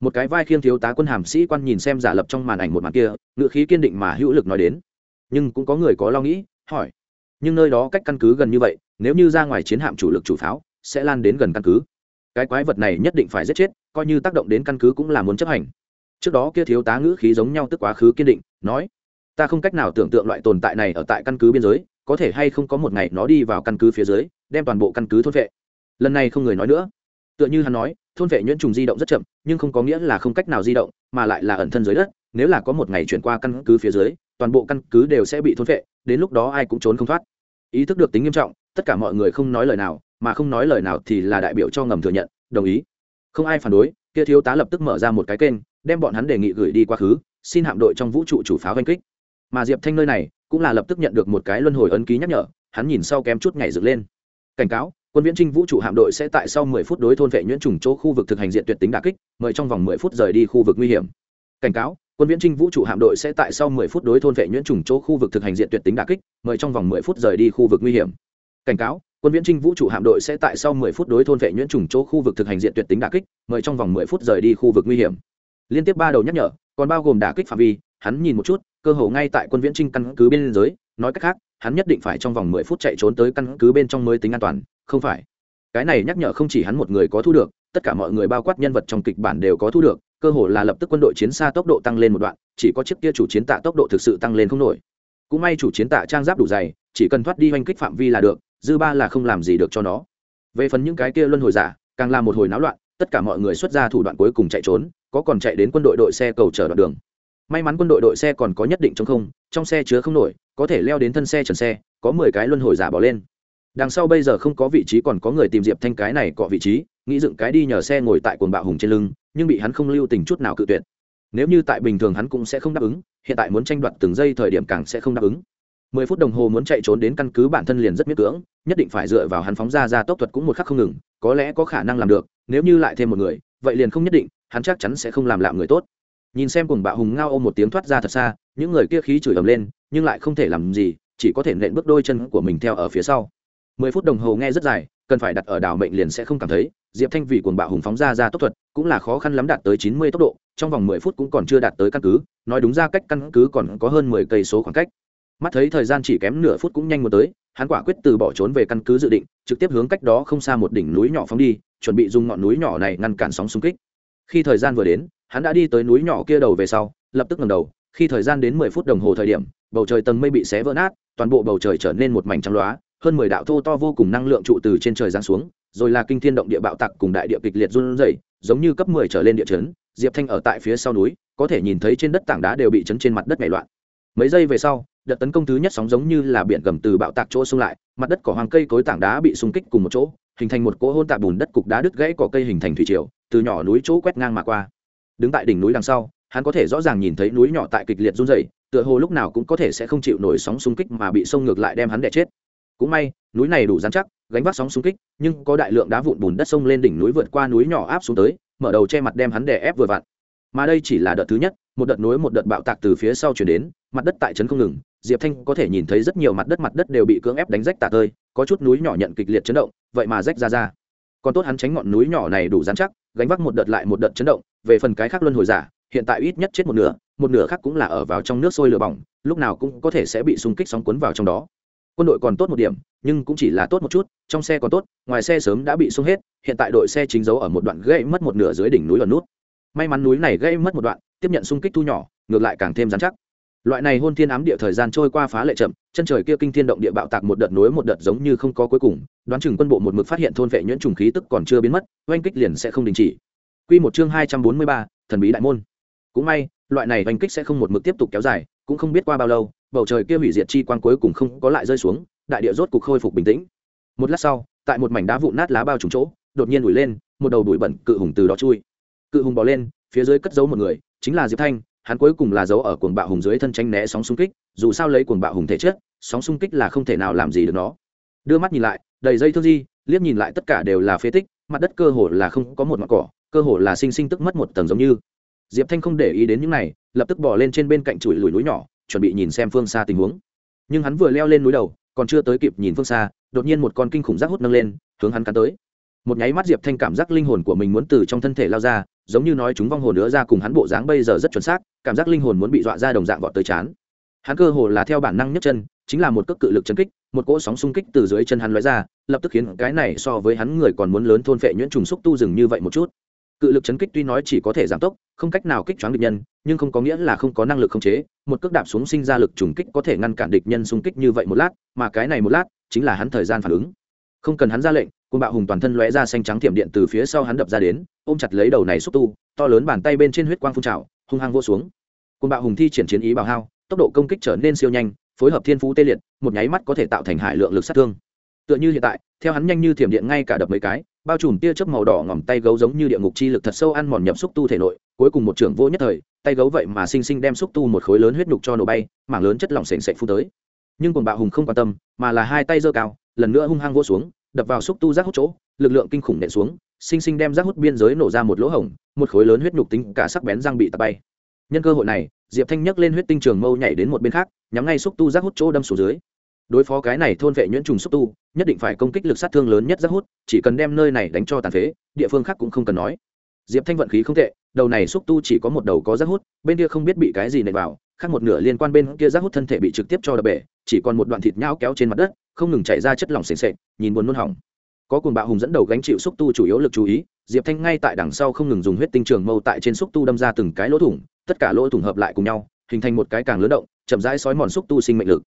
Một cái vai khiêng thiếu tá quân hàm sĩ quan nhìn xem giả lập trong màn ảnh một màn kia, ngựa khí kiên định mà hữu lực nói đến nhưng cũng có người có lo nghĩ, hỏi. Nhưng nơi đó cách căn cứ gần như vậy, nếu như ra ngoài chiến hạm chủ lực chủ pháo, sẽ lan đến gần căn cứ. Cái quái vật này nhất định phải giết chết, coi như tác động đến căn cứ cũng là muốn chấp hành. Trước đó kia thiếu tá ngữ khí giống nhau tức quá khứ kiên định, nói. Ta không cách nào tưởng tượng loại tồn tại này ở tại căn cứ biên giới, có thể hay không có một ngày nó đi vào căn cứ phía dưới, đem toàn bộ căn cứ thôn vệ. Lần này không người nói nữa. Tựa như hắn nói, thôn vệ nhuyễn trùng di động rất chậm, nhưng không có nghĩa là không cách nào di động, mà lại là ẩn thân dưới đất, nếu là có một ngày chuyển qua căn cứ phía dưới toàn bộ căn cứ đều sẽ bị thôn vệ đến lúc đó ai cũng trốn không thoát. Ý thức được tính nghiêm trọng, tất cả mọi người không nói lời nào, mà không nói lời nào thì là đại biểu cho ngầm thừa nhận, đồng ý. Không ai phản đối, kia thiếu tá lập tức mở ra một cái kênh, đem bọn hắn đề nghị gửi đi quá khứ, xin hạm đội trong vũ trụ chủ pháo oanh kích. Mà diệp thanh nơi này, cũng là lập tức nhận được một cái luân hồi ấn ký nhắc nhở, hắn nhìn sau kém chút ngày dựng lên. Cảnh cáo, quân viễn trinh vũ trụ hạm đội sẽ tại sau 10 phút đối thôn vệ nhuyễn trùng chỗ khu vực thực hành diện tuyệt tính đả kích, mời trong vòng 10 phút rời đi khu vực nguy hiểm. Cảnh cáo quân viễn trinh vũ trụ hạm đội sẽ tại sau 10 phút đối thôn vệ nhuyễn trùng chỗ khu vực thực hành diện tuyệt tính đả kích, mời trong vòng 10 phút rời đi khu vực nguy hiểm. Cảnh cáo, quân viễn trinh vũ trụ hạm đội sẽ tại sau 10 phút đối thôn vệ nhuyễn trùng chỗ khu vực thực hành diện tuyệt tính đả kích, mời trong vòng 10 phút rời đi khu vực nguy hiểm. Liên tiếp ba đầu nhắc nhở, còn bao gồm đả kích phạm vi, hắn nhìn một chút, cơ hồ ngay tại quân viễn trinh căn cứ bên giới nói cách khác, hắn nhất định phải trong vòng 10 phút chạy trốn tới căn cứ bên trong mới tính an toàn, không phải. Cái này nhắc nhở không chỉ hắn một người có thu được, tất cả mọi người bao quát nhân vật trong kịch bản đều có thu được cơ hồ là lập tức quân đội chiến xa tốc độ tăng lên một đoạn, chỉ có chiếc kia chủ chiến tạ tốc độ thực sự tăng lên không nổi. Cũng may chủ chiến tạ trang giáp đủ dày, chỉ cần thoát đi oanh kích phạm vi là được, dư ba là không làm gì được cho nó. Về phần những cái kia luân hồi giả, càng là một hồi náo loạn, tất cả mọi người xuất ra thủ đoạn cuối cùng chạy trốn, có còn chạy đến quân đội đội xe cầu chở đoạn đường. May mắn quân đội đội xe còn có nhất định trong không, trong xe chứa không nổi, có thể leo đến thân xe trần xe, có mười cái luân hồi giả bỏ lên. Đằng sau bây giờ không có vị trí còn có người tìm diệp thanh cái này cọ vị trí, nghĩ dựng cái đi nhờ xe ngồi tại cuồng bạo hùng trên lưng nhưng bị hắn không lưu tình chút nào cự tuyệt. Nếu như tại bình thường hắn cũng sẽ không đáp ứng, hiện tại muốn tranh đoạt từng giây thời điểm càng sẽ không đáp ứng. Mười phút đồng hồ muốn chạy trốn đến căn cứ bản thân liền rất miết cưỡng, nhất định phải dựa vào hắn phóng ra ra tốc thuật cũng một khắc không ngừng, có lẽ có khả năng làm được, nếu như lại thêm một người, vậy liền không nhất định, hắn chắc chắn sẽ không làm lạm người tốt. Nhìn xem cùng bạo hùng ngao ôm một tiếng thoát ra thật xa, những người kia khí chửi ầm lên, nhưng lại không thể làm gì, chỉ có thể nện bước đôi chân của mình theo ở phía sau. Mười phút đồng hồ nghe rất dài, cần phải đặt ở đảo mệnh liền sẽ không cảm thấy, diệp thanh vì cuồng bạo hùng phóng ra ra tốc thuật cũng là khó khăn lắm đạt tới chín mươi tốc độ, trong vòng mười phút cũng còn chưa đạt tới căn cứ, nói đúng ra cách căn cứ còn có hơn mười cây số khoảng cách. Mắt thấy thời gian chỉ kém nửa phút cũng nhanh một tới, hắn quả quyết từ bỏ trốn về căn cứ dự định, trực tiếp hướng cách đó không xa một đỉnh núi nhỏ phóng đi, chuẩn bị dùng ngọn núi nhỏ này ngăn cản sóng xung kích. Khi thời gian vừa đến, hắn đã đi tới núi nhỏ kia đầu về sau, lập tức ngầm đầu, khi thời gian đến mười phút đồng hồ thời điểm, bầu trời tầng mây bị xé vỡ nát, toàn bộ bầu trời trở nên một mảnh trắng loá, hơn mười đạo thô to vô cùng năng lượng trụ từ trên trời giáng xuống, rồi là kinh thiên động địa bạo tặc cùng đại địa kịch liệt run rẩy giống như cấp mười trở lên địa chấn, diệp thanh ở tại phía sau núi, có thể nhìn thấy trên đất tảng đá đều bị chấn trên mặt đất nhảy loạn. Mấy giây về sau, đợt tấn công thứ nhất sóng giống như là biển gầm từ bạo tạc chỗ xung lại, mặt đất cỏ hoang cây cối tảng đá bị xung kích cùng một chỗ, hình thành một cỗ hỗn tạp bùn đất cục đá đứt gãy cỏ cây hình thành thủy triều, từ nhỏ núi chỗ quét ngang mà qua. Đứng tại đỉnh núi đằng sau, hắn có thể rõ ràng nhìn thấy núi nhỏ tại kịch liệt run rẩy, tựa hồ lúc nào cũng có thể sẽ không chịu nổi sóng xung kích mà bị sông ngược lại đem hắn đè chết cũng may, núi này đủ dán chắc, gánh vác sóng xung kích, nhưng có đại lượng đá vụn bùn đất sông lên đỉnh núi vượt qua núi nhỏ áp xuống tới, mở đầu che mặt đem hắn đè ép vừa vặn. Mà đây chỉ là đợt thứ nhất, một đợt núi một đợt bạo tạc từ phía sau chuyển đến, mặt đất tại trấn không ngừng, diệp thanh có thể nhìn thấy rất nhiều mặt đất mặt đất đều bị cưỡng ép đánh rách tạc tơi, có chút núi nhỏ nhận kịch liệt chấn động, vậy mà rách ra ra. Còn tốt hắn tránh ngọn núi nhỏ này đủ dán chắc, gánh vác một đợt lại một đợt chấn động, về phần cái khác luân hồi giả, hiện tại ít nhất chết một nửa một nửa khác cũng là ở vào trong nước sôi lửa bỏng, lúc nào cũng có thể sẽ bị xung kích sóng cuốn vào trong đó quân đội còn tốt một điểm nhưng cũng chỉ là tốt một chút trong xe còn tốt ngoài xe sớm đã bị xuống hết hiện tại đội xe chính giấu ở một đoạn gây mất một nửa dưới đỉnh núi ở nút. May mắn núi này gây mất một đoạn tiếp nhận xung kích thu nhỏ ngược lại càng thêm dán chắc. Loại này hôn thiên ám địa thời gian trôi qua phá lệ chậm chân trời kia kinh thiên động địa bạo tạc một đợt nối một đợt giống như không có cuối cùng đoán chừng quân bộ một mực phát hiện thôn vệ nhuyễn trùng khí tức còn chưa biến mất oanh kích liền sẽ không đình chỉ. Quy một chương hai trăm bốn mươi ba, thần bí đại môn. Cũng may loại này oanh kích sẽ không một mực tiếp tục kéo dài cũng không biết qua bao lâu, bầu trời kia hủy diệt chi quang cuối cùng không có lại rơi xuống, đại địa rốt cục khôi phục bình tĩnh. Một lát sau, tại một mảnh đá vụn nát lá bao trùng chỗ, đột nhiên ủi lên, một đầu đuổi bẩn cự hùng từ đó chui. Cự hùng bò lên, phía dưới cất giấu một người, chính là diệp thanh, hắn cuối cùng là giấu ở cuồng bạo hùng dưới thân tranh né sóng xung kích, dù sao lấy cuồng bạo hùng thể chết sóng xung kích là không thể nào làm gì được nó. Đưa mắt nhìn lại, đầy dây thương di, liếc nhìn lại tất cả đều là phế tích, mặt đất cơ hồ là không có một mặt cỏ, cơ hồ là sinh sinh tức mất một tầng giống như diệp thanh không để ý đến những này, lập tức bỏ lên trên bên cạnh chuỗi lùi núi nhỏ, chuẩn bị nhìn xem phương xa tình huống. Nhưng hắn vừa leo lên núi đầu, còn chưa tới kịp nhìn phương xa, đột nhiên một con kinh khủng rác hút nâng lên, hướng hắn cắn tới. Một nháy mắt diệp thanh cảm giác linh hồn của mình muốn từ trong thân thể lao ra, giống như nói chúng vong hồn nữa ra cùng hắn bộ dáng bây giờ rất chuẩn xác, cảm giác linh hồn muốn bị dọa ra đồng dạng vọt tới chán hắn cơ hồ là theo bản năng nhấc chân, chính là một cước cự lực chấn kích, một cỗ sóng xung kích từ dưới chân hắn lóe ra, lập tức khiến cái này so với hắn người còn muốn lớn thôn phệ nhuyễn trùng xúc tu rừng như vậy một chút cự lực chấn kích tuy nói chỉ có thể giảm tốc, không cách nào kích choáng địch nhân, nhưng không có nghĩa là không có năng lực khống chế. Một cước đạp xuống sinh ra lực trùng kích có thể ngăn cản địch nhân xung kích như vậy một lát, mà cái này một lát, chính là hắn thời gian phản ứng. Không cần hắn ra lệnh côn bạo hùng toàn thân lóe ra xanh trắng tiệm điện từ phía sau hắn đập ra đến, ôm chặt lấy đầu này xúc tu, to lớn bàn tay bên trên huyết quang phun trào, hung hăng vô xuống. Côn bạo hùng thi triển chiến ý bào hao, tốc độ công kích trở nên siêu nhanh, phối hợp thiên phú tê liệt, một nháy mắt có thể tạo thành hải lượng lực sát thương. Tựa như hiện tại, theo hắn nhanh như thiểm điện ngay cả đập mấy cái bao trùm tia chớp màu đỏ ngòm tay gấu giống như địa ngục chi lực thật sâu ăn mòn nhập xúc tu thể nội, cuối cùng một trưởng vô nhất thời, tay gấu vậy mà sinh sinh đem xúc tu một khối lớn huyết nhục cho nổ bay, mảng lớn chất lỏng sền sệt phun tới. Nhưng cùng bạo hùng không quan tâm, mà là hai tay giơ cao, lần nữa hung hăng vô xuống, đập vào xúc tu rác hút chỗ, lực lượng kinh khủng nện xuống, sinh sinh đem rác hút biên giới nổ ra một lỗ hổng, một khối lớn huyết nhục tính cả sắc bén răng bị tạt bay. Nhân cơ hội này, diệp thanh nhấc lên huyết tinh trường mâu nhảy đến một bên khác, nhắm ngay xúc tu rác hút chỗ đâm xuống dưới. Đối phó cái này thôn vệ nhuyễn trùng xúc tu nhất định phải công kích lực sát thương lớn nhất rất hút, chỉ cần đem nơi này đánh cho tàn phế, địa phương khác cũng không cần nói. Diệp thanh vận khí không tệ, đầu này xúc tu chỉ có một đầu có rác hút, bên kia không biết bị cái gì nện vào, khác một nửa liên quan bên kia rác hút thân thể bị trực tiếp cho đập bể, chỉ còn một đoạn thịt nhão kéo trên mặt đất, không ngừng chảy ra chất lỏng sền sệt, nhìn buồn nôn hỏng. Có cuồng bạo hùng dẫn đầu gánh chịu xúc tu chủ yếu lực chú ý, diệp thanh ngay tại đằng sau không ngừng dùng huyết tinh trường mâu tại trên xúc tu đâm ra từng cái lỗ thủng, tất cả lỗ thủng hợp lại cùng nhau, hình thành một cái càng lớn động, chậm rãi sói mòn xúc tu sinh mệnh lực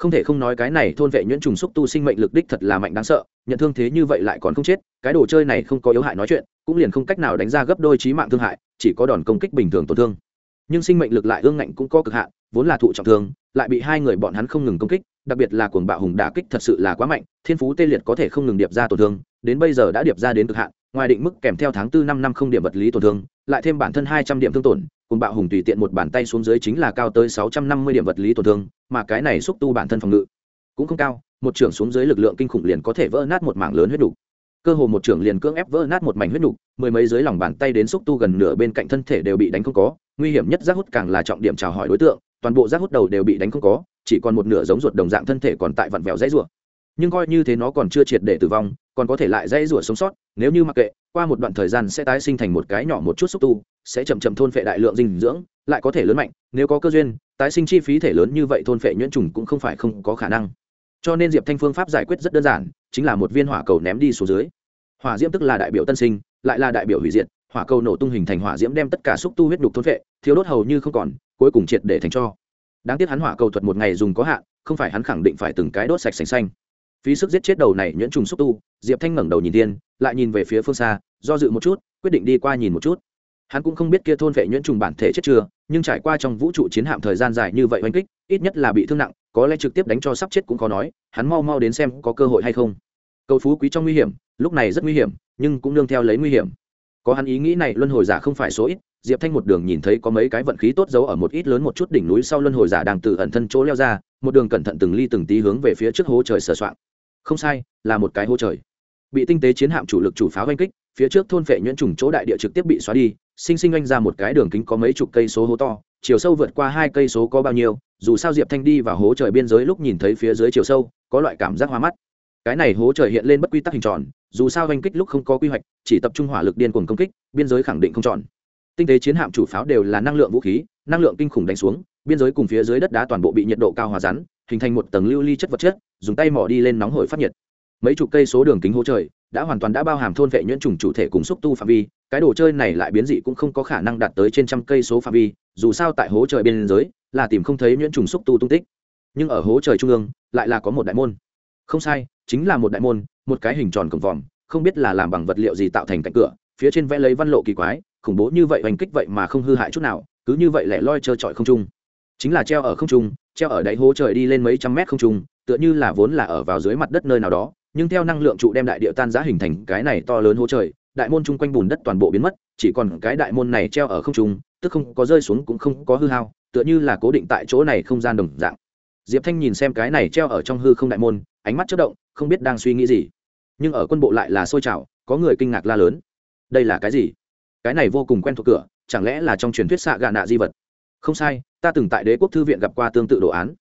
không thể không nói cái này thôn vệ nhuyễn trùng xúc tu sinh mệnh lực đích thật là mạnh đáng sợ, nhận thương thế như vậy lại còn không chết, cái đồ chơi này không có yếu hại nói chuyện, cũng liền không cách nào đánh ra gấp đôi trí mạng thương hại, chỉ có đòn công kích bình thường tổn thương. Nhưng sinh mệnh lực lại ương ngạnh cũng có cực hạn, vốn là thụ trọng thương, lại bị hai người bọn hắn không ngừng công kích, đặc biệt là cuồng bạo hùng đả kích thật sự là quá mạnh, thiên phú tê liệt có thể không ngừng điệp ra tổn thương, đến bây giờ đã điệp ra đến cực hạn ngoài định mức kèm theo tháng tư năm năm không điểm vật lý tổn thương, lại thêm bản thân hai trăm điểm thương tổn, cùng bạo hùng tùy tiện một bàn tay xuống dưới chính là cao tới sáu trăm năm mươi điểm vật lý tổn thương, mà cái này xúc tu bản thân phòng ngự cũng không cao, một trưởng xuống dưới lực lượng kinh khủng liền có thể vỡ nát một mảng lớn huyết đủ cơ hồ một trưởng liền cưỡng ép vỡ nát một mảnh huyết đủ mười mấy dưới lòng bàn tay đến xúc tu gần nửa bên cạnh thân thể đều bị đánh không có, nguy hiểm nhất giác hút càng là trọng điểm chào hỏi đối tượng, toàn bộ giác hút đầu đều bị đánh không có, chỉ còn một nửa giống ruột đồng dạng thân thể còn tại vặn vẹo dãy rủa. nhưng coi như thế nó còn chưa triệt để tử vong còn có thể lại dây rủa sống sót, nếu như mặc kệ, qua một đoạn thời gian sẽ tái sinh thành một cái nhỏ một chút xúc tu, sẽ chậm chậm thôn phệ đại lượng dinh dưỡng, lại có thể lớn mạnh, nếu có cơ duyên, tái sinh chi phí thể lớn như vậy thôn phệ nhuyễn trùng cũng không phải không có khả năng. Cho nên diệp thanh phương pháp giải quyết rất đơn giản, chính là một viên hỏa cầu ném đi xuống dưới. Hỏa diễm tức là đại biểu tân sinh, lại là đại biểu hủy diệt, hỏa cầu nổ tung hình thành hỏa diễm đem tất cả xúc tu huyết đục thôn phệ, thiếu đốt hầu như không còn, cuối cùng triệt để thành cho. Đáng tiếc hắn hỏa cầu thuật một ngày dùng có hạn, không phải hắn khẳng định phải từng cái đốt sạch sành xanh phí sức giết chết đầu này nhuyễn trùng xúc tu, diệp thanh ngẩng đầu nhìn tiên lại nhìn về phía phương xa, do dự một chút, quyết định đi qua nhìn một chút. Hắn cũng không biết kia thôn vệ nhuyễn trùng bản thể chết chưa, nhưng trải qua trong vũ trụ chiến hạm thời gian dài như vậy oanh kích, ít nhất là bị thương nặng, có lẽ trực tiếp đánh cho sắp chết cũng khó nói, hắn mau mau đến xem có cơ hội hay không. Cầu phú quý trong nguy hiểm, lúc này rất nguy hiểm, nhưng cũng nương theo lấy nguy hiểm. Có hắn ý nghĩ này, luân hồi giả không phải số ít, diệp thanh một đường nhìn thấy có mấy cái vận khí tốt giấu ở một ít lớn một chút đỉnh núi sau luân hồi giả đang từ ẩn thân chỗ leo ra, một đường cẩn thận từng ly từng tí hướng về phía trước hố trời sờ soạng không sai, là một cái hố trời. Bị tinh tế chiến hạm chủ lực chủ pháo oanh kích, phía trước thôn phệ nhuyễn trùng chỗ đại địa trực tiếp bị xóa đi, sinh sinh oanh ra một cái đường kính có mấy chục cây số hố to, chiều sâu vượt qua hai cây số có bao nhiêu, dù sao diệp thanh đi vào hố trời biên giới lúc nhìn thấy phía dưới chiều sâu, có loại cảm giác hoa mắt. Cái này hố trời hiện lên bất quy tắc hình tròn, dù sao oanh kích lúc không có quy hoạch, chỉ tập trung hỏa lực điên cuồng công kích, biên giới khẳng định không tròn tinh tế chiến hạm chủ pháo đều là năng lượng vũ khí, năng lượng kinh khủng đánh xuống biên giới cùng phía dưới đất đá toàn bộ bị nhiệt độ cao hòa rắn, hình thành một tầng lưu ly chất vật chất, dùng tay mỏ đi lên nóng hổi phát nhiệt. Mấy chục cây số đường kính hố trời đã hoàn toàn đã bao hàm thôn vệ nhuyễn trùng chủ thể cùng xúc tu phạm vi, cái đồ chơi này lại biến dị cũng không có khả năng đạt tới trên trăm cây số phạm vi, dù sao tại hố trời biên giới là tìm không thấy nhuyễn trùng xúc tu tung tích. Nhưng ở hố trời trung ương lại là có một đại môn. Không sai, chính là một đại môn, một cái hình tròn cổng vòm, không biết là làm bằng vật liệu gì tạo thành cạnh cửa, phía trên vẽ lấy văn lộ kỳ quái, khủng bố như vậy hoành kích vậy mà không hư hại chút nào, cứ như vậy lẻ loi trơ trọi không trung chính là treo ở không trung, treo ở đáy hố trời đi lên mấy trăm mét không trung, tựa như là vốn là ở vào dưới mặt đất nơi nào đó, nhưng theo năng lượng trụ đem đại địa tan giá hình thành cái này to lớn hố trời, đại môn chung quanh bùn đất toàn bộ biến mất, chỉ còn cái đại môn này treo ở không trung, tức không có rơi xuống cũng không có hư hao, tựa như là cố định tại chỗ này không gian đồng dạng. Diệp thanh nhìn xem cái này treo ở trong hư không đại môn, ánh mắt chất động, không biết đang suy nghĩ gì. Nhưng ở quân bộ lại là sôi trào, có người kinh ngạc la lớn. Đây là cái gì? Cái này vô cùng quen thuộc cửa, chẳng lẽ là trong truyền thuyết xạ gà nạ di vật? Không sai, ta từng tại đế quốc thư viện gặp qua tương tự đồ án.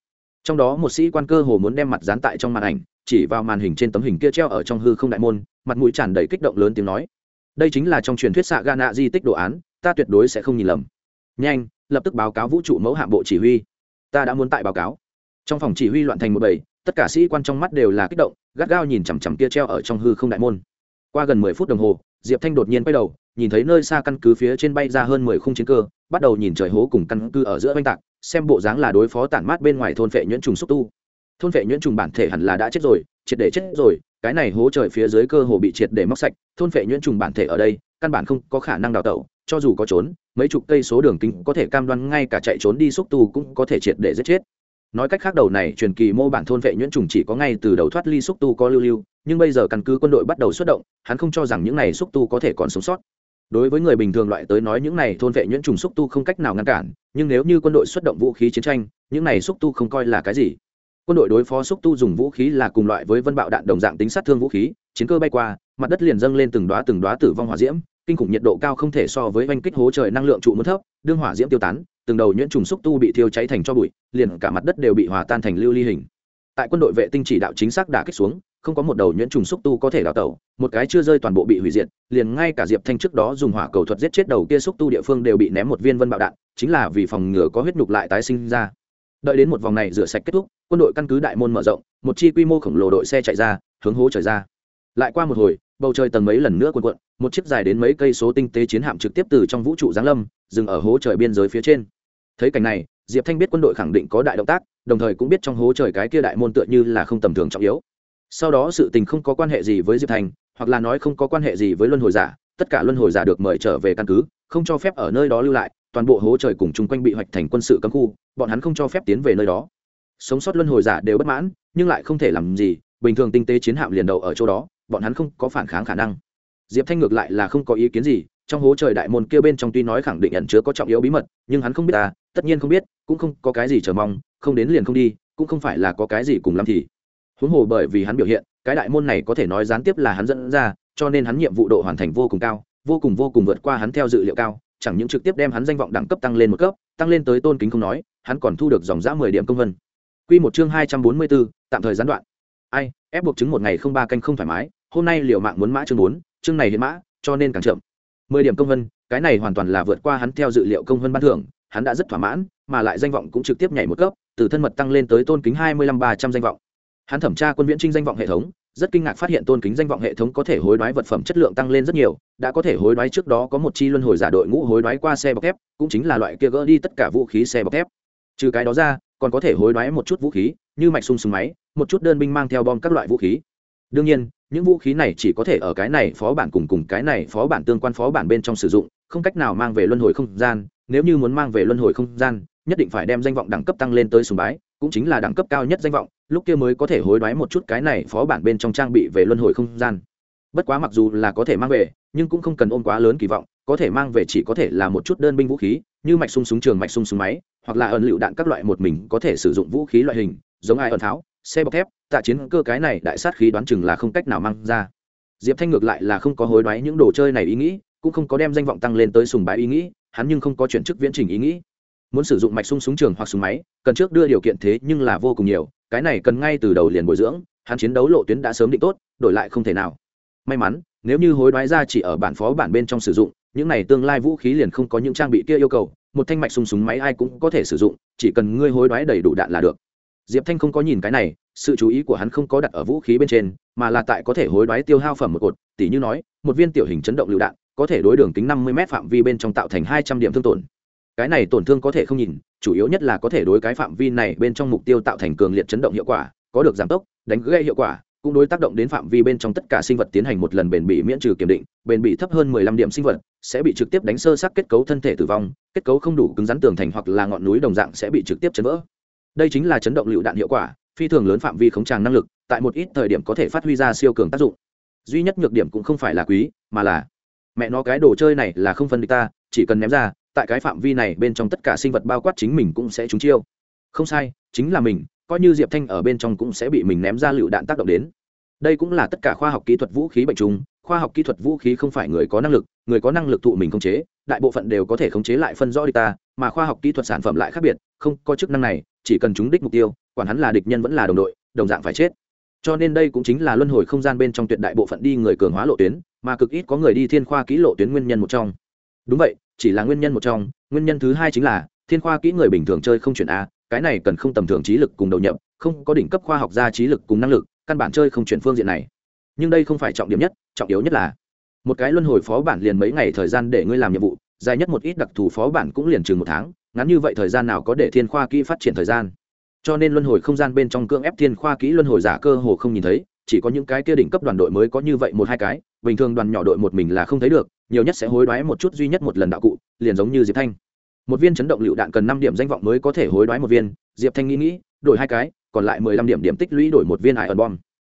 Trong đó một sĩ quan cơ hồ muốn đem mặt dán tại trong màn ảnh, chỉ vào màn hình trên tấm hình kia treo ở trong hư không đại môn, mặt mũi tràn đầy kích động lớn tiếng nói. Đây chính là trong truyền thuyết xạ ga nạ di tích đồ án, ta tuyệt đối sẽ không nhìn lầm. Nhanh, lập tức báo cáo vũ trụ mẫu hạm bộ chỉ huy. Ta đã muốn tại báo cáo. Trong phòng chỉ huy loạn thành một bầy, tất cả sĩ quan trong mắt đều là kích động, gắt gao nhìn chằm chằm kia treo ở trong hư không đại môn. Qua gần mười phút đồng hồ diệp thanh đột nhiên quay đầu, nhìn thấy nơi xa căn cứ phía trên bay ra hơn mười khung chiến cơ, bắt đầu nhìn trời hố cùng căn cứ ở giữa oanh tạc, xem bộ dáng là đối phó tản mát bên ngoài thôn vệ nhuyễn trùng xúc tu. Thôn vệ nhuyễn trùng bản thể hẳn là đã chết rồi, triệt để chết rồi, cái này hố trời phía dưới cơ hồ bị triệt để móc sạch, thôn vệ nhuyễn trùng bản thể ở đây, căn bản không có khả năng đào tẩu, cho dù có trốn, mấy chục cây số đường kính có thể cam đoan ngay cả chạy trốn đi xúc tu cũng có thể triệt để giết chết nói cách khác đầu này truyền kỳ mô bản thôn vệ nhuyễn trùng chỉ có ngay từ đầu thoát ly xúc tu có lưu lưu, nhưng bây giờ căn cứ quân đội bắt đầu xuất động, hắn không cho rằng những này xúc tu có thể còn sống sót. Đối với người bình thường loại tới nói những này thôn vệ nhuyễn trùng xúc tu không cách nào ngăn cản, nhưng nếu như quân đội xuất động vũ khí chiến tranh, những này xúc tu không coi là cái gì. Quân đội đối phó xúc tu dùng vũ khí là cùng loại với vân bạo đạn đồng dạng tính sát thương vũ khí, chiến cơ bay qua mặt đất liền dâng lên từng đóa từng đóa tử vong hỏa diễm, kinh khủng nhiệt độ cao không thể so với oanh kích hố trời năng lượng trụ muốn thấp, đương hỏa diễm tiêu tán, từng đầu nhuyễn trùng xúc tu bị thiêu cháy thành cho bụi, liền cả mặt đất đều bị hòa tan thành lưu ly hình. Tại quân đội vệ tinh chỉ đạo chính xác đã kích xuống, không có một đầu nhuyễn trùng xúc tu có thể đào tẩu, một cái chưa rơi toàn bộ bị hủy diệt, liền ngay cả diệp thanh trước đó dùng hỏa cầu thuật giết chết đầu kia xúc tu địa phương đều bị ném một viên vân bạo đạn, chính là vì phòng ngừa có huyết nhục lại tái sinh ra. Đợi đến một vòng này rửa sạch kết thúc, quân đội căn cứ đại môn mở rộng, một chi quy mô khổng lồ đội xe chạy ra, hướng hố trời ra. Lại qua một hồi bầu trời tầng mấy lần nữa quần quận một chiếc dài đến mấy cây số tinh tế chiến hạm trực tiếp từ trong vũ trụ giáng lâm, dừng ở hố trời biên giới phía trên. Thấy cảnh này, diệp thanh biết quân đội khẳng định có đại động tác, đồng thời cũng biết trong hố trời cái kia đại môn tựa như là không tầm thường trọng yếu. Sau đó sự tình không có quan hệ gì với diệp thanh, hoặc là nói không có quan hệ gì với luân hồi giả, tất cả luân hồi giả được mời trở về căn cứ, không cho phép ở nơi đó lưu lại, toàn bộ hố trời cùng chung quanh bị hoạch thành quân sự cấm khu, bọn hắn không cho phép tiến về nơi đó. Sống sót luân hồi giả đều bất mãn, nhưng lại không thể làm gì, bình thường tinh tế chiến hạm liền đầu ở chỗ đó bọn hắn không có phản kháng khả năng. Diệp thanh ngược lại là không có ý kiến gì, trong hố trời đại môn kia bên trong tuy nói khẳng định ẩn chứa có trọng yếu bí mật, nhưng hắn không biết ta tất nhiên không biết, cũng không có cái gì chờ mong, không đến liền không đi, cũng không phải là có cái gì cùng lắm thì. Huống hồ bởi vì hắn biểu hiện, cái đại môn này có thể nói gián tiếp là hắn dẫn ra, cho nên hắn nhiệm vụ độ hoàn thành vô cùng cao, vô cùng vô cùng vượt qua hắn theo dự liệu cao, chẳng những trực tiếp đem hắn danh vọng đẳng cấp tăng lên một cấp, tăng lên tới tôn kính không nói, hắn còn thu được dòng giã mười điểm công vân. Q một chương hai trăm bốn mươi bốn, tạm thời gián đoạn. Ai, ép buộc chứng một ngày không ba canh không thoải mái hôm nay liều mạng muốn mã chương bốn, chương này hiện mã, cho nên càng chậm. Mười điểm công vân, cái này hoàn toàn là vượt qua hắn theo dự liệu công vân ban thưởng, hắn đã rất thỏa mãn, mà lại danh vọng cũng trực tiếp nhảy một cấp, từ thân mật tăng lên tới tôn kính hai mươi lăm ba trăm danh vọng. Hắn thẩm tra quân viễn trinh danh vọng hệ thống, rất kinh ngạc phát hiện tôn kính danh vọng hệ thống có thể hối đoái vật phẩm chất lượng tăng lên rất nhiều, đã có thể hối đoái trước đó có một chi luân hồi giả đội ngũ hối đoái qua xe bọc thép, cũng chính là loại kia gỡ đi tất cả vũ khí xe bọc thép. Trừ cái đó ra, còn có thể hối đoái một chút vũ khí, như mạch sung súng máy, một chút đơn binh mang theo bom các loại vũ khí. Đương nhiên những vũ khí này chỉ có thể ở cái này phó bản cùng cùng cái này phó bản tương quan phó bản bên trong sử dụng, không cách nào mang về luân hồi không gian, nếu như muốn mang về luân hồi không gian, nhất định phải đem danh vọng đẳng cấp tăng lên tới sùng bái, cũng chính là đẳng cấp cao nhất danh vọng, lúc kia mới có thể hối đoái một chút cái này phó bản bên trong trang bị về luân hồi không gian. Bất quá mặc dù là có thể mang về, nhưng cũng không cần ôm quá lớn kỳ vọng, có thể mang về chỉ có thể là một chút đơn binh vũ khí, như mạch sung súng trường, mạch sung súng máy, hoặc là ẩn lựu đạn các loại một mình có thể sử dụng vũ khí loại hình, giống ai ẩn tháo, xe bọc thép tạ chiến cơ cái này đại sát khí đoán chừng là không cách nào mang ra. Diệp thanh ngược lại là không có hối đoái những đồ chơi này ý nghĩ, cũng không có đem danh vọng tăng lên tới sùng bái ý nghĩ, hắn nhưng không có chuyển chức viễn trình ý nghĩ. Muốn sử dụng mạch sung súng trường hoặc súng máy, cần trước đưa điều kiện thế nhưng là vô cùng nhiều, cái này cần ngay từ đầu liền bồi dưỡng, hắn chiến đấu lộ tuyến đã sớm định tốt, đổi lại không thể nào. May mắn, nếu như hối đoái ra chỉ ở bản phó bản bên trong sử dụng, những này tương lai vũ khí liền không có những trang bị kia yêu cầu, một thanh mạch sung súng máy ai cũng có thể sử dụng, chỉ cần ngươi hối đoái đầy đủ đạn là được. Diệp thanh không có nhìn cái này sự chú ý của hắn không có đặt ở vũ khí bên trên, mà là tại có thể hối đoái tiêu hao phẩm một cột tỷ như nói, một viên tiểu hình chấn động lựu đạn, có thể đối đường kính năm mươi m phạm vi bên trong tạo thành hai trăm điểm thương tổn. Cái này tổn thương có thể không nhìn, chủ yếu nhất là có thể đối cái phạm vi này bên trong mục tiêu tạo thành cường liệt chấn động hiệu quả, có được giảm tốc, đánh gây hiệu quả, cũng đối tác động đến phạm vi bên trong tất cả sinh vật tiến hành một lần bền bỉ miễn trừ kiểm định, bền bỉ thấp hơn 15 điểm sinh vật, sẽ bị trực tiếp đánh sơ sát kết cấu thân thể tử vong, kết cấu không đủ cứng rắn tường thành hoặc là ngọn núi đồng dạng sẽ bị trực tiếp chấn vỡ. Đây chính là chấn động lựu đạn hiệu quả phi thường lớn phạm vi khống tràng năng lực, tại một ít thời điểm có thể phát huy ra siêu cường tác dụng. Duy nhất nhược điểm cũng không phải là quý, mà là mẹ nó cái đồ chơi này là không phân địch ta, chỉ cần ném ra, tại cái phạm vi này bên trong tất cả sinh vật bao quát chính mình cũng sẽ trúng chiêu. Không sai, chính là mình, coi như diệp thanh ở bên trong cũng sẽ bị mình ném ra lựu đạn tác động đến. Đây cũng là tất cả khoa học kỹ thuật vũ khí bệnh trùng, khoa học kỹ thuật vũ khí không phải người có năng lực, người có năng lực thụ mình khống chế, đại bộ phận đều có thể khống chế lại phân rõ địch ta, mà khoa học kỹ thuật sản phẩm lại khác biệt không có chức năng này, chỉ cần chúng đích mục tiêu, quản hắn là địch nhân vẫn là đồng đội, đồng dạng phải chết. Cho nên đây cũng chính là luân hồi không gian bên trong tuyệt đại bộ phận đi người cường hóa lộ tuyến, mà cực ít có người đi thiên khoa kỹ lộ tuyến nguyên nhân một trong. Đúng vậy, chỉ là nguyên nhân một trong, nguyên nhân thứ hai chính là, thiên khoa kỹ người bình thường chơi không chuyển a, cái này cần không tầm thường trí lực cùng đầu nhập, không có đỉnh cấp khoa học gia trí lực cùng năng lực, căn bản chơi không chuyển phương diện này. Nhưng đây không phải trọng điểm nhất, trọng yếu nhất là, một cái luân hồi phó bản liền mấy ngày thời gian để ngươi làm nhiệm vụ, dài nhất một ít đặc thù phó bản cũng liền chừng một tháng ngắn như vậy thời gian nào có để thiên khoa kỹ phát triển thời gian? Cho nên luân hồi không gian bên trong cưỡng ép thiên khoa kỹ luân hồi giả cơ hồ không nhìn thấy, chỉ có những cái kia đỉnh cấp đoàn đội mới có như vậy một hai cái, bình thường đoàn nhỏ đội một mình là không thấy được, nhiều nhất sẽ hối đoái một chút duy nhất một lần đạo cụ, liền giống như diệp thanh. Một viên chấn động lựu đạn cần năm điểm danh vọng mới có thể hối đoái một viên, diệp thanh nghĩ nghĩ, đổi hai cái, còn lại mười lăm điểm điểm tích lũy đổi một viên ải ẩn bom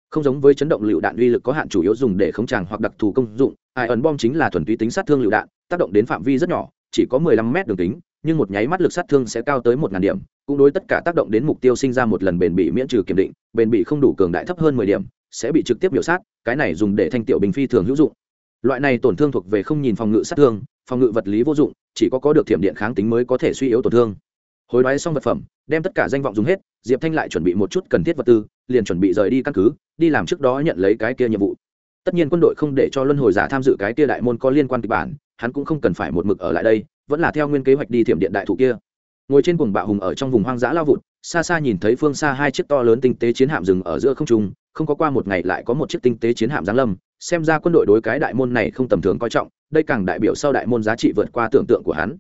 không giống với chấn động lựu đạn uy lực có hạn chủ yếu dùng để khống tràng hoặc đặc thù công dụng ải ẩn bom chính là thuần túy tính sát thương lựu đạn, tác động đến phạm vi rất nhỏ, chỉ có mười lăm mét đường kính nhưng một nháy mắt lực sát thương sẽ cao tới một ngàn điểm, cũng đối tất cả tác động đến mục tiêu sinh ra một lần bền bị miễn trừ kiểm định, bền bị không đủ cường đại thấp hơn mười điểm, sẽ bị trực tiếp biểu sát, cái này dùng để thanh tiểu bình phi thường hữu dụng. Loại này tổn thương thuộc về không nhìn phòng ngự sát thương, phòng ngự vật lý vô dụng, chỉ có có được thiểm điện kháng tính mới có thể suy yếu tổn thương. Hối đoái xong vật phẩm, đem tất cả danh vọng dùng hết, diệp thanh lại chuẩn bị một chút cần thiết vật tư, liền chuẩn bị rời đi căn cứ, đi làm trước đó nhận lấy cái kia nhiệm vụ. Tất nhiên quân đội không để cho luân hồi giả tham dự cái kia đại môn có liên quan kịch bản, hắn cũng không cần phải một mực ở lại đây vẫn là theo nguyên kế hoạch đi thiểm điện đại thủ kia. Ngồi trên cuồng bạo hùng ở trong vùng hoang dã lao vụt, xa xa nhìn thấy phương xa hai chiếc to lớn tinh tế chiến hạm rừng ở giữa không trung, không có qua một ngày lại có một chiếc tinh tế chiến hạm giáng lâm, xem ra quân đội đối cái đại môn này không tầm thường coi trọng, đây càng đại biểu sau đại môn giá trị vượt qua tưởng tượng của hắn.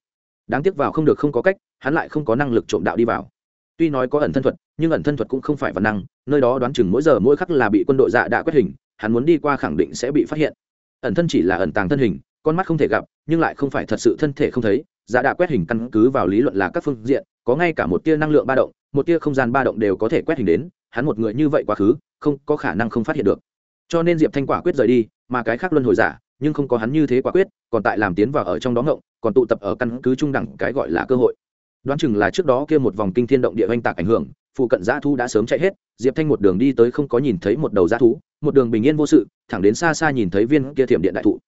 Đáng tiếc vào không được không có cách, hắn lại không có năng lực trộm đạo đi vào. Tuy nói có ẩn thân thuật, nhưng ẩn thân thuật cũng không phải văn năng, nơi đó đoán chừng mỗi giờ mỗi khắc là bị quân đội dạ đã quét hình, hắn muốn đi qua khẳng định sẽ bị phát hiện. Ẩn thân chỉ là ẩn tàng thân hình con mắt không thể gặp, nhưng lại không phải thật sự thân thể không thấy dạ đã quét hình căn cứ vào lý luận là các phương diện, có ngay cả một tia năng lượng ba động, một tia không gian ba động đều có thể quét hình đến, hắn một người như vậy quá khứ, không có khả năng không phát hiện được. Cho nên diệp thanh quả quyết rời đi, mà cái khác luân hồi giả, nhưng không có hắn như thế quả quyết, còn tại làm tiến vào ở trong đó ngộng, còn tụ tập ở căn cứ trung đẳng, cái gọi là cơ hội. Đoán chừng là trước đó kia một vòng kinh thiên động địa oanh tạc ảnh hưởng, phụ cận dã thú đã sớm chạy hết, diệp thanh một đường đi tới không có nhìn thấy một đầu dã thú, một đường bình yên vô sự, thẳng đến xa xa nhìn thấy viên kia thiểm điện đại thụ.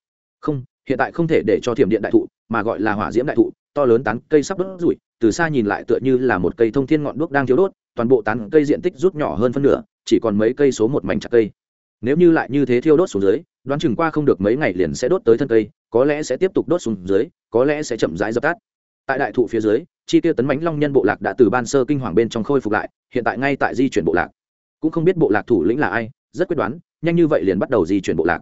Không hiện tại không thể để cho thiểm điện đại thụ, mà gọi là hỏa diễm đại thụ, to lớn tán cây sắp đốt rủi, từ xa nhìn lại tựa như là một cây thông thiên ngọn đuốc đang thiếu đốt, toàn bộ tán cây diện tích rút nhỏ hơn phân nửa, chỉ còn mấy cây số một mảnh chặt cây. Nếu như lại như thế thiêu đốt xuống dưới, đoán chừng qua không được mấy ngày liền sẽ đốt tới thân cây, có lẽ sẽ tiếp tục đốt xuống dưới, có lẽ sẽ chậm rãi dập tắt. Tại đại thụ phía dưới, chi tiêu tấn bánh long nhân bộ lạc đã từ ban sơ kinh hoàng bên trong khôi phục lại, hiện tại ngay tại di chuyển bộ lạc. Cũng không biết bộ lạc thủ lĩnh là ai, rất quyết đoán, nhanh như vậy liền bắt đầu di chuyển bộ lạc.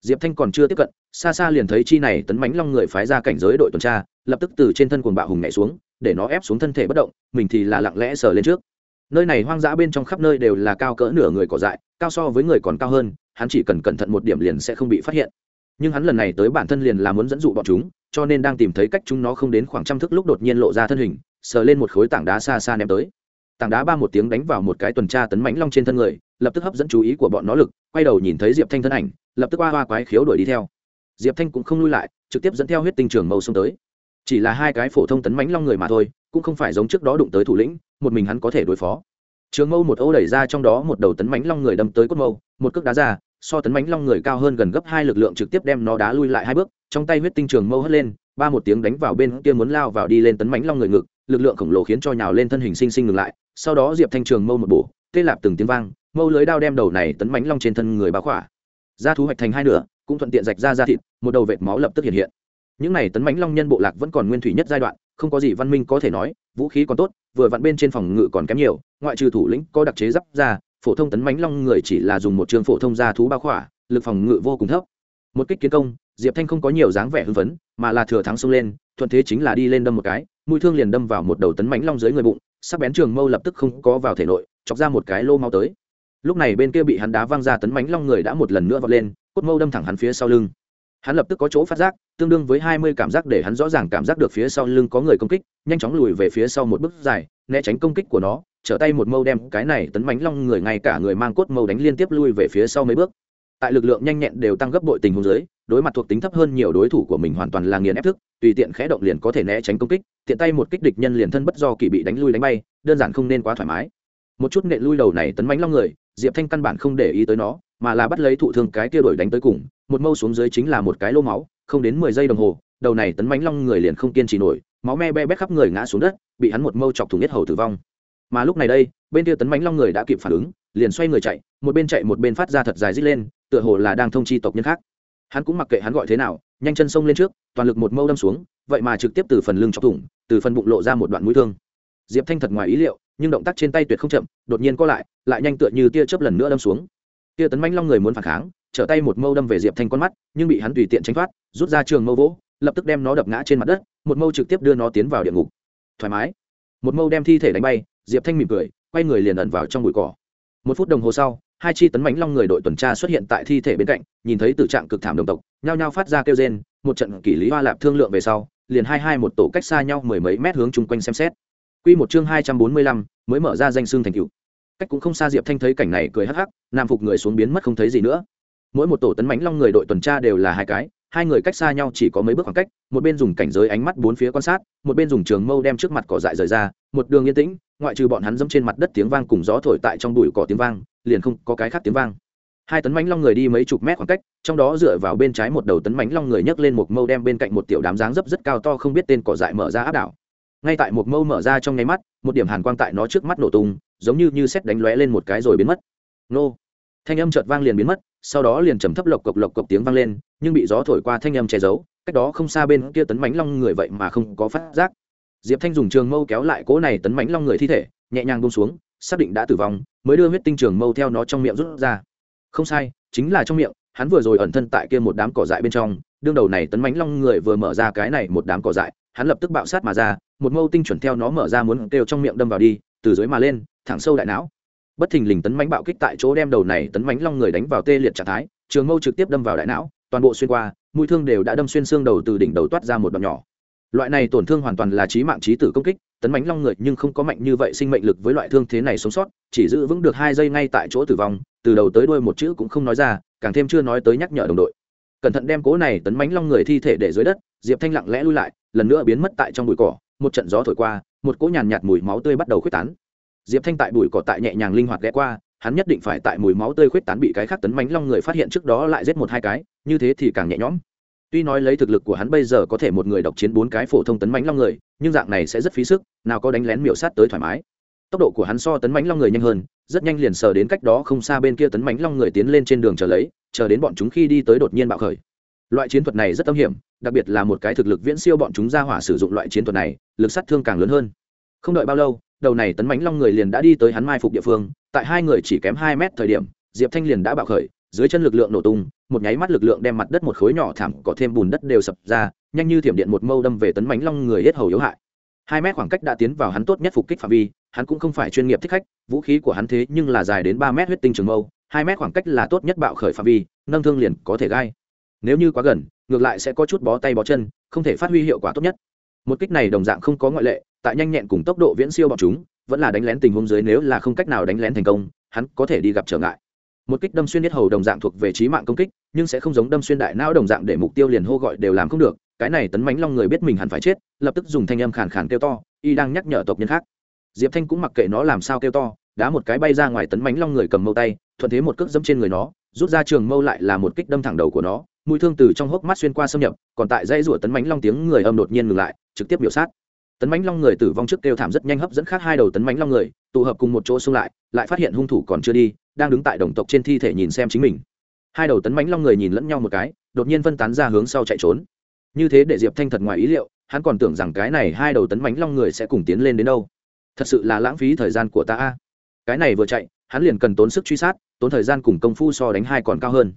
Diệp thanh còn chưa tiếp cận xa xa liền thấy chi này tấn mãnh long người phái ra cảnh giới đội tuần tra, lập tức từ trên thân quần bạo hùng nhảy xuống, để nó ép xuống thân thể bất động, mình thì là lặng lẽ sờ lên trước. Nơi này hoang dã bên trong khắp nơi đều là cao cỡ nửa người cỏ dại, cao so với người còn cao hơn, hắn chỉ cần cẩn thận một điểm liền sẽ không bị phát hiện. Nhưng hắn lần này tới bản thân liền là muốn dẫn dụ bọn chúng, cho nên đang tìm thấy cách chúng nó không đến khoảng trăm thước lúc đột nhiên lộ ra thân hình, sờ lên một khối tảng đá xa xa ném tới. Tảng đá ba một tiếng đánh vào một cái tuần tra tấn mãnh long trên thân người, lập tức hấp dẫn chú ý của bọn nó lực, quay đầu nhìn thấy diệp thanh thân ảnh, lập tức qua hoa quái khiếu đuổi đi theo diệp thanh cũng không lui lại, trực tiếp dẫn theo huyết tinh trường mâu xông tới. Chỉ là hai cái phổ thông tấn mãnh long người mà thôi, cũng không phải giống trước đó đụng tới thủ lĩnh, một mình hắn có thể đối phó. Trường mâu một ô đẩy ra trong đó một đầu tấn mãnh long người đâm tới cốt mâu, một cước đá ra, so tấn mãnh long người cao hơn gần gấp hai lực lượng trực tiếp đem nó đá lui lại hai bước, trong tay huyết tinh trường mâu hất lên, ba một tiếng đánh vào bên kia muốn lao vào đi lên tấn mãnh long người ngực, lực lượng khổng lồ khiến cho nhào lên thân hình sinh sinh ngừng lại, sau đó diệp thanh trường mâu một bổ, tê lạp từng tiếng vang, mâu lưới đao đem đầu này tấn mãnh long trên thân người báo khỏa. Ra thú hoạch thành hai nửa cũng thuận tiện rạch ra da thịt, một đầu vệt máu lập tức hiện hiện. Những này tấn mãnh long nhân bộ lạc vẫn còn nguyên thủy nhất giai đoạn, không có gì văn minh có thể nói, vũ khí còn tốt, vừa vặn bên trên phòng ngự còn kém nhiều, ngoại trừ thủ lĩnh có đặc chế giáp ra, phổ thông tấn mãnh long người chỉ là dùng một trường phổ thông ra thú bao khỏa, lực phòng ngự vô cùng thấp. Một kích kiến công, diệp thanh không có nhiều dáng vẻ hưng phấn, mà là thừa thắng xông lên, thuận thế chính là đi lên đâm một cái, mũi thương liền đâm vào một đầu tấn mãnh long dưới người bụng, sắc bén trường mâu lập tức không có vào thể nội, chọc ra một cái lô máu tới lúc này bên kia bị hắn đá văng ra tấn mãnh long người đã một lần nữa vọt lên, cốt mâu đâm thẳng hắn phía sau lưng. Hắn lập tức có chỗ phát giác, tương đương với hai mươi cảm giác để hắn rõ ràng cảm giác được phía sau lưng có người công kích, nhanh chóng lùi về phía sau một bước dài, né tránh công kích của nó, trở tay một mâu đem cái này tấn mãnh long người ngay cả người mang cốt mâu đánh liên tiếp lui về phía sau mấy bước. Tại lực lượng nhanh nhẹn đều tăng gấp bội tình huống dưới, đối mặt thuộc tính thấp hơn nhiều đối thủ của mình hoàn toàn là nghiền ép thức, tùy tiện khẽ động liền có thể né tránh công kích, tiện tay một kích địch nhân liền thân bất do kỳ bị đánh lui đánh bay, đơn giản không nên quá thoải mái một chút nện lui đầu này tấn mánh long người, diệp thanh căn bản không để ý tới nó, mà là bắt lấy thụ thương cái kia đổi đánh tới cùng, một mâu xuống dưới chính là một cái lô máu, không đến mười giây đồng hồ, đầu này tấn mánh long người liền không kiên trì nổi, máu me be bét khắp người ngã xuống đất, bị hắn một mâu chọc thủng nhất hầu tử vong. Mà lúc này đây, bên kia tấn mánh long người đã kịp phản ứng, liền xoay người chạy, một bên chạy một bên phát ra thật dài rít lên, tựa hồ là đang thông chi tộc nhân khác. Hắn cũng mặc kệ hắn gọi thế nào, nhanh chân xông lên trước, toàn lực một mâu đâm xuống, vậy mà trực tiếp từ phần lưng chọc thủng, từ phần bụng lộ ra một đoạn mũi thương. Diệp thanh thật ngoài ý liệu nhưng động tác trên tay tuyệt không chậm, đột nhiên co lại lại nhanh tựa như tia chớp lần nữa đâm xuống. Tia tấn mãnh long người muốn phản kháng, trở tay một mâu đâm về diệp thanh con mắt, nhưng bị hắn tùy tiện tránh thoát, rút ra trường mâu vỗ, lập tức đem nó đập ngã trên mặt đất, một mâu trực tiếp đưa nó tiến vào địa ngục. Thoải mái. Một mâu đem thi thể đánh bay, diệp thanh mỉm cười, quay người liền ẩn vào trong bụi cỏ. Một phút đồng hồ sau, hai chi tấn mãnh long người đội tuần tra xuất hiện tại thi thể bên cạnh, nhìn thấy tử trạng cực thảm đồng tộc, nhao nhao phát ra kêu rên, một trận kỷ lý hoa lạp thương lượng về sau, liền hai hai một tổ cách xa nhau mười mấy mét hướng chung quanh xem xét. Quy một chương hai trăm bốn mươi lăm, mới mở ra danh xương thành tựu. cách cũng không xa diệp thanh thấy cảnh này cười hắc hắc, nam phục người xuống biến mất không thấy gì nữa. Mỗi một tổ tấn mãnh long người đội tuần tra đều là hai cái, hai người cách xa nhau chỉ có mấy bước khoảng cách, một bên dùng cảnh giới ánh mắt bốn phía quan sát, một bên dùng trường mâu đem trước mặt cỏ dại rời ra, một đường yên tĩnh, ngoại trừ bọn hắn dẫm trên mặt đất tiếng vang cùng gió thổi tại trong bụi cỏ tiếng vang, liền không có cái khác tiếng vang. Hai tấn mãnh long người đi mấy chục mét khoảng cách, trong đó dựa vào bên trái một đầu tấn mãnh long người nhấc lên một mâu đem bên cạnh một tiểu đám dáng dấp rất cao to không biết tên cỏ dại mở ra áp đảo ngay tại một mâu mở ra trong nháy mắt, một điểm hàn quang tại nó trước mắt nổ tung, giống như như xét đánh lóe lên một cái rồi biến mất. Nô! Thanh âm chợt vang liền biến mất, sau đó liền trầm thấp lộc cộc lộc cộc tiếng vang lên, nhưng bị gió thổi qua thanh âm che giấu, cách đó không xa bên kia tấn mãnh long người vậy mà không có phát giác. Diệp thanh dùng trường mâu kéo lại cỗ này tấn mãnh long người thi thể, nhẹ nhàng bông xuống, xác định đã tử vong, mới đưa huyết tinh trường mâu theo nó trong miệng rút ra. Không sai, chính là trong miệng, hắn vừa rồi ẩn thân tại kia một đám cỏ dại bên trong, đương đầu này tấn mãnh long người vừa mở ra cái này một đám cỏ dại hắn lập tức bạo sát mà ra, một mâu tinh chuẩn theo nó mở ra muốn kêu trong miệng đâm vào đi, từ dưới mà lên, thẳng sâu đại não. Bất thình lình tấn mãnh bạo kích tại chỗ đem đầu này tấn mãnh long người đánh vào tê liệt trạng thái, trường mâu trực tiếp đâm vào đại não, toàn bộ xuyên qua, mũi thương đều đã đâm xuyên xương đầu từ đỉnh đầu toát ra một đoạn nhỏ. Loại này tổn thương hoàn toàn là trí mạng trí tử công kích, tấn mãnh long người nhưng không có mạnh như vậy sinh mệnh lực với loại thương thế này sống sót, chỉ giữ vững được hai giây ngay tại chỗ tử vong, từ đầu tới đuôi một chữ cũng không nói ra, càng thêm chưa nói tới nhắc nhở đồng đội. Cẩn thận đem cố này tấn mãnh long người thi thể để dưới đất, diệp thanh lặng lẽ lui lại lần nữa biến mất tại trong bụi cỏ, một trận gió thổi qua, một cỗ nhàn nhạt mùi máu tươi bắt đầu khuếch tán. Diệp thanh tại bụi cỏ tại nhẹ nhàng linh hoạt ghé qua, hắn nhất định phải tại mùi máu tươi khuếch tán bị cái khác tấn mánh long người phát hiện trước đó lại giết một hai cái, như thế thì càng nhẹ nhõm. Tuy nói lấy thực lực của hắn bây giờ có thể một người độc chiến bốn cái phổ thông tấn mánh long người, nhưng dạng này sẽ rất phí sức, nào có đánh lén miểu sát tới thoải mái. Tốc độ của hắn so tấn mánh long người nhanh hơn, rất nhanh liền sờ đến cách đó không xa bên kia tấn mánh long người tiến lên trên đường chờ lấy, chờ đến bọn chúng khi đi tới đột nhiên bạo khởi loại chiến thuật này rất âm hiểm, đặc biệt là một cái thực lực viễn siêu bọn chúng ra hỏa sử dụng loại chiến thuật này, lực sát thương càng lớn hơn. Không đợi bao lâu, đầu này tấn mãnh long người liền đã đi tới hắn mai phục địa phương, tại hai người chỉ kém hai mét thời điểm, diệp thanh liền đã bạo khởi, dưới chân lực lượng nổ tung, một nháy mắt lực lượng đem mặt đất một khối nhỏ thảm có thêm bùn đất đều sập ra, nhanh như thiểm điện một mâu đâm về tấn mãnh long người hết hầu yếu hại. Hai mét khoảng cách đã tiến vào hắn tốt nhất phục kích phạm vi, hắn cũng không phải chuyên nghiệp thích khách, vũ khí của hắn thế nhưng là dài đến ba mét huyết tinh trường mâu, hai mét khoảng cách là tốt nhất bạo khởi phạm vi, nâng thương liền có thể gai nếu như quá gần, ngược lại sẽ có chút bó tay bó chân, không thể phát huy hiệu quả tốt nhất. Một kích này đồng dạng không có ngoại lệ, tại nhanh nhẹn cùng tốc độ viễn siêu bọn chúng, vẫn là đánh lén tình huống dưới nếu là không cách nào đánh lén thành công, hắn có thể đi gặp trở ngại. Một kích đâm xuyên nhất hầu đồng dạng thuộc về trí mạng công kích, nhưng sẽ không giống đâm xuyên đại não đồng dạng để mục tiêu liền hô gọi đều làm không được, cái này tấn mánh long người biết mình hẳn phải chết, lập tức dùng thanh âm khàn khàn kêu to, y đang nhắc nhở tộc nhân khác. Diệp thanh cũng mặc kệ nó làm sao kêu to, đá một cái bay ra ngoài tấn mánh long người cầm mâu tay, thuận thế một cước dẫm trên người nó, rút ra trường mâu lại là một kích đâm thẳng đầu của nó mũi thương từ trong hốc mắt xuyên qua xâm nhập, còn tại dây rủa tấn mánh long tiếng người âm đột nhiên ngừng lại, trực tiếp biểu sát. Tấn mánh long người tử vong trước kêu thảm rất nhanh hấp dẫn khác hai đầu tấn mánh long người, tụ hợp cùng một chỗ xung lại lại phát hiện hung thủ còn chưa đi, đang đứng tại đồng tộc trên thi thể nhìn xem chính mình. Hai đầu tấn mánh long người nhìn lẫn nhau một cái, đột nhiên phân tán ra hướng sau chạy trốn. Như thế để diệp thanh thật ngoài ý liệu, hắn còn tưởng rằng cái này hai đầu tấn mánh long người sẽ cùng tiến lên đến đâu. Thật sự là lãng phí thời gian của ta cái này vừa chạy, hắn liền cần tốn sức truy sát, tốn thời gian cùng công phu so đánh hai còn cao hơn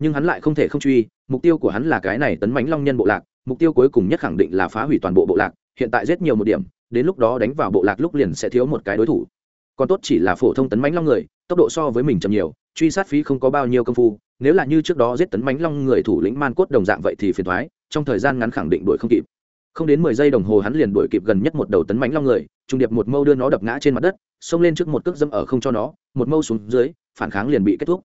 nhưng hắn lại không thể không truy, mục tiêu của hắn là cái này tấn mánh long nhân bộ lạc, mục tiêu cuối cùng nhất khẳng định là phá hủy toàn bộ bộ lạc, hiện tại giết nhiều một điểm, đến lúc đó đánh vào bộ lạc lúc liền sẽ thiếu một cái đối thủ. Còn tốt chỉ là phổ thông tấn mánh long người, tốc độ so với mình chậm nhiều, truy sát phí không có bao nhiêu công phu, nếu là như trước đó giết tấn mánh long người thủ lĩnh man cốt đồng dạng vậy thì phiền thoái trong thời gian ngắn khẳng định đuổi không kịp. Không đến mười giây đồng hồ hắn liền đuổi kịp gần nhất một đầu tấn mánh long người, trung điệp một mâu đưa nó đập ngã trên mặt đất, xông lên trước một cước dâm ở không cho nó, một mâu xuống dưới, phản kháng liền bị kết thúc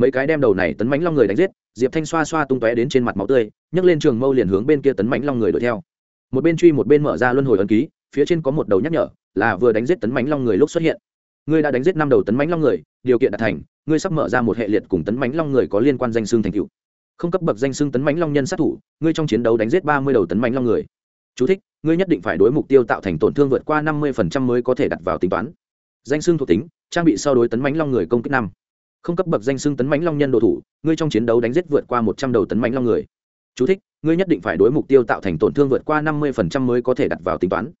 mấy cái đem đầu này tấn mãnh long người đánh giết diệp thanh xoa xoa tung tóe đến trên mặt máu tươi nhấc lên trường mâu liền hướng bên kia tấn mãnh long người đuổi theo. Một bên truy một bên mở ra luân hồi ấn ký phía trên có một đầu nhắc nhở là vừa đánh giết tấn mãnh long người lúc xuất hiện. Ngươi đã đánh giết năm đầu tấn mãnh long người điều kiện đạt thành ngươi sắp mở ra một hệ liệt cùng tấn mãnh long người có liên quan danh xương thành cựu không cấp bậc danh xương tấn mãnh long nhân sát thủ ngươi trong chiến đấu đánh giết ba mươi đầu tấn mãnh long người. Chú thích, ngươi nhất định phải đối mục tiêu tạo thành tổn thương vượt qua năm mươi mới có thể đặt vào tính toán. Danh xưng thuộc tính trang bị sau đối tấn mãnh long người công kích năm không cấp bậc danh xưng tấn mãnh long nhân đồ thủ ngươi trong chiến đấu đánh giết vượt qua một trăm đầu tấn mãnh long người. Chú thích, ngươi nhất định phải đối mục tiêu tạo thành tổn thương vượt qua năm mươi mới có thể đặt vào tính toán.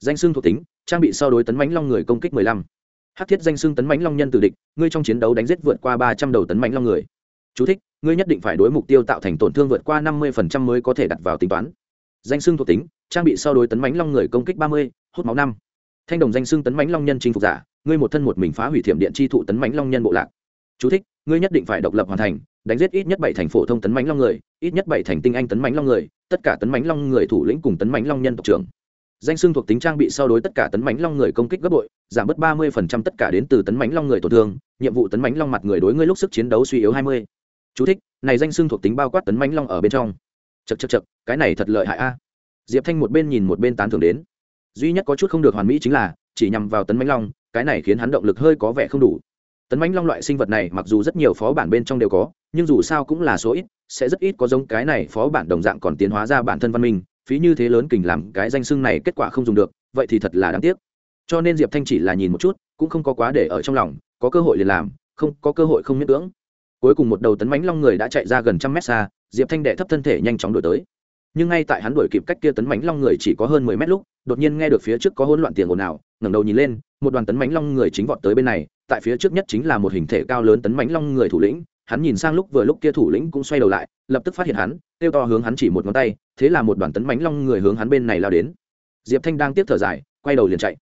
Danh xưng thuộc tính trang bị sau đối tấn mãnh long người công kích mười lăm. Hát thiết danh xưng tấn mãnh long nhân từ địch ngươi trong chiến đấu đánh giết vượt qua ba trăm đầu tấn mãnh long người. Chú thích, ngươi nhất định phải đối mục tiêu tạo thành tổn thương vượt qua năm mươi mới có thể đặt vào tính toán. Danh xưng thuộc tính trang bị sau đối tấn mãnh long người công kích ba mươi hút máu năm. Thanh đồng danh xưng tấn mãnh long nhân chinh phục giả ngươi một thân một mình phá hủy thiểm điện chi thụ tấn mãnh long nhân bộ lạc. Chú thích, ngươi nhất định phải độc lập hoàn thành đánh giết ít nhất bảy thành phổ thông tấn mãnh long người ít nhất bảy thành tinh anh tấn mãnh long người tất cả tấn mãnh long người thủ lĩnh cùng tấn mãnh long nhân tộc trưởng. Danh xưng thuộc tính trang bị sau đối tất cả tấn mãnh long người công kích gấp bội giảm bớt ba mươi tất cả đến từ tấn mãnh long người tổn thương nhiệm vụ tấn mãnh long mặt người đối ngươi lúc sức chiến đấu suy yếu hai mươi. Chú thích, này danh xưng thuộc tính bao quát tấn mãnh long ở bên trong. Chậc chậc chậc, cái này thật lợi hại a. À. Diệp thanh một bên nhìn một bên tán thưởng đến. Duy nhất có chút không được hoàn mỹ chính là chỉ nhằm vào tấn mãnh long cái này khiến hắn động lực hơi có vẻ không đủ tấn mãnh long loại sinh vật này mặc dù rất nhiều phó bản bên trong đều có, nhưng dù sao cũng là số ít, sẽ rất ít có giống cái này phó bản đồng dạng còn tiến hóa ra bản thân văn minh, phí như thế lớn kình làm cái danh xưng này kết quả không dùng được, vậy thì thật là đáng tiếc. Cho nên diệp thanh chỉ là nhìn một chút, cũng không có quá để ở trong lòng, có cơ hội liền làm, không, có cơ hội không miễn cưỡng. Cuối cùng một đầu tấn mãnh long người đã chạy ra gần trăm mét xa, diệp thanh đệ thấp thân thể nhanh chóng đổi tới. Nhưng ngay tại hắn đuổi kịp cách kia tấn mãnh long người chỉ có hơn mười mét lúc đột nhiên nghe được phía trước có hỗn loạn tiền ồn ào, ngẩng đầu nhìn lên, một đoàn tấn mánh long người chính vọt tới bên này, tại phía trước nhất chính là một hình thể cao lớn tấn mánh long người thủ lĩnh, hắn nhìn sang lúc vừa lúc kia thủ lĩnh cũng xoay đầu lại, lập tức phát hiện hắn, kêu to hướng hắn chỉ một ngón tay, thế là một đoàn tấn mánh long người hướng hắn bên này lao đến. Diệp thanh đang tiếp thở dài, quay đầu liền chạy.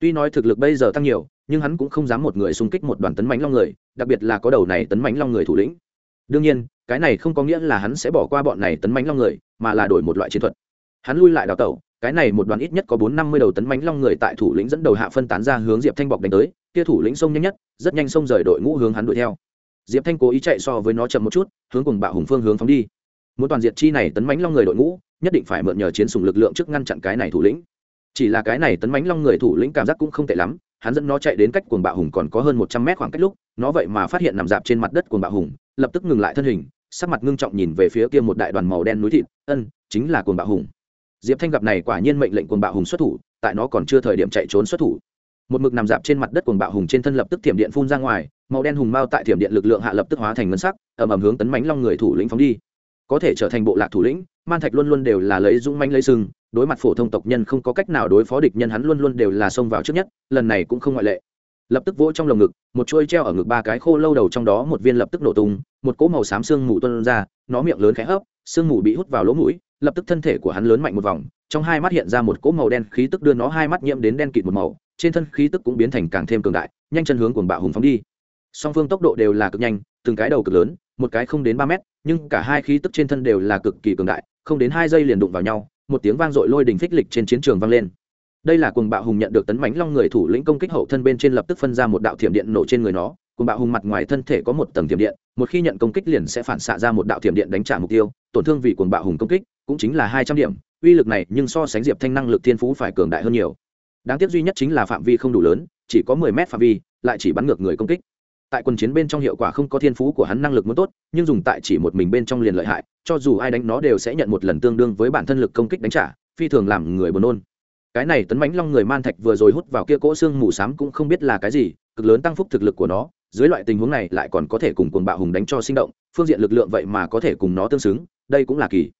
Tuy nói thực lực bây giờ tăng nhiều, nhưng hắn cũng không dám một người xung kích một đoàn tấn mánh long người, đặc biệt là có đầu này tấn mánh long người thủ lĩnh. Đương nhiên, cái này không có nghĩa là hắn sẽ bỏ qua bọn này tấn mánh long người, mà là đổi một loại chiến thuật. Hắn lui lại đào tẩu cái này một đoàn ít nhất có bốn năm mươi đầu tấn mãnh long người tại thủ lĩnh dẫn đầu hạ phân tán ra hướng diệp thanh bọc đánh tới, kia thủ lĩnh sông nhanh nhất, rất nhanh sông rời đội ngũ hướng hắn đuổi theo. Diệp thanh cố ý chạy so với nó chậm một chút, hướng cùng bạo hùng phương hướng phóng đi. Muốn toàn diệt chi này tấn mãnh long người đội ngũ, nhất định phải mượn nhờ chiến sùng lực lượng trước ngăn chặn cái này thủ lĩnh. Chỉ là cái này tấn mãnh long người thủ lĩnh cảm giác cũng không tệ lắm, hắn dẫn nó chạy đến cách cuồng bạo hùng còn có hơn một trăm mét khoảng cách lúc, nó vậy mà phát hiện nằm dạp trên mặt đất cuồng bạo hùng, lập tức ngừng lại thân hình, sắc mặt ngưng trọng nhìn về phía kia một đại đoàn màu đen núi thịt, ân, chính là cuồng bạo hùng diệp thanh gặp này quả nhiên mệnh lệnh cuồng bạo hùng xuất thủ, tại nó còn chưa thời điểm chạy trốn xuất thủ. Một mực nằm dạp trên mặt đất cuồng bạo hùng trên thân lập tức thiểm điện phun ra ngoài, màu đen hùng mao tại thiểm điện lực lượng hạ lập tức hóa thành ngân sắc, ầm ầm hướng tấn mánh long người thủ lĩnh phóng đi. Có thể trở thành bộ lạc thủ lĩnh, man thạch luôn luôn đều là lấy dũng mánh lấy sừng, đối mặt phổ thông tộc nhân không có cách nào đối phó địch nhân hắn luôn luôn đều là xông vào trước nhất, lần này cũng không ngoại lệ. Lập tức vỗ trong lồng ngực, một chuôi treo ở ngực ba cái khô lâu đầu trong đó một viên lập tức nổ tung, một cỗ màu xám xương mù tuân ra, nó miệng lớn khẽ hấp xương mù bị hút vào lỗ mũi lập tức thân thể của hắn lớn mạnh một vòng, trong hai mắt hiện ra một cỗ màu đen khí tức đưa nó hai mắt nhiễm đến đen kịt một màu, trên thân khí tức cũng biến thành càng thêm cường đại, nhanh chân hướng cuồng bạo hùng phóng đi. Song phương tốc độ đều là cực nhanh, từng cái đầu cực lớn, một cái không đến ba mét, nhưng cả hai khí tức trên thân đều là cực kỳ cường đại, không đến hai giây liền đụng vào nhau, một tiếng vang dội lôi đình phích lịch trên chiến trường vang lên. Đây là cuồng bạo hùng nhận được tấn bánh long người thủ lĩnh công kích hậu thân bên trên lập tức phân ra một đạo thiểm điện nổ trên người nó, cuồng bạo hùng mặt ngoài thân thể có một tầng thiểm điện, một khi nhận công kích liền sẽ phản xạ ra một đạo thiểm điện đánh trả mục tiêu, tổn thương vì cuồng bạo hùng công kích cũng chính là hai trăm điểm, uy lực này nhưng so sánh diệp thanh năng lực thiên phú phải cường đại hơn nhiều. Đáng tiếc duy nhất chính là phạm vi không đủ lớn, chỉ có mười mét phạm vi, lại chỉ bắn ngược người công kích. Tại quần chiến bên trong hiệu quả không có thiên phú của hắn năng lực muốn tốt, nhưng dùng tại chỉ một mình bên trong liền lợi hại, cho dù ai đánh nó đều sẽ nhận một lần tương đương với bản thân lực công kích đánh trả, phi thường làm người buồn nôn. Cái này tấn mãnh long người man thạch vừa rồi hút vào kia cỗ xương mù xám cũng không biết là cái gì, cực lớn tăng phúc thực lực của nó, dưới loại tình huống này lại còn có thể cùng cuồng bạo hùng đánh cho sinh động, phương diện lực lượng vậy mà có thể cùng nó tương xứng, đây cũng là kỳ.